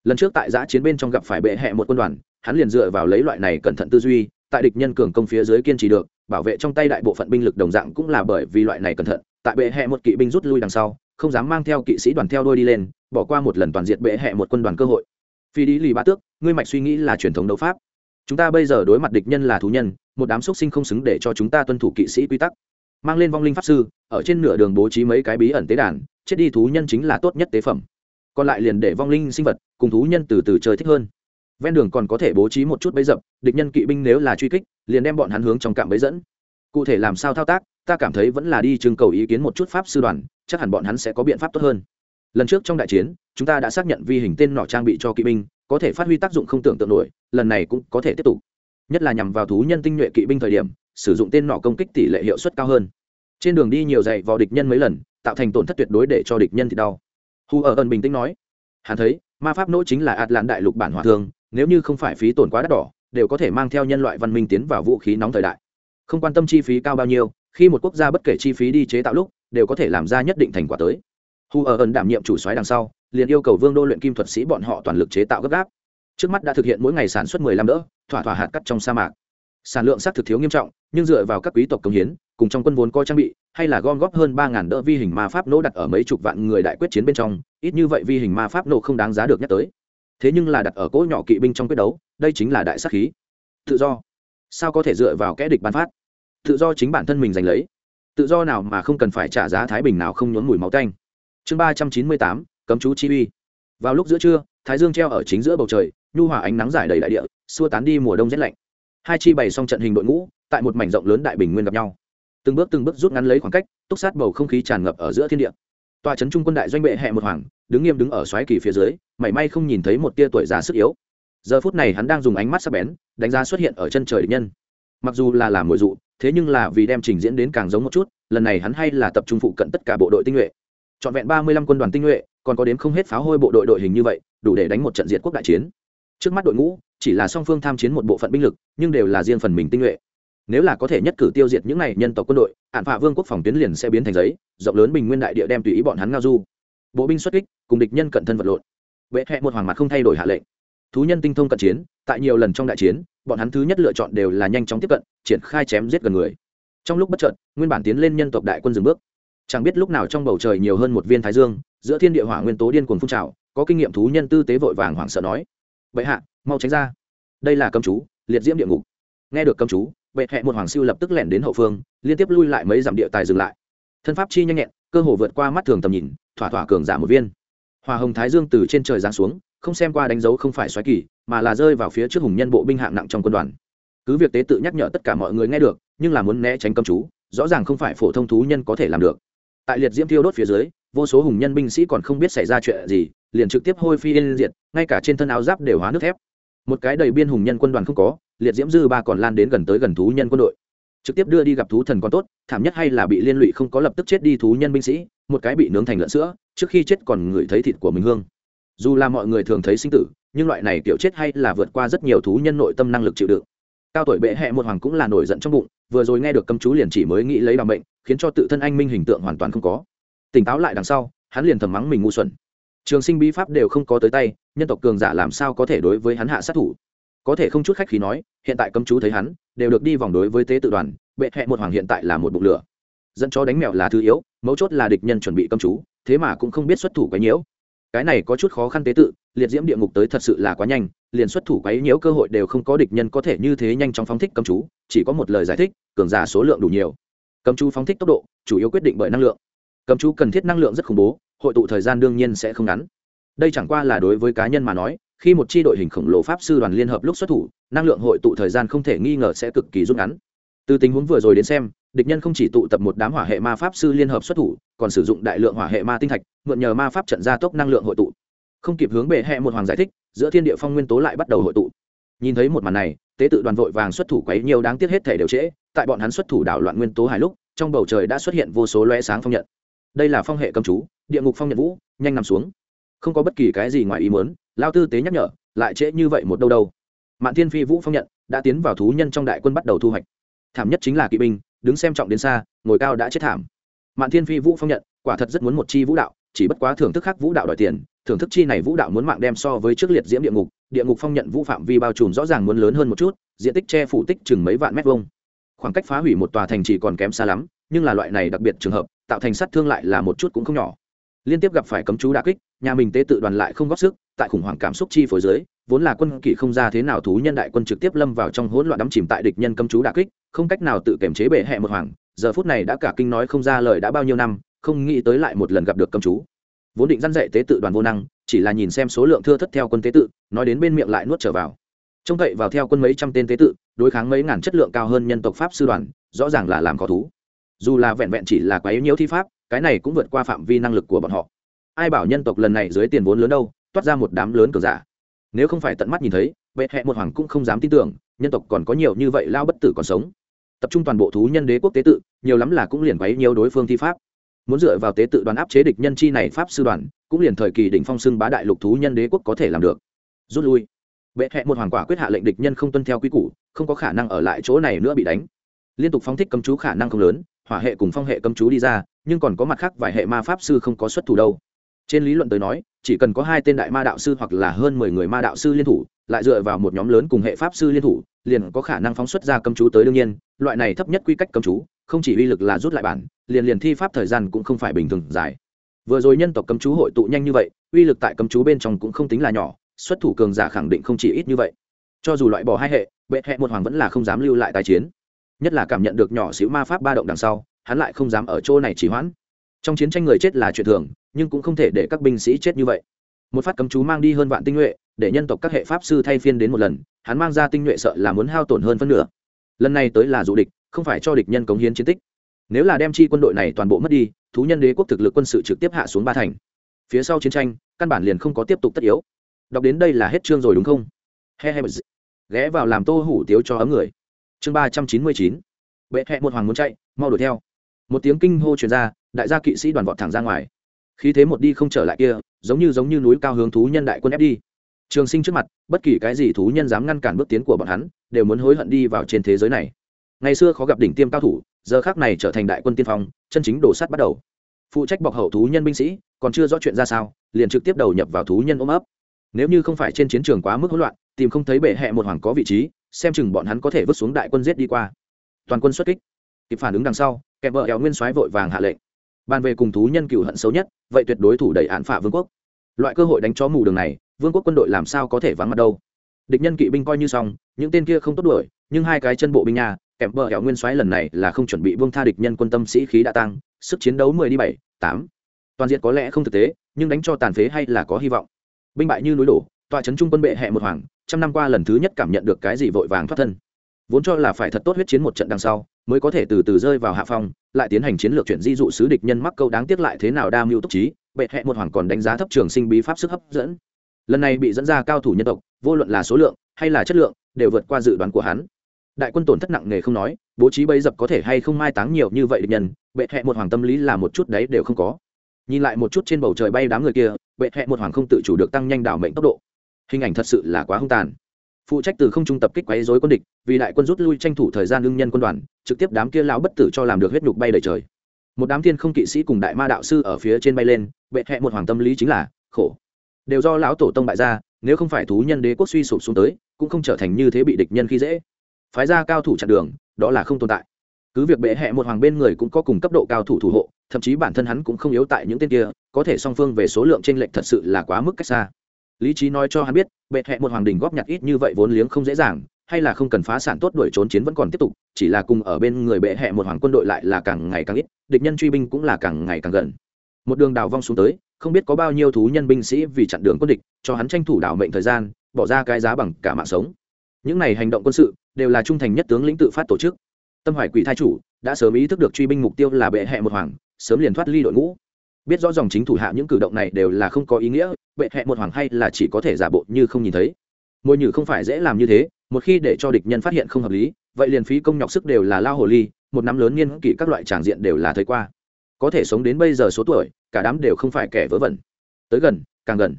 Lần trước tại giã chiến bên trong gặp phải bệ hẹ một quân đoàn, hắn liền dựa vào lấy loại này cẩn thận tư duy, tại địch nhân cường công phía dưới kiên trì được, bảo vệ trong tay đại bộ phận binh lực đồng dạng cũng là bởi vì loại này cẩn thận, tại bệ hẹ một kỵ binh rút lui đằng sau, không dám mang theo kỵ sĩ đoàn theo đôi đi lên, bỏ qua một lần toàn diện bệ hẹ một quân đoàn cơ hội. Phi đi lì ba tước, ngươi mạch suy nghĩ là truyền thống đấu pháp chúng ta bây giờ đối mặt địch nhân là thú nhân, một đám xúc sinh không xứng để cho chúng ta tuân thủ kỵ sĩ quy tắc. Mang lên vong linh pháp sư, ở trên nửa đường bố trí mấy cái bí ẩn tế đàn, chết đi thú nhân chính là tốt nhất tế phẩm. Còn lại liền để vong linh sinh vật, cùng thú nhân từ từ chơi thích hơn. Ven đường còn có thể bố trí một chút bấy dập, địch nhân kỵ binh nếu là truy kích, liền đem bọn hắn hướng trong cạm bấy dẫn. Cụ thể làm sao thao tác, ta cảm thấy vẫn là đi trưng cầu ý kiến một chút pháp sư đoàn, chắc hẳn bọn hắn sẽ có biện pháp tốt hơn. Lần trước trong đại chiến, chúng ta đã xác nhận vi hình tên nỏ trang bị cho kỵ binh có thể phát huy tác dụng không tưởng tượng nổi, lần này cũng có thể tiếp tục. Nhất là nhằm vào thú nhân tinh nhuệ kỵ binh thời điểm, sử dụng tên nọ công kích tỷ lệ hiệu suất cao hơn. Trên đường đi nhiều dạy vào địch nhân mấy lần, tạo thành tổn thất tuyệt đối để cho địch nhân thì đau. Hu ở ẩn bình tĩnh nói, hắn thấy, ma pháp nỗ chính là ạt lạn đại lục bản hỏa thương, nếu như không phải phí tổn quá đắt đỏ, đều có thể mang theo nhân loại văn minh tiến vào vũ khí nóng thời đại. Không quan tâm chi phí cao bao nhiêu, khi một quốc gia bất kể chi phí đi chế tạo lúc, đều có thể làm ra nhất định thành quả tới. Hu ở ẩn đảm nhiệm chủ soái đằng sau liền yêu cầu vương đô luyện kim thuật sĩ bọn họ toàn lực chế tạo gấp gáp. Trước mắt đã thực hiện mỗi ngày sản xuất 15 đỡ, thỏa thỏa hạt cắt trong sa mạc. Sản lượng xác thực thiếu nghiêm trọng, nhưng dựa vào các quý tộc công hiến, cùng trong quân vốn coi trang bị, hay là gom góp hơn ba ngàn đỡ vi hình ma pháp nổ đặt ở mấy chục vạn người đại quyết chiến bên trong, ít như vậy vi hình ma pháp nổ không đáng giá được nhắc tới. Thế nhưng là đặt ở cỗ nhỏ kỵ binh trong quyết đấu, đây chính là đại sắc khí. Tự do. Sao có thể dựa vào kẽ địch ban phát? Tự do chính bản thân mình giành lấy. Tự do nào mà không cần phải trả giá thái bình nào không nhốn mùi máu tanh. Chương ba trăm chín mươi tám cấm chú chi uy. Vào lúc giữa trưa, thái dương treo ở chính giữa bầu trời, nhu hòa ánh nắng giải đầy đại địa, xua tán đi mùa đông rét lạnh. Hai chi bày xong trận hình đội ngũ, tại một mảnh rộng lớn đại bình nguyên gặp nhau. Từng bước từng bước rút ngắn lấy khoảng cách, túc sát bầu không khí tràn ngập ở giữa thiên địa. Tòa trấn trung quân đại doanh bệ hẹ một hoàng, đứng nghiêm đứng ở xoáy kỳ phía dưới, mảy may không nhìn thấy một tia tuổi già sức yếu. Giờ phút này hắn đang dùng ánh mắt sắc bén, đánh giá xuất hiện ở chân trời địch nhân. Mặc dù là làm mồi dụ, thế nhưng là vì đem trình diễn đến càng giống một chút, lần này hắn hay là tập trung phụ cận tất cả bộ đội tinh nhuệ trọn vẹn ba mươi lăm quân đoàn tinh nhuệ, còn có đến không hết pháo hôi bộ đội đội hình như vậy, đủ để đánh một trận diệt quốc đại chiến. Trước mắt đội ngũ, chỉ là song phương tham chiến một bộ phận binh lực, nhưng đều là riêng phần mình tinh nhuệ. Nếu là có thể nhất cử tiêu diệt những này nhân tộc quân đội, hạn phạ vương quốc phòng tuyến liền sẽ biến thành giấy, rộng lớn bình nguyên đại địa đem tùy ý bọn hắn ngao du. Bộ binh xuất kích, cùng địch nhân cận thân vật lộn. Vệ hẹ một hoàng mặt không thay đổi hạ lệnh. Thú nhân tinh thông cận chiến, tại nhiều lần trong đại chiến, bọn hắn thứ nhất lựa chọn đều là nhanh chóng tiếp cận, triển khai chém giết gần người. Trong lúc bất chợt, nguyên bản tiến lên nhân tộc đại quân dừng bước chẳng biết lúc nào trong bầu trời nhiều hơn một viên thái dương, giữa thiên địa hỏa nguyên tố điên cuồng phun trào, có kinh nghiệm thú nhân tư tế vội vàng hoảng sợ nói. Bệ hạ, mau tránh ra. Đây là cấm chú, liệt diễm địa ngục. Nghe được cấm chú, bệ hẹ một hoàng siêu lập tức lẻn đến hậu phương, liên tiếp lui lại mấy dặm địa tài dừng lại. Thân pháp chi nhanh nhẹn, cơ hồ vượt qua mắt thường tầm nhìn, thỏa thỏa cường giả một viên. Hòa hồng thái dương từ trên trời giáng xuống, không xem qua đánh dấu không phải xoáy kỳ, mà là rơi vào phía trước hùng nhân bộ binh hạng nặng trong quân đoàn. Cứ việc tế tự nhắc nhở tất cả mọi người nghe được, nhưng là muốn né tránh cấm chú, rõ ràng không phải phổ thông thú nhân có thể làm được tại liệt diễm thiêu đốt phía dưới, vô số hùng nhân binh sĩ còn không biết xảy ra chuyện gì, liền trực tiếp hôi phi yên diệt, ngay cả trên thân áo giáp đều hóa nước thép. Một cái đầy biên hùng nhân quân đoàn không có, liệt diễm dư ba còn lan đến gần tới gần thú nhân quân đội. Trực tiếp đưa đi gặp thú thần còn tốt, thảm nhất hay là bị liên lụy không có lập tức chết đi thú nhân binh sĩ, một cái bị nướng thành lợn sữa, trước khi chết còn ngửi thấy thịt của mình hương. Dù là mọi người thường thấy sinh tử, nhưng loại này kiểu chết hay là vượt qua rất nhiều thú nhân nội tâm năng lực chịu đựng cao tuổi bệ hẹ một hoàng cũng là nổi giận trong bụng, vừa rồi nghe được cấm chú liền chỉ mới nghĩ lấy bằng bệnh khiến cho tự thân anh minh hình tượng hoàn toàn không có. Tỉnh táo lại đằng sau, hắn liền thầm mắng mình ngu xuẩn. Trường sinh bí pháp đều không có tới tay, nhân tộc cường giả làm sao có thể đối với hắn hạ sát thủ? Có thể không chút khách khí nói, hiện tại cấm chú thấy hắn, đều được đi vòng đối với tế tự đoàn, bệ hẹ một hoàng hiện tại là một bụng lửa. Dẫn cho đánh mèo là thứ yếu, mấu chốt là địch nhân chuẩn bị cấm chú, thế mà cũng không biết xuất thủ cái nhiễu cái này có chút khó khăn tế tự, liệt diễm địa ngục tới thật sự là quá nhanh, liền xuất thủ quấy nhiễu cơ hội đều không có địch nhân có thể như thế nhanh chóng phóng thích cấm chú, chỉ có một lời giải thích, cường giả số lượng đủ nhiều. Cấm chú phóng thích tốc độ, chủ yếu quyết định bởi năng lượng. Cầm chú cần thiết năng lượng rất khủng bố, hội tụ thời gian đương nhiên sẽ không ngắn. Đây chẳng qua là đối với cá nhân mà nói, khi một chi đội hình khổng lồ pháp sư đoàn liên hợp lúc xuất thủ, năng lượng hội tụ thời gian không thể nghi ngờ sẽ cực kỳ rút ngắn. Từ tình huống vừa rồi đến xem địch nhân không chỉ tụ tập một đám hỏa hệ ma pháp sư liên hợp xuất thủ, còn sử dụng đại lượng hỏa hệ ma tinh thạch, mượn nhờ ma pháp trận gia tốc năng lượng hội tụ. Không kịp hướng bệ hệ một hoàng giải thích, giữa thiên địa phong nguyên tố lại bắt đầu hội tụ. Nhìn thấy một màn này, tế tự đoàn vội vàng xuất thủ quấy nhiều đáng tiếc hết thể đều trễ, tại bọn hắn xuất thủ đảo loạn nguyên tố hải lúc, trong bầu trời đã xuất hiện vô số loe sáng phong nhận. Đây là phong hệ cầm chú, địa ngục phong nhận vũ, nhanh nằm xuống. Không có bất kỳ cái gì ngoài ý muốn, lao tư tế nhắc nhở, lại trễ như vậy một đâu đâu. Mạn thiên phi vũ phong nhận, đã tiến vào thú nhân trong đại quân bắt đầu thu hoạch. Thảm nhất chính là kỵ binh đứng xem trọng đến xa, ngồi cao đã chết thảm. Mạn thiên phi vũ phong nhận, quả thật rất muốn một chi vũ đạo, chỉ bất quá thưởng thức khác vũ đạo đòi tiền, thưởng thức chi này vũ đạo muốn mạng đem so với trước liệt diễm địa ngục địa ngục phong nhận vũ phạm vi bao trùm rõ ràng muốn lớn hơn một chút, diện tích che phủ tích chừng mấy vạn mét vuông. Khoảng cách phá hủy một tòa thành chỉ còn kém xa lắm, nhưng là loại này đặc biệt trường hợp, tạo thành sát thương lại là một chút cũng không nhỏ. Liên tiếp gặp phải cấm chú đa kích, nhà mình tế tự đoàn lại không góp sức, tại khủng hoảng cảm xúc chi phối dưới vốn là quân kỵ không ra thế nào thú nhân đại quân trực tiếp lâm vào trong hỗn loạn đắm chìm tại địch nhân cấm chú đả kích, không cách nào tự kiểm chế bệ hẹ một hoàng, giờ phút này đã cả kinh nói không ra lời đã bao nhiêu năm, không nghĩ tới lại một lần gặp được cấm chú. Vốn định dăn dạy tế tự đoàn vô năng, chỉ là nhìn xem số lượng thưa thất theo quân tế tự, nói đến bên miệng lại nuốt trở vào. Trông cậy vào theo quân mấy trăm tên tế tự, đối kháng mấy ngàn chất lượng cao hơn nhân tộc pháp sư đoàn, rõ ràng là làm có thú. Dù là vẹn vẹn chỉ là quá yếu nhiễu thi pháp, cái này cũng vượt qua phạm vi năng lực của bọn họ. Ai bảo nhân tộc lần này dưới tiền vốn lớn đâu, toát ra một đám lớn cờ giả nếu không phải tận mắt nhìn thấy, vệ hẹ một hoàng cũng không dám tin tưởng, nhân tộc còn có nhiều như vậy lao bất tử còn sống. Tập trung toàn bộ thú nhân đế quốc tế tự, nhiều lắm là cũng liền quấy nhiều đối phương thi pháp. Muốn dựa vào tế tự đoàn áp chế địch nhân chi này pháp sư đoàn, cũng liền thời kỳ đỉnh phong xưng bá đại lục thú nhân đế quốc có thể làm được. Rút lui. Bệ hẹ một hoàng quả quyết hạ lệnh địch nhân không tuân theo quy củ, không có khả năng ở lại chỗ này nữa bị đánh. Liên tục phóng thích cấm chú khả năng không lớn, hỏa hệ cùng phong hệ cấm chú đi ra, nhưng còn có mặt khác vài hệ ma pháp sư không có xuất thủ đâu trên lý luận tới nói, chỉ cần có hai tên đại ma đạo sư hoặc là hơn mười người ma đạo sư liên thủ, lại dựa vào một nhóm lớn cùng hệ pháp sư liên thủ, liền có khả năng phóng xuất ra cấm chú tới đương nhiên, loại này thấp nhất quy cách cấm chú, không chỉ uy lực là rút lại bản, liền liền thi pháp thời gian cũng không phải bình thường dài. Vừa rồi nhân tộc cấm chú hội tụ nhanh như vậy, uy lực tại cấm chú bên trong cũng không tính là nhỏ, xuất thủ cường giả khẳng định không chỉ ít như vậy. Cho dù loại bỏ hai hệ, bệ hệ một hoàng vẫn là không dám lưu lại tái chiến. Nhất là cảm nhận được nhỏ xíu ma pháp ba động đằng sau, hắn lại không dám ở chỗ này chỉ hoãn. Trong chiến tranh người chết là chuyện thường nhưng cũng không thể để các binh sĩ chết như vậy. Một phát cấm chú mang đi hơn vạn tinh nhuệ, để nhân tộc các hệ pháp sư thay phiên đến một lần, hắn mang ra tinh nhuệ sợ là muốn hao tổn hơn phân nửa. Lần này tới là dụ địch, không phải cho địch nhân cống hiến chiến tích. Nếu là đem chi quân đội này toàn bộ mất đi, thú nhân đế quốc thực lực quân sự trực tiếp hạ xuống ba thành. Phía sau chiến tranh, căn bản liền không có tiếp tục tất yếu. Đọc đến đây là hết chương rồi đúng không? He he ghé vào làm tô hủ tiếu cho ấm người. Chương ba trăm chín mươi chín. Bệ hẹ một hoàng muốn chạy, mau đuổi theo. Một tiếng kinh hô truyền ra, đại gia kỵ sĩ đoàn vọt thẳng ra ngoài khí thế một đi không trở lại kia, giống như giống như núi cao hướng thú nhân đại quân ép đi. Trường sinh trước mặt, bất kỳ cái gì thú nhân dám ngăn cản bước tiến của bọn hắn, đều muốn hối hận đi vào trên thế giới này. Ngày xưa khó gặp đỉnh tiêm cao thủ, giờ khác này trở thành đại quân tiên phong, chân chính đổ sắt bắt đầu. Phụ trách bọc hậu thú nhân binh sĩ, còn chưa rõ chuyện ra sao, liền trực tiếp đầu nhập vào thú nhân ôm ấp. Nếu như không phải trên chiến trường quá mức hỗn loạn, tìm không thấy bệ hẹ một hoàng có vị trí, xem chừng bọn hắn có thể vứt xuống đại quân giết đi qua. Toàn quân xuất kích. Kịp phản ứng đằng sau kẹp vợ éo nguyên soái vội vàng hạ lệnh bàn về cùng thú nhân cựu hận xấu nhất, vậy tuyệt đối thủ đẩy án phả vương quốc. Loại cơ hội đánh chó mù đường này, vương quốc quân đội làm sao có thể vắng mặt đâu? Địch nhân kỵ binh coi như xong, những tên kia không tốt đuổi, nhưng hai cái chân bộ binh nhà kèm bờ hẻo nguyên soái lần này là không chuẩn bị vương tha địch nhân quân tâm sĩ khí đã tăng, sức chiến đấu mười đi bảy, tám. Toàn diện có lẽ không thực tế, nhưng đánh cho tàn phế hay là có hy vọng. Binh bại như núi đổ, tòa trấn trung quân bệ hẹ một hoàng, trăm năm qua lần thứ nhất cảm nhận được cái gì vội vàng thoát thân. Vốn cho là phải thật tốt huyết chiến một trận đằng sau mới có thể từ từ rơi vào hạ phong, lại tiến hành chiến lược chuyển di dụ sứ địch nhân mắc câu đáng tiếc lại thế nào đa mưu túc trí, bệ hẹ một hoàng còn đánh giá thấp trường sinh bí pháp sức hấp dẫn. Lần này bị dẫn ra cao thủ nhân tộc, vô luận là số lượng hay là chất lượng, đều vượt qua dự đoán của hắn. Đại quân tổn thất nặng nề không nói, bố trí bấy dập có thể hay không mai táng nhiều như vậy địch nhân, bệ hẹ một hoàng tâm lý là một chút đấy đều không có. Nhìn lại một chút trên bầu trời bay đám người kia, bệ hẹ một hoàng không tự chủ được tăng nhanh đảo mệnh tốc độ. Hình ảnh thật sự là quá hung tàn phụ trách từ không trung tập kích quấy rối quân địch, vì đại quân rút lui tranh thủ thời gian lương nhân quân đoàn, trực tiếp đám kia lão bất tử cho làm được huyết nhục bay đầy trời. Một đám thiên không kỵ sĩ cùng đại ma đạo sư ở phía trên bay lên, bệ hẹ một hoàng tâm lý chính là, khổ. Đều do lão tổ tông bại ra, nếu không phải thú nhân đế quốc suy sụp xuống tới, cũng không trở thành như thế bị địch nhân khi dễ. Phái ra cao thủ chặn đường, đó là không tồn tại. Cứ việc bệ hẹ một hoàng bên người cũng có cùng cấp độ cao thủ thủ hộ, thậm chí bản thân hắn cũng không yếu tại những tên kia, có thể song phương về số lượng tranh lệch thật sự là quá mức cách xa lý trí nói cho hắn biết, bệ hẹ một hoàng đình góp nhặt ít như vậy vốn liếng không dễ dàng, hay là không cần phá sản tốt đuổi trốn chiến vẫn còn tiếp tục, chỉ là cùng ở bên người bệ hẹ một hoàng quân đội lại là càng ngày càng ít, địch nhân truy binh cũng là càng ngày càng gần. Một đường đào vong xuống tới, không biết có bao nhiêu thú nhân binh sĩ vì chặn đường quân địch, cho hắn tranh thủ đảo mệnh thời gian, bỏ ra cái giá bằng cả mạng sống. Những này hành động quân sự, đều là trung thành nhất tướng lĩnh tự phát tổ chức. Tâm hoài quỷ thai chủ đã sớm ý thức được truy binh mục tiêu là bệ hẹ một hoàng, sớm liền thoát ly đội ngũ biết rõ dòng chính thủ hạ những cử động này đều là không có ý nghĩa, bệ hẹ một hoàng hay là chỉ có thể giả bộ như không nhìn thấy. Môi nhử không phải dễ làm như thế, một khi để cho địch nhân phát hiện không hợp lý, vậy liền phí công nhọc sức đều là lao hồ ly, một năm lớn niên kỷ các loại tràng diện đều là thấy qua. Có thể sống đến bây giờ số tuổi, cả đám đều không phải kẻ vớ vẩn. Tới gần, càng gần.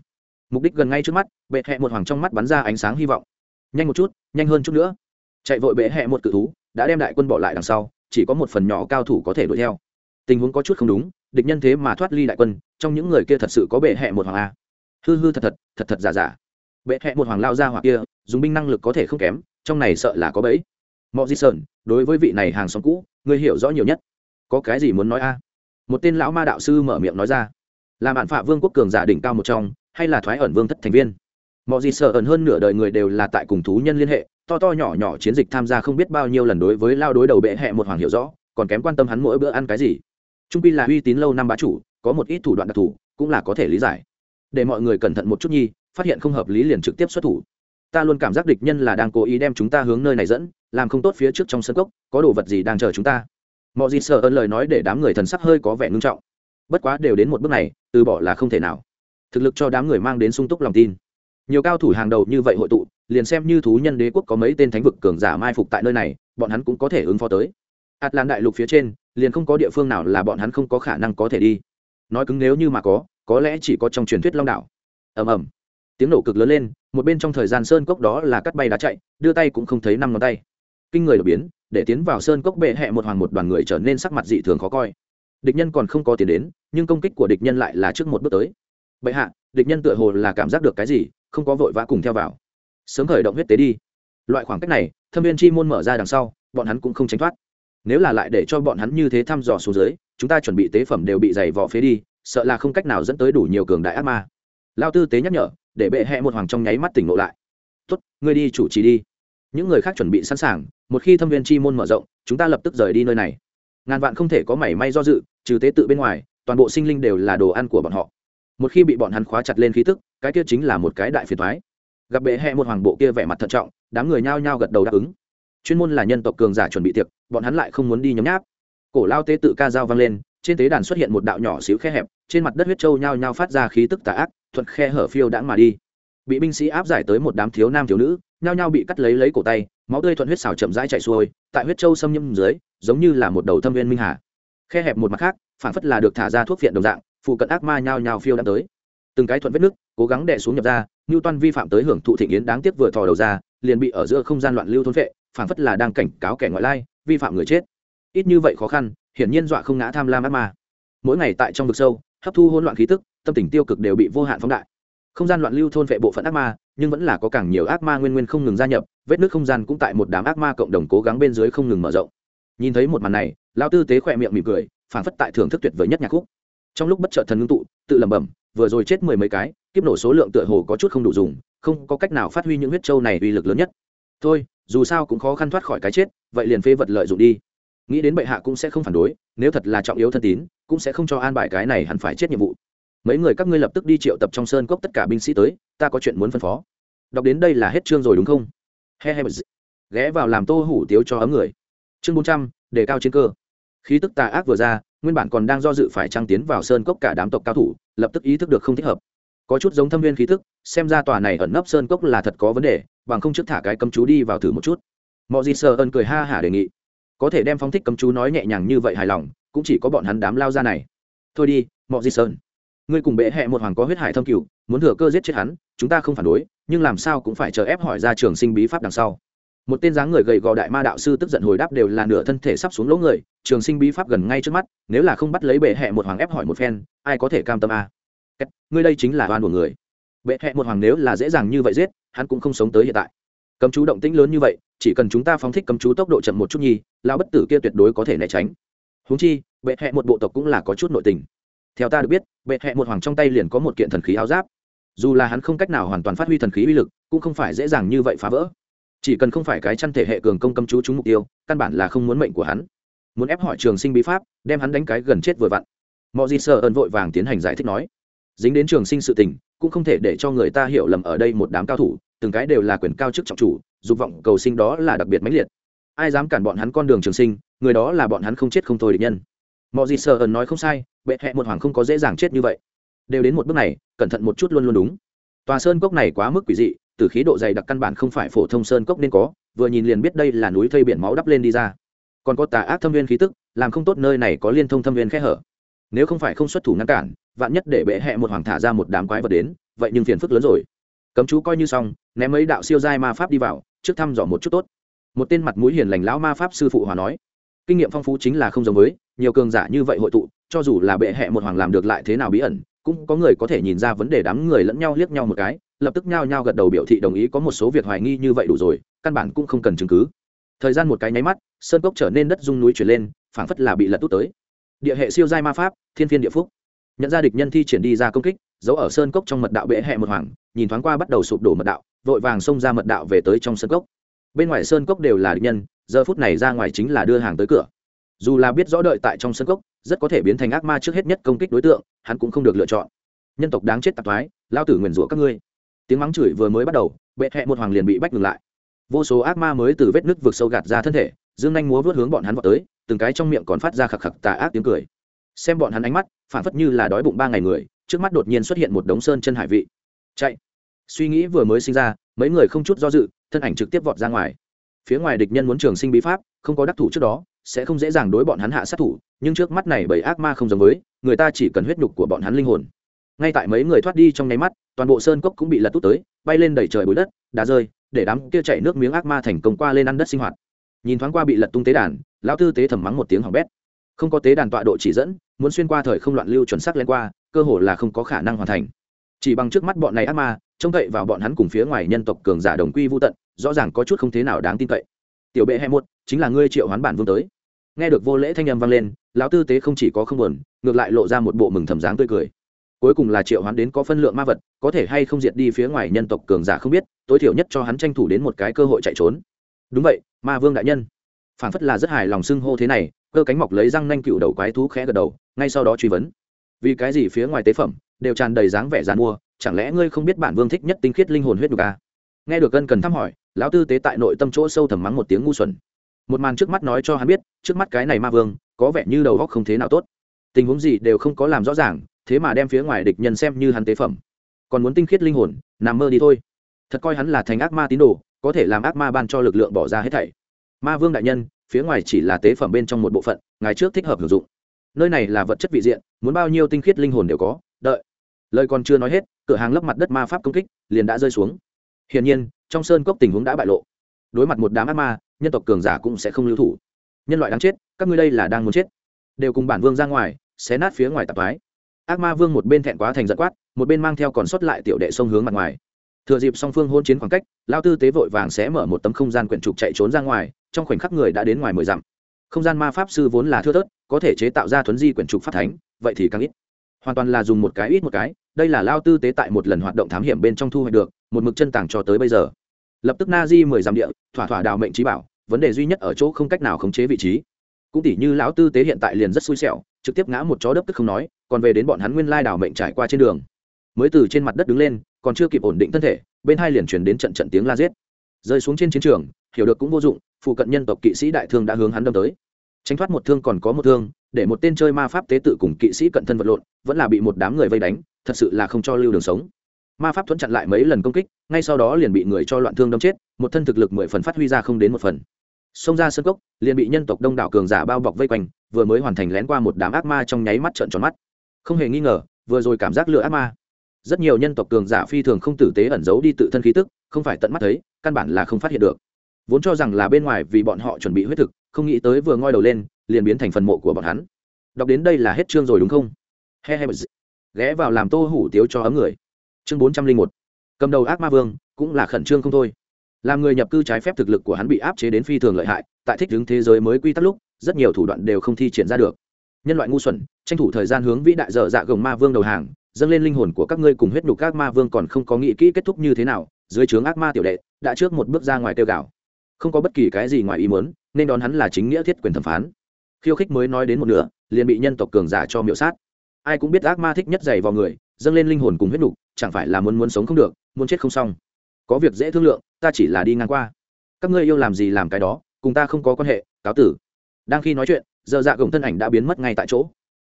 Mục đích gần ngay trước mắt, bệ hẹ một hoàng trong mắt bắn ra ánh sáng hy vọng. Nhanh một chút, nhanh hơn chút nữa. Chạy vội bệ hẹ một cự thú, đã đem đại quân bỏ lại đằng sau, chỉ có một phần nhỏ cao thủ có thể đuổi theo. Tình huống có chút không đúng địch nhân thế mà thoát ly đại quân, trong những người kia thật sự có bệ hẹ một hoàng a. Hư hư thật thật thật thật giả giả. Bệ hẹ một hoàng lao ra hoặc kia, dùng binh năng lực có thể không kém, trong này sợ là có bẫy. Mọi di sơn đối với vị này hàng xóm cũ, ngươi hiểu rõ nhiều nhất. Có cái gì muốn nói a? Một tên lão ma đạo sư mở miệng nói ra. Là bạn phạ vương quốc cường giả đỉnh cao một trong, hay là thoái ẩn vương thất thành viên? Mọi gì sợ ẩn hơn nửa đời người đều là tại cùng thú nhân liên hệ, to to nhỏ nhỏ chiến dịch tham gia không biết bao nhiêu lần đối với lao đối đầu bệ hẹ một hoàng hiểu rõ, còn kém quan tâm hắn mỗi bữa ăn cái gì trung quy là uy tín lâu năm bá chủ, có một ít thủ đoạn đặc thù, cũng là có thể lý giải. Để mọi người cẩn thận một chút nhi, phát hiện không hợp lý liền trực tiếp xuất thủ. Ta luôn cảm giác địch nhân là đang cố ý đem chúng ta hướng nơi này dẫn, làm không tốt phía trước trong sân cốc, có đồ vật gì đang chờ chúng ta? Mọi gì sợ ơn lời nói để đám người thần sắc hơi có vẻ ngưng trọng. Bất quá đều đến một bước này, từ bỏ là không thể nào. Thực lực cho đám người mang đến sung túc lòng tin. Nhiều cao thủ hàng đầu như vậy hội tụ, liền xem như thú nhân đế quốc có mấy tên thánh vực cường giả mai phục tại nơi này, bọn hắn cũng có thể ứng phó tới. Ạt lan đại lục phía trên liền không có địa phương nào là bọn hắn không có khả năng có thể đi. Nói cứng nếu như mà có có lẽ chỉ có trong truyền thuyết long đảo. Ầm ầm. Tiếng nổ cực lớn lên, một bên trong thời gian sơn cốc đó là cắt bay đá chạy, đưa tay cũng không thấy năm ngón tay. Kinh người đột biến, để tiến vào sơn cốc bệ hẹ một hoàng một đoàn người trở nên sắc mặt dị thường khó coi. Địch nhân còn không có tiền đến, nhưng công kích của địch nhân lại là trước một bước tới. Bệ hạ, địch nhân tựa hồ là cảm giác được cái gì, không có vội vã cùng theo vào. Sớm khởi động huyết tế đi. Loại khoảng cách này, thâm viên chi môn mở ra đằng sau, bọn hắn cũng không tránh thoát nếu là lại để cho bọn hắn như thế thăm dò xuống dưới, chúng ta chuẩn bị tế phẩm đều bị dày vò phế đi, sợ là không cách nào dẫn tới đủ nhiều cường đại ác ma. Lao tư tế nhắc nhở, để bệ hẹ một hoàng trong nháy mắt tỉnh ngộ lại. Tốt, ngươi đi chủ trì đi. Những người khác chuẩn bị sẵn sàng, một khi thâm viên chi môn mở rộng, chúng ta lập tức rời đi nơi này. Ngàn vạn không thể có mảy may do dự, trừ tế tự bên ngoài, toàn bộ sinh linh đều là đồ ăn của bọn họ. Một khi bị bọn hắn khóa chặt lên khí tức, cái kia chính là một cái đại phiền thoái gặp bệ hẹ một hoàng bộ kia vẻ mặt thận trọng, đám người nhao nhao gật đầu đáp ứng chuyên môn là nhân tộc cường giả chuẩn bị tiệc, bọn hắn lại không muốn đi nhấm nháp. Cổ lao tế tự ca dao vang lên, trên tế đàn xuất hiện một đạo nhỏ xíu khe hẹp, trên mặt đất huyết trâu nhao nhao phát ra khí tức tà ác, thuận khe hở phiêu đãng mà đi. Bị binh sĩ áp giải tới một đám thiếu nam thiếu nữ, nhao nhao bị cắt lấy lấy cổ tay, máu tươi thuận huyết xào chậm rãi chạy xuôi, tại huyết trâu xâm nhâm dưới, giống như là một đầu thâm viên minh hà. Khe hẹp một mặt khác, phản phất là được thả ra thuốc viện đồng dạng phụ cận ác ma nhao nhao phiêu đã tới. Từng cái thuận vết nước, cố gắng đè xuống nhập ra như toan vi phạm tới hưởng thụ thịnh yến đáng tiếc vừa thò đầu ra, liền bị ở giữa không gian loạn lưu thôn vệ phản phất là đang cảnh cáo kẻ ngoại lai, vi phạm người chết. Ít như vậy khó khăn, hiển nhiên dọa không ngã tham lam ác ma. Mỗi ngày tại trong vực sâu, hấp thu hỗn loạn khí tức, tâm tình tiêu cực đều bị vô hạn phóng đại. Không gian loạn lưu thôn vệ bộ phận ác ma, nhưng vẫn là có càng nhiều ác ma nguyên nguyên không ngừng gia nhập, vết nước không gian cũng tại một đám ác ma cộng đồng cố gắng bên dưới không ngừng mở rộng. Nhìn thấy một màn này lao tư tế khỏe miệng mỉm cười phản phất tại thưởng thức tuyệt vời nhất nhạc khúc. Trong lúc bất chợt thần ngưng tụ, tự lẩm bẩm, vừa rồi chết mười mấy cái, kiếp nổ số lượng tựa hồ có chút không đủ dùng, không có cách nào phát huy những huyết châu này uy lực lớn nhất. Thôi dù sao cũng khó khăn thoát khỏi cái chết, vậy liền phê vật lợi dụng đi. Nghĩ đến bệ hạ cũng sẽ không phản đối, nếu thật là trọng yếu thân tín, cũng sẽ không cho an bài cái này hẳn phải chết nhiệm vụ. Mấy người các ngươi lập tức đi triệu tập trong sơn cốc tất cả binh sĩ tới, ta có chuyện muốn phân phó. Đọc đến đây là hết chương rồi đúng không? He he ghé vào làm tô hủ tiếu cho ấm người. Chương bốn trăm, đề cao chiến cơ. Khí tức tà ác vừa ra, nguyên bản còn đang do dự phải trăng tiến vào sơn cốc cả đám tộc cao thủ, lập tức ý thức được không thích hợp. Có chút giống thâm viên khí tức, xem ra tòa này ẩn nấp sơn cốc là thật có vấn đề bằng không trước thả cái cấm chú đi vào thử một chút. Mọi gì sơ ân cười ha hả đề nghị. Có thể đem phong thích cấm chú nói nhẹ nhàng như vậy hài lòng, cũng chỉ có bọn hắn đám lao ra này. Thôi đi mọi gì sơn ngươi cùng bệ hẹ một hoàng có huyết hải thâm cửu, muốn thừa cơ giết chết hắn, chúng ta không phản đối, nhưng làm sao cũng phải chờ ép hỏi ra trường sinh bí pháp đằng sau. Một tên dáng người gầy gò đại ma đạo sư tức giận hồi đáp đều là nửa thân thể sắp xuống lỗ người, trường sinh bí pháp gần ngay trước mắt, nếu là không bắt lấy bệ hẹ một hoàng ép hỏi một phen, ai có thể cam tâm a? À? ngươi đây chính là oan của người. Bệ hẹ một hoàng nếu là dễ dàng như vậy giết hắn cũng không sống tới hiện tại. Cấm chú động tĩnh lớn như vậy, chỉ cần chúng ta phóng thích cấm chú tốc độ chậm một chút nhi lão bất tử kia tuyệt đối có thể né tránh. Húng chi, bệ hẹ một bộ tộc cũng là có chút nội tình. Theo ta được biết, bệ hẹ một hoàng trong tay liền có một kiện thần khí áo giáp. Dù là hắn không cách nào hoàn toàn phát huy thần khí uy lực, cũng không phải dễ dàng như vậy phá vỡ. Chỉ cần không phải cái chăn thể hệ cường công cấm chú trúng mục tiêu, căn bản là không muốn mệnh của hắn. Muốn ép hỏi trường sinh bí pháp, đem hắn đánh cái gần chết vừa vặn. Mọi gì sợ ơn vội vàng tiến hành giải thích nói. Dính đến trường sinh sự tình cũng không thể để cho người ta hiểu lầm ở đây một đám cao thủ, từng cái đều là quyền cao chức trọng chủ, dục vọng cầu sinh đó là đặc biệt mãnh liệt. Ai dám cản bọn hắn con đường trường sinh, người đó là bọn hắn không chết không thôi địch nhân. Mọi gì sợ ẩn nói không sai, bệ hẹ một hoàng không có dễ dàng chết như vậy. Đều đến một bước này, cẩn thận một chút luôn luôn đúng. Tòa sơn cốc này quá mức quỷ dị, từ khí độ dày đặc căn bản không phải phổ thông sơn cốc nên có, vừa nhìn liền biết đây là núi thây biển máu đắp lên đi ra. Còn có tà ác thâm viên khí tức, làm không tốt nơi này có liên thông thâm viên khe hở nếu không phải không xuất thủ ngăn cản, vạn nhất để bệ hẹ một hoàng thả ra một đám quái vật đến, vậy nhưng phiền phức lớn rồi. Cấm chú coi như xong, ném mấy đạo siêu giai ma pháp đi vào, trước thăm dò một chút tốt. Một tên mặt mũi hiền lành lão ma pháp sư phụ hòa nói, kinh nghiệm phong phú chính là không giống với, nhiều cường giả như vậy hội tụ, cho dù là bệ hẹ một hoàng làm được lại thế nào bí ẩn, cũng có người có thể nhìn ra vấn đề đám người lẫn nhau liếc nhau một cái, lập tức nhao nhao gật đầu biểu thị đồng ý có một số việc hoài nghi như vậy đủ rồi, căn bản cũng không cần chứng cứ. Thời gian một cái nháy mắt, sơn cốc trở nên đất dung núi chuyển lên, phảng phất là bị lật tút tới địa hệ siêu giai ma pháp, thiên phiên địa phúc. Nhận ra địch nhân thi triển đi ra công kích, giấu ở sơn cốc trong mật đạo bệ hẹ một hoàng, nhìn thoáng qua bắt đầu sụp đổ mật đạo, vội vàng xông ra mật đạo về tới trong sơn cốc. Bên ngoài sơn cốc đều là địch nhân, giờ phút này ra ngoài chính là đưa hàng tới cửa. Dù là biết rõ đợi tại trong sơn cốc, rất có thể biến thành ác ma trước hết nhất công kích đối tượng, hắn cũng không được lựa chọn. Nhân tộc đáng chết tạp thoái, lao tử nguyền rủa các ngươi. Tiếng mắng chửi vừa mới bắt đầu, bệ hẹ một hoàng liền bị bách ngừng lại. Vô số ác ma mới từ vết nứt vực sâu gạt ra thân thể dương anh múa vớt hướng bọn hắn vào tới, từng cái trong miệng còn phát ra khạc khạc tà ác tiếng cười. Xem bọn hắn ánh mắt, phản phất như là đói bụng ba ngày người, trước mắt đột nhiên xuất hiện một đống sơn chân hải vị. Chạy. Suy nghĩ vừa mới sinh ra, mấy người không chút do dự, thân ảnh trực tiếp vọt ra ngoài. Phía ngoài địch nhân muốn trường sinh bí pháp, không có đắc thủ trước đó, sẽ không dễ dàng đối bọn hắn hạ sát thủ, nhưng trước mắt này bởi ác ma không giống với, người ta chỉ cần huyết nhục của bọn hắn linh hồn. Ngay tại mấy người thoát đi trong nháy mắt, toàn bộ sơn cốc cũng bị lật tút tới, bay lên đẩy trời bụi đất, đá rơi, để đám kia chạy nước miếng ác ma thành công qua lên ăn đất sinh hoạt nhìn thoáng qua bị lật tung tế đàn, lão tư tế thầm mắng một tiếng hỏng bét. Không có tế đàn tọa độ chỉ dẫn, muốn xuyên qua thời không loạn lưu chuẩn xác lên qua, cơ hồ là không có khả năng hoàn thành. Chỉ bằng trước mắt bọn này ác ma, trông cậy vào bọn hắn cùng phía ngoài nhân tộc cường giả đồng quy vô tận, rõ ràng có chút không thế nào đáng tin cậy. Tiểu bệ hai một chính là ngươi triệu hoán bản vương tới. Nghe được vô lễ thanh âm vang lên, lão tư tế không chỉ có không buồn, ngược lại lộ ra một bộ mừng thầm dáng tươi cười. Cuối cùng là triệu hoán đến có phân lượng ma vật, có thể hay không diệt đi phía ngoài nhân tộc cường giả không biết, tối thiểu nhất cho hắn tranh thủ đến một cái cơ hội chạy trốn đúng vậy, ma vương đại nhân. Phản phất là rất hài lòng xưng hô thế này, cơ cánh mọc lấy răng nanh cựu đầu quái thú khẽ gật đầu, ngay sau đó truy vấn. Vì cái gì phía ngoài tế phẩm đều tràn đầy dáng vẻ dàn mua, chẳng lẽ ngươi không biết bản vương thích nhất tinh khiết linh hồn huyết nhục à? nghe được cân cần thăm hỏi, lão tư tế tại nội tâm chỗ sâu thầm mắng một tiếng ngu xuẩn. Một màn trước mắt nói cho hắn biết, trước mắt cái này ma vương, có vẻ như đầu góc không thế nào tốt. Tình huống gì đều không có làm rõ ràng, thế mà đem phía ngoài địch nhân xem như hắn tế phẩm. Còn muốn tinh khiết linh hồn, nằm mơ đi thôi. Thật coi hắn là thành ác ma tín đồ có thể làm ác ma ban cho lực lượng bỏ ra hết thảy. Ma vương đại nhân, phía ngoài chỉ là tế phẩm bên trong một bộ phận ngày trước thích hợp sử dụng. Nơi này là vật chất vị diện, muốn bao nhiêu tinh khiết linh hồn đều có, đợi. Lời còn chưa nói hết, cửa hàng lấp mặt đất ma pháp công kích liền đã rơi xuống. Hiển nhiên, trong sơn cốc tình huống đã bại lộ. Đối mặt một đám ác ma, nhân tộc cường giả cũng sẽ không lưu thủ. Nhân loại đáng chết, các ngươi đây là đang muốn chết. Đều cùng bản vương ra ngoài, xé nát phía ngoài tạp ái ác ma vương một bên thẹn quá thành giận quát, một bên mang theo còn sót lại tiểu đệ sông hướng mặt ngoài thừa dịp song phương hôn chiến khoảng cách, lao tư tế vội vàng sẽ mở một tấm không gian quyển trục chạy trốn ra ngoài, trong khoảnh khắc người đã đến ngoài mười dặm. Không gian ma pháp sư vốn là thưa thớt, có thể chế tạo ra thuấn di quyển trục phát thánh, vậy thì càng ít. Hoàn toàn là dùng một cái ít một cái, đây là lao tư tế tại một lần hoạt động thám hiểm bên trong thu hoạch được, một mực chân tàng cho tới bây giờ. Lập tức na di mười dặm địa, thỏa thỏa đào mệnh trí bảo, vấn đề duy nhất ở chỗ không cách nào khống chế vị trí. Cũng tỉ như lão tư tế hiện tại liền rất xui xẻo, trực tiếp ngã một chó đớp tức không nói, còn về đến bọn hắn nguyên lai đào mệnh trải qua trên đường. Mới từ trên mặt đất đứng lên còn chưa kịp ổn định thân thể, bên hai liền chuyển đến trận trận tiếng la giết. Rơi xuống trên chiến trường, hiểu được cũng vô dụng, phụ cận nhân tộc kỵ sĩ đại thương đã hướng hắn đâm tới. Tránh thoát một thương còn có một thương, để một tên chơi ma pháp tế tự cùng kỵ sĩ cận thân vật lộn, vẫn là bị một đám người vây đánh, thật sự là không cho lưu đường sống. Ma pháp thuẫn chặn lại mấy lần công kích, ngay sau đó liền bị người cho loạn thương đâm chết, một thân thực lực mười phần phát huy ra không đến một phần. Xông ra sân cốc, liền bị nhân tộc đông đảo cường giả bao bọc vây quanh, vừa mới hoàn thành lén qua một đám ác ma trong nháy mắt trợn tròn mắt. Không hề nghi ngờ, vừa rồi cảm giác lừa ác ma rất nhiều nhân tộc cường giả phi thường không tử tế ẩn giấu đi tự thân khí tức, không phải tận mắt thấy, căn bản là không phát hiện được. Vốn cho rằng là bên ngoài vì bọn họ chuẩn bị huyết thực, không nghĩ tới vừa ngoi đầu lên, liền biến thành phần mộ của bọn hắn. Đọc đến đây là hết chương rồi đúng không? He he ghé vào làm tô hủ tiếu cho ấm người. Chương bốn trăm linh một. Cầm đầu ác ma vương, cũng là khẩn trương không thôi. Làm người nhập cư trái phép thực lực của hắn bị áp chế đến phi thường lợi hại, tại thích đứng thế giới mới quy tắc lúc, rất nhiều thủ đoạn đều không thi triển ra được. Nhân loại ngu xuẩn, tranh thủ thời gian hướng vĩ đại dở dạ gồng ma vương đầu hàng dâng lên linh hồn của các ngươi cùng huyết nhục ác ma vương còn không có nghĩ kỹ kết thúc như thế nào, dưới trướng ác ma tiểu đệ, đã trước một bước ra ngoài tiêu gào. Không có bất kỳ cái gì ngoài ý muốn, nên đón hắn là chính nghĩa thiết quyền thẩm phán. Khiêu khích mới nói đến một nửa, liền bị nhân tộc cường giả cho miệu sát. Ai cũng biết ác ma thích nhất dày vào người, dâng lên linh hồn cùng huyết nục chẳng phải là muốn muốn sống không được, muốn chết không xong. Có việc dễ thương lượng, ta chỉ là đi ngang qua. Các ngươi yêu làm gì làm cái đó, cùng ta không có quan hệ, cáo tử. Đang khi nói chuyện, giờ dạ gồng thân ảnh đã biến mất ngay tại chỗ.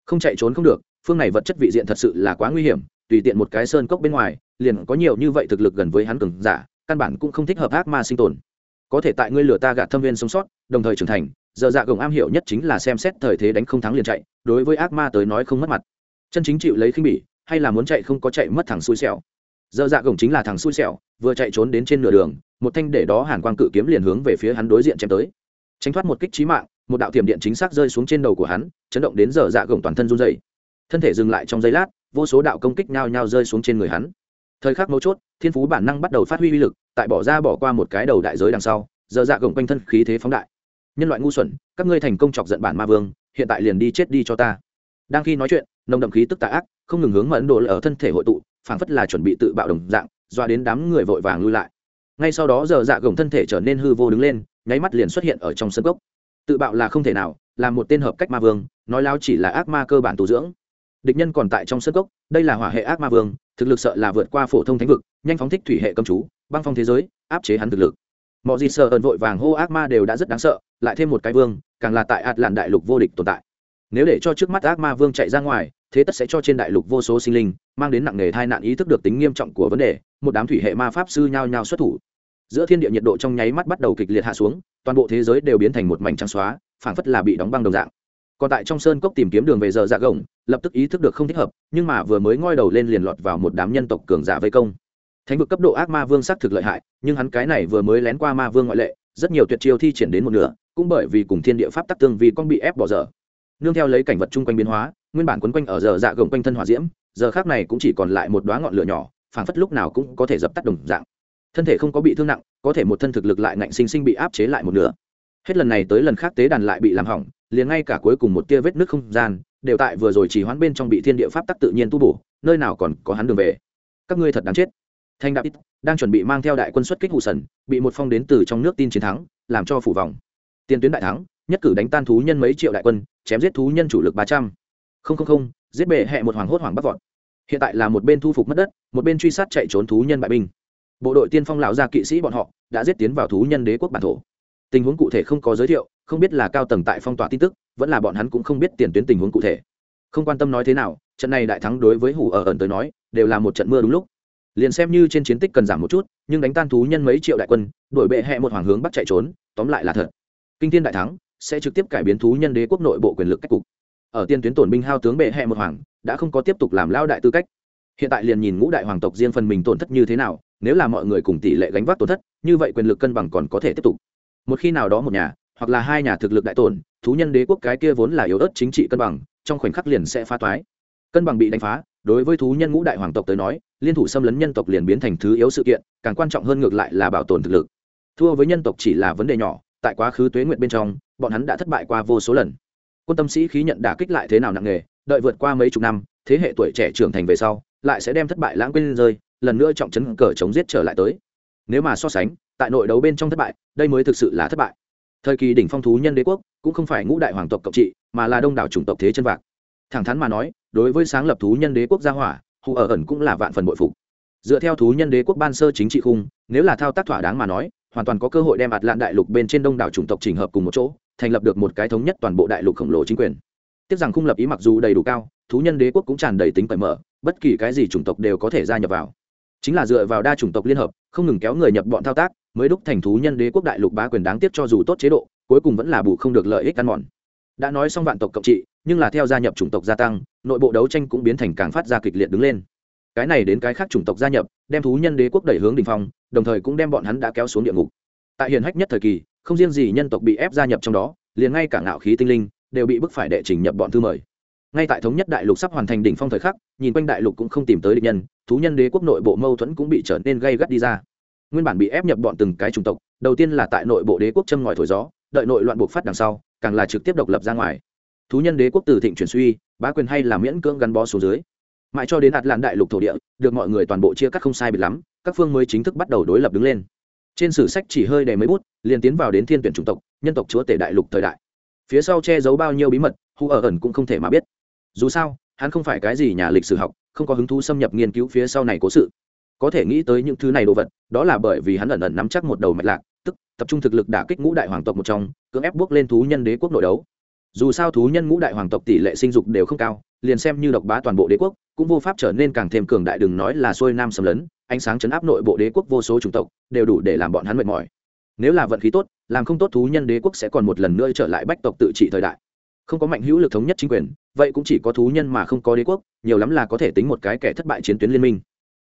Không chạy trốn không được phương này vật chất vị diện thật sự là quá nguy hiểm, tùy tiện một cái sơn cốc bên ngoài, liền có nhiều như vậy thực lực gần với hắn cường giả, căn bản cũng không thích hợp ác ma sinh tồn. Có thể tại ngươi lửa ta gạt thâm viên sống sót, đồng thời trưởng thành, giờ dạ gồng am hiểu nhất chính là xem xét thời thế đánh không thắng liền chạy, đối với ác ma tới nói không mất mặt. Chân chính chịu lấy khinh bỉ, hay là muốn chạy không có chạy mất thằng xui xẻo. Giờ dạ gồng chính là thằng xui xẻo, vừa chạy trốn đến trên nửa đường, một thanh để đó hàn quang cự kiếm liền hướng về phía hắn đối diện chém tới. Tránh thoát một kích trí mạng, một đạo tiềm điện chính xác rơi xuống trên đầu của hắn, chấn động đến giờ dạ gồng toàn thân run dày thân thể dừng lại trong giây lát, vô số đạo công kích nhao nhao rơi xuống trên người hắn. Thời khắc mấu chốt, thiên phú bản năng bắt đầu phát huy uy lực, tại bỏ ra bỏ qua một cái đầu đại giới đằng sau, giờ dạ gồng quanh thân khí thế phóng đại. Nhân loại ngu xuẩn, các ngươi thành công chọc giận bản ma vương, hiện tại liền đi chết đi cho ta. Đang khi nói chuyện, nồng đậm khí tức tạ ác, không ngừng hướng mẫn đồ ở thân thể hội tụ, phảng phất là chuẩn bị tự bạo đồng dạng doa đến đám người vội vàng lui lại. Ngay sau đó giờ dạ gồng thân thể trở nên hư vô đứng lên, nháy mắt liền xuất hiện ở trong sân gốc tự bạo là không thể nào, là một tên hợp cách ma vương, nói lao chỉ là ác ma cơ bản tu dưỡng địch nhân còn tại trong sân gốc đây là hỏa hệ ác ma vương, thực lực sợ là vượt qua phổ thông thánh vực, nhanh phóng thích thủy hệ cầm chú, băng phong thế giới, áp chế hắn thực lực. Mọi gì sợ ẩn vội vàng hô ác ma đều đã rất đáng sợ, lại thêm một cái vương, càng là tại ạt làn đại lục vô địch tồn tại. Nếu để cho trước mắt ác ma vương chạy ra ngoài, thế tất sẽ cho trên đại lục vô số sinh linh, mang đến nặng nề tai nạn ý thức được tính nghiêm trọng của vấn đề, một đám thủy hệ ma pháp sư nhao nhao xuất thủ. Giữa thiên địa nhiệt độ trong nháy mắt bắt đầu kịch liệt hạ xuống, toàn bộ thế giới đều biến thành một mảnh trắng xóa, phảng phất là bị đóng băng đồng dạng còn tại trong sơn cốc tìm kiếm đường về giờ dạ gồng, lập tức ý thức được không thích hợp, nhưng mà vừa mới ngoi đầu lên liền lọt vào một đám nhân tộc cường giả vây công. Thánh vực cấp độ ác ma vương xác thực lợi hại, nhưng hắn cái này vừa mới lén qua ma vương ngoại lệ, rất nhiều tuyệt chiêu thi triển đến một nửa, cũng bởi vì cùng thiên địa pháp tắc tương vì con bị ép bỏ dở. Nương theo lấy cảnh vật chung quanh biến hóa, nguyên bản quấn quanh ở giờ dạ gồng quanh thân hỏa diễm, giờ khác này cũng chỉ còn lại một đoá ngọn lửa nhỏ, phảng phất lúc nào cũng có thể dập tắt đồng dạng. Thân thể không có bị thương nặng, có thể một thân thực lực lại ngạnh sinh sinh bị áp chế lại một nửa. Hết lần này tới lần khác tế đàn lại bị làm hỏng liền ngay cả cuối cùng một tia vết nước không gian, đều tại vừa rồi chỉ hoán bên trong bị thiên địa pháp tắc tự nhiên tu bổ, nơi nào còn có hắn đường về. Các ngươi thật đáng chết. Thanh đạp ít đang chuẩn bị mang theo đại quân xuất kích hụ sần, bị một phong đến từ trong nước tin chiến thắng, làm cho phủ vòng. Tiền tuyến đại thắng, nhất cử đánh tan thú nhân mấy triệu đại quân, chém giết thú nhân chủ lực ba trăm. Linh giết bệ hẹ một hoàng hốt hoàng bắt vọt. Hiện tại là một bên thu phục mất đất, một bên truy sát chạy trốn thú nhân bại binh. Bộ đội tiên phong lão gia kỵ sĩ bọn họ đã giết tiến vào thú nhân đế quốc bản thổ tình huống cụ thể không có giới thiệu, không biết là cao tầng tại phong tỏa tin tức, vẫn là bọn hắn cũng không biết tiền tuyến tình huống cụ thể. Không quan tâm nói thế nào, trận này đại thắng đối với hủ ở ẩn tới nói, đều là một trận mưa đúng lúc. Liền xem như trên chiến tích cần giảm một chút, nhưng đánh tan thú nhân mấy triệu đại quân đổi bệ hẹ một hoàng hướng bắt chạy trốn, tóm lại là thật. Kinh thiên đại thắng sẽ trực tiếp cải biến thú nhân đế quốc nội bộ quyền lực cách cục. Ở tiên tuyến tổn binh hao tướng bệ hẹ một hoàng, đã không có tiếp tục làm lao đại tư cách. Hiện tại liền nhìn ngũ đại hoàng tộc riêng phần mình tổn thất như thế nào, nếu là mọi người cùng tỷ lệ gánh vác tổn thất, như vậy quyền lực cân bằng còn có thể tiếp tục một khi nào đó một nhà, hoặc là hai nhà thực lực đại tổn, thú nhân đế quốc cái kia vốn là yếu ớt chính trị cân bằng, trong khoảnh khắc liền sẽ phá toái. Cân bằng bị đánh phá, đối với thú nhân ngũ đại hoàng tộc tới nói, liên thủ xâm lấn nhân tộc liền biến thành thứ yếu sự kiện, càng quan trọng hơn ngược lại là bảo tồn thực lực. Thua với nhân tộc chỉ là vấn đề nhỏ, tại quá khứ tuế nguyện bên trong, bọn hắn đã thất bại qua vô số lần. Quân tâm sĩ khí nhận đả kích lại thế nào nặng nề, đợi vượt qua mấy chục năm, thế hệ tuổi trẻ trưởng thành về sau, lại sẽ đem thất bại lãng quên rơi, lần nữa trọng chấn cờ chống giết trở lại tới nếu mà so sánh, tại nội đấu bên trong thất bại, đây mới thực sự là thất bại. Thời kỳ đỉnh phong thú nhân đế quốc, cũng không phải ngũ đại hoàng tộc cộng trị, mà là đông đảo chủng tộc thế chân vạc. Thẳng thắn mà nói, đối với sáng lập thú nhân đế quốc gia hỏa, hù ở ẩn cũng là vạn phần bội phục. Dựa theo thú nhân đế quốc ban sơ chính trị khung, nếu là thao tác thỏa đáng mà nói, hoàn toàn có cơ hội đem ạt lạn đại lục bên trên đông đảo chủng tộc trình hợp cùng một chỗ, thành lập được một cái thống nhất toàn bộ đại lục khổng lồ chính quyền. Tiếc rằng khung lập ý mặc dù đầy đủ cao, thú nhân đế quốc cũng tràn đầy tính cởi mở, bất kỳ cái gì chủng tộc đều có thể gia nhập vào chính là dựa vào đa chủng tộc liên hợp, không ngừng kéo người nhập bọn thao tác, mới đúc thành thú nhân đế quốc đại lục bá quyền đáng tiếc cho dù tốt chế độ, cuối cùng vẫn là bù không được lợi ích ăn mòn. Đã nói xong vạn tộc cộng trị, nhưng là theo gia nhập chủng tộc gia tăng, nội bộ đấu tranh cũng biến thành càng phát ra kịch liệt đứng lên. Cái này đến cái khác chủng tộc gia nhập, đem thú nhân đế quốc đẩy hướng đ ỉ n h phong, đồng thời cũng đem bọn hắn đã kéo xuống địa ngục. Tại hiền hách nhất thời kỳ, không riêng gì nhân tộc bị ép gia nhập trong đó, liền ngay cả ngạo khí tinh linh đều bị bức phải đệ trình nhập bọn thư mời. Ngay tại thống nhất đại lục sắp hoàn thành đỉnh phong thời khắc, nhìn quanh đại lục cũng không tìm tới địch nhân thú nhân đế quốc nội bộ mâu thuẫn cũng bị trở nên gây gắt đi ra. Nguyên bản bị ép nhập bọn từng cái chủng tộc, đầu tiên là tại nội bộ đế quốc châm ngòi thổi gió, đợi nội loạn buộc phát đằng sau, càng là trực tiếp độc lập ra ngoài. Thú nhân đế quốc từ thịnh chuyển suy, bá quyền hay là miễn cưỡng gắn bó xuống dưới. Mãi cho đến hạt làn đại lục thổ địa, được mọi người toàn bộ chia cắt không sai biệt lắm, các phương mới chính thức bắt đầu đối lập đứng lên. Trên sử sách chỉ hơi đầy mấy bút, liền tiến vào đến thiên tuyển chủng tộc, nhân tộc chúa tể đại lục thời đại. Phía sau che giấu bao nhiêu bí mật, hu ở ẩn cũng không thể mà biết. Dù sao, hắn không phải cái gì nhà lịch sử học không có hứng thú xâm nhập nghiên cứu phía sau này cố sự. Có thể nghĩ tới những thứ này đồ vật, đó là bởi vì hắn ẩn ẩn nắm chắc một đầu mạch lạc, tức, tập trung thực lực đả kích ngũ đại hoàng tộc một trong, cưỡng ép bước lên thú nhân đế quốc nội đấu. Dù sao thú nhân ngũ đại hoàng tộc tỷ lệ sinh dục đều không cao, liền xem như độc bá toàn bộ đế quốc, cũng vô pháp trở nên càng thêm cường đại đừng nói là xuôi nam xâm lấn, ánh sáng chấn áp nội bộ đế quốc vô số chủng tộc, đều đủ để làm bọn hắn mệt mỏi. Nếu là vận khí tốt, làm không tốt thú nhân đế quốc sẽ còn một lần nữa trở lại bách tộc tự trị thời đại không có mạnh hữu lực thống nhất chính quyền, vậy cũng chỉ có thú nhân mà không có đế quốc, nhiều lắm là có thể tính một cái kẻ thất bại chiến tuyến liên minh.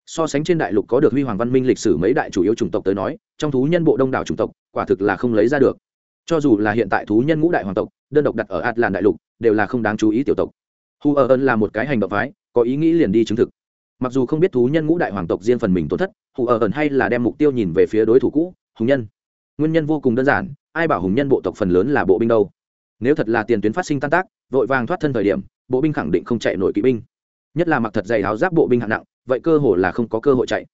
So sánh trên đại lục có được huy hoàng văn minh lịch sử mấy đại chủ yếu chủng tộc tới nói, trong thú nhân bộ đông đảo chủng tộc, quả thực là không lấy ra được. Cho dù là hiện tại thú nhân ngũ đại hoàng tộc, đơn độc đặt ở atlan đại lục, đều là không đáng chú ý tiểu tộc. Hu ở ơn là một cái hành động phái, có ý nghĩ liền đi chứng thực. Mặc dù không biết thú nhân ngũ đại hoàng tộc riêng phần mình tổn thất hù ở ẩn hay là đem mục tiêu nhìn về phía đối thủ cũ, hùng nhân. Nguyên nhân vô cùng đơn giản, ai bảo hùng nhân bộ tộc phần lớn là bộ binh đâu? Nếu thật là tiền tuyến phát sinh tan tác, vội vàng thoát thân thời điểm, bộ binh khẳng định không chạy nổi kỵ binh. Nhất là mặc thật dày áo giáp bộ binh hạng nặng, vậy cơ hồ là không có cơ hội chạy.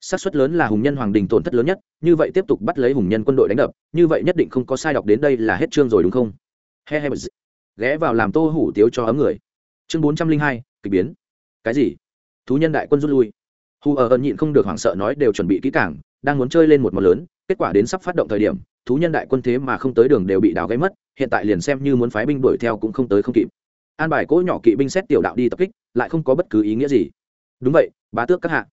Xác suất lớn là hùng nhân hoàng đình tổn thất lớn nhất, như vậy tiếp tục bắt lấy hùng nhân quân đội đánh đập, như vậy nhất định không có sai đọc đến đây là hết chương rồi đúng không? He he ghé vào làm tô hủ tiếu cho ấm người. Chương bốn trăm linh hai, kịch biến. Cái gì? Thú nhân đại quân rút lui. Hù ở ẩn nhịn không được hoảng sợ nói đều chuẩn bị kỹ cảng đang muốn chơi lên một món lớn, kết quả đến sắp phát động thời điểm thú nhân đại quân thế mà không tới đường đều bị đào gây mất, hiện tại liền xem như muốn phái binh đuổi theo cũng không tới không kịp. An bài cỗ nhỏ kỵ binh xét tiểu đạo đi tập kích, lại không có bất cứ ý nghĩa gì. Đúng vậy, bá tước các hạ.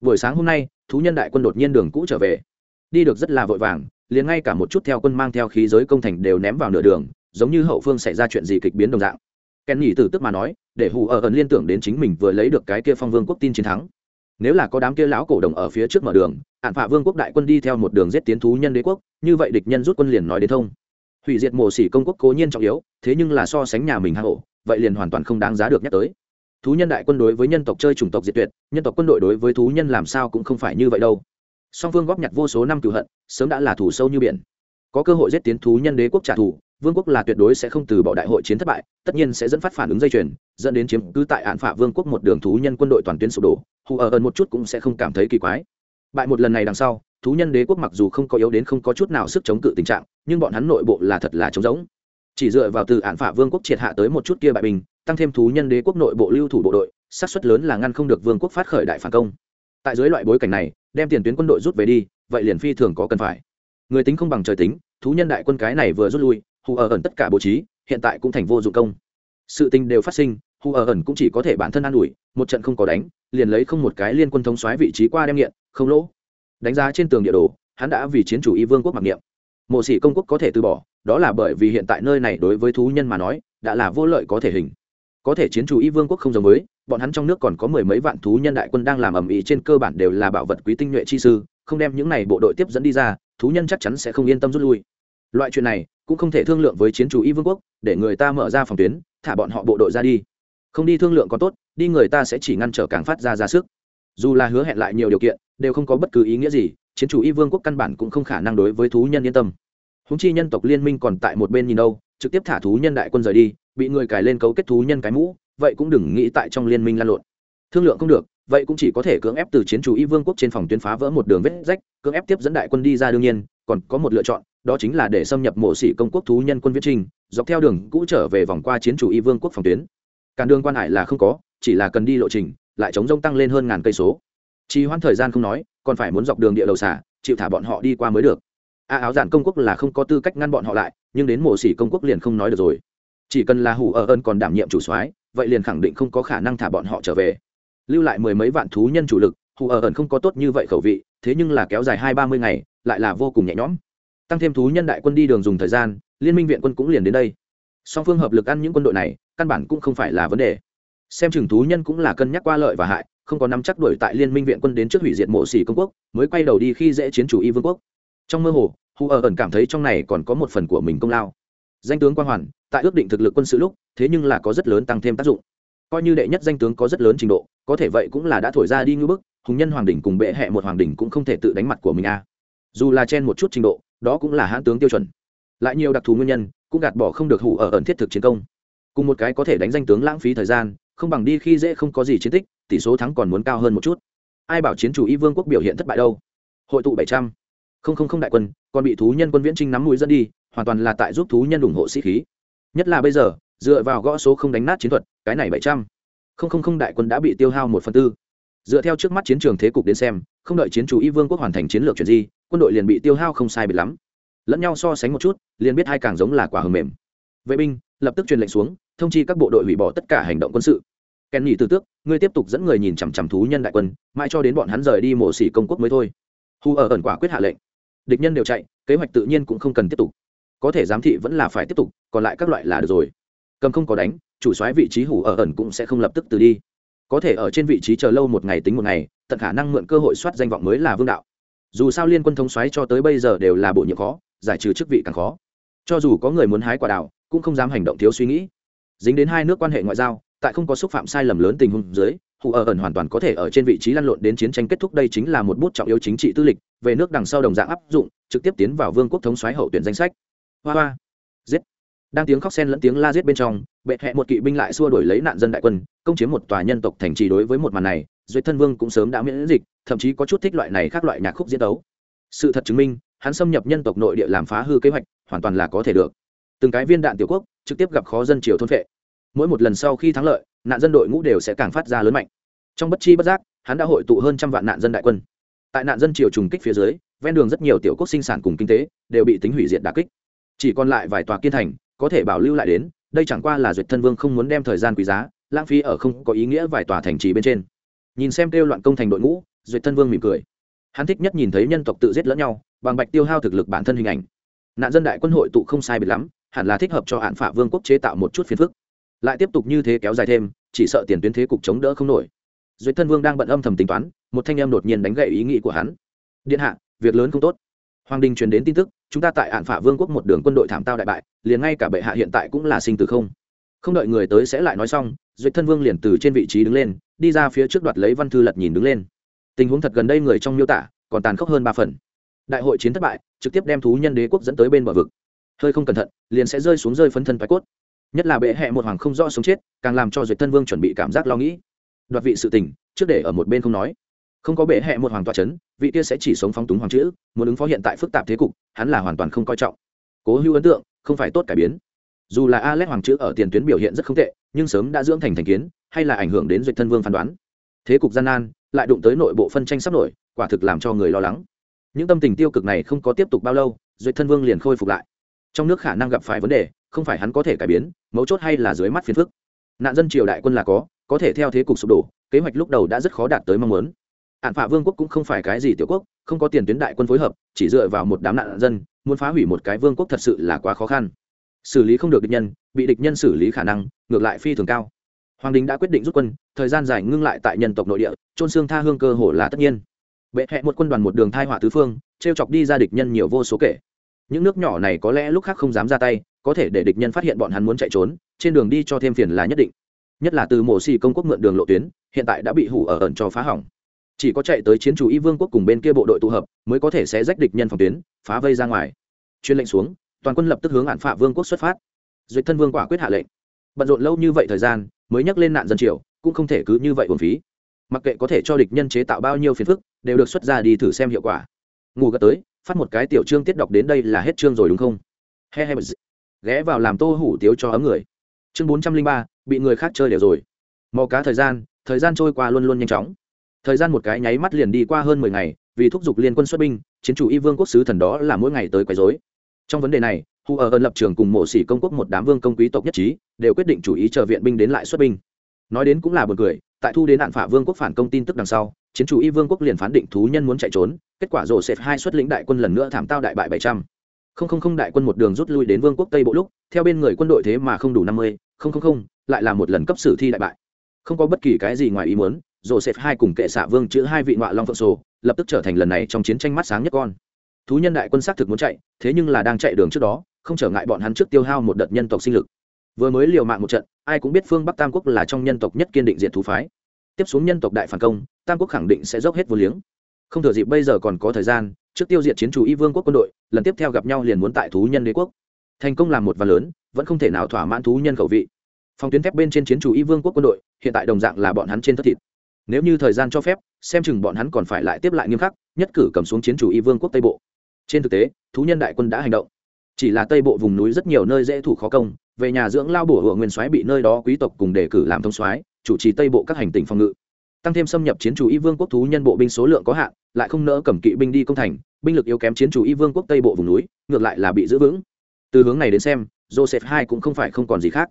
Buổi sáng hôm nay, thú nhân đại quân đột nhiên đường cũ trở về. Đi được rất là vội vàng, liền ngay cả một chút theo quân mang theo khí giới công thành đều ném vào nửa đường, giống như hậu phương xảy ra chuyện gì kịch biến đồng dạng. Kèn nhỉ từ tức mà nói, để hù ở ẩn liên tưởng đến chính mình vừa lấy được cái kia phong vương quốc tin chiến thắng nếu là có đám kia lão cổ đồng ở phía trước mở đường hạn phạ vương quốc đại quân đi theo một đường giết tiến thú nhân đế quốc, như vậy địch nhân rút quân liền nói đến thông. Hủy diệt mổ xỉ công quốc cố nhiên trọng yếu, thế nhưng là so sánh nhà mình hạ hộ vậy liền hoàn toàn không đáng giá được nhắc tới. Thú nhân đại quân đối với nhân tộc chơi chủng tộc diệt tuyệt, nhân tộc quân đội đối với thú nhân làm sao cũng không phải như vậy đâu. Song phương góp nhặt vô số năm cựu hận, sớm đã là thủ sâu như biển. Có cơ hội giết tiến thú nhân đế quốc trả thù vương quốc là tuyệt đối sẽ không từ bỏ đại hội chiến thất bại, tất nhiên sẽ dẫn phát phản ứng dây chuyền, dẫn đến chiếm cứ tại án phả vương quốc một đường thú nhân quân đội toàn tuyến sụp đổ. Hù ở ẩn một chút cũng sẽ không cảm thấy kỳ quái. Bại một lần này đằng sau, thú nhân đế quốc mặc dù không có yếu đến không có chút nào sức chống cự tình trạng, nhưng bọn hắn nội bộ là thật là chống giống chỉ dựa vào từ án phả vương quốc triệt hạ tới một chút kia bại bình tăng thêm thú nhân đế quốc nội bộ lưu thủ bộ đội, xác suất lớn là ngăn không được vương quốc phát khởi đại phản công. Tại dưới loại bối cảnh này, đem tiền tuyến quân đội rút về đi, vậy liền phi thường có cần phải. Người tính không bằng trời tính, thú nhân đại quân cái này vừa rút lui hù ở ẩn tất cả bố trí, hiện tại cũng thành vô dụng công. Sự tình đều phát sinh, hù ở ẩn cũng chỉ có thể bản thân an ủi, một trận không có đánh, liền lấy không một cái liên quân thống xoáy vị trí qua đem nghiện, không lỗ. Đánh giá trên tường địa đồ, hắn đã vì chiến chủ y vương quốc mặc niệm. Mộ sĩ công quốc có thể từ bỏ, đó là bởi vì hiện tại nơi này đối với thú nhân mà nói, đã là vô lợi có thể hình. Có thể chiến chủ y vương quốc không giống với, bọn hắn trong nước còn có mười mấy vạn thú nhân đại quân đang làm ầm ĩ trên cơ bản đều là bảo vật quý tinh nhuệ chi sư, không đem những này bộ đội tiếp dẫn đi ra, thú nhân chắc chắn sẽ không yên tâm rút lui loại chuyện này cũng không thể thương lượng với chiến chủ y vương quốc, để người ta mở ra phòng tuyến, thả bọn họ bộ đội ra đi. Không đi thương lượng có tốt, đi người ta sẽ chỉ ngăn trở càng phát ra ra sức. Dù là hứa hẹn lại nhiều điều kiện, đều không có bất cứ ý nghĩa gì, chiến chủ y vương quốc căn bản cũng không khả năng đối với thú nhân yên tâm. Húng chi nhân tộc liên minh còn tại một bên nhìn đâu, trực tiếp thả thú nhân đại quân rời đi, bị người cài lên cấu kết thú nhân cái mũ, vậy cũng đừng nghĩ tại trong liên minh lan lộn. Thương lượng không được, vậy cũng chỉ có thể cưỡng ép từ chiến chủ y vương quốc trên phòng tuyến phá vỡ một đường vết rách, cưỡng ép tiếp dẫn đại quân đi ra đương nhiên, còn có một lựa chọn đó chính là để xâm nhập mộ sĩ công quốc thú nhân quân viễn trinh dọc theo đường cũ trở về vòng qua chiến chủ y vương quốc phòng tuyến. Cản đường quan hải là không có, chỉ là cần đi lộ trình, lại chống rông tăng lên hơn ngàn cây số. Trì hoãn thời gian không nói, còn phải muốn dọc đường địa đầu xả, chịu thả bọn họ đi qua mới được. A áo giản công quốc là không có tư cách ngăn bọn họ lại, nhưng đến mộ sĩ công quốc liền không nói được rồi. Chỉ cần là hủ ở ơn còn đảm nhiệm chủ soái, vậy liền khẳng định không có khả năng thả bọn họ trở về. Lưu lại mười mấy vạn thú nhân chủ lực, hủ ở ẩn không có tốt như vậy khẩu vị, thế nhưng là kéo dài hai ba mươi ngày, lại là vô cùng nhẹ nhõm tăng thêm thú nhân đại quân đi đường dùng thời gian, liên minh viện quân cũng liền đến đây. Song phương hợp lực ăn những quân đội này, căn bản cũng không phải là vấn đề. Xem chừng thú nhân cũng là cân nhắc qua lợi và hại, không có nắm chắc đuổi tại liên minh viện quân đến trước hủy diệt mộ xỉ công quốc, mới quay đầu đi khi dễ chiến chủ y vương quốc. Trong mơ hồ hù ở ẩn cảm thấy trong này còn có một phần của mình công lao. Danh tướng quang hoàn, tại ước định thực lực quân sự lúc, thế nhưng là có rất lớn tăng thêm tác dụng. Coi như đệ nhất danh tướng có rất lớn trình độ, có thể vậy cũng là đã thổi ra đi ngưỡng bức, hùng nhân hoàng đỉnh cùng bệ hẹ một hoàng đỉnh cũng không thể tự đánh mặt của mình a dù là chen một chút trình độ đó cũng là hãn tướng tiêu chuẩn. Lại nhiều đặc thù nguyên nhân, cũng gạt bỏ không được hủ ở ẩn thiết thực chiến công. Cùng một cái có thể đánh danh tướng lãng phí thời gian, không bằng đi khi dễ không có gì chiến tích, tỷ số thắng còn muốn cao hơn một chút. Ai bảo chiến chủ y vương quốc biểu hiện thất bại đâu? Hội tụ bảy trăm. Không không không đại quân, còn bị thú nhân quân viễn trinh nắm mũi dẫn đi, hoàn toàn là tại giúp thú nhân ủng hộ sĩ khí. Nhất là bây giờ, dựa vào gõ số không đánh nát chiến thuật, cái này bảy trăm. Không không không đại quân đã bị tiêu hao một phần tư. Dựa theo trước mắt chiến trường thế cục đến xem, không đợi chiến chủ y vương quốc hoàn thành chiến lược chuyển di quân đội liền bị tiêu hao không sai biệt lắm. Lẫn nhau so sánh một chút, liền biết hai càng giống là quả hầm mềm. Vệ binh, lập tức truyền lệnh xuống, thông chi các bộ đội hủy bỏ tất cả hành động quân sự. Kèn nhị từ tước, ngươi tiếp tục dẫn người nhìn chằm chằm thú nhân đại quân, mãi cho đến bọn hắn rời đi mổ xỉ công quốc mới thôi. Hù ở ẩn quả quyết hạ lệnh. Địch nhân đều chạy, kế hoạch tự nhiên cũng không cần tiếp tục. Có thể giám thị vẫn là phải tiếp tục, còn lại các loại là được rồi. Cầm không có đánh, chủ soái vị trí hủ ở ẩn cũng sẽ không lập tức từ đi. Có thể ở trên vị trí chờ lâu một ngày tính một ngày, tận khả năng mượn cơ hội soát danh vọng mới là vương đạo dù sao liên quân thống xoáy cho tới bây giờ đều là bổ nhiệm khó, giải trừ chức vị càng khó. Cho dù có người muốn hái quả đào, cũng không dám hành động thiếu suy nghĩ. Dính đến hai nước quan hệ ngoại giao, tại không có xúc phạm sai lầm lớn tình huống dưới, hù ở ẩn hoàn toàn có thể ở trên vị trí lăn lộn đến chiến tranh kết thúc đây chính là một bút trọng yếu chính trị tư lịch, về nước đằng sau đồng dạng áp dụng, trực tiếp tiến vào vương quốc thống xoáy hậu tuyển danh sách. Hoa hoa. Giết đang tiếng khóc sen lẫn tiếng la giết bên trong, bệ hẹ một kỵ binh lại xua đuổi lấy nạn dân đại quân, công chiếm một tòa nhân tộc thành trì đối với một màn này duyệt thân vương cũng sớm đã miễn dịch, thậm chí có chút thích loại này khác loại nhạc khúc diễn đấu sự thật chứng minh, hắn xâm nhập nhân tộc nội địa làm phá hư kế hoạch, hoàn toàn là có thể được. Từng cái viên đạn tiểu quốc, trực tiếp gặp khó dân triều thôn vệ mỗi một lần sau khi thắng lợi, nạn dân đội ngũ đều sẽ càng phát ra lớn mạnh. Trong bất chi bất giác, hắn đã hội tụ hơn trăm vạn nạn dân đại quân. Tại nạn dân triều trùng kích phía dưới, ven đường rất nhiều tiểu quốc sinh sản cùng kinh tế đều bị tính hủy diệt đà kích. Chỉ còn lại vài tòa kiên thành có thể bảo lưu lại đến, đây chẳng qua là duyệt thân vương không muốn đem thời gian quý giá, lãng phí ở không có ý nghĩa vài tòa thành trì bên trên. Nhìn xem kêu loạn công thành đội ngũ, duyệt thân vương mỉm cười. Hắn thích nhất nhìn thấy nhân tộc tự giết lẫn nhau, bằng bạch tiêu hao thực lực bản thân hình ảnh. Nạn dân đại quân hội tụ không sai biệt lắm, hẳn là thích hợp cho hạn phả vương quốc chế tạo một chút phiền phức. Lại tiếp tục như thế kéo dài thêm, chỉ sợ tiền tuyến thế cục chống đỡ không nổi. Duyệt thân vương đang bận âm thầm tính toán, một thanh em đột nhiên đánh gậy ý nghĩ của hắn. Điện hạ, việc lớn không tốt. Hoàng đình truyền đến tin tức chúng ta tại hạn phả vương quốc một đường quân đội thảm tao đại bại, liền ngay cả bệ hạ hiện tại cũng là sinh từ không. Không đợi người tới sẽ lại nói xong duyệt thân vương liền từ trên vị trí đứng lên, đi ra phía trước đoạt lấy văn thư lật nhìn đứng lên. Tình huống thật gần đây người trong miêu tả, còn tàn khốc hơn ba phần. Đại hội chiến thất bại, trực tiếp đem thú nhân đế quốc dẫn tới bên bờ vực. Hơi không cẩn thận, liền sẽ rơi xuống rơi phấn thân thoái cốt. Nhất là bệ hẹ một hoàng không rõ sống chết, càng làm cho duyệt thân vương chuẩn bị cảm giác lo nghĩ. Đoạt vị sự tình, trước để ở một bên không nói không có bệ hẹ một hoàng tọa chấn, vị kia sẽ chỉ sống phóng túng hoàng chữ muốn ứng phó hiện tại phức tạp thế cục hắn là hoàn toàn không coi trọng. Cố hữu ấn tượng không phải tốt cải biến. Dù là alex hoàng chữ ở tiền tuyến biểu hiện rất không tệ nhưng sớm đã dưỡng thành thành kiến hay là ảnh hưởng đến duyệt thân vương phán đoán. Thế cục gian nan lại đụng tới nội bộ phân tranh sắp nổi quả thực làm cho người lo lắng. Những tâm tình tiêu cực này không có tiếp tục bao lâu duyệt thân vương liền khôi phục lại. Trong nước khả năng gặp phải vấn đề không phải hắn có thể cải biến mấu chốt hay là dưới mắt phiền phức. Nạn dân triều đại quân là có có thể theo thế cục sụp đổ kế hoạch lúc đầu đã rất khó đạt tới mong muốn. Ảnh Phạ vương quốc cũng không phải cái gì tiểu quốc, không có tiền tuyến đại quân phối hợp, chỉ dựa vào một đám nạn dân, muốn phá hủy một cái vương quốc thật sự là quá khó khăn. Xử lý không được địch nhân, bị địch nhân xử lý khả năng, ngược lại phi thường cao. Hoàng đình đã quyết định rút quân, thời gian dài ngưng lại tại nhân tộc nội địa trôn xương tha hương cơ hồ là tất nhiên. Bệ hẹ một quân đoàn một đường thai hỏa tứ phương t r e o chọc đi ra địch nhân nhiều vô số kể. Những nước nhỏ này có lẽ lúc khác không dám ra tay, có thể để địch nhân phát hiện bọn hắn muốn chạy trốn, trên đường đi cho thêm phiền là nhất định. Nhất là từ mổ xì công quốc mượn đường lộ tuyến, hiện tại đã bị hủ ở ẩn cho phá hỏng chỉ có chạy tới chiến chủ y vương quốc cùng bên kia bộ đội tụ hợp, mới có thể sẽ rách địch nhân phòng tuyến, phá vây ra ngoài. Chuyên lệnh xuống, toàn quân lập tức hướng hạn phạ vương quốc xuất phát. Duyệt thân vương quả quyết hạ lệnh. Bận rộn lâu như vậy thời gian, mới nhắc lên nạn dân triều, cũng không thể cứ như vậy uổng phí. Mặc kệ có thể cho địch nhân chế tạo bao nhiêu phiền phức, đều được xuất ra đi thử xem hiệu quả. Ngủ gật tới, phát một cái tiểu chương tiết đọc đến đây là hết chương rồi đúng không? He he ghé vào làm tô hủ tiếu cho ấm người. Chương bốn trăm linh ba, bị người khác chơi đều rồi. Mò cá thời gian thời gian trôi qua luôn luôn nhanh chóng thời gian một cái nháy mắt liền đi qua hơn mười ngày, vì thúc giục liên quân xuất binh, chiến chủ y vương quốc sứ thần đó là mỗi ngày tới quấy dối trong vấn đề này, hu ở ơn lập trường cùng mộ sĩ công quốc một đám vương công quý tộc nhất trí, đều quyết định chủ ý chờ viện binh đến lại xuất binh. Nói đến cũng là b u ồ n cười, tại thu đến nạn phả vương quốc phản công tin tức đằng sau, chiến chủ y vương quốc liền phán định thú nhân muốn chạy trốn, kết quả rổ xẹp hai xuất lĩnh đại quân lần nữa thảm tao đại bại bảy trăm. Không không không đại quân một đường rút lui đến vương quốc tây bộ lúc, theo bên người quân đội thế mà không đủ năm mươi, không không không, lại là một lần cấp sử thi đại bại. Không có bất kỳ cái gì ngoài ý muốn joseph hai cùng kệ xạ vương chữ hai vị ngoại long phượng sổ, lập tức trở thành lần này trong chiến tranh mắt sáng nhất con. Thú nhân đại quân xác thực muốn chạy, thế nhưng là đang chạy đường trước đó, không trở ngại bọn hắn trước tiêu hao một đợt nhân tộc sinh lực. Vừa mới liều mạng một trận, ai cũng biết phương bắc tam quốc là trong nhân tộc nhất kiên định diệt thú phái. Tiếp xuống nhân tộc đại phản công, tam quốc khẳng định sẽ dốc hết vô liếng. Không thừa dịp bây giờ còn có thời gian, trước tiêu diệt chiến chủ y vương quốc quân đội, lần tiếp theo gặp nhau liền muốn tại thú nhân đế quốc. Thành công làm một và lớn, vẫn không thể nào thỏa mãn thú nhân khẩu vị. Phòng tuyến thép bên trên chiến chủ y vương quốc quân đội, hiện tại đồng dạng là bọn hắn trên thất thịt nếu như thời gian cho phép, xem chừng bọn hắn còn phải lại tiếp lại nghiêm khắc, nhất cử cầm xuống chiến chủ y vương quốc tây bộ. Trên thực tế, thú nhân đại quân đã hành động. Chỉ là tây bộ vùng núi rất nhiều nơi dễ thủ khó công, về nhà dưỡng lao bổ hựa nguyên soái bị nơi đó quý tộc cùng đề cử làm thông soái, chủ trì tây bộ các hành tỉnh phòng ngự. Tăng thêm xâm nhập chiến chủ y vương quốc thú nhân bộ binh số lượng có hạn, lại không nỡ cầm kỵ binh đi công thành, binh lực yếu kém chiến chủ y vương quốc tây bộ vùng núi, ngược lại là bị giữ vững. Từ hướng này đến xem, joseph hai cũng không phải không còn gì khác.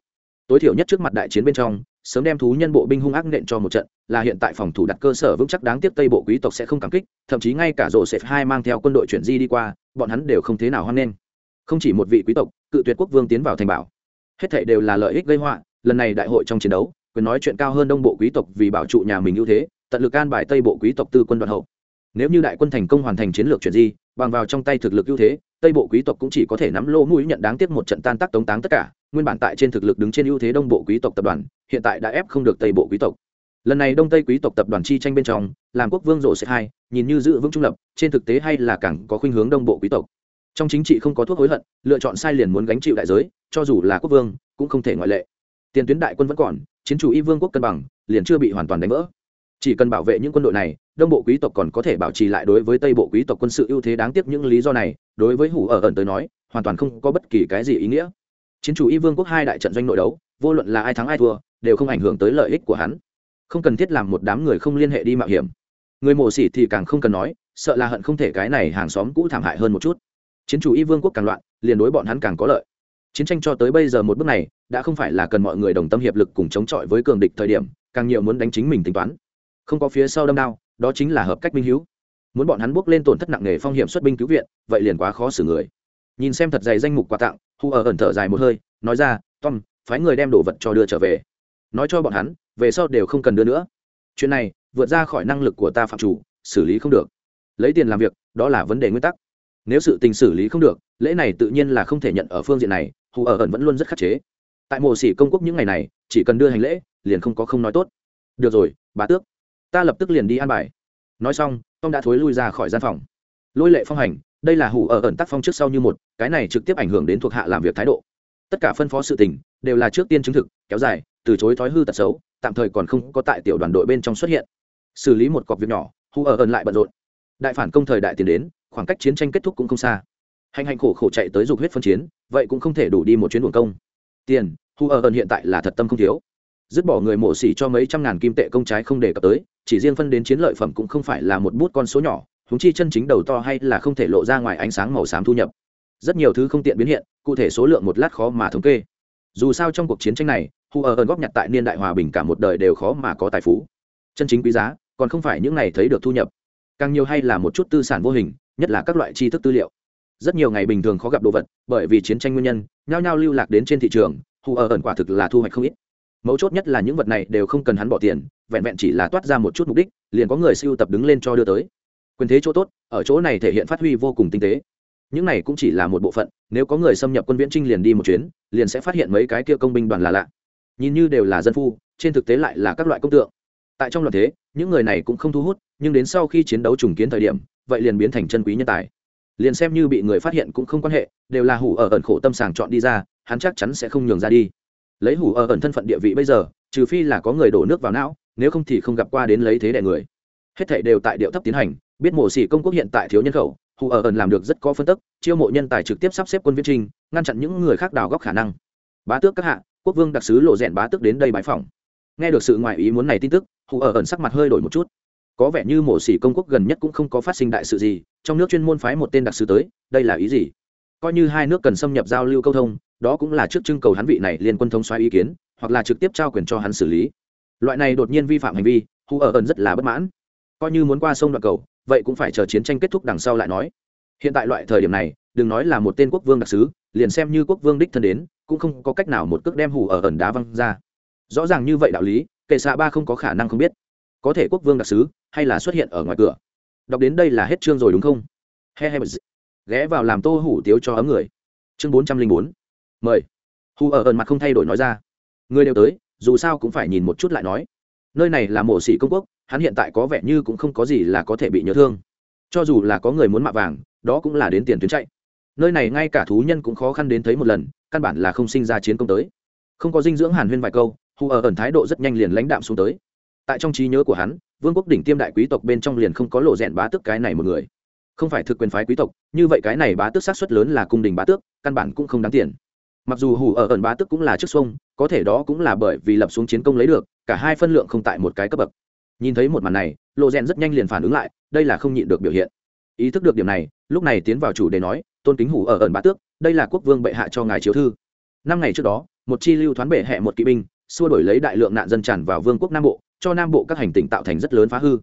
Tối thiểu nhất trước mặt đại chiến bên trong sớm đem thú nhân bộ binh hung ác nện cho một trận, là hiện tại phòng thủ đặt cơ sở vững chắc đáng tiếc tây bộ quý tộc sẽ không cảm kích, thậm chí ngay cả joseph hai mang theo quân đội chuyển di đi qua, bọn hắn đều không thế nào hoan nghênh. Không chỉ một vị quý tộc, cự tuyệt quốc vương tiến vào thành bảo. Hết thảy đều là lợi ích gây họa, lần này đại hội trong chiến đấu, quyền nói chuyện cao hơn đông bộ quý tộc vì bảo trụ nhà mình ưu thế, tận lực can bài tây bộ quý tộc tư quân đoàn hậu. Nếu như đại quân thành công hoàn thành chiến lược chuyển di, bằng vào trong tay thực lực ưu thế, tây bộ quý tộc cũng chỉ có thể nắm lô mũi nhận đáng tiếc một trận tan tác tống táng tất cả nguyên bản tại trên thực lực đứng trên ưu thế đông bộ quý tộc tập đoàn, hiện tại đã ép không được tây bộ quý tộc. Lần này đông tây quý tộc tập đoàn chi tranh bên trong, làm quốc vương rộ sẽ hai, nhìn như giữ vững trung lập, trên thực tế hay là càng có khuynh hướng đông bộ quý tộc. Trong chính trị không có thuốc hối hận, lựa chọn sai liền muốn gánh chịu đại giới, cho dù là quốc vương, cũng không thể ngoại lệ. Tiền tuyến đại quân vẫn còn, chiến chủ y vương quốc cân bằng, liền chưa bị hoàn toàn đánh vỡ. Chỉ cần bảo vệ những quân đội này, đông bộ quý tộc còn có thể bảo trì lại đối với tây bộ quý tộc quân sự ưu thế đáng tiếc những lý do này, đối với hủ ở ẩn tới nói, hoàn toàn không có bất kỳ cái gì ý nghĩa chiến chủ y vương quốc hai đại trận doanh nội đấu, vô luận là ai thắng ai thua, đều không ảnh hưởng tới lợi ích của hắn. Không cần thiết làm một đám người không liên hệ đi mạo hiểm. Người mổ xỉ thì càng không cần nói, sợ là hận không thể cái này hàng xóm cũ thảm hại hơn một chút. Chiến chủ y vương quốc càng loạn, liền đối bọn hắn càng có lợi. Chiến tranh cho tới bây giờ một bước này, đã không phải là cần mọi người đồng tâm hiệp lực cùng chống chọi với cường địch thời điểm, càng nhiều muốn đánh chính mình tính toán. Không có phía sau đâm đao, đó chính là hợp cách minh hữu. Muốn bọn hắn bước lên tổn thất nặng nề phong hiểm xuất binh cứu viện, vậy liền quá khó xử người nhìn xem thật dày danh mục quà tặng Hù ở ẩn thở dài một hơi, nói ra, tom, phái người đem đồ vật cho đưa trở về. Nói cho bọn hắn, về sau đều không cần đưa nữa. Chuyện này, vượt ra khỏi năng lực của ta phạm chủ, xử lý không được. Lấy tiền làm việc, đó là vấn đề nguyên tắc. Nếu sự tình xử lý không được, lễ này tự nhiên là không thể nhận ở phương diện này hù ở ẩn vẫn luôn rất khắc chế. Tại mộ sĩ công quốc những ngày này, chỉ cần đưa hành lễ, liền không có không nói tốt. Được rồi bà tước. Ta lập tức liền đi an bài. Nói xong, tom đã thối lui ra khỏi gian phòng. Lôi lệ phong hành đây là hủ ở ẩn tác phong trước sau như một, cái này trực tiếp ảnh hưởng đến thuộc hạ làm việc thái độ. Tất cả phân phó sự tình đều là trước tiên chứng thực, kéo dài, từ chối thói hư tật xấu, tạm thời còn không có tại tiểu đoàn đội bên trong xuất hiện. Xử lý một cọc việc nhỏ, hủ ở ẩn lại bận rộn. Đại phản công thời đại tiền đến, khoảng cách chiến tranh kết thúc cũng không xa. Hành hành khổ khổ chạy tới dục huyết phân chiến, vậy cũng không thể đủ đi một chuyến buồng công. Tiền, hủ ở ẩn hiện tại là thật tâm không thiếu. Dứt bỏ người mổ xỉ cho mấy trăm ngàn kim tệ công trái không đề cập tới, chỉ riêng phân đến chiến lợi phẩm cũng không phải là một bút con số nhỏ húng chi chân chính đầu to hay là không thể lộ ra ngoài ánh sáng màu xám thu nhập. Rất nhiều thứ không tiện biến hiện, cụ thể số lượng một lát khó mà thống kê. Dù sao trong cuộc chiến tranh này, hu ở ơn góp nhặt tại niên đại hòa bình cả một đời đều khó mà có tài phú. Chân chính quý giá, còn không phải những này thấy được thu nhập. Càng nhiều hay là một chút tư sản vô hình, nhất là các loại tri thức tư liệu. Rất nhiều ngày bình thường khó gặp đồ vật, bởi vì chiến tranh nguyên nhân, nhao nhao lưu lạc đến trên thị trường hù ở ẩn quả thực là thu hoạch không ít. Mấu chốt nhất là những vật này đều không cần hắn bỏ tiền, vẹn vẹn chỉ là toát ra một chút mục đích, liền có người siêu tập đứng lên cho đưa tới quyền thế chỗ tốt, ở chỗ này thể hiện phát huy vô cùng tinh tế. Những này cũng chỉ là một bộ phận, nếu có người xâm nhập quân viễn trinh liền đi một chuyến, liền sẽ phát hiện mấy cái kia công binh đoàn là lạ. Nhìn như đều là dân phu, trên thực tế lại là các loại công tượng. Tại trong loạt thế, những người này cũng không thu hút, nhưng đến sau khi chiến đấu trùng kiến thời điểm, vậy liền biến thành chân quý nhân tài. Liền xem như bị người phát hiện cũng không quan hệ, đều là hủ ở ẩn khổ tâm sàng chọn đi ra, hắn chắc chắn sẽ không nhường ra đi. Lấy hủ ở ẩn thân phận địa vị bây giờ, trừ phi là có người đổ nước vào não, nếu không thì không gặp qua đến lấy thế đẻ người. Hết thảy đều tại điệu thấp tiến hành biết mổ xỉ công quốc hiện tại thiếu nhân khẩu hủ ở ẩn làm được rất có phân tức, chiêu mộ nhân tài trực tiếp sắp xếp quân viết trinh ngăn chặn những người khác đào góc khả năng. Bá tước các hạ, quốc vương đặc sứ lộ rèn bá tước đến đây bãi phòng nghe được sự ngoại ý muốn này tin tức hủ ở ẩn sắc mặt hơi đổi một chút. Có vẻ như mổ xỉ công quốc gần nhất cũng không có phát sinh đại sự gì, trong nước chuyên môn phái một tên đặc sứ tới, đây là ý gì? Coi như hai nước cần xâm nhập giao lưu câu thông, đó cũng là trước trưng cầu hắn vị này liên quân thông xoáy ý kiến, hoặc là trực tiếp trao quyền cho hắn xử lý. Loại này đột nhiên vi phạm hành vi, hù ở ẩn rất là bất mãn. Coi như muốn qua sông đoạn cầu vậy cũng phải chờ chiến tranh kết thúc đằng sau lại nói. Hiện tại loại thời điểm này, đừng nói là một tên quốc vương đặc sứ, liền xem như quốc vương đích thân đến, cũng không có cách nào một cước đem hủ ở ẩn đá văng ra. Rõ ràng như vậy đạo lý, kệ xạ ba không có khả năng không biết. Có thể quốc vương đặc sứ, hay là xuất hiện ở ngoài cửa. Đọc đến đây là hết chương rồi đúng không? He he ghé vào làm tô hủ tiếu cho ấm người. Chương bốn trăm linh bốn. Mời. Hù ở ẩn mặt không thay đổi nói ra. Người đều tới, dù sao cũng phải nhìn một chút lại nói. Nơi này là mổ xỉ công quốc hắn hiện tại có vẻ như cũng không có gì là có thể bị nhớ thương. Cho dù là có người muốn mạ vàng, đó cũng là đến tiền tuyến chạy. Nơi này ngay cả thú nhân cũng khó khăn đến thấy một lần, căn bản là không sinh ra chiến công tới. Không có dinh dưỡng hàn huyên vài câu, hù ở ẩn thái độ rất nhanh liền lãnh đạm xuống tới. Tại trong trí nhớ của hắn, vương quốc đỉnh tiêm đại quý tộc bên trong liền không có lộ rèn bá tước cái này một người. Không phải thực quyền phái quý tộc, như vậy cái này bá tước sát xuất lớn là cung đình bá tước, căn bản cũng không đáng tiền. Mặc dù hủ ở ẩn bá tước cũng là chức xuông có thể đó cũng là bởi vì lập xuống chiến công lấy được, cả hai phân lượng không tại một cái cấp bậc nhìn thấy một màn này lộ rèn rất nhanh liền phản ứng lại, đây là không nhịn được biểu hiện. Ý thức được điểm này, lúc này tiến vào chủ đề nói, tôn kính hủ ở ẩn bá tước, đây là quốc vương bệ hạ cho ngài chiếu thư. Năm ngày trước đó, một chi lưu thoán bệ hẹ một kỵ binh, xua đổi lấy đại lượng nạn dân tràn vào vương quốc nam bộ, cho nam bộ các hành tỉnh tạo thành rất lớn phá hư.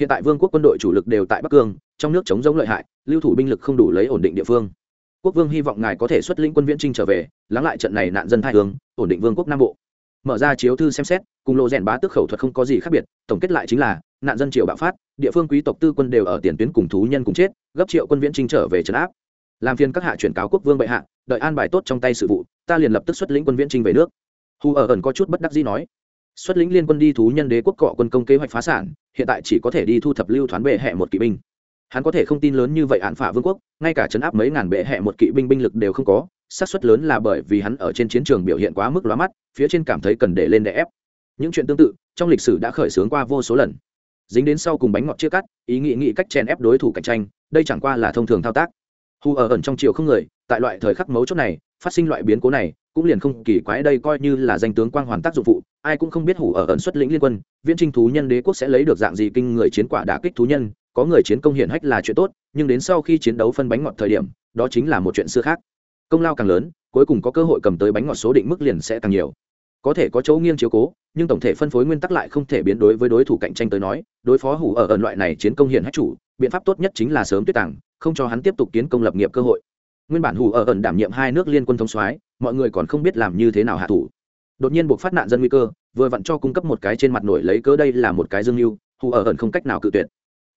Hiện tại vương quốc quân đội chủ lực đều tại bắc cương, trong nước chống giống lợi hại, lưu thủ binh lực không đủ lấy ổn định địa phương. Quốc vương hy vọng ngài có thể xuất lĩnh quân viễn trinh trở về, lắng lại trận này nạn dân thai hướng ổn định vương quốc nam bộ mở ra chiếu thư xem xét, cùng lộ rèn bá tước khẩu thuật không có gì khác biệt, tổng kết lại chính là, nạn dân triều bạo phát, địa phương quý tộc tư quân đều ở tiền tuyến cùng thú nhân cùng chết, gấp triệu quân viễn trinh trở về trấn áp. Làm phiên các hạ chuyển cáo quốc vương bệ hạ, đợi an bài tốt trong tay sự vụ, ta liền lập tức xuất lĩnh quân viễn trinh về nước. Hù ở ẩn có chút bất đắc dĩ nói. Xuất lĩnh liên quân đi thú nhân đế quốc cọ quân công kế hoạch phá sản, hiện tại chỉ có thể đi thu thập lưu thoán bệ hẹ một kỵ binh. Hắn có thể không tin lớn như vậy án phả vương quốc, ngay cả chấn áp mấy ngàn bệ hẹ một kỵ binh binh lực đều không có xác suất lớn là bởi vì hắn ở trên chiến trường biểu hiện quá mức lóa mắt, phía trên cảm thấy cần để lên để ép. Những chuyện tương tự, trong lịch sử đã khởi xướng qua vô số lần. Dính đến sau cùng bánh ngọt chia cắt, ý nghĩ nghĩ cách chèn ép đối thủ cạnh tranh, đây chẳng qua là thông thường thao tác. Hù ở ẩn trong chiều không người, tại loại thời khắc mấu chốt này, phát sinh loại biến cố này, cũng liền không kỳ quái đây coi như là danh tướng quang hoàn tác dụng phụ, ai cũng không biết hủ ở ẩn xuất lĩnh liên quân, viễn trinh thú nhân đế quốc sẽ lấy được dạng gì kinh người chiến quả đả kích thú nhân, có người chiến công hiển hách là chuyện tốt, nhưng đến sau khi chiến đấu phân bánh ngọt thời điểm, đó chính là một chuyện xưa khác công lao càng lớn, cuối cùng có cơ hội cầm tới bánh ngọt số định mức liền sẽ càng nhiều. Có thể có chỗ nghiêng chiếu cố, nhưng tổng thể phân phối nguyên tắc lại không thể biến đối với đối thủ cạnh tranh tới nói, đối phó hủ ở ẩn loại này chiến công hiển hách chủ, biện pháp tốt nhất chính là sớm tuyết tàng, không cho hắn tiếp tục kiến công lập nghiệp cơ hội. Nguyên bản hủ ở ẩn đảm nhiệm hai nước liên quân thống soái, mọi người còn không biết làm như thế nào hạ thủ. Đột nhiên buộc phát nạn dân nguy cơ, vừa vặn cho cung cấp một cái trên mặt nổi lấy cớ đây là một cái dương mưu, hủ ở ẩn không cách nào cự tuyệt.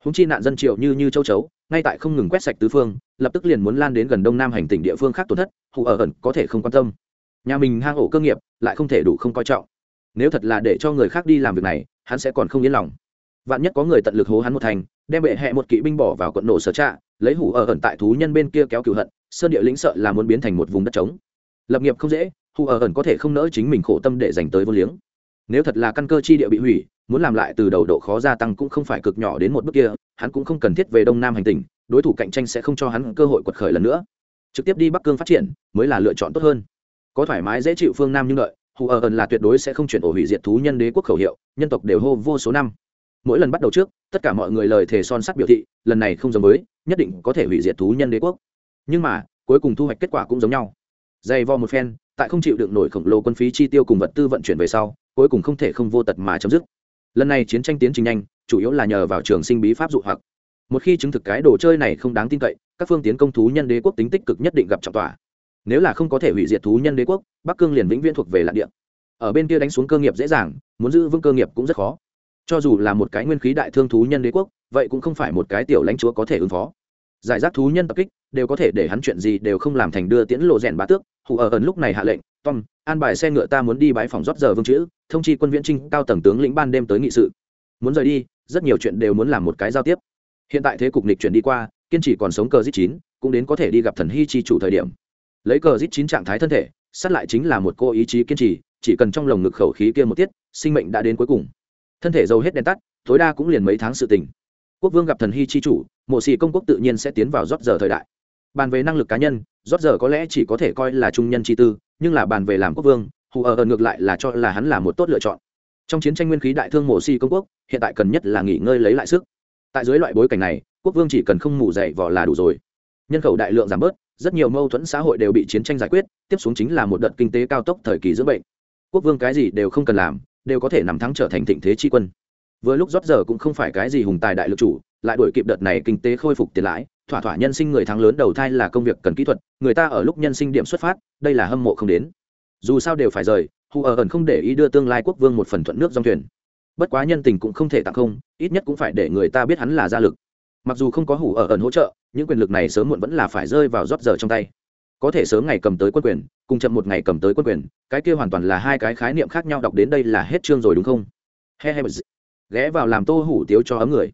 Húng chi nạn dân triệu như như châu chấu ngay tại không ngừng quét sạch tứ phương, lập tức liền muốn lan đến gần đông nam hành tỉnh địa phương khác tổn thất hủ ở ẩn có thể không quan tâm. Nhà mình hang ổ cơ nghiệp lại không thể đủ không coi trọng. Nếu thật là để cho người khác đi làm việc này, hắn sẽ còn không yên lòng. Vạn nhất có người tận lực hố hắn một thành, đem bệ hẹ một kỵ binh bỏ vào quận nổ sở trạ, lấy hủ ở ẩn tại thú nhân bên kia kéo cựu hận, sơn địa lĩnh sợ là muốn biến thành một vùng đất trống. Lập nghiệp không dễ hủ ở ẩn có thể không nỡ chính mình khổ tâm để dành tới vô liếng. Nếu thật là căn cơ chi địa bị hủy muốn làm lại từ đầu độ khó gia tăng cũng không phải cực nhỏ đến một bước kia, hắn cũng không cần thiết về đông nam hành tinh đối thủ cạnh tranh sẽ không cho hắn cơ hội quật khởi lần nữa. Trực tiếp đi bắc cương phát triển, mới là lựa chọn tốt hơn. Có thoải mái dễ chịu phương nam như lợi hù ở ẩn là tuyệt đối sẽ không chuyển ổ hủy diệt thú nhân đế quốc khẩu hiệu, nhân tộc đều hô vô số năm. Mỗi lần bắt đầu trước, tất cả mọi người lời thề son sắt biểu thị, lần này không giống mới nhất định có thể hủy diệt thú nhân đế quốc. Nhưng mà, cuối cùng thu hoạch kết quả cũng giống nhau. Dày vò một phen, tại không chịu đựng nổi khổng lồ quân phí chi tiêu cùng vật tư vận chuyển về sau, cuối cùng không thể không vô tật mà chấm dứt lần này chiến tranh tiến trình nhanh, chủ yếu là nhờ vào trường sinh bí pháp dụ hoặc. Một khi chứng thực cái đồ chơi này không đáng tin cậy, các phương tiến công thú nhân đế quốc tính tích cực nhất định gặp trọng tỏa. Nếu là không có thể hủy diệt thú nhân đế quốc, bắc cương liền vĩnh viễn thuộc về lạc địa. Ở bên kia đánh xuống cơ nghiệp dễ dàng, muốn giữ vững cơ nghiệp cũng rất khó. Cho dù là một cái nguyên khí đại thương thú nhân đế quốc, vậy cũng không phải một cái tiểu lãnh chúa có thể ứng phó. Giải rác thú nhân tập kích, đều có thể để hắn chuyện gì đều không làm thành đưa tiễn lộ rèn bá tước. Hụ ở ẩn lúc này hạ lệnh, tom, an bài xe ngựa ta muốn đi bãi phòng rót giờ vương chữ thông chi quân viễn trinh cao tầng tướng lĩnh ban đêm tới nghị sự. Muốn rời đi, rất nhiều chuyện đều muốn làm một cái giao tiếp. Hiện tại thế cục nịch chuyển đi qua, kiên trì còn sống cờ dít chín, cũng đến có thể đi gặp thần hy chi chủ thời điểm. Lấy cờ dít chín trạng thái thân thể, sát lại chính là một cô ý chí kiên trì, chỉ cần trong lồng ngực khẩu khí kia một tiết, sinh mệnh đã đến cuối cùng. Thân thể dầu hết đèn tắt, tối đa cũng liền mấy tháng sự tình. Quốc vương gặp thần hy chi chủ, mộ sĩ công quốc tự nhiên sẽ tiến vào rót giờ thời đại. Bàn về năng lực cá nhân, rót giờ có lẽ chỉ có thể coi là trung nhân chi tư, nhưng là bàn về làm quốc vương hù ở ngược lại là cho là hắn là một tốt lựa chọn. Trong chiến tranh nguyên khí đại thương mộ si công quốc, hiện tại cần nhất là nghỉ ngơi lấy lại sức. Tại dưới loại bối cảnh này, quốc vương chỉ cần không mù dậy vỏ là đủ rồi. Nhân khẩu đại lượng giảm bớt, rất nhiều mâu thuẫn xã hội đều bị chiến tranh giải quyết, tiếp xuống chính là một đợt kinh tế cao tốc thời kỳ dưỡng bệnh. Quốc vương cái gì đều không cần làm, đều có thể nằm thắng trở thành thịnh thế chi quân. Vừa lúc rót giờ cũng không phải cái gì hùng tài đại lực chủ, lại đuổi kịp đợt này kinh tế khôi phục tiền lãi, thỏa thỏa nhân sinh người thắng lớn đầu thai là công việc cần kỹ thuật, người ta ở lúc nhân sinh điểm xuất phát, đây là hâm mộ không đến dù sao đều phải rời hù ở ẩn không để ý đưa tương lai quốc vương một phần thuận nước dòng thuyền. Bất quá nhân tình cũng không thể tặng không, ít nhất cũng phải để người ta biết hắn là gia lực. Mặc dù không có hủ ở ẩn hỗ trợ, những quyền lực này sớm muộn vẫn là phải rơi vào rót giờ trong tay. Có thể sớm ngày cầm tới quân quyền, cùng chậm một ngày cầm tới quân quyền, cái kia hoàn toàn là hai cái khái niệm khác nhau, đọc đến đây là hết chương rồi đúng không? He he ghé vào làm tô hủ tiếu cho ấm người.